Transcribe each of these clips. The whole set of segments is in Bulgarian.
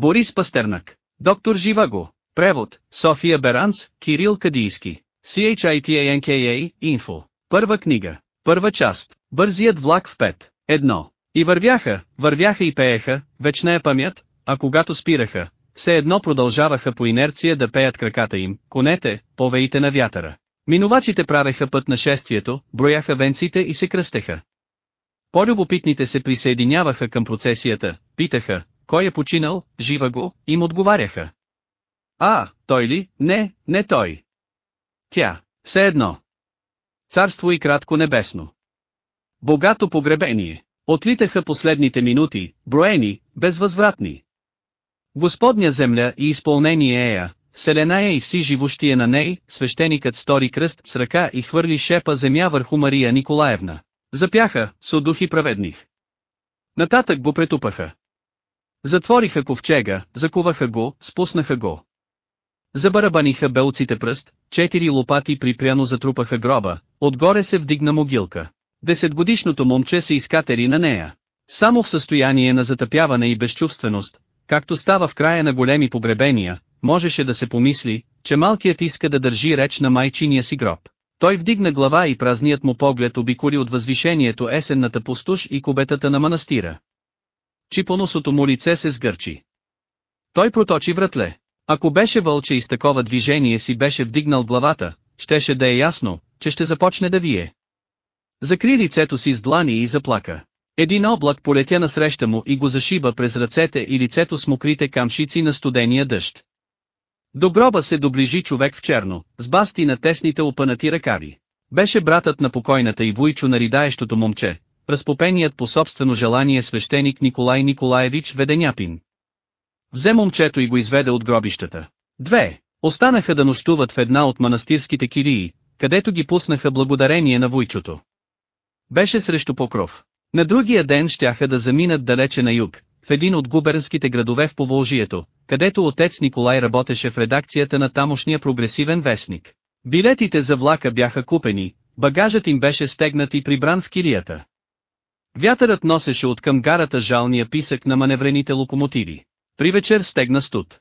Борис Пастернак. Доктор Живаго. Превод. София Беранс, Кирил Кадийски. CHITANKA, Info. Първа книга. Първа част. Бързият влак в 5. Едно. И вървяха, вървяха и пееха, вечна е памят, а когато спираха, все едно продължаваха по инерция да пеят краката им, конете, повеите на вятъра. Минувачите правеха път на шествието, брояха венците и се кръстеха. По-любопитните се присъединяваха към процесията, питаха, кой е починал, жива го, им отговаряха. А, той ли? Не, не той. Тя, все едно. Царство и кратко небесно. Богато погребение. Отлитаха последните минути, броени, безвъзвратни. Господня земля и изпълнение ея, Вселеная и вси живущие на ней, свещеникът стори кръст с ръка и хвърли шепа земя върху Мария Николаевна. Запяха, со духи праведних. Нататък го претупаха. Затвориха ковчега, закуваха го, спуснаха го. Забарабаниха белците пръст, четири лопати припряно затрупаха гроба, отгоре се вдигна могилка. Десетгодишното момче се изкатери на нея. Само в състояние на затъпяване и безчувственост, както става в края на големи погребения, можеше да се помисли, че малкият иска да държи реч на майчиния си гроб. Той вдигна глава и празният му поглед обиколи от възвишението есенната пустош и кубетата на манастира. Чипоносото му лице се сгърчи. Той проточи вратле. Ако беше вълче и с такова движение си беше вдигнал главата, щеше да е ясно, че ще започне да вие. Закри лицето си с длани и заплака. Един облак полетя насреща му и го зашиба през ръцете и лицето с мокрите камшици на студения дъжд. До гроба се доближи човек в черно, с басти на тесните опънати ръкави. Беше братът на покойната и вуйчо на ридаещото момче, разпопеният по собствено желание свещеник Николай Николаевич Веденяпин. Взе момчето и го изведе от гробищата. Две. Останаха да нощуват в една от манастирските кирии, където ги пуснаха благодарение на вуйчото. Беше срещу покров. На другия ден щяха да заминат далече на юг, в един от губернските градове в Поволжието, където отец Николай работеше в редакцията на тамошния прогресивен вестник. Билетите за влака бяха купени, багажът им беше стегнат и прибран в кирията. Вятърът носеше от към гарата жалния писък на маневрените локомотиви. При вечер стегна студ.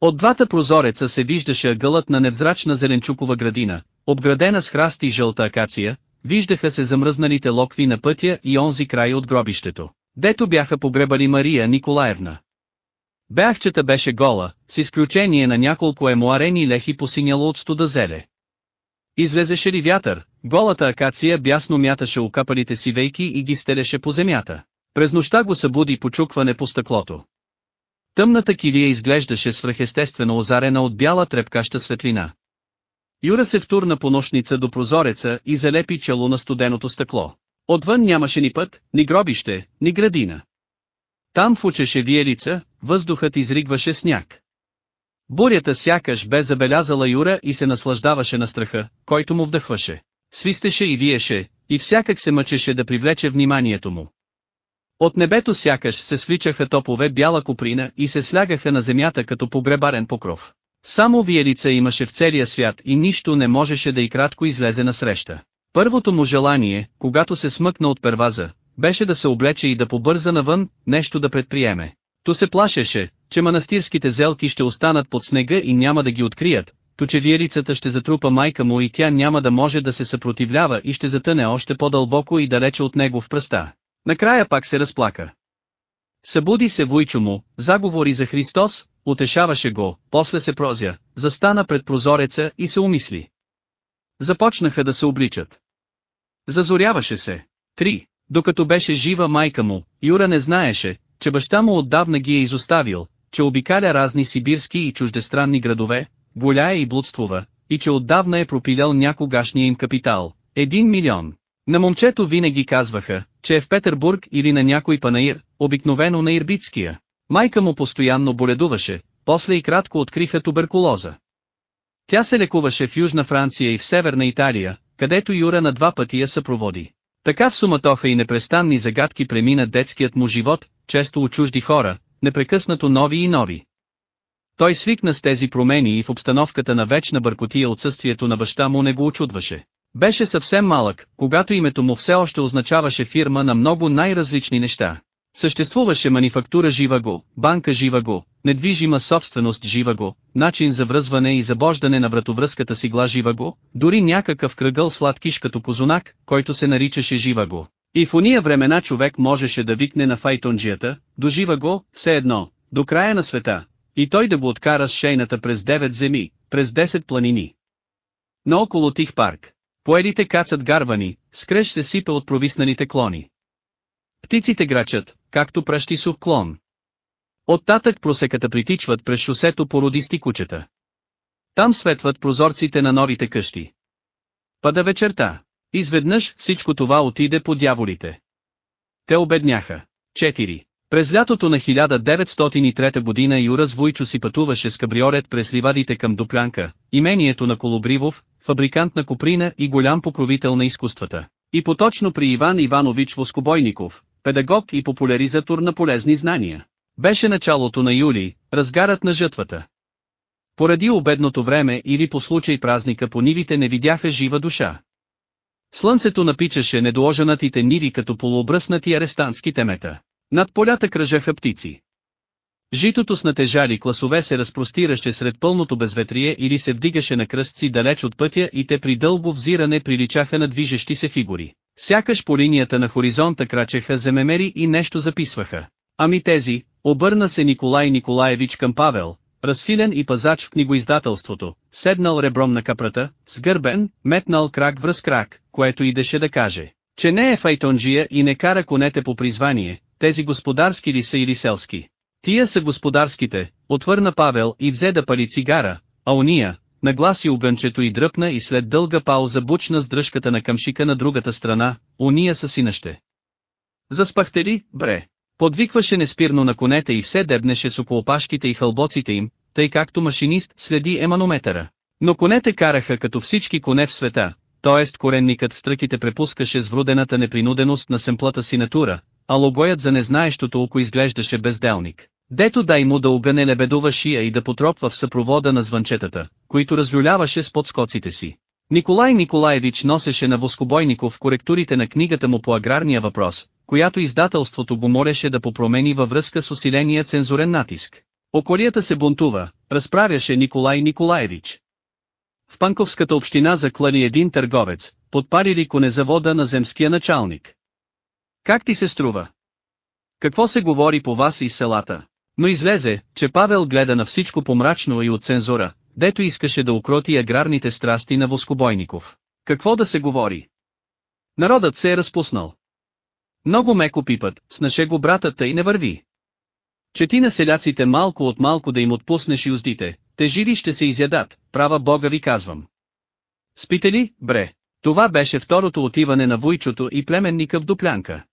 От двата прозореца се виждаше ъгълът на невзрачна зеленчукова градина, обградена с храсти и жълта акация, виждаха се замръзналите локви на пътя и онзи край от гробището, дето бяха погребали Мария Николаевна. Бяхчета беше гола, с изключение на няколко емуарени лехи посиняло от студа зеле. Излезеше ли вятър, голата акация бясно мяташе окапалите си вейки и ги стелеше по земята. През нощта го събуди почукване по стъклото. Тъмната килия изглеждаше свръхестествено озарена от бяла трепкаща светлина. Юра се втурна по нощница до прозореца и залепи чело на студеното стъкло. Отвън нямаше ни път, ни гробище, ни градина. Там фучеше виелица, въздухът изригваше сняг. Бурята сякаш бе забелязала Юра и се наслаждаваше на страха, който му вдъхваше. Свистеше и виеше, и всякак се мъчеше да привлече вниманието му. От небето сякаш се свличаха топове бяла куприна и се слягаха на земята като погребарен покров. Само виелица имаше в целия свят и нищо не можеше да и кратко излезе насреща. Първото му желание, когато се смъкна от перваза, беше да се облече и да побърза навън, нещо да предприеме. То се плашеше, че манастирските зелки ще останат под снега и няма да ги открият, то че виелицата ще затрупа майка му и тя няма да може да се съпротивлява и ще затъне още по-дълбоко и далече от него в пръста. Накрая пак се разплака. Събуди се войчо му, заговори за Христос, утешаваше го, после се прозя, застана пред прозореца и се умисли. Започнаха да се обличат. Зазоряваше се. Три. Докато беше жива майка му, Юра не знаеше, че баща му отдавна ги е изоставил, че обикаля разни сибирски и чуждестранни градове, голяе и блудствува, и че отдавна е пропилял някогашния им капитал – един милион. На момчето винаги казваха, че е в Петербург или на някой панаир, обикновено на Ирбитския. Майка му постоянно боледуваше, после и кратко откриха туберкулоза. Тя се лекуваше в Южна Франция и в Северна Италия, където Юра на два пъти я съпроводи. Така в суматоха и непрестанни загадки премина детският му живот, често у чужди хора, непрекъснато нови и нови. Той свикна с тези промени и в обстановката на вечна бъркотия отсъствието на баща му не го очудваше. Беше съвсем малък, когато името му все още означаваше фирма на много най-различни неща. Съществуваше манифактура Живаго, банка Живаго, недвижима собственост Живаго, начин за връзване и забождане на вратовръзката с игла Живаго, дори някакъв кръгъл сладкиш като позунак, който се наричаше Живаго. И в уния времена човек можеше да викне на файтонджията, до Живаго, все едно, до края на света, и той да го откара с шейната през девет земи, през 10 планини. Но около тих парк, поедите кацат гарвани, скреж се сипе от провисналите клони. Птиците грачат, както пращи сух клон. Оттатък просеката притичват през шосето породисти кучета. Там светват прозорците на новите къщи. Пада вечерта. Изведнъж всичко това отиде по дяволите. Те обедняха. 4. През лятото на 1903 година Юра Звойчо си пътуваше с кабриолет през ливадите към Дуплянка, имението на Колобривов, фабрикант на Коприна и голям покровител на изкуствата. И поточно при Иван Иванович Воскобойников, педагог и популяризатор на полезни знания. Беше началото на юли, разгарът на жътвата. Поради обедното време или по случай празника по нивите не видяха жива душа. Слънцето напичаше недоложенатите ниви като полуобръснати арестантски темета. Над полята кръжаха птици. Житото с натежали класове се разпростираше сред пълното безветрие или се вдигаше на кръстци далеч от пътя и те при дълго взиране приличаха на движещи се фигури. Сякаш по линията на хоризонта крачеха земемери и нещо записваха. Ами тези, обърна се Николай Николаевич към Павел, разсилен и пазач в книгоиздателството, седнал ребром на капрата, сгърбен, метнал крак връз крак, което идеше да каже, че не е файтонджия и не кара конете по призвание, тези господарски ли са или селски. Тия са господарските, отвърна Павел и взе да пали цигара, а уния, нагласи огънчето и дръпна и след дълга пауза бучна с дръжката на камшика на другата страна, уния са синъще. Заспахте ли, бре? Подвикваше неспирно на конете и все дебнеше с околопашките и хълбоците им, тъй както машинист следи еманометъра. Но конете караха като всички коне в света, т.е. коренникът в тръките препускаше с врудената непринуденост на семплата си натура, а логоят за незнаещото око изглеждаше безделник. Дето дай му да огъне лебедова шия и да потропва в съпровода на звънчетата, които разлюляваше с подскоците си. Николай Николаевич носеше на Воскобойников коректурите на книгата му по аграрния въпрос, която издателството го молеше да попромени във връзка с усиления цензурен натиск. Околията се бунтува, разправяше Николай Николаевич. В Панковската община заклани един търговец, подпарили конезавода на земския началник. Как ти се струва? Какво се говори по вас из селата? Но излезе, че Павел гледа на всичко помрачно и от цензура, дето искаше да укроти аграрните страсти на Воскобойников. Какво да се говори? Народът се е разпуснал. Много меко пипат, снаше го братата и не върви. Чети на селяците малко от малко да им отпуснеш и уздите, те жили ще се изядат, права бога ви казвам. Спите ли, бре? Това беше второто отиване на войчото и племенника в дуплянка.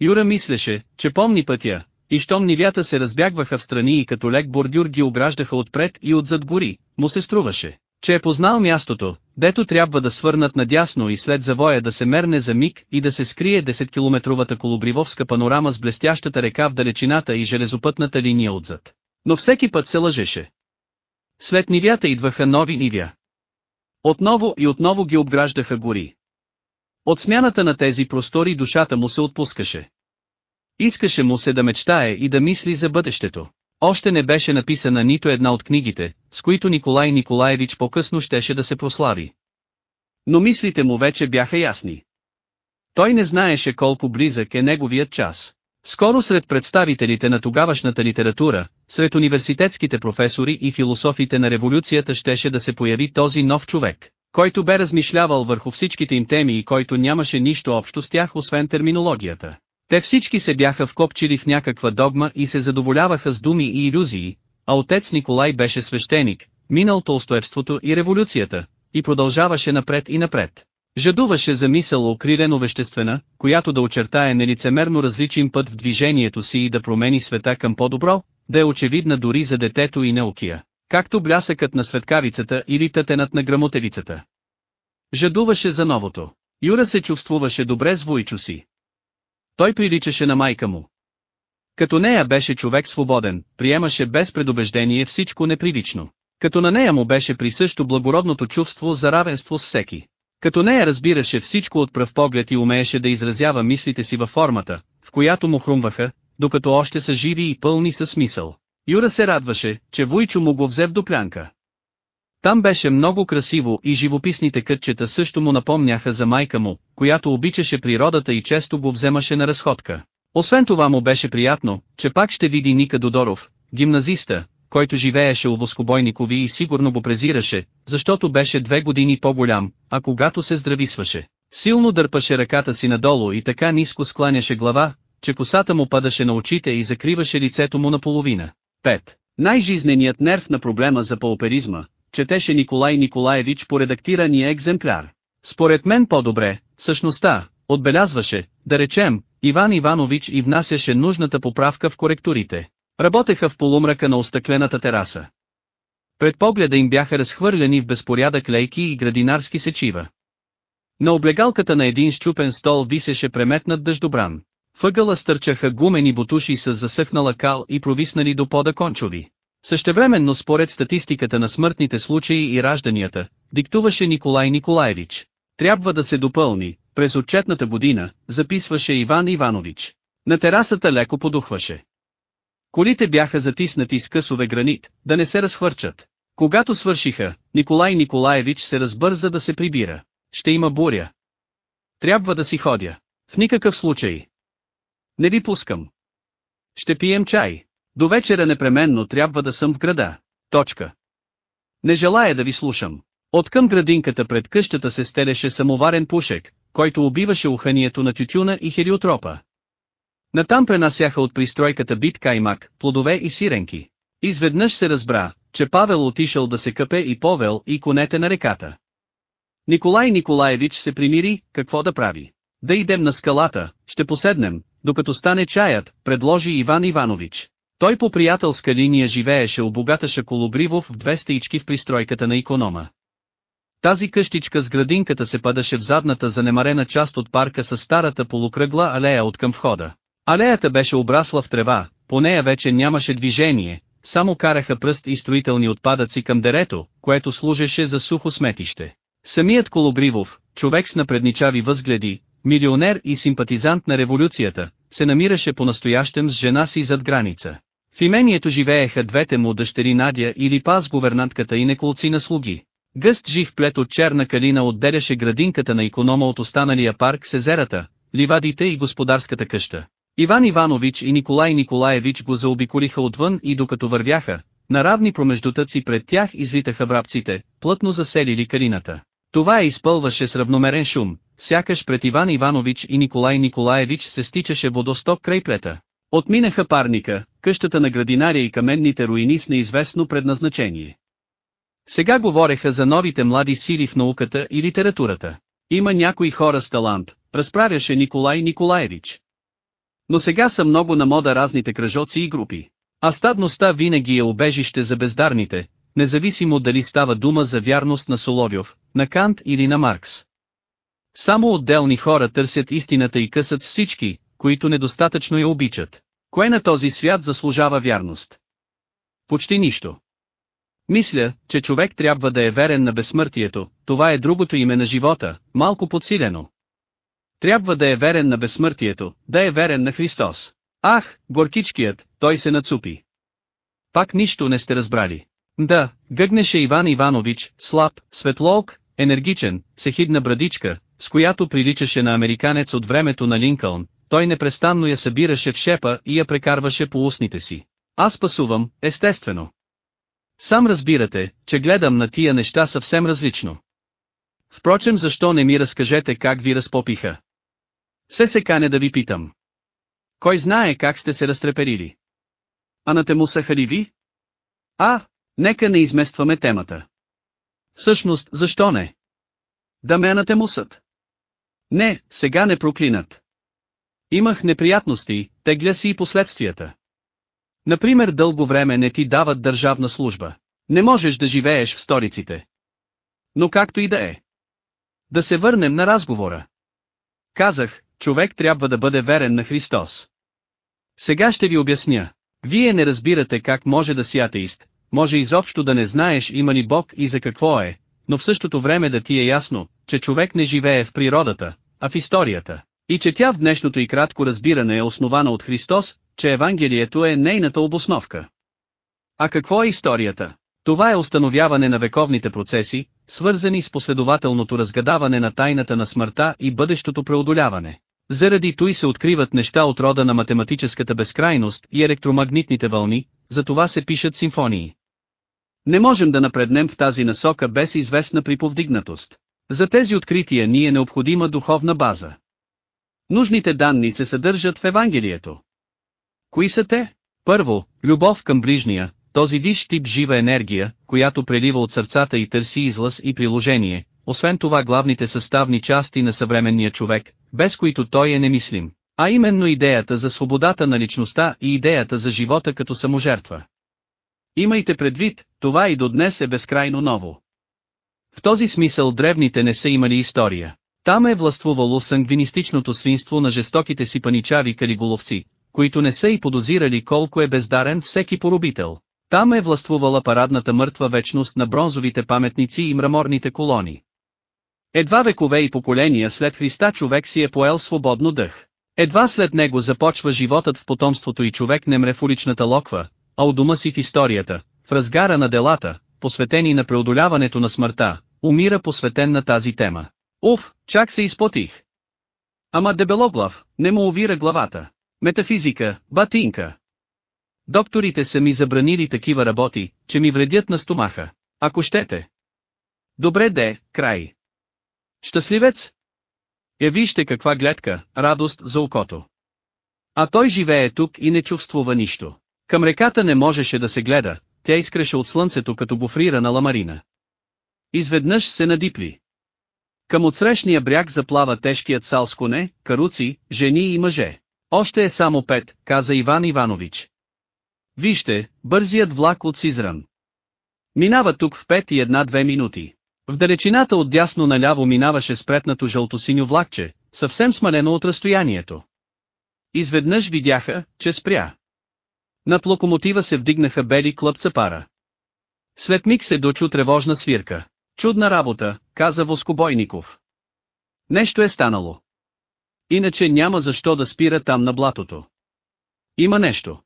Юра мислеше, че помни пътя, и щом нивята се разбягваха в страни и като лек бордюр ги ограждаха отпред и отзад гори, му се струваше, че е познал мястото, дето трябва да свърнат надясно и след завоя да се мерне за миг и да се скрие 10-километровата колобривовска панорама с блестящата река в далечината и железопътната линия отзад. Но всеки път се лъжеше. След нивята идваха нови нивя. Отново и отново ги обграждаха гори. От смяната на тези простори душата му се отпускаше. Искаше му се да мечтае и да мисли за бъдещето. Още не беше написана нито една от книгите, с които Николай Николаевич по-късно щеше да се прослави. Но мислите му вече бяха ясни. Той не знаеше колко близък е неговият час. Скоро сред представителите на тогавашната литература, сред университетските професори и философите на революцията щеше да се появи този нов човек, който бе размишлявал върху всичките им теми и който нямаше нищо общо с тях освен терминологията. Те всички се бяха вкопчили в някаква догма и се задоволяваха с думи и иллюзии, а отец Николай беше свещеник, минал толстоевството и революцията, и продължаваше напред и напред. Жадуваше за мисъл окрилено веществена, която да очертае нелицемерно различен път в движението си и да промени света към по-добро, да е очевидна дори за детето и наукия, както блясъкът на светкавицата или тътенът на грамотелицата. Жадуваше за новото. Юра се чувствуваше добре с Войчо си. Той приличаше на майка му. Като нея беше човек свободен, приемаше без предубеждение всичко неприлично. Като на нея му беше присъщо благородното чувство за равенство с всеки. Като нея разбираше всичко от пръв поглед и умееше да изразява мислите си във формата, в която му хрумваха, докато още са живи и пълни със смисъл. Юра се радваше, че Войчо му го взе в доплянка. Там беше много красиво и живописните кътчета също му напомняха за майка му, която обичаше природата и често го вземаше на разходка. Освен това му беше приятно, че пак ще види Ника Додоров, гимназиста, който живееше у Воскобойникови и сигурно го презираше, защото беше две години по-голям, а когато се здрависваше, силно дърпаше ръката си надолу и така ниско скланяше глава, че косата му падаше на очите и закриваше лицето му наполовина. 5. Най-жизненият нерв на проблема за пауперизма, четеше Николай Николаевич по редактирания екземпляр. Според мен по-добре, същността, отбелязваше, да речем, Иван Иванович и внасяше нужната поправка в коректурите. Работеха в полумрака на остъклената тераса. Пред погледа им бяха разхвърляни в безпорядък лейки и градинарски сечива. На облегалката на един щупен стол висеше преметнат дъждобран. Въгъла стърчаха гумени бутуши с засъхнала кал и провиснали до пода кончови. Същевременно според статистиката на смъртните случаи и ражданията, диктуваше Николай Николаевич. Трябва да се допълни, през отчетната година, записваше Иван Иванович. На терасата леко подухваше. Колите бяха затиснати с късове гранит, да не се разхвърчат. Когато свършиха, Николай Николаевич се разбърза да се прибира. Ще има буря. Трябва да си ходя. В никакъв случай. Не ви пускам. Ще пием чай. До вечера непременно трябва да съм в града. Точка. Не желая да ви слушам. От към градинката пред къщата се стелеше самоварен пушек, който убиваше уханието на тютюна и хелиотропа. Натам пренасяха от пристройката бит каймак, плодове и сиренки. Изведнъж се разбра, че Павел отишъл да се къпе и повел и конете на реката. Николай Николаевич се примири, какво да прави. Да идем на скалата, ще поседнем, докато стане чаят, предложи Иван Иванович. Той по приятелска линия живееше у богата Шаколобривов в две стаички в пристройката на иконома. Тази къщичка с градинката се падаше в задната занемарена част от парка с старата полукръгла алея от към входа. Алеята беше обрасла в трева, по нея вече нямаше движение, само караха пръст и строителни отпадъци към дерето, което служеше за сухо сметище. Самият Колобривов, човек с напредничави възгледи, милионер и симпатизант на революцията, се намираше по-настоящем с жена си зад граница. В имението живееха двете му дъщери Надя или пас гувернантката и неколци на слуги. Гъст жив плет от черна калина отделяше градинката на иконома от останалия парк с езерата, ливадите и господарската къща. Иван Иванович и Николай Николаевич го заобиколиха отвън и докато вървяха, на равни промеждутъци пред тях извитаха врабците, плътно заселили калината. Това е изпълваше с равномерен шум, сякаш пред Иван Иванович и Николай Николаевич се стичаше водосток край плета. Отминаха парника, къщата на градинаря и каменните руини с неизвестно предназначение. Сега говореха за новите млади сили в науката и литературата. Има някои хора с талант, разправяше Николай Николаевич. Но сега са много на мода разните кръжоци и групи. А стадността винаги е обежище за бездарните, независимо дали става дума за вярност на Соловьов, на Кант или на Маркс. Само отделни хора търсят истината и късат всички, които недостатъчно я обичат. Кое на този свят заслужава вярност? Почти нищо. Мисля, че човек трябва да е верен на безсмъртието, това е другото име на живота, малко подсилено. Трябва да е верен на безсмъртието, да е верен на Христос. Ах, горкичкият, той се нацупи. Пак нищо не сте разбрали. Да, гъгнеше Иван Иванович, слаб, светлоок, енергичен, сехидна брадичка, с която приличаше на американец от времето на Линкълн, той непрестанно я събираше в шепа и я прекарваше по устните си. Аз пасувам, естествено. Сам разбирате, че гледам на тия неща съвсем различно. Впрочем защо не ми разкажете как ви разпопиха? Се се кане да ви питам. Кой знае как сте се разтреперили? А на тему са ли ви? А, нека не изместваме темата. Всъщност, защо не? Да ме анатемусат. Не, сега не проклинат. Имах неприятности, тегля си и последствията. Например дълго време не ти дават държавна служба. Не можеш да живееш в столиците. Но както и да е. Да се върнем на разговора. Казах, човек трябва да бъде верен на Христос. Сега ще ви обясня. Вие не разбирате как може да си атеист, може изобщо да не знаеш има ли Бог и за какво е, но в същото време да ти е ясно, че човек не живее в природата, а в историята. И че тя в днешното и кратко разбиране е основана от Христос, че Евангелието е нейната обосновка. А какво е историята? Това е установяване на вековните процеси, свързани с последователното разгадаване на тайната на смъртта и бъдещото преодоляване. Заради той се откриват неща от рода на математическата безкрайност и електромагнитните вълни, за това се пишат симфонии. Не можем да напреднем в тази насока без известна приповдигнатост. За тези открития ни е необходима духовна база. Нужните данни се съдържат в Евангелието. Кои са те? Първо, любов към ближния, този виш тип жива енергия, която прелива от сърцата и търси излъз и приложение, освен това главните съставни части на съвременния човек, без които той е немислим, а именно идеята за свободата на личността и идеята за живота като саможертва. Имайте предвид, това и до днес е безкрайно ново. В този смисъл древните не са имали история. Там е властвувало сангвинистичното свинство на жестоките си паничари калиголовци, които не са и подозирали колко е бездарен всеки поробител. Там е властвувала парадната мъртва вечност на бронзовите паметници и мраморните колони. Едва векове и поколения след Христа човек си е поел свободно дъх. Едва след него започва животът в потомството и човек не мре в уличната локва, а у дома си в историята, в разгара на делата, посветени на преодоляването на смъртта, умира посветен на тази тема. Уф, чак се изпотих. Ама дебелоглав, не му увира главата. Метафизика, батинка. Докторите са ми забранили такива работи, че ми вредят на стомаха. Ако щете. Добре де, край. Щастливец? Е вижте каква гледка, радост за окото. А той живее тук и не чувствува нищо. Към реката не можеше да се гледа, тя изкреше от слънцето като гофрирана ламарина. Изведнъж се надипли. Към отсрещния бряг заплава тежкият сал с коне, каруци, жени и мъже. Още е само пет, каза Иван Иванович. Вижте, бързият влак от Сизран. Минава тук в пет и една-две минути. В далечината от дясно наляво минаваше спретнато жълтосиньо влакче, съвсем смалено от разстоянието. Изведнъж видяха, че спря. Над локомотива се вдигнаха бели клъпца пара. След миг се дочу тревожна свирка. Чудна работа, каза Воскобойников. Нещо е станало. Иначе няма защо да спира там на блатото. Има нещо.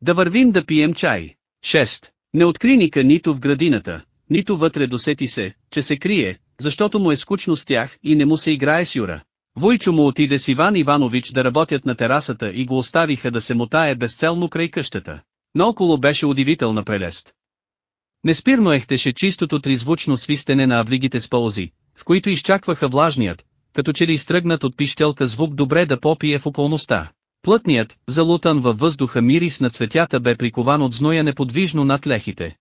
Да вървим да пием чай. 6. Не откри ника нито в градината, нито вътре досети се, че се крие, защото му е скучно с тях и не му се играе с Юра. Войчо му отиде с Иван Иванович да работят на терасата и го оставиха да се мотае безцелно край къщата. Наоколо беше удивителна прелест. Неспирно ехтеше чистото тризвучно свистене на авлигите с паузи, в които изчакваха влажният, като че ли изтръгнат от пищелка звук добре да попие в околността. Плътният, залутан във въздуха мирис на цветята бе прикован от зноя неподвижно над лехите.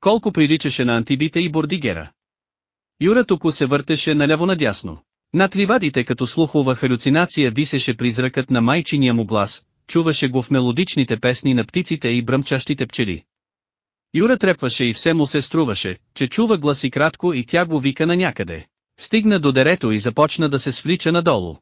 Колко приличаше на антибите и бордигера. Юра току се въртеше наляво-надясно. Над ливадите като слухова халюцинация висеше призракът на майчиния му глас, чуваше го в мелодичните песни на птиците и бръмчащите пчели. Юра трепваше и все му се струваше, че чува гласи кратко и тя го вика на някъде. Стигна до дерето и започна да се свлича надолу.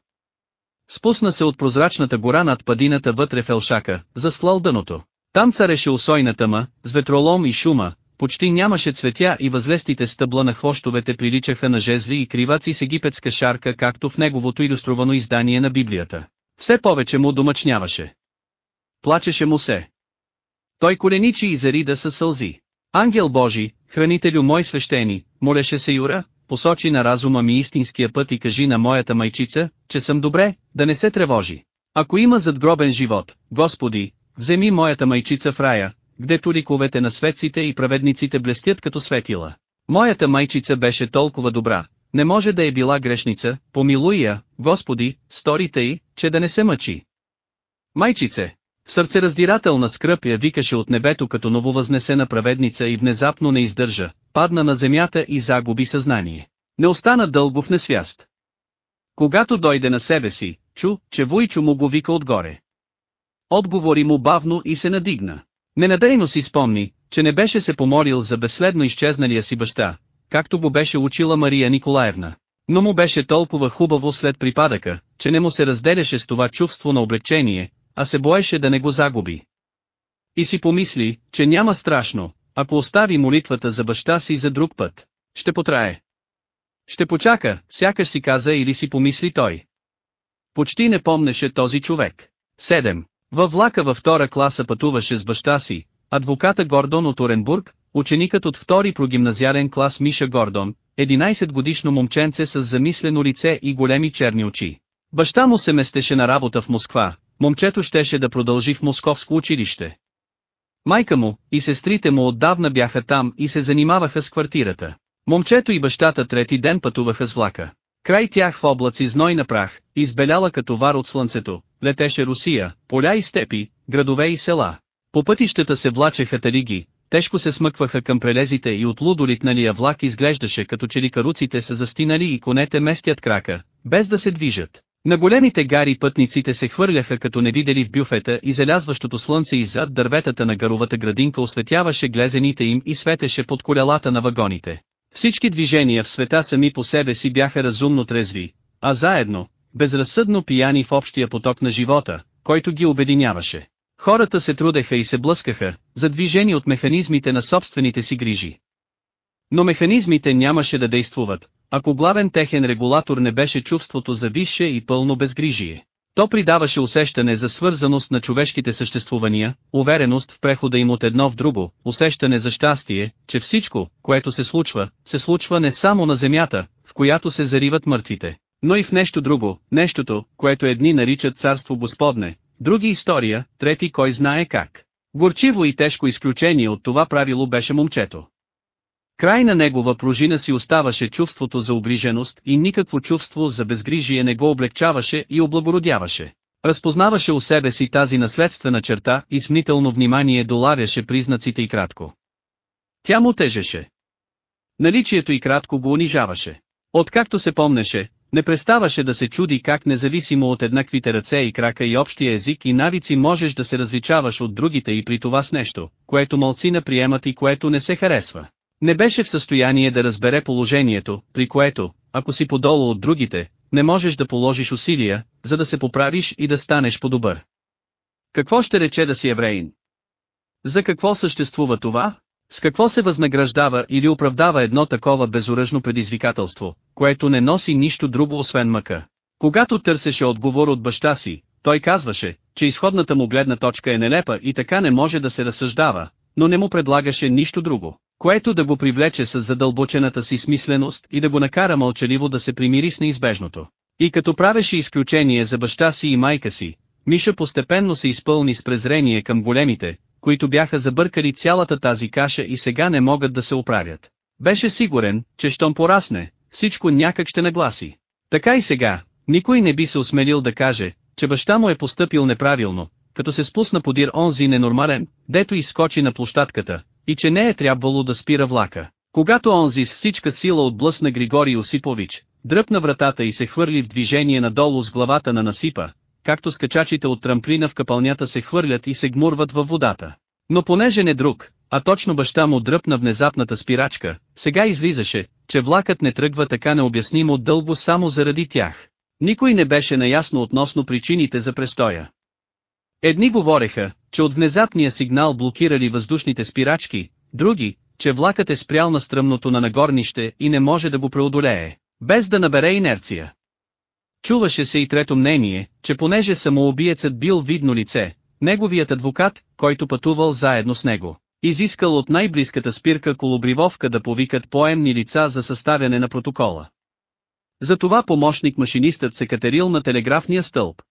Спусна се от прозрачната гора над падината вътре в елшака, застлал дъното. Там цареше усойна тъма, с ветролом и шума, почти нямаше цветя и възлестите стъбла на хвощовете приличаха на жезли и криваци с египетска шарка както в неговото иллюстровано издание на Библията. Все повече му домъчняваше. Плачеше му се. Той коленичи и зарида със сълзи. Ангел Божи, хранителю мой свещени, молеше се Юра, посочи на разума ми истинския път и кажи на моята майчица, че съм добре, да не се тревожи. Ако има задгробен живот, Господи, вземи моята майчица в рая, гдето ликовете на светците и праведниците блестят като светила. Моята майчица беше толкова добра, не може да е била грешница, помилуй я, Господи, сторите й, че да не се мъчи. Майчице, Сърцераздирателна скръп я викаше от небето като нововъзнесена праведница и внезапно не издържа, падна на земята и загуби съзнание. Не остана дълго в несвяст. Когато дойде на себе си, чу, че Войчо му го вика отгоре. Отговори му бавно и се надигна. Ненадейно си спомни, че не беше се помолил за безследно изчезналия си баща, както го беше учила Мария Николаевна. Но му беше толкова хубаво след припадъка, че не му се разделяше с това чувство на облегчение, а се боеше да не го загуби. И си помисли, че няма страшно, ако остави молитвата за баща си за друг път. Ще потрае. Ще почака, сякаш си каза или си помисли той. Почти не помнеше този човек. 7. Във влака във втора класа пътуваше с баща си, адвоката Гордон от Оренбург, ученикът от втори прогимназиален клас Миша Гордон, 11 годишно момченце с замислено лице и големи черни очи. Баща му се местеше на работа в Москва, момчето щеше да продължи в московско училище. Майка му и сестрите му отдавна бяха там и се занимаваха с квартирата. Момчето и бащата трети ден пътуваха с влака. Край тях в облаци зной на прах, избеляла като вар от слънцето, летеше Русия, поля и степи, градове и села. По пътищата се влачеха тариги, тежко се смъкваха към прелезите и от лудолитналия влак изглеждаше като че ли каруците са застинали и конете местят крака, без да се движат. На големите гари пътниците се хвърляха като невидели в бюфета и залязващото слънце иззад дърветата на гаровата градинка осветяваше глезените им и светеше под колелата на вагоните. Всички движения в света сами по себе си бяха разумно трезви, а заедно, безразсъдно пияни в общия поток на живота, който ги обединяваше. Хората се трудеха и се блъскаха, задвижени от механизмите на собствените си грижи. Но механизмите нямаше да действуват, ако главен техен регулатор не беше чувството за висше и пълно безгрижие. То придаваше усещане за свързаност на човешките съществувания, увереност в прехода им от едно в друго, усещане за щастие, че всичко, което се случва, се случва не само на земята, в която се зариват мъртвите, но и в нещо друго, нещото, което едни наричат царство Господне, други история, трети кой знае как. Горчиво и тежко изключение от това правило беше момчето. Край на негова пружина си оставаше чувството за обриженост и никакво чувство за безгрижие не го облегчаваше и облагородяваше. Разпознаваше у себе си тази наследствена черта и с мнително внимание доларяше признаците и кратко. Тя му тежеше. Наличието и кратко го унижаваше. Откакто се помнеше, не преставаше да се чуди как независимо от еднаквите ръце и крака и общия език и навици можеш да се различаваш от другите и при това с нещо, което малцина приемат и което не се харесва. Не беше в състояние да разбере положението, при което, ако си подолу от другите, не можеш да положиш усилия, за да се поправиш и да станеш по-добър. Какво ще рече да си евреин? За какво съществува това? С какво се възнаграждава или оправдава едно такова безоръжно предизвикателство, което не носи нищо друго освен мъка? Когато търсеше отговор от баща си, той казваше, че изходната му гледна точка е нелепа и така не може да се разсъждава, но не му предлагаше нищо друго което да го привлече с задълбочената си смисленост и да го накара мълчаливо да се примири с неизбежното. И като правеше изключение за баща си и майка си, Миша постепенно се изпълни с презрение към големите, които бяха забъркали цялата тази каша и сега не могат да се оправят. Беше сигурен, че щом порасне, всичко някак ще нагласи. Така и сега, никой не би се осмелил да каже, че баща му е поступил неправилно, като се спусна подир онзи ненормален, дето изскочи на площадката, и че не е трябвало да спира влака. Когато онзи с всичка сила отблъсна Григорий Осипович, дръпна вратата и се хвърли в движение надолу с главата на насипа, както скачачите от трамплина в капълнята се хвърлят и се гмурват във водата. Но понеже не друг, а точно баща му дръпна внезапната спирачка, сега излизаше, че влакът не тръгва така необяснимо дълго само заради тях. Никой не беше наясно относно причините за престоя. Едни говореха, че от внезапния сигнал блокирали въздушните спирачки, други, че влакът е спрял на стръмното на нагорнище и не може да го преодолее, без да набере инерция. Чуваше се и трето мнение, че понеже самоубиецът бил видно лице, неговият адвокат, който пътувал заедно с него, изискал от най-близката спирка колобривовка да повикат поемни лица за съставяне на протокола. Затова помощник машинистът се катерил на телеграфния стълб.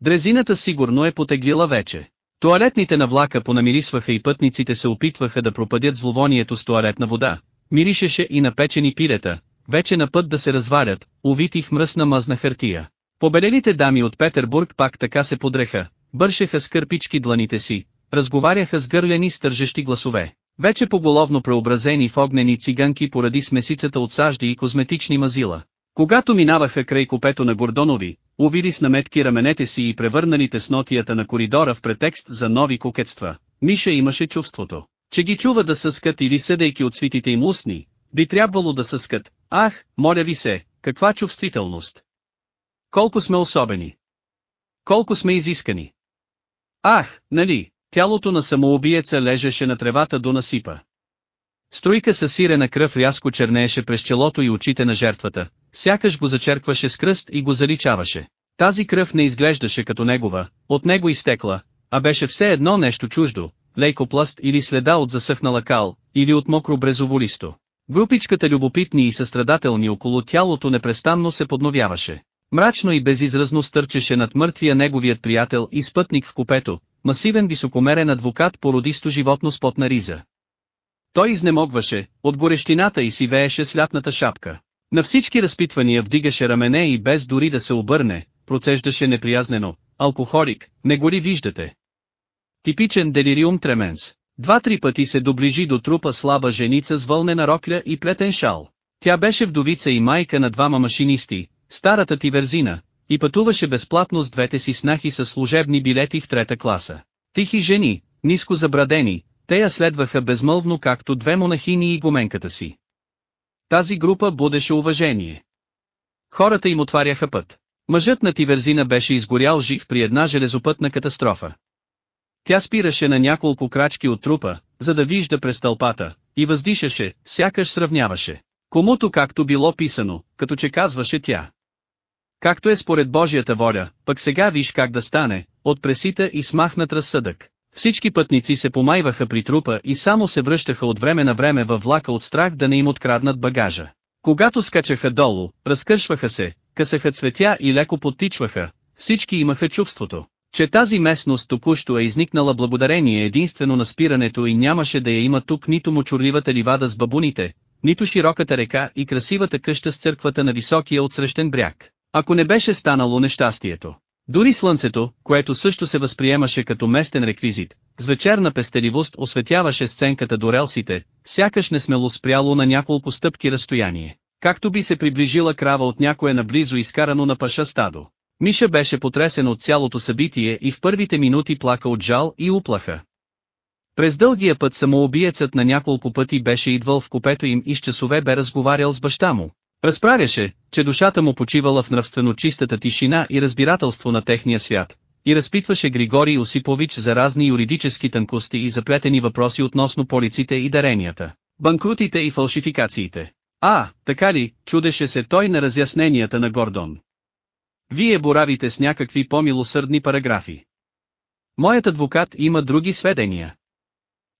Дрезината сигурно е потеглила вече. Туалетните на влака понамирисваха и пътниците се опитваха да пропадят зловонието с туалетна вода. Миришеше и на печени пирета, вече на път да се развалят, увити в мръсна мазна хартия. Побелелите дами от Петербург пак така се подреха, бършеха с кърпички дланите си, разговаряха с гърлени стържещи гласове. Вече поголовно преобразени в огнени циганки поради смесицата от сажди и козметични мазила. Когато минаваха край купето на Гордонови, увили с наметки раменете си и превърнали теснотията на коридора в претекст за нови кокетства, Миша имаше чувството, че ги чува да съскат или съдейки от свитите им устни, би трябвало да съскат. Ах, моля ви се, каква чувствителност! Колко сме особени! Колко сме изискани! Ах, нали, тялото на самоубиеца лежеше на тревата до насипа. Струйка със сирена кръв рязко чернееше през челото и очите на жертвата, сякаш го зачеркваше с кръст и го заличаваше. Тази кръв не изглеждаше като негова, от него изтекла, а беше все едно нещо чуждо, лейкопласт или следа от засъхнала кал, или от мокро брезово листо. Групичката любопитни и състрадателни около тялото непрестанно се подновяваше. Мрачно и безизразно стърчеше над мъртвия неговият приятел и спътник в купето, масивен високомерен адвокат по родисто животно с потна риза. Той изнемогваше, от горещината и си вееше с лятната шапка. На всички разпитвания вдигаше рамене и без дори да се обърне, процеждаше неприязнено. Алкохолик, не го ли виждате? Типичен делириум тременс. Два-три пъти се доближи до трупа слаба женица с вълнена рокля и плетен шал. Тя беше вдовица и майка на двама машинисти, старата ти верзина, и пътуваше безплатно с двете си снахи с служебни билети в трета класа. Тихи жени, ниско забрадени, те я следваха безмълвно както две монахини и гоменката си. Тази група будеше уважение. Хората им отваряха път. Мъжът на Тиверзина беше изгорял жив при една железопътна катастрофа. Тя спираше на няколко крачки от трупа, за да вижда през тълпата, и въздишаше, сякаш сравняваше. Комуто както било писано, като че казваше тя. Както е според Божията воля, пък сега виж как да стане, от пресита и смахнат разсъдък. Всички пътници се помайваха при трупа и само се връщаха от време на време във влака от страх да не им откраднат багажа. Когато скачаха долу, разкършваха се, късаха цветя и леко подтичваха, всички имаха чувството, че тази местност току-що е изникнала благодарение единствено на спирането и нямаше да я има тук нито мочурливата ливада с бабуните, нито широката река и красивата къща с църквата на високия отсрещен бряг. Ако не беше станало нещастието. Дори слънцето, което също се възприемаше като местен реквизит, с вечерна пестеливост осветяваше сценката до релсите, сякаш несмело спряло на няколко стъпки разстояние. Както би се приближила крава от някое наблизо изкарано на паша стадо. Миша беше потресен от цялото събитие и в първите минути плака от жал и уплаха. През дългия път самоубиецът на няколко пъти беше идвал в купето им и с часове бе разговарял с баща му. Разправяше, че душата му почивала в нравствено чистата тишина и разбирателство на техния свят, и разпитваше Григорий Осипович за разни юридически тънкости и заплетени въпроси относно полиците и даренията, банкрутите и фалшификациите. А, така ли, чудеше се той на разясненията на Гордон. Вие боравите с някакви по-милосърдни параграфи. Моят адвокат има други сведения.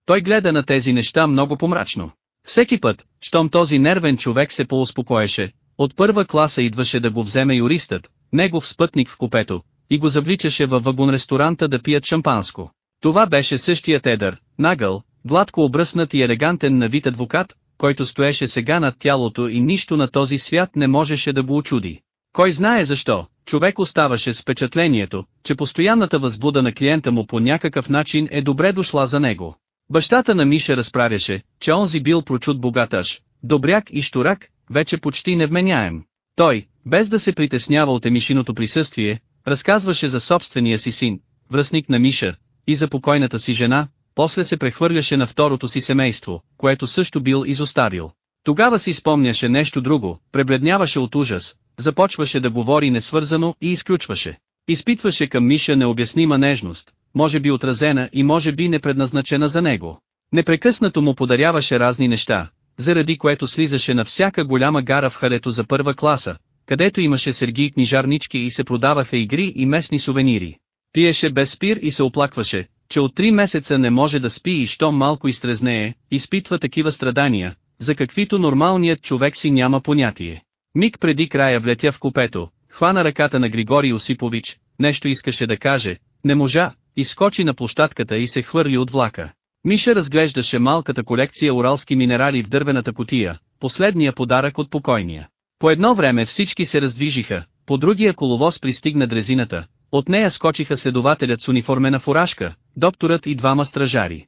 Той гледа на тези неща много помрачно. Всеки път, щом този нервен човек се поуспокоеше, от първа класа идваше да го вземе юристът, негов спътник в купето, и го завличаше във вагон-ресторанта да пият шампанско. Това беше същият едър, нагъл, гладко обръснат и елегантен на вид адвокат, който стоеше сега над тялото и нищо на този свят не можеше да го очуди. Кой знае защо, човек оставаше с впечатлението, че постоянната възбуда на клиента му по някакъв начин е добре дошла за него. Бащата на Миша разправяше, че онзи бил прочут богаташ, добряк и штурак, вече почти невменяем. Той, без да се притеснява от емишиното присъствие, разказваше за собствения си син, връзник на Миша, и за покойната си жена, после се прехвърляше на второто си семейство, което също бил изоставил. Тогава си спомняше нещо друго, пребледняваше от ужас, започваше да говори несвързано и изключваше. Изпитваше към Миша необяснима нежност, може би отразена и може би непредназначена за него. Непрекъснато му подаряваше разни неща, заради което слизаше на всяка голяма гара в халето за първа класа, където имаше сергии книжарнички и се продаваха игри и местни сувенири. Пиеше без спир и се оплакваше, че от три месеца не може да спи и що малко изтрезнее, изпитва такива страдания, за каквито нормалният човек си няма понятие. Миг преди края влетя в купето, хвана ръката на Григорий Осипович, нещо искаше да каже, не можа, изскочи на площадката и се хвърли от влака. Миша разглеждаше малката колекция уралски минерали в дървената котия, последния подарък от покойния. По едно време всички се раздвижиха, по другия коловоз пристигна дрезината, от нея скочиха следователят с униформена фуражка, докторът и двама стражари.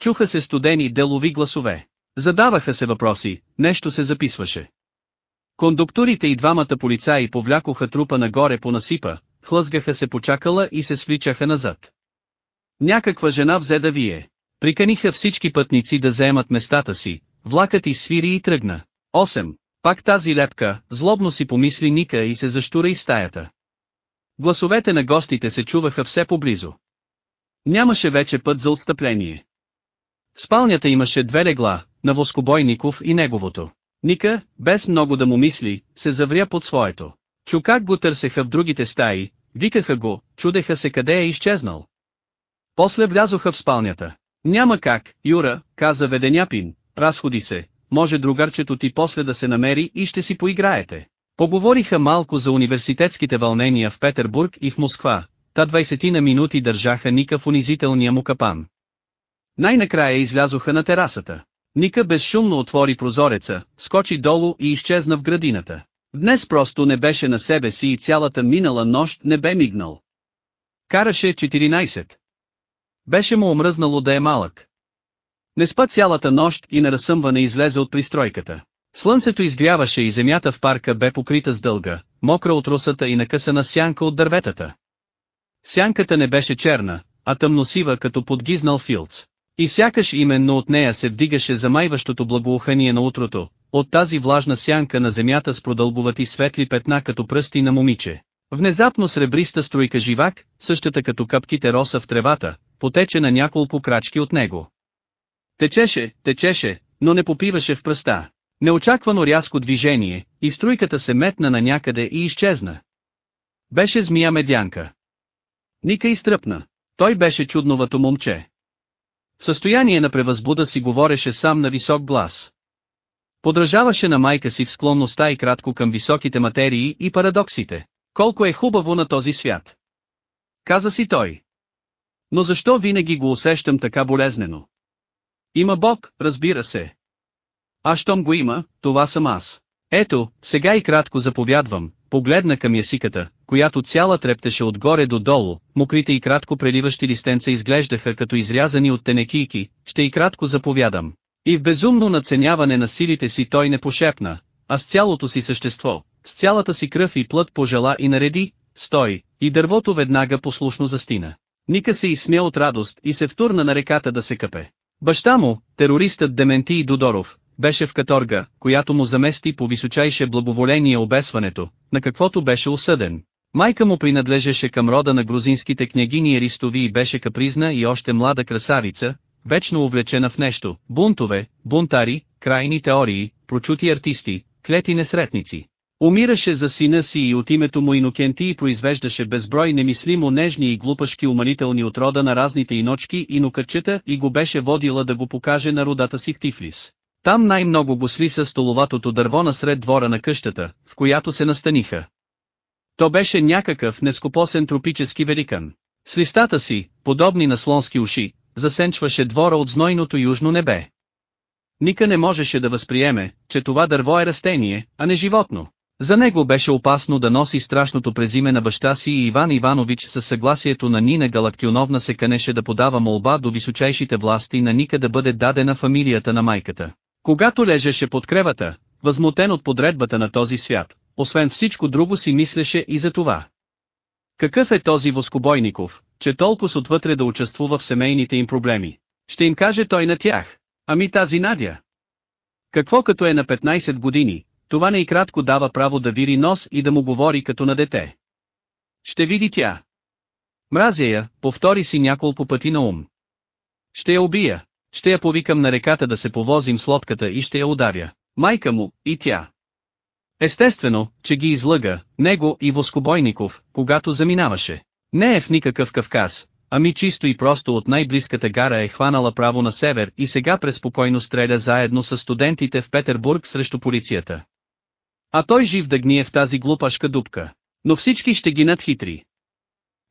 Чуха се студени делови гласове. Задаваха се въпроси, нещо се записваше. Кондукторите и двамата полицаи повлякоха трупа нагоре по насипа, хлъзгаха се по чакала и се свличаха назад. Някаква жена взе да вие. Приканиха всички пътници да заемат местата си, влакът свири и тръгна. 8. Пак тази лепка, злобно си помисли Ника и се заштура из стаята. Гласовете на гостите се чуваха все поблизо. Нямаше вече път за отстъпление. Спалнята имаше две легла, на Воскобойников и неговото. Ника, без много да му мисли, се завря под своето. Чу как го търсеха в другите стаи, викаха го, чудеха се къде е изчезнал. После влязоха в спалнята. Няма как, Юра, каза Веденяпин, разходи се, може другарчето ти после да се намери и ще си поиграете. Поговориха малко за университетските вълнения в Петербург и в Москва, та 20 на минути държаха Ника в унизителния му капан. Най-накрая излязоха на терасата. Ника безшумно отвори прозореца, скочи долу и изчезна в градината. Днес просто не беше на себе си и цялата минала нощ не бе мигнал. Караше 14. Беше му омръзнало да е малък. Не спа цялата нощ и на разсъмване излезе от пристройката. Слънцето изгряваше и земята в парка бе покрита с дълга, мокра от русата и накъсана сянка от дърветата. Сянката не беше черна, а тъмносива като подгизнал филц. И сякаш именно от нея се вдигаше замайващото благоухание на утрото, от тази влажна сянка на земята с продълбовати светли петна като пръсти на момиче. Внезапно сребриста струйка живак, същата като капките роса в тревата, потече на няколко крачки от него. Течеше, течеше, но не попиваше в пръста. Неочаквано рязко движение, и струйката се метна на някъде и изчезна. Беше змия медянка. Ника изтръпна. Той беше чудновато момче. В състояние на превъзбуда си говореше сам на висок глас. Подражаваше на майка си в склонността и кратко към високите материи и парадоксите. Колко е хубаво на този свят. Каза си той. Но защо винаги го усещам така болезнено? Има Бог, разбира се. А щом го има, това съм аз. Ето, сега и кратко заповядвам, погледна към ясиката, която цяла трептеше отгоре до долу, мокрите и кратко преливащи листенца изглеждаха като изрязани от тенекийки, ще и кратко заповядам. И в безумно наценяване на силите си той не пошепна, а с цялото си същество, с цялата си кръв и плът пожела и нареди, стой, и дървото веднага послушно застина. Ника се изсмя от радост и се втурна на реката да се къпе. Баща му, терористът Дементи Додоров, беше в каторга, която му замести по височайше благоволение обесването, на каквото беше осъден. Майка му принадлежеше към рода на грузинските княгини Еристови и беше капризна и още млада красавица, вечно увлечена в нещо, бунтове, бунтари, крайни теории, прочути артисти, клети несретници. Умираше за сина си и от името му Инокенти произвеждаше безброй немислимо нежни и глупашки уманителни от рода на разните иночки и нокърчета и го беше водила да го покаже на родата си в Тифлис. Там най-много го слиса столоватото дърво насред двора на къщата, в която се настаниха. То беше някакъв нескопосен тропически великан. С листата си, подобни на слонски уши, засенчваше двора от знойното южно небе. Ника не можеше да възприеме, че това дърво е растение, а не животно. За него беше опасно да носи страшното презиме на баща си и Иван Иванович със съгласието на Нина Галактионовна се канеше да подава молба до височайшите власти на Ника да бъде дадена фамилията на майката. Когато лежеше под кревата, възмутен от подредбата на този свят, освен всичко друго си мислеше и за това. Какъв е този Воскобойников, че толкова отвътре да участвува в семейните им проблеми? Ще им каже той на тях. Ами тази Надя. Какво като е на 15 години, това не и кратко дава право да вири нос и да му говори като на дете. Ще види тя. Мразя я, повтори си няколко пъти на ум. Ще я убия, ще я повикам на реката да се повозим с лодката и ще я ударя. Майка му, и тя. Естествено, че ги излъга, него и Воскобойников, когато заминаваше. Не е в никакъв Кавказ, ами чисто и просто от най-близката гара е хванала право на север и сега преспокойно стреля заедно с студентите в Петербург срещу полицията. А той жив да гние в тази глупашка дупка. Но всички ще ги надхитри.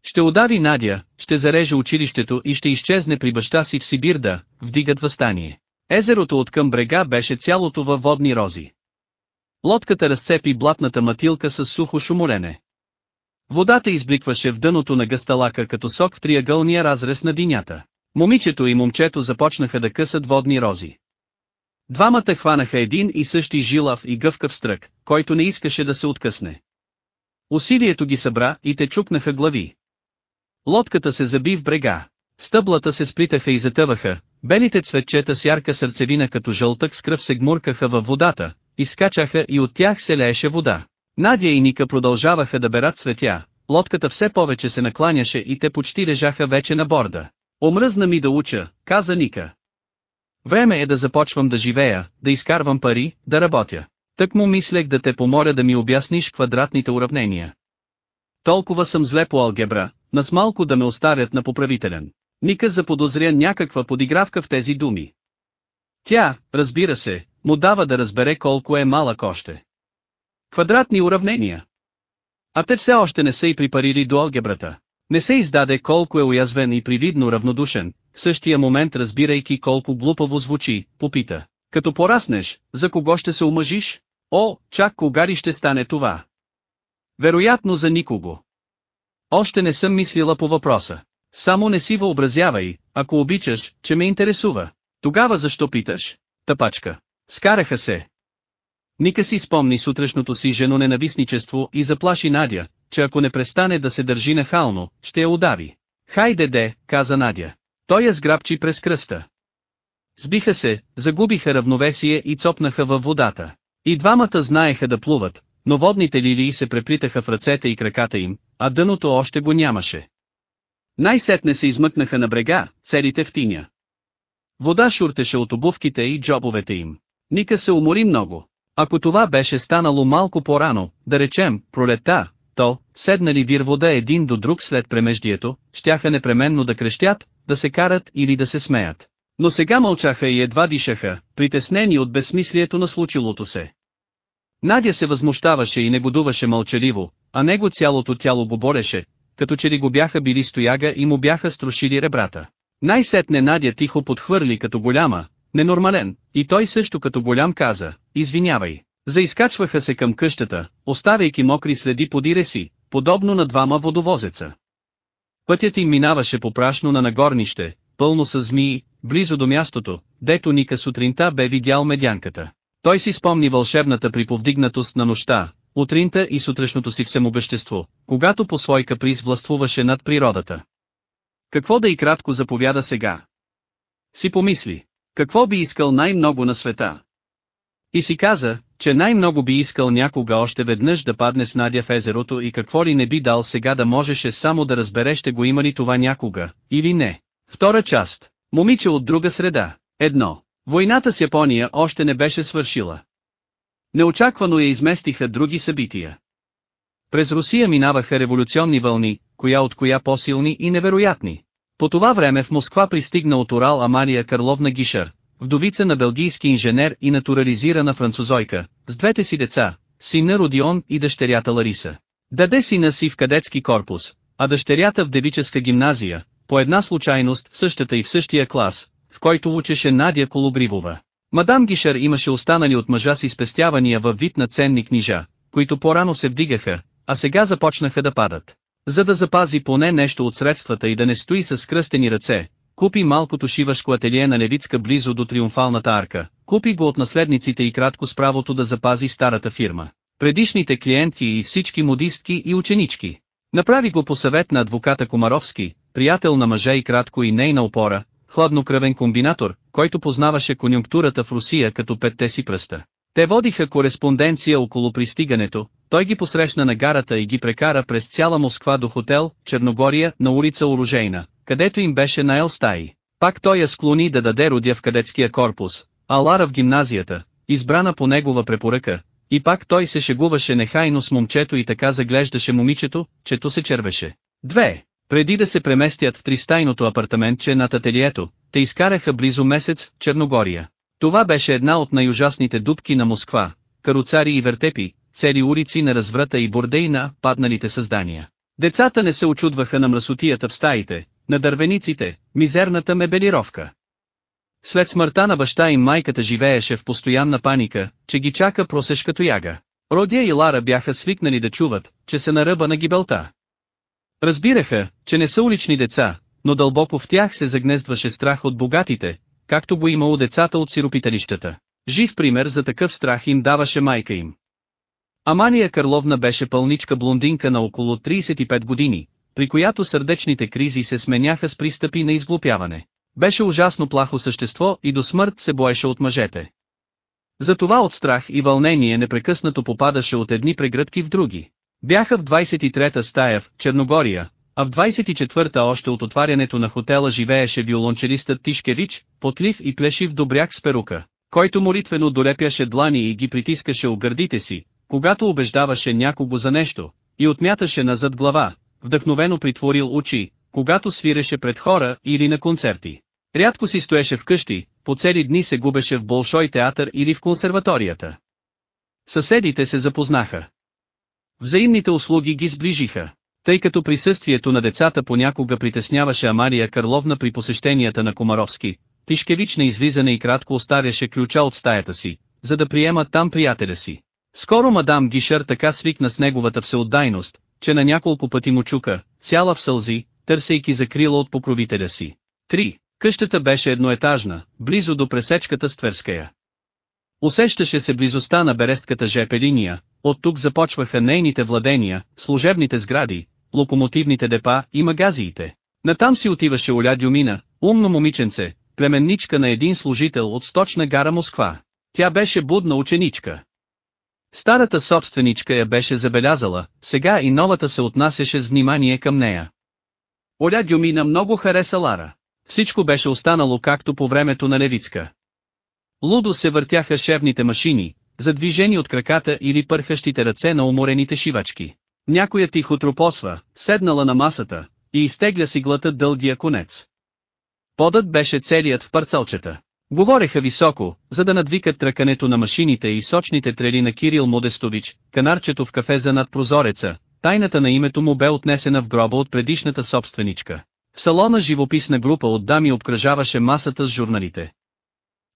Ще удари Надя, ще зареже училището и ще изчезне при баща си в Сибир да, вдигат възстание. Езерото от към брега беше цялото във водни рози. Лодката разцепи блатната матилка с сухо шумолене. Водата избликваше в дъното на гъсталака като сок в триъгълния разрез на динята. Момичето и момчето започнаха да късат водни рози. Двамата хванаха един и същи жилав и гъвкав стрък, който не искаше да се откъсне. Усилието ги събра и те чукнаха глави. Лодката се заби в брега. Стъблата се сплитаха и затъваха, белите цветчета с ярка сърцевина като жълтък с кръв се гмуркаха във водата, изкачаха и от тях се лееше вода. Надя и Ника продължаваха да берат цветя, лодката все повече се накланяше и те почти лежаха вече на борда. Омръзна ми да уча, каза Ника. Време е да започвам да живея, да изкарвам пари, да работя. Тък му мислех да те помоля да ми обясниш квадратните уравнения. Толкова съм зле по алгебра, нас малко да ме оставят на поправителен. Ника заподозря някаква подигравка в тези думи. Тя, разбира се, му дава да разбере колко е малък още. Квадратни уравнения. А те все още не са и припарили до алгебрата. Не се издаде колко е уязвен и привидно равнодушен, в същия момент разбирайки колко глупаво звучи, попита. Като пораснеш, за кого ще се омъжиш? О, чак кога ли ще стане това? Вероятно за никого. Още не съм мислила по въпроса. Само не си въобразявай, ако обичаш, че ме интересува. Тогава защо питаш? Тъпачка. Скараха се. Ника си спомни сутрешното си женоненавистничество и заплаши Надя, че ако не престане да се държи нахално, ще я удави. Хайде де, каза Надя. Той я сграбчи през кръста. Сбиха се, загубиха равновесие и цопнаха във водата. И двамата знаеха да плуват, но водните лилии се преплитаха в ръцете и краката им, а дъното още го нямаше. Най-сетне се измъкнаха на брега, целите в тиня. Вода шуртеше от обувките и джобовете им. Ника се умори много. Ако това беше станало малко по-рано, да речем, пролета, то, седнали вир вода един до друг след премеждието, щяха непременно да крещят, да се карат или да се смеят. Но сега мълчаха и едва дишаха, притеснени от безсмислието на случилото се. Надя се възмущаваше и негодуваше мълчаливо, а него цялото тяло бобореше, като че ли го бяха били стояга и му бяха струшили ребрата. Най-сетне Надя тихо подхвърли като голяма, ненормален, и той също като голям каза, извинявай. Заискачваха се към къщата, оставяйки мокри следи по диреси, подобно на двама водовозеца. Пътят им минаваше по прашно на нагорнище, пълно с змии, близо до мястото, дето Ника сутринта бе видял медянката. Той си спомни вълшебната приповдигнатост на нощта, утринта и сутрешното си всемогъщество, когато по свой каприз властвуваше над природата. Какво да и кратко заповяда сега? Си помисли, какво би искал най-много на света? И си каза, че най-много би искал някога още веднъж да падне с Надя в езерото и какво ли не би дал сега да можеше само да разбере ще го има ли това някога, или не. Втора част. Момиче от друга среда. Едно. Войната с Япония още не беше свършила. Неочаквано я изместиха други събития. През Русия минаваха революционни вълни, коя от коя по-силни и невероятни. По това време в Москва пристигна от Урал Амария Карловна Гишар, вдовица на белгийски инженер и натурализирана французойка, с двете си деца, сина Родион и дъщерята Лариса. Даде сина си в кадетски корпус, а дъщерята в девическа гимназия, по една случайност същата и в същия клас, в който учеше Надя Колобривова. Мадам Гишар имаше останали от мъжа си спестявания във вид на ценни книжа, които по-рано се вдигаха, а сега започнаха да падат. За да запази поне нещо от средствата и да не стои с кръстени ръце, купи малкото шивашко ателие на Левицка близо до Триумфалната арка, купи го от наследниците и кратко с правото да запази старата фирма. Предишните клиенти и всички модистки и ученички. Направи го по съвет на адвоката Комаровски, приятел на мъжа и кратко и нейна опора, хладнокръвен комбинатор, който познаваше конюнктурата в Русия като петте си пръста. Те водиха кореспонденция около пристигането, той ги посрещна на гарата и ги прекара през цяла Москва до хотел, Черногория, на улица Оружейна, където им беше наел стаи. Пак той я склони да даде родя в кадетския корпус, а Лара в гимназията, избрана по негова препоръка, и пак той се шегуваше нехайно с момчето и така заглеждаше момичето, чето се червеше. Две. Преди да се преместят в тристайното апартаментче над ателието, те изкараха близо месец в Черногория. Това беше една от най-ужасните дупки на Москва, каруцари и вертепи, цели улици на разврата и бордей на падналите създания. Децата не се очудваха на мръсотията в стаите, на дървениците, мизерната мебелировка. След смъртта на баща им майката живееше в постоянна паника, че ги чака просеш като яга. Родия и Лара бяха свикнали да чуват, че се наръба на гибелта. Разбираха, че не са улични деца, но дълбоко в тях се загнездваше страх от богатите, както го имало децата от сиропиталищата. Жив пример за такъв страх им даваше майка им. Амания Карловна беше пълничка блондинка на около 35 години, при която сърдечните кризи се сменяха с пристъпи на изглупяване. Беше ужасно плахо същество и до смърт се боеше от мъжете. Затова от страх и вълнение непрекъснато попадаше от едни прегръдки в други. Бяха в 23-та стая в Черногория, а в 24-та още от отварянето на хотела живееше виолончелистът Тишкевич, потлив и плешив добряк с перука. който молитвено долепяше длани и ги притискаше у гърдите си, когато убеждаваше някого за нещо, и отмяташе назад глава, вдъхновено притворил очи, когато свиреше пред хора или на концерти. Рядко си стоеше вкъщи, по цели дни се губеше в Болшой театър или в консерваторията. Съседите се запознаха. Взаимните услуги ги сближиха. Тъй като присъствието на децата понякога притесняваше Амария Карловна при посещенията на Комаровски, Тишкевич на излизане и кратко оставяше ключа от стаята си, за да приема там приятеля си. Скоро мадам Гишър така свикна с неговата всеотдайност, че на няколко пъти му чука, цяла в сълзи, търсейки закрила от покровителя си. 3. Къщата беше едноетажна, близо до пресечката с Тверская. Усещаше се близостта на Берестката ЖП линия, от тук започваха нейните владения, служебните сгради, локомотивните депа и магазиите. Натам си отиваше Оля Дюмина, умно момиченце, племенничка на един служител от сточна гара Москва. Тя беше будна ученичка. Старата собственичка я беше забелязала, сега и новата се отнасяше с внимание към нея. Оля Дюмина много хареса Лара. Всичко беше останало както по времето на Левицка. Лудо се въртяха шевните машини, задвижени от краката или пърхащите ръце на уморените шивачки. Някоя тихо тропосва, седнала на масата, и изтегля си глата дългия конец. Подът беше целият в парцалчета. Говореха високо, за да надвикат тръкането на машините и сочните трели на Кирил Модестович, канарчето в кафе за над прозореца, тайната на името му бе отнесена в гроба от предишната собственичка. В салона живописна група от дами обкръжаваше масата с журналите.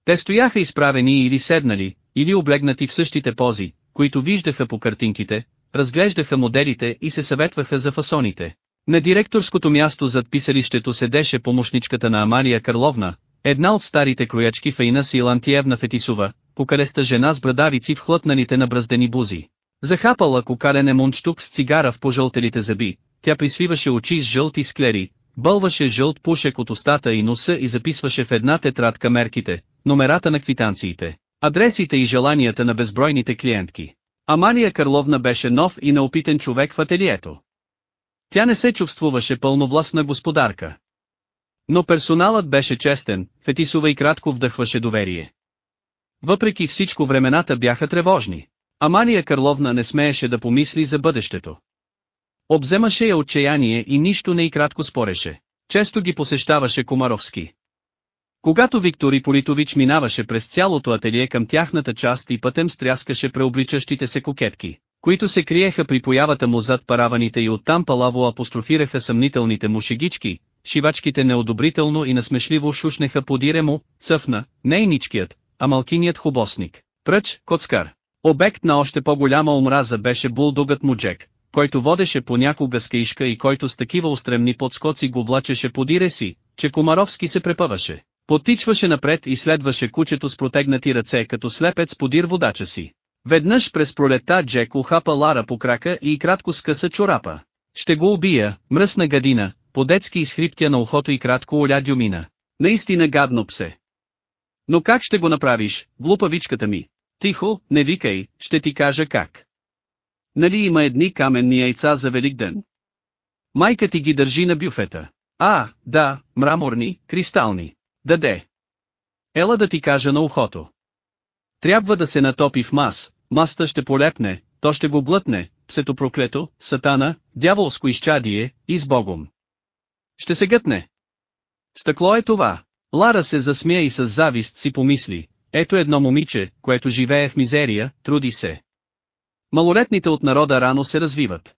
Те стояха изправени или седнали, или облегнати в същите пози, които виждаха по картинките, разглеждаха моделите и се съветваха за фасоните. На директорското място зад писалището седеше помощничката на Амалия Карловна, една от старите кроячки Фаина Силантиевна Фетисова, покалеста жена с брадавици в хлътнаните на бръздени бузи. Захапала кокалене мунчтук с цигара в пожълтелите зъби, тя присвиваше очи с жълти склери, бълваше жълт пушек от устата и носа и записваше в една тетрадка мерките, номерата на квитанциите, адресите и желанията на безбройните клиентки. Амалия Карловна беше нов и неопитен човек в ателието. Тя не се чувствуваше пълновластна господарка. Но персоналът беше честен, Фетисова и кратко вдъхваше доверие. Въпреки всичко времената бяха тревожни. Амалия Карловна не смееше да помисли за бъдещето. Обземаше я отчаяние и нищо не и кратко спореше. Често ги посещаваше Комаровски. Когато Виктор Иполитович минаваше през цялото ателие към тяхната част и пътем стряскаше преобличащите се кокетки, които се криеха при появата му зад параваните и оттам палаво апострофираха съмнителните му шегички, шивачките неодобрително и насмешливо шушнеха подире му, цъфна, нейничкият, а малкиният хубосник, пръч, коцкар. Обект на още по-голяма омраза беше булдогът му Джек, който водеше понякога с каишка и който с такива устремни подскоци го влачеше подире си, че Комаровски се препъваше. Потичваше напред и следваше кучето с протегнати ръце като слепец подир водача си. Веднъж през пролета Джек ухапа Лара по крака и кратко скъса чорапа. Ще го убия, мръсна гадина, по-детски изхриптя на ухото и кратко оля дюмина. Наистина гадно псе. Но как ще го направиш, глупавичката ми? Тихо, не викай, ще ти кажа как. Нали има едни каменни яйца за Великден? Майка ти ги държи на бюфета. А, да, мраморни, кристални. Даде. Ела да ти кажа на ухото. Трябва да се натопи в мас, маста ще полепне, то ще го блътне, псето проклето, сатана, дяволско изчадие, и с Богом. Ще се гътне. Стъкло е това. Лара се засмя и с завист си помисли, ето едно момиче, което живее в мизерия, труди се. Малолетните от народа рано се развиват.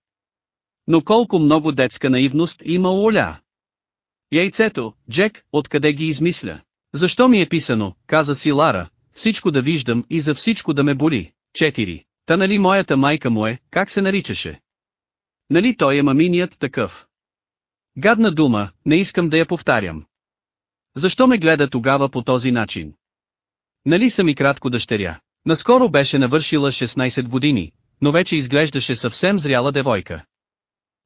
Но колко много детска наивност има у Оля. Яйцето, Джек, откъде ги измисля? Защо ми е писано, каза си Лара, всичко да виждам и за всичко да ме боли. 4. Та нали моята майка му е, как се наричаше? Нали той е маминият такъв? Гадна дума, не искам да я повтарям. Защо ме гледа тогава по този начин? Нали съм и кратко дъщеря? Наскоро беше навършила 16 години, но вече изглеждаше съвсем зряла девойка.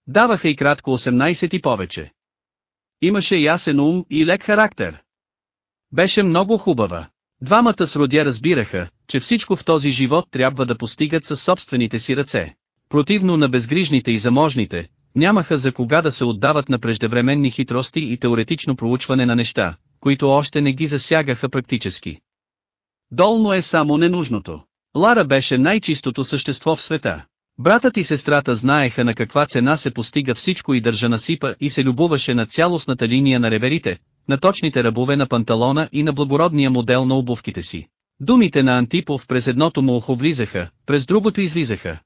Даваха и кратко 18 и повече. Имаше ясен ум и лек характер. Беше много хубава. Двамата с родя разбираха, че всичко в този живот трябва да постигат със собствените си ръце. Противно на безгрижните и заможните, нямаха за кога да се отдават на преждевременни хитрости и теоретично проучване на неща, които още не ги засягаха практически. Долно е само ненужното. Лара беше най-чистото същество в света. Братът и сестрата знаеха на каква цена се постига всичко и държа на сипа и се любоваше на цялостната линия на реверите, на точните ръбове на панталона и на благородния модел на обувките си. Думите на Антипов през едното му ухо влизаха, през другото излизаха.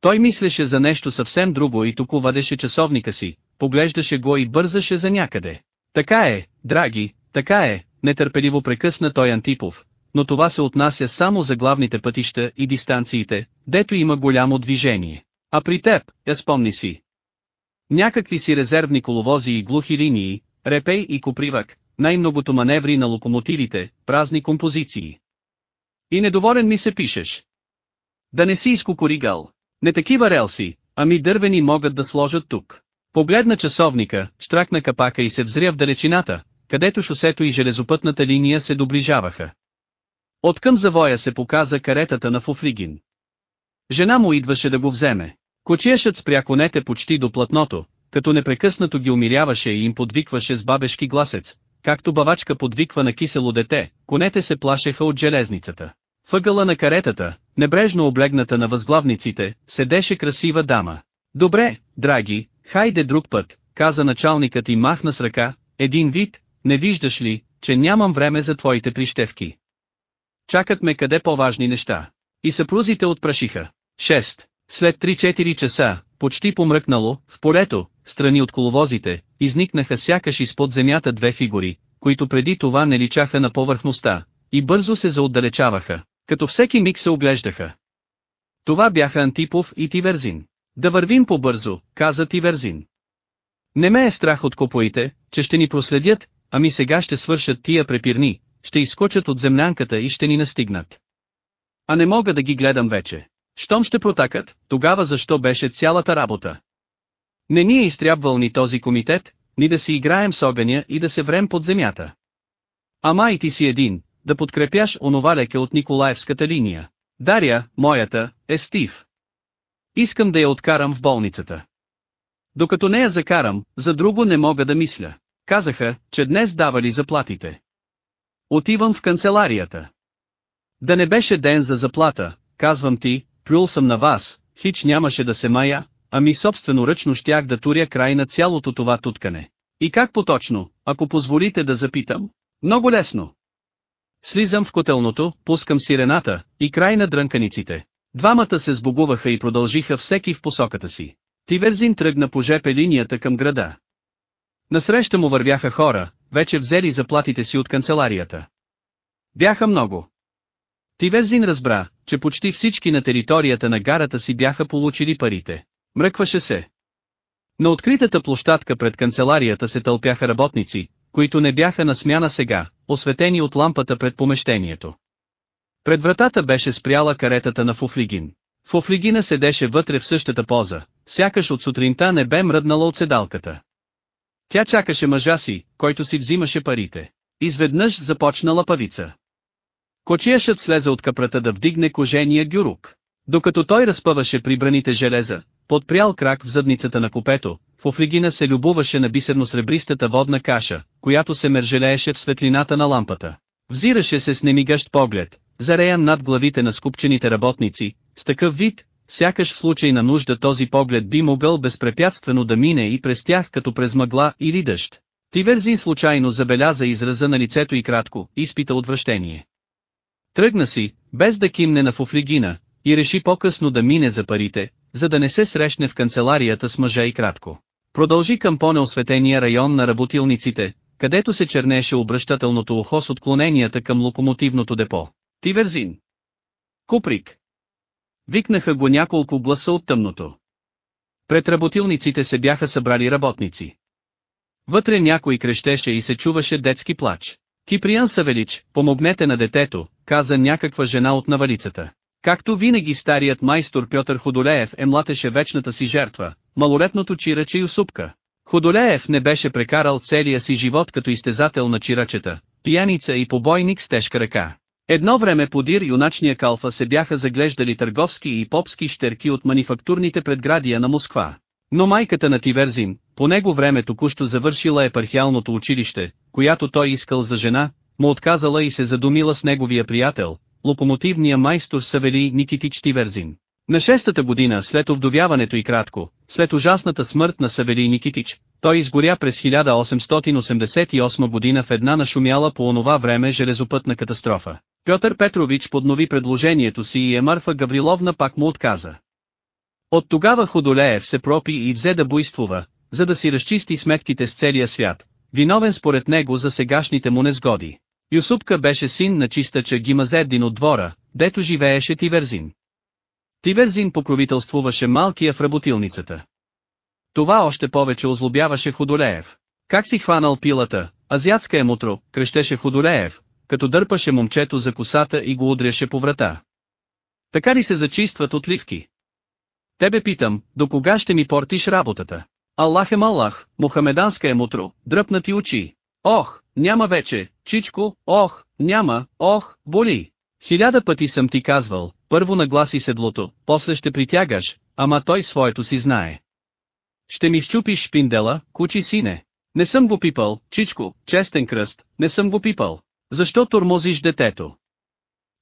Той мислеше за нещо съвсем друго и тук вадеше часовника си, поглеждаше го и бързаше за някъде. Така е, драги, така е, нетърпеливо прекъсна той Антипов, но това се отнася само за главните пътища и дистанциите, дето има голямо движение. А при теб, я спомни си. Някакви си резервни коловози и глухи линии, репей и копривак, най-многото маневри на локомотивите, празни композиции. И недоволен ми се пишеш. Да не си изкукоригал. Не такива релси, ами дървени могат да сложат тук. Погледна часовника, штракна капака и се взря в далечината, където шосето и железопътната линия се доближаваха. Откъм завоя се показа каретата на Фуфлигин. Жена му идваше да го вземе. Кочияшът спря конете почти до платното, като непрекъснато ги умиряваше и им подвикваше с бабешки гласец, както бавачка подвиква на кисело дете, конете се плашеха от железницата. Въгъла на каретата, небрежно облегната на възглавниците, седеше красива дама. Добре, драги, хайде друг път, каза началникът и махна с ръка, един вид, не виждаш ли, че нямам време за твоите прищевки. Чакат ме къде по-важни неща. И съпрузите отпрашиха. 6. След 3-4 часа, почти помръкнало, в полето, страни от коловозите, изникнаха сякаш изпод земята две фигури, които преди това не личаха на повърхността, и бързо се заотдалечаваха, като всеки миг се оглеждаха. Това бяха Антипов и Тиверзин. Да вървим по-бързо, каза Тиверзин. Не ме е страх от копоите, че ще ни проследят, ами сега ще свършат тия препирни, ще изкочат от землянката и ще ни настигнат. А не мога да ги гледам вече. Щом ще протакат, тогава защо беше цялата работа? Не ни е изтрябвал ни този комитет, ни да си играем с огъня и да се врем под земята. Ама и ти си един, да подкрепяш онова леке от Николаевската линия. Даря, моята, е Стив. Искам да я откарам в болницата. Докато не я закарам, за друго не мога да мисля. Казаха, че днес давали заплатите. Отивам в канцеларията. Да не беше ден за заплата, казвам ти, плюл съм на вас, хич нямаше да се мая, ами собствено ръчно щях да туря край на цялото това туткане. И как поточно, ако позволите да запитам? Много лесно. Слизам в котелното, пускам сирената, и край на дрънканиците. Двамата се сбогуваха и продължиха всеки в посоката си. Тиверзин тръгна по жепе линията към града. Насреща му вървяха хора, вече взели заплатите си от канцеларията. Бяха много. Тиверзин разбра, че почти всички на територията на гарата си бяха получили парите. Мръкваше се. На откритата площадка пред канцеларията се тълпяха работници, които не бяха на смяна сега, осветени от лампата пред помещението. Пред вратата беше спряла каретата на Фуфлигин. Фуфлигина седеше вътре в същата поза, сякаш от сутринта не бе мръднала от седалката. Тя чакаше мъжа си, който си взимаше парите. Изведнъж започна лапавица. Кочияшът слезе от капрата да вдигне кожения гюрук. Докато той разпъваше прибраните железа, подпрял крак в задницата на купето, Фофлигина се любуваше на бисерно-сребристата водна каша, която се мержелееше в светлината на лампата. Взираше се с немигащ поглед, зареян над главите на скупчените работници, с такъв вид, сякаш в случай на нужда този поглед би могъл безпрепятствено да мине и през тях като през мъгла или дъжд. Тиверзин случайно забеляза израза на лицето и кратко, изпита отвращение. Тръгна си, без да кимне на Фуфлигина, и реши по-късно да мине за парите, за да не се срещне в канцеларията с мъжа и кратко. Продължи към по-неосветения район на работилниците, където се чернеше обръщателното ухо с отклоненията към локомотивното депо. Тиверзин. Куприк. Викнаха го няколко гласа от тъмното. Пред работилниците се бяха събрали работници. Вътре някой крещеше и се чуваше детски плач. Киприян Савелич, помогнете на детето, каза някаква жена от навалицата. Както винаги старият майстор Пьотър Ходолеев е млатеше вечната си жертва, малолетното чираче Юсупка. Ходолеев не беше прекарал целия си живот като изтезател на чирачета, пияница и побойник с тежка ръка. Едно време подир юначния калфа се бяха заглеждали търговски и попски щерки от манифактурните предградия на Москва. Но майката на Тиверзин, по него време току-що завършила епархиалното училище, която той искал за жена, му отказала и се задумила с неговия приятел, локомотивния майстор Савели Никитич Тиверзин. На шестата година след овдовяването и кратко, след ужасната смърт на Савелий Никитич, той изгоря през 1888 година в една нашумяла по онова време железопътна катастрофа. Пьотър Петрович поднови предложението си и Емарфа Гавриловна пак му отказа. От тогава Ходолеев се пропи и взе да буйствува, за да си разчисти сметките с целия свят, виновен според него за сегашните му незгоди. Юсупка беше син на чистача Гимазеддин от двора, дето живееше Тиверзин. Тиверзин покровителствуваше малкия в работилницата. Това още повече озлобяваше Ходолеев. Как си хванал пилата, азиатска е мутро, крещеше Ходолеев, като дърпаше момчето за косата и го удряше по врата. Така ли се зачистват отливки? Тебе питам, до кога ще ми портиш работата? Аллах е Маллах, Мухамеданска е мутро, дръпна ти очи. Ох, няма вече, чичко, ох, няма, ох, боли. Хиляда пъти съм ти казвал, първо нагласи седлото, после ще притягаш, ама той своето си знае. Ще ми щупиш шпиндела, кучи сине. Не съм го пипал, чичко, честен кръст, не съм го пипал. Защо тормозиш детето?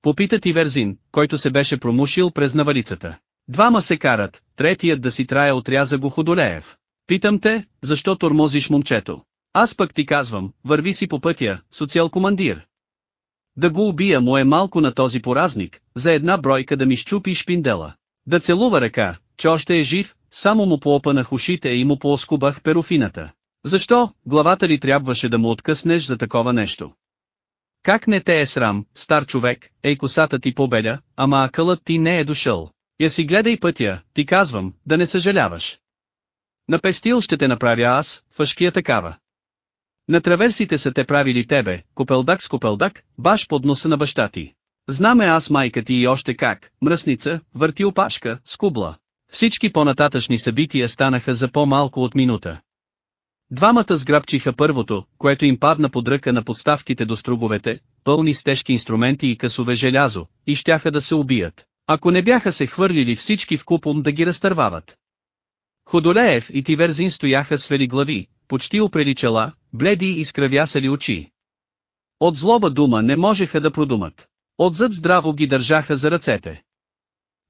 Попита ти Верзин, който се беше промушил през навалицата. Двама се карат, третият да си трая отряза го Ходолеев. Питам те, защо тормозиш момчето? Аз пък ти казвам, върви си по пътя, социал-командир. Да го убия му е малко на този поразник, за една бройка да ми щупи шпиндела. Да целува ръка, че още е жив, само му поопанах ушите и му пооскубах перофината. Защо, главата ли трябваше да му откъснеш за такова нещо? Как не те е срам, стар човек, ей косата ти побеля, ама акълът ти не е дошъл. Я си гледай пътя, ти казвам, да не съжаляваш. На пестил ще те направя аз, въшкия такава. На траверсите са те правили тебе, копелдак с копелдак, баш под носа на баща ти. Знаме аз майка ти и още как, мръсница, върти опашка, скубла. Всички по-нататъчни събития станаха за по-малко от минута. Двамата сграбчиха първото, което им падна под ръка на подставките до струговете, пълни с тежки инструменти и късове желязо, и щяха да се убият, ако не бяха се хвърлили всички в купом да ги разтървават. Ходолеев и Тиверзин стояха свели глави, почти опрели чела, бледи и скръвясали очи. От злоба дума не можеха да продумат. Отзад здраво ги държаха за ръцете.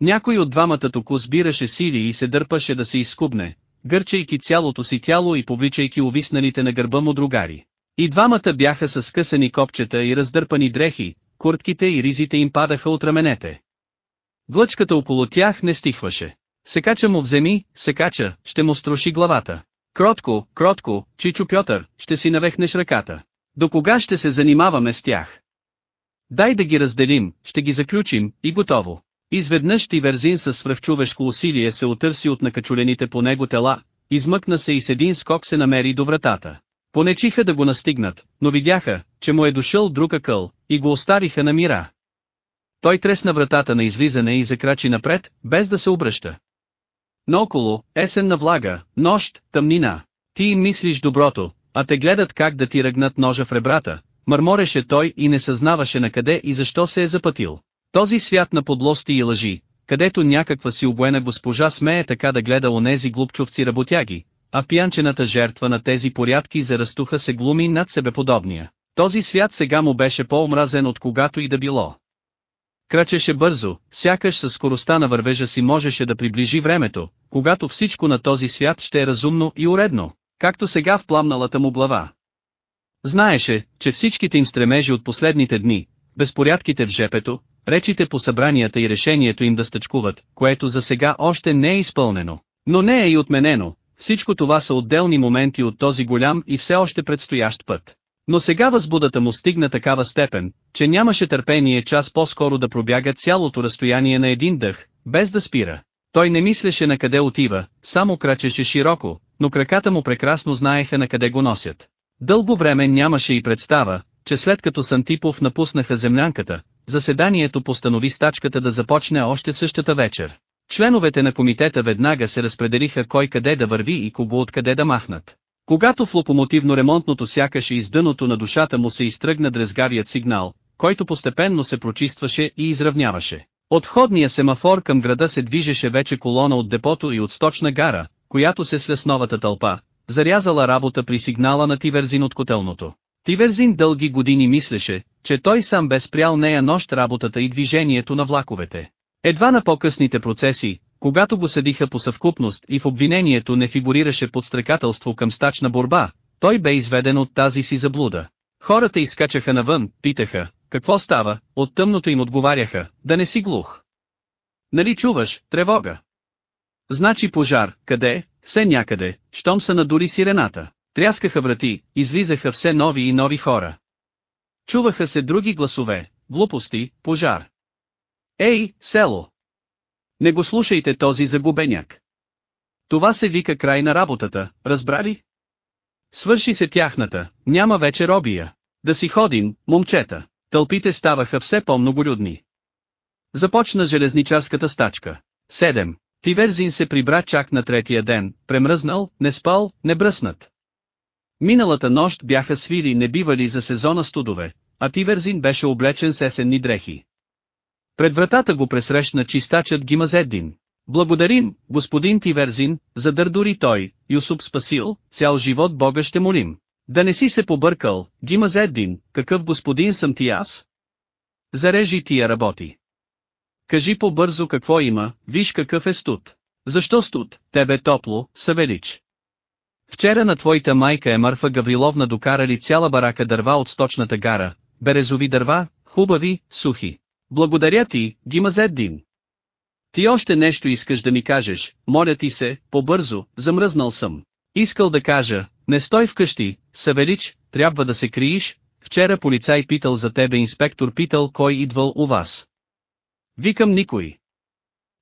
Някой от двамата току сбираше сили и се дърпаше да се изкубне, гърчайки цялото си тяло и повличайки увисналите на гърба му другари. И двамата бяха с скъсани копчета и раздърпани дрехи, куртките и ризите им падаха от раменете. Глъчката около тях не стихваше. Секача му вземи, секача, ще му струши главата. Кротко, кротко, Чичо Пьотър, ще си навехнеш ръката. До кога ще се занимаваме с тях? Дай да ги разделим, ще ги заключим, и готово. Изведнъж Тиверзин със свръхчувешко усилие се отърси от накачулените по него тела, измъкна се и с един скок се намери до вратата. Понечиха да го настигнат, но видяха, че му е дошъл друг акъл, и го оставиха на мира. Той тресна вратата на излизане и закрачи напред, без да се обръща. Наоколо, есенна влага, нощ, тъмнина. Ти им мислиш доброто, а те гледат как да ти ръгнат ножа в ребрата, мърмореше той и не съзнаваше на къде и защо се е запътил. Този свят на подлости и лъжи, където някаква си обоена госпожа смее така да гледа онези глупчовци работяги, а пиянчената жертва на тези порядки за растуха се глуми над себеподобния. Този свят сега му беше по-омразен от когато и да било. Крачеше бързо, сякаш със скоростта на вървежа си можеше да приближи времето, когато всичко на този свят ще е разумно и уредно, както сега в пламналата му глава. Знаеше, че всичките им стремежи от последните дни, безпорядките в жепето, речите по събранията и решението им да стъчкуват, което за сега още не е изпълнено, но не е и отменено, всичко това са отделни моменти от този голям и все още предстоящ път. Но сега възбудата му стигна такава степен, че нямаше търпение час по-скоро да пробяга цялото разстояние на един дъх, без да спира. Той не мислеше на къде отива, само крачеше широко, но краката му прекрасно знаеха на къде го носят. Дълго време нямаше и представа, че след като Сантипов напуснаха землянката, заседанието постанови стачката да започне още същата вечер. Членовете на комитета веднага се разпределиха кой къде да върви и кого откъде да махнат. Когато в локомотивно-ремонтното сякаше из дъното на душата му се изтръгна дрезгарият сигнал, който постепенно се прочистваше и изравняваше. От входния семафор към града се движеше вече колона от депото и от сточна гара, която се с новата тълпа, зарязала работа при сигнала на Тиверзин от котелното. Тиверзин дълги години мислеше, че той сам бе спрял нея нощ работата и движението на влаковете. Едва на по-късните процеси, когато го съдиха по съвкупност и в обвинението не фигурираше подстрекателство към стачна борба, той бе изведен от тази си заблуда. Хората изкачаха навън, питаха, какво става, от тъмното им отговаряха, да не си глух. Нали чуваш, тревога? Значи пожар, къде, все някъде, щом са надури сирената. Тряскаха врати, излизаха все нови и нови хора. Чуваха се други гласове, глупости, пожар. Ей, село! Не го слушайте този загубеняк. Това се вика край на работата, разбрали? Свърши се тяхната, няма вече робия. Да си ходим, момчета. Тълпите ставаха все по-многолюдни. Започна железничарската стачка. 7. Тиверзин се прибра чак на третия ден, премръзнал, не спал, не бръснат. Миналата нощ бяха свири небивали за сезона студове, а Тиверзин беше облечен с есенни дрехи. Пред вратата го пресрещна чистачът Гимазеддин. Благодарим, господин Тиверзин, за дърдори той, Юсуп спасил, цял живот Бога ще молим. Да не си се побъркал, Гимазеддин, какъв господин съм ти аз? Зарежи тия работи. Кажи по-бързо какво има, виж какъв е студ. Защо студ, тебе топло, Савелич? Вчера на твоята майка е Марфа Гавриловна докарали цяла барака дърва от сточната гара, березови дърва, хубави, сухи. Благодаря ти, Гимазеддин. Ти още нещо искаш да ми кажеш, моля ти се, по-бързо, замръзнал съм. Искал да кажа, не стой вкъщи, Савелич, трябва да се крииш, вчера полицай питал за тебе инспектор питал кой идвал у вас. Викам никой.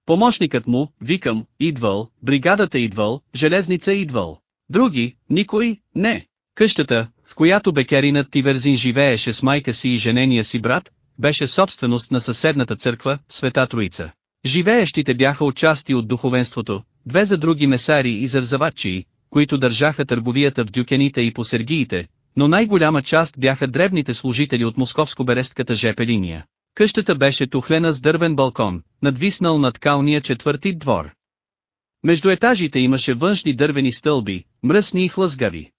Помощникът му, викам, идвал, бригадата идвал, железница идвал. Други, никой, не. Къщата, в която бекеринът Тиверзин живееше с майка си и женения си брат, беше собственост на съседната църква, Света Троица. Живеещите бяха отчасти от духовенството, две за други месари и зарзавачи, които държаха търговията в дюкените и по сергиите, но най-голяма част бяха дребните служители от московско-берестката ЖП линия. Къщата беше тухлена с дървен балкон, надвиснал над калния четвърти двор. Между етажите имаше външни дървени стълби, мръсни и хлъзгави.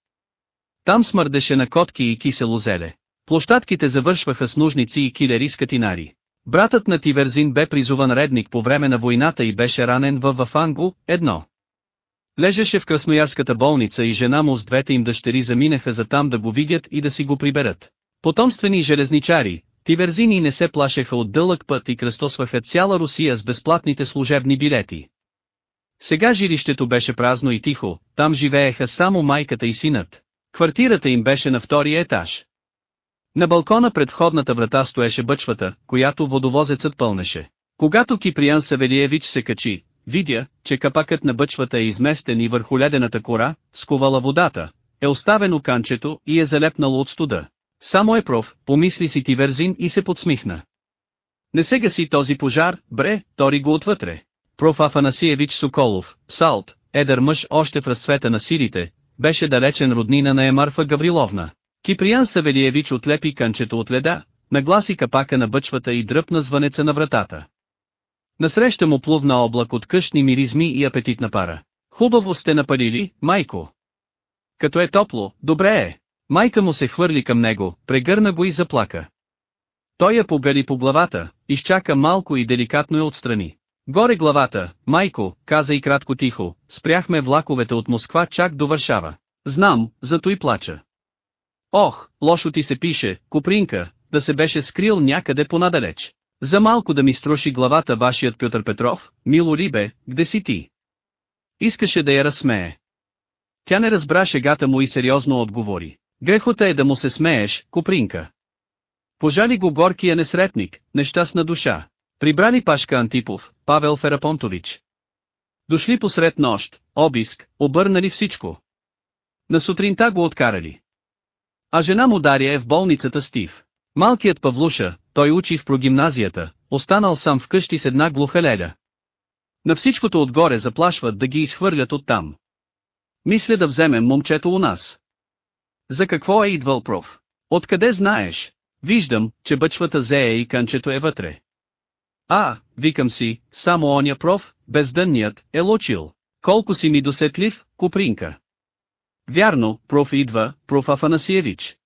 Там смърдеше на котки и кисело зеле. Площадките завършваха с нужници и килери с катинари. Братът на Тиверзин бе призуван редник по време на войната и беше ранен във Вафанго, едно. Лежеше в красноярската болница и жена му с двете им дъщери заминаха за там да го видят и да си го приберат. Потомствени железничари, Тиверзини не се плашеха от дълъг път и кръстосваха цяла Русия с безплатните служебни билети. Сега жилището беше празно и тихо, там живееха само майката и синът. Квартирата им беше на втория етаж. На балкона пред входната врата стоеше бъчвата, която водовозецът пълнеше. Когато Киприян Савелиевич се качи, видя, че капакът на бъчвата е изместен и върху ледената кора, скувала водата, е оставено канчето и е залепнало от студа. Само е проф, помисли си Тиверзин и се подсмихна. Не се гаси този пожар, бре, тори го отвътре. Проф Афанасиевич Соколов, Салт, едър мъж още в разцвета на силите, беше далечен роднина на Емарфа Гавриловна. Киприян Савелиевич отлепи кънчето от леда, нагласи капака на бъчвата и дръпна звънеца на вратата. Насреща му плувна облак от къщни миризми и апетитна пара. Хубаво сте напалили, майко. Като е топло, добре е. Майка му се хвърли към него, прегърна го и заплака. Той я побели по главата, изчака малко и деликатно я отстрани. Горе главата, майко, каза и кратко тихо, спряхме влаковете от Москва чак до Варшава. Знам, зато и плача. Ох, лошо ти се пише, Купринка, да се беше скрил някъде понадалеч. За малко да ми струши главата вашият Петър Петров, мило либе, где си ти? Искаше да я разсмее. Тя не разбра шегата му и сериозно отговори. Грехота е да му се смееш, Купринка. Пожали го горкия несретник, нещастна душа. Прибрали Пашка Антипов, Павел Ферапонтович. Дошли посред нощ, обиск, обърнали всичко. На сутринта го откарали. А жена му Дария е в болницата Стив. Малкият Павлуша, той учи в прогимназията, останал сам вкъщи с една глуха леля. На всичкото отгоре заплашват да ги изхвърлят оттам. Мисля да вземем момчето у нас. За какво е идвал проф? Откъде знаеш? Виждам, че бъчвата зее и канчето е вътре. А, викам си, само оня проф, бездънният, е лочил. Колко си ми досетлив, Купринка. Вярно, проф идва, проф Афанасиевич.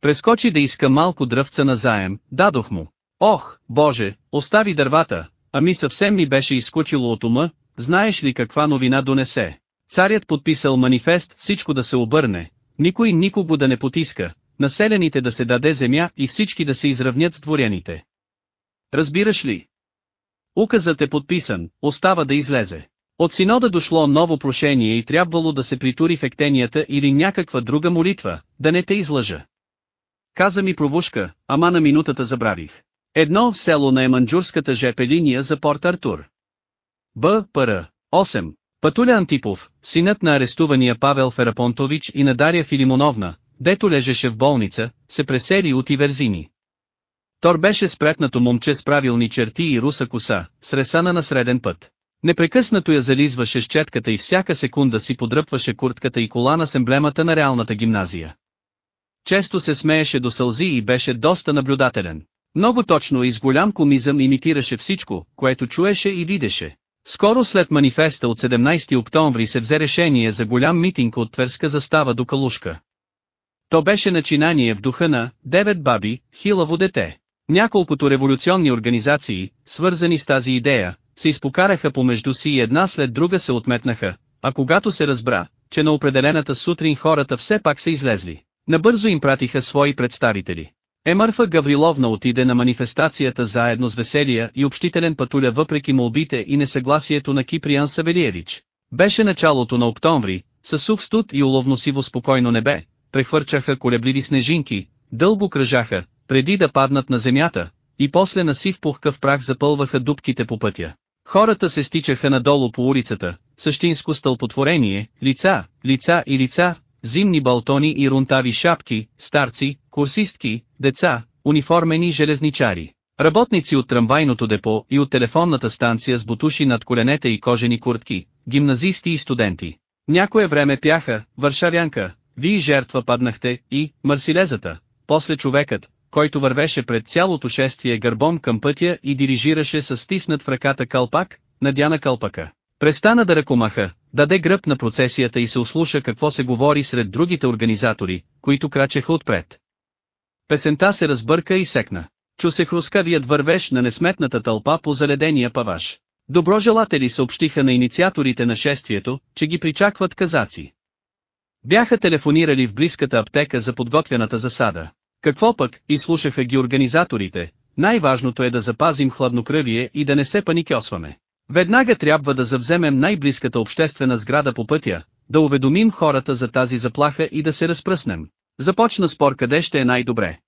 Прескочи да иска малко дръвца на заем, дадох му. Ох, боже, остави дървата, ами съвсем ми беше изкучило от ума, знаеш ли каква новина донесе? Царят подписал манифест всичко да се обърне, никой никого да не потиска, населените да се даде земя и всички да се изравнят с дворяните. Разбираш ли? Указът е подписан, остава да излезе. От синода дошло ново прошение и трябвало да се притури в ектенията или някаква друга молитва, да не те излъжа. Каза ми провушка, ама на минутата забравих. Едно в село на Еманджурската ЖП линия за Порт Артур. Б. Р. 8. Патуля Антипов, синът на арестувания Павел Ферапонтович и на Дария Филимоновна, дето лежеше в болница, се пресели от Иверзини. Тор беше спретнато момче с правилни черти и руса коса, сресана на среден път. Непрекъснато я зализваше с четката и всяка секунда си подръпваше куртката и колана с емблемата на реалната гимназия. Често се смееше до сълзи и беше доста наблюдателен. Много точно и с голям комизъм имитираше всичко, което чуеше и видеше. Скоро след манифеста от 17 октомври се взе решение за голям митинг от Тверска застава до Калушка. То беше начинание в духа на «Девет баби, хилаво дете». Няколкото революционни организации, свързани с тази идея, се изпокараха помежду си и една след друга се отметнаха, а когато се разбра, че на определената сутрин хората все пак са излезли, набързо им пратиха свои представители. Емърфа Гавриловна отиде на манифестацията заедно с Веселия и общителен патуля въпреки молбите и несъгласието на Киприан Савелиевич. Беше началото на октомври, със сух студ и уловносиво спокойно небе, прехвърчаха колебливи снежинки, дълго кръжаха, преди да паднат на земята, и после на сив пухкав прах запълваха дубките по пътя. Хората се стичаха надолу по улицата, същинско стълпотворение, лица, лица и лица, зимни балтони и рунтави шапки, старци, курсистки, деца, униформени железничари. Работници от трамвайното депо и от телефонната станция с бутуши над коленете и кожени куртки, гимназисти и студенти. Някое време пяха, Варшавянка, вие жертва паднахте и, Марсилезата, после човекът, който вървеше пред цялото шествие гърбом към пътя и дирижираше с стиснат в ръката кълпак, надяна кълпака. Престана да ръкомаха, даде гръб на процесията и се услуша какво се говори сред другите организатори, които крачеха отпред. Песента се разбърка и секна. Чу се хрускавият вървеш на несметната тълпа по заледения паваш. Доброжелатели съобщиха на инициаторите на шествието, че ги причакват казаци. Бяха телефонирали в близката аптека за подготвената засада. Какво пък, изслушаха ги организаторите, най-важното е да запазим хладнокръвие и да не се паникьосваме. Веднага трябва да завземем най-близката обществена сграда по пътя, да уведомим хората за тази заплаха и да се разпръснем. Започна спор къде ще е най-добре.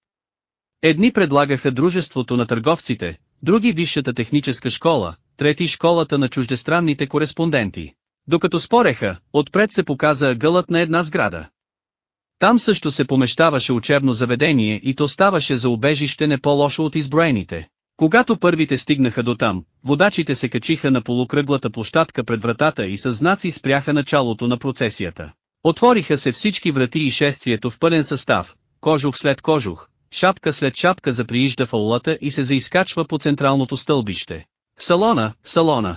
Едни предлагаха дружеството на търговците, други висшата техническа школа, трети школата на чуждестранните кореспонденти. Докато спореха, отпред се показа гълът на една сграда. Там също се помещаваше учебно заведение и то ставаше за убежище не по-лошо от изброените. Когато първите стигнаха до там, водачите се качиха на полукръглата площадка пред вратата и със знаци спряха началото на процесията. Отвориха се всички врати и шествието в пълен състав, кожух след кожух, шапка след шапка заприижда в аулата и се заискачва по централното стълбище. Салона, салона.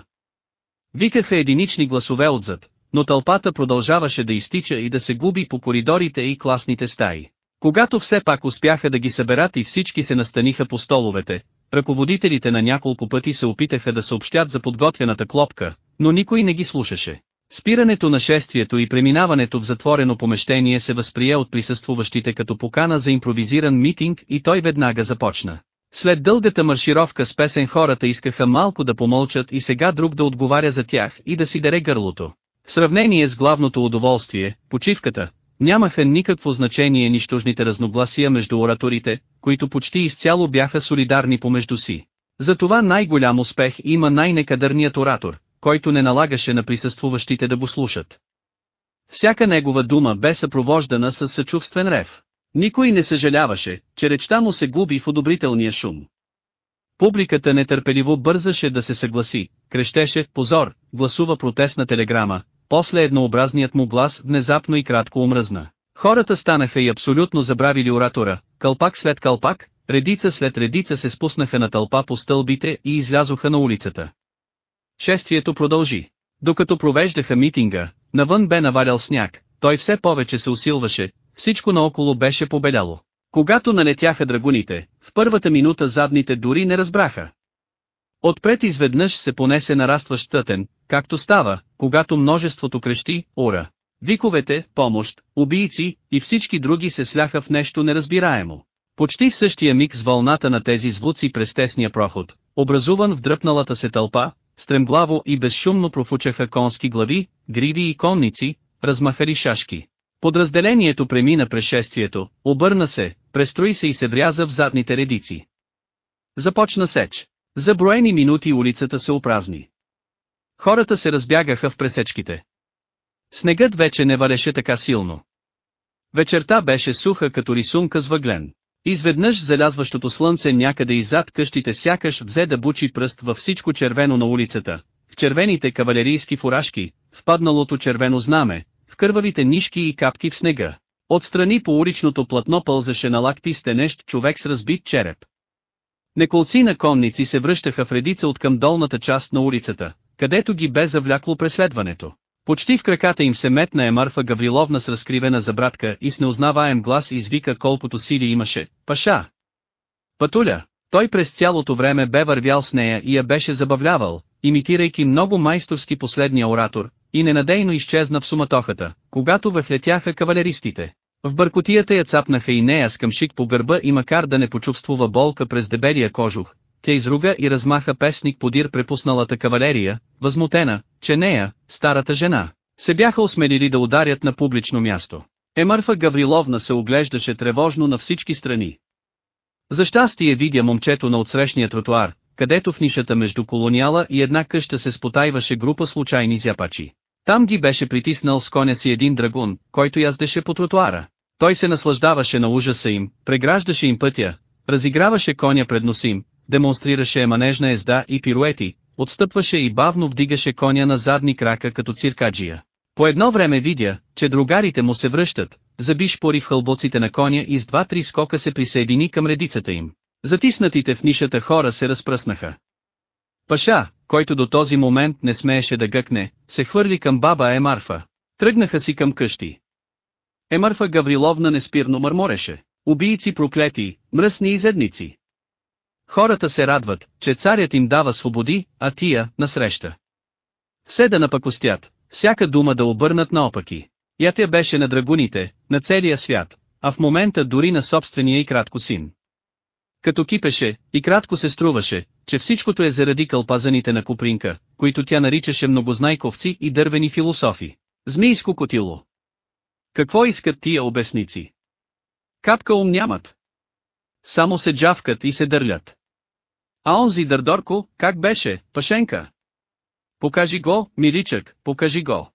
Викаха единични гласове отзад, но тълпата продължаваше да изтича и да се губи по коридорите и класните стаи. Когато все пак успяха да ги съберат и всички се настаниха по столовете, ръководителите на няколко пъти се опитаха да съобщят за подготвената клопка, но никой не ги слушаше. Спирането на шествието и преминаването в затворено помещение се възприе от присъствуващите като покана за импровизиран митинг и той веднага започна. След дългата маршировка с песен хората искаха малко да помълчат и сега друг да отговаря за тях и да си даре гърлото. В сравнение с главното удоволствие, почивката, нямаха никакво значение нищожните разногласия между ораторите, които почти изцяло бяха солидарни помежду си. Затова най-голям успех има най-некадърният оратор, който не налагаше на присъствуващите да го слушат. Всяка негова дума бе съпровождана с съчувствен рев. Никой не съжаляваше, че речта му се губи в одобрителния шум. Публиката нетърпеливо бързаше да се съгласи, крещеше, позор, гласува протестна телеграма, после еднообразният му глас внезапно и кратко омръзна. Хората станаха и абсолютно забравили оратора, кълпак след кълпак, редица след редица се спуснаха на тълпа по стълбите и излязоха на улицата. Шествието продължи. Докато провеждаха митинга, навън бе навалял сняг, той все повече се усилваше, всичко наоколо беше побеляло. Когато налетяха драгуните, в първата минута задните дори не разбраха. Отпред изведнъж се понесе нарастващ тътен, както става, когато множеството крещи, ура. Виковете, помощ, убийци и всички други се сляха в нещо неразбираемо. Почти в същия миг с вълната на тези звуци през тесния проход, образуван в дръпналата се тълпа, стремглаво и безшумно профучаха конски глави, гриви и конници, размахари шашки. Подразделението премина прешествието, обърна се, престрои се и се вряза в задните редици. Започна сеч. За броени минути улицата се опразни. Хората се разбягаха в пресечките. Снегът вече не валеше така силно. Вечерта беше суха като рисунка с въглен. Изведнъж залязващото слънце някъде иззад къщите сякаш взе да бучи пръст във всичко червено на улицата, в червените кавалерийски фуражки, в падналото червено знаме, в кървавите нишки и капки в снега. Отстрани по уличното платно пълзаше на лакти стенещ човек с разбит череп. Неколци на конници се връщаха в редица от към долната част на улицата, където ги бе завлякло преследването. Почти в краката им се метна Емарфа Гавриловна с разкривена забратка и с неузнаваем глас извика колкото сили имаше, Паша. Патуля, той през цялото време бе вървял с нея и я беше забавлявал, имитирайки много майсторски последния оратор, и ненадейно изчезна в суматохата, когато въхлетяха кавалеристите. В бъркотията я цапнаха и нея с къмшик по гърба и макар да не почувствува болка през дебелия кожух, тя изруга и размаха песник подир препусналата кавалерия, възмутена, че нея, старата жена, се бяха осмелили да ударят на публично място. Емърфа Гавриловна се оглеждаше тревожно на всички страни. За щастие видя момчето на отсрещния тротуар, където в нишата между колониала и една къща се спотайваше група случайни зяпачи. Там ги беше притиснал с коня си един драгун, който яздеше по тротуара. Той се наслаждаваше на ужаса им, преграждаше им пътя, разиграваше коня пред носим, демонстрираше манежна езда и пируети, отстъпваше и бавно вдигаше коня на задни крака като циркаджия. По едно време видя, че другарите му се връщат, забиш пори в хълбоците на коня и с два-три скока се присъедини към редицата им. Затиснатите в нишата хора се разпръснаха. Паша, който до този момент не смееше да гъкне, се хвърли към баба Емарфа. Тръгнаха си към къщи. Емарфа Гавриловна неспирно мърмореше. Убийци проклети, мръсни изедници. Хората се радват, че царят им дава свободи, а тия, насреща. Все да напакостят, всяка дума да обърнат наопаки. Ятя беше на драгуните, на целия свят, а в момента дори на собствения и кратко син. Като кипеше, и кратко се струваше, че всичкото е заради кълпазаните на Купринка, които тя наричаше многознайковци и дървени философи. Змийско котило. Какво искат тия обясници? Капка ум нямат. Само се джавкат и се дърлят. А онзи дърдорко, как беше, Пашенка? Покажи го, миличък, покажи го.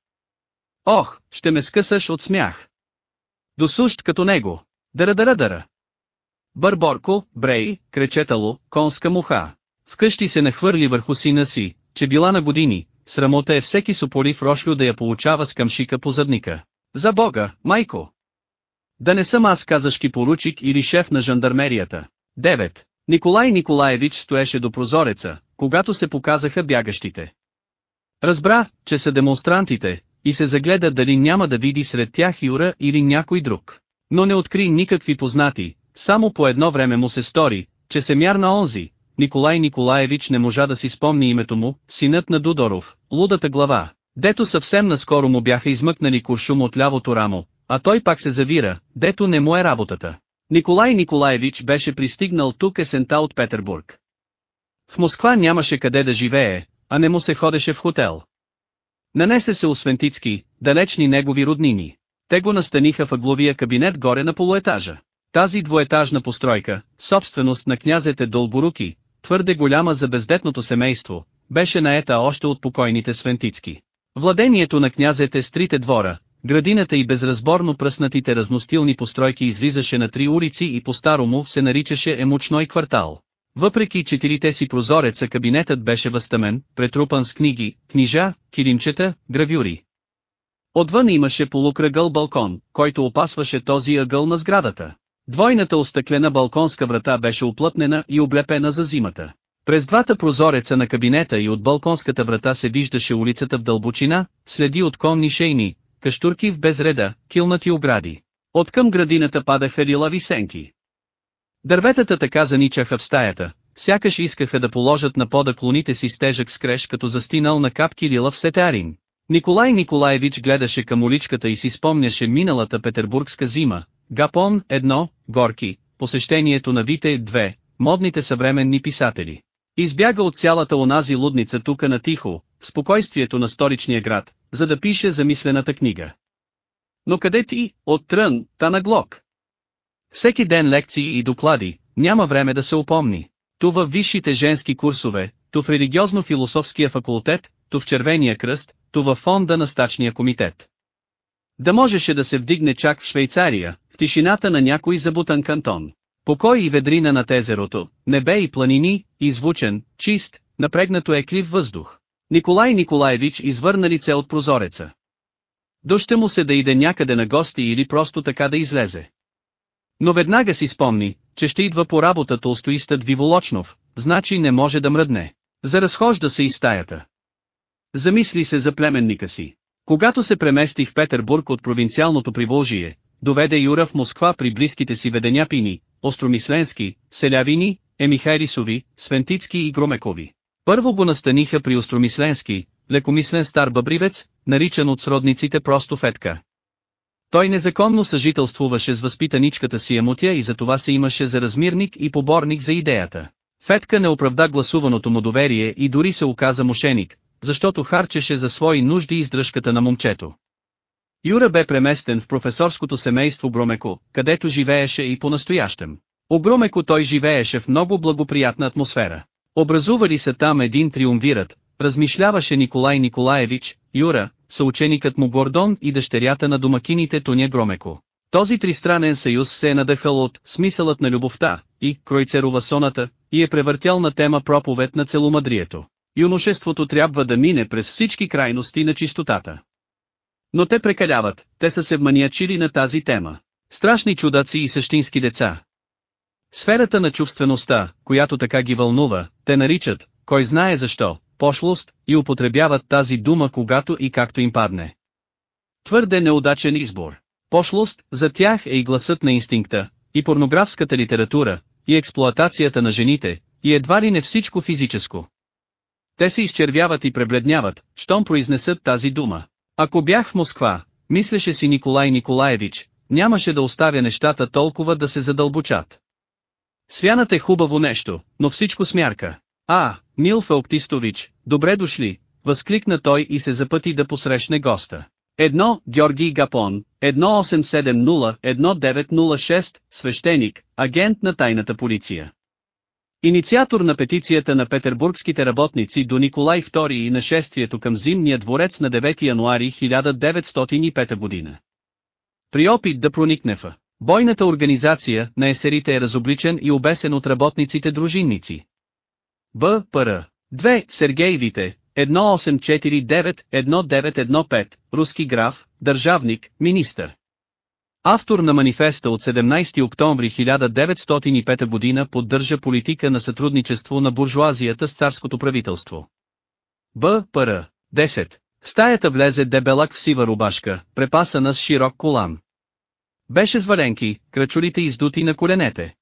Ох, ще ме скъсаш от смях. Досущ като него. Дара-дара-дара. Бърборко, брей, кречетало, конска муха. Вкъщи се нахвърли върху сина си, че била на години, срамота е всеки сополив рошлю да я получава с камшика по задника. За бога, майко! Да не съм аз казашки поручик или шеф на жандармерията. 9. Николай Николаевич стоеше до прозореца, когато се показаха бягащите. Разбра, че са демонстрантите, и се загледа дали няма да види сред тях Юра или някой друг. Но не откри никакви познати, само по едно време му се стори, че се мярна онзи, Николай Николаевич не можа да си спомни името му, синът на Дудоров, лудата глава, дето съвсем наскоро му бяха измъкнали куршум от лявото рамо, а той пак се завира, дето не му е работата. Николай Николаевич беше пристигнал тук есента от Петербург. В Москва нямаше къде да живее, а не му се ходеше в хотел. Нанесе се Освентицки, далечни негови роднини. Те го настаниха в агловия кабинет горе на полуетажа. Тази двоетажна постройка, собственост на князете Дълборуки, твърде голяма за бездетното семейство, беше наета още от покойните Свентицки. Владението на князете с трите двора, градината и безразборно пръснатите разностилни постройки излизаше на три улици и по-старому се наричаше Емучной квартал. Въпреки четирите си прозореца кабинетът беше възтъмен, претрупан с книги, книжа, килимчета, гравюри. Отвън имаше полукръгъл балкон, който опасваше този ъгъл на сградата. Двойната остъклена балконска врата беше оплътнена и облепена за зимата. През двата прозореца на кабинета и от балконската врата се виждаше улицата в дълбочина, следи от конни шейни, каштурки в безреда, килнати огради. Откъм градината падаха лилави сенки. Дърветата така заничаха в стаята, сякаш искаха да положат на пода клоните си с тежък скреш като застинал на капки лила в сетарин. Николай Николаевич гледаше към уличката и си спомняше миналата петербургска зима, Гапон, едно, Горки, посещението на Вите, две, модните съвременни писатели. Избяга от цялата онази лудница тука на тихо, в спокойствието на столичния град, за да пише замислената книга. Но къде ти, от трън, та на глок? Всеки ден лекции и доклади, няма време да се упомни. Ту в висшите женски курсове, ту в религиозно-философския факултет, ту в Червения кръст, ту в фонда на стачния комитет. Да можеше да се вдигне чак в Швейцария, в тишината на някой забутан кантон. Покой и ведрина над езерото, небе и планини, извучен, чист, напрегнато е клив въздух. Николай Николаевич извърна лице от прозореца. Доще му се да иде някъде на гости или просто така да излезе. Но веднага си спомни, че ще идва по работа толстоистът Виволочнов, значи не може да мръдне. Заразхожда се из стаята. Замисли се за племенника си. Когато се премести в Петербург от провинциалното Приволжие, доведе Юра в Москва при близките си веденяпини, Остромисленски, Селявини, Емихайрисови, Свентицки и Громекови. Първо го настаниха при Остромисленски, лекомислен стар бъбривец, наричан от сродниците просто Фетка. Той незаконно съжителствуваше с възпитаничката си Емотя и затова се имаше за размирник и поборник за идеята. Фетка не оправда гласуваното му доверие и дори се оказа мошеник, защото харчеше за свои нужди издръжката на момчето. Юра бе преместен в професорското семейство Бромеко, където живееше и по-настоящем. У Бромеко той живееше в много благоприятна атмосфера. Образували се там един триумвират, размишляваше Николай Николаевич, Юра, съученикът му Гордон и дъщерята на домакините Тоня Громеко. Този тристранен съюз се е надъхал от смисълът на любовта и Кройцерова соната и е превъртял на тема проповед на целомъдрието. Юношеството трябва да мине през всички крайности на чистотата. Но те прекаляват, те са се вманиачили на тази тема. Страшни чудаци и същински деца. Сферата на чувствеността, която така ги вълнува, те наричат, кой знае защо, пошлост, и употребяват тази дума когато и както им падне. Твърде неудачен избор. Пошлост, за тях е и гласът на инстинкта, и порнографската литература, и експлоатацията на жените, и едва ли не всичко физическо. Те се изчервяват и пребледняват, щом произнесат тази дума. Ако бях в Москва, мислеше си Николай Николаевич, нямаше да оставя нещата толкова да се задълбочат. Свянат е хубаво нещо, но всичко смярка. А, Мил Феоктистович, добре дошли, възкликна той и се запъти да посрещне госта. Едно, Георгий Гапон, 1870-1906, свещеник, агент на тайната полиция. Инициатор на петицията на петербургските работници до Николай II и нашествието към Зимния дворец на 9 януари 1905 година. При опит да проникне в бойната организация на есерите е разобличен и обесен от работниците дружинници. Б. Пр. 2. Сергеевите, 1849-1915, руски граф, държавник, министър. Автор на манифеста от 17 октомври 1905 година поддържа политика на сътрудничество на буржуазията с царското правителство. Б. Пр. 10. В стаята влезе дебелак в сива рубашка, препасана с широк колан. Беше с валенки, издути на коленете.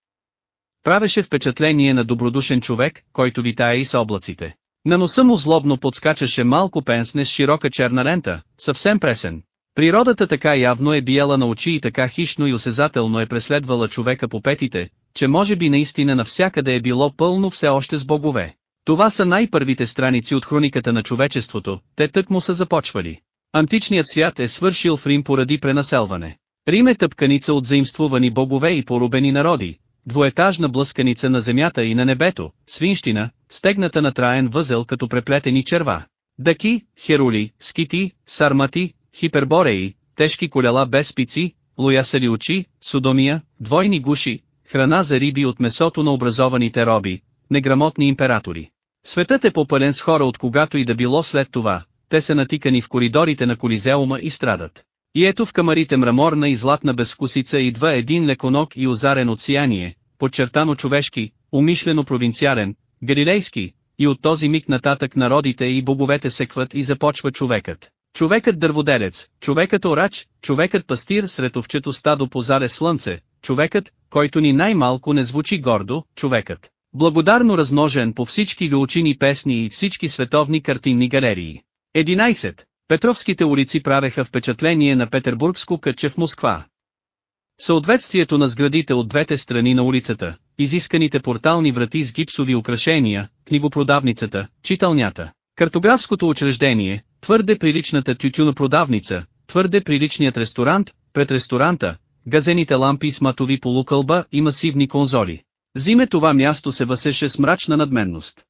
Правеше впечатление на добродушен човек, който витае и с облаците. На носа му злобно подскачаше малко пенсне с широка черна лента, съвсем пресен. Природата така явно е биела на очи и така хищно и осезателно е преследвала човека по петите, че може би наистина навсякъде е било пълно все още с богове. Това са най-първите страници от хрониката на човечеството, те тък му са започвали. Античният свят е свършил в Рим поради пренаселване. Рим е тъпканица от заимствувани богове и порубени народи, двоетажна блъсканица на земята и на небето, свинщина, стегната на траен възел като преплетени черва. Даки, херули, скити, сармати, хипербореи, тежки колела без спици, лоясали очи, судомия, двойни гуши, храна за риби от месото на образованите роби, неграмотни императори. Светът е попълен с хора от когато и да било след това, те са натикани в коридорите на Колизеума и страдат. И ето в камарите мраморна и златна безвкусица идва един леконок и озарен от сияние, подчертано човешки, умишлено провинциален, галилейски, и от този миг нататък народите и боговете секват и започва човекът. Човекът дърводелец, човекъторач, човекът пастир сред овчето стадо по слънце, човекът, който ни най-малко не звучи гордо, човекът. Благодарно размножен по всички галучини песни и всички световни картинни галерии. 11. Петровските улици правеха впечатление на петербургско кътче в Москва. Съответствието на сградите от двете страни на улицата, изисканите портални врати с гипсови украшения, книгопродавницата, читалнята, картографското учреждение, твърде приличната тютюнопродавница, твърде приличният ресторант, пред ресторанта, газените лампи с матови полукълба и масивни конзоли. Зиме това място се въсеше с мрачна надменност.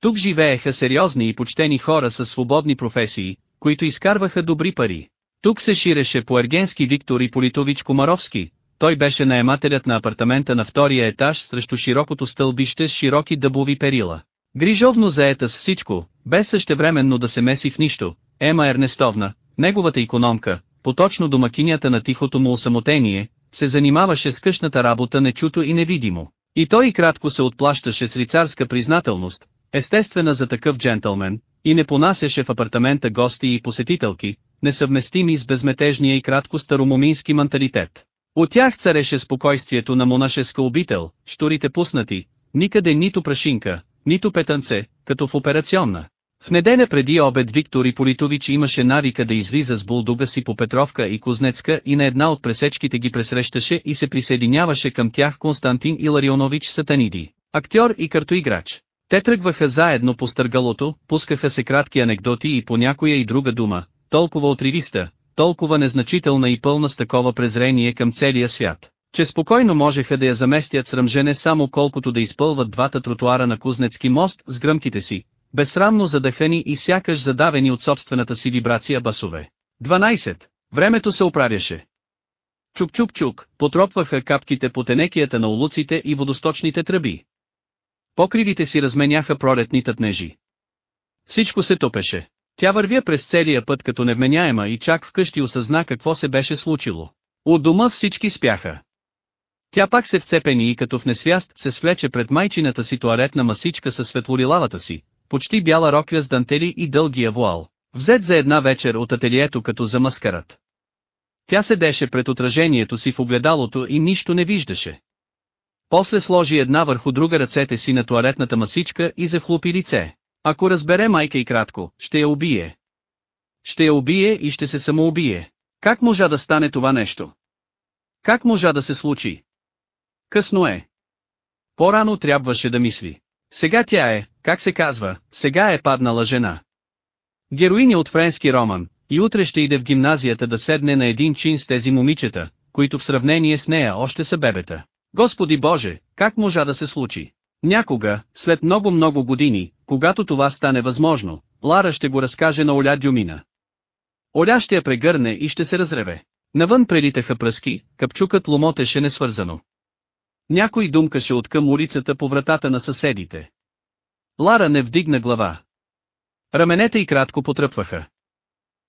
Тук живееха сериозни и почтени хора с свободни професии, които изкарваха добри пари. Тук се ширеше по ергенски Виктор Политович Комаровски, той беше наемателят на апартамента на втория етаж срещу широкото стълбище с широки дъбови перила. Грижовно заета с всичко, без същевременно да се меси в нищо, Ема Ернестовна, неговата економка, поточно домакинята на тихото му осамотение, се занимаваше с къщната работа нечуто и невидимо. И той и кратко се отплащаше с рицарска признателност, естествена за такъв джентълмен, и не понасяше в апартамента гости и посетителки, несъвместими с безметежния и кратко старомомински менталитет. От тях цареше спокойствието на монашеска обител, шторите пуснати, никъде нито прашинка, нито петънце, като в операционна. В неделя преди обед Виктор Иполитович имаше навика да излиза с булдуга си по Петровка и Кузнецка и на една от пресечките ги пресрещаше и се присъединяваше към тях Константин Иларионович Сатаниди, актьор и картоиграч. Те тръгваха заедно по стъргалото, пускаха се кратки анекдоти и по някоя и друга дума, толкова отривиста, толкова незначителна и пълна с такова презрение към целия свят, че спокойно можеха да я заместят с ръмжене само колкото да изпълват двата тротуара на Кузнецки мост с гръмките си, безсрамно задъхани и сякаш задавени от собствената си вибрация басове. 12. Времето се оправяше. Чук-чук-чук, потропваха капките по тенекията на улуците и водосточните тръби. Покривите си разменяха пролетни тътнежи. Всичко се топеше. Тя вървя през целия път като невменяема и чак вкъщи осъзна какво се беше случило. От дома всички спяха. Тя пак се вцепени и като в несвяст се свлече пред майчината си туалетна масичка със светлорилавата си, почти бяла рокля с дантели и дългия вуал, взет за една вечер от ателието като за маскарат. Тя седеше пред отражението си в огледалото и нищо не виждаше. После сложи една върху друга ръцете си на туалетната масичка и захлупи лице. Ако разбере майка и кратко, ще я убие. Ще я убие и ще се самоубие. Как можа да стане това нещо? Как можа да се случи? Късно е. По-рано трябваше да мисли. Сега тя е, как се казва, сега е паднала жена. Героиня от френски роман, и утре ще иде в гимназията да седне на един чин с тези момичета, които в сравнение с нея още са бебета. Господи Боже, как можа да се случи? Някога, след много-много години, когато това стане възможно, Лара ще го разкаже на Оля Дюмина. Оля ще я прегърне и ще се разреве. Навън прелитаха пръски, капчукът ломотеше несвързано. Някой думкаше от към улицата по вратата на съседите. Лара не вдигна глава. Раменете и кратко потръпваха.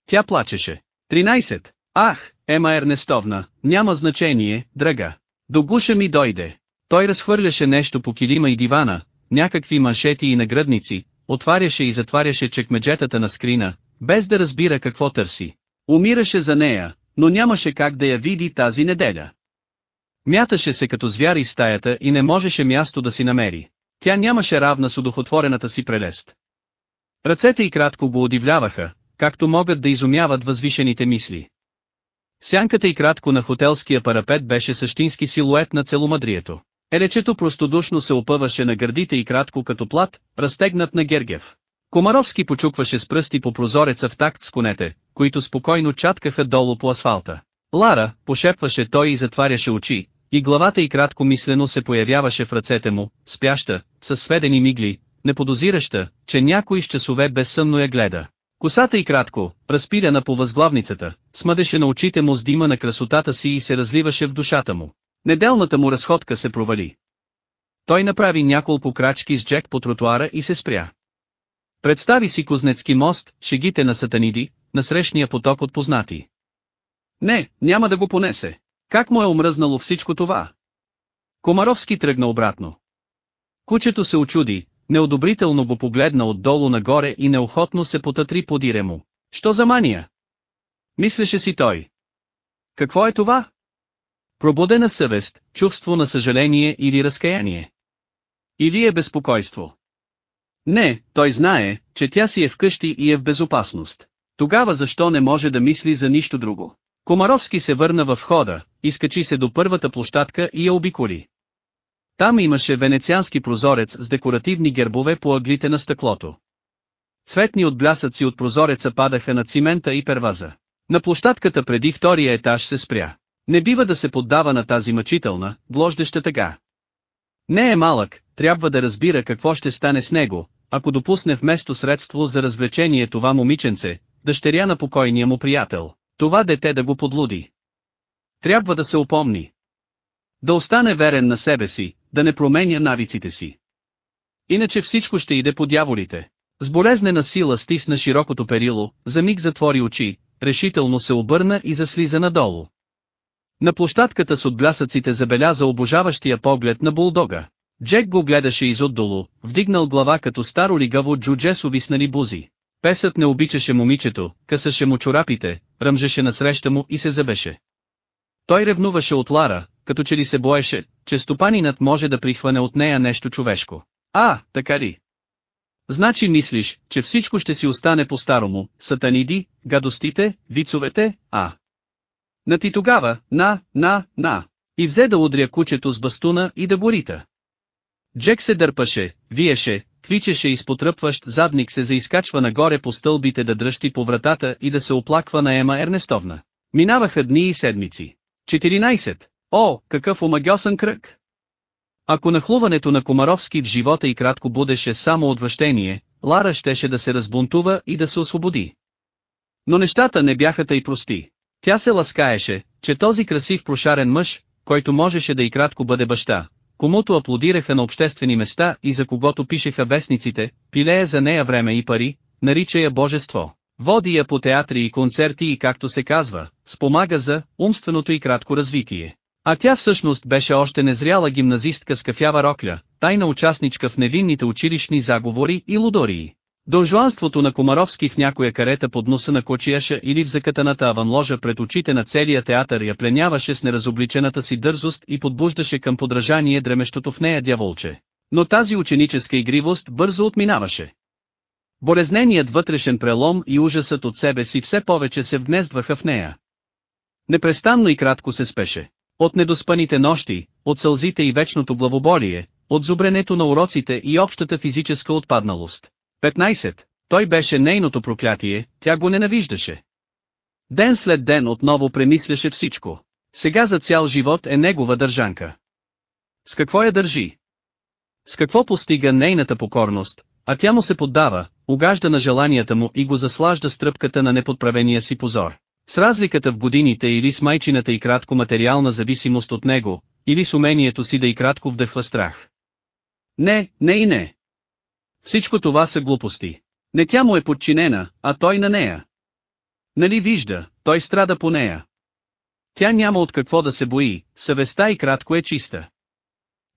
Тя плачеше. 13. Ах, Ема Ернестовна, няма значение, драга. До гуша ми дойде. Той разхвърляше нещо по килима и дивана, някакви маншети и нагръдници, отваряше и затваряше чекмеджетата на скрина, без да разбира какво търси. Умираше за нея, но нямаше как да я види тази неделя. Мяташе се като звяр из стаята и не можеше място да си намери. Тя нямаше равна с удохотворената си прелест. Ръцете и кратко го удивляваха, както могат да изумяват възвишените мисли. Сянката и кратко на хотелския парапет беше същински силует на целомъдрието. Елечето простодушно се опъваше на гърдите и кратко като плат, разтегнат на Гергев. Комаровски почукваше с пръсти по прозореца в такт с конете, които спокойно чаткаха долу по асфалта. Лара, пошепваше той и затваряше очи, и главата и кратко мислено се появяваше в ръцете му, спяща, със сведени мигли, неподозираща, че някой с часове безсънно я гледа. Косата и кратко, разпиляна по възглавницата, смъдеше на очите му с дима на красотата си и се разливаше в душата му. Неделната му разходка се провали. Той направи няколко крачки с Джек по тротуара и се спря. Представи си Кузнецки мост, шегите на сатаниди, на срещния поток от познати. Не, няма да го понесе. Как му е омръзнало всичко това? Комаровски тръгна обратно. Кучето се очуди, неодобрително го погледна отдолу нагоре и неохотно се потътри подире му. Що за мания? Мислеше си той. Какво е това? Пробудена съвест, чувство на съжаление или разкаяние. Или е безпокойство. Не, той знае, че тя си е вкъщи и е в безопасност. Тогава защо не може да мисли за нищо друго? Комаровски се върна в хода, изкачи се до първата площадка и я обиколи. Там имаше венециански прозорец с декоративни гербове по ъглите на стъклото. Цветни отблясъци от прозореца падаха на цимента и перваза. На площадката преди втория етаж се спря. Не бива да се поддава на тази мъчителна, глождеща тъга. Не е малък, трябва да разбира какво ще стане с него, ако допусне вместо средство за развлечение това момиченце, дъщеря на покойния му приятел, това дете да го подлуди. Трябва да се опомни. Да остане верен на себе си, да не променя навиците си. Иначе всичко ще иде по дяволите. С болезнена сила стисна широкото перило, за миг затвори очи, решително се обърна и заслиза надолу. На площадката с отблясъците забеляза обожаващия поглед на булдога. Джек го гледаше изотдолу, вдигнал глава като старо лигаво джудже с увиснали бузи. Песът не обичаше момичето, късаше му чорапите, ръмжеше насреща му и се забеше. Той ревнуваше от Лара, като че ли се боеше, че стопанинът може да прихване от нея нещо човешко. А, така ли? Значи мислиш, че всичко ще си остане по-старому, сатаниди, гадостите, вицовете, а. На ти тогава, на, на, на. И взе да удря кучето с бастуна и да го рита. Джек се дърпаше, виеше, с потръпващ задник се заискачва нагоре по стълбите да дръжти по вратата и да се оплаква на Ема Ернестовна. Минаваха дни и седмици. 14. О, какъв омагьосан кръг! Ако нахлуването на Комаровски в живота и кратко будеше само отвращение, Лара щеше да се разбунтува и да се освободи. Но нещата не бяха тъй прости. Тя се ласкаеше, че този красив прошарен мъж, който можеше да и кратко бъде баща, комуто аплодираха на обществени места и за когото пишеха вестниците, пилее за нея време и пари, нарича я божество. Води я по театри и концерти и както се казва, спомага за умственото и кратко развитие. А тя всъщност беше още незряла гимназистка с кафява рокля, тайна участничка в невинните училищни заговори и лудории. Дължуанството на Комаровски в някоя карета под носа на кочияша или в закатаната аванложа пред очите на целия театър я пленяваше с неразобличената си дързост и подбуждаше към подражание дремещото в нея дяволче. Но тази ученическа игривост бързо отминаваше. Болезненият вътрешен прелом и ужасът от себе си все повече се вгнездваха в нея. Непрестанно и кратко се спеше. От недоспаните нощи, от сълзите и вечното главоболие, от зубренето на уроците и общата физическа отпадналост. 15. Той беше нейното проклятие, тя го ненавиждаше. Ден след ден отново премисляше всичко. Сега за цял живот е негова държанка. С какво я държи? С какво постига нейната покорност, а тя му се поддава, угажда на желанията му и го заслажда с тръпката на неподправения си позор. С разликата в годините или с майчината и кратко материална зависимост от него, или с умението си да и кратко вдъхва страх. Не, не и не. Всичко това са глупости. Не тя му е подчинена, а той на нея. Нали вижда, той страда по нея. Тя няма от какво да се бои, съвестта и кратко е чиста.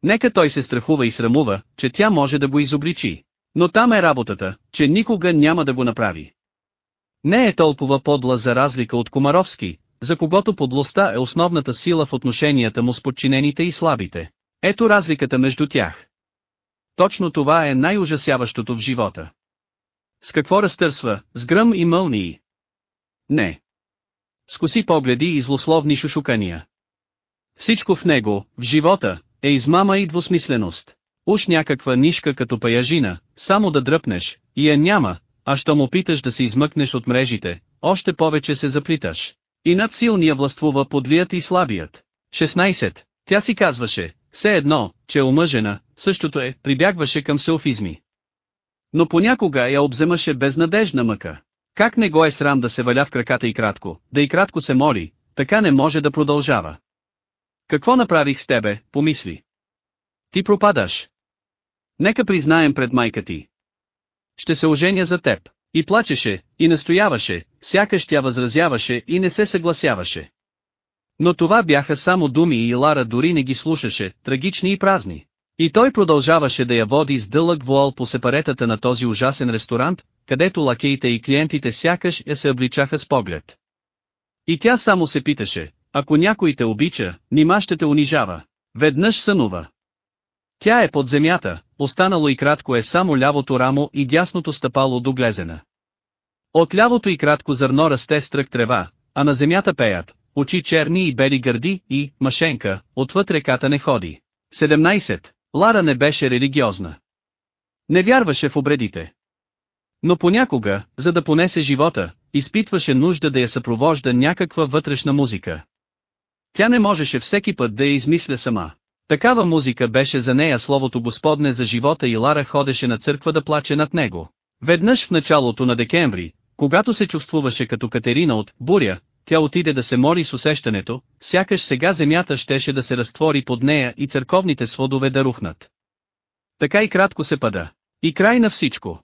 Нека той се страхува и срамува, че тя може да го изобличи. Но там е работата, че никога няма да го направи. Не е толкова подла за разлика от Комаровски, за когото подлостта е основната сила в отношенията му с подчинените и слабите. Ето разликата между тях. Точно това е най-ужасяващото в живота. С какво разтърсва, с гръм и мълнии? Не. С коси погледи и злословни шушукания. Всичко в него, в живота, е измама и двусмисленост. Уж някаква нишка като паяжина, само да дръпнеш, и я няма, а що му питаш да се измъкнеш от мрежите, още повече се заплиташ. И над силния властвува подлият и слабият. 16. Тя си казваше, все едно, че е омъжена, същото е, прибягваше към селфизми. Но понякога я обземаше безнадежна мъка. Как не го е срам да се валя в краката и кратко, да и кратко се моли, така не може да продължава. Какво направих с тебе, помисли. Ти пропадаш. Нека признаем пред майка ти. Ще се оженя за теб. И плачеше, и настояваше, сякаш тя възразяваше и не се съгласяваше. Но това бяха само думи и Лара дори не ги слушаше, трагични и празни. И той продължаваше да я води с дълъг вуал по сепаретата на този ужасен ресторант, където лакеите и клиентите сякаш я се обличаха с поглед. И тя само се питаше, ако някой те обича, нима ще те унижава. Веднъж сънува. Тя е под земята, останало и кратко е само лявото рамо и дясното стъпало до глезена. От лявото и кратко зърно расте стрък трева, а на земята пеят, очи черни и бели гърди и, машенка, отвъд реката не ходи. 17. Лара не беше религиозна. Не вярваше в обредите. Но понякога, за да понесе живота, изпитваше нужда да я съпровожда някаква вътрешна музика. Тя не можеше всеки път да я измисля сама. Такава музика беше за нея словото Господне за живота и Лара ходеше на църква да плаче над него. Веднъж в началото на декември, когато се чувствуваше като Катерина от «Буря», тя отиде да се мори с усещането, сякаш сега земята щеше да се разтвори под нея и църковните сводове да рухнат. Така и кратко се пада. И край на всичко.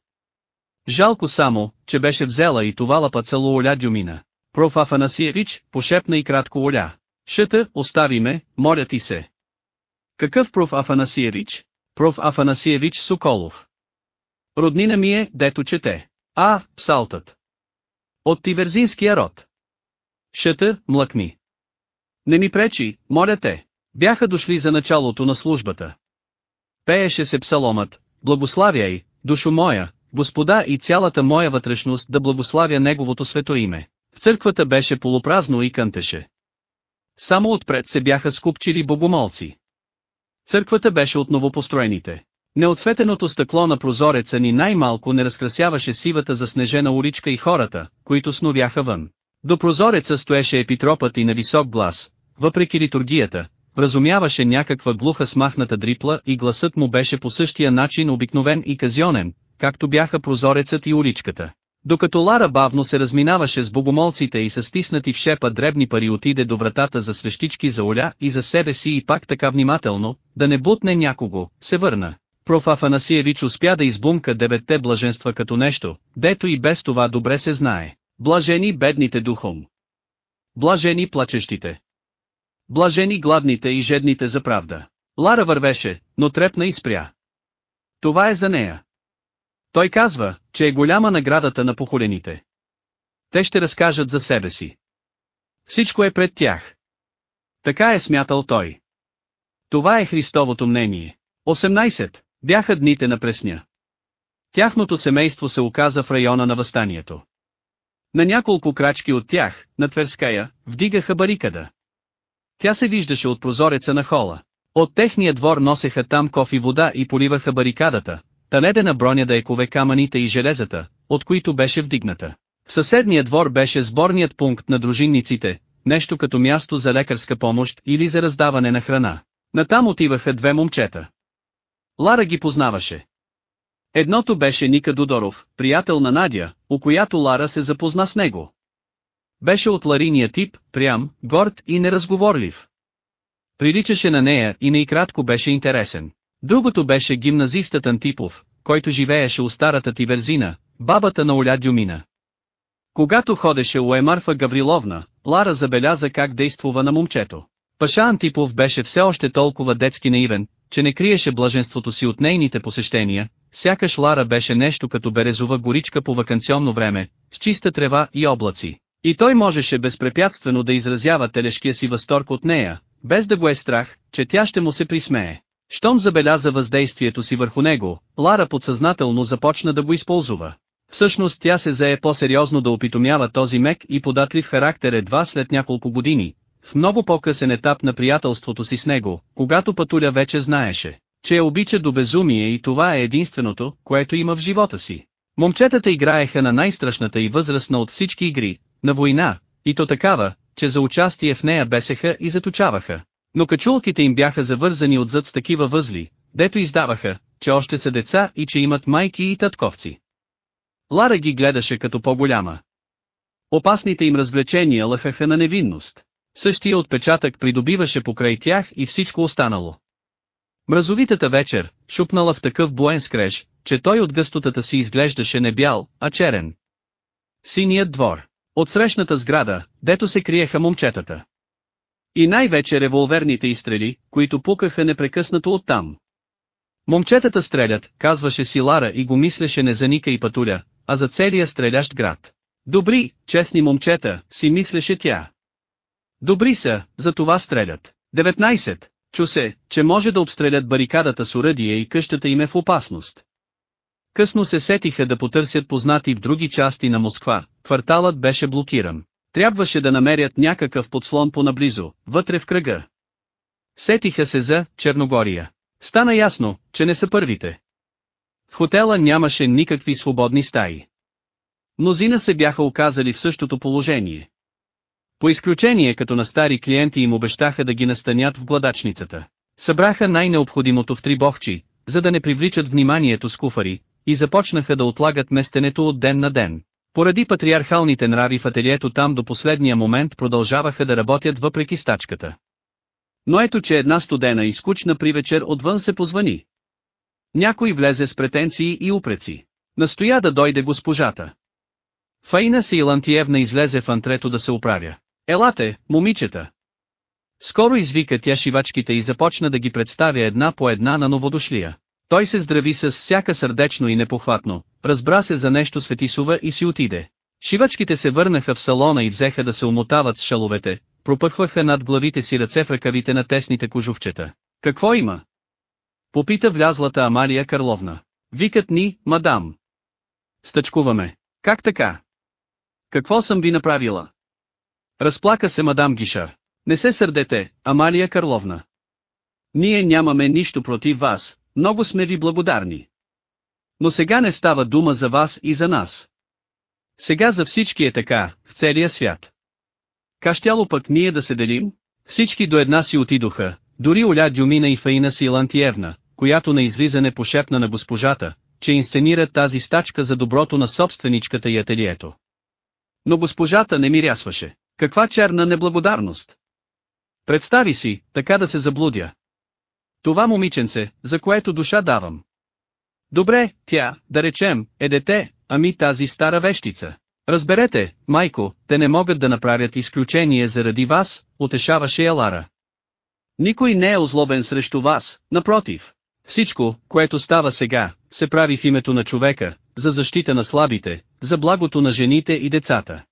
Жалко само, че беше взела и това лапацало Оля Дюмина. Проф Афанасиевич, пошепна и кратко Оля. Шата, остави ме, моля ти се. Какъв проф Афанасиевич? Проф Афанасиевич Соколов. Роднина ми е, дето чете. А, псалтът. От тиверзинския род. Шата, млъкни. Не ми пречи, моля те. Бяха дошли за началото на службата. Пееше се псаломът, благославяй, душо моя, Господа и цялата моя вътрешност да благославя Неговото свето име. В църквата беше полупразно и кънтеше. Само отпред се бяха скупчили богомолци. Църквата беше от новопостроените. Неотсветеното стъкло на прозореца ни най-малко не разкрасяваше сивата заснежена уличка и хората, които сновяха вън. До прозореца стоеше епитропът и на висок глас, въпреки литургията, вразумяваше някаква глуха смахната дрипла и гласът му беше по същия начин обикновен и казионен, както бяха прозорецът и уличката. Докато Лара бавно се разминаваше с богомолците и със стиснати в шепа дребни пари отиде до вратата за свещички за Оля и за себе си и пак така внимателно, да не бутне някого, се върна. Проф. Афанасиевич успя да избумка деветте блаженства като нещо, дето и без това добре се знае. Блажени бедните духом. Блажени плачещите. Блажени гладните и жедните за правда. Лара вървеше, но трепна и спря. Това е за нея. Той казва, че е голяма наградата на похолените. Те ще разкажат за себе си. Всичко е пред тях. Така е смятал той. Това е Христовото мнение. 18. Бяха дните на пресня. Тяхното семейство се оказа в района на възстанието. На няколко крачки от тях, на Тверская, вдигаха барикада. Тя се виждаше от прозореца на хола. От техния двор носеха там кофи вода и поливаха барикадата, та ледена броня да екове камъните и железата, от които беше вдигната. В съседния двор беше сборният пункт на дружинниците, нещо като място за лекарска помощ или за раздаване на храна. Натам отиваха две момчета. Лара ги познаваше. Едното беше Ника Додоров, приятел на Надя, у която Лара се запозна с него. Беше от лариния тип, прям, горд и неразговорлив. Приличаше на нея и не и кратко беше интересен. Другото беше гимназистът Антипов, който живееше у старата ти верзина, бабата на Оля Дюмина. Когато ходеше у Емарфа Гавриловна, Лара забеляза как действува на момчето. Паша Антипов беше все още толкова детски наивен, че не криеше блаженството си от нейните посещения, сякаш Лара беше нещо като березова горичка по вакансионно време, с чиста трева и облаци. И той можеше безпрепятствено да изразява телешкия си възторг от нея, без да го е страх, че тя ще му се присмее. Щом забеляза въздействието си върху него, Лара подсъзнателно започна да го използва. Всъщност тя се зае по-сериозно да опитомява този мек и податлив характер едва след няколко години, в много по-късен етап на приятелството си с него, когато Патуля вече знаеше, че я обича до безумие и това е единственото, което има в живота си. Момчетата играеха на най-страшната и възрастна от всички игри, на война, и то такава, че за участие в нея бесеха и заточаваха. Но качулките им бяха завързани отзад с такива възли, дето издаваха, че още са деца и че имат майки и татковци. Лара ги гледаше като по-голяма. Опасните им развлечения лъхаха на невинност. Същия отпечатък придобиваше покрай тях и всичко останало. Мразовитата вечер, шупнала в такъв буен скреж, че той от гъстотата си изглеждаше не бял, а черен. Синият двор. От срещната сграда, дето се криеха момчетата. И най-вече револверните изстрели, които пукаха непрекъснато оттам. Момчетата стрелят, казваше си Лара и го мислеше не за Ника и Патуля, а за целия стрелящ град. Добри, честни момчета, си мислеше тя. Добри са, за това стрелят. 19. Чу се, че може да обстрелят барикадата с уръдие и къщата им е в опасност. Късно се сетиха да потърсят познати в други части на Москва, кварталът беше блокиран. Трябваше да намерят някакъв подслон по-наблизо, вътре в кръга. Сетиха се за Черногория. Стана ясно, че не са първите. В хотела нямаше никакви свободни стаи. Мнозина се бяха оказали в същото положение. По изключение като на стари клиенти им обещаха да ги настанят в гладачницата. Събраха най-необходимото в три бохчи, за да не привличат вниманието с куфари, и започнаха да отлагат местенето от ден на ден. Поради патриархалните нрави в ателието там до последния момент продължаваха да работят въпреки стачката. Но ето че една студена и скучна привечер отвън се позвани. Някой влезе с претенции и упреци. Настоя да дойде госпожата. Фаина Силантиевна излезе в антрето да се оправя. Елате, момичета! Скоро извика тя шивачките и започна да ги представя една по една на новодошлия. Той се здрави с всяка сърдечно и непохватно, разбра се за нещо Светисова и си отиде. Шивачките се върнаха в салона и взеха да се умотават с шаловете, пропъхваха над главите си ръце в ръкавите на тесните кожухчета. Какво има? Попита влязлата Амалия Карловна. Викат ни, мадам. Стъчкуваме. Как така? Какво съм ви направила? Разплака се мадам Гишар. Не се сърдете, Амалия Карловна. Ние нямаме нищо против вас, много сме ви благодарни. Но сега не става дума за вас и за нас. Сега за всички е така, в целия свят. Кащяло пък ние да се делим? Всички до една си отидоха, дори Оля Дюмина и Фаина Силантиевна, която на излизане пошепна на госпожата, че инсценира тази стачка за доброто на собственичката и ателието. Но госпожата не мирясваше. Каква черна неблагодарност! Представи си, така да се заблудя. Това момиченце, за което душа давам. Добре, тя, да речем, е дете, ами тази стара вещица. Разберете, майко, те не могат да направят изключение заради вас, утешаваше Елара. Никой не е озлобен срещу вас, напротив. Всичко, което става сега, се прави в името на човека, за защита на слабите, за благото на жените и децата.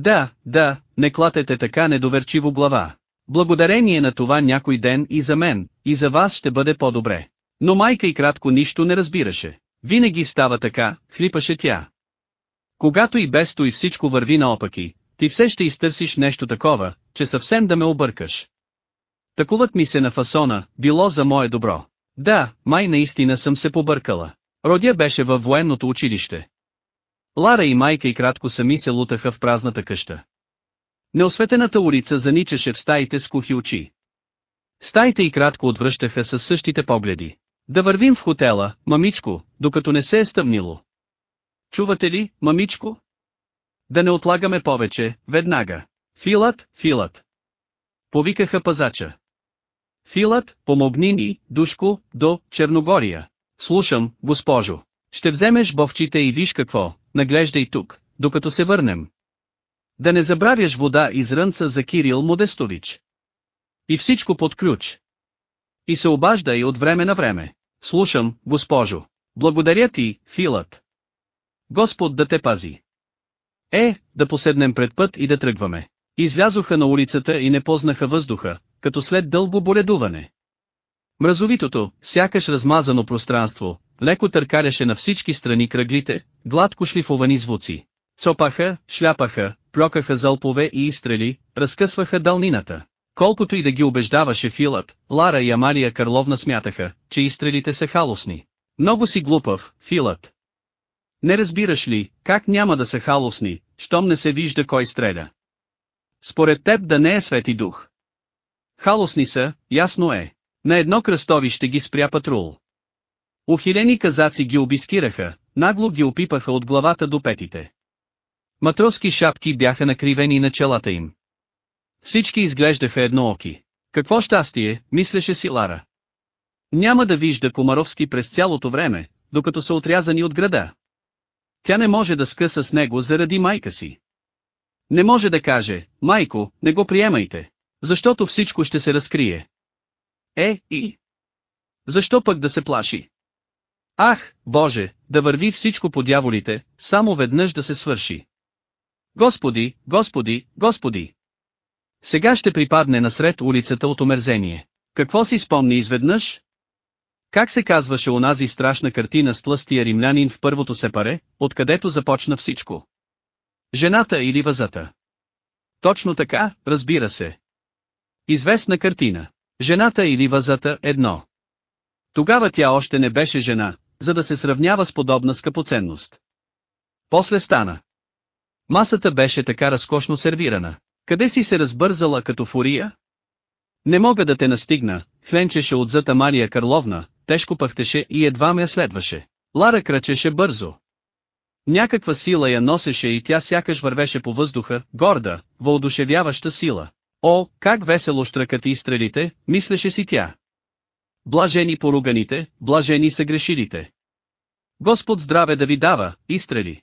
Да, да, не клатете така недоверчиво глава. Благодарение на това някой ден и за мен, и за вас ще бъде по-добре. Но майка и кратко нищо не разбираше. Винаги става така, хлипаше тя. Когато и без и всичко върви наопаки, ти все ще изтърсиш нещо такова, че съвсем да ме объркаш. Такуват ми се на фасона, било за мое добро. Да, май наистина съм се побъркала. Родя беше във военното училище. Лара и майка и кратко сами се лутаха в празната къща. Неосветената улица заничаше в стаите с кухи очи. Стаите и кратко отвръщаха със същите погледи. Да вървим в хотела, мамичко, докато не се е стъмнило. Чувате ли, мамичко? Да не отлагаме повече, веднага. Филат, Филат. Повикаха пазача. Филат, помогни ни, душко, до Черногория. Слушам, госпожо. Ще вземеш бовчите и виж какво, наглеждай тук, докато се върнем. Да не забравяш вода из рънца за Кирил Модестович. И всичко под ключ. И се обажда и от време на време. Слушам, госпожо. Благодаря ти, Филът. Господ да те пази. Е, да поседнем пред път и да тръгваме. Излязоха на улицата и не познаха въздуха, като след дълго боледуване. Мразовитото, сякаш размазано пространство, леко търкаляше на всички страни кръглите, гладко шлифовани звуци. Цопаха, шляпаха, плюкаха залпове и изстрели, разкъсваха дълнината. Колкото и да ги убеждаваше Филът, Лара и Амалия Карловна смятаха, че изстрелите са халосни. Много си глупав, Филът. Не разбираш ли, как няма да са халосни, щом не се вижда кой стреля. Според теб да не е свети дух. Халосни са, ясно е. На едно кръстовище ги спря патрул. Ухилени казаци ги обискираха, нагло ги опипаха от главата до петите. Матроски шапки бяха накривени на челата им. Всички изглеждаха еднооки. Какво щастие, мислеше си Лара. Няма да вижда Комаровски през цялото време, докато са отрязани от града. Тя не може да скъса с него заради майка си. Не може да каже, майко, не го приемайте, защото всичко ще се разкрие. Е, и... Защо пък да се плаши? Ах, Боже, да върви всичко по дяволите, само веднъж да се свърши. Господи, Господи, Господи! Сега ще припадне насред улицата от омерзение. Какво си спомни изведнъж? Как се казваше онази страшна картина с тлъстия римлянин в първото сепаре, откъдето започна всичко? Жената или вазата? Точно така, разбира се. Известна картина. Жената или вазата едно. Тогава тя още не беше жена, за да се сравнява с подобна скъпоценност. После стана. Масата беше така разкошно сервирана. Къде си се разбързала като фурия? Не мога да те настигна, хленчеше отзата Мария Карловна, тежко пъхтеше и едва ме следваше. Лара кръчеше бързо. Някаква сила я носеше и тя сякаш вървеше по въздуха, горда, въодушевяваща сила. О, как весело штръкат и стрелите, мислеше си тя. Блажени поруганите, блажени са грешилите. Господ здраве да ви дава, изстрели.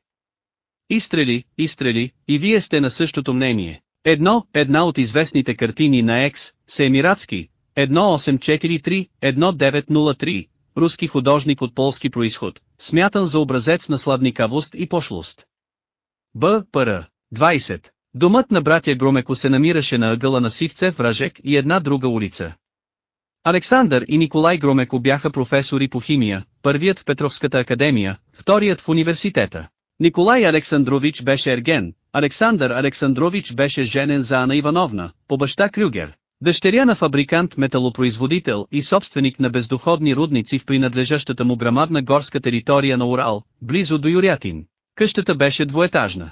Изстрели, изстрели, и вие сте на същото мнение. Едно, една от известните картини на Екс, Семирадски, 1843-1903, руски художник от полски происход, смятан за образец на славникавост и пошлост. Б. Р. 20. Домът на братя Громеко се намираше на ъгъла на Сивцев Вражек и една друга улица. Александър и Николай Громеко бяха професори по химия, първият в Петровската академия, вторият в университета. Николай Александрович беше ерген, Александър Александрович беше женен за Ана Ивановна, по баща Крюгер. Дъщеря на фабрикант металопроизводител и собственик на бездоходни рудници в принадлежащата му грамадна горска територия на Урал, близо до Юрятин. Къщата беше двоетажна.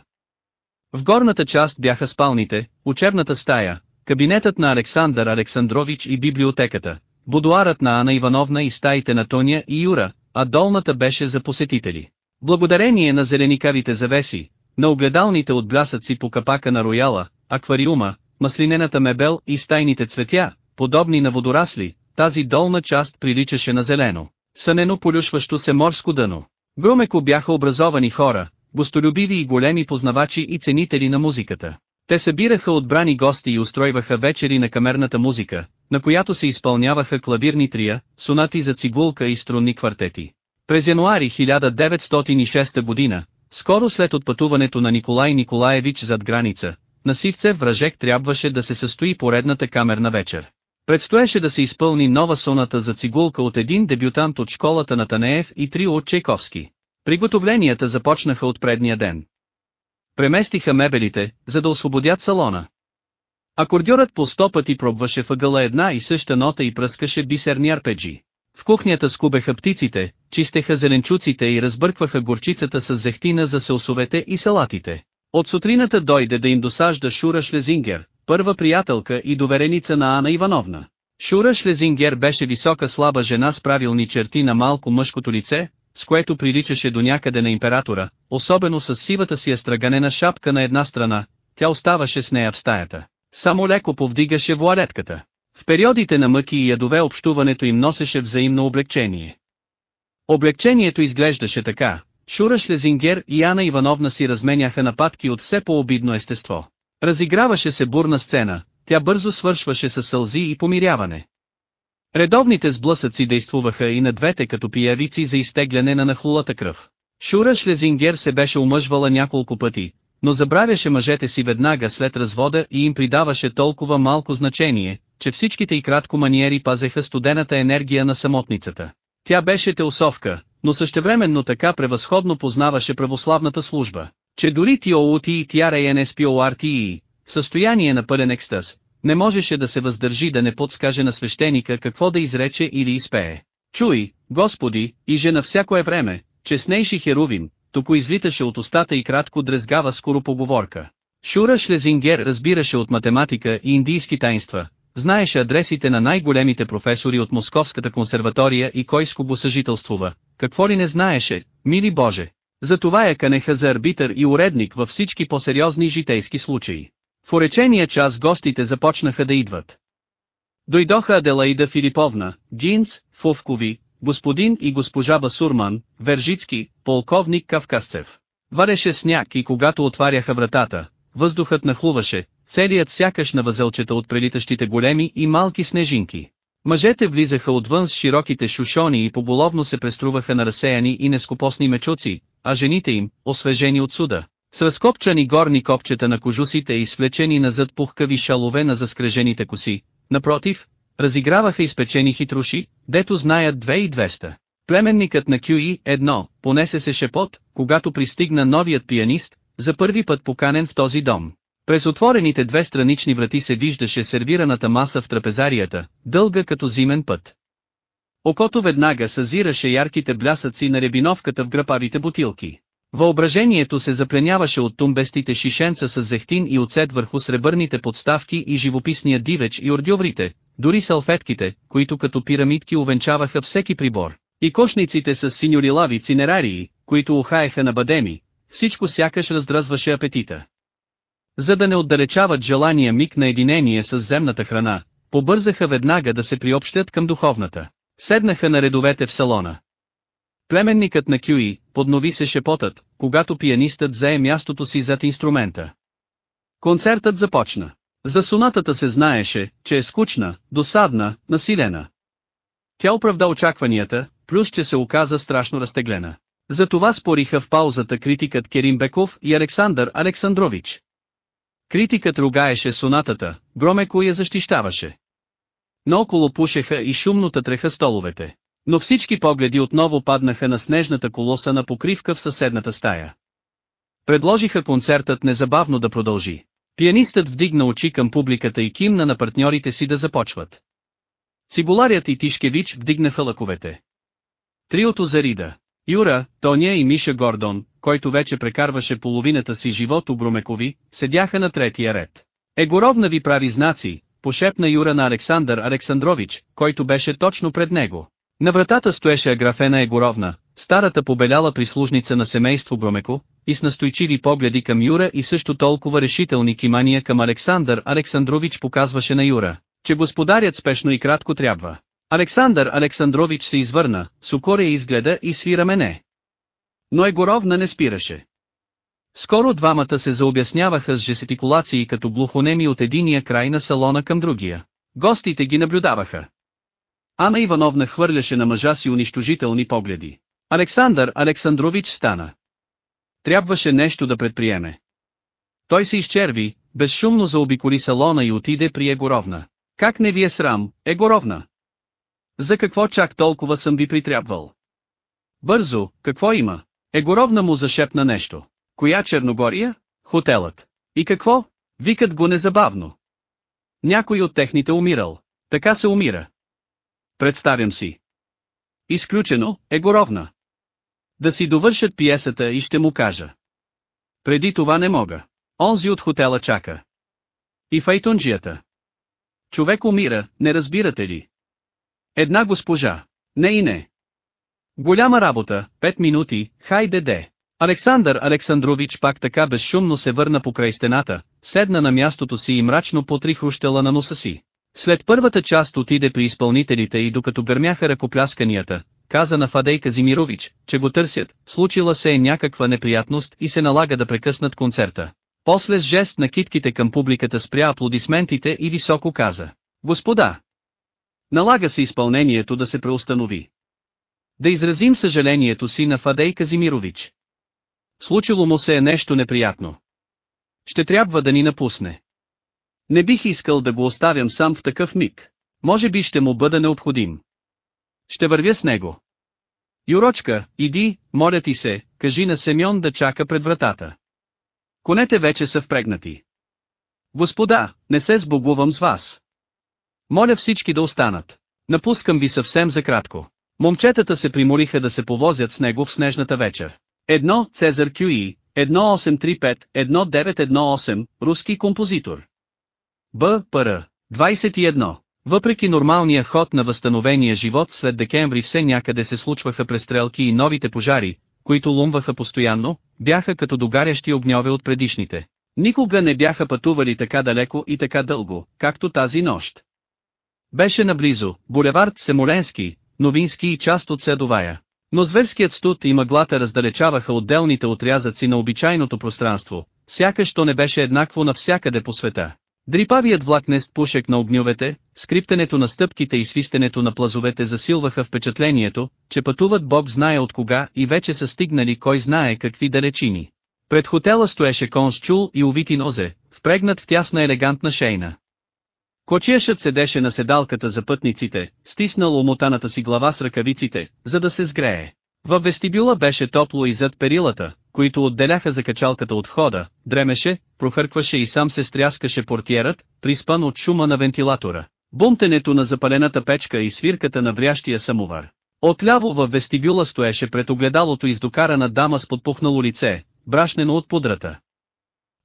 В горната част бяха спалните, учебната стая, кабинетът на Александър Александрович и библиотеката, будуарът на Ана Ивановна и стаите на Тоня и Юра, а долната беше за посетители. Благодарение на зеленикавите завеси, на огледалните отблясъци по капака на рояла, аквариума, маслинената мебел и стайните цветя, подобни на водорасли, тази долна част приличаше на зелено, сънено полюшващо се морско дъно. Грумеко бяха образовани хора, гостолюбиви и големи познавачи и ценители на музиката. Те събираха отбрани гости и устройваха вечери на камерната музика, на която се изпълняваха клавирни трия, сонати за цигулка и струнни квартети. През януари 1906 година, скоро след отпътуването на Николай Николаевич зад граница, на Сивце вражек трябваше да се състои поредната камерна вечер. Предстоеше да се изпълни нова соната за цигулка от един дебютант от школата на Танеев и три от Чайковски. Приготовленията започнаха от предния ден. Преместиха мебелите, за да освободят салона. Акордьорът по сто пъти пробваше въгъла една и съща нота и пръскаше бисерни арпеджи. В кухнята скубеха птиците, чистеха зеленчуците и разбъркваха горчицата с зехтина за селсовете и салатите. От сутрината дойде да им досажда Шура Шлезингер, първа приятелка и довереница на Ана Ивановна. Шура Шлезингер беше висока слаба жена с правилни черти на малко мъжкото лице, с което приличаше до някъде на императора, особено с сивата си астраганена шапка на една страна, тя оставаше с нея в стаята. Само леко повдигаше вуалетката. В периодите на мъки и ядове общуването им носеше взаимно облегчение. Облегчението изглеждаше така, Шура Шлезингер и Ана Ивановна си разменяха нападки от все по-обидно естество. Разиграваше се бурна сцена, тя бързо свършваше с сълзи и помиряване. Редовните сблъсъци действуваха и на двете като пиявици за изтегляне на нахлулата кръв. Шура Шлезингер се беше омъжвала няколко пъти, но забравяше мъжете си веднага след развода и им придаваше толкова малко значение, че всичките и кратко маниери пазеха студената енергия на самотницата. Тя беше теосовка, но същевременно така превъзходно познаваше православната служба, че дори Тиоути и Тиара в състояние на пълен екстаз, не можеше да се въздържи да не подскаже на свещеника какво да изрече или изпее. Чуй, Господи, и жена всяко е време, честнейши херувим, току извиташе от устата и кратко дрезгава скоро поговорка. Шура Шлезингер разбираше от математика и индийски таинства, знаеше адресите на най-големите професори от Московската консерватория и кой с кого съжителствува, какво ли не знаеше, мили Боже. Затова я канеха за арбитър и уредник във всички по-сериозни житейски случаи. В уречения час гостите започнаха да идват. Дойдоха Аделаида Филиповна, Джинс, Фовкови, господин и госпожа Басурман, Вержицки, полковник Кавказцев. Вареше сняг и когато отваряха вратата, въздухът нахлуваше, целият сякаш на възелчета от прелитащите големи и малки снежинки. Мъжете влизаха отвън с широките шушони и поболовно се преструваха на разсеяни и нескопосни мечуци, а жените им, освежени от суда, с разкопчани горни копчета на кожусите и свлечени назад пухкави шалове на заскрежените коси, напротив, разиграваха изпечени хитруши, дето знаят две и двеста. Племенникът на Кюи, едно, понесе се шепот, когато пристигна новият пианист, за първи път поканен в този дом. През отворените две странични врати се виждаше сервираната маса в трапезарията, дълга като зимен път. Окото веднага съзираше ярките блясъци на ребиновката в грапавите бутилки. Въображението се запленяваше от тумбестите шишенца с зехтин и оцет върху сребърните подставки и живописния дивеч и ордюврите, дори салфетките, които като пирамидки увенчаваха всеки прибор, и кошниците с синьорилави цинерарии, които ухаеха на бадеми, всичко сякаш раздръзваше апетита. За да не отдалечават желания миг на единение с земната храна, побързаха веднага да се приобщят към духовната. Седнаха на редовете в салона. Племенникът на Кюи, поднови се шепотът, когато пианистът зае мястото си зад инструмента. Концертът започна. За сонатата се знаеше, че е скучна, досадна, насилена. Тя оправда очакванията, плюс че се оказа страшно разтеглена. За това спориха в паузата критикът Керим Беков и Александър Александрович. Критикът ругаеше сонатата, громеко я защищаваше. Но около пушеха и шумно тътреха столовете. Но всички погледи отново паднаха на снежната колоса на покривка в съседната стая. Предложиха концертът незабавно да продължи. Пианистът вдигна очи към публиката и кимна на партньорите си да започват. Цибуларят и Тишкевич вдигнаха лъковете. Триото зарида. Юра, Тоня и Миша Гордон, който вече прекарваше половината си живот у Бромекови, седяха на третия ред. Егоровна ви прави знаци, пошепна Юра на Александър Александрович, който беше точно пред него. На вратата стоеше Аграфена Егоровна, старата побеляла прислужница на семейство Бромеко, и с настойчиви погледи към Юра и също толкова решителни кимания към Александър Александрович показваше на Юра, че господарят спешно и кратко трябва. Александър Александрович се извърна, Сукоря изгледа и свира мене. Но Егоровна не спираше. Скоро двамата се заобясняваха с жестикулации като глухонеми от единия край на салона към другия. Гостите ги наблюдаваха. Ана Ивановна хвърляше на мъжа си унищожителни погледи. Александър Александрович стана. Трябваше нещо да предприеме. Той се изчерви, безшумно заобиколи салона и отиде при Егоровна. Как не ви е срам, Егоровна? За какво чак толкова съм ви притрябвал? Бързо, какво има? Егоровна му зашепна нещо. Коя Черногория? Хотелът. И какво? Викат го незабавно. Някой от техните умирал. Така се умира. Представям си. Изключено, Егоровна. Да си довършат пиесата и ще му кажа. Преди това не мога. Онзи от хотела чака. И файтонджията. Човек умира, не разбирате ли? Една госпожа. Не и не. Голяма работа, пет минути, хайде де. Александър Александрович пак така безшумно се върна покрай стената, седна на мястото си и мрачно потри хрущела на носа си. След първата част отиде при изпълнителите и докато гърмяха ръкоплясканията, каза на Фадей Казимирович, че го търсят, случила се е някаква неприятност и се налага да прекъснат концерта. После с жест на китките към публиката спря аплодисментите и високо каза. Господа! Налага се изпълнението да се преустанови. Да изразим съжалението си на Фадей Казимирович. Случило му се е нещо неприятно. Ще трябва да ни напусне. Не бих искал да го оставям сам в такъв миг. Може би ще му бъда необходим. Ще вървя с него. Юрочка, иди, моля ти се, кажи на Семьон да чака пред вратата. Конете вече са впрегнати. Господа, не се сбогувам с вас. Моля всички да останат. Напускам ви съвсем за кратко. Момчетата се примолиха да се повозят с него в снежната вечер. Едно Цезар Кюи, 1835, 1918, руски композитор. Б. Р. 21. Въпреки нормалния ход на възстановения живот след декември все някъде се случваха престрелки и новите пожари, които лумваха постоянно, бяха като догарящи огньове от предишните. Никога не бяха пътували така далеко и така дълго, както тази нощ. Беше наблизо, булевард Семоленски, Новински и част от Седовая. Но зверският студ и мъглата раздалечаваха отделните отрязъци на обичайното пространство, сякаш то не беше еднакво навсякъде по света. Дрипавият влакнест пушек на огньовете, скриптенето на стъпките и свистенето на плазовете засилваха впечатлението, че пътуват Бог знае от кога и вече са стигнали кой знае какви далечини. Пред хотела стоеше кон с чул и увити нозе, впрегнат в тясна елегантна шейна. Кочияшът седеше на седалката за пътниците, стиснал омотаната си глава с ръкавиците, за да се сгрее. Във вестибюла беше топло и зад перилата, които отделяха за качалката от входа, дремеше, прохъркваше и сам се стряскаше портиерът, приспан от шума на вентилатора, бумтенето на запалената печка и свирката на врящия самовар. Отляво във вестибюла стоеше пред огледалото издокарана дама с подпухнало лице, брашнено от пудрата.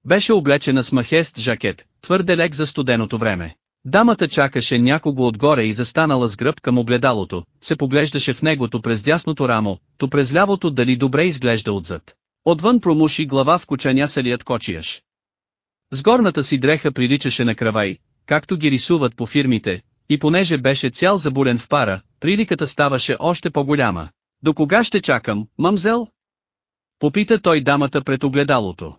Беше облечена с махест жакет, твърде лек за студеното време. Дамата чакаше някого отгоре и застанала с гръб към огледалото, се поглеждаше в негото през дясното рамо, то през лявото дали добре изглежда отзад. Отвън промуши глава в кочанясалият кочияш. С горната си дреха приличаше на кравай, както ги рисуват по фирмите, и понеже беше цял забурен в пара, приликата ставаше още по-голяма. До кога ще чакам, мамзел? Попита той дамата пред огледалото.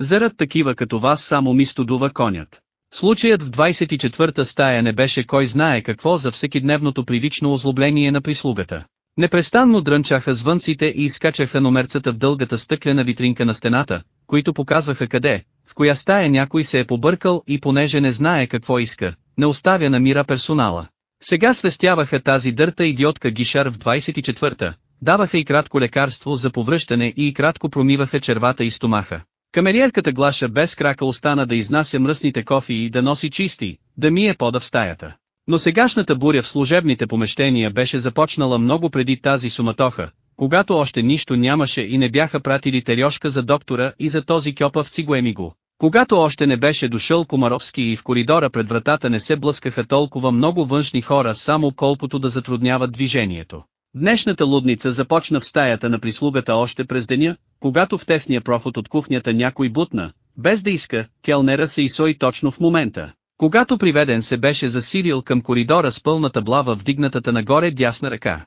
Зарад такива като вас само ми студува конят. Случаят в 24-та стая не беше кой знае какво за всекидневното привично озлобление на прислугата. Непрестанно дрънчаха звънците и изкачаха номерцата в дългата стъклена витринка на стената, които показваха къде, в коя стая някой се е побъркал и понеже не знае какво иска, не оставя на мира персонала. Сега свестяваха тази дърта идиотка Гишар в 24-та, даваха и кратко лекарство за повръщане и кратко промиваха червата и стомаха. Камериерката Глаша без крака остана да изнася мръсните кофи и да носи чисти, да мие пода в стаята. Но сегашната буря в служебните помещения беше започнала много преди тази суматоха, когато още нищо нямаше и не бяха пратили терешка за доктора и за този кьопав цигуемиго. Когато още не беше дошъл Комаровски и в коридора пред вратата не се блъскаха толкова много външни хора само колкото да затрудняват движението. Днешната лудница започна в стаята на прислугата още през деня, когато в тесния проход от кухнята някой бутна, без да иска, келнера се изсои точно в момента. Когато приведен се беше засилил към коридора с пълната блава вдигнатата нагоре дясна ръка.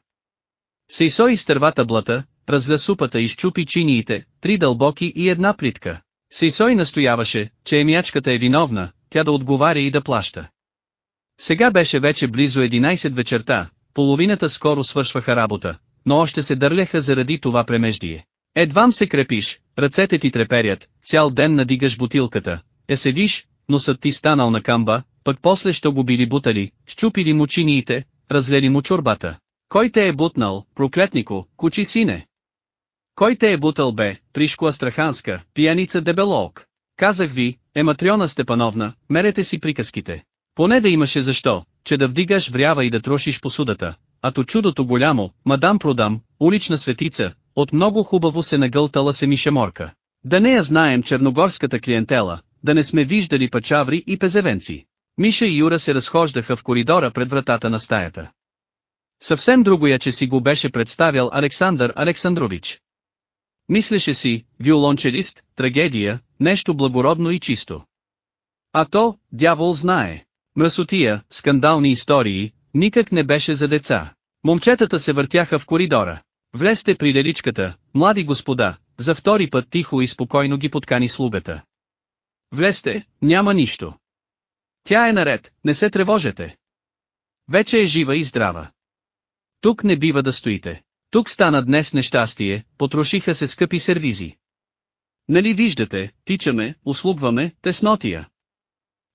Сейсо изтърва таблата, развля супата и щупи чиниите, три дълбоки и една плитка. Сейсой настояваше, че емячката е виновна, тя да отговаря и да плаща. Сега беше вече близо 11 вечерта, половината скоро свършваха работа, но още се дърляха заради това премеждие. Едвам се крепиш, ръцете ти треперят, цял ден надигаш бутилката, е седиш, носът ти станал на камба, пък после ще го били бутали, щупили му чиниите, разлели му чорбата. Кой те е бутнал, проклетнико, кучи сине? Кой те е бутал бе, Пришко Астраханска, пияница дебелок? Казах ви, е Матриона Степановна, мерете си приказките. Поне да имаше защо, че да вдигаш врява и да трошиш посудата, а то чудото голямо, мадам продам, улична светица, от много хубаво се нагълтала се мишеморка. Да не я знаем черногорската клиентела, да не сме виждали пачаври и пезевенци. Миша и Юра се разхождаха в коридора пред вратата на стаята. Съвсем другоя, че си го беше представял Александър Александрович. Мислеше си, виолончелист, трагедия, нещо благородно и чисто. А то, дявол знае. Мръсотия, скандални истории, никак не беше за деца. Момчетата се въртяха в коридора. Влезте при леличката, млади господа, за втори път тихо и спокойно ги подкани слугата. Влезте, няма нищо. Тя е наред, не се тревожете. Вече е жива и здрава. Тук не бива да стоите. Тук стана днес нещастие, потрошиха се скъпи сервизи. Нали виждате, тичаме, услугваме, теснотия.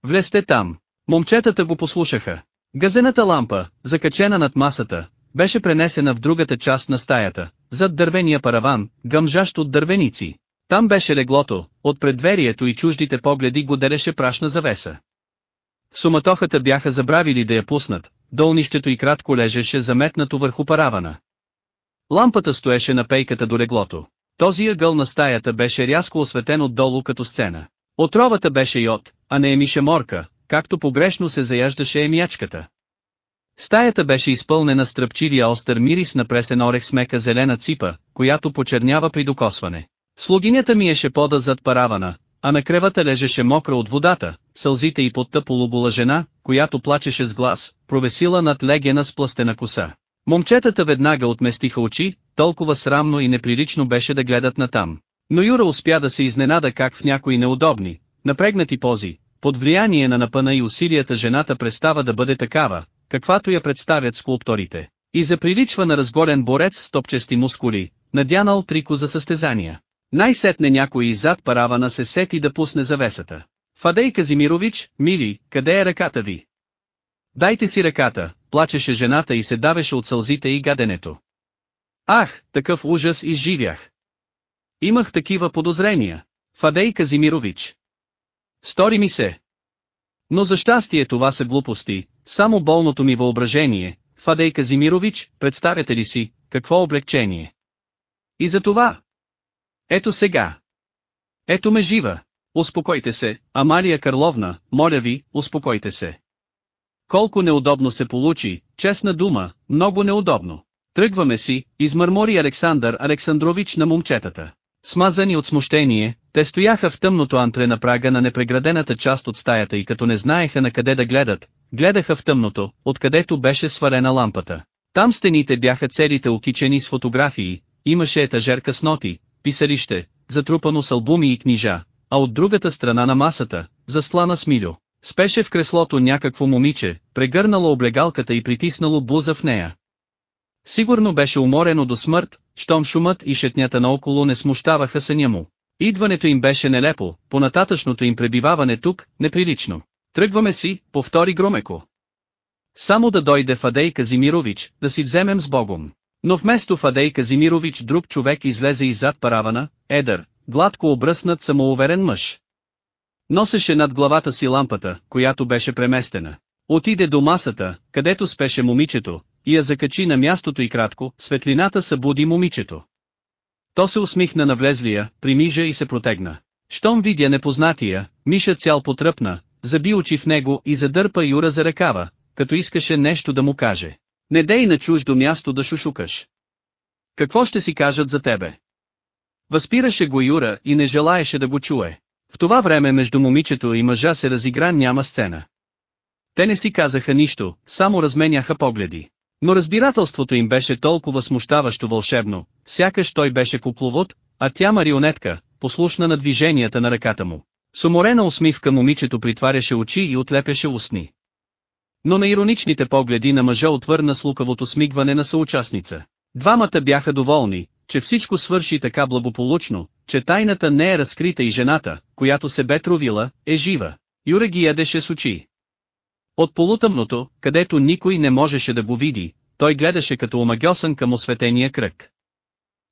Влезте там. Момчетата го послушаха. Газената лампа, закачена над масата, беше пренесена в другата част на стаята, зад дървения параван, гъмжащ от дървеници. Там беше леглото, от предверието и чуждите погледи го делеше прашна завеса. Суматохата бяха забравили да я пуснат, долнището и кратко лежеше заметнато върху паравана. Лампата стоеше на пейката до леглото. Този ъгъл на стаята беше рязко осветен отдолу като сцена. Отровата беше йод, а не емише морка, както погрешно се заяждаше емячката. Стаята беше изпълнена с тръпчивия остър мирис на пресен орех с мека зелена ципа, която почернява при докосване. Слугинята миеше пода зад паравана, а на кревата лежеше мокра от водата, сълзите и под полубола жена, която плачеше с глас, провесила над легена с пластена коса. Момчетата веднага отместиха очи, толкова срамно и неприлично беше да гледат натам. Но Юра успя да се изненада как в някои неудобни, напрегнати пози, под влияние на напъна и усилията жената престава да бъде такава, каквато я представят скулпторите, и заприличва на разгорен борец с топчести мускули, надянал трико за състезания. Най-сетне някой иззад паравана се сети да пусне завесата. Фадей Казимирович, мили, къде е ръката ви? Дайте си ръката, плачеше жената и се давеше от сълзите и гаденето. Ах, такъв ужас изживях. Имах такива подозрения. Фадей Казимирович. Стори ми се. Но за щастие това са глупости, само болното ми въображение, Фадей Казимирович, представяте ли си, какво облегчение. И за това. Ето сега. Ето ме жива. Успокойте се, Амалия Карловна, моля ви, успокойте се. Колко неудобно се получи, честна дума, много неудобно. Тръгваме си, измърмори Александър Александрович на момчетата. Смазани от смущение, те стояха в тъмното антре на прага на непреградената част от стаята и като не знаеха на къде да гледат, гледаха в тъмното, откъдето беше сварена лампата. Там стените бяха целите окичени с фотографии, имаше етажерка с ноти, писалище, затрупано с албуми и книжа, а от другата страна на масата, заслана с милю, спеше в креслото някакво момиче, прегърнало облегалката и притиснало буза в нея. Сигурно беше уморено до смърт, щом шумът и шетнята наоколо не смущаваха съня му. Идването им беше нелепо, понататъчното им пребиваване тук, неприлично. Тръгваме си, повтори Громеко. Само да дойде Фадей Казимирович, да си вземем с Богом. Но вместо Фадей Казимирович друг човек излезе иззад паравана, едър, гладко обръснат самоуверен мъж. Носеше над главата си лампата, която беше преместена. Отиде до масата, където спеше момичето, и я закачи на мястото и кратко, светлината събуди момичето. То се усмихна на влезлия, примижа и се протегна. Щом видя непознатия, Миша цял потръпна, заби очи в него и задърпа Юра за ръкава, като искаше нещо да му каже. Не дей на чуждо място да шушукаш. Какво ще си кажат за тебе? Възпираше го Юра и не желаеше да го чуе. В това време между момичето и мъжа се разигра няма сцена. Те не си казаха нищо, само разменяха погледи. Но разбирателството им беше толкова смущаващо вълшебно, сякаш той беше кукловод, а тя марионетка, послушна на движенията на ръката му. С усмивка момичето притваряше очи и отлепяше устни. Но на ироничните погледи на мъжа отвърна с лукавото смигване на съучастница. Двамата бяха доволни, че всичко свърши така благополучно, че тайната не е разкрита и жената, която се бе тровила, е жива. Юра ги ядеше с очи. От полутъмното, където никой не можеше да го види, той гледаше като омагьосан към осветения кръг.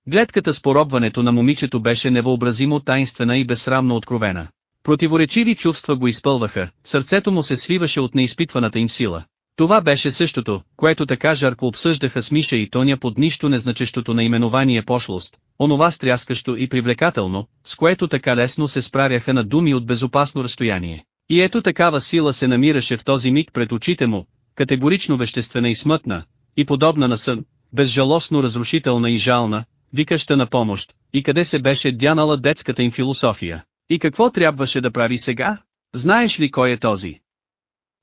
Гледката с поробването на момичето беше невъобразимо таинствена и безсрамно откровена. Противоречиви чувства го изпълваха, сърцето му се свиваше от неизпитваната им сила. Това беше същото, което така жарко обсъждаха с Миша и Тоня под нищо незначещото наименование пошлост, онова стряскащо и привлекателно, с което така лесно се справяха на думи от безопасно разстояние. И ето такава сила се намираше в този миг пред очите му, категорично веществена и смътна, и подобна на сън, безжалостно разрушителна и жална, викаща на помощ, и къде се беше дянала детската им философия. И какво трябваше да прави сега? Знаеш ли кой е този?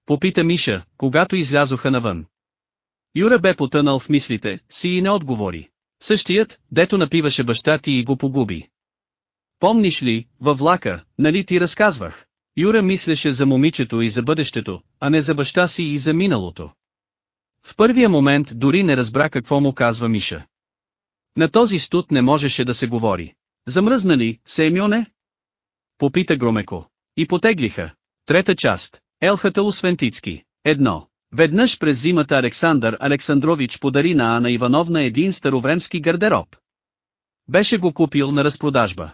Попита Миша, когато излязоха навън. Юра бе потънал в мислите си и не отговори. Същият, дето напиваше баща ти и го погуби. Помниш ли, във влака, нали ти разказвах? Юра мислеше за момичето и за бъдещето, а не за баща си и за миналото. В първия момент дори не разбра какво му казва Миша. На този студ не можеше да се говори. Замръзна ли, Семьоне? Попита Громеко. И потеглиха. Трета част. Елхата Освентицки. Едно. Веднъж през зимата Александър Александрович подари на Ана Ивановна един старовремски гардероб. Беше го купил на разпродажба.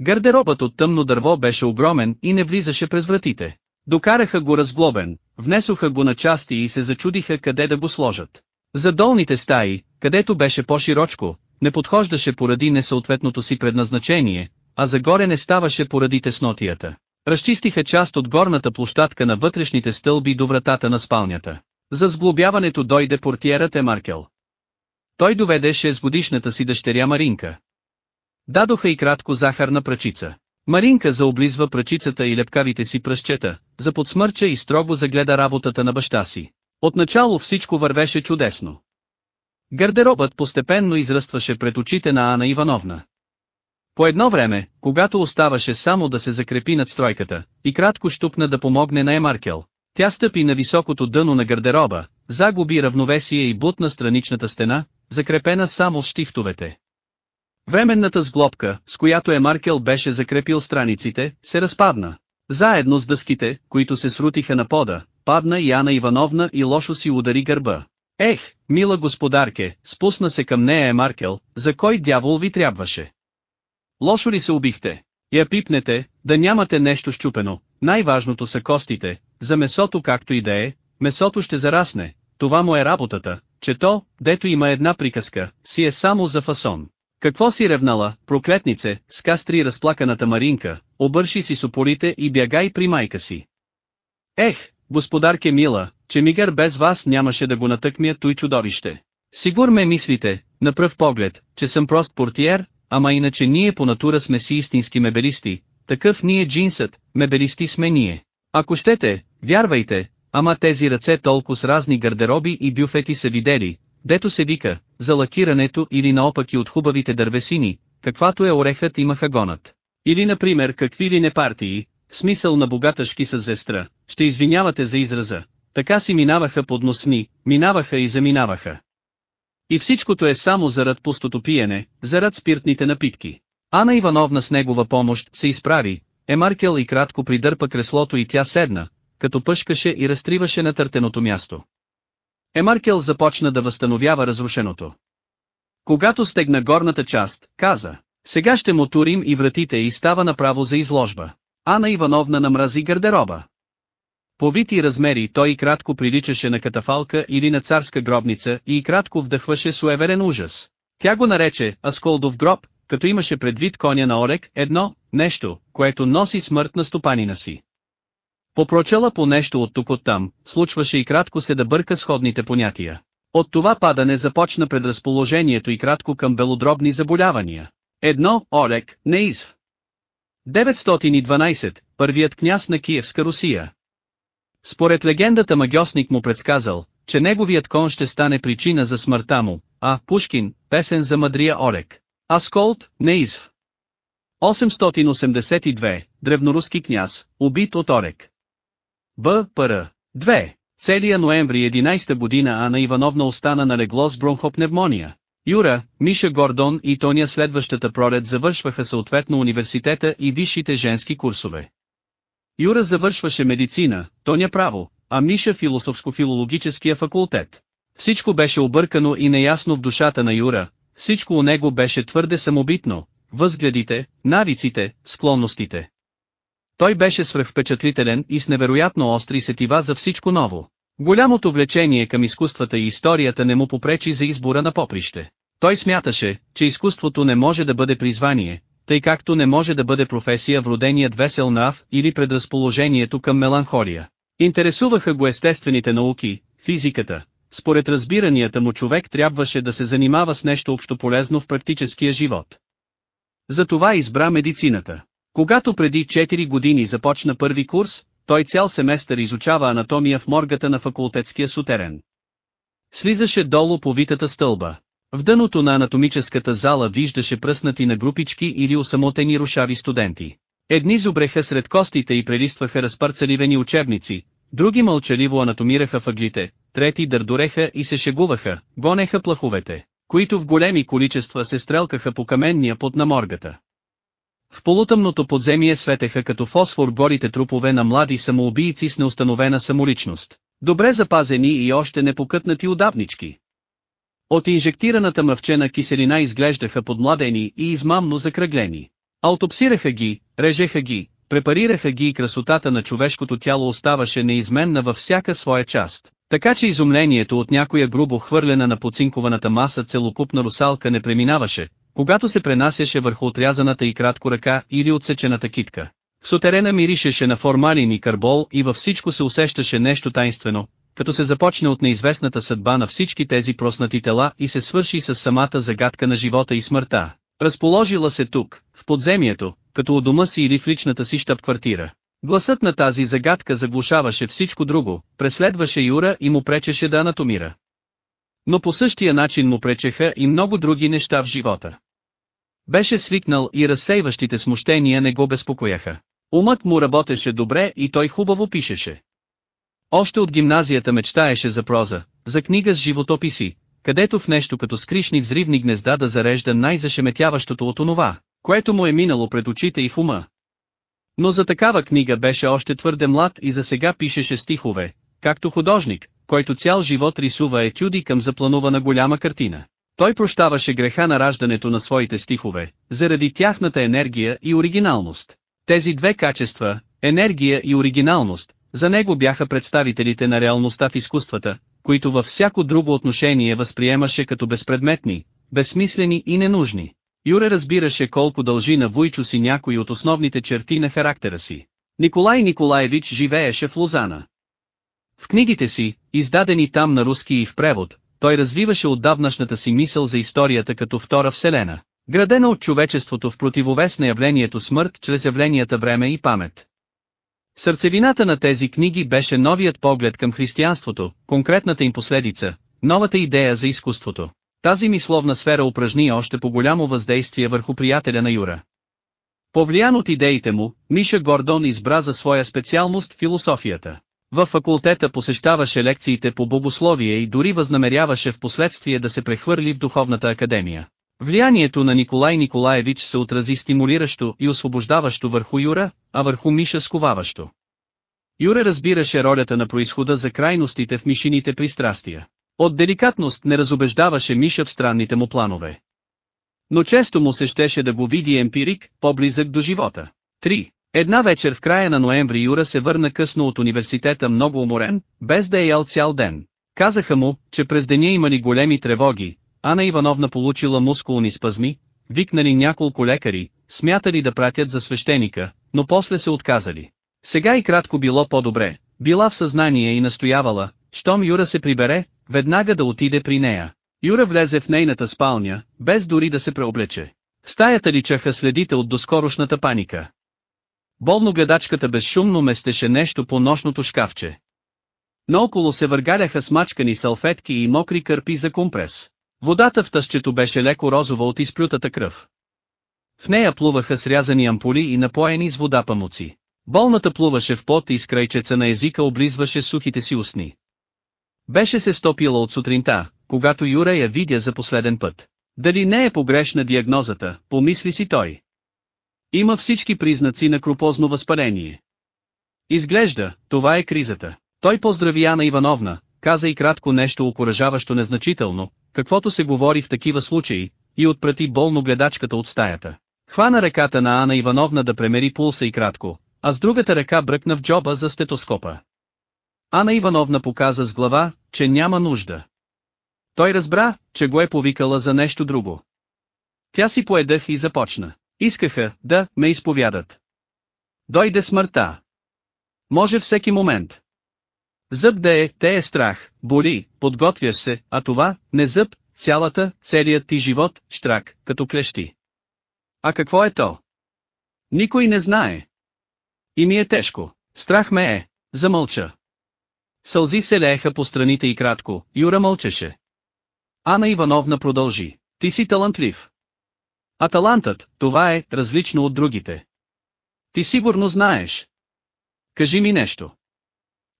Гардеробът от тъмно дърво беше огромен и не влизаше през вратите. Докараха го разглобен, внесоха го на части и се зачудиха къде да го сложат. За долните стаи, където беше по-широчко, не подхождаше поради несъответното си предназначение, а загоре не ставаше поради теснотията. Разчистиха част от горната площадка на вътрешните стълби до вратата на спалнята. За сглобяването дойде портиерът Емаркел. Той доведе 6 годишната си дъщеря Маринка. Дадоха и кратко захарна пръчица. Маринка заоблизва пръчицата и лепкавите си пръщета, заподсмърча и строго загледа работата на баща си. Отначало всичко вървеше чудесно. Гардеробът постепенно израстваше пред очите на Ана Ивановна. По едно време, когато оставаше само да се закрепи над стройката, и кратко щупна да помогне на Емаркел. Тя стъпи на високото дъно на гардероба, загуби равновесие и бутна страничната стена, закрепена само с штифтовете. Временната сглобка, с която Емаркел беше закрепил страниците, се разпадна. Заедно с дъските, които се срутиха на пода, падна и Ана Ивановна и лошо си удари гърба. Ех, мила господарке, спусна се към нея Емаркел, за кой дявол ви трябваше? Лошо ли се убихте? Я пипнете, да нямате нещо щупено, най-важното са костите, за месото както и да е, месото ще зарасне, това му е работата, че то, дето има една приказка, си е само за фасон. Какво си ревнала, проклетнице, скастри разплаканата Маринка, обърши си супорите и бягай при майка си. Ех, господарке мила, че мигър без вас нямаше да го натъкмя той чудовище. Сигур ме мислите, на пръв поглед, че съм прост портиер, ама иначе ние по натура сме си истински мебелисти, такъв ние джинсът, мебелисти сме ние. Ако щете, вярвайте, ама тези ръце толкова с разни гардероби и бюфети са видели, дето се вика, за лакирането или наопаки от хубавите дървесини, каквато е орехът и махагонът. Или например какви ли не партии, смисъл на богаташки с зестра, ще извинявате за израза, така си минаваха под носни, минаваха и заминаваха. И всичкото е само зарад пустото пиене, зарад спиртните напитки. Ана Ивановна с негова помощ се изправи, Емаркел и кратко придърпа креслото и тя седна, като пъшкаше и разтриваше на търтеното място. Емаркел започна да възстановява разрушеното. Когато стегна горната част, каза, сега ще му турим и вратите и става направо за изложба. Ана Ивановна намрази гардероба. По вид и размери той и кратко приличаше на катафалка или на царска гробница и кратко вдъхваше суеверен ужас. Тя го нарече Асколдов гроб, като имаше предвид коня на Орек, едно, нещо, което носи смърт на стопанина си. Попрочела по нещо от тук оттам, случваше и кратко се да бърка сходните понятия. От това падане започна предразположението и кратко към белодробни заболявания. Едно, Орек, Неизв. 912, първият княз на Киевска Русия. Според легендата магиосник му предсказал, че неговият кон ще стане причина за смъртта му, а Пушкин, песен за мъдрия Орек. Асколт, Неизв. 882, древноруски княз, убит от Орек. Б. Пр. 2. Целия ноември 11 година Ана Ивановна остана на легло с бронхопневмония. Юра, Миша Гордон и Тоня следващата пролет завършваха съответно университета и висшите женски курсове. Юра завършваше медицина, Тоня право, а Миша философско-филологическия факултет. Всичко беше объркано и неясно в душата на Юра, всичко у него беше твърде самобитно, възгледите, навиците, склонностите. Той беше свръхвпечатлителен и с невероятно остри сетива за всичко ново. Голямото влечение към изкуствата и историята не му попречи за избора на поприще. Той смяташе, че изкуството не може да бъде призвание, тъй както не може да бъде професия вроденият весел нав или предразположението към меланхолия. Интересуваха го естествените науки, физиката. Според разбиранията му човек трябваше да се занимава с нещо общополезно в практическия живот. Затова избра медицината. Когато преди 4 години започна първи курс, той цял семестър изучава анатомия в моргата на факултетския сутерен. Слизаше долу по витата стълба. В дъното на анатомическата зала виждаше пръснати на групички или осамотени рушави студенти. Едни зубреха сред костите и прелистваха разпарцаливени учебници, други мълчаливо анатомираха въглите, трети дърдореха и се шегуваха, гонеха плаховете, които в големи количества се стрелкаха по каменния под на моргата. В полутъмното подземие светеха като фосфор горите трупове на млади самоубийци с неустановена самоличност. Добре запазени и още непокътнати удавнички. От инжектираната мъвчена киселина изглеждаха подмладени и измамно закръглени. Аутопсираха ги, режеха ги, препарираха ги и красотата на човешкото тяло оставаше неизменна във всяка своя част. Така че изумлението от някоя грубо хвърлена на поцинкованата маса целокупна русалка не преминаваше, когато се пренасяше върху отрязаната и кратко ръка или отсечената китка. В сутерена миришеше на формалин и карбол и във всичко се усещаше нещо тайнствено, като се започне от неизвестната съдба на всички тези проснати тела и се свърши с самата загадка на живота и смъртта. Разположила се тук, в подземието, като у дома си или в личната си щаб-квартира. Гласът на тази загадка заглушаваше всичко друго, преследваше Юра и му пречеше да анатомира. Но по същия начин му пречеха и много други неща в живота. Беше свикнал и разсейващите смущения не го безпокояха. Умът му работеше добре и той хубаво пишеше. Още от гимназията мечтаеше за проза, за книга с животописи, където в нещо като скришни взривни гнезда да зарежда най-зашеметяващото от онова, което му е минало пред очите и в ума. Но за такава книга беше още твърде млад и за сега пишеше стихове, както художник, който цял живот рисува етюди към запланувана голяма картина. Той прощаваше греха на раждането на своите стихове, заради тяхната енергия и оригиналност. Тези две качества, енергия и оригиналност, за него бяха представителите на реалността в изкуствата, които във всяко друго отношение възприемаше като безпредметни, безсмислени и ненужни. Юре разбираше колко дължи на Вуйчо си някои от основните черти на характера си. Николай Николаевич живееше в Лозана. В книгите си, издадени там на руски и в превод, той развиваше отдавнашната си мисъл за историята като втора вселена, градена от човечеството в противовес на явлението смърт чрез явленията време и памет. Сърцевината на тези книги беше новият поглед към християнството, конкретната им последица, новата идея за изкуството. Тази мисловна сфера упражни още по голямо въздействие върху приятеля на Юра. Повлиян от идеите му, Миша Гордон избра за своя специалност философията. В факултета посещаваше лекциите по богословие и дори възнамеряваше в последствие да се прехвърли в духовната академия. Влиянието на Николай Николаевич се отрази стимулиращо и освобождаващо върху Юра, а върху Миша сковаващо. Юра разбираше ролята на происхода за крайностите в мишините пристрастия. От деликатност не разобеждаваше Миша в странните му планове. Но често му се щеше да го види емпирик, по-близък до живота. 3. Една вечер в края на ноември Юра се върна късно от университета много уморен, без да е ял цял ден. Казаха му, че през деня имали големи тревоги, Ана Ивановна получила мускулни спазми, викнали няколко лекари, смятали да пратят за свещеника, но после се отказали. Сега и кратко било по-добре, била в съзнание и настоявала, щом Юра се прибере, веднага да отиде при нея. Юра влезе в нейната спалня, без дори да се преоблече. В стаята личаха следите от доскорошната паника. Болно гледачката безшумно местеше нещо по нощното шкафче. Наоколо се въргаляха смачкани салфетки и мокри кърпи за компрес. Водата в тъщето беше леко розова от изплютата кръв. В нея плуваха срязани ампули и напоени с вода памуци. Болната плуваше в пот и с крайчеца на езика облизваше сухите си устни. Беше се стопила от сутринта, когато Юра я видя за последен път. Дали не е погрешна диагнозата, помисли си той. Има всички признаци на крупозно възпаление. Изглежда, това е кризата. Той поздрави Ана Ивановна, каза и кратко нещо окоръжаващо незначително, каквото се говори в такива случаи, и отпрати болно гледачката от стаята. Хвана ръката на Ана Ивановна да премери пулса и кратко, а с другата ръка бръкна в джоба за стетоскопа. Ана Ивановна показа с глава, че няма нужда. Той разбра, че го е повикала за нещо друго. Тя си поедах и започна. Искаха, да, ме изповядат. Дойде смъртта. Може всеки момент. Зъб да е, те е страх, боли, подготвяш се, а това, не зъб, цялата, целият ти живот, штрак, като клещи. А какво е то? Никой не знае. И ми е тежко. Страх ме е. Замълча. Сълзи се лееха по страните и кратко, Юра мълчеше. Ана Ивановна продължи. Ти си талантлив. А талантът, това е, различно от другите. Ти сигурно знаеш. Кажи ми нещо.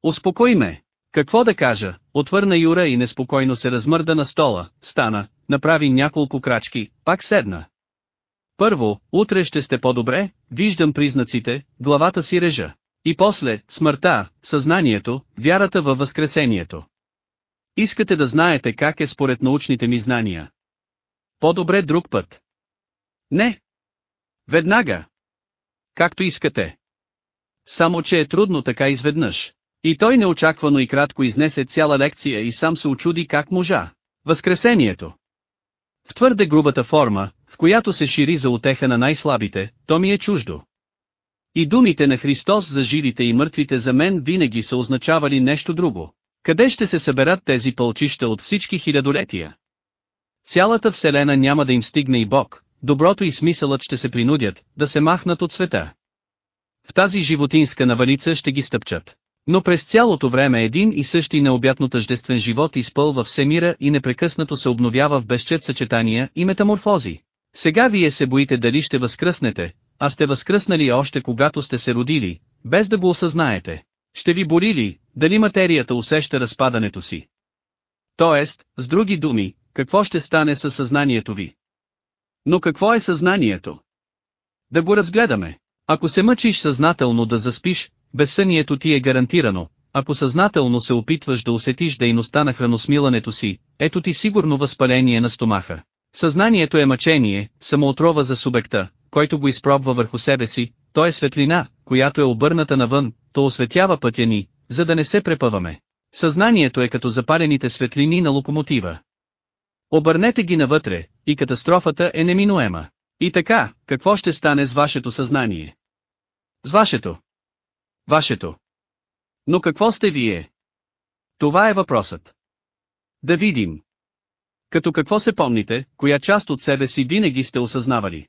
Успокой ме. Какво да кажа, отвърна Юра и неспокойно се размърда на стола, стана, направи няколко крачки, пак седна. Първо, утре ще сте по-добре, виждам признаците, главата си режа. И после, смъртта, съзнанието, вярата във възкресението. Искате да знаете как е според научните ми знания. По-добре друг път. Не. Веднага. Както искате. Само че е трудно така изведнъж. И той неочаквано и кратко изнесе цяла лекция и сам се очуди как можа. Възкресението. В твърде грубата форма, в която се шири за утеха на най-слабите, то ми е чуждо. И думите на Христос за живите и мъртвите за мен винаги са означавали нещо друго. Къде ще се съберат тези пълчища от всички хилядолетия? Цялата вселена няма да им стигне и Бог, доброто и смисълът ще се принудят, да се махнат от света. В тази животинска навалица ще ги стъпчат. Но през цялото време един и същи необятно тъждествен живот изпълва всемира и непрекъснато се обновява в безчет съчетания и метаморфози. Сега вие се боите дали ще възкръснете, а сте възкръснали още когато сте се родили, без да го осъзнаете. Ще ви боли ли, дали материята усеща разпадането си? Тоест, с други думи, какво ще стане със съзнанието ви? Но какво е съзнанието? Да го разгледаме. Ако се мъчиш съзнателно да заспиш, безсънието ти е гарантирано, ако съзнателно се опитваш да усетиш дейността на храносмилането си, ето ти сигурно възпаление на стомаха. Съзнанието е мъчение, самоотрова за субекта, който го изпробва върху себе си, то е светлина, която е обърната навън, то осветява пътя ни, за да не се препъваме. Съзнанието е като запалените светлини на локомотива. Обърнете ги навътре, и катастрофата е неминуема. И така, какво ще стане с вашето съзнание? С вашето. Вашето. Но какво сте вие? Това е въпросът. Да видим. Като какво се помните, коя част от себе си винаги сте осъзнавали?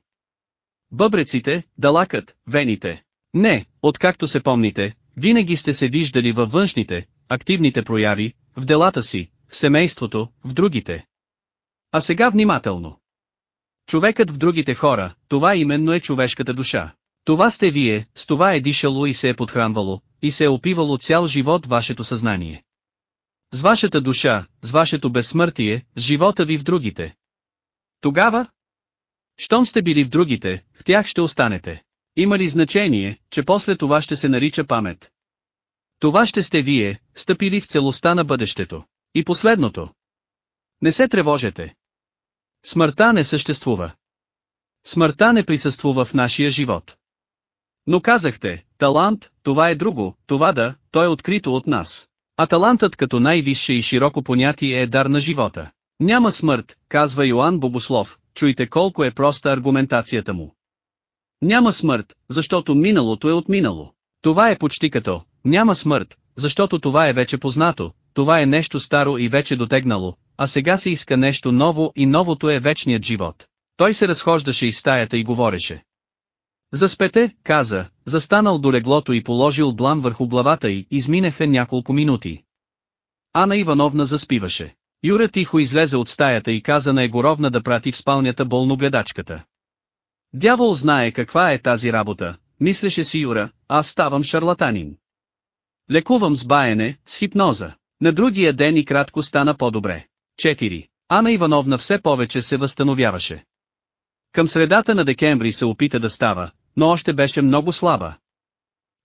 Бъбреците, далакът, вените. Не, откакто се помните, винаги сте се виждали във външните, активните прояви, в делата си, в семейството, в другите. А сега внимателно. Човекът в другите хора, това именно е човешката душа. Това сте вие, с това е дишало и се е подхранвало, и се е опивало цял живот вашето съзнание. С вашата душа, с вашето безсмъртие, с живота ви в другите. Тогава? Щом сте били в другите, в тях ще останете. Има ли значение, че после това ще се нарича памет? Това ще сте вие, стъпили в целостта на бъдещето. И последното. Не се тревожете. Смъртта не съществува. Смъртта не присъствува в нашия живот. Но казахте, талант, това е друго, това да, то е открито от нас. А талантът като най-висше и широко понятие е дар на живота. Няма смърт, казва Йоанн Богослов, чуйте колко е проста аргументацията му. Няма смърт, защото миналото е отминало. Това е почти като, няма смърт, защото това е вече познато, това е нещо старо и вече дотегнало, а сега се иска нещо ново и новото е вечният живот. Той се разхождаше из стаята и говореше. Заспете, каза, застанал до леглото и положил длан върху главата й, изминеха няколко минути. Ана Ивановна заспиваше. Юра тихо излезе от стаята и каза на Егоровна да прати в спалнята болногледачката. Дявол знае каква е тази работа, мислеше си Юра, аз ставам шарлатанин. Лекувам с баяне, с хипноза. На другия ден и кратко стана по-добре. 4. Ана Ивановна все повече се възстановяваше. Към средата на декември се опита да става, но още беше много слаба.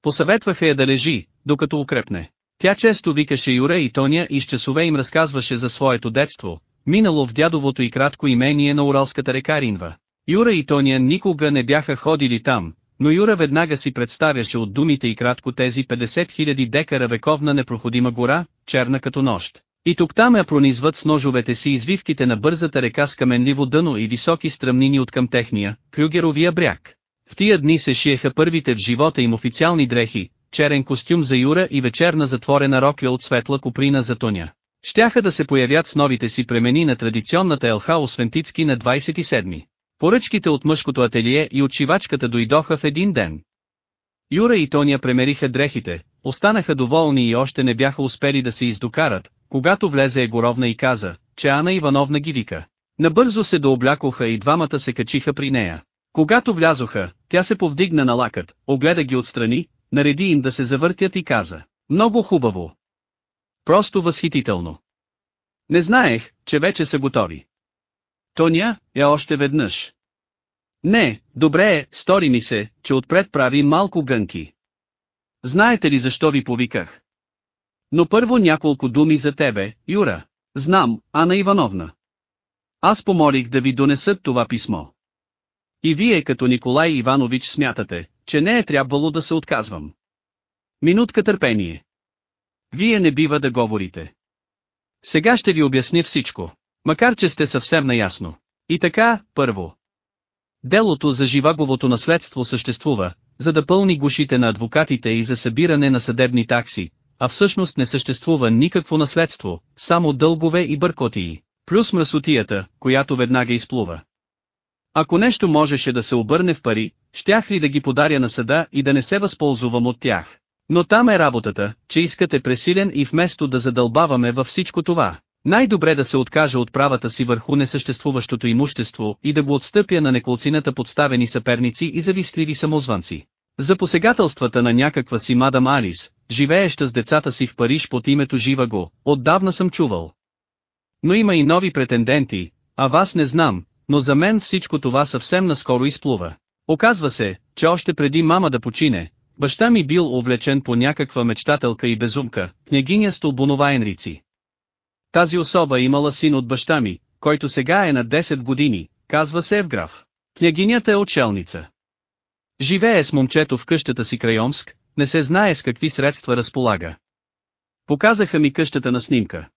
Посъветваха я да лежи, докато укрепне. Тя често викаше Юре и Тоня и с часове им разказваше за своето детство, минало в дядовото и кратко имение на Уралската река Ринва. Юра и Тоня никога не бяха ходили там, но Юра веднага си представяше от думите и кратко тези 50 000 декара вековна непроходима гора, черна като нощ. И тук там я пронизват с ножовете си извивките на бързата река с каменливо дъно и високи стръмнини от към техния, Крюгеровия бряг. В тия дни се шиеха първите в живота им официални дрехи, черен костюм за Юра и вечерна затворена рокля от светла куприна за Тоня. Щяха да се появят с новите си премени на традиционната Елха Освентицки на 27. Поръчките от мъжкото ателие и от шивачката дойдоха в един ден. Юра и Тоня премериха дрехите, останаха доволни и още не бяха успели да се издокарат, когато влезе Егоровна и каза, че Ана Ивановна ги вика. Набързо се дооблякоха и двамата се качиха при нея. Когато влязоха, тя се повдигна на лакът, огледа ги отстрани, нареди им да се завъртят и каза. Много хубаво. Просто възхитително. Не знаех, че вече са готови. Тоня, е още веднъж. Не, добре е, стори ми се, че отпред прави малко гънки. Знаете ли защо ви повиках? Но първо няколко думи за тебе, Юра. Знам, Ана Ивановна. Аз помолих да ви донесат това писмо. И вие като Николай Иванович смятате, че не е трябвало да се отказвам. Минутка търпение. Вие не бива да говорите. Сега ще ви обясня всичко, макар че сте съвсем наясно. И така, първо. Делото за живаговото наследство съществува, за да пълни гушите на адвокатите и за събиране на съдебни такси, а всъщност не съществува никакво наследство, само дългове и бъркотии, плюс мръсотията, която веднага изплува. Ако нещо можеше да се обърне в пари, щях ли да ги подаря на съда и да не се възползвам от тях. Но там е работата, че искате пресилен и вместо да задълбаваме във всичко това, Най-добре да се откажа от правата си върху несъществуващото имущество и да го отстъпя на неколцината подставени съперници и завистливи самозванци. За посегателствата на някаква си мадам Алис, живееща с децата си в Париж под името Жива го, отдавна съм чувал. Но има и нови претенденти, а вас не знам, но за мен всичко това съвсем наскоро изплува. Оказва се, че още преди мама да почине, баща ми бил увлечен по някаква мечтателка и безумка, княгиня Столбунова Енрици. Тази особа имала син от баща ми, който сега е на 10 години, казва се Евграф. Княгинята е отшелница. Живее с момчето в къщата си край Омск, не се знае с какви средства разполага. Показаха ми къщата на снимка.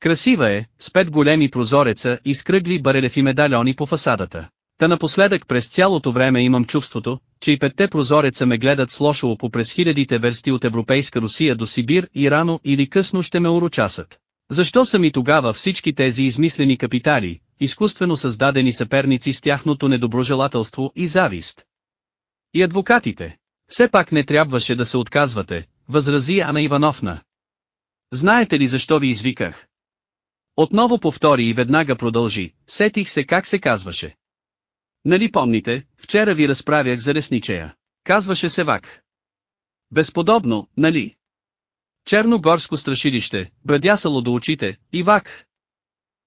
Красива е, с пет големи прозореца и с кръгли барелефи медальони по фасадата. Та напоследък през цялото време имам чувството, че и петте прозореца ме гледат с лошо око през хилядите версти от Европейска Русия до Сибир и рано или късно ще ме урочасат. Защо са ми тогава всички тези измислени капитали, изкуствено създадени съперници с тяхното недоброжелателство и завист? И адвокатите. Все пак не трябваше да се отказвате, възрази Ана Ивановна. Знаете ли защо ви извиках? Отново повтори и веднага продължи, сетих се как се казваше. Нали помните, вчера ви разправях за лесничея. Казваше се Вак. Безподобно, нали? Черногорско страшилище, брадясало до очите, и Вак.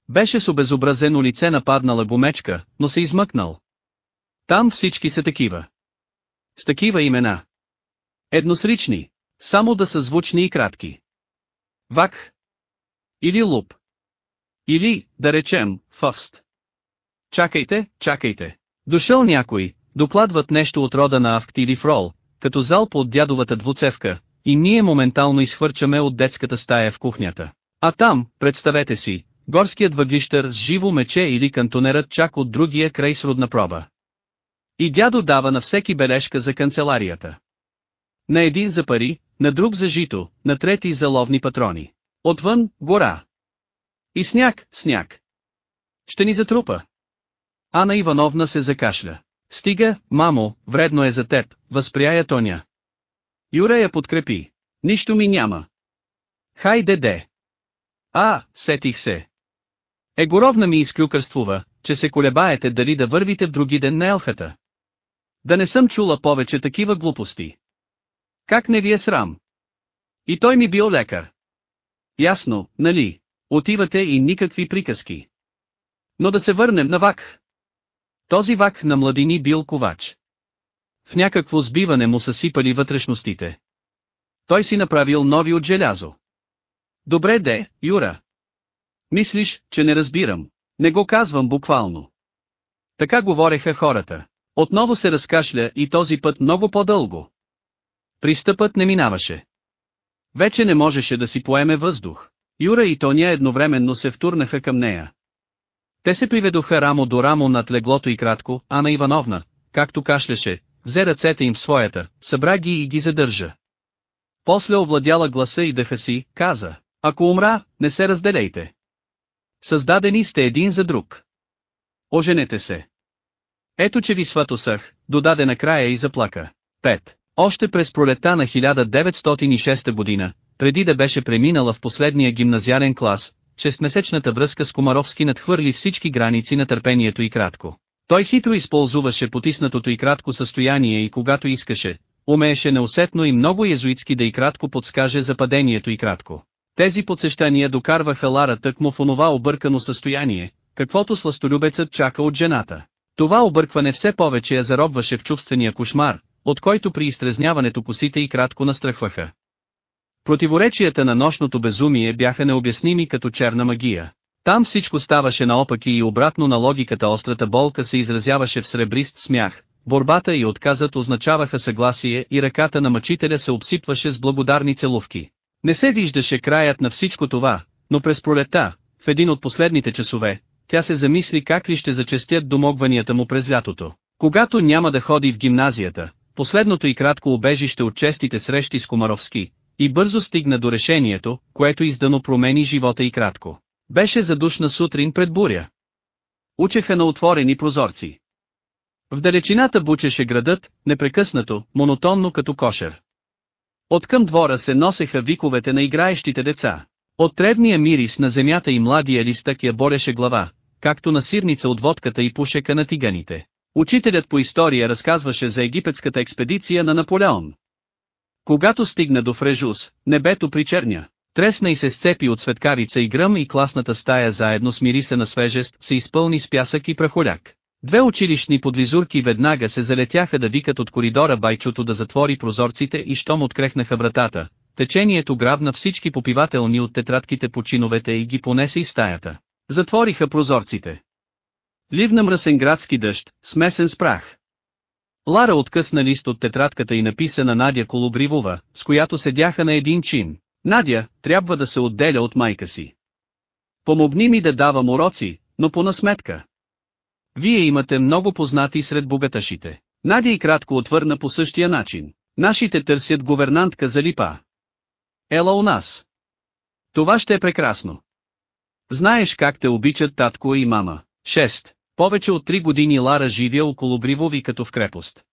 Беше с обезобразено лице нападнала гумечка, но се измъкнал. Там всички са такива. С такива имена. Едносрични, само да са звучни и кратки. Вак. Или луп. Или, да речем, фъст. Чакайте, чакайте. Дошъл някой, докладват нещо от рода на Авкт или Фрол, като залп от дядовата двуцевка, и ние моментално изхвърчаме от детската стая в кухнята. А там, представете си, горският въглищър с живо мече или кантонерът чак от другия край с родна проба. И дядо дава на всеки бележка за канцеларията. На един за пари, на друг за жито, на трети за ловни патрони. Отвън, гора. И сняг, сняг. Ще ни затрупа. Ана Ивановна се закашля. Стига, мамо, вредно е за теб, възпря я Тоня. Юра я подкрепи. Нищо ми няма. Хайде де. А, сетих се. Егоровна ми изклюкърствува, че се колебаете дали да вървите в други ден на елхата. Да не съм чула повече такива глупости. Как не ви е срам? И той ми бил лекар. Ясно, нали? Отивате и никакви приказки. Но да се върнем на Вак. Този Вак на младини бил ковач. В някакво сбиване му съсипали вътрешностите. Той си направил нови от желязо. Добре де, Юра. Мислиш, че не разбирам. Не го казвам буквално. Така говореха хората. Отново се разкашля и този път много по-дълго. Пристъпът не минаваше. Вече не можеше да си поеме въздух. Юра и Тоня едновременно се втурнаха към нея. Те се приведоха рамо до рамо над леглото и кратко, Ана Ивановна, както кашляше, взе ръцете им в своята, събра ги и ги задържа. После овладяла гласа и дъха си, каза, ако умра, не се разделейте. Създадени сте един за друг. Оженете се. Ето че ви сватосах, додаде накрая и заплака. 5. Още през пролета на 1906 година, преди да беше преминала в последния гимназиален клас, шестмесечната връзка с Комаровски надхвърли всички граници на търпението и кратко. Той хитро използваше потиснатото и кратко състояние и когато искаше, умееше неусетно и много езуитски да и кратко подскаже за падението и кратко. Тези подсещания докарваха Лара тъкмо в онова объркано състояние, каквото сластолюбецът чака от жената. Това объркване все повече я заробваше в чувствения кошмар, от който при изтрезняването косите и кратко настръхваха. Противоречията на нощното безумие бяха необясними като черна магия. Там всичко ставаше наопаки и обратно на логиката острата болка се изразяваше в сребрист смях, борбата и отказът означаваха съгласие и ръката на мъчителя се обсипваше с благодарни целувки. Не се виждаше краят на всичко това, но през пролета, в един от последните часове, тя се замисли как ли ще зачестят домогванията му през лятото. Когато няма да ходи в гимназията, последното и кратко убежище от честите срещи с Комаровски, и бързо стигна до решението, което издано промени живота и кратко. Беше задушна сутрин пред буря. Учеха на отворени прозорци. В далечината бучеше градът, непрекъснато, монотонно като кошер. Откъм двора се носеха виковете на играещите деца. От тревния мирис на земята и младия листък я бореше глава, както на сирница от водката и пушека на тиганите. Учителят по история разказваше за египетската експедиция на Наполеон. Когато стигна до Фрежус, небето причерня. Тресна и се сцепи от светкарица и гръм и класната стая заедно с мириса на свежест се изпълни с пясък и прахоляк. Две училищни подвизурки веднага се залетяха да викат от коридора байчото да затвори прозорците и щом открехнаха вратата. Течението грабна всички попивателни от тетрадките по чиновете и ги понесе из стаята. Затвориха прозорците. Ливна мръсен градски дъжд, смесен с прах. Лара откъсна лист от тетрадката и написа на Надя Колобривова, с която седяха на един чин. Надя, трябва да се отделя от майка си. Помогни ми да давам уроци, но по насметка. Вие имате много познати сред богаташите. Надя и кратко отвърна по същия начин. Нашите търсят говернантка за липа. Ела у нас. Това ще е прекрасно. Знаеш как те обичат татко и мама. 6. Повече от три години Лара живя около Бривови като в крепост.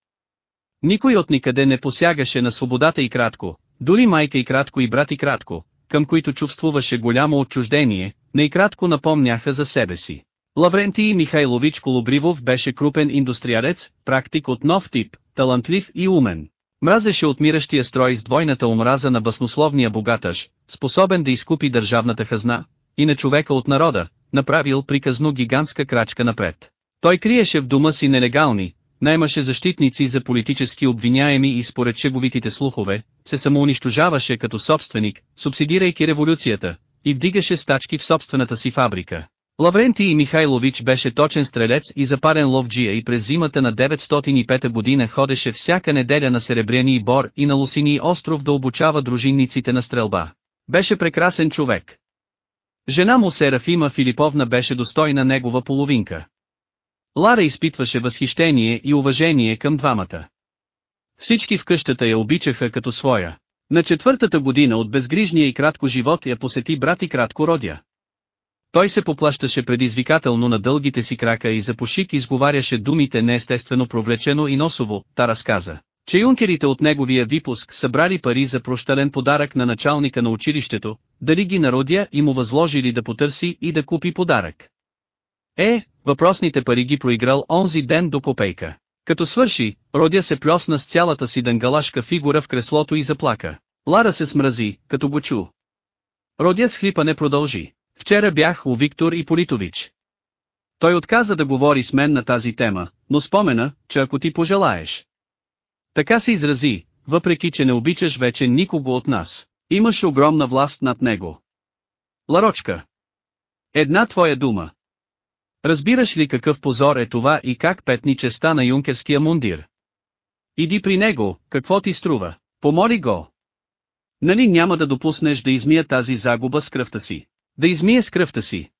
Никой от никъде не посягаше на свободата и кратко, дори майка и кратко и брат и кратко, към които чувствуваше голямо отчуждение, не и кратко напомняха за себе си. Лаврентий Михайлович Колобривов беше крупен индустриалец, практик от нов тип, талантлив и умен. Мразеше отмиращия строй с двойната омраза на баснословния богатъж, способен да изкупи държавната хазна, и на човека от народа, направил приказно гигантска крачка напред. Той криеше в дома си нелегални, наймаше защитници за политически обвиняеми и според шеговитите слухове, се самоунищожаваше като собственик, субсидирайки революцията, и вдигаше стачки в собствената си фабрика. Лаврентий Михайлович беше точен стрелец и запарен ловджия и през зимата на 905 година ходеше всяка неделя на Серебряни бор и на Лусини остров да обучава дружинниците на стрелба. Беше прекрасен човек. Жена му Серафима Филиповна беше достойна негова половинка. Лара изпитваше възхищение и уважение към двамата. Всички в къщата я обичаха като своя. На четвъртата година от безгрижния и кратко живот я посети брат и кратко родя. Той се поплащаше предизвикателно на дългите си крака и за пошик изговаряше думите неестествено провлечено и носово, та разказа, че юнкерите от неговия випуск събрали пари за прощален подарък на началника на училището, дали ги народя и му възложили да потърси и да купи подарък. Е, въпросните пари ги проиграл онзи ден до копейка. Като свърши, Родя се плесна с цялата си дънгалашка фигура в креслото и заплака. Лара се смрази, като го чу. Родя с хлипане продължи. Вчера бях у Виктор и Политович. Той отказа да говори с мен на тази тема, но спомена, че ако ти пожелаеш. Така се изрази, въпреки че не обичаш вече никого от нас. Имаш огромна власт над него. Ларочка. Една твоя дума. Разбираш ли какъв позор е това и как петни честа на юнкерския мундир? Иди при него, какво ти струва? Помоли го. Нали няма да допуснеш да измия тази загуба с кръвта си? Да измие с кръвта си.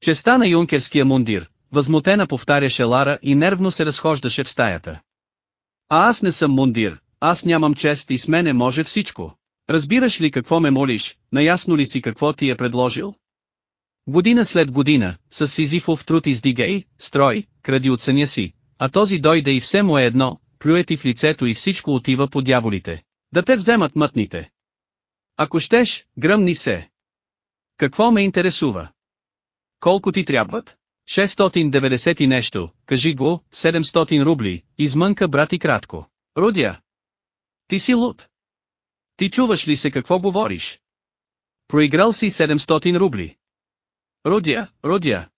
Честа на юнкерския мундир, възмутена повтаряше Лара и нервно се разхождаше в стаята. А аз не съм мундир, аз нямам чест и с мене може всичко. Разбираш ли какво ме молиш, наясно ли си какво ти е предложил? Година след година, с Сизифов труд издигай, строй, кради от съня си, а този дойде и все му е едно, плюе ти в лицето и всичко отива по дяволите. Да те вземат мътните. Ако щеш, гръмни се. Какво ме интересува? Колко ти трябват? 690 и нещо, кажи го, 700 рубли, измънка брат и кратко. Родя. Ти си луд. Ти чуваш ли се какво говориш? Проиграл си 700 рубли. Родя, родя.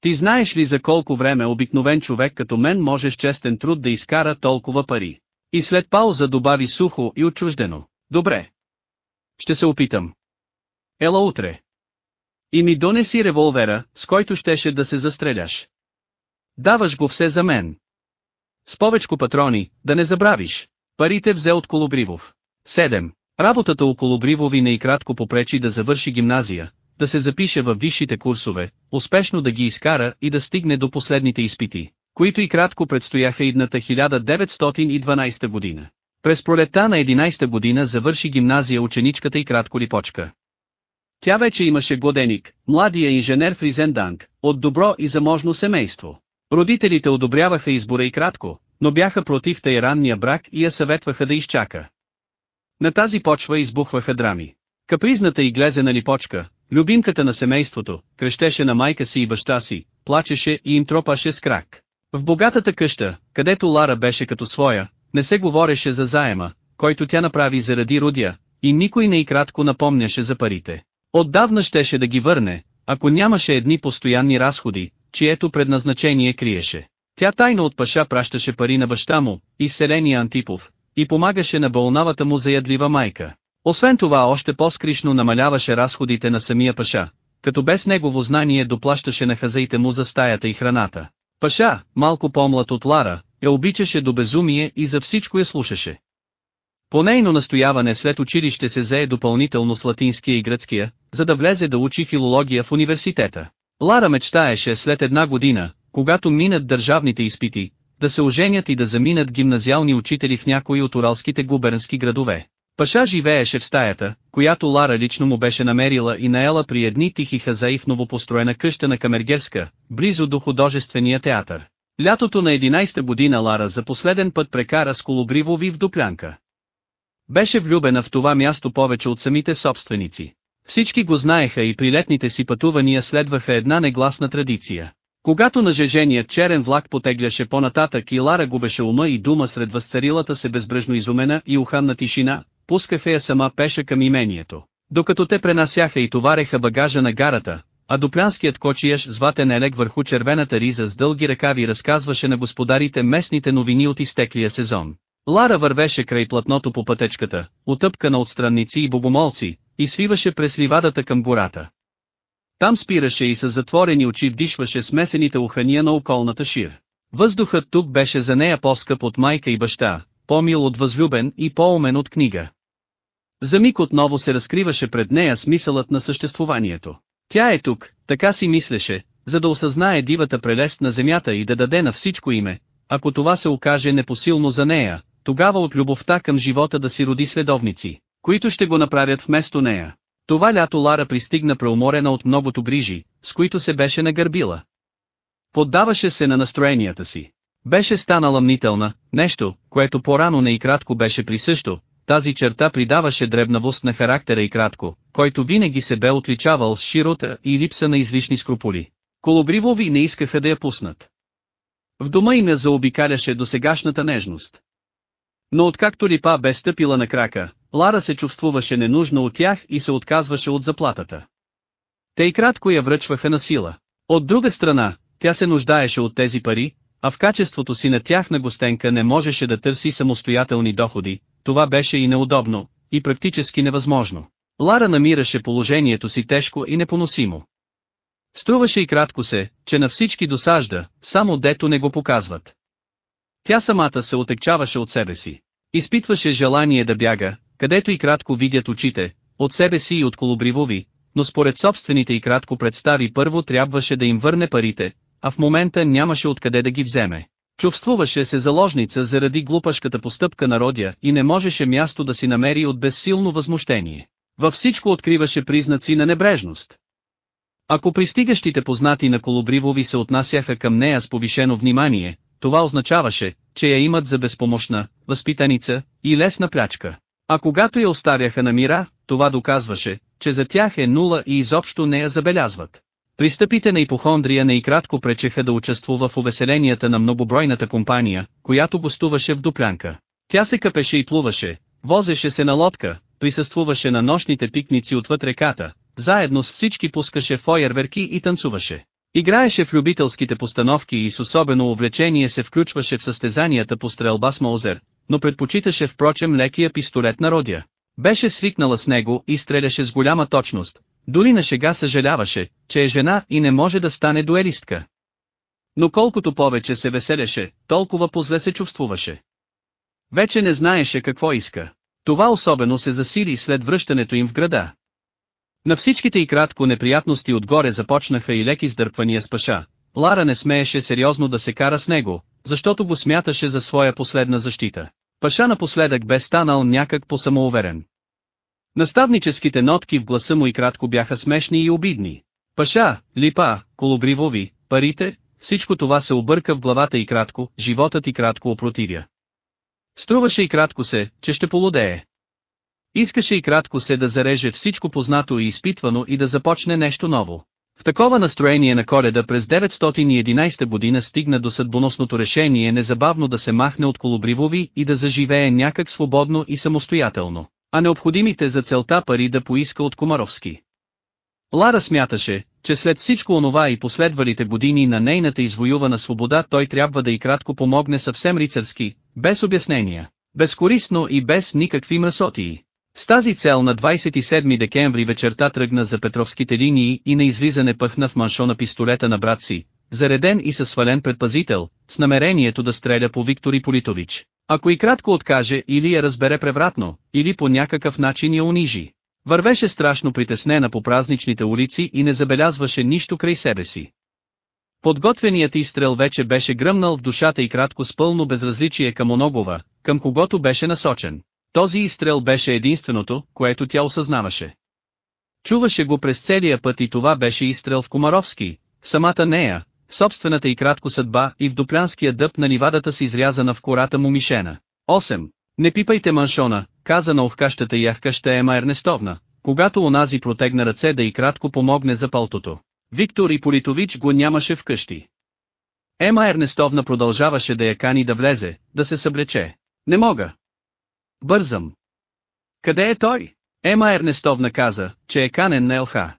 Ти знаеш ли за колко време обикновен човек като мен може с честен труд да изкара толкова пари? И след пауза добави сухо и отчуждено. Добре. Ще се опитам. Ела утре. И ми донеси револвера, с който щеше да се застреляш. Даваш го все за мен. С повечко патрони, да не забравиш. Парите взе от Колобривов. 7. Работата около Бривови не и кратко попречи да завърши гимназия, да се запише във висшите курсове, успешно да ги изкара и да стигне до последните изпити, които и кратко предстояха идната 1912 година. През пролета на 11 година завърши гимназия ученичката и кратко липочка. Тя вече имаше годеник, младия инженер Фризенданг, от добро и заможно семейство. Родителите одобряваха избора и кратко, но бяха против тъй ранния брак и я съветваха да изчака. На тази почва избухваха драми. Капризната и глезена липочка, любимката на семейството, крещеше на майка си и баща си, плачеше и им тропаше с крак. В богатата къща, където Лара беше като своя, не се говореше за заема, който тя направи заради Рудя, и никой не и кратко напомняше за парите. Отдавна щеше да ги върне, ако нямаше едни постоянни разходи, чието предназначение криеше. Тя тайно от паша пращаше пари на баща му, изселения Антипов, и помагаше на болнавата му заядлива майка. Освен това още по-скришно намаляваше разходите на самия паша, като без негово знание доплащаше на хазаите му за стаята и храната. Паша, малко по-млад от Лара, я обичаше до безумие и за всичко я слушаше. По нейно настояване след училище се зае допълнително с латинския и гръцкия, за да влезе да учи филология в университета. Лара мечтаеше след една година, когато минат държавните изпити, да се оженят и да заминат гимназиални учители в някои от уралските губернски градове. Паша живееше в стаята, която Лара лично му беше намерила и наела при едни тихи хазаи в новопостроена къща на Камергерска, близо до художествения театър. Лятото на 11-та година Лара за последен път прекара с Колобривови в Дуплянка. Беше влюбена в това място повече от самите собственици. Всички го знаеха и при летните си пътувания следваха една негласна традиция. Когато нажеженият черен влак потегляше по-нататък и Лара губеше ума и дума сред възцарилата се безбрежно изумена и уханна тишина, пускаха я сама пеша към имението. Докато те пренасяха и товареха багажа на гарата, а дуплянският кочияш с ватен върху червената риза с дълги ръкави разказваше на господарите местните новини от изтеклия сезон. Лара вървеше край платното по пътечката, отъпкана от странници и богомолци, и свиваше през ливадата към гората. Там спираше и с затворени очи вдишваше смесените ухания на околната шир. Въздухът тук беше за нея по-скъп от майка и баща, по-мил от възлюбен и по-умен от книга. За миг отново се разкриваше пред нея смисълът на съществуванието. Тя е тук, така си мислеше, за да осъзнае дивата прелест на земята и да даде на всичко име, ако това се окаже непосилно за нея, тогава от любовта към живота да си роди следовници, които ще го направят вместо нея. Това лято Лара пристигна преуморена от многото грижи, с които се беше нагърбила. Поддаваше се на настроенията си. Беше станала мнителна, нещо, което по-рано не и кратко беше присъщо, тази черта придаваше дребнавост на характера и кратко, който винаги се бе отличавал с широта и липса на излишни скрупули. Колобривови не искаха да я пуснат. В дома им я заобикаляше до сегашната нежност. Но откакто Липа бе стъпила на крака, Лара се чувствуваше ненужна от тях и се отказваше от заплатата. Те и кратко я връчваха на сила. От друга страна, тя се нуждаеше от тези пари, а в качеството си на тяхна гостенка не можеше да търси самостоятелни доходи, това беше и неудобно, и практически невъзможно. Лара намираше положението си тежко и непоносимо. Струваше и кратко се, че на всички досажда, само дето не го показват. Тя самата се отекчаваше от себе си. Изпитваше желание да бяга, където и кратко видят очите, от себе си и от колобривови, но според собствените и кратко представи първо трябваше да им върне парите, а в момента нямаше откъде да ги вземе. Чувствуваше се заложница заради глупашката постъпка на Родя и не можеше място да си намери от безсилно възмущение. Във всичко откриваше признаци на небрежност. Ако пристигащите познати на Колобривови се отнасяха към нея с повишено внимание, това означаваше, че я имат за безпомощна, възпитаница и лесна плячка. А когато я остаряха на мира, това доказваше, че за тях е нула и изобщо не я забелязват. Пристъпите на ипохондрия не и кратко пречеха да участвува в увеселенията на многобройната компания, която гостуваше в Дуплянка. Тя се къпеше и плуваше, возеше се на лодка, присъствуваше на нощните пикници отвъд реката, заедно с всички пускаше фойерверки и танцуваше. Играеше в любителските постановки и с особено увлечение се включваше в състезанията по стрелба с Маузер, но предпочиташе впрочем лекия пистолет на Родя. Беше свикнала с него и стреляше с голяма точност, дори на шега съжаляваше, че е жена и не може да стане дуелистка. Но колкото повече се веселеше, толкова позле се чувствуваше. Вече не знаеше какво иска. Това особено се засили след връщането им в града. На всичките и кратко неприятности отгоре започнаха и леки сдърпвания с паша. Лара не смееше сериозно да се кара с него, защото го смяташе за своя последна защита. Паша напоследък бе станал някак по-самоуверен. Наставническите нотки в гласа му и кратко бяха смешни и обидни. Паша, липа, колобривови, парите, всичко това се обърка в главата и кратко, животът и кратко опротивя. Струваше и кратко се, че ще полудее. Искаше и кратко се да зареже всичко познато и изпитвано и да започне нещо ново. В такова настроение на коледа през 911 година стигна до съдбоносното решение незабавно да се махне от Колобривови и да заживее някак свободно и самостоятелно, а необходимите за целта пари да поиска от Комаровски. Лара смяташе, че след всичко онова и последвалите години на нейната извоювана свобода той трябва да и кратко помогне съвсем рицарски, без обяснения, безкористно и без никакви мръсотии. С тази цел на 27 декември вечерта тръгна за Петровските линии и на излизане пъхна в маншона пистолета на брат си, зареден и със свален предпазител, с намерението да стреля по Виктори Политович. Ако и кратко откаже или я разбере превратно, или по някакъв начин я унижи. Вървеше страшно притеснена по празничните улици и не забелязваше нищо край себе си. Подготвеният изстрел вече беше гръмнал в душата и кратко с пълно безразличие към оногова, към когото беше насочен. Този изстрел беше единственото, което тя осъзнаваше. Чуваше го през целия път и това беше изстрел в Комаровски, самата нея, в собствената и кратко съдба и в дуплянския дъб на нивадата си изрязана в кората му мишена. 8. Не пипайте маншона, каза на овкащата яхкаща Ема Ернестовна, когато онази протегна ръце да и кратко помогне за палтото. Виктор и Политович го нямаше вкъщи. Ема Ернестовна продължаваше да я кани да влезе, да се съблече. Не мога. Бързам. Къде е той? Ема Ернестовна каза, че е канен на Елха.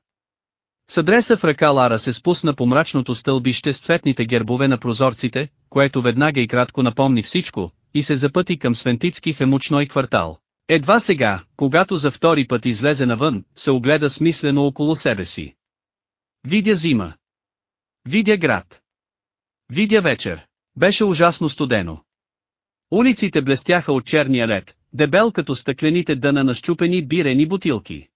С адреса в ръка Лара се спусна по мрачното стълбище с цветните гербове на прозорците, което веднага и кратко напомни всичко, и се запъти към Свентицки в квартал. Едва сега, когато за втори път излезе навън, се огледа смислено около себе си. Видя зима. Видя град. Видя вечер. Беше ужасно студено. Улиците блестяха от черния лед, дебел като стъклените дъна на щупени бирени бутилки.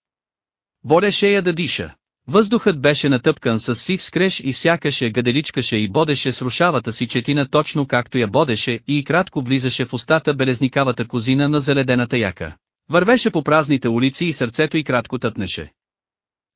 Бореше я да диша. Въздухът беше натъпкан с сив скреш и сякаше гаделичкаше и бодеше с рушавата си четина точно както я бодеше и кратко влизаше в устата белезникавата козина на заледената яка. Вървеше по празните улици и сърцето й кратко тътнеше.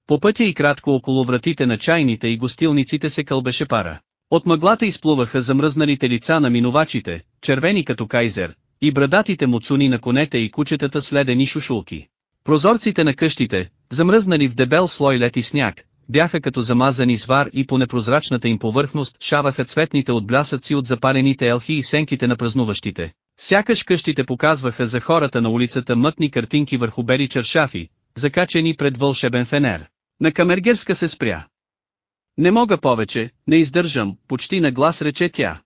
По пътя и кратко около вратите на чайните и гостилниците се кълбеше пара. От мъглата изплуваха замръзналите лица на минувачите, червени като кайзер, и брадатите муцуни на конете и кучетата следени шушулки. Прозорците на къщите, замръзнали в дебел слой лед и сняг, бяха като замазани с вар и по непрозрачната им повърхност шаваха цветните отблясъци от запалените елхи и сенките на празнуващите. Сякаш къщите показваха за хората на улицата мътни картинки върху бели чершафи, закачени пред вълшебен фенер. На камергерска се спря. Не мога повече, не издържам, почти на глас рече тя.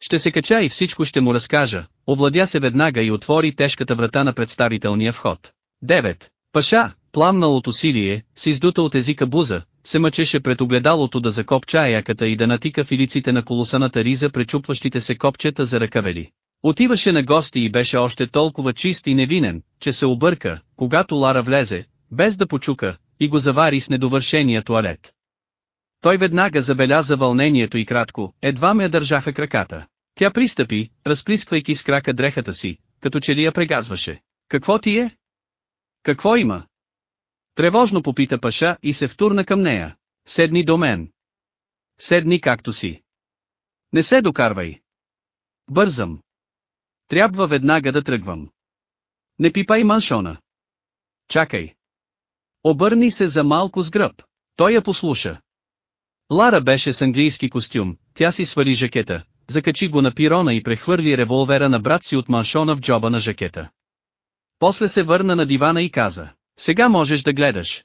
Ще се кача и всичко ще му разкажа, овладя се веднага и отвори тежката врата на представителния вход. 9. Паша, пламнал от усилие, с издута от езика буза, се мъчеше пред огледалото да закопча яката и да натика филиците на колосаната риза пречупващите се копчета за ръкавели. Отиваше на гости и беше още толкова чист и невинен, че се обърка, когато Лара влезе, без да почука, и го завари с недовършения туалет. Той веднага забеляза вълнението и кратко, едва ме държаха краката. Тя пристъпи, разплисквайки с крака дрехата си, като че ли я прегазваше. Какво ти е? Какво има? Тревожно попита Паша и се втурна към нея. Седни до мен. Седни както си. Не се докарвай. Бързам. Трябва веднага да тръгвам. Не пипай маншона. Чакай. Обърни се за малко с гръб. Той я послуша. Лара беше с английски костюм, тя си свали жакета, закачи го на пирона и прехвърли револвера на брат си от маншона в джоба на жакета. После се върна на дивана и каза, сега можеш да гледаш.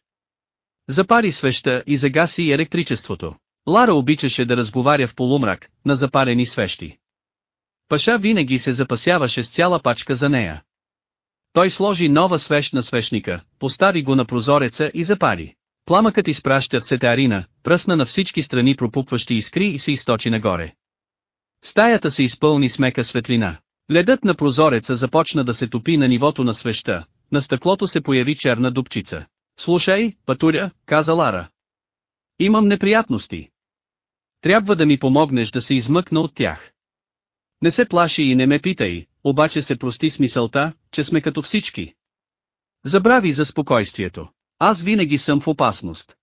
Запари свеща и загаси електричеството. Лара обичаше да разговаря в полумрак, на запарени свещи. Паша винаги се запасяваше с цяла пачка за нея. Той сложи нова свещ на свещника, постави го на прозореца и запари. Пламъкът изпраща в сетеарина, пръсна на всички страни пропупващи искри и се източи нагоре. Стаята се изпълни с мека светлина. Ледът на прозореца започна да се топи на нивото на свеща, на стъклото се появи черна дупчица. Слушай, пътуля, каза Лара. Имам неприятности. Трябва да ми помогнеш да се измъкна от тях. Не се плаши и не ме питай, обаче се прости с мисълта, че сме като всички. Забрави за спокойствието. Аз винаги съм в опасност.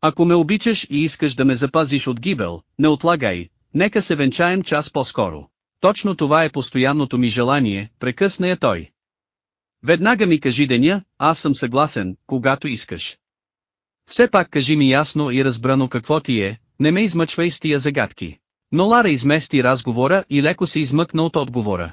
Ако ме обичаш и искаш да ме запазиш от гибел, не отлагай, нека се венчаем час по-скоро. Точно това е постоянното ми желание, прекъсна я той. Веднага ми кажи деня, аз съм съгласен, когато искаш. Все пак кажи ми ясно и разбрано какво ти е, не ме измъчвай с тия загадки. Но Лара измести разговора и леко се измъкна от отговора.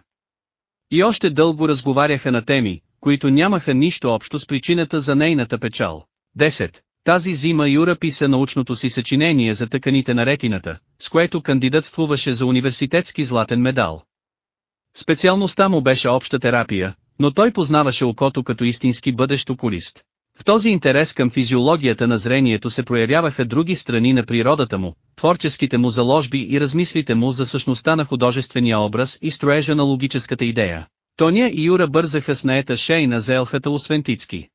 И още дълго разговаряха на теми, които нямаха нищо общо с причината за нейната печал. 10. Тази зима Юра писа научното си съчинение за тъканите на ретината, с което кандидатствуваше за университетски златен медал. Специалността му беше обща терапия, но той познаваше окото като истински бъдещ окулист. В този интерес към физиологията на зрението се проявяваха други страни на природата му, творческите му заложби и размислите му за същността на художествения образ и строежа на логическата идея. Тоня и Юра бързаха с наета шейна за елхата Освентицки.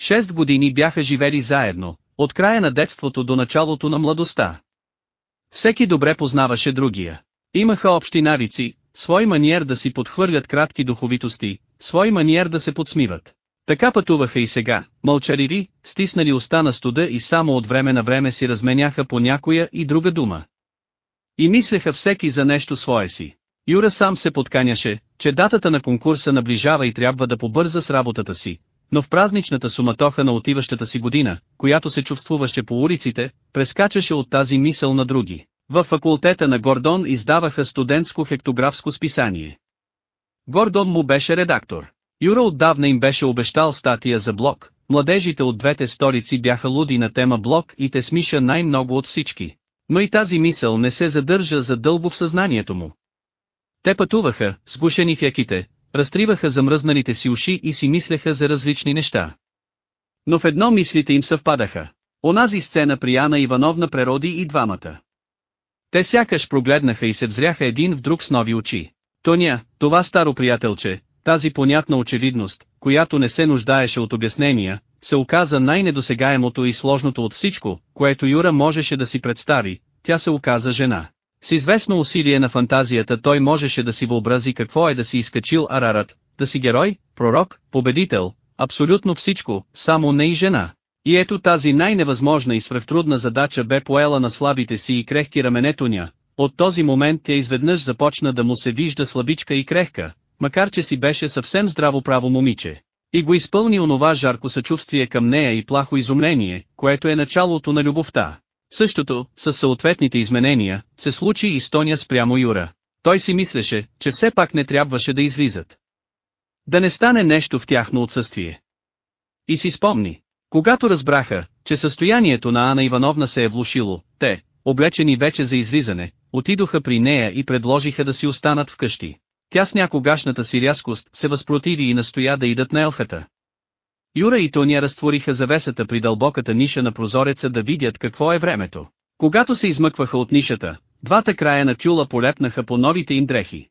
Шест години бяха живели заедно, от края на детството до началото на младостта. Всеки добре познаваше другия. Имаха общи навици, свой маниер да си подхвърлят кратки духовитости, свой маниер да се подсмиват. Така пътуваха и сега, мълчаливи, стиснали уста на студа и само от време на време си разменяха по някоя и друга дума. И мислеха всеки за нещо свое си. Юра сам се подканяше, че датата на конкурса наближава и трябва да побърза с работата си, но в празничната суматоха на отиващата си година, която се чувствуваше по улиците, прескачаше от тази мисъл на други. В факултета на Гордон издаваха студентско хектографско списание. Гордон му беше редактор. Юра отдавна им беше обещал статия за блок, младежите от двете столици бяха луди на тема блок и те смиша най-много от всички. Но и тази мисъл не се задържа за дълго в съзнанието му. Те пътуваха, сгушени в яките, разтриваха замръзналите си уши и си мислеха за различни неща. Но в едно мислите им съвпадаха. Онази сцена при Ана Ивановна прероди и двамата. Те сякаш прогледнаха и се взряха един в друг с нови очи. Тоня, това старо приятелче, тази понятна очевидност, която не се нуждаеше от обяснения, се оказа най-недосегаемото и сложното от всичко, което Юра можеше да си представи, тя се оказа жена. С известно усилие на фантазията той можеше да си въобрази какво е да си изкачил Арарат, да си герой, пророк, победител, абсолютно всичко, само не и жена. И ето тази най-невъзможна и свръхтрудна задача бе поела на слабите си и крехки раменето ня. От този момент тя изведнъж започна да му се вижда слабичка и крехка, макар че си беше съвсем здраво право момиче. И го изпълни онова жарко съчувствие към нея и плахо изумление, което е началото на любовта. Същото, с съответните изменения, се случи и с Тоня спрямо Юра. Той си мислеше, че все пак не трябваше да излизат. Да не стане нещо в тяхно отсъствие. И си спомни. Когато разбраха, че състоянието на Ана Ивановна се е влушило, те, облечени вече за излизане, отидоха при нея и предложиха да си останат вкъщи. Тя с някогашната си рязкост се възпротиви и настоя да идат на елфата. Юра и Тоня разтвориха завесата при дълбоката ниша на прозореца да видят какво е времето. Когато се измъкваха от нишата, двата края на тюла полепнаха по новите им дрехи.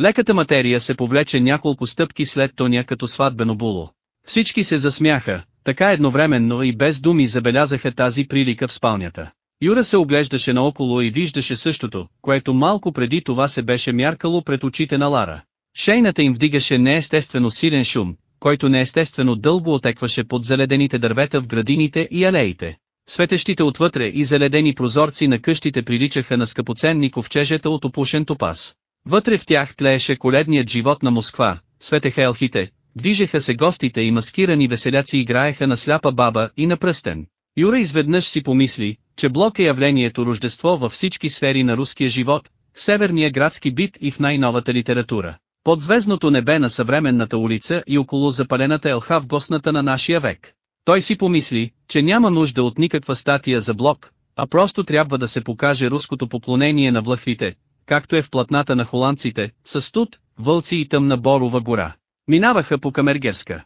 Леката материя се повлече няколко стъпки след Тоня като сватбено було. Всички се засмяха, така едновременно и без думи забелязаха тази прилика в спалнята. Юра се оглеждаше наоколо и виждаше същото, което малко преди това се беше мяркало пред очите на Лара. Шейната им вдигаше неестествено силен шум, който неестествено дълго отекваше под заледените дървета в градините и алеите. Светещите отвътре и заледени прозорци на къщите приличаха на скъпоценни ковчежета от опушен топаз. Вътре в тях тлееше коледният живот на Москва, светеха елфите, движеха се гостите и маскирани веселяци играеха на сляпа баба и на пръстен. Юра изведнъж си помисли, че блок е явлението рождество във всички сфери на руския живот, в северния градски бит и в най-новата литература. Под звездното небе на съвременната улица и около запалената елха в гостната на нашия век. Той си помисли, че няма нужда от никаква статия за блок, а просто трябва да се покаже руското поклонение на влахвите, както е в платната на холандците, с студ, вълци и тъмна борова гора. Минаваха по Камергерска.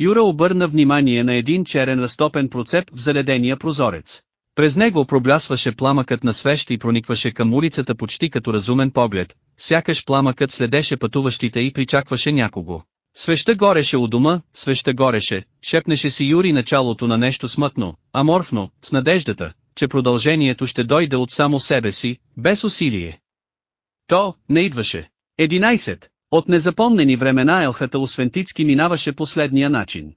Юра обърна внимание на един черен разтопен процеп в заледения прозорец. През него проблясваше пламъкът на свещ и проникваше към улицата почти като разумен поглед, сякаш пламъкът следеше пътуващите и причакваше някого. Свеща гореше у дома, свеща гореше, шепнеше си Юри началото на нещо смътно, аморфно, с надеждата, че продължението ще дойде от само себе си, без усилие. То, не идваше. 11. От незапомнени времена елхата Освентицки минаваше последния начин.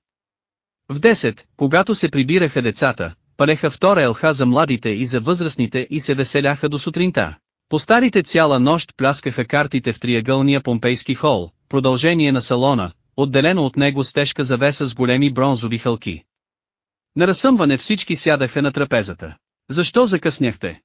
В 10, когато се прибираха децата, палеха втора елха за младите и за възрастните и се веселяха до сутринта. По старите цяла нощ пляскаха картите в триъгълния помпейски хол, продължение на салона, отделено от него с тежка завеса с големи бронзови хълки. На разсъмване всички сядаха на трапезата. Защо закъсняхте?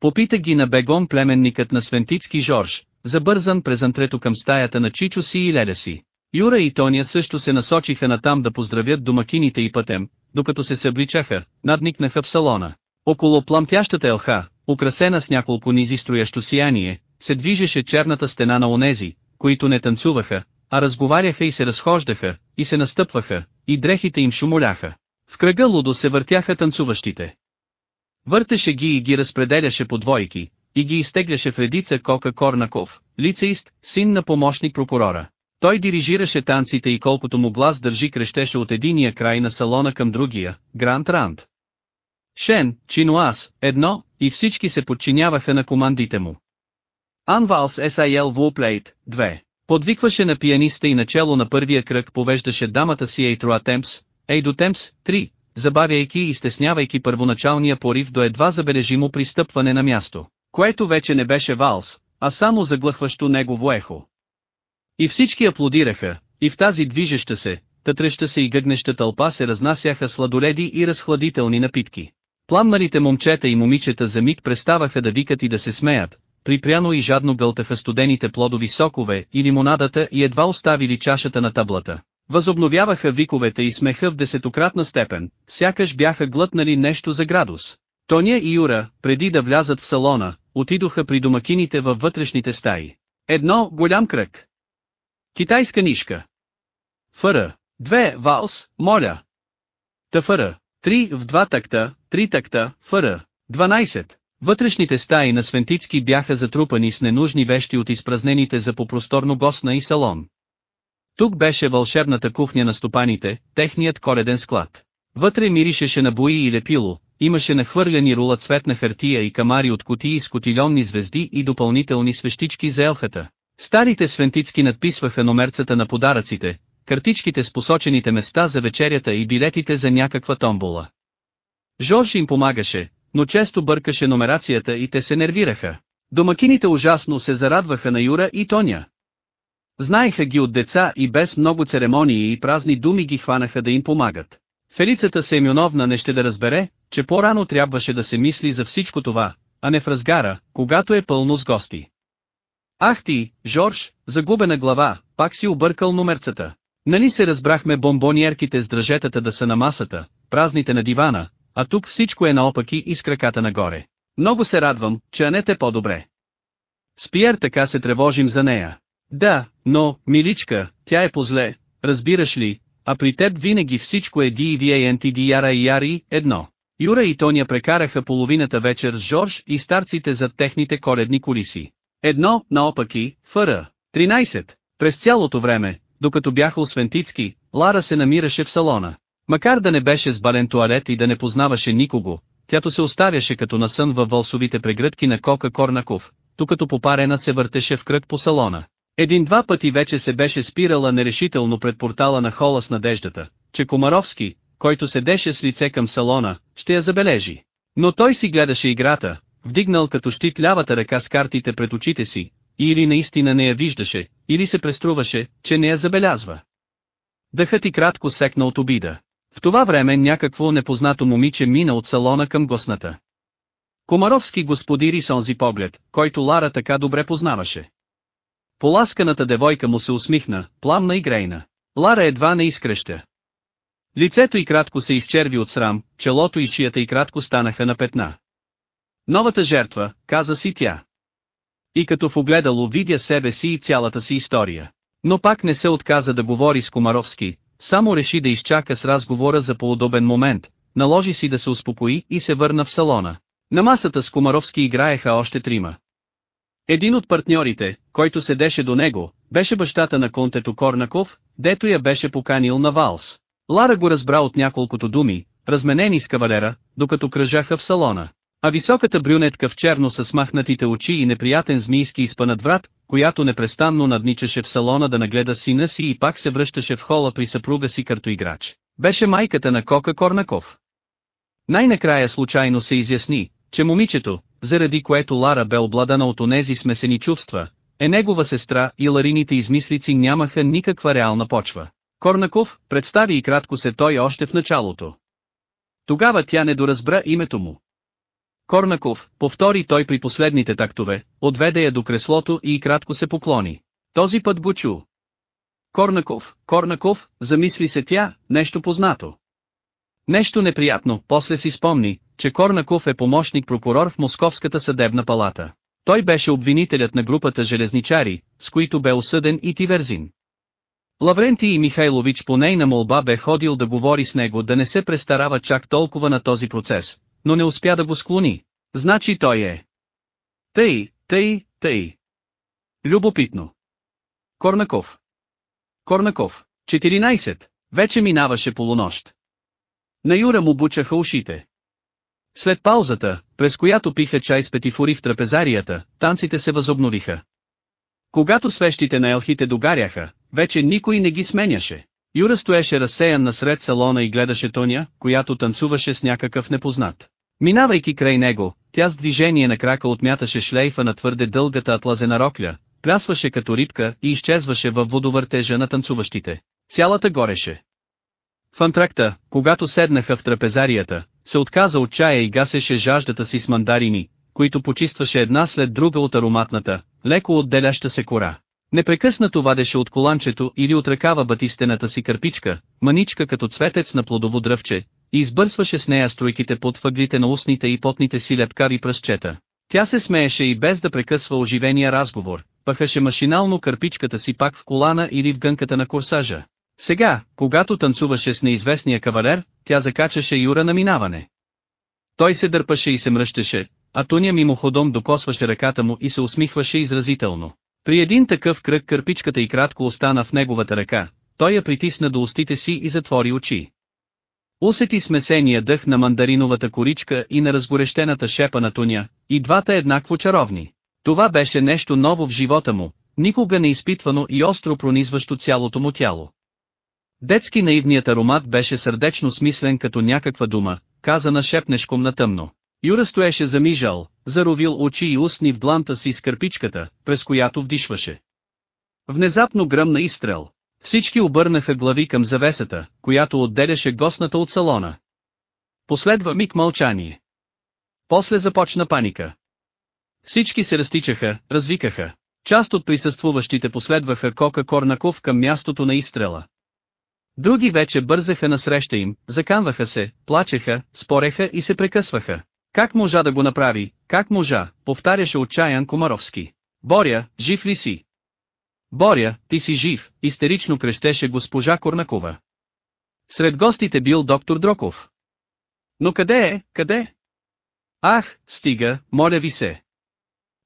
Попита ги на бегон племенникът на Свентицки Жорж, забързан през антрето към стаята на Чичо си и леда си. Юра и Тоня също се насочиха натам да поздравят домакините и пътем, докато се събличаха, надникнаха в салона. Около пламтящата елха, украсена с няколко низи строящо сияние, се движеше черната стена на онези, които не танцуваха, а разговаряха и се разхождаха, и се настъпваха, и дрехите им шумоляха. В кръга лудо се въртяха танцуващите. Въртеше ги и ги разпределяше по двойки, и ги изтегляше в редица Кока Корнаков, лицеист, син на помощник прокурора. Той дирижираше танците и колкото му глас държи крещеше от единия край на салона към другия, Гранд Ранд. Шен, Чинуас, едно, и всички се подчиняваха на командите му. Анвалс SIL Вулплейт, 2. Подвикваше на пианиста и начало на първия кръг повеждаше дамата си Ейтроа Темпс, Ейдо Темпс, 3, забавяйки и стеснявайки първоначалния порив до едва забележимо пристъпване на място, което вече не беше валс, а само заглъхващо негово ехо. И всички аплодираха, и в тази движеща се, тътреща се и гъгнеща тълпа се разнасяха сладоледи и разхладителни напитки. Пламналите момчета и момичета за миг преставаха да викат и да се смеят, припряно и жадно гълтаха студените плодови сокове и лимонадата и едва оставили чашата на таблата. Възобновяваха виковете и смеха в десетократна степен, сякаш бяха глътнали нещо за градус. Тоня и Юра, преди да влязат в салона, отидоха при домакините във вътрешните стаи. Едно, голям кръг. Китайска нишка. Фъра. Две, валс, моля. Тафъра. Три в два такта, три такта, фъра. 12. Вътрешните стаи на Свентицки бяха затрупани с ненужни вещи от изпразнените за попросторно гостна и салон. Тук беше вълшебната кухня на стопаните, техният кореден склад. Вътре миришеше на бои и лепило, имаше нахвърляни рула цветна хартия и камари от кутии с котильонни звезди и допълнителни свещички за елхата. Старите свентицки надписваха номерцата на подаръците, картичките с посочените места за вечерята и билетите за някаква томбола. Жорж им помагаше, но често бъркаше номерацията и те се нервираха. Домакините ужасно се зарадваха на Юра и Тоня. Знаеха ги от деца и без много церемонии и празни думи ги хванаха да им помагат. Фелицата Семеновна не ще да разбере, че по-рано трябваше да се мисли за всичко това, а не в разгара, когато е пълно с гости. Ах ти, Жорж, загубена глава, пак си объркал номерцата. Нали се разбрахме бомбониерките с дръжетата да са на масата, празните на дивана, а тук всичко е наопаки и с краката нагоре. Много се радвам, че Анет е по-добре. С Пиер така се тревожим за нея. Да, но, миличка, тя е позле, разбираш ли, а при теб винаги всичко е DVANTD яра и яри, едно. Юра и Тоня прекараха половината вечер с Жорж и старците зад техните коледни колиси. Едно, наопаки, ФР. 13. През цялото време, докато бяха у Свентицки, Лара се намираше в салона. Макар да не беше с бален туалет и да не познаваше никого, тято се оставяше като на сън във вълсовите прегръдки на Кока Корнаков, докато попарена се въртеше в кръг по салона. Един-два пъти вече се беше спирала нерешително пред портала на хола с надеждата, че Комаровски, който седеше с лице към салона, ще я забележи. Но той си гледаше играта, вдигнал като щит лявата ръка с картите пред очите си, или наистина не я виждаше, или се преструваше, че не я забелязва. Дъхът и кратко секна от обида. В това време някакво непознато момиче мина от салона към гостната. Комаровски господири с онзи поглед, който Лара така добре познаваше. Поласканата девойка му се усмихна, пламна и грейна. Лара едва не изкреща. Лицето й кратко се изчерви от срам, челото и шията й кратко станаха на петна. Новата жертва, каза си тя. И като в огледало видя себе си и цялата си история. Но пак не се отказа да говори с Комаровски, само реши да изчака с разговора за поудобен момент, наложи си да се успокои и се върна в салона. На масата с Комаровски играеха още трима. Един от партньорите, който седеше до него, беше бащата на контето Корнаков, дето я беше поканил на валс. Лара го разбра от няколкото думи, разменени с кавалера, докато кръжаха в салона. А високата брюнетка в черно с смахнатите очи и неприятен змийски изпънат врат, която непрестанно надничаше в салона да нагледа сина си и пак се връщаше в хола при съпруга си като играч, беше майката на Кока Корнаков. Най-накрая случайно се изясни, че момичето, заради което Лара бе обладана от онези смесени чувства, е негова сестра и ларините измислици нямаха никаква реална почва. Корнаков, представи и кратко се той още в началото. Тогава тя не доразбра името му. Корнаков, повтори той при последните тактове, отведе я до креслото и кратко се поклони. Този път го чу. Корнаков, Корнаков, замисли се тя, нещо познато. Нещо неприятно, после си спомни, че Корнаков е помощник прокурор в Московската съдебна палата. Той беше обвинителят на групата железничари, с които бе осъден и Тиверзин. Лаврентий Михайлович по нейна молба бе ходил да говори с него да не се престарава чак толкова на този процес, но не успя да го склони. Значи той е. Тъй, тъй, тъй. Любопитно. Корнаков. Корнаков. 14. Вече минаваше полунощ. На Юра му бучаха ушите. След паузата, през която пиха чай с петифори в трапезарията, танците се възобновиха. Когато свещите на елхите догаряха, вече никой не ги сменяше. Юра стоеше разсеян насред салона и гледаше Тоня, която танцуваше с някакъв непознат. Минавайки край него, тя с движение на крака отмяташе шлейфа на твърде дългата атлазена рокля, плясваше като рибка и изчезваше във водовъртежа на танцуващите. Цялата гореше. В антракта, когато седнаха в трапезарията, се отказа от чая и гасеше жаждата си с мандарини, които почистваше една след друга от ароматната, леко отделяща се кора. Непрекъснато вадеше от коланчето или от ръкава батистената си кърпичка, маничка като цветец на плодово дръвче, избърсваше с нея струйките под въглите на устните и потните си лепкари пръстчета. Тя се смееше и без да прекъсва оживения разговор, пъхаше машинално кърпичката си пак в колана или в гънката на корсажа. Сега, когато танцуваше с неизвестния кавалер, тя закачаше Юра на минаване. Той се дърпаше и се мръщеше, а Туня мимоходом докосваше ръката му и се усмихваше изразително. При един такъв кръг кърпичката и кратко остана в неговата ръка, той я притисна до устите си и затвори очи. Усети смесения дъх на мандариновата коричка и на разгорещената шепа на Туня, и двата еднакво чаровни. Това беше нещо ново в живота му, никога не изпитвано и остро пронизващо цялото му тяло. Детски наивният аромат беше сърдечно смислен като някаква дума, казана шепнешком на тъмно. Юра стоеше замижал, заровил очи и устни в дланта си с кърпичката, през която вдишваше. Внезапно гръмна изстрел. Всички обърнаха глави към завесата, която отделяше гостната от салона. Последва миг мълчание. После започна паника. Всички се разтичаха, развикаха. Част от присъствуващите последваха Кока Корнаков към мястото на изстрела. Други вече бързаха насреща им, заканваха се, плачеха, спореха и се прекъсваха. Как можа да го направи, как можа, повтаряше отчаян Комаровски. Боря, жив ли си? Боря, ти си жив, истерично крещеше госпожа Корнакова. Сред гостите бил доктор Дроков. Но къде е, къде? Ах, стига, моля ви се.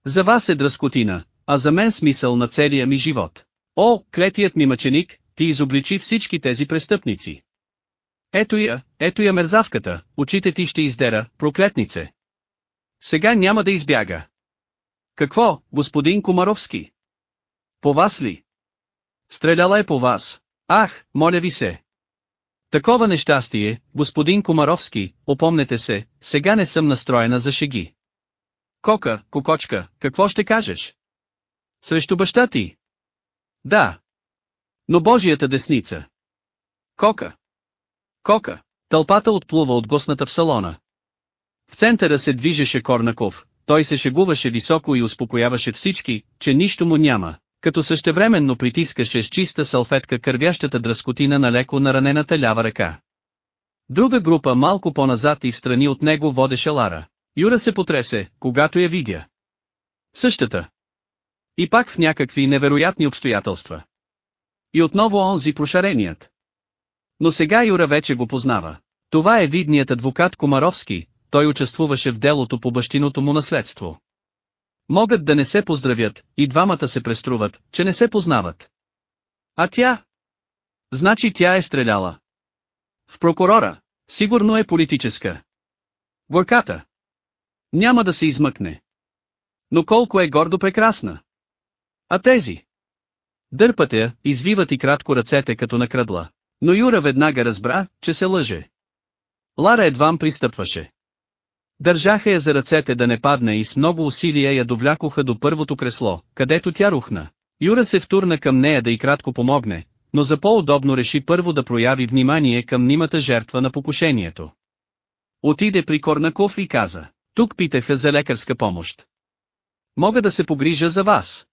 За вас е дръскотина, а за мен смисъл на целия ми живот. О, клетият ми мъченик, ти изобличи всички тези престъпници. Ето я, ето я мерзавката, очите ти ще издера, проклетнице. Сега няма да избяга. Какво, господин Комаровски? По вас ли? Стреляла е по вас. Ах, моля ви се. Такова нещастие, господин Комаровски, опомнете се, сега не съм настроена за шеги. Кока, кокочка, какво ще кажеш? Срещу баща ти? Да. Но Божията десница. Кока. Кока. Тълпата отплува от гостната в салона. В центъра се движеше Корнаков, той се шегуваше високо и успокояваше всички, че нищо му няма, като същевременно притискаше с чиста салфетка кървящата дръскотина на леко наранената лява ръка. Друга група малко по-назад и в страни от него водеше Лара. Юра се потресе, когато я видя. Същата. И пак в някакви невероятни обстоятелства. И отново онзи прошареният. Но сега Юра вече го познава. Това е видният адвокат Комаровски, той участвуваше в делото по бащиното му наследство. Могат да не се поздравят, и двамата се преструват, че не се познават. А тя? Значи тя е стреляла. В прокурора, сигурно е политическа. Горката. Няма да се измъкне. Но колко е гордо прекрасна. А тези? Дърпате я, извиват и кратко ръцете като на кръдла. Но Юра веднага разбра, че се лъже. Лара едвам пристъпваше. Държаха я за ръцете да не падне и с много усилия я довлякоха до първото кресло, където тя рухна. Юра се втурна към нея да и кратко помогне, но за по-удобно реши първо да прояви внимание към нимата жертва на покушението. Отиде при Корнаков и каза, тук питаха за лекарска помощ. Мога да се погрижа за вас.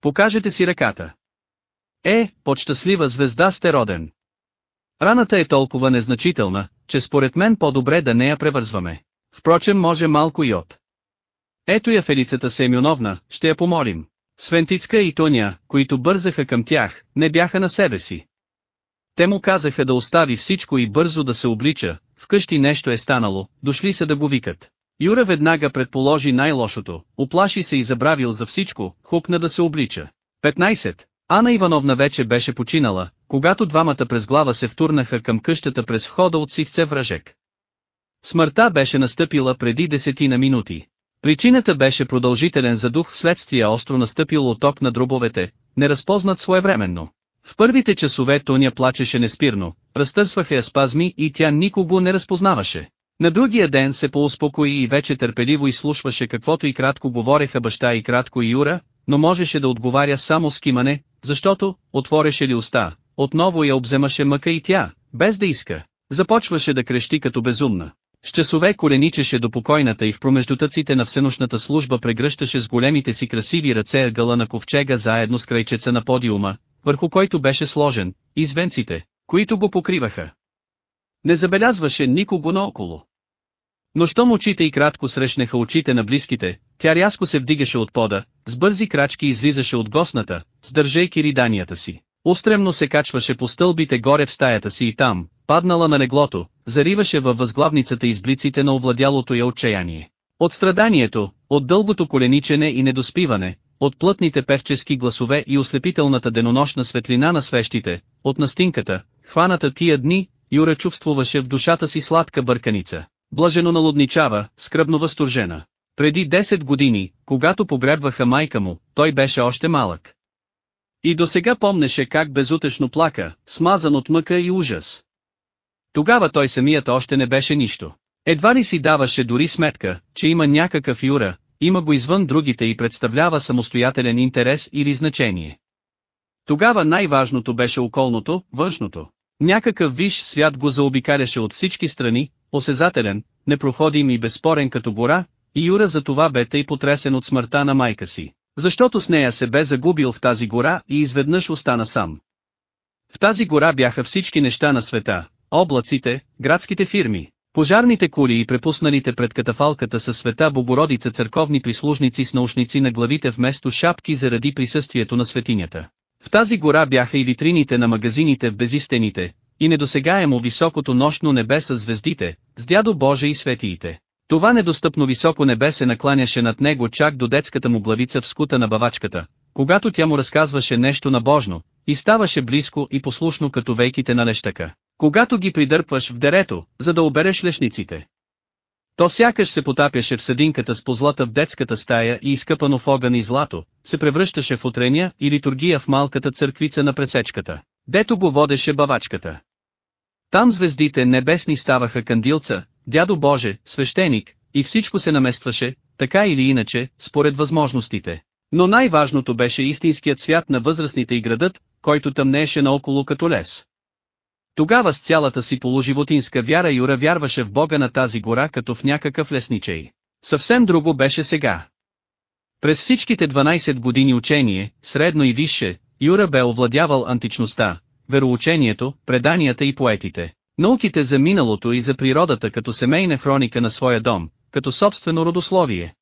Покажете си ръката. Е, под щастлива звезда сте роден. Раната е толкова незначителна, че според мен по-добре да не я превързваме. Впрочем може малко от. Ето я Фелицата Семеновна, ще я помолим. Свентицка и Тоня, които бързаха към тях, не бяха на себе си. Те му казаха да остави всичко и бързо да се облича, вкъщи нещо е станало, дошли са да го викат. Юра веднага предположи най-лошото, оплаши се и забравил за всичко, хукна да се облича. 15. Ана Ивановна вече беше починала, когато двамата през глава се втурнаха към къщата през входа от сивце вражек. Смъртта беше настъпила преди десетина минути. Причината беше продължителен задух вследствие остро настъпил оток на дробовете, неразпознат своевременно. В първите часове Тоня плачеше неспирно, разтърсваха я спазми и тя никого не разпознаваше. На другия ден се поуспокои и вече търпеливо изслушваше каквото и кратко говореха баща и кратко и Юра, но можеше да отговаря само с кимане, защото, отвореше ли уста, отново я обземаше мъка и тя, без да иска. Започваше да крещи като безумна. С часове коленичеше до покойната и в промеждутъците на всенощната служба прегръщаше с големите си красиви ръце гъла на ковчега заедно с крайчеца на подиума, върху който беше сложен, и звенците, които го покриваха. Не забелязваше никого наоколо. Но щом очите и кратко срещнаха очите на близките, тя рязко се вдигаше от пода, с бързи крачки излизаше от госната, сдържайки риданията си. Устремно се качваше по стълбите горе в стаята си и там, паднала на леглото, зариваше във възглавницата изблиците на овладялото я отчаяние. От страданието, от дългото коленичене и недоспиване, от плътните певчески гласове и ослепителната денонощна светлина на свещите, от настинката, хваната тия дни, Юра чувствуваше в душата си сладка бърканица. Блажено налудничава, скръбно възторжена. Преди 10 години, когато погребваха майка му, той беше още малък. И до сега помнеше как безутешно плака, смазан от мъка и ужас. Тогава той самият още не беше нищо. Едва ли си даваше дори сметка, че има някакъв Юра, има го извън другите и представлява самостоятелен интерес или значение. Тогава най-важното беше околното, външното. Някакъв виш свят го заобикаляше от всички страни, осезателен, непроходим и безспорен като гора, и Юра за това бе тъй потресен от смъртта на майка си, защото с нея се бе загубил в тази гора и изведнъж остана сам. В тази гора бяха всички неща на света, облаците, градските фирми, пожарните кули и препусналите пред катафалката със света Богородица църковни прислужници с наушници на главите вместо шапки заради присъствието на светинята. В тази гора бяха и витрините на магазините в безистените, и недосегаемо високото нощно небе с звездите, с дядо Боже и светиите. Това недостъпно високо небе се накланяше над него чак до детската му главица в скута на бавачката, когато тя му разказваше нещо набожно, и ставаше близко и послушно като вейките на лещака. Когато ги придърпваш в дерето, за да обереш лешниците. То сякаш се потапяше в съдинката с позлата в детската стая и изкъпано в огън и злато, се превръщаше в утрения и литургия в малката църквица на пресечката, дето го водеше бавачката. Там звездите небесни ставаха кандилца, дядо Боже, свещеник, и всичко се наместваше, така или иначе, според възможностите. Но най-важното беше истинският свят на възрастните и градът, който тъмнееше наоколо като лес. Тогава с цялата си положивотинска вяра Юра вярваше в Бога на тази гора като в някакъв лесничей. Съвсем друго беше сега. През всичките 12 години учение, средно и висше, Юра бе овладявал античността, вероучението, преданията и поетите, науките за миналото и за природата като семейна хроника на своя дом, като собствено родословие.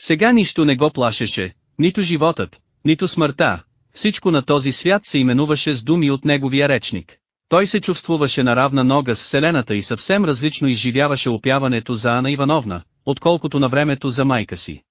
Сега нищо не го плашеше, нито животът, нито смъртта, всичко на този свят се именуваше с думи от неговия речник. Той се чувствуваше на равна нога с Вселената и съвсем различно изживяваше опяването за Ана Ивановна, отколкото на времето за майка си.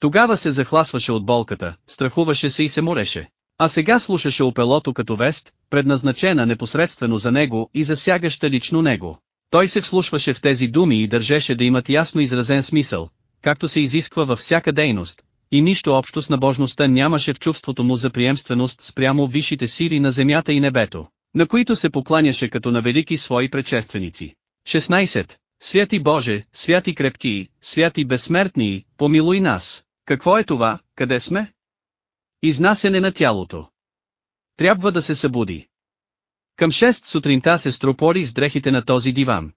Тогава се захласваше от болката, страхуваше се и се мореше. А сега слушаше опелото като вест, предназначена непосредствено за него и засягаща лично него. Той се вслушваше в тези думи и държеше да имат ясно изразен смисъл, както се изисква във всяка дейност, и нищо общо с набожността нямаше в чувството му за приемственост спрямо висшите сили на земята и небето, на които се покланяше като на велики свои предшественици. 16. Святи Боже, святи крепки, святи безсмертни, помилуй нас. Какво е това, къде сме? Изнасяне на тялото. Трябва да се събуди. Към 6 сутринта се стропори с дрехите на този диван.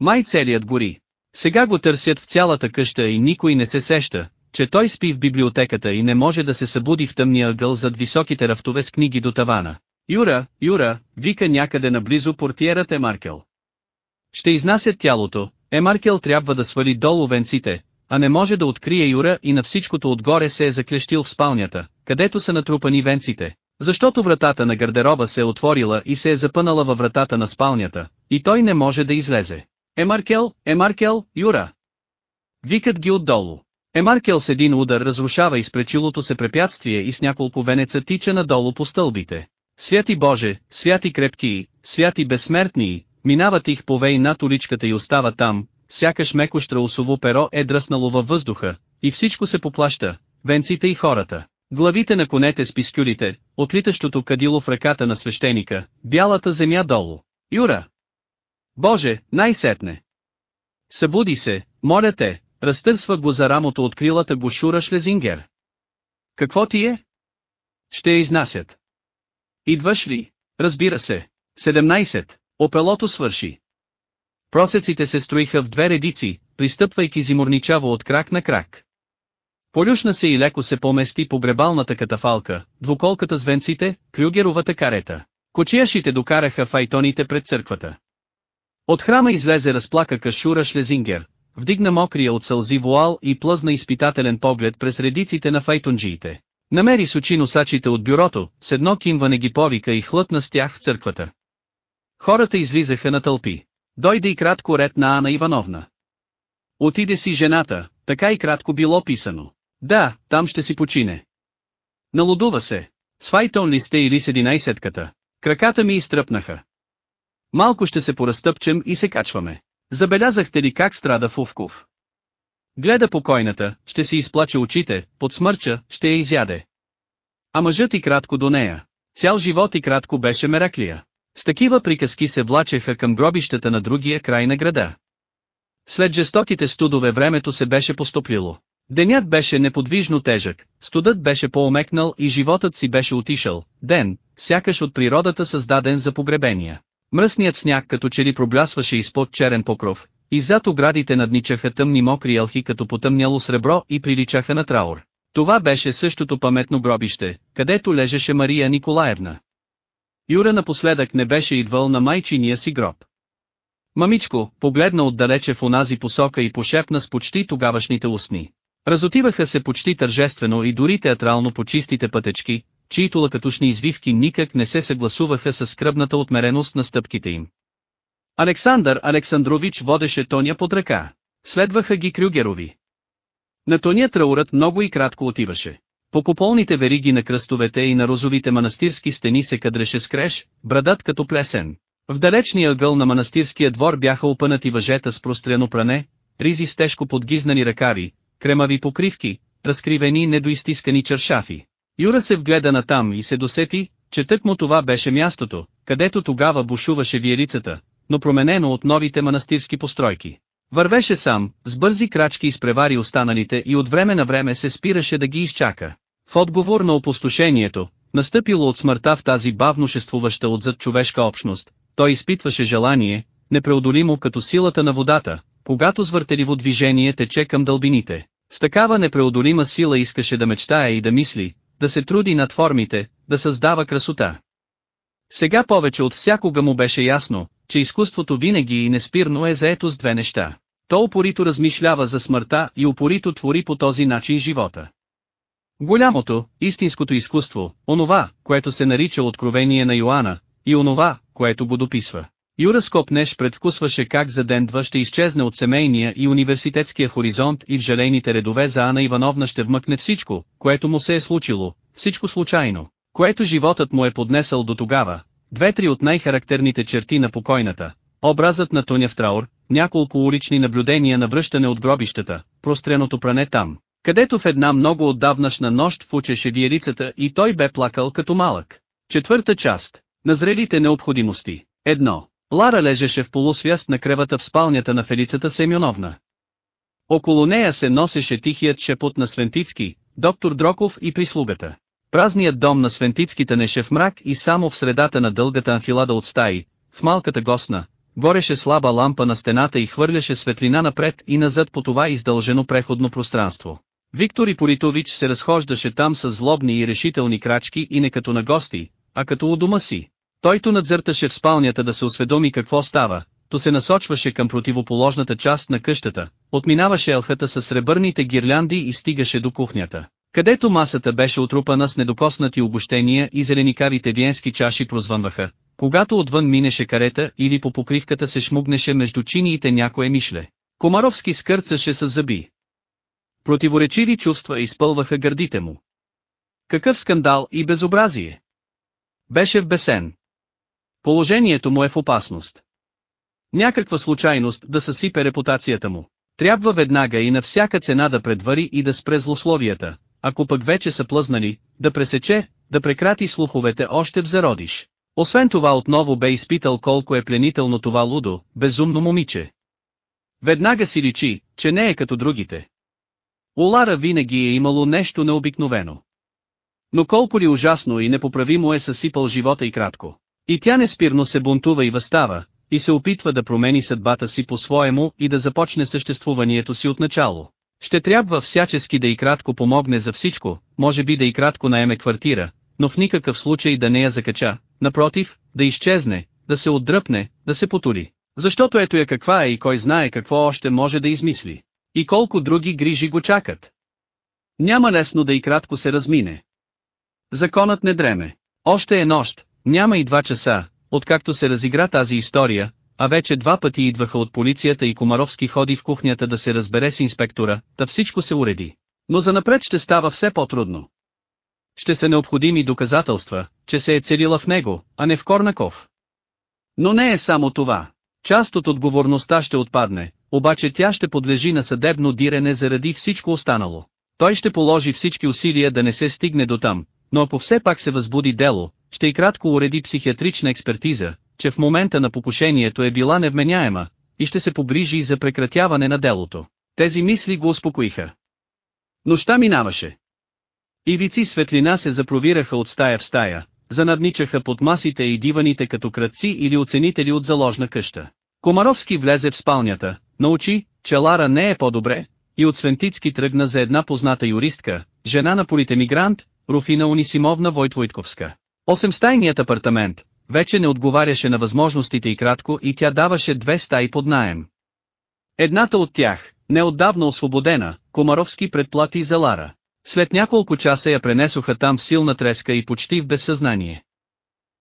Май целият гори. Сега го търсят в цялата къща и никой не се сеща, че той спи в библиотеката и не може да се събуди в тъмния ъгъл зад високите рафтове с книги до тавана. Юра, Юра, вика някъде наблизо портиерът Емаркел. Ще изнасят тялото, Емаркел трябва да свали долу венците, а не може да открие Юра и на всичкото отгоре се е заклещил в спалнята, където са натрупани венците. Защото вратата на гардероба се е отворила и се е запънала във вратата на спалнята, и той не може да излезе. Емаркел, Емаркел, Юра! Викат ги отдолу. Емаркел с един удар разрушава изпречилото се препятствие и с няколко венеца тича надолу по стълбите. Святи Боже, святи крепки, святи безсмертни, минават их повей над уличката и остава там, сякаш меко штраусово перо е дръснало във въздуха, и всичко се поплаща, венците и хората. Главите на конете с пискюлите, отлитащото кадило в ръката на свещеника, бялата земя долу. Юра! Боже, най-сетне! Събуди се, моля те, разтърсва го за рамото от крилата го Шура Шлезингер. Какво ти е? Ще я изнасят. Идваш ли? Разбира се. 17. Опелото свърши. Просеците се строиха в две редици, пристъпвайки зиморничаво от крак на крак. Полюшна се и леко се помести по гребалната катафалка, двуколката с венците, Крюгеровата карета. Кочияшите докараха файтоните пред църквата. От храма излезе разплака Кашура Шлезингер, вдигна мокрия от сълзи вуал и плъзна изпитателен поглед през редиците на файтонджиите. Намери с очи носачите от бюрото, с едно кимване ги повика и хлътна с тях в църквата. Хората излизаха на тълпи. Дойде и кратко ред на Ана Ивановна. Отиде си жената, така и кратко било писано. Да, там ще си почине. Налудува се. С файтон ли сте или с единайсетката? Краката ми изтръпнаха. Малко ще се поразтъпчем и се качваме. Забелязахте ли как страда Фувков? Гледа покойната, ще си изплаче очите, подсмърча, ще я изяде. А мъжът и кратко до нея. Цял живот и кратко беше Мераклия. С такива приказки се влачеха към гробищата на другия край на града. След жестоките студове времето се беше постоплило. Денят беше неподвижно тежък, студът беше по-омекнал и животът си беше отишъл, ден, сякаш от природата създаден за погребения. Мръсният сняг като че ли проблясваше изпод черен покров, и зад оградите надничаха тъмни мокри елхи като потъмняло сребро и приличаха на траур. Това беше същото паметно гробище, където лежеше Мария Николаевна. Юра напоследък не беше идвал на майчиния си гроб. Мамичко, погледна отдалече в онази посока и пошепна с почти тогавашните устни. Разотиваха се почти тържествено и дори театрално по чистите пътечки, чието лъкатушни извивки никак не се съгласуваха с скръбната отмереност на стъпките им. Александър Александрович водеше Тоня под ръка. Следваха ги Крюгерови. На Тоня траурът много и кратко отиваше. По пополните вериги на кръстовете и на розовите манастирски стени се кадреше скреш, брадат като плесен. В далечния ъгъл на манастирския двор бяха опънати въжета с простряно пране, ризи с тежко подгизнани ръкави, кремави покривки, разкривени недоизтискани чершафи. Юра се вгледа натам и се досети, че тъкмо това беше мястото, където тогава бушуваше виелицата, но променено от новите манастирски постройки. Вървеше сам, с бързи крачки изпревари останалите и от време на време се спираше да ги изчака. В отговор на опустошението, настъпило от смъртта в тази бавно шествуваща отзад човешка общност, той изпитваше желание, непреодолимо като силата на водата, когато с въртеливо движение тече към дълбините. С такава непреодолима сила искаше да мечтае и да мисли, да се труди над формите, да създава красота. Сега повече от всякога му беше ясно, че изкуството винаги и неспирно е заето с две неща. То упорито размишлява за смъртта и упорито твори по този начин живота. Голямото, истинското изкуство, онова, което се нарича откровение на Йоанна, и онова, което го дописва. Юра Скопнеш предвкусваше как за ден-два ще изчезне от семейния и университетския хоризонт и в желейните редове за Ана Ивановна ще вмъкне всичко, което му се е случило, всичко случайно, което животът му е поднесъл до тогава, две-три от най-характерните черти на покойната, образът на Тоня в траур, няколко улични наблюдения на връщане от гробищата, простреното пране там, където в една много отдавнашна нощ фучеше виерицата и той бе плакал като малък. Четвърта част. Назрелите необходимости. Едно. Лара лежеше в полусвяст на кревата в спалнята на Фелицата Семеновна. Около нея се носеше тихият шепот на Свентицки, доктор Дроков и прислугата. Празният дом на Свентицки тънеше в мрак и само в средата на дългата анфилада от стаи, в малката госна, гореше слаба лампа на стената и хвърляше светлина напред и назад по това издължено преходно пространство. Виктор Иполитович се разхождаше там с злобни и решителни крачки и не като на гости, а като у дома си. Тойто надзърташе в спалнята да се осведоми какво става, то се насочваше към противоположната част на къщата, отминаваше елхата с сребърните гирлянди и стигаше до кухнята, където масата беше отрупана с недокоснати обощения и зеленикарите виенски чаши прозвънваха, когато отвън минеше карета или по покривката се шмугнеше между чиниите някое мишле. Комаровски скърцаше с зъби. Противоречиви чувства изпълваха гърдите му. Какъв скандал и безобразие! Беше в бесен. Положението му е в опасност. Някаква случайност да съсипе репутацията му. Трябва веднага и на всяка цена да предвари и да спре злословията, ако пък вече са плъзнали, да пресече, да прекрати слуховете още в зародиш. Освен това отново бе изпитал колко е пленително това лудо, безумно момиче. Веднага си личи, че не е като другите. У Лара винаги е имало нещо необикновено. Но колко ли ужасно и непоправимо е съсипал живота и кратко. И тя неспирно се бунтува и възстава, и се опитва да промени съдбата си по-своему и да започне съществуването си от начало. Ще трябва всячески да и кратко помогне за всичко, може би да и кратко наеме квартира, но в никакъв случай да не я закача, напротив, да изчезне, да се отдръпне, да се потули. Защото ето я каква е и кой знае какво още може да измисли. И колко други грижи го чакат. Няма лесно да и кратко се размине. Законът не дреме. Още е нощ, няма и два часа, откакто се разигра тази история, а вече два пъти идваха от полицията и Комаровски ходи в кухнята да се разбере с инспектора, да всичко се уреди. Но занапред ще става все по-трудно. Ще са необходими доказателства, че се е целила в него, а не в Корнаков. Но не е само това. Част от отговорността ще отпадне, обаче тя ще подлежи на съдебно дирене заради всичко останало. Той ще положи всички усилия да не се стигне до там, но ако все пак се възбуди дело, ще и кратко уреди психиатрична експертиза, че в момента на покушението е била невменяема, и ще се погрижи за прекратяване на делото. Тези мисли го успокоиха. Нощта минаваше. Ивици светлина се запровираха от стая в стая, занадничаха под масите и диваните като кръци или оценители от заложна къща. Комаровски влезе в спалнята, научи, че Лара не е по-добре, и от Свентицки тръгна за една позната юристка, жена на политемигрант, Руфина Унисимовна Войтвойтковска. Осемстайният апартамент, вече не отговаряше на възможностите и кратко и тя даваше две стаи под наем. Едната от тях, неотдавна освободена, Комаровски предплати за Лара. След няколко часа я пренесоха там в силна треска и почти в безсъзнание.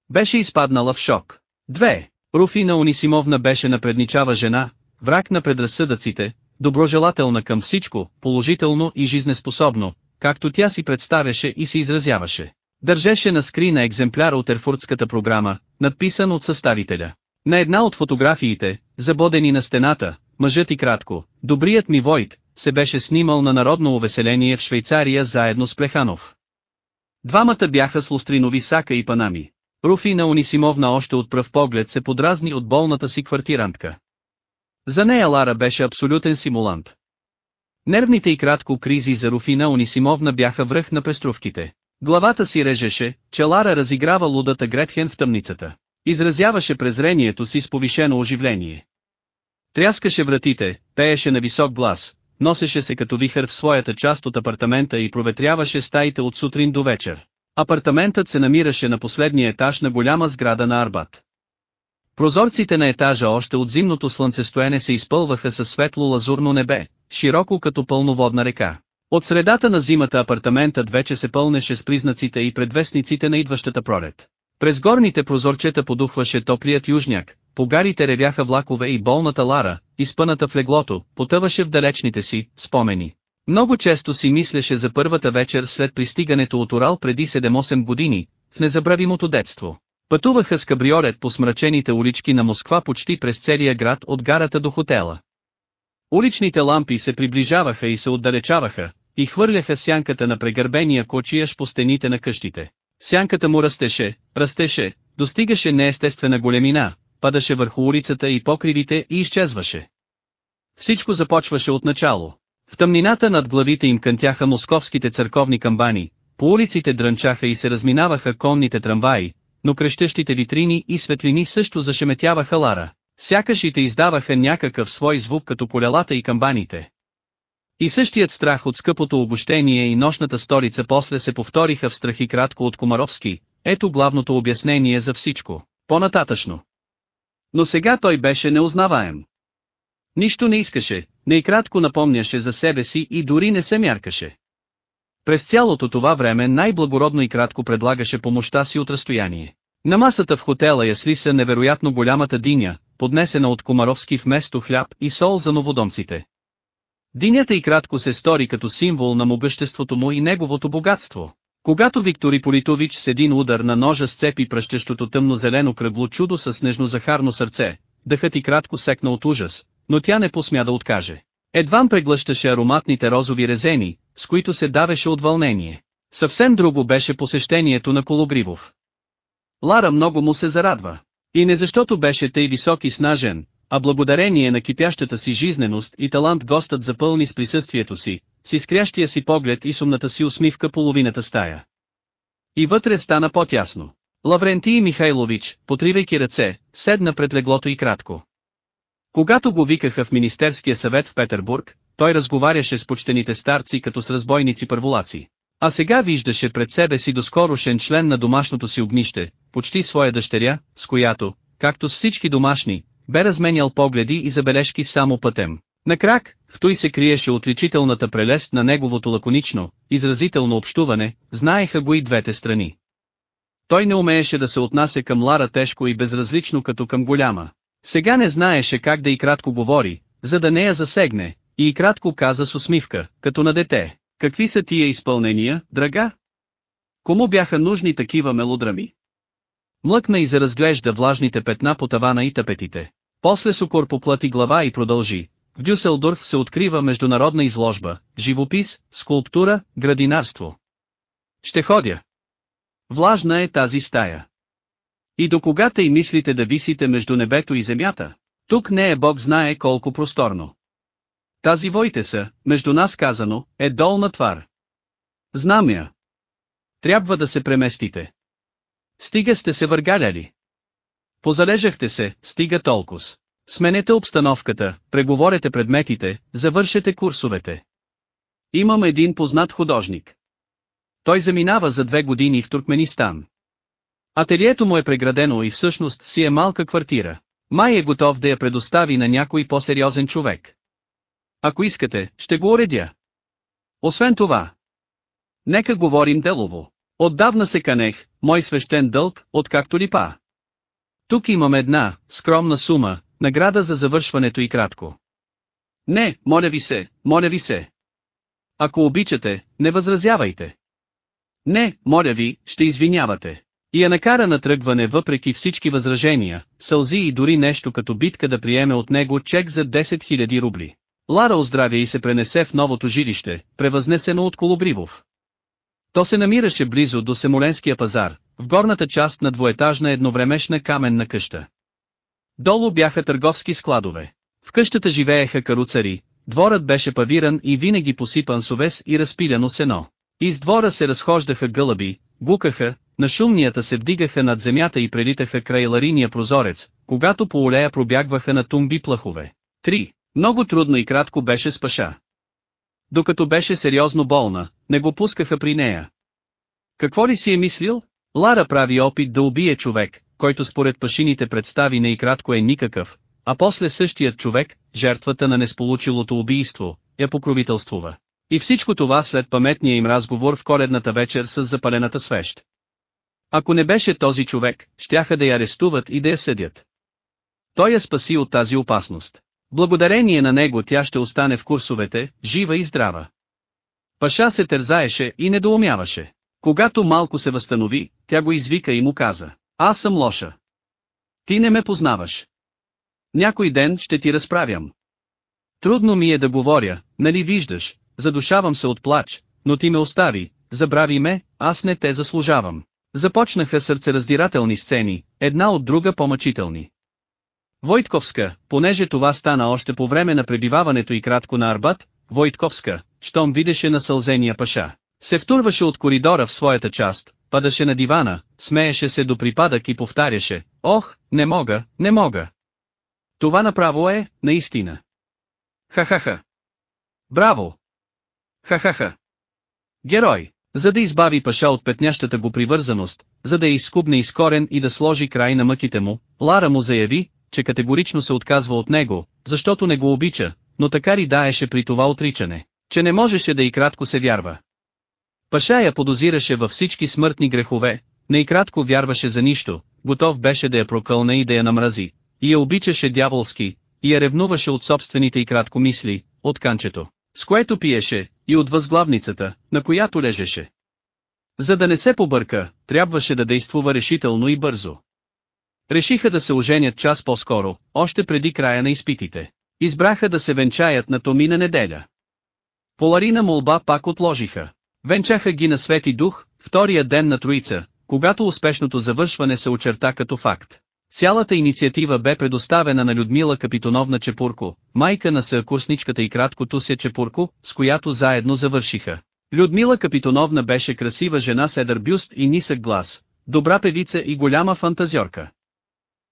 Беше изпаднала в шок. Две. Руфина Унисимовна беше напредничава жена, враг на предразсъдъците, доброжелателна към всичко, положително и жизнеспособно, както тя си представяше и се изразяваше. Държеше на скрина екземпляр от ерфуртската програма, надписан от съставителя. На една от фотографиите, забодени на стената, мъжът и кратко, добрият ми Войт, се беше снимал на народно увеселение в Швейцария заедно с Плеханов. Двамата бяха с лустринови сака и панами. Руфина Унисимовна още от пръв поглед се подразни от болната си квартирантка. За нея Лара беше абсолютен симулант. Нервните и кратко кризи за Руфина Унисимовна бяха връх на пеструвките. Главата си режеше, че Лара разиграва лудата Гретхен в тъмницата. Изразяваше презрението си с повишено оживление. Тряскаше вратите, пееше на висок глас, носеше се като вихър в своята част от апартамента и проветряваше стаите от сутрин до вечер. Апартаментът се намираше на последния етаж на голяма сграда на Арбат. Прозорците на етажа още от зимното слънцестоене се изпълваха със светло-лазурно небе, широко като пълноводна река. От средата на зимата апартаментът вече се пълнеше с признаците и предвестниците на идващата пролет. През горните прозорчета подухваше топлият южняк, по гарите ревяха влакове и болната Лара, изпъната в леглото, потъваше в далечните си спомени. Много често си мислеше за първата вечер след пристигането от Урал преди 7-8 години, в незабравимото детство. Пътуваха с кабриолет по смрачените улички на Москва почти през целия град от гарата до хотела. Уличните лампи се приближаваха и се отдалечаваха, и хвърляха сянката на прегърбения кочияш по стените на къщите. Сянката му растеше, растеше, достигаше неестествена големина, падаше върху улицата и покривите и изчезваше. Всичко започваше от начало. В тъмнината над главите им кънтяха московските църковни камбани, по улиците дрънчаха и се разминаваха конните трамваи, но крещещите витрини и светлини също зашеметяваха Лара. Сякаш и те издаваха някакъв свой звук като колелата и камбаните. И същият страх от скъпото обощение и нощната столица после се повториха в страхи кратко от Комаровски, ето главното обяснение за всичко, по-нататъчно. Но сега той беше неузнаваем. Нищо не искаше, не и кратко напомняше за себе си и дори не се мяркаше. През цялото това време най-благородно и кратко предлагаше помощта си от разстояние. На масата в хотела я слиса невероятно голямата диня, поднесена от Комаровски вместо хляб и сол за новодомците. Динята и кратко се стори като символ на могъществото му и неговото богатство. Когато Виктори Политович с един удар на ножа сцепи пръщещото тъмно-зелено кръгло чудо с нежно-захарно сърце, дъхът и кратко секна от ужас, но тя не посмя да откаже. Едвам преглъщаше ароматните розови резени, с които се давеше от вълнение. Съвсем друго беше посещението на Колобривов. Лара много му се зарадва. И не защото беше тъй висок и снажен, а благодарение на кипящата си жизненост и талант гостът запълни с присъствието си, с изкрящия си поглед и сумната си усмивка половината стая. И вътре стана по-тясно. Лаврентий Михайлович, потривайки ръце, седна пред леглото и кратко. Когато го викаха в Министерския съвет в Петербург, той разговаряше с почтените старци като с разбойници първолаци. А сега виждаше пред себе си доскорошен член на домашното си огнище, почти своя дъщеря, с която, както с всички домашни, бе разменял погледи и забележки само пътем. На крак, в той се криеше отличителната прелест на неговото лаконично, изразително общуване, знаеха го и двете страни. Той не умееше да се отнася към Лара тежко и безразлично като към голяма. Сега не знаеше как да и кратко говори, за да не я засегне, и кратко каза с усмивка, като на дете. Какви са тия изпълнения, драга? Кому бяха нужни такива мелодрами? Млъкна и заразглежда влажните петна по тавана и тапетите. После Сокор поплати глава и продължи. В Дюселдорф се открива международна изложба, живопис, скулптура, градинарство. Ще ходя. Влажна е тази стая. И до когато и мислите да висите между небето и земята? Тук не е Бог знае колко просторно. Тази Войтеса, между нас казано, е долна твар. Знам я. Трябва да се преместите. Стига сте се въргаляли. Позалежахте се, стига толкова. Сменете обстановката, преговорете предметите, завършете курсовете. Имам един познат художник. Той заминава за две години в Туркменистан. Ателието му е преградено и всъщност си е малка квартира. Май е готов да я предостави на някой по-сериозен човек. Ако искате, ще го уредя. Освен това. Нека говорим делово. Отдавна се канех, мой свещен дълг, откакто ли па. Тук имам една, скромна сума, награда за завършването и кратко. Не, моля ви се, моля ви се. Ако обичате, не възразявайте. Не, моля ви, ще извинявате. И я накара на тръгване въпреки всички възражения, сълзи и дори нещо като битка да приеме от него чек за 10 000 рубли. Лара оздравя и се пренесе в новото жилище, превъзнесено от Колобривов. То се намираше близо до Семоленския пазар, в горната част на двоетажна едновремешна каменна къща. Долу бяха търговски складове. В къщата живееха каруцари, дворът беше павиран и винаги посипан с овес и разпиляно сено. Из двора се разхождаха гълъби, букаха, на шумнията се вдигаха над земята и прелитаха край лариния прозорец, когато по олея пробягваха на тумби плахове. 3. Много трудно и кратко беше с Паша. Докато беше сериозно болна, не го пускаха при нея. Какво ли си е мислил? Лара прави опит да убие човек, който според пашините представи не и кратко е никакъв, а после същият човек, жертвата на несполучилото убийство, я покровителствува. И всичко това след паметния им разговор в коледната вечер с запалената свещ. Ако не беше този човек, щяха да я арестуват и да я съдят. Той я спаси от тази опасност. Благодарение на него тя ще остане в курсовете, жива и здрава. Паша се тързаеше и недоумяваше. Когато малко се възстанови, тя го извика и му каза, аз съм лоша. Ти не ме познаваш. Някой ден ще ти разправям. Трудно ми е да говоря, нали виждаш, задушавам се от плач, но ти ме остави, забрави ме, аз не те заслужавам. Започнаха сърцераздирателни сцени, една от друга по-мъчителни. Войтковска, понеже това стана още по време на пребиваването и кратко на Арбат, Войтковска, щом видеше насълзения паша, се втурваше от коридора в своята част, падаше на дивана, смееше се до припадък и повтаряше, ох, не мога, не мога. Това направо е, наистина. Ха-ха-ха. Браво! Ха-ха-ха. Герой, за да избави паша от петнящата го привързаност, за да я изкубне изкорен и да сложи край на мъките му, Лара му заяви, че категорично се отказва от него, защото не го обича, но така ли даеше при това отричане, че не можеше да и кратко се вярва. Паша я подозираше във всички смъртни грехове, не и кратко вярваше за нищо, готов беше да я прокълне и да я намрази, и я обичаше дяволски, и я ревнуваше от собствените и кратко мисли, от канчето, с което пиеше, и от възглавницата, на която лежеше. За да не се побърка, трябваше да действува решително и бързо. Решиха да се оженят час по-скоро, още преди края на изпитите. Избраха да се венчаят на Томина неделя. Поларина молба пак отложиха. Венчаха ги на Свети Дух, втория ден на Троица, когато успешното завършване се очерта като факт. Цялата инициатива бе предоставена на Людмила Капитоновна Чепурко, майка на съкурсничката и кратко Туся Чепурко, с която заедно завършиха. Людмила Капитоновна беше красива жена с едър бюст и нисък глас, добра певица и голяма фантазьорка.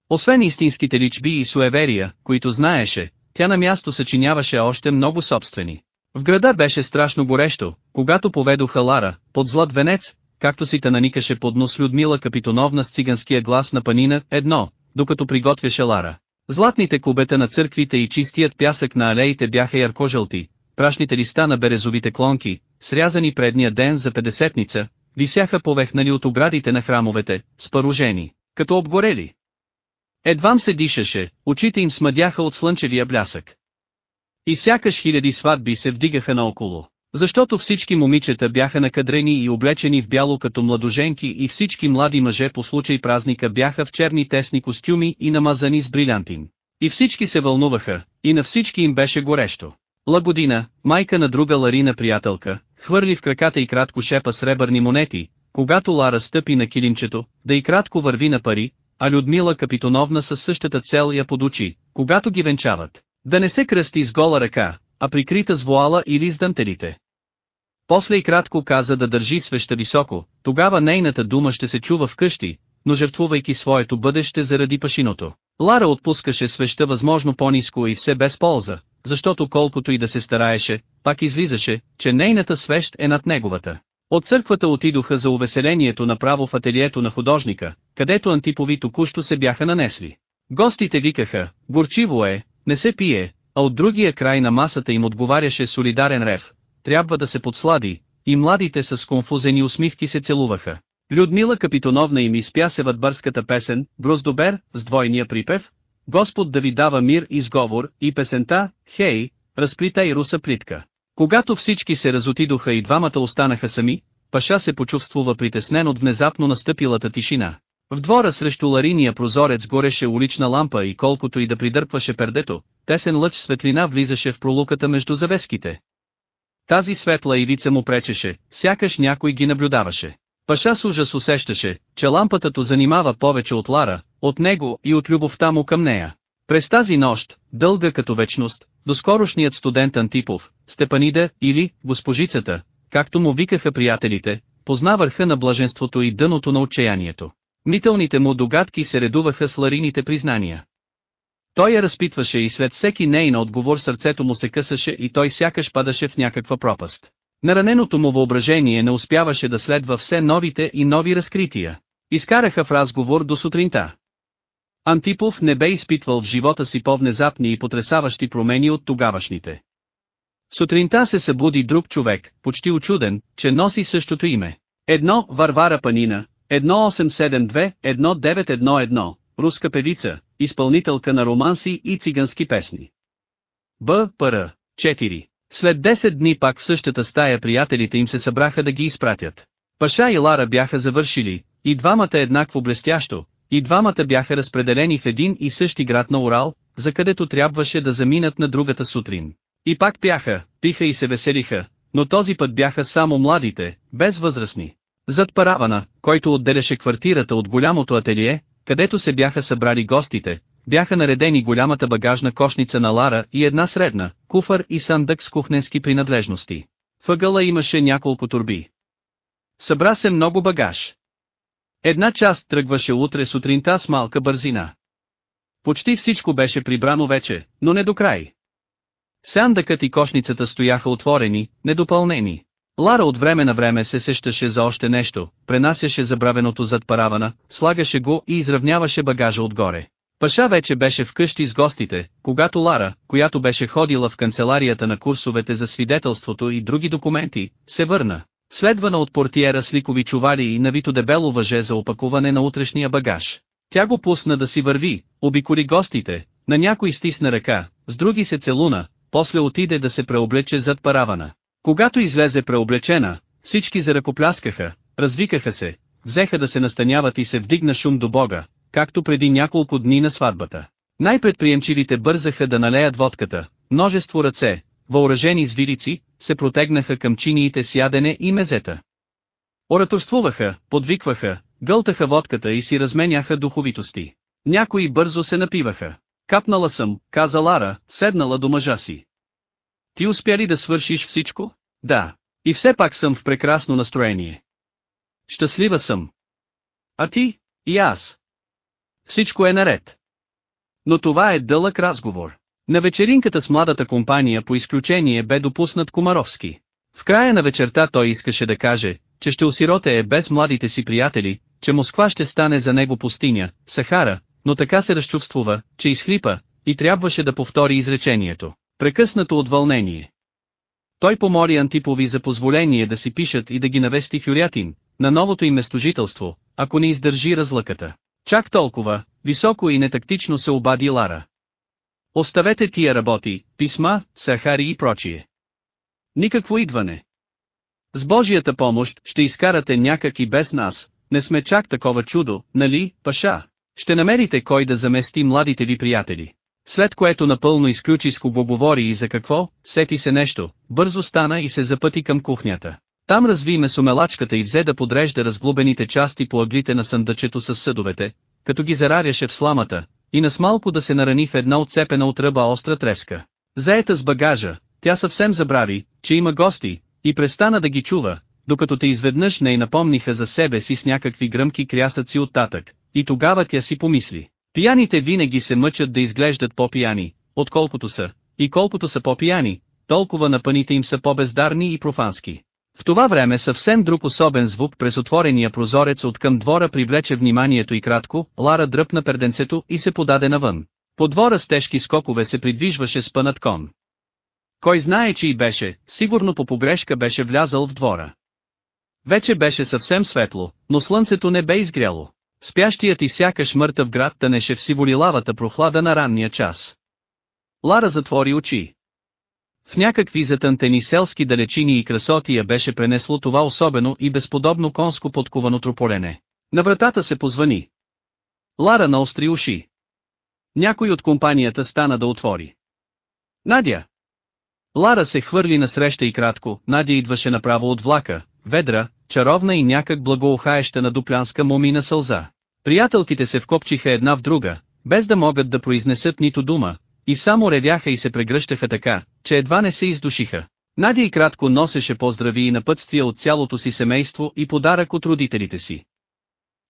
Освен истинските личби и суеверия, които знаеше, тя на място съчиняваше още много собствени. В града беше страшно горещо, когато поведоха Лара, под злат венец, както си наникаше под нос Людмила Капитоновна с циганския глас на панина, едно, докато приготвяше Лара. Златните кубета на църквите и чистият пясък на алеите бяха яркожълти, прашните листа на березовите клонки, срязани предния ден за педесетница, висяха повехнали от оградите на храмовете, спаружени, като обгорели. Едвам се дишаше, очите им смъдяха от слънчевия блясък. И сякаш хиляди сватби се вдигаха наоколо. Защото всички момичета бяха накадрени и облечени в бяло като младоженки и всички млади мъже по случай празника бяха в черни тесни костюми и намазани с брилянтин. И всички се вълнуваха, и на всички им беше горещо. Лагодина, майка на друга Ларина приятелка, хвърли в краката и кратко шепа сребърни монети, когато Лара стъпи на килимчето, да и кратко върви на пари, а Людмила Капитоновна със същата цел я подучи, когато ги венчават. Да не се кръсти с гола ръка, а прикрита с вуала или с дантелите. После и кратко каза да държи свеща високо, тогава нейната дума ще се чува в къщи, но жертвувайки своето бъдеще заради пашиното. Лара отпускаше свеща възможно по-низко и все без полза, защото колкото и да се стараеше, пак излизаше, че нейната свещ е над неговата. От църквата отидоха за увеселението направо в ателието на художника, където антипови току-що се бяха нанесли. Гостите викаха, горчиво е, не се пие, а от другия край на масата им отговаряше солидарен рев, трябва да се подслади, и младите с конфузени усмивки се целуваха. Людмила Капитоновна им изпя севатбърската песен, Гроздобер, с двойния припев, Господ да ви дава мир и сговор, и песента, хей, разплита и руса плитка. Когато всички се разотидоха и двамата останаха сами, Паша се почувствува притеснен от внезапно настъпилата тишина. В двора срещу лариния прозорец гореше улична лампа и колкото и да придърпваше пердето, тесен лъч светлина влизаше в пролуката между завеските. Тази светла ивица му пречеше, сякаш някой ги наблюдаваше. Паша с ужас усещаше, че лампата то занимава повече от Лара, от него и от любовта му към нея. През тази нощ, дълга като вечност, доскорошният студент Антипов, Степанида или госпожицата, както му викаха приятелите, позна върха на блаженството и дъното на отчаянието. Мителните му догадки се редуваха с ларините признания. Той я разпитваше и след всеки нейна отговор сърцето му се късаше и той сякаш падаше в някаква пропаст. Нараненото му въображение не успяваше да следва все новите и нови разкрития. Изкараха в разговор до сутринта. Антипов не бе изпитвал в живота си по-внезапни и потрясаващи промени от тогавашните. Сутринта се събуди друг човек, почти очуден, че носи същото име. Едно Варвара Панина, 1872, 1911, руска певица, изпълнителка на романси и цигански песни. Б. Р. 4. След 10 дни пак в същата стая приятелите им се събраха да ги изпратят. Паша и Лара бяха завършили, и двамата еднакво блестящо, и двамата бяха разпределени в един и същи град на Урал, за където трябваше да заминат на другата сутрин. И пак пяха, пиха и се веселиха, но този път бяха само младите, без възрастни. Зад паравана, който отделяше квартирата от голямото ателие, където се бяха събрали гостите, бяха наредени голямата багажна кошница на Лара и една средна, куфър и сандък с кухненски принадлежности. Въгъла имаше няколко турби. Събра се много багаж. Една част тръгваше утре сутринта с малка бързина. Почти всичко беше прибрано вече, но не до край. Сандъкът и кошницата стояха отворени, недопълнени. Лара от време на време се сещаше за още нещо, пренасяше забравеното зад паравана, слагаше го и изравняваше багажа отгоре. Паша вече беше вкъщи с гостите, когато Лара, която беше ходила в канцеларията на курсовете за свидетелството и други документи, се върна. Следвана от портиера с ликови чувари и навито дебело въже за опакуване на утрешния багаж. Тя го пусна да си върви, обиколи гостите, на някой стисна ръка, с други се целуна, после отиде да се преоблече зад паравана. Когато излезе преоблечена, всички заръкопляскаха, развикаха се, взеха да се настаняват и се вдигна шум до Бога, както преди няколко дни на сватбата. Най-предприемчивите бързаха да налеят водката, множество ръце, въоръжени с вилици, се протегнаха към чиниите с ядене и мезета. Ораторствуваха, подвикваха, гълтаха водката и си разменяха духовитости. Някои бързо се напиваха. Капнала съм, каза Лара, седнала до мъжа си. Ти успя ли да свършиш всичко? Да. И все пак съм в прекрасно настроение. Щастлива съм. А ти? И аз. Всичко е наред. Но това е дълъг разговор. На вечеринката с младата компания по изключение бе допуснат Комаровски. В края на вечерта той искаше да каже, че ще осироте е без младите си приятели, че Москва ще стане за него пустиня, Сахара, но така се разчувствува, че изхлипа, и трябваше да повтори изречението, прекъснато от вълнение. Той помоли Антипови за позволение да си пишат и да ги навести в Юрятин, на новото им местожителство, ако не издържи разлъката. Чак толкова, високо и нетактично се обади Лара. Оставете тия работи, писма, сахари и прочие. Никакво идване. С Божията помощ ще изкарате някак и без нас, не сме чак такова чудо, нали, паша? Ще намерите кой да замести младите ви приятели. След което напълно изключи с кого говори и за какво, сети се нещо, бързо стана и се запъти към кухнята. Там разви месомелачката и взе да подрежда разглубените части по аглите на съндъчето с съдовете, като ги зараряше в сламата, и нас малко да се нарани в една отцепена от ръба остра треска. Заета с багажа, тя съвсем забрави, че има гости, и престана да ги чува, докато те изведнъж не й напомниха за себе си с някакви гръмки крясъци оттатък, и тогава тя си помисли. Пияните винаги се мъчат да изглеждат по-пияни, отколкото са, и колкото са по-пияни, толкова напъните им са по-бездарни и профански. В това време съвсем друг особен звук през отворения прозорец от към двора привлече вниманието и кратко, Лара дръпна перденцето и се подаде навън. По двора с тежки скокове се придвижваше спънат кон. Кой знае чи и беше, сигурно по погрешка беше влязал в двора. Вече беше съвсем светло, но слънцето не бе изгряло. Спящият и сякаш мъртъв град тънеше в сиволилавата прохлада на ранния час. Лара затвори очи. В някакви затънтени селски далечини и красоти я беше пренесло това особено и безподобно конско подковано трополене. На вратата се позвани. Лара наостри уши. Някой от компанията стана да отвори. Надя! Лара се хвърли насреща и кратко, Надя идваше направо от влака, ведра, чаровна и някак благоухаеща на дуплянска мумина сълза. Приятелките се вкопчиха една в друга, без да могат да произнесат нито дума, и само ревяха и се прегръщаха така, че едва не се издушиха. Надя и кратко носеше поздрави и напътствия от цялото си семейство и подарък от родителите си.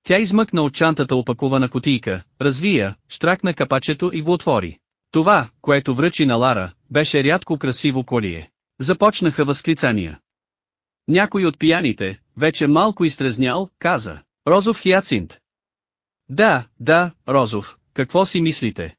Тя измъкна от чантата опакувана котийка, развия, штракна капачето и го отвори. Това, което връчи на Лара, беше рядко красиво колие. Започнаха възклицания. Някой от пияните, вече малко изтрезнял, каза, Розов хиацинт. Да, да, Розов, какво си мислите?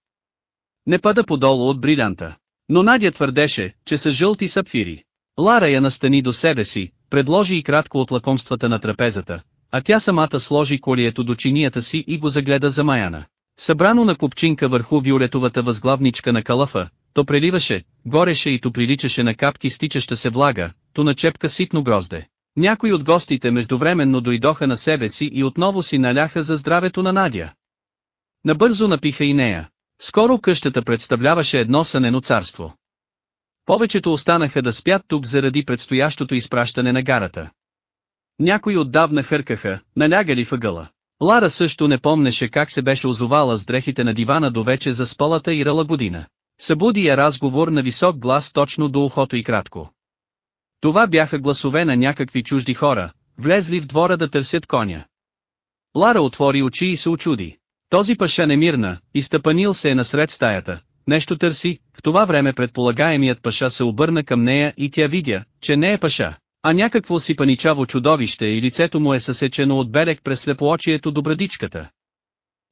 Не пада подолу от брилянта. Но Надя твърдеше, че са жълти сапфири. Лара я настани до себе си, предложи и кратко от лакомствата на трапезата, а тя самата сложи колието до чинията си и го загледа замаяна. Събрано на купчинка върху виолетовата възглавничка на калафа, то преливаше, гореше и то приличаше на капки стичаща се влага, то на чепка ситно грозде. Някои от гостите междувременно дойдоха на себе си и отново си наляха за здравето на Надя. Набързо напиха и нея. Скоро къщата представляваше едно сънено царство. Повечето останаха да спят тук заради предстоящото изпращане на гарата. Някои отдавна хъркаха, налягали въгъла. Лара също не помнеше как се беше озовала с дрехите на дивана до вече за спалата и рала година. Събуди я разговор на висок глас точно до ухото и кратко. Това бяха гласове на някакви чужди хора, влезли в двора да търсят коня. Лара отвори очи и се очуди. Този паша немирна, изтъпанил се е насред стаята, нещо търси, в това време предполагаемият паша се обърна към нея и тя видя, че не е паша, а някакво си паничаво чудовище и лицето му е съсечено от берег през слепоочието до брадичката.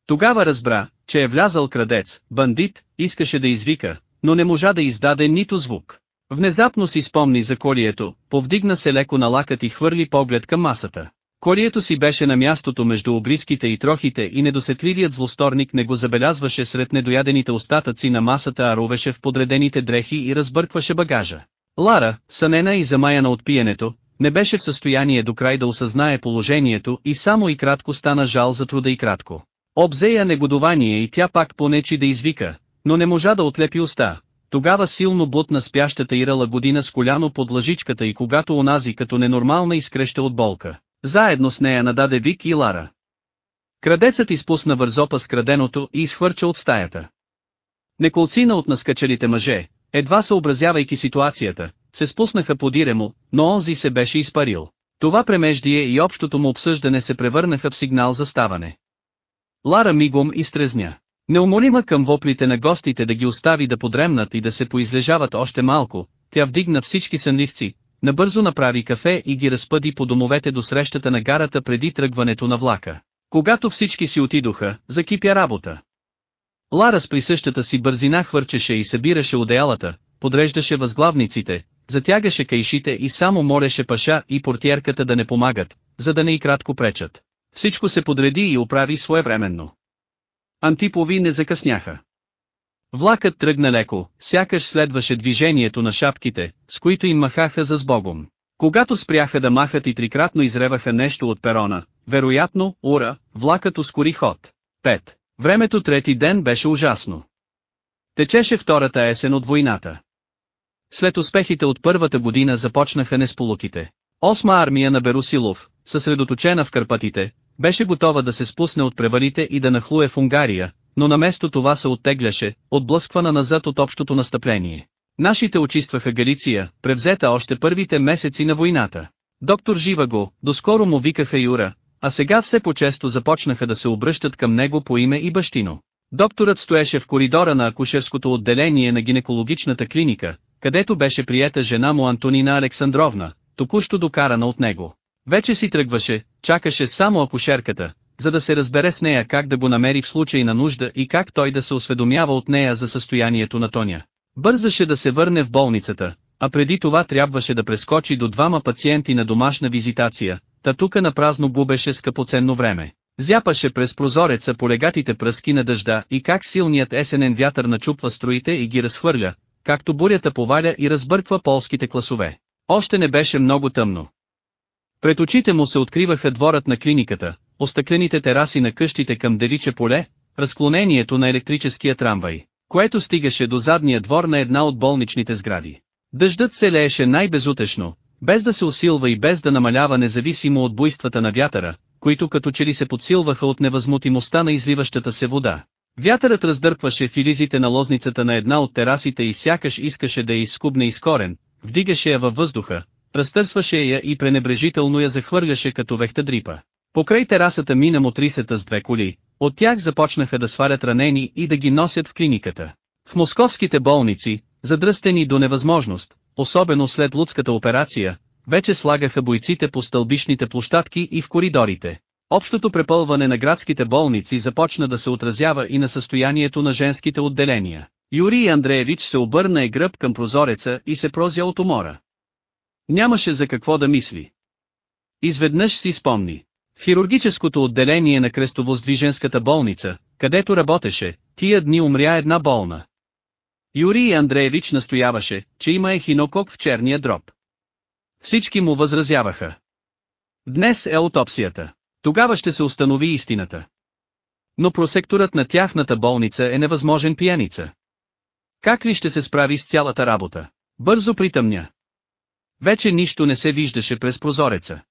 Тогава разбра, че е влязал крадец, бандит, искаше да извика, но не можа да издаде нито звук. Внезапно си спомни за колието, повдигна се леко на лакът и хвърли поглед към масата. Колието си беше на мястото между обриските и трохите и недосетливият злосторник не го забелязваше сред недоядените остатъци на масата а ровеше в подредените дрехи и разбъркваше багажа. Лара, сънена и замаяна от пиенето, не беше в състояние до край да осъзнае положението и само и кратко стана жал за труда и кратко. Обзея негодование и тя пак понечи да извика, но не можа да отлепи уста. Тогава силно бутна спящата Ирала година с коляно под лъжичката и когато онази като ненормална изкреща от болка, заедно с нея нададе Вик и Лара. Крадецът изпусна вързопа с краденото и изхвърча от стаята. Неколцина от наскачалите мъже, едва съобразявайки ситуацията, се спуснаха подире му, но онзи се беше изпарил. Това премеждие и общото му обсъждане се превърнаха в сигнал за ставане. Лара мигом изтрезня. Неумолима към воплите на гостите да ги остави да подремнат и да се поизлежават още малко, тя вдигна всички сънливци, набързо направи кафе и ги разпъди по домовете до срещата на гарата преди тръгването на влака. Когато всички си отидоха, закипя работа. Лара с присъщата си бързина хвърчеше и събираше одеялата, подреждаше възглавниците, затягаше кайшите и само молеше паша и портиерката да не помагат, за да не и кратко пречат. Всичко се подреди и оправи своевременно. Антипови не закъсняха. Влакът тръгна леко, сякаш следваше движението на шапките, с които им махаха за сбогом. Когато спряха да махат и трикратно изреваха нещо от перона, вероятно, ура, влакът ускори ход. 5. Времето трети ден беше ужасно. Течеше втората есен от войната. След успехите от първата година започнаха несполуките. Осма армия на Берусилов, съсредоточена в Карпатите, беше готова да се спусне от превалите и да нахлуе в Унгария, но наместо това се оттегляше, отблъсквана назад от общото настъпление. Нашите очистваха Галиция, превзета още първите месеци на войната. Доктор Живаго, доскоро му викаха Юра, а сега все по-често започнаха да се обръщат към него по име и бащино. Докторът стоеше в коридора на акушерското отделение на гинекологичната клиника, където беше приета жена му Антонина Александровна, току-що докарана от него. Вече си тръгваше, чакаше само акушерката, за да се разбере с нея как да го намери в случай на нужда и как той да се осведомява от нея за състоянието на Тоня. Бързаше да се върне в болницата, а преди това трябваше да прескочи до двама пациенти на домашна визитация, та тука на празно губеше скъпоценно време. Зяпаше през прозореца полегатите пръски на дъжда и как силният есенен вятър начупва строите и ги разхвърля, както бурята поваля и разбърква полските класове. Още не беше много тъмно. Пред очите му се откриваха дворът на клиниката, остъклените тераси на къщите към Девиче поле, разклонението на електрическия трамвай, което стигаше до задния двор на една от болничните сгради. Дъждът се лееше най-безутешно, без да се усилва и без да намалява независимо от буйствата на вятъра, които като че ли се подсилваха от невъзмутимостта на изливащата се вода. Вятърът раздърпваше филизите на лозницата на една от терасите и сякаш искаше да я изкубне из корен, вдигаше я във въздуха, разтърсваше я и пренебрежително я захвърляше като вехта дрипа. Покрай терасата мина мотрисата с две коли, от тях започнаха да сварят ранени и да ги носят в клиниката. В московските болници, задръстени до невъзможност, особено след лудската операция, вече слагаха бойците по стълбишните площадки и в коридорите. Общото препълване на градските болници започна да се отразява и на състоянието на женските отделения. Юрий Андреевич се обърна и гръб към прозореца и се прозя от умора. Нямаше за какво да мисли. Изведнъж си спомни. В хирургическото отделение на крестовоздвиженската болница, където работеше, тия дни умря една болна. Юрий Андреевич настояваше, че има ехинокок в черния дроб. Всички му възразяваха. Днес е аутопсията. Тогава ще се установи истината. Но просекторът на тяхната болница е невъзможен пияница. Как ли ще се справи с цялата работа? Бързо притъмня. Вече нищо не се виждаше през прозореца.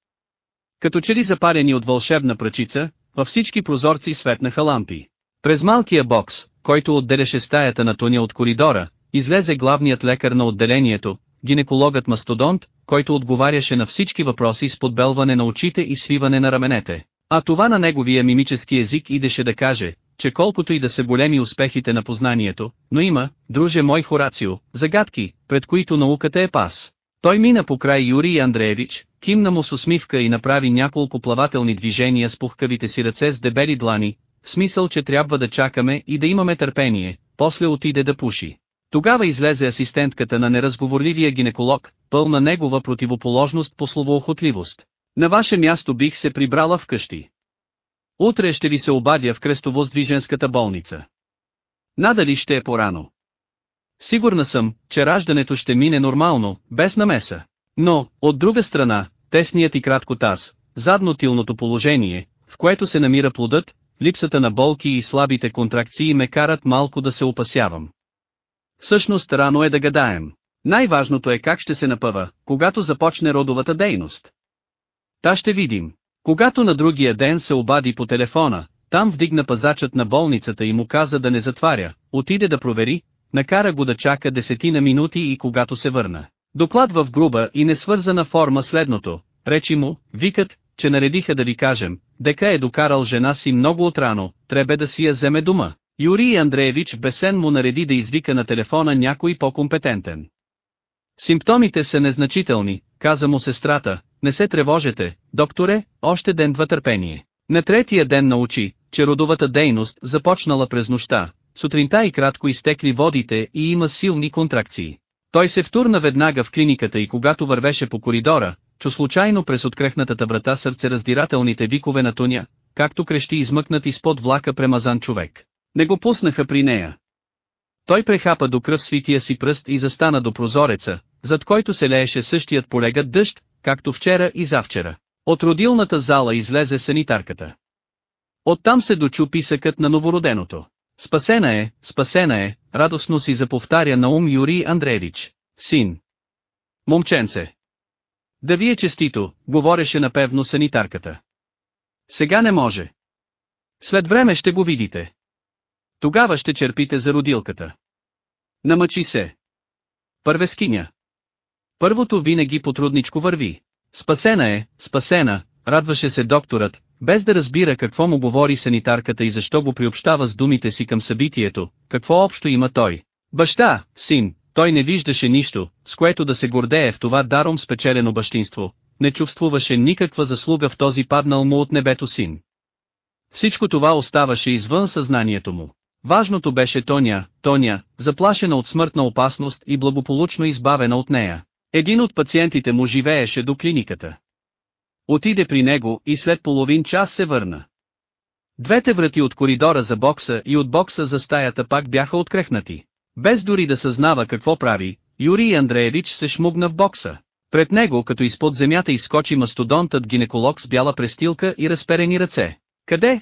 Като че ли запарени от вълшебна пръчица, във всички прозорци светнаха лампи. През малкия бокс, който отделяше стаята на Тоня от коридора, излезе главният лекар на отделението, гинекологът Мастодонт, който отговаряше на всички въпроси с подбелване на очите и свиване на раменете. А това на неговия мимически език идеше да каже, че колкото и да са големи успехите на познанието, но има, друже мой Хорацио, загадки, пред които науката е пас. Той мина покрай Юрий Андреевич, кимна му с усмивка и направи няколко плавателни движения с пухкавите си ръце с дебели длани, в смисъл че трябва да чакаме и да имаме търпение, после отиде да пуши. Тогава излезе асистентката на неразговорливия гинеколог, пълна негова противоположност по словоохотливост. На ваше място бих се прибрала вкъщи. Утре ще ви се обадя в крестовоздвиженската болница. Надали ще е порано. Сигурна съм, че раждането ще мине нормално, без намеса. Но, от друга страна, тесният и кратко таз, задно-тилното положение, в което се намира плодът, липсата на болки и слабите контракции ме карат малко да се опасявам. Всъщност рано е да гадаем. Най-важното е как ще се напъва, когато започне родовата дейност. Та ще видим. Когато на другия ден се обади по телефона, там вдигна пазачът на болницата и му каза да не затваря, отиде да провери, накара го да чака десетина минути и когато се върна. Докладва в груба и несвързана форма следното, речи му, викат, че наредиха да ви кажем, дека е докарал жена си много отрано, трябва да си я вземе дома. Юрий Андреевич бесен му нареди да извика на телефона някой по-компетентен. Симптомите са незначителни, каза му сестрата, не се тревожете, докторе, още ден-два търпение. На третия ден научи, че родовата дейност започнала през нощта, сутринта и кратко изтекли водите и има силни контракции. Той се втурна веднага в клиниката и когато вървеше по коридора, чу случайно през открехнатата врата сърцераздирателните викове на Тоня, както крещи измъкнат изпод влака премазан човек. Не го пуснаха при нея. Той прехапа до кръв свития си пръст и застана до прозореца, зад който се лееше същият полегът дъжд, както вчера и завчера. От родилната зала излезе санитарката. Оттам се дочу писъкът на новороденото. Спасена е, спасена е, радостно си заповтаря на ум Юрий Андреевич. Син. Момченце. Да ви е честито, говореше напевно санитарката. Сега не може. След време ще го видите. Тогава ще черпите за родилката. Намъчи се. Първескиня. Първото винаги потрудничко върви. Спасена е, спасена, радваше се докторът, без да разбира какво му говори санитарката и защо го приобщава с думите си към събитието, какво общо има той. Баща, син, той не виждаше нищо, с което да се гордее в това даром спечелено бащинство, не чувствуваше никаква заслуга в този паднал му от небето син. Всичко това оставаше извън съзнанието му. Важното беше Тоня, Тоня, заплашена от смъртна опасност и благополучно избавена от нея. Един от пациентите му живееше до клиниката. Отиде при него и след половин час се върна. Двете врати от коридора за бокса и от бокса за стаята пак бяха открехнати. Без дори да съзнава какво прави, Юрий Андреевич се шмугна в бокса. Пред него като изпод земята изскочи мастодонтът гинеколог с бяла престилка и разперени ръце. Къде?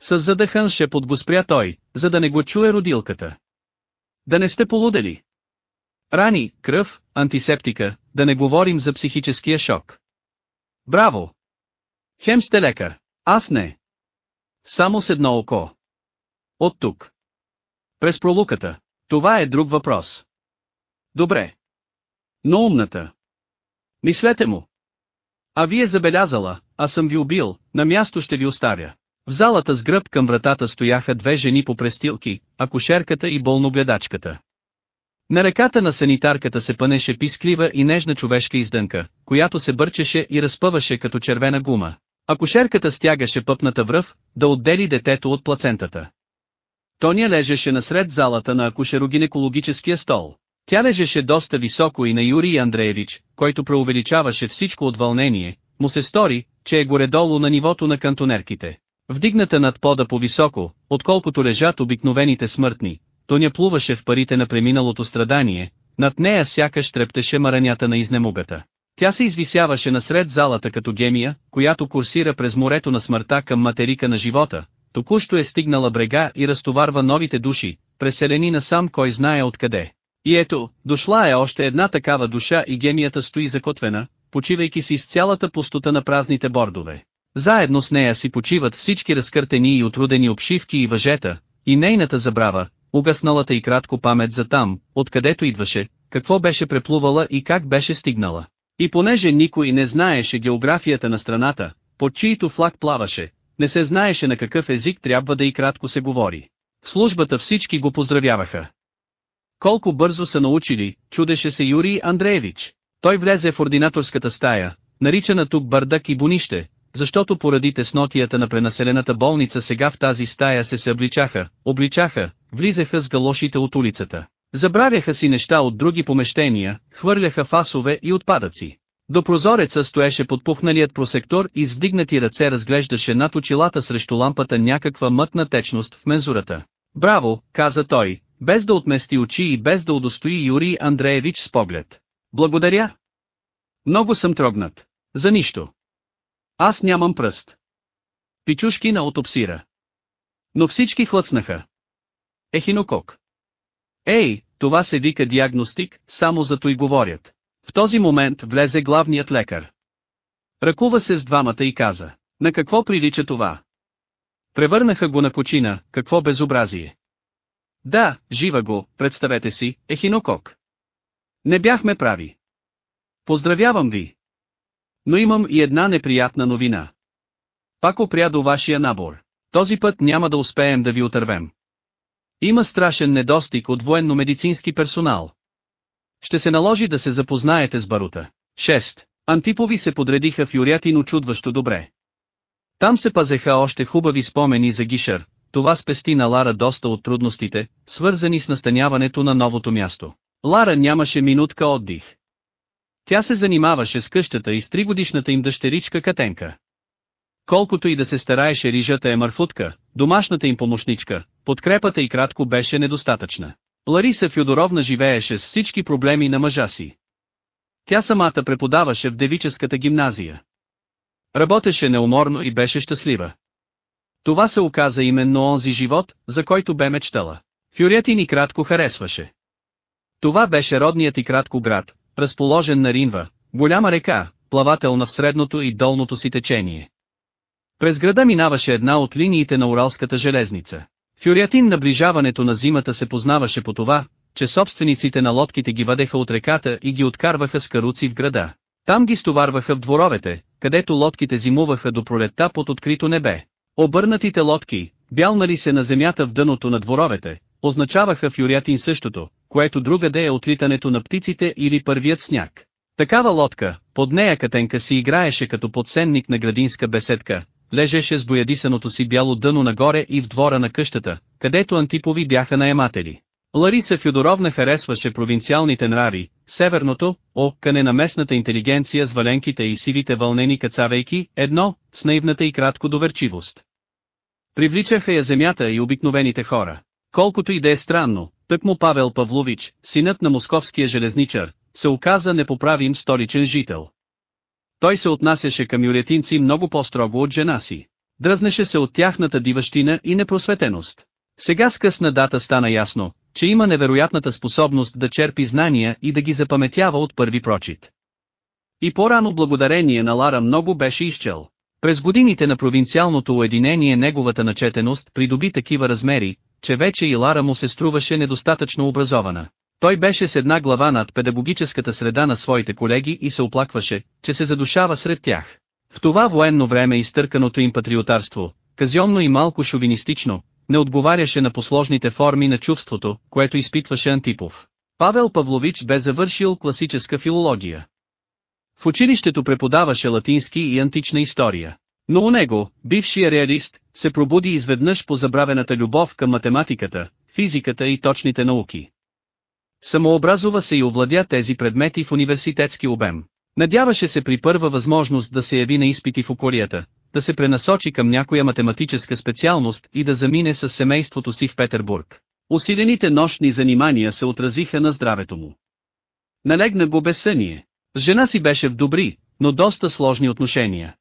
С задъхан шепот го спря той, за да не го чуе родилката. Да не сте полудели. Рани, кръв, антисептика, да не говорим за психическия шок. Браво! Хем сте лекар, аз не. Само с едно око. От тук. През пролуката. Това е друг въпрос. Добре. Но умната. Мислете му. А вие забелязала, аз съм ви убил, на място ще ви оставя. В залата с гръб към вратата стояха две жени по престилки, акушерката и болногледачката. На ръката на санитарката се пънеше писклива и нежна човешка издънка, която се бърчеше и разпъваше като червена гума. Акушерката стягаше пъпната връв, да отдели детето от плацентата. Тоня лежеше насред залата на акушерогинекологическия стол. Тя лежеше доста високо и на Юрий Андреевич, който преувеличаваше всичко от вълнение, му се стори, че е горе-долу на нивото на кантонерките. Вдигната над пода по-високо, отколкото лежат обикновените смъртни, Тоня плуваше в парите на преминалото страдание, над нея сякаш трептеше маранята на изнемогата. Тя се извисяваше насред залата като гемия, която курсира през морето на смъртта към материка на живота, току-що е стигнала брега и разтоварва новите души, преселени насам кой знае откъде. И ето, дошла е още една такава душа и гемията стои закотвена, почивайки си с цялата пустота на празните бордове. Заедно с нея си почиват всички разкъртени и отрудени обшивки и въжета, и нейната забрава, угасналата и кратко памет за там, откъдето идваше, какво беше преплувала и как беше стигнала. И понеже никой не знаеше географията на страната, под чието флаг плаваше, не се знаеше на какъв език трябва да и кратко се говори. В службата всички го поздравяваха. Колко бързо са научили, чудеше се Юрий Андреевич. Той влезе в ординаторската стая, наричана тук бардак и бунище, защото поради теснотията на пренаселената болница сега в тази стая се обличаха, обличаха, влизаха с галошите от улицата. Забравяха си неща от други помещения, хвърляха фасове и отпадъци. До прозореца стоеше подпухналият просектор и с вдигнати ръце разглеждаше над очилата срещу лампата някаква мътна течност в мензурата. Браво, каза той, без да отмести очи и без да удостои Юрий Андреевич с поглед. Благодаря. Много съм трогнат. За нищо. Аз нямам пръст. Пичушкина отопсира. Но всички хлъцнаха. Ехинокок. Ей, това се вика диагностик, само зато и говорят. В този момент влезе главният лекар. Ръкува се с двамата и каза, на какво прилича това? Превърнаха го на кочина, какво безобразие. Да, жива го, представете си, ехинокок. Не бяхме прави. Поздравявам ви. Но имам и една неприятна новина. Пак опря до вашия набор. Този път няма да успеем да ви отървем. Има страшен недостиг от военно-медицински персонал. Ще се наложи да се запознаете с барута. 6. Антипови се подредиха в Юрятино чудващо добре. Там се пазеха още хубави спомени за Гишър, това спести на Лара доста от трудностите, свързани с настаняването на новото място. Лара нямаше минутка отдих. Тя се занимаваше с къщата и с тригодишната им дъщеричка Катенка. Колкото и да се стараеше рижата е марфутка, домашната им помощничка, подкрепата и кратко беше недостатъчна. Лариса Фюдоровна живееше с всички проблеми на мъжа си. Тя самата преподаваше в девическата гимназия. Работеше неуморно и беше щастлива. Това се оказа именно онзи живот, за който бе мечтала. Фюрятин и кратко харесваше. Това беше родният и кратко град, разположен на Ринва, голяма река, плавателна в средното и долното си течение. През града минаваше една от линиите на Уралската железница. Фюрятин наближаването на зимата се познаваше по това, че собствениците на лодките ги въдеха от реката и ги откарваха с каруци в града. Там ги стоварваха в дворовете, където лодките зимуваха до пролетта под открито небе. Обърнатите лодки, бялнали се на земята в дъното на дворовете, означаваха в Юрятин същото, което другаде е отлитането на птиците или първият сняг. Такава лодка, под нея Катенка си играеше като подсенник на градинска беседка, лежеше с боядисаното си бяло дъно нагоре и в двора на къщата, където антипови бяха наематели. Лариса Фюдоровна харесваше провинциалните нрави, северното, окане на местната интелигенция с валенките и сивите вълнени кацавейки, едно, с наивната и кратко доверчивост. Привличаха я земята и обикновените хора. Колкото и да е странно, тък му Павел Павлович, синът на московския железничар, се оказа непоправим столичен жител. Той се отнасяше към юретинци много по-строго от жена си. Дръзнеше се от тяхната диващина и непросветеност. Сега с късна дата стана ясно, че има невероятната способност да черпи знания и да ги запаметява от първи прочит. И по-рано благодарение на Лара много беше изчел. През годините на провинциалното уединение неговата начетеност придоби такива размери, че вече и Лара му се струваше недостатъчно образована. Той беше с една глава над педагогическата среда на своите колеги и се оплакваше, че се задушава сред тях. В това военно време изтърканото им патриотарство, казионно и малко шовинистично, не отговаряше на посложните форми на чувството, което изпитваше Антипов. Павел Павлович бе завършил класическа филология. В училището преподаваше латински и антична история. Но у него, бившия реалист, се пробуди изведнъж по забравената любов към математиката, физиката и точните науки. Самообразува се и овладя тези предмети в университетски обем. Надяваше се при първа възможност да се яви на изпити в околията, да се пренасочи към някоя математическа специалност и да замине с семейството си в Петербург. Усилените нощни занимания се отразиха на здравето му. Налегна го безсъние. С жена си беше в добри, но доста сложни отношения.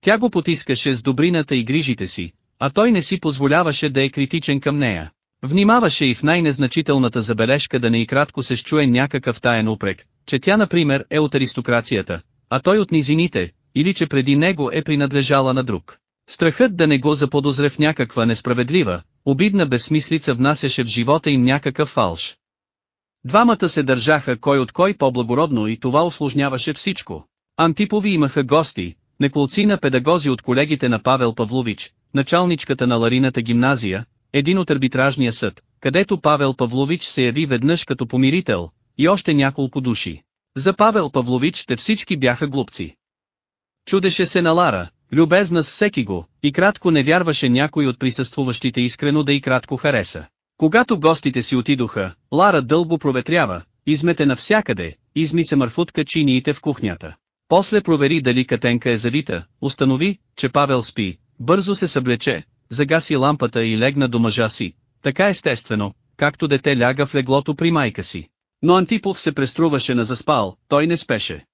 Тя го потискаше с добрината и грижите си, а той не си позволяваше да е критичен към нея. Внимаваше и в най-незначителната забележка да не и кратко се счуе някакъв таен упрек, че тя например е от аристокрацията, а той от низините, или че преди него е принадлежала на друг. Страхът да не го заподозре в някаква несправедлива, обидна безсмислица внасяше в живота им някакъв фалш. Двамата се държаха кой от кой по-благородно и това осложняваше всичко. Антипови имаха гости, неколцина педагози от колегите на Павел Павлович, началничката на Ларината гимназия, един от арбитражния съд, където Павел Павлович се яви веднъж като помирител, и още няколко души. За Павел Павлович те всички бяха глупци. Чудеше се на Лара, любезна с всеки го, и кратко не вярваше някой от присъствуващите искрено да и кратко хареса. Когато гостите си отидоха, Лара дълго проветрява, измете навсякъде, изми се мърфутка чиниите в кухнята. После провери дали Катенка е завита, установи, че Павел спи, бързо се съблече, загаси лампата и легна до мъжа си, така естествено, както дете ляга в леглото при майка си. Но Антипов се преструваше на заспал, той не спеше.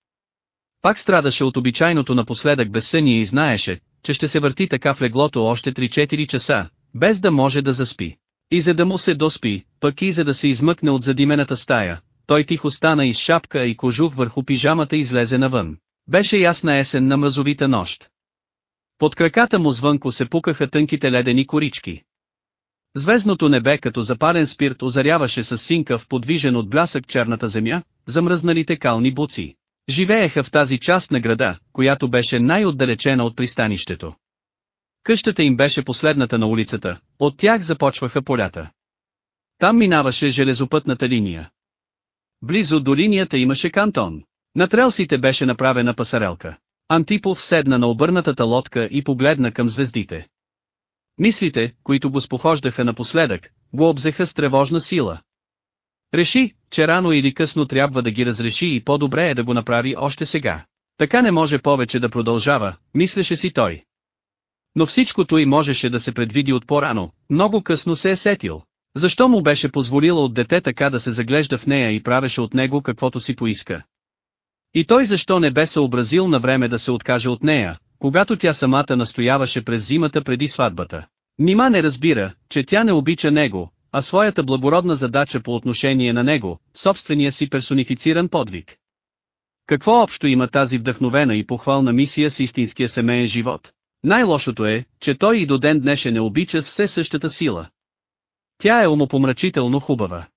Пак страдаше от обичайното напоследък безсъние и знаеше, че ще се върти така в леглото още 3-4 часа, без да може да заспи. И за да му се доспи, пък и за да се измъкне от задимената стая, той тихо стана из шапка и кожух върху пижамата излезе навън. Беше ясна есен на мразовита нощ. Под краката му звънко се пукаха тънките ледени корички. Звездното небе като запален спирт озаряваше с синка в подвижен от блясък черната земя, замръзналите кални буци. Живееха в тази част на града, която беше най-отдалечена от пристанището. Къщата им беше последната на улицата, от тях започваха полята. Там минаваше железопътната линия. Близо до линията имаше кантон. На трелсите беше направена пасарелка. Антипов седна на обърнатата лодка и погледна към звездите. Мислите, които го спохождаха напоследък, го обзеха с тревожна сила. Реши, че рано или късно трябва да ги разреши и по-добре е да го направи още сега. Така не може повече да продължава, мислеше си той. Но всичкото и можеше да се предвиди от по-рано, много късно се е сетил. Защо му беше позволила от дете така да се заглежда в нея и правеше от него каквото си поиска? И той защо не бе съобразил на време да се откаже от нея, когато тя самата настояваше през зимата преди сватбата? Нима не разбира, че тя не обича него, а своята благородна задача по отношение на него, собствения си персонифициран подвиг. Какво общо има тази вдъхновена и похвална мисия с истинския семейен живот? Най-лошото е, че той и до ден днешен не обича с все същата сила. Тя е умопомрачително хубава.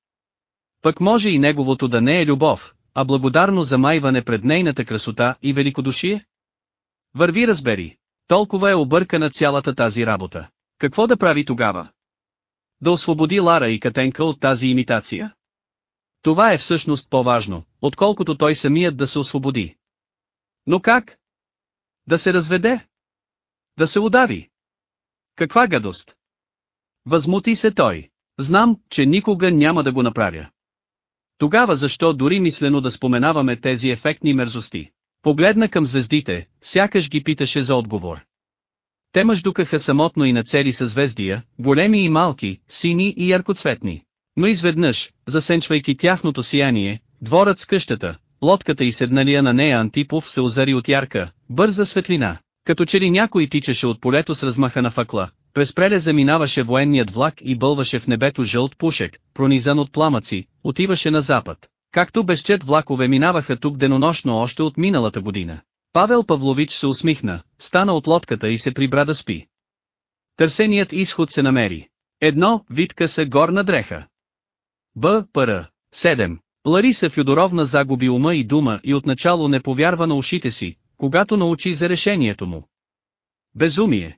Пък може и неговото да не е любов, а благодарно замайване пред нейната красота и великодушие? Върви разбери. Толкова е объркана цялата тази работа. Какво да прави тогава? Да освободи Лара и Катенка от тази имитация? Това е всъщност по-важно, отколкото той самият да се освободи. Но как? Да се разведе? Да се удари? Каква гадост? Възмути се той. Знам, че никога няма да го направя. Тогава защо дори мислено да споменаваме тези ефектни мерзости? Погледна към звездите, сякаш ги питаше за отговор. Те мъждукаха самотно и на цели съзвездия, големи и малки, сини и яркоцветни. Но изведнъж, засенчвайки тяхното сияние, дворът с къщата, лодката и седналия на нея Антипов се озари от ярка, бърза светлина. Като че ли някой тичаше от полето с размахана факла, през прелеза минаваше военният влак и бълваше в небето жълт пушек, пронизан от пламъци, отиваше на запад. Както безчет влакове минаваха тук денонощно още от миналата година. Павел Павлович се усмихна, стана от лодката и се прибра да спи. Търсеният изход се намери. Едно, витка са горна дреха. Б. Р. 7. Лариса Фюдоровна загуби ума и дума и отначало не повярва на ушите си, когато научи за решението му. Безумие.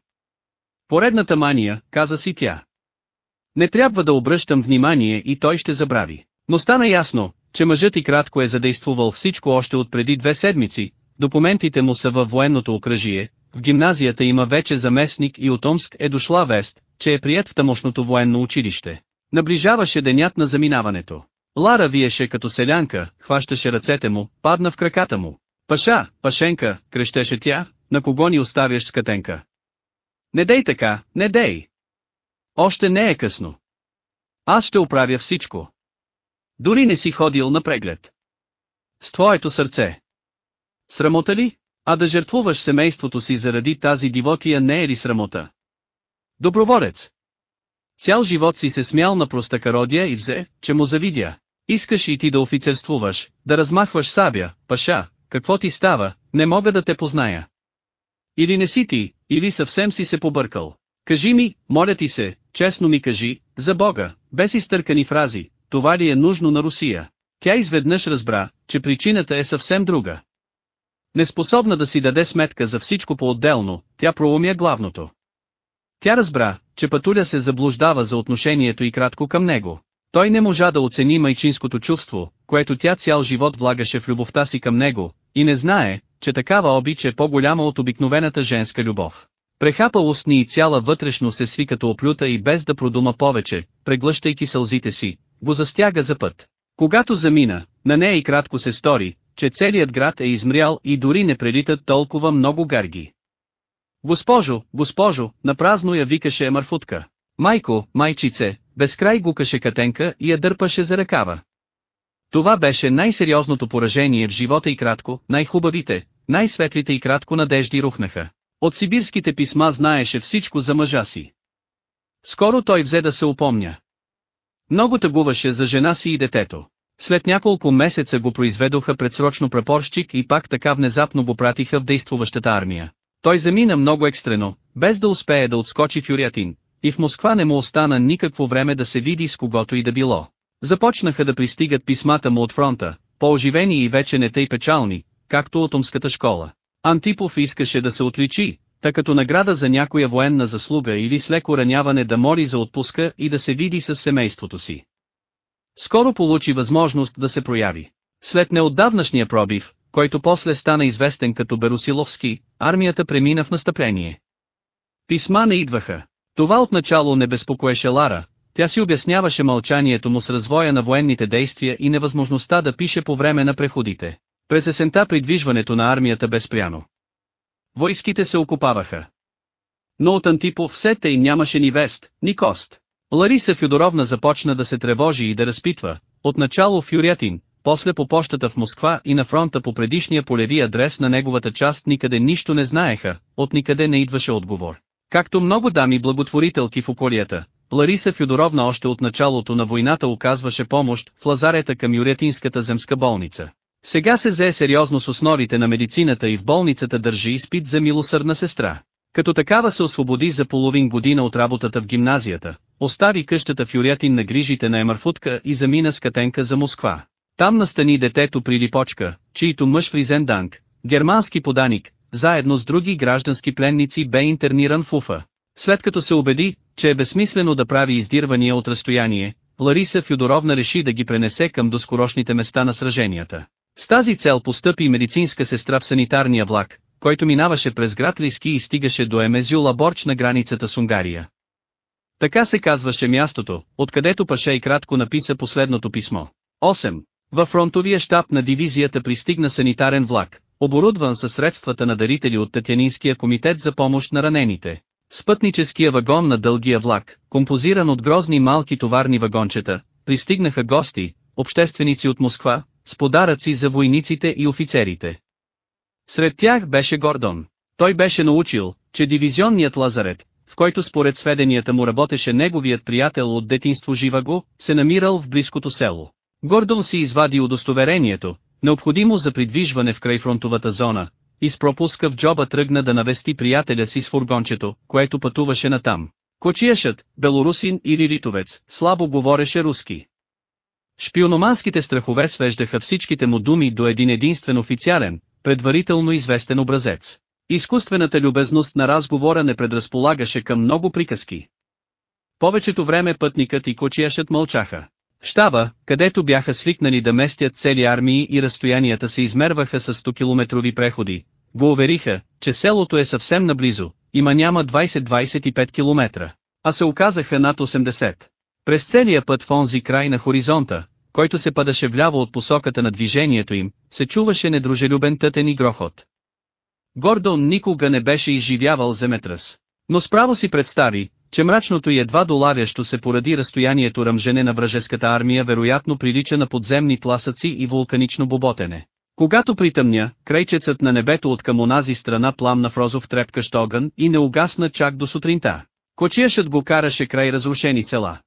Поредната мания, каза си тя. Не трябва да обръщам внимание и той ще забрави. Но стана ясно, че мъжът и кратко е задействувал всичко още от преди две седмици, документите му са във военното окръжие, в гимназията има вече заместник и от Омск е дошла вест, че е прият в тамошното военно училище. Наближаваше денят на заминаването. Лара виеше като селянка, хващаше ръцете му, падна в краката му. Паша, Пашенка, крещеше тя, на кого ни оставяш с катенка? Не дей така, не дей! Още не е късно. Аз ще оправя всичко. Дори не си ходил на преглед. С твоето сърце. Срамота ли? А да жертвуваш семейството си заради тази дивотия не е ли срамота? Доброволец. Цял живот си се смял на простакародия и взе, че му завидя. Искаш и ти да офицерствуваш, да размахваш сабя, паша, какво ти става, не мога да те позная. Или не си ти, или съвсем си се побъркал. Кажи ми, моля ти се, честно ми кажи, за Бога, без изтъркани фрази, това ли е нужно на Русия? Тя изведнъж разбра, че причината е съвсем друга. Неспособна да си даде сметка за всичко по-отделно, тя проумя главното. Тя разбра, че Патуля се заблуждава за отношението и кратко към него. Той не можа да оцени майчинското чувство, което тя цял живот влагаше в любовта си към него, и не знае, че такава обич е по-голяма от обикновената женска любов. Прехапа устни и цяла вътрешно се сви като оплюта и без да продума повече, преглъщайки сълзите си, го застяга за път. Когато замина, на нея и кратко се стори, че целият град е измрял и дори не прелитат толкова много гарги. Госпожо, госпожо, напразно я викаше Марфутка. Майко, майчице, безкрай гукаше Катенка и я дърпаше за ръкава. Това беше най-сериозното поражение в живота и кратко, най-хубавите, най-светлите и кратко надежди рухнаха. От сибирските писма знаеше всичко за мъжа си. Скоро той взе да се упомня. Много тъгуваше за жена си и детето. След няколко месеца го произведоха предсрочно прапорщик и пак така внезапно го пратиха в действуващата армия. Той замина много екстрено, без да успее да отскочи в Юрятин, и в Москва не му остана никакво време да се види с когото и да било. Започнаха да пристигат писмата му от фронта, по-оживени и вече не тъй печални, както от омската школа. Антипов искаше да се отличи, тъй като награда за някоя военна заслуга или с леко раняване да мори за отпуска и да се види с семейството си. Скоро получи възможност да се прояви. След неотдавнашния пробив, който после стана известен като Берусиловски, армията премина в настъпление. Писма не идваха. Това отначало не безпокоеше Лара, тя си обясняваше мълчанието му с развоя на военните действия и невъзможността да пише по време на преходите. През есента придвижването на армията безпряно. Войските се окупаваха. Но от Антипов все тъй нямаше ни вест, ни кост. Лариса Фюдоровна започна да се тревожи и да разпитва, отначало в Юрятин, после по почтата в Москва и на фронта по предишния полеви адрес на неговата част никъде нищо не знаеха, от никъде не идваше отговор. Както много дами благотворителки в околията, Лариса Фюдоровна още от началото на войната оказваше помощ в лазарета към Юретинската земска болница. Сега се зае сериозно с основите на медицината и в болницата държи изпит за милосърдна сестра. Като такава се освободи за половин година от работата в гимназията, остави къщата в Юрятин на грижите на Емарфутка и замина с Катенка за Москва. Там настани детето при Липочка, чийто мъж Фризенданг, германски поданик, заедно с други граждански пленници бе интерниран в Уфа. След като се убеди, че е безсмислено да прави издирвания от разстояние, Лариса Фюдоровна реши да ги пренесе към доскорошните места на сраженията. С тази цел постъпи медицинска сестра в санитарния влак, който минаваше през град Лиски и стигаше до Емезюла Борч на границата с Унгария. Така се казваше мястото, откъдето Паша и кратко написа последното писмо. 8. Във фронтовия щаб на дивизията пристигна санитарен влак, оборудван със средствата на дарители от Татянинския комитет за помощ на ранените. Спътническия вагон на дългия влак, композиран от грозни малки товарни вагончета, пристигнаха гости, общественици от Москва, с подаръци за войниците и офицерите. Сред тях беше Гордон. Той беше научил, че дивизионният лазарет, в който според сведенията му работеше неговият приятел от детинство Живаго, се намирал в близкото село. Гордон си извади удостоверението, необходимо за придвижване в крайфронтовата зона, и с пропуска в джоба тръгна да навести приятеля си с фургончето, което пътуваше натам. Кочияшът, белорусин или ритовец, слабо говореше руски. Шпиономанските страхове свеждаха всичките му думи до един единствен официален, предварително известен образец. Изкуствената любезност на разговора не предразполагаше към много приказки. Повечето време пътникът и кочияшът мълчаха. Штаба, където бяха свикнали да местят цели армии и разстоянията се измерваха с 100-километрови преходи, го увериха, че селото е съвсем наблизо, има няма 20-25 километра, а се оказаха над 80. През целия път в онзи край на хоризонта, който се падаше вляво от посоката на движението им, се чуваше недружелюбен тътен и грохот. Гордон никога не беше изживявал земетръс. Но справо си представи, че мрачното и едва доларящо се поради разстоянието ръмжене на вражеската армия вероятно прилича на подземни тласъци и вулканично боботене. Когато притъмня, крайчецът на небето от към онази страна пламна в розов трепкащ огън и не угасна чак до сутринта. Кочияшът го караше край разрушени села.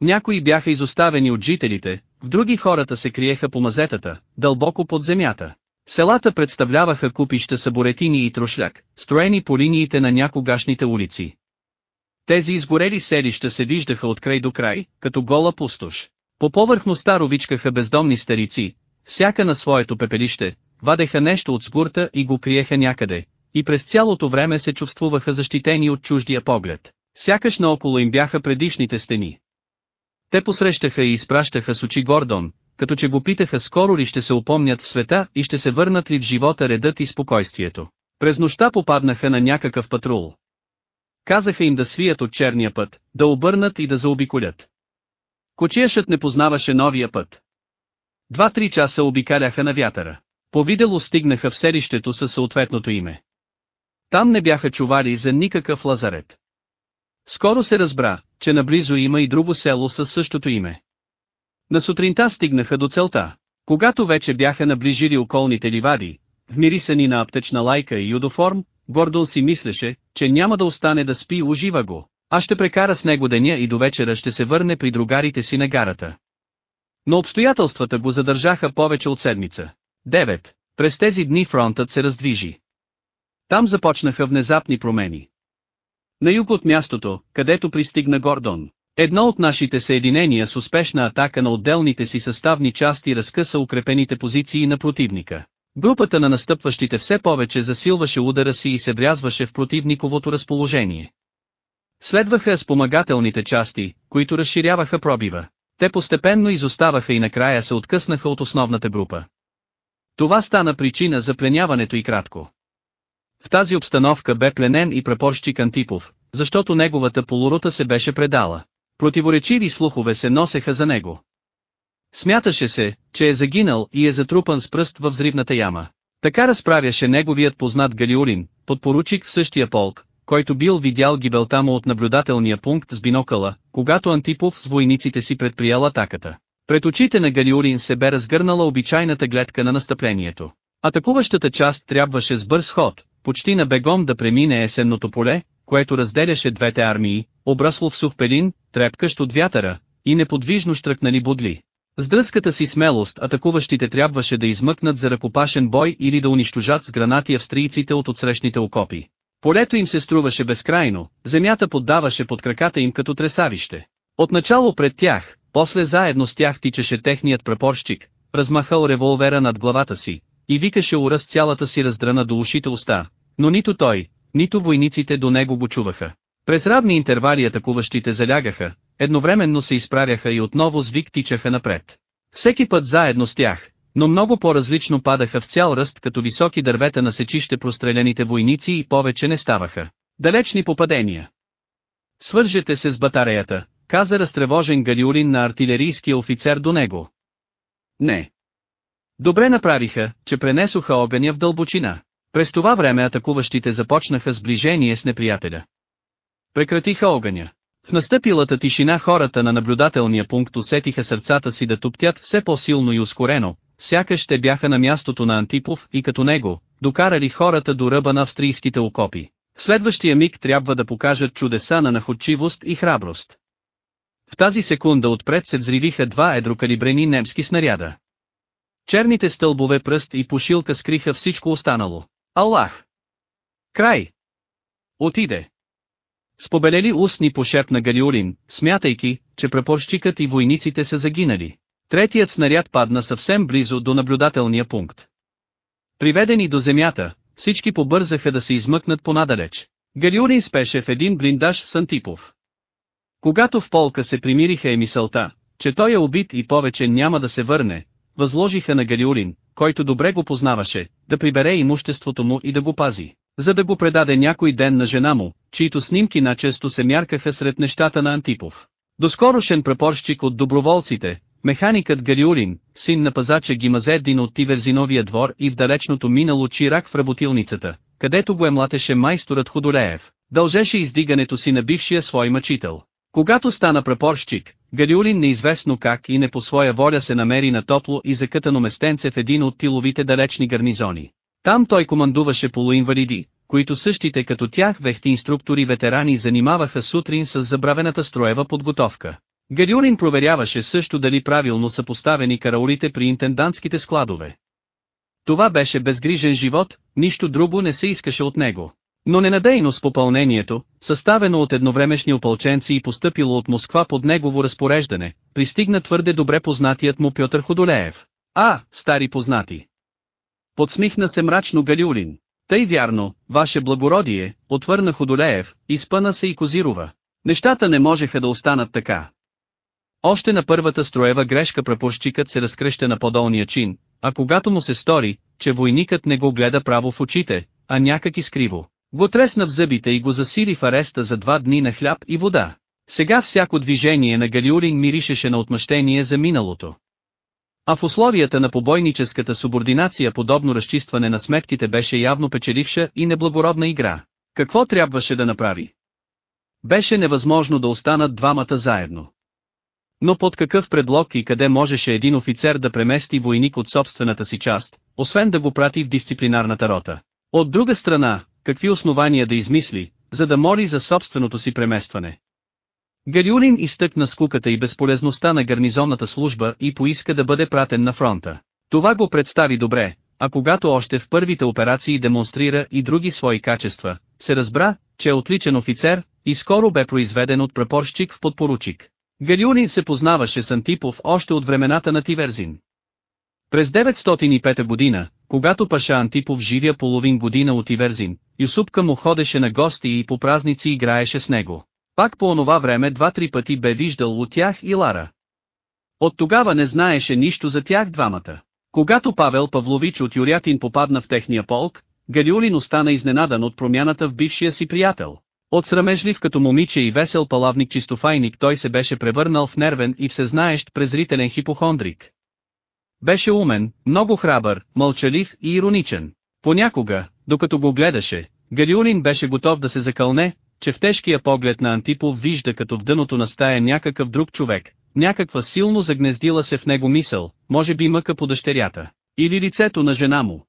Някои бяха изоставени от жителите, в други хората се криеха по мазетата, дълбоко под земята. Селата представляваха купища саборетини и трошляк, строени по линиите на някогашните улици. Тези изгорели селища се виждаха от край до край, като гола пустош. По повърхността ровичкаха бездомни старици, всяка на своето пепелище, вадеха нещо от сгурта и го криеха някъде, и през цялото време се чувствуваха защитени от чуждия поглед. Сякаш наоколо им бяха предишните стени. Те посрещаха и изпращаха с очи Гордон, като че го питаха скоро ли ще се упомнят в света и ще се върнат ли в живота редът и спокойствието. През нощта попаднаха на някакъв патрул. Казаха им да свият от черния път, да обърнат и да заобиколят. Кочияшът не познаваше новия път. Два-три часа обикаляха на вятъра. Повидело стигнаха в селището със съответното име. Там не бяха чували за никакъв лазарет. Скоро се разбра, че наблизо има и друго село със същото име. На сутринта стигнаха до целта. Когато вече бяха наближили околните ливади, вмирисани на аптечна лайка и юдоформ, Гордон си мислеше, че няма да остане да спи ужива го, а ще прекара с него деня и до вечера ще се върне при другарите си на гарата. Но обстоятелствата го задържаха повече от седмица. 9. През тези дни фронтът се раздвижи. Там започнаха внезапни промени. На юг от мястото, където пристигна Гордон, едно от нашите съединения с успешна атака на отделните си съставни части разкъса укрепените позиции на противника. Групата на настъпващите все повече засилваше удара си и се врязваше в противниковото разположение. Следваха спомагателните части, които разширяваха пробива. Те постепенно изоставаха и накрая се откъснаха от основната група. Това стана причина за пленяването и кратко. В тази обстановка бе пленен и прапорщик Антипов, защото неговата полурота се беше предала. Противоречиви слухове се носеха за него. Смяташе се, че е загинал и е затрупан с пръст във взривната яма. Така разправяше неговият познат Галиулин, подпоручик в същия полк, който бил видял гибелта му от наблюдателния пункт с бинокъла, когато Антипов с войниците си предприял атаката. Пред очите на Галиулин се бе разгърнала обичайната гледка на настъплението. Атакуващата част трябваше с бърз ход, почти на бегом да премине есенното поле, което разделяше двете армии, обрасло в сух пелин, трепкащ от вятъра, и неподвижно штръкнали будли. С дръзката си смелост атакуващите трябваше да измъкнат за ръкопашен бой или да унищожат с гранати австрийците от отсрещните окопи. Полето им се струваше безкрайно, земята поддаваше под краката им като тресавище. Отначало пред тях, после заедно с тях тичаше техният прапорщик, размахал револвера над главата си, и викаше ураз цялата си раздрана до ушите уста, но нито той, нито войниците до него го чуваха. През равни интервали атакуващите залягаха, едновременно се изправяха и отново с вик тичаха напред. Всеки път заедно с тях, но много по-различно падаха в цял ръст като високи дървета на сечище прострелените войници и повече не ставаха. Далечни попадения. Свържете се с батареята, каза разтревожен Галиулин на артилерийския офицер до него. Не. Добре направиха, че пренесоха огъня в дълбочина. През това време атакуващите започнаха сближение с неприятеля. Прекратиха огъня. В настъпилата тишина хората на наблюдателния пункт усетиха сърцата си да туптят все по-силно и ускорено, сякаш те бяха на мястото на Антипов и като него, докарали хората до ръба на австрийските окопи. Следващия миг трябва да покажат чудеса на находчивост и храброст. В тази секунда отпред се взривиха два едрокалибрени немски снаряда. Черните стълбове пръст и пошилка скриха всичко останало. Аллах! Край! Отиде! С побелели устни пошепна Галиулин, смятайки, че препорщикът и войниците са загинали. Третият снаряд падна съвсем близо до наблюдателния пункт. Приведени до земята, всички побързаха да се измъкнат понадалеч. Галиулин спеше в един блиндаж с Антипов. Когато в полка се примириха е мисълта, че той е убит и повече няма да се върне, възложиха на Галиулин, който добре го познаваше, да прибере имуществото му и да го пази, за да го предаде някой ден на жена му, чието снимки начесто се мяркаха сред нещата на Антипов. Доскорошен препорщик от доброволците, механикът Галиулин, син на пазача Гимазеддин от Тиверзиновия двор и в далечното минало чирак в работилницата, където го е млатеше майсторът Ходолеев, дължеше издигането си на бившия свой мъчител. Когато стана препорщик, Галиулин неизвестно как и не по своя воля се намери на топло и закътано местенце в един от тиловите далечни гарнизони. Там той командуваше полуинвалиди, които същите като тях вехти инструктори ветерани занимаваха сутрин с забравената строева подготовка. Галиулин проверяваше също дали правилно са поставени караулите при интендантските складове. Това беше безгрижен живот, нищо друго не се искаше от него. Но ненадейно с попълнението, съставено от едновремешни опълченци и постъпило от Москва под негово разпореждане, пристигна твърде добре познатият му Пьотър Ходолеев. А, стари познати! Подсмихна се мрачно Галюлин. Тъй вярно, ваше благородие, отвърна Ходолеев, изпъна се и Козирова. Нещата не можеха да останат така. Още на първата строева грешка прапорщикът се разкръща на подолния чин, а когато му се стори, че войникът не го гледа право в очите, а някак изкриво, го тресна в зъбите и го засили в ареста за два дни на хляб и вода. Сега всяко движение на Галиулин миришеше на отмъщение за миналото. А в условията на побойническата субординация подобно разчистване на сметките беше явно печеливша и неблагородна игра. Какво трябваше да направи? Беше невъзможно да останат двамата заедно. Но под какъв предлог и къде можеше един офицер да премести войник от собствената си част, освен да го прати в дисциплинарната рота? От друга страна, какви основания да измисли, за да моли за собственото си преместване? Галюлин изтъкна скуката и безполезността на гарнизонната служба и поиска да бъде пратен на фронта. Това го представи добре, а когато още в първите операции демонстрира и други свои качества, се разбра, че е отличен офицер, и скоро бе произведен от прапорщик в подпоручик. Галюлин се познаваше с Антипов още от времената на Тиверзин. През 905 година, когато Паша Антипов живя половин година от Иверзин, Юсупка му ходеше на гости и по празници играеше с него. Пак по онова време два-три пъти бе виждал от тях и Лара. От тогава не знаеше нищо за тях двамата. Когато Павел Павлович от Юрятин попадна в техния полк, Галиулин остана изненадан от промяната в бившия си приятел. От срамежлив като момиче и весел палавник чистофайник той се беше превърнал в нервен и всезнаещ презрителен хипохондрик. Беше умен, много храбър, мълчалив и ироничен. Понякога, докато го гледаше, Галиулин беше готов да се закълне, че в тежкия поглед на Антипов вижда като в дъното на стая някакъв друг човек, някаква силно загнездила се в него мисъл, може би мъка по дъщерята, или лицето на жена му.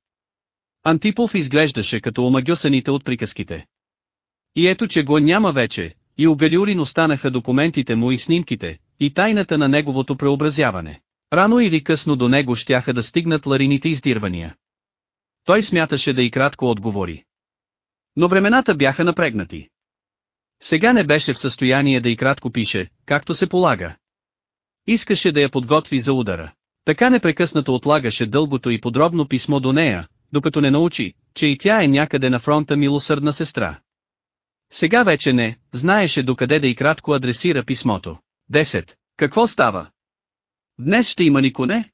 Антипов изглеждаше като омагюсаните от приказките. И ето че го няма вече, и Галиулин останаха документите му и снимките, и тайната на неговото преобразяване. Рано или късно до него щяха да стигнат ларините издирвания. Той смяташе да и кратко отговори. Но времената бяха напрегнати. Сега не беше в състояние да и кратко пише, както се полага. Искаше да я подготви за удара. Така непрекъснато отлагаше дългото и подробно писмо до нея, докато не научи, че и тя е някъде на фронта милосърдна сестра. Сега вече не, знаеше докъде да и кратко адресира писмото. 10. Какво става? Днес ще има ли коне?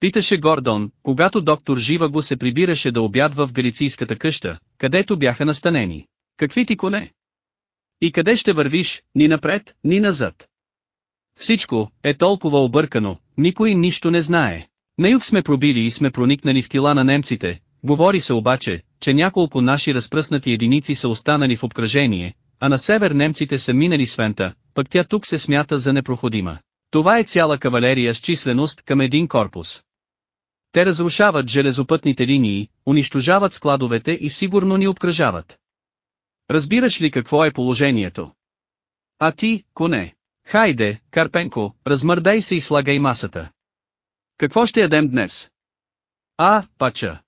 Питаше Гордон, когато доктор Жива го се прибираше да обядва в галицийската къща, където бяха настанени. Какви ти коне? И къде ще вървиш, ни напред, ни назад? Всичко е толкова объркано, никой нищо не знае. На юг сме пробили и сме проникнали в тила на немците, говори се обаче, че няколко наши разпръснати единици са останали в обкръжение, а на север немците са минали свента, пък тя тук се смята за непроходима. Това е цяла кавалерия с численост към един корпус. Те разрушават железопътните линии, унищожават складовете и сигурно ни обкръжават. Разбираш ли какво е положението? А ти, коне. Хайде, Карпенко, размърдай се и слагай масата. Какво ще ядем днес? А, пача.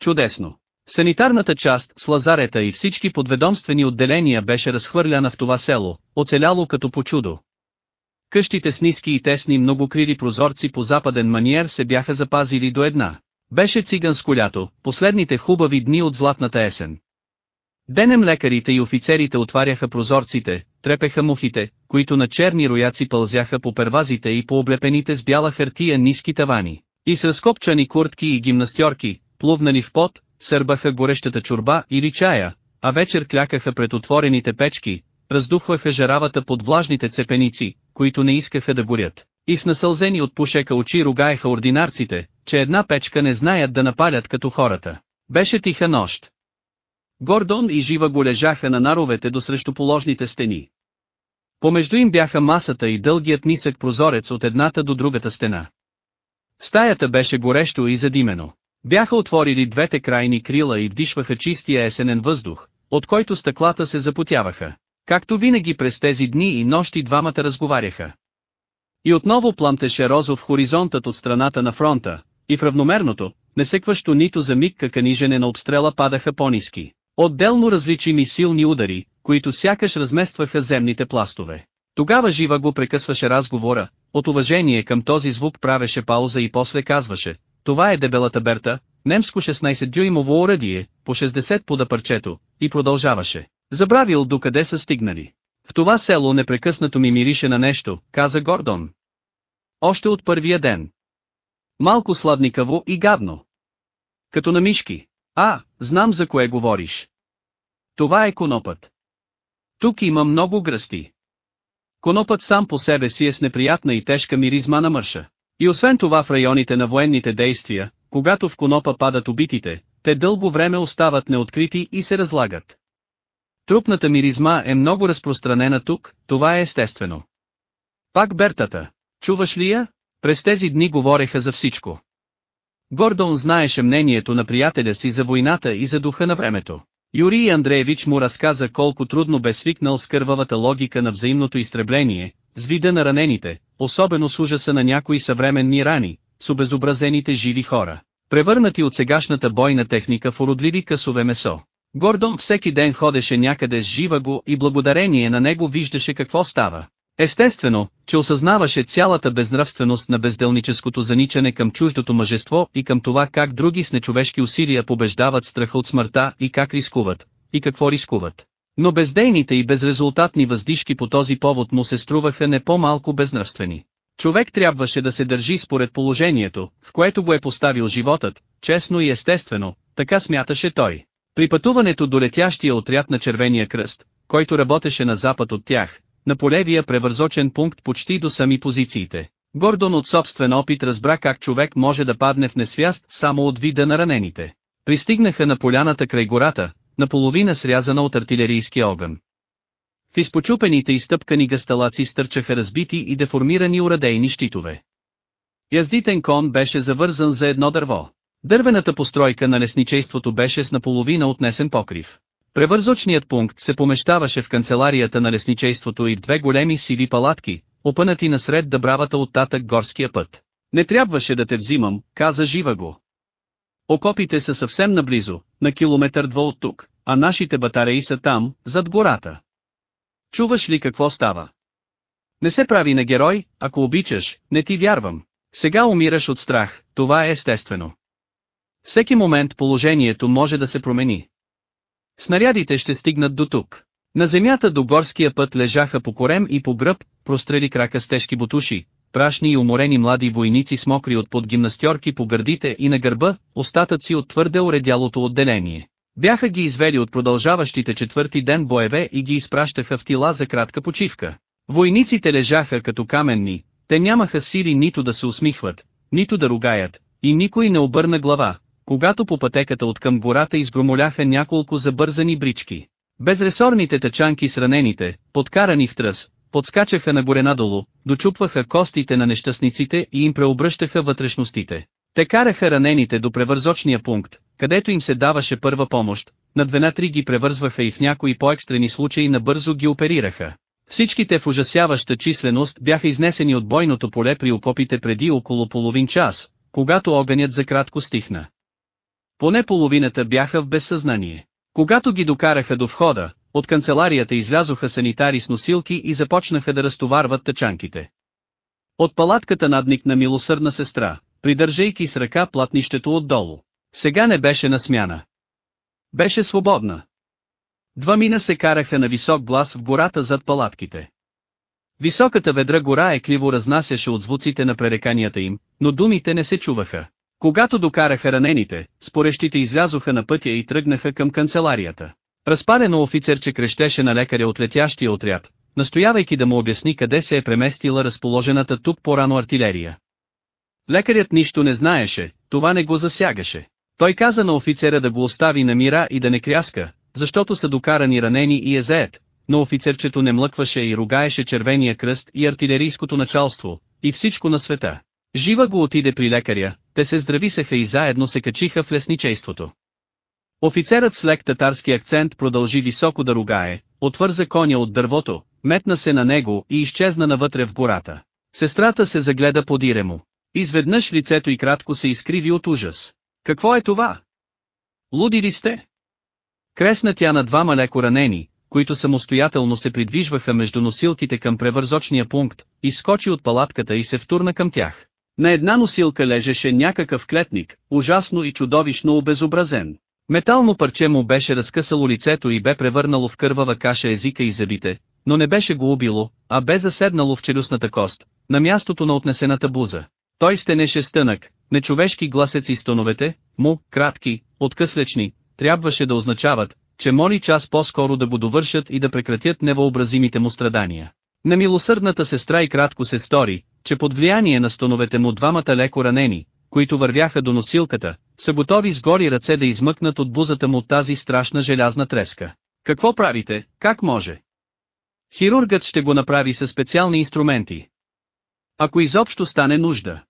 Чудесно. Санитарната част с лазарета и всички подведомствени отделения беше разхвърляна в това село, оцеляло като по чудо. Къщите с ниски и тесни многокрили прозорци по западен маниер се бяха запазили до една. Беше циганско лято, последните хубави дни от златната есен. Денем лекарите и офицерите отваряха прозорците, трепеха мухите, които на черни рояци пълзяха по первазите и по облепените с бяла хартия ниски тавани, и с разкопчани куртки и гимнастьорки, плувнали в пот, сърбаха горещата чорба или чая, а вечер клякаха пред отворените печки, раздухваха жаравата под влажните цепеници, които не искаха да горят. И с насълзени от пушека очи ругаеха ординарците, че една печка не знаят да напалят като хората. Беше тиха нощ. Гордон и Жива го лежаха на наровете до срещу положните стени. Помежду им бяха масата и дългият нисък прозорец от едната до другата стена. Стаята беше горещо и задимено. Бяха отворили двете крайни крила и вдишваха чистия есенен въздух, от който стъклата се запотяваха. Както винаги през тези дни и нощи двамата разговаряха. И отново пламтеше розов хоризонтът от страната на фронта, и в равномерното, не секващо нито за миг каканижене на обстрела падаха по-низки. Отделно различими силни удари, които сякаш разместваха земните пластове. Тогава жива го прекъсваше разговора, от уважение към този звук правеше пауза и после казваше, това е дебелата Берта, немско 16-дюймово оръдие, по 60 пода парчето, и продължаваше. Забравил докъде са стигнали. В това село непрекъснато ми мирише на нещо, каза Гордон. Още от първия ден. Малко сладникаво и гадно. Като на мишки. А, знам за кое говориш. Това е конопът. Тук има много гръсти. Конопът сам по себе си е с неприятна и тежка миризма на мърша. И освен това в районите на военните действия, когато в конопа падат убитите, те дълго време остават неоткрити и се разлагат. Трупната миризма е много разпространена тук, това е естествено. Пак Бертата. Чуваш ли я? През тези дни говореха за всичко. Гордон знаеше мнението на приятеля си за войната и за духа на времето. Юрий Андреевич му разказа колко трудно бе свикнал с кървавата логика на взаимното изтребление, с вида на ранените, особено с ужаса на някои съвременни рани, с обезобразените живи хора, превърнати от сегашната бойна техника в уродливи късове месо. Гордон всеки ден ходеше някъде с жива го и благодарение на него виждаше какво става. Естествено, че осъзнаваше цялата безнравственост на безделническото заничане към чуждото мъжество и към това как други с нечовешки усилия побеждават страха от смъртта и как рискуват, и какво рискуват. Но бездейните и безрезултатни въздишки по този повод му се струваха не по-малко безнравствени. Човек трябваше да се държи според положението, в което го е поставил животът, честно и естествено, така смяташе той. При пътуването до летящия отряд на Червения кръст, който работеше на запад от тях, на полевия превързочен пункт почти до сами позициите. Гордон от собствен опит разбра как човек може да падне в несвяст само от вида на ранените. Пристигнаха на поляната край гората, наполовина срязана от артилерийския огън. В изпочупените и стъпкани гасталаци стърчаха разбити и деформирани урадейни щитове. Яздитен кон беше завързан за едно дърво. Дървената постройка на лесничейството беше с наполовина отнесен покрив. Превързочният пункт се помещаваше в канцеларията на лесничейството и в две големи сиви палатки, опънати насред дъбравата от татък горския път. Не трябваше да те взимам, каза жива го. Окопите са съвсем наблизо, на километър-два от тук, а нашите батареи са там, зад гората. Чуваш ли какво става? Не се прави на герой, ако обичаш, не ти вярвам. Сега умираш от страх, това е естествено. Всеки момент положението може да се промени. Снарядите ще стигнат до тук. На земята до горския път лежаха по корем и по гръб, прострели крака с тежки бутуши, прашни и уморени млади войници с мокри от под гимнастьорки по гърдите и на гърба, остатъци от твърде уредялото отделение. Бяха ги извели от продължаващите четвърти ден боеве и ги изпращаха в тила за кратка почивка. Войниците лежаха като каменни, те нямаха сили нито да се усмихват, нито да ругаят, и никой не обърна глава, когато по пътеката от към гората изгромоляха няколко забързани брички. Безресорните тъчанки с ранените, подкарани в тръс, подскачаха нагоре надолу, дочупваха костите на нещастниците и им преобръщаха вътрешностите. Те караха ранените до превързочния пункт, където им се даваше първа помощ, на две три ги превързваха и в някои по-екстрени случаи набързо ги оперираха. Всичките в ужасяваща численост бяха изнесени от бойното поле при окопите преди около половин час, когато огънят за кратко стихна. Поне половината бяха в безсъзнание. Когато ги докараха до входа, от канцеларията излязоха санитари с носилки и започнаха да разтоварват тъчанките. От палатката надникна милосърдна сестра, придържайки с ръка платнището отдолу. Сега не беше на смяна. Беше свободна. Два мина се караха на висок глас в гората зад палатките. Високата ведра гора е кливо разнасяше от звуците на пререканията им, но думите не се чуваха. Когато докараха ранените, спорещите излязоха на пътя и тръгнаха към канцеларията. Разпалено офицерче крещеше на лекаря от летящия отряд, настоявайки да му обясни къде се е преместила разположената тук по-рано артилерия. Лекарят нищо не знаеше, това не го засягаше. Той каза на офицера да го остави на мира и да не кряска, защото са докарани ранени и е заед, но офицерчето не млъкваше и ругаеше червения кръст и артилерийското началство, и всичко на света. Жива го отиде при лекаря, те се здрависаха и заедно се качиха в лесничейството. Офицерът с лек татарски акцент продължи високо да ругае, отвърза коня от дървото, метна се на него и изчезна навътре в гората. Сестрата се загледа подире му. Изведнъж лицето и кратко се изкриви от ужас. Какво е това? Луди ли сте? Кресна тя на двама леко ранени, които самостоятелно се придвижваха между носилките към превързочния пункт, изскочи от палатката и се втурна към тях. На една носилка лежеше някакъв клетник, ужасно и чудовищно обезобразен. Метално парче му беше разкъсало лицето и бе превърнало в кървава каша езика и зъбите, но не беше го убило, а бе заседнало в челюстната кост, на мястото на отнесената буза. Той стенеше стънък, нечовешки гласец и стоновете, му, кратки, откъслечни, трябваше да означават, че моли час по-скоро да го довършат и да прекратят невъобразимите му страдания. На милосърдната сестра и кратко се стори, че под влияние на стоновете му двамата леко ранени, които вървяха до носилката, са готови с гори ръце да измъкнат от бузата му тази страшна желязна треска. Какво правите, как може? Хирургът ще го направи със специални инструменти. Ако изобщо стане нужда.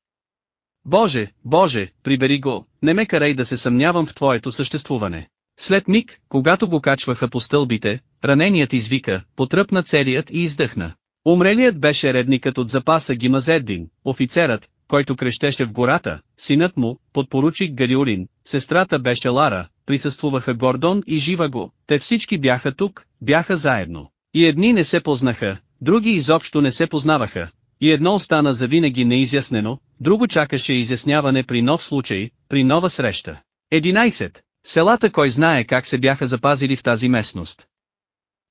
Боже, Боже, прибери го, не ме карай да се съмнявам в твоето съществуване. След миг, когато го качваха по стълбите, раненият извика, потръпна целият и издъхна. Умрелият беше редникът от запаса Гимазеддин, офицерът, който крещеше в гората, синът му, подпоручик Галиулин, сестрата беше Лара, присъствуваха Гордон и Живаго, те всички бяха тук, бяха заедно. И едни не се познаха, други изобщо не се познаваха, и едно остана завинаги неизяснено, друго чакаше изясняване при нов случай, при нова среща. 11. Селата кой знае как се бяха запазили в тази местност.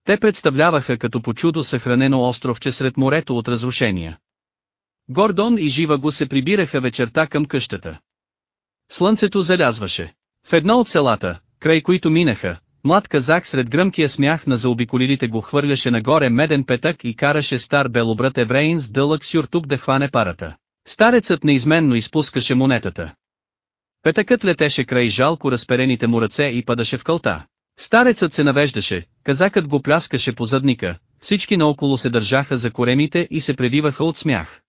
Те представляваха като по чудо съхранено островче сред морето от разрушения. Гордон и Жива го се прибираха вечерта към къщата. Слънцето залязваше. В едно от селата, край които минаха, млад казак сред гръмкия смях на заобиколилите го хвърляше нагоре меден петък и караше стар белобрат евреин с дълъг сюртук да хване парата. Старецът неизменно изпускаше монетата. Петъкът летеше край жалко разперените му ръце и падаше в кълта. Старецът се навеждаше, казакът го пляскаше по задника, всички наоколо се държаха за коремите и се превиваха от смях.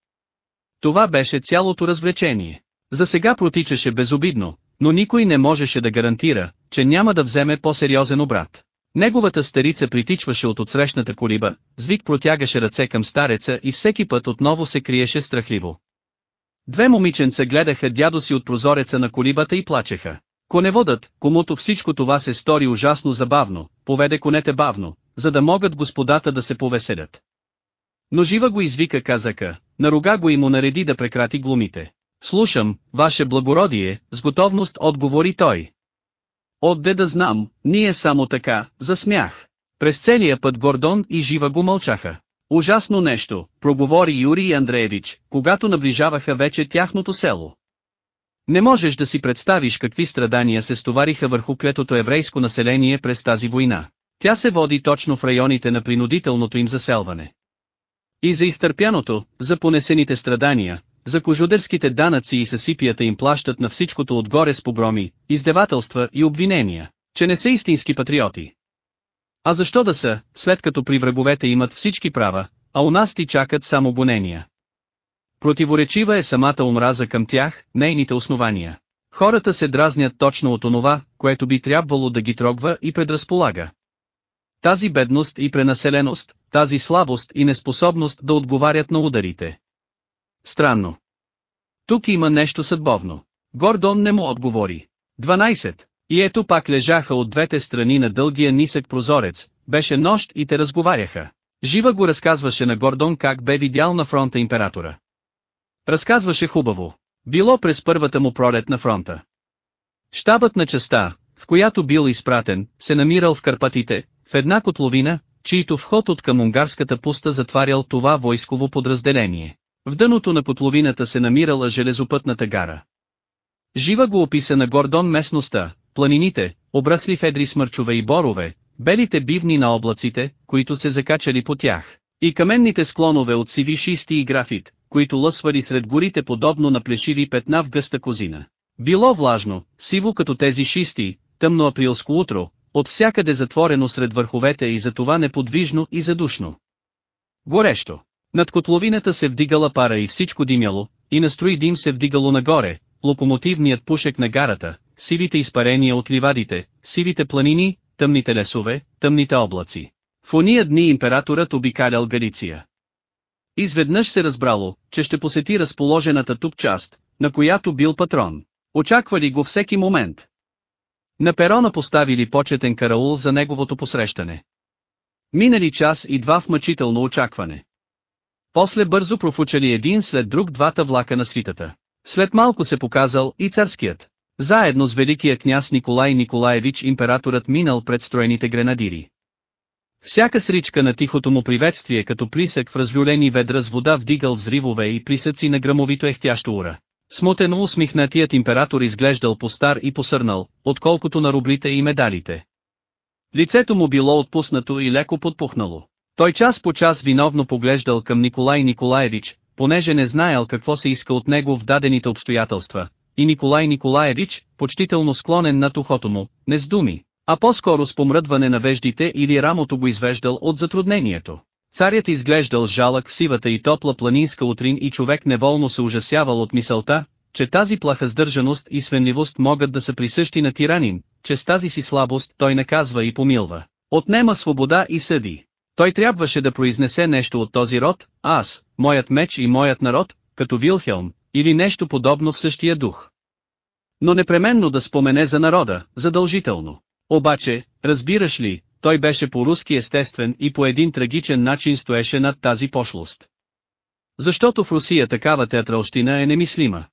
Това беше цялото развлечение. За сега протичаше безобидно, но никой не можеше да гарантира, че няма да вземе по-сериозен обрат. Неговата старица притичваше от отсрещната колиба, звик протягаше ръце към стареца и всеки път отново се криеше страхливо. Две момиченца гледаха дядо си от прозореца на колибата и плачеха. Коневодът, комуто всичко това се стори ужасно забавно, поведе конете бавно, за да могат господата да се повеселят. Но жива го извика казака, наруга го и му нареди да прекрати глумите. Слушам, ваше благородие, с готовност отговори той. Отде да знам, ние само така, засмях. През целия път Гордон и Жива го мълчаха. Ужасно нещо, проговори Юрий Андреевич, когато наближаваха вече тяхното село. Не можеш да си представиш какви страдания се стовариха върху клетото еврейско население през тази война. Тя се води точно в районите на принудителното им заселване. И за изтърпяното, за понесените страдания, за кожудерските данъци и съсипията им плащат на всичкото отгоре с погроми, издевателства и обвинения, че не са истински патриоти. А защо да са, след като при враговете имат всички права, а у нас ти чакат само гонения? Противоречива е самата омраза към тях, нейните основания. Хората се дразнят точно от онова, което би трябвало да ги трогва и предразполага. Тази бедност и пренаселеност, тази слабост и неспособност да отговарят на ударите. Странно. Тук има нещо съдбовно. Гордон не му отговори. 12. И ето пак лежаха от двете страни на дългия нисък прозорец, беше нощ и те разговаряха. Жива го разказваше на Гордон как бе видял на фронта императора. Разказваше хубаво. Било през първата му пролет на фронта. Штабът на частта, в която бил изпратен, се намирал в Карпатите, в една котловина, чийто вход от към унгарската пуста затварял това войсково подразделение. В дъното на котловината се намирала железопътната гара. Жива го описа на Гордон местността, планините, обрасли в едри смърчове и борове, белите бивни на облаците, които се закачали по тях, и каменните склонове от сиви шисти и графит, които лъсвали сред горите подобно на плешиви петна в гъста козина. Било влажно, сиво като тези шисти, тъмно априлско утро, от всякъде затворено сред върховете и затова неподвижно и задушно. Горещо. Над котловината се вдигала пара и всичко димяло, и настрои дим се вдигало нагоре, локомотивният пушек на гарата, сивите изпарения от ливадите, сивите планини, тъмните лесове, тъмните облаци. В уния дни императорът обикалял Галиция. Изведнъж се разбрало, че ще посети разположената тук част, на която бил патрон. Очаквали го всеки момент. На перона поставили почетен караул за неговото посрещане. Минали час и два в мъчително очакване. После бързо профучали един след друг двата влака на свитата. След малко се показал и царският. Заедно с великия княз Николай Николаевич императорът минал пред строените гренадири. Всяка сричка на тихото му приветствие като присък в развюлени ведра с вода вдигал взривове и присъци на грамовито ехтящо ура. Смутено усмихнатият император изглеждал по-стар и посърнал, отколкото на рублите и медалите. Лицето му било отпуснато и леко подпухнало. Той час по час виновно поглеждал към Николай Николаевич, понеже не знаел какво се иска от него в дадените обстоятелства, и Николай Николаевич, почтително склонен над ухото му, не с думи, а по-скоро с помръдване на веждите или рамото го извеждал от затруднението. Царят изглеждал жалък в сивата и топла планинска утрин и човек неволно се ужасявал от мисълта, че тази плаха сдържаност и свенливост могат да са присъщи на тиранин, че с тази си слабост той наказва и помилва. Отнема свобода и съди. Той трябваше да произнесе нещо от този род, аз, моят меч и моят народ, като Вилхелм, или нещо подобно в същия дух. Но непременно да спомене за народа, задължително. Обаче, разбираш ли, той беше по-руски естествен и по един трагичен начин стоеше над тази пошлост. Защото в Русия такава театралщина е немислима.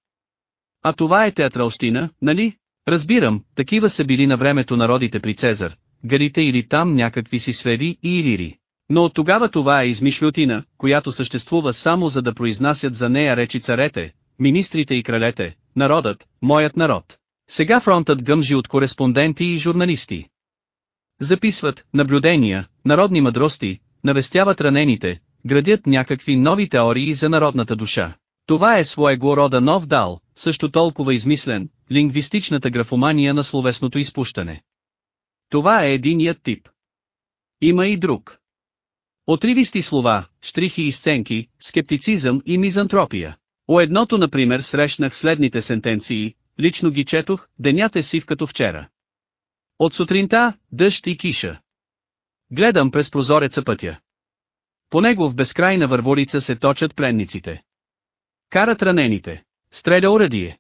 А това е театралщина, нали? Разбирам, такива са били на времето народите при Цезар, гарите или там някакви си свери и илири. Но от тогава това е измишлютина, която съществува само за да произнасят за нея речи царете, министрите и кралете, народът, моят народ. Сега фронтът гъмжи от кореспонденти и журналисти. Записват наблюдения, народни мъдрости, навестяват ранените, градят някакви нови теории за народната душа. Това е своего рода нов дал, също толкова измислен, лингвистичната графомания на словесното изпущане. Това е единият тип. Има и друг. Отривисти слова, штрихи и сценки, скептицизъм и мизантропия. О едното например срещнах следните сентенции, лично ги четох, денят е сив като вчера. От сутринта, дъжд и киша. Гледам през прозореца пътя. По него в безкрайна върволица се точат пленниците. Карат ранените. Стреля урадие.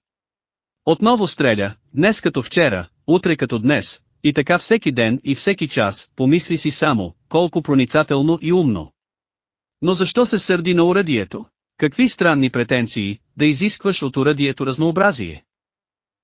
Отново стреля, днес като вчера, утре като днес, и така всеки ден и всеки час, помисли си само, колко проницателно и умно. Но защо се сърди на урадието? Какви странни претенции, да изискваш от урадието разнообразие?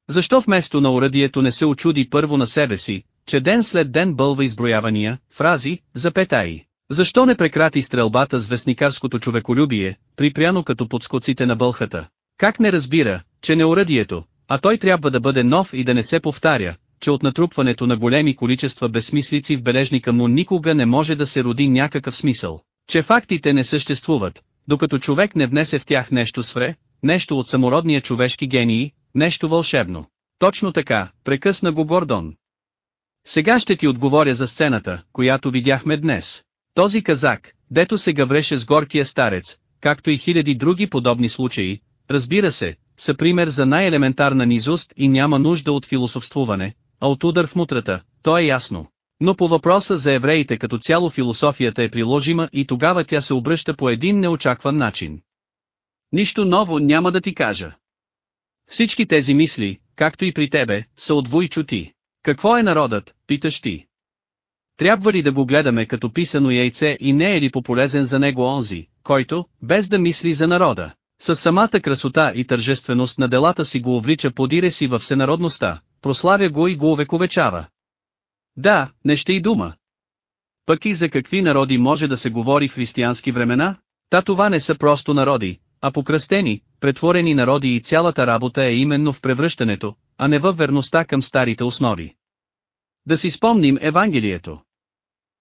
Защо вместо на урадието не се очуди първо на себе си, че ден след ден бълва изброявания, фрази, запетаи? Защо не прекрати стрелбата с вестникарското човеколюбие, припряно като подскоците на бълхата? Как не разбира, че не урадието, а той трябва да бъде нов и да не се повтаря, че от натрупването на големи количества безсмислици в бележника му никога не може да се роди някакъв смисъл, че фактите не съществуват, докато човек не внесе в тях нещо свре, нещо от самородния човешки гении, нещо вълшебно. Точно така, прекъсна го Гордон. Сега ще ти отговоря за сцената, която видяхме днес. Този казак, дето се гавреше с горкия старец, както и хиляди други подобни случаи, разбира се, са пример за най-елементарна низост и няма нужда от философствуване, а от удар в мутрата, то е ясно. Но по въпроса за евреите като цяло философията е приложима и тогава тя се обръща по един неочакван начин. Нищо ново няма да ти кажа. Всички тези мисли, както и при тебе, са отвой чути. Какво е народът, питаш ти? Трябва ли да го гледаме като писано яйце и не е ли пополезен за него онзи, който, без да мисли за народа, с самата красота и тържественост на делата си го увлича подире си във всенародността, прославя го и го увековечава. Да, не ще и дума. Пък и за какви народи може да се говори в християнски времена? Та това не са просто народи, а покръстени, претворени народи и цялата работа е именно в превръщането, а не във верността към старите основи. Да си спомним Евангелието.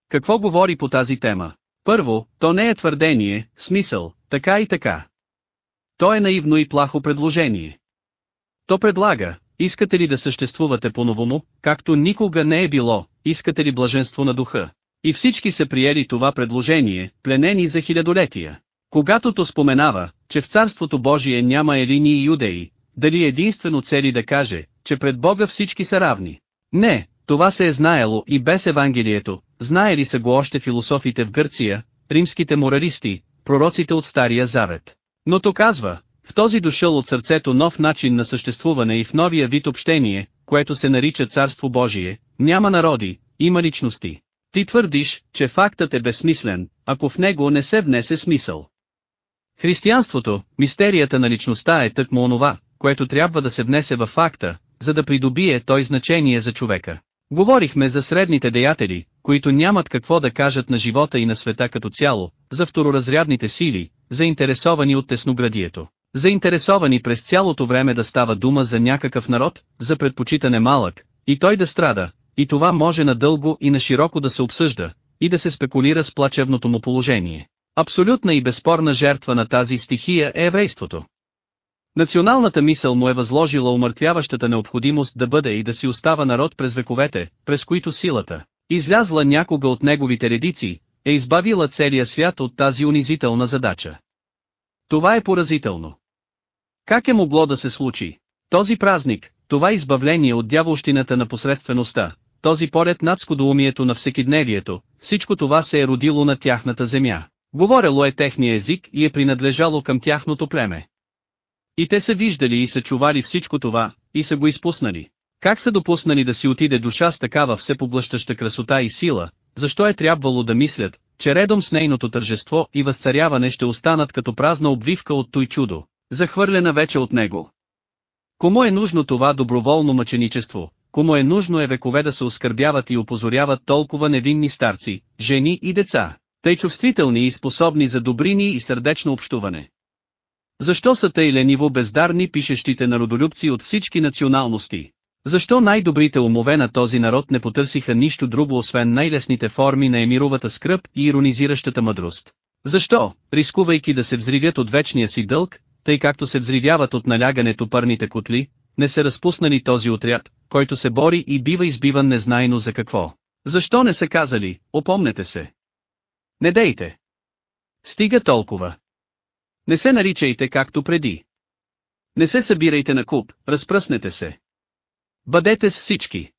Какво говори по тази тема? Първо, то не е твърдение, смисъл, така и така. То е наивно и плахо предложение. То предлага, искате ли да съществувате по-новому, както никога не е било, искате ли блаженство на духа. И всички са приели това предложение, пленени за хилядолетия. Когато то споменава, че в Царството Божие няма елини и юдеи, дали единствено цели да каже, че пред Бога всички са равни. Не, това се е знаело и без Евангелието, знаели са го още философите в Гърция, римските моралисти, пророците от Стария Завет. Но то казва, В този дошъл от сърцето нов начин на съществуване и в новия вид общение, което се нарича Царство Божие, няма народи, има личности. Ти твърдиш, че фактът е безсмислен, ако в него не се внесе смисъл. Християнството, мистерията на личността е тъкмо онова, което трябва да се внесе във факта, за да придобие той значение за човека. Говорихме за средните деятели, които нямат какво да кажат на живота и на света като цяло, за второразрядните сили, заинтересовани от тесноградието. Заинтересовани през цялото време да става дума за някакъв народ, за предпочитане малък, и той да страда, и това може надълго и на широко да се обсъжда, и да се спекулира с плачевното му положение. Абсолютна и безспорна жертва на тази стихия е еврейството. Националната мисъл му е възложила умъртвяващата необходимост да бъде и да си остава народ през вековете, през които силата, излязла някога от неговите редици, е избавила целия свят от тази унизителна задача. Това е поразително. Как е могло да се случи? Този празник, това избавление от дяволщината на посредствеността, този поред над скудоумието на всекидневието, всичко това се е родило на тяхната земя. Говорело е техния език и е принадлежало към тяхното племе. И те са виждали и са чували всичко това, и са го изпуснали. Как са допуснали да си отиде душа с такава всепоблъщаща красота и сила, защо е трябвало да мислят, че редом с нейното тържество и възцаряване ще останат като празна обвивка от той чудо, захвърлена вече от него. Кому е нужно това доброволно мъченичество, кому е нужно е векове да се оскърбяват и опозоряват толкова невинни старци, жени и деца, тъй чувствителни и способни за добрини и сърдечно общуване. Защо са тъй лениво бездарни пишещите народолюбци от всички националности? Защо най-добрите умове на този народ не потърсиха нищо друго освен най-лесните форми на емировата скръп и иронизиращата мъдрост? Защо, рискувайки да се взривят от вечния си дълг, тъй както се взривяват от налягането парните котли, не се разпуснали този отряд, който се бори и бива избиван незнайно за какво? Защо не са казали, опомнете се? Не дейте! Стига толкова. Не се наричайте както преди. Не се събирайте на куп, разпръснете се. Бъдете с всички.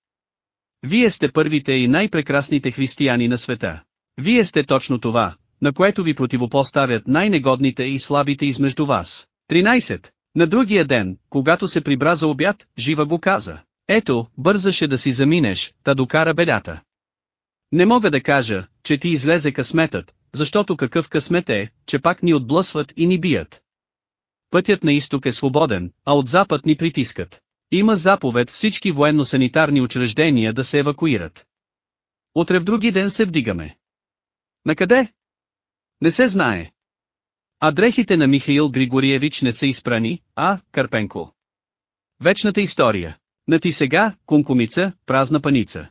Вие сте първите и най-прекрасните християни на света. Вие сте точно това, на което ви противопоставят най-негодните и слабите измежду вас. 13. На другия ден, когато се прибра за обяд, жива го каза. Ето, бързаше да си заминеш, та докара белята. Не мога да кажа, че ти излезе късметът, защото какъв късмет е, че пак ни отблъсват и ни бият. Пътят на изток е свободен, а от запад ни притискат. Има заповед всички военно-санитарни учреждения да се евакуират. Утре в други ден се вдигаме. На къде? Не се знае. А дрехите на Михаил Григориевич не са изпрани, а, Карпенко. Вечната история. На ти сега, кункумица, празна паница.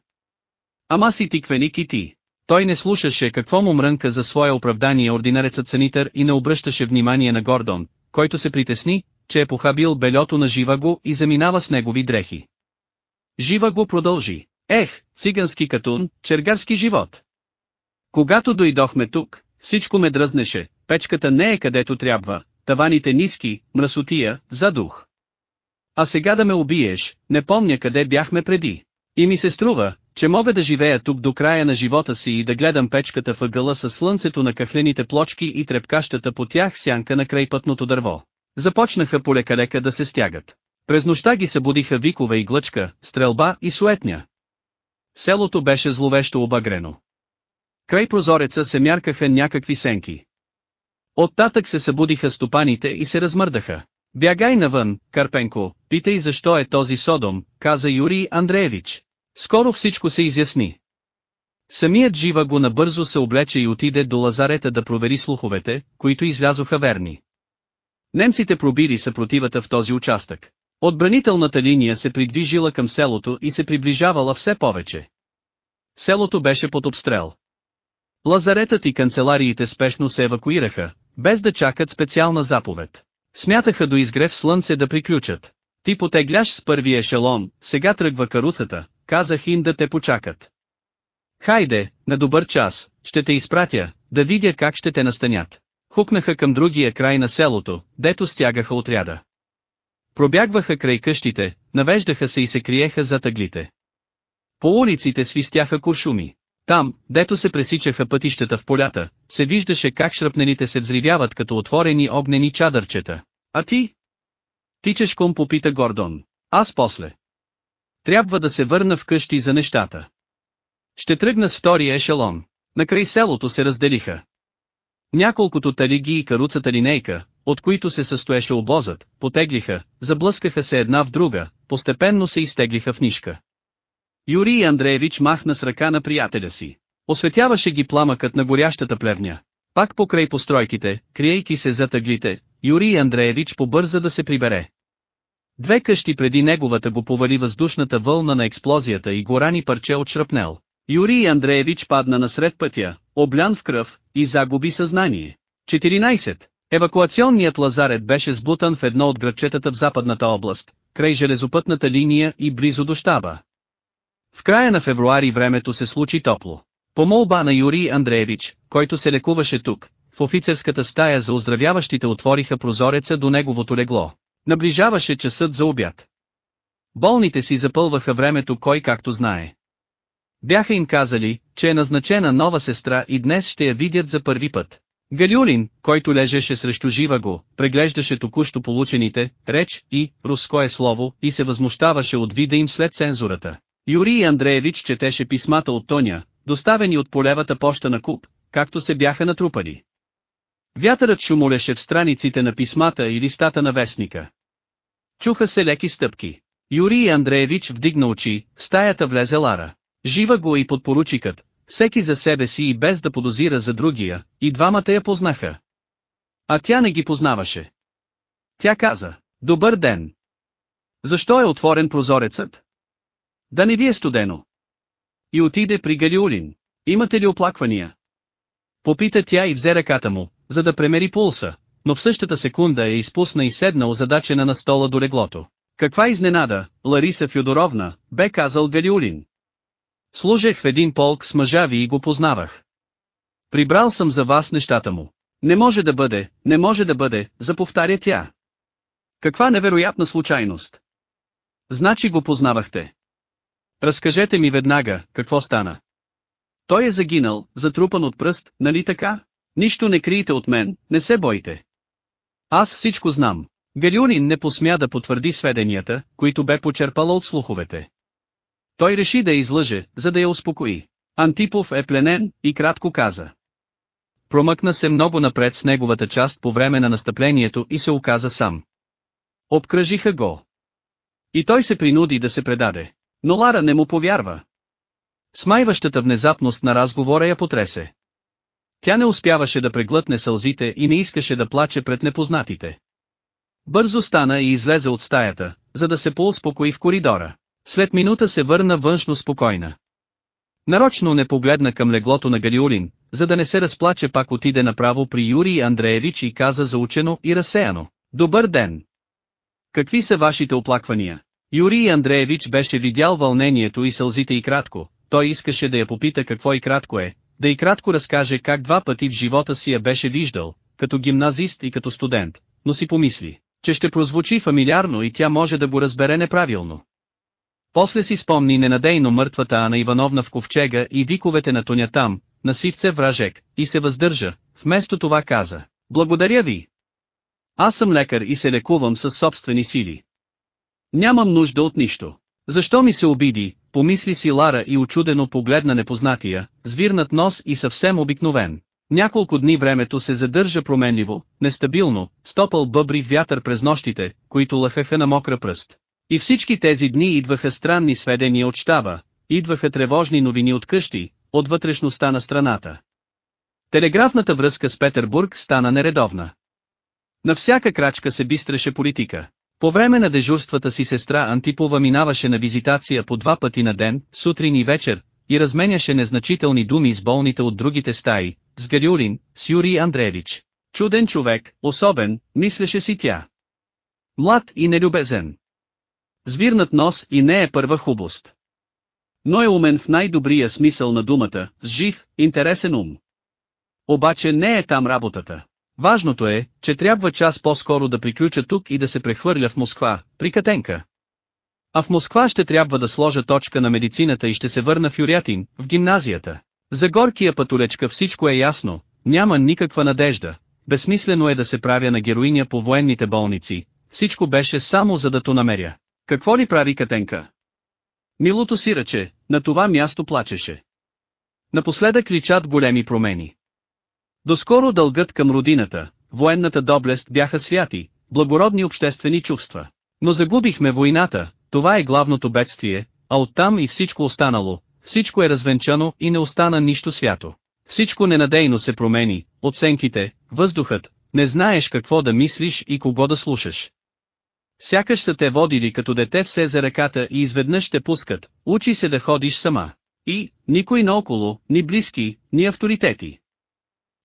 Ама си тиквеник и ти. Той не слушаше какво му мрънка за свое оправдание ординарецът санитър и не обръщаше внимание на Гордон, който се притесни, че е похабил белето на Живаго и заминава с негови дрехи. Живаго продължи. Ех, цигански катун, чергарски живот. Когато дойдохме тук, всичко ме дръзнеше, печката не е където трябва, таваните ниски, мръсотия, задух. А сега да ме убиеш, не помня къде бяхме преди. И ми се струва, че мога да живея тук до края на живота си и да гледам печката въгъла със слънцето на кахлените плочки и трепкащата по тях сянка на крайпътното дърво. Започнаха полека-лека да се стягат. През нощта ги събудиха викове и глъчка, стрелба и суетня. Селото беше зловещо обагрено. Край прозореца се мяркаха някакви сенки. Оттатък се събудиха стопаните и се размърдаха. Бягай навън, Карпенко, питай защо е този Содом, каза Юрий Андреевич. Скоро всичко се изясни. Самият жива го набързо се облече и отиде до лазарета да провери слуховете, които излязоха верни. Немците пробили съпротивата в този участък. Отбранителната линия се придвижила към селото и се приближавала все повече. Селото беше под обстрел. Лазаретът и канцелариите спешно се евакуираха, без да чакат специална заповед. Смятаха до изгрев слънце да приключат. Ти потегляш с първия ешелон, сега тръгва каруцата, казах им да те почакат. Хайде, на добър час, ще те изпратя, да видя как ще те настанят. Хукнаха към другия край на селото, дето стягаха отряда. Пробягваха край къщите, навеждаха се и се криеха за тъглите. По улиците свистяха куршуми. Там, дето се пресичаха пътищата в полята, се виждаше как шрапнените се взривяват като отворени огнени чадърчета. А ти? Тичешком попита Гордон. Аз после. Трябва да се върна вкъщи за нещата. Ще тръгна с втория ешелон. Накрай селото се разделиха. Няколкото талиги и каруцата линейка, от които се състоеше обозът, потеглиха, заблъскаха се една в друга, постепенно се изтеглиха в нишка. Юрий Андреевич махна с ръка на приятеля си. Осветяваше ги пламъкът на горящата плевня. Пак покрай постройките, криейки се за тъглите, Юрий Андреевич побърза да се прибере. Две къщи преди неговата го повали въздушната вълна на експлозията и горани парче от шрапнел. Юрий Андреевич падна насред пътя, облян в кръв, и загуби съзнание. 14. Евакуационният лазарет беше сбутан в едно от градчетата в западната област, край железопътната линия и близо до щаба. В края на февруари времето се случи топло. По молба на Юрий Андреевич, който се лекуваше тук, в офицерската стая за оздравяващите отвориха прозореца до неговото легло. Наближаваше часът за обяд. Болните си запълваха времето кой както знае. Бяха им казали, че е назначена нова сестра и днес ще я видят за първи път. Галюлин, който лежеше срещу жива го, преглеждаше току-що получените, реч и, руское слово, и се възмущаваше от вида им след цензурата. Юрий Андреевич четеше писмата от Тоня, доставени от полевата поща на Куб, както се бяха натрупали. Вятърът шумолеше в страниците на писмата и листата на вестника. Чуха се леки стъпки. Юрий Андреевич вдигна очи, в стаята влезе Лара. Жива го и подпоручикът, всеки за себе си и без да подозира за другия, и двамата я познаха. А тя не ги познаваше. Тя каза, добър ден. Защо е отворен прозорецът? Да не ви е студено. И отиде при Галиулин. Имате ли оплаквания? Попита тя и взе ръката му, за да премери пулса, но в същата секунда я изпусна и седна озадачена на стола до леглото. Каква изненада, Лариса Фюдоровна, бе казал Галиулин. Служех в един полк с мъжави и го познавах. Прибрал съм за вас нещата му. Не може да бъде, не може да бъде, заповтаря тя. Каква невероятна случайност. Значи го познавахте. Разкажете ми веднага, какво стана. Той е загинал, затрупан от пръст, нали така? Нищо не криете от мен, не се бойте. Аз всичко знам. Галюнин не посмя да потвърди сведенията, които бе почерпала от слуховете. Той реши да излъже, за да я успокои. Антипов е пленен, и кратко каза. Промъкна се много напред с неговата част по време на настъплението и се оказа сам. Обкръжиха го. И той се принуди да се предаде. Но Лара не му повярва. Смайващата внезапност на разговора я потресе. Тя не успяваше да преглътне сълзите и не искаше да плаче пред непознатите. Бързо стана и излезе от стаята, за да се поуспокои в коридора. След минута се върна външно спокойна. Нарочно не погледна към леглото на Галиулин, за да не се разплаче пак отиде направо при Юрий Андреевич и каза заучено и разсеяно. Добър ден! Какви са вашите оплаквания? Юрий Андреевич беше видял вълнението и сълзите и кратко, той искаше да я попита какво и кратко е, да и кратко разкаже как два пъти в живота си я беше виждал, като гимназист и като студент, но си помисли, че ще прозвучи фамилиарно и тя може да го разбере неправилно. После си спомни ненадейно мъртвата Ана Ивановна в ковчега и виковете на Тоня там, на сивце вражек, и се въздържа, вместо това каза, благодаря ви. Аз съм лекар и се лекувам със собствени сили. Нямам нужда от нищо. Защо ми се обиди, помисли си Лара и очудено погледна непознатия, звирнат нос и съвсем обикновен. Няколко дни времето се задържа променливо, нестабилно, стопал бъбри вятър през нощите, които лъхаха на мокра пръст. И всички тези дни идваха странни сведения от щаба, идваха тревожни новини от къщи, от вътрешността на страната. Телеграфната връзка с Петербург стана нередовна. На всяка крачка се бистреше политика. По време на дежурствата си сестра Антипова минаваше на визитация по два пъти на ден, сутрин и вечер, и разменяше незначителни думи с болните от другите стаи, с Галюлин, с Юрий Андреевич. Чуден човек, особен, мислеше си тя. Млад и нелюбезен. Звирнат нос и не е първа хубост. Но е умен в най-добрия смисъл на думата, с жив, интересен ум. Обаче не е там работата. Важното е, че трябва час по-скоро да приключа тук и да се прехвърля в Москва, при Катенка. А в Москва ще трябва да сложа точка на медицината и ще се върна в Юрятин, в гимназията. За горкия пътолечка всичко е ясно, няма никаква надежда, безсмислено е да се правя на героиня по военните болници, всичко беше само за да то намеря. Какво ли прави Катенка? Милото си ръче, на това място плачеше. Напоследък личат големи промени. Доскоро дългът към родината, военната доблест бяха святи, благородни обществени чувства. Но загубихме войната, това е главното бедствие, а оттам и всичко останало, всичко е развенчано и не остана нищо свято. Всичко ненадейно се промени, оценките, въздухът, не знаеш какво да мислиш и кого да слушаш. Сякаш са те водили като дете все за ръката и изведнъж те пускат, учи се да ходиш сама. И, никой наоколо, ни близки, ни авторитети.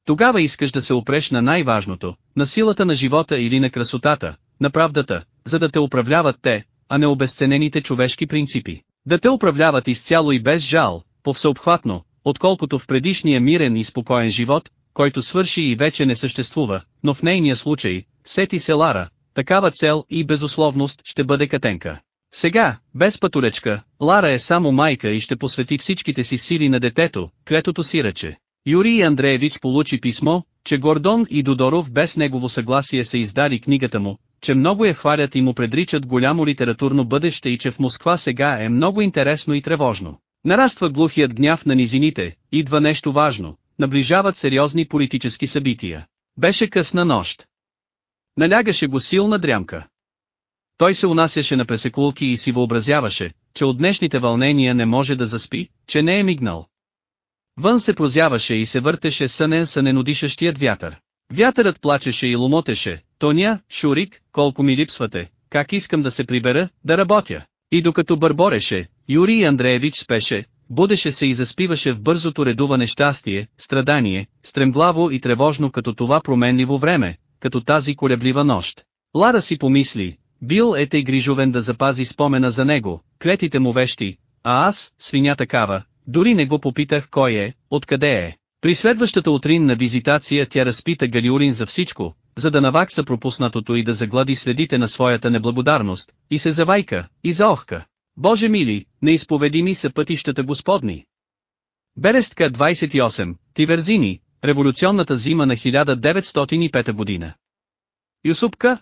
Тогава искаш да се опреш на най-важното, на силата на живота или на красотата, на правдата, за да те управляват те, а не обезценените човешки принципи. Да те управляват изцяло и без жал, повсеобхватно, отколкото в предишния мирен и спокоен живот, който свърши и вече не съществува, но в нейния случай, сети се Лара, такава цел и безусловност ще бъде Катенка. Сега, без пътулечка, Лара е само майка и ще посвети всичките си сили на детето, клетото си ръче. Юрий Андреевич получи писмо, че Гордон и Додоров без негово съгласие са издали книгата му, че много я хвалят и му предричат голямо литературно бъдеще и че в Москва сега е много интересно и тревожно. Нараства глухият гняв на низините, идва нещо важно, наближават сериозни политически събития. Беше късна нощ. Налягаше го силна дрямка. Той се унасяше на пресекулки и си въобразяваше, че от днешните вълнения не може да заспи, че не е мигнал. Вън се прозяваше и се въртеше сънен съненодишащият вятър. Вятърът плачеше и ломотеше, Тоня, Шурик, колко ми липсвате, как искам да се прибера, да работя. И докато бърбореше, Юрий Андреевич спеше, будеше се и заспиваше в бързото редуване щастие, страдание, стремглаво и тревожно като това променливо време, като тази колеблива нощ. Лара си помисли, бил е тъй грижовен да запази спомена за него, клетите му вещи, а аз, свиня такава, дори не го попитах кой е, откъде е. При следващата утрин на визитация тя разпита Галиурин за всичко, за да навакса пропуснатото и да заглади следите на своята неблагодарност, и се завайка, и заохка. Боже мили, неизповедими са пътищата Господни. Берестка 28, Тиверзини, революционната зима на 1905 година. Юсупка?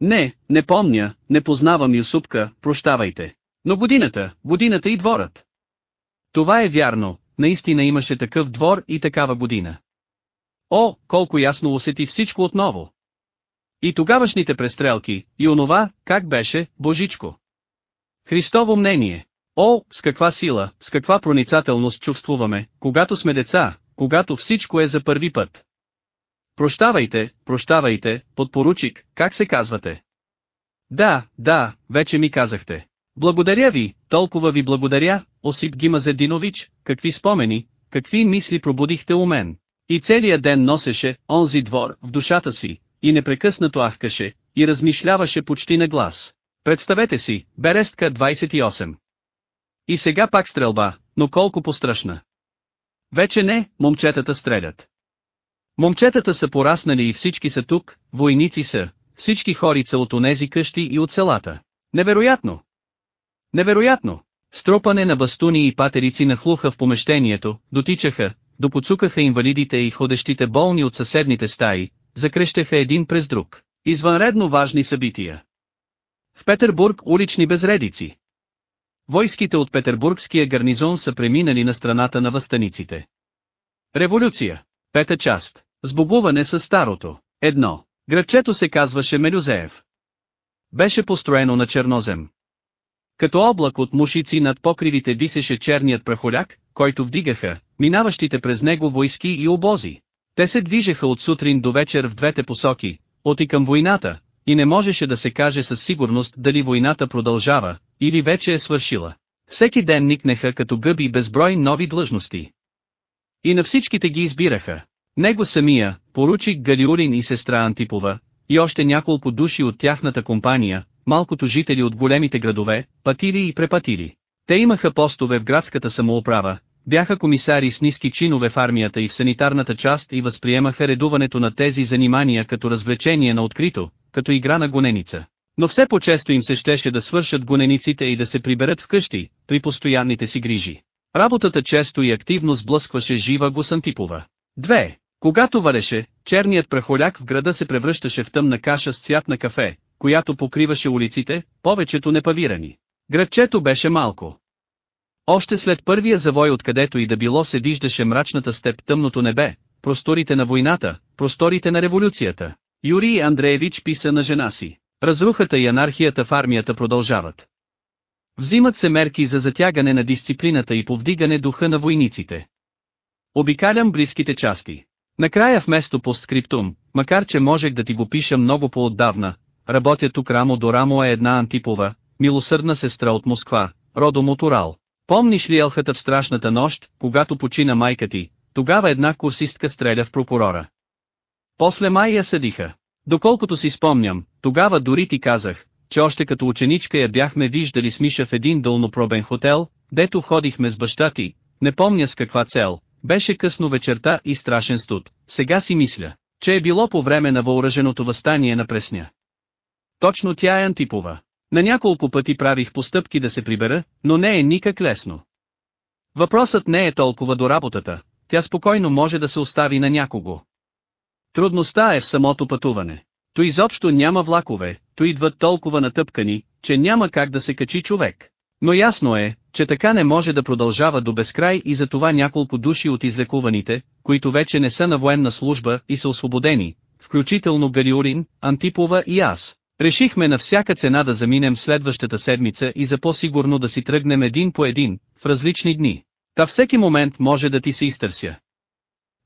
Не, не помня, не познавам Юсупка, прощавайте. Но годината, годината и дворът. Това е вярно, наистина имаше такъв двор и такава година. О, колко ясно усети всичко отново. И тогавашните престрелки, и онова, как беше, Божичко. Христово мнение. О, с каква сила, с каква проницателност чувствуваме, когато сме деца, когато всичко е за първи път. Прощавайте, прощавайте, подпоручик, как се казвате? Да, да, вече ми казахте. Благодаря ви, толкова ви благодаря, Осип Гимазединович, какви спомени, какви мисли пробудихте у мен. И целият ден носеше, онзи двор, в душата си, и непрекъснато ахкаше, и размишляваше почти на глас. Представете си, Берестка 28. И сега пак стрелба, но колко пострашна. Вече не, момчетата стрелят. Момчетата са пораснали и всички са тук, войници са, всички хорица от онези къщи и от селата. Невероятно! Невероятно! Стропане на бастуни и патерици нахлуха в помещението, дотичаха, допоцукаха инвалидите и ходещите болни от съседните стаи, закрещаха един през друг. Извънредно важни събития. В Петербург улични безредици. Войските от Петербургския гарнизон са преминали на страната на възстаниците. Революция. Пета част. Сбобуване с старото. Едно. Градчето се казваше Мелюзеев. Беше построено на чернозем. Като облак от мушици над покривите висеше черният прахоляк, който вдигаха, минаващите през него войски и обози. Те се движеха от сутрин до вечер в двете посоки, от и към войната, и не можеше да се каже със сигурност дали войната продължава, или вече е свършила. Всеки ден никнеха като гъби безброй нови длъжности. И на всичките ги избираха. Него самия, поручик Галиулин и сестра Антипова, и още няколко души от тяхната компания, малкото жители от големите градове, патили и препатили. Те имаха постове в градската самоуправа, бяха комисари с ниски чинове в армията и в санитарната част и възприемаха редуването на тези занимания като развлечение на открито, като игра на гоненица. Но все по-често им се щеше да свършат гонениците и да се приберат вкъщи, при постоянните си грижи. Работата често и активно сблъскваше жива го Сантипова. 2. Когато валеше, черният прахоляк в града се превръщаше в тъмна каша с цвят на кафе, която покриваше улиците, повечето непавирани. Градчето беше малко. Още след първия завой откъдето и да било се виждаше мрачната степ тъмното небе, просторите на войната, просторите на революцията. Юрий Андреевич писа на жена си. Разрухата и анархията в армията продължават. Взимат се мерки за затягане на дисциплината и повдигане духа на войниците. Обикалям близките части. Накрая вместо постскриптум, макар че можех да ти го пиша много по-отдавна, работя тук рамо до рамо е една антипова, милосърдна сестра от Москва, родом от Урал. Помниш ли елхата в страшната нощ, когато почина майка ти, тогава една курсистка стреля в прокурора. После май я съдиха. Доколкото си спомням, тогава дори ти казах, че още като ученичка я бяхме виждали с Миша в един дълнопробен хотел, дето ходихме с баща ти, не помня с каква цел, беше късно вечерта и страшен студ, сега си мисля, че е било по време на въоръженото възстание на Пресня. Точно тя е Антипова. На няколко пъти правих постъпки да се прибера, но не е никак лесно. Въпросът не е толкова до работата, тя спокойно може да се остави на някого. Трудността е в самото пътуване. То изобщо няма влакове, то идват толкова натъпкани, че няма как да се качи човек. Но ясно е, че така не може да продължава до безкрай и затова няколко души от излекуваните, които вече не са на военна служба и са освободени, включително Галиурин, Антипова и аз, решихме на всяка цена да заминем следващата седмица и за по-сигурно да си тръгнем един по един, в различни дни. Та всеки момент може да ти се изтърся.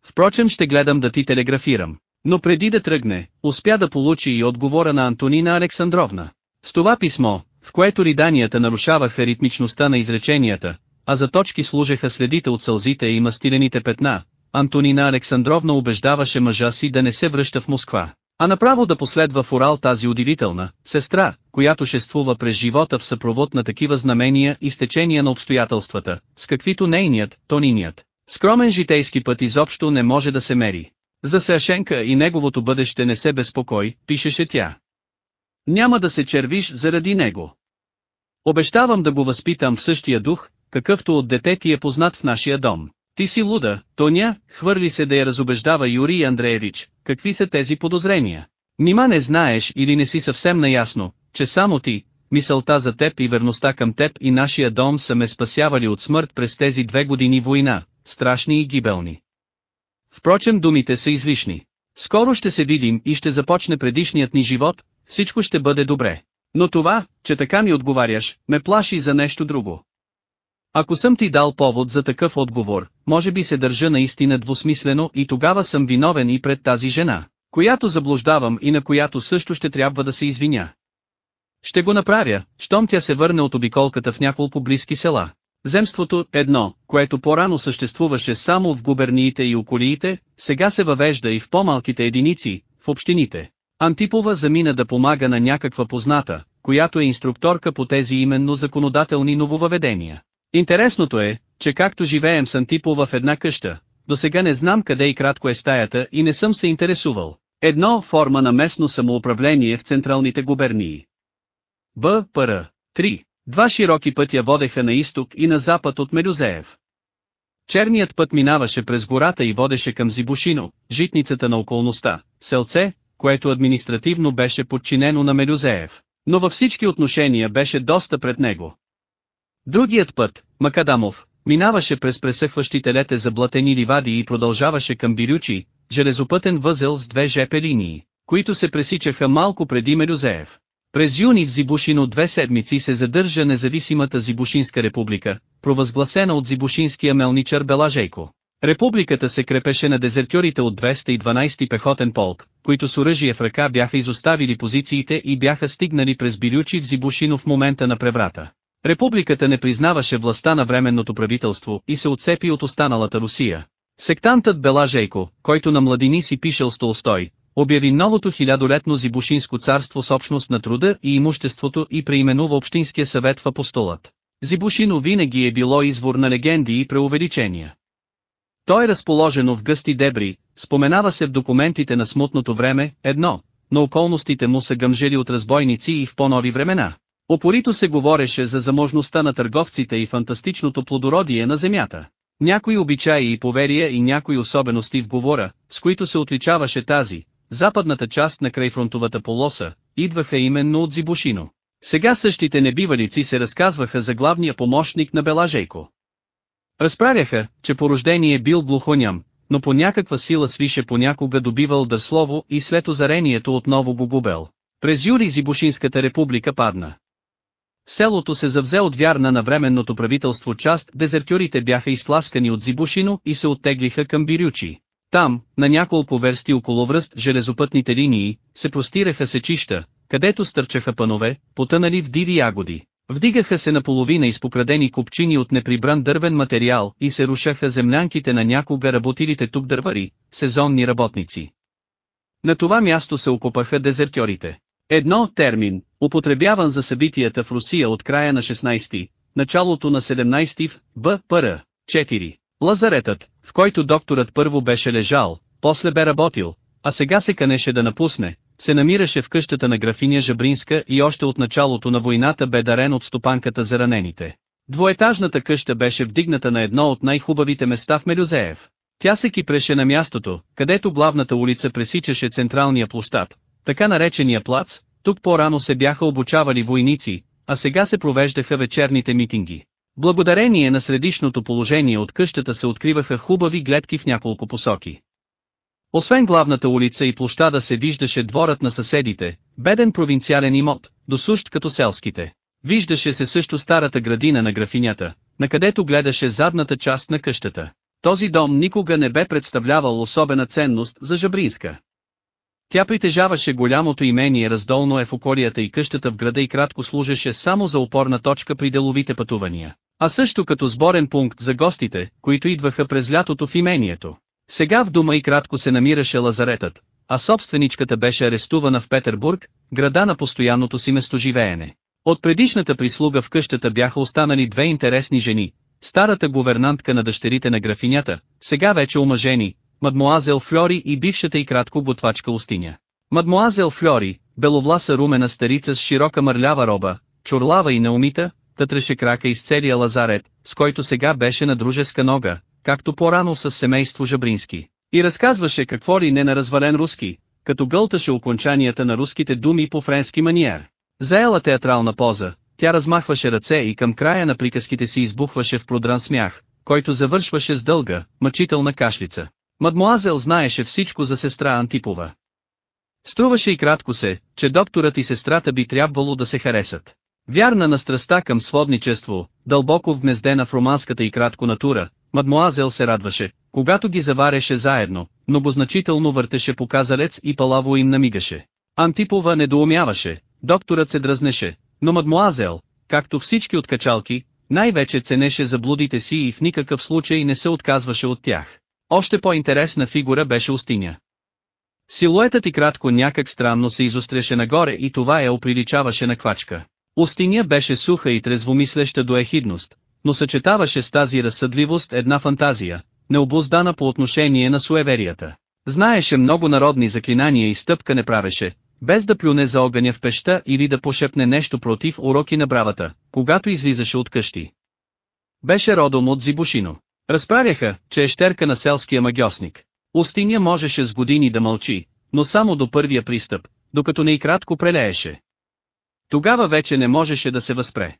Впрочем ще гледам да ти телеграфирам. Но преди да тръгне, успя да получи и отговора на Антонина Александровна. С това писмо, в което риданията нарушаваха ритмичността на изреченията, а за точки служеха следите от сълзите и мастилените петна, Антонина Александровна убеждаваше мъжа си да не се връща в Москва, а направо да последва в Урал тази удивителна сестра, която шествува през живота в съпровод на такива знамения и стечения на обстоятелствата, с каквито нейният, тониният, скромен житейски път изобщо не може да се мери. За Сашенка и неговото бъдеще не се безпокой, пишеше тя. Няма да се червиш заради него. Обещавам да го възпитам в същия дух, какъвто от дете ти е познат в нашия дом. Ти си луда, Тоня, хвърли се да я разобеждава Юрий Андреевич, какви са тези подозрения. Нима не знаеш или не си съвсем наясно, че само ти, мисълта за теб и верността към теб и нашия дом са ме спасявали от смърт през тези две години война, страшни и гибелни. Впрочем думите са излишни. Скоро ще се видим и ще започне предишният ни живот, всичко ще бъде добре. Но това, че така ми отговаряш, ме плаши за нещо друго. Ако съм ти дал повод за такъв отговор, може би се държа наистина двусмислено и тогава съм виновен и пред тази жена, която заблуждавам и на която също ще трябва да се извиня. Ще го направя, щом тя се върне от обиколката в няколко близки села. Земството, едно, което по-рано съществуваше само в губерниите и околиите, сега се въвежда и в по-малките единици, в общините. Антипова замина да помага на някаква позната, която е инструкторка по тези именно законодателни нововъведения. Интересното е, че както живеем с Антипова в една къща, до сега не знам къде и кратко е стаята и не съм се интересувал. Едно форма на местно самоуправление в централните губернии. Б. Пр. 3. Два широки пътя водеха на изток и на запад от Мелюзеев. Черният път минаваше през гората и водеше към Зибушино, житницата на околността, селце, което административно беше подчинено на Мелюзеев, но във всички отношения беше доста пред него. Другият път, Макадамов, минаваше през пресъхващите лете заблатени ливади и продължаваше към Бирючи, железопътен възел с две ЖП линии, които се пресичаха малко преди Мелюзеев. През юни в Зибушино две седмици се задържа независимата Зибушинска република, провъзгласена от зибушинския мелничар Белажейко. Републиката се крепеше на дезертьорите от 212 пехотен полк, които с оръжие в ръка бяха изоставили позициите и бяха стигнали през Билючи в Зибушино в момента на преврата. Републиката не признаваше властта на временното правителство и се отцепи от останалата Русия. Сектантът Белажейко, който на младини си пишел с Толстой, обяви новото хилядолетно Зибушинско царство с общност на труда и имуществото и преименува Общинския съвет в апостолът. Зибушино винаги е било извор на легенди и преувеличения. То е разположено в гъсти дебри, споменава се в документите на смутното време, едно, но околностите му са гъмжели от разбойници и в по-нови времена. Опорито се говореше за заможността на търговците и фантастичното плодородие на земята. Някои обичаи и поверия и някои особености в говора, с които се отличаваше тази, западната част на крайфронтовата полоса, идваха именно от Зибушино. Сега същите небивалици се разказваха за главния помощник на Белажейко. Разправяха, че по рождение бил глухоням, но по някаква сила свише понякога добивал да слово и след озарението отново го губел. През юли Зибушинската република падна. Селото се завзе от вярна на временното правителство част, дезертюрите бяха изтласкани от Зибушино и се оттеглиха към Бирючи. Там, на няколко версти около връст железопътните линии, се простираха сечища, където стърчаха панове, потънали в диви ягоди. Вдигаха се наполовина изпокрадени купчини от неприбран дървен материал и се рушаха землянките на някога работилите тук дървари, сезонни работници. На това място се окопаха дезертьорите. Едно термин, употребяван за събитията в Русия от края на 16, началото на 17 в Б.П.Р. 4. Лазаретът, в който докторът първо беше лежал, после бе работил, а сега се канеше да напусне, се намираше в къщата на графиня Жабринска и още от началото на войната бе дарен от стопанката за ранените. Двоетажната къща беше вдигната на едно от най-хубавите места в Мелюзеев. Тя се кипреше на мястото, където главната улица пресичаше централния площад, така наречения плац, тук по-рано се бяха обучавали войници, а сега се провеждаха вечерните митинги. Благодарение на средишното положение от къщата се откриваха хубави гледки в няколко посоки. Освен главната улица и площада се виждаше дворът на съседите, беден провинциален имот, досущ като селските. Виждаше се също старата градина на графинята, на където гледаше задната част на къщата. Този дом никога не бе представлявал особена ценност за Жабринска. Тя притежаваше голямото имение раздолно е в околията и къщата в града и кратко служеше само за опорна точка при деловите пътувания, а също като сборен пункт за гостите, които идваха през лятото в имението. Сега в дома и кратко се намираше лазаретът, а собственичката беше арестувана в Петербург, града на постоянното си местоживеене. От предишната прислуга в къщата бяха останали две интересни жени, старата гувернантка на дъщерите на графинята, сега вече омъжени, мадмуазел Флори и бившата и кратко готвачка Устиня. Мадмуазел Флори, беловласа румена старица с широка мърлява роба, чурлава и наумита, тътреше крака из целия лазарет, с който сега беше на дружеска нога, както по-рано с семейство Жабрински. И разказваше какво ли не на развален руски, като гълташе окончанията на руските думи по френски маниер. Заела театрална поза, тя размахваше ръце и към края на приказките си избухваше в продран смях, който завършваше с дълга, мъчителна кашлица. Мадмуазел знаеше всичко за сестра Антипова. Струваше и кратко се, че докторът и сестрата би трябвало да се харесат. Вярна на страста към сводничество, дълбоко вгнездена в романската и кратко натура, мадмуазел се радваше, когато ги заваряше заедно, многозначително въртеше по казалец и палаво им намигаше. Антипова недоумяваше, докторът се дръзнеше, но мадмуазел, както всички откачалки, най-вече ценеше заблудите си и в никакъв случай не се отказваше от тях. Още по-интересна фигура беше Устиня. Силуетът и кратко някак странно се изостряше нагоре и това я оприличаваше на квачка. Устиня беше суха и трезвомислеща до ехидност, но съчетаваше с тази разсъдливост една фантазия, необуздана по отношение на суеверията. Знаеше много народни заклинания и стъпка не правеше, без да плюне за огъня в пеща или да пошепне нещо против уроки на бравата, когато излизаше от къщи. Беше родом от Зибушино. Разправяха, че е щерка на селския магиосник. Устиня можеше с години да мълчи, но само до първия пристъп, докато не и кратко прелееше. Тогава вече не можеше да се възпре.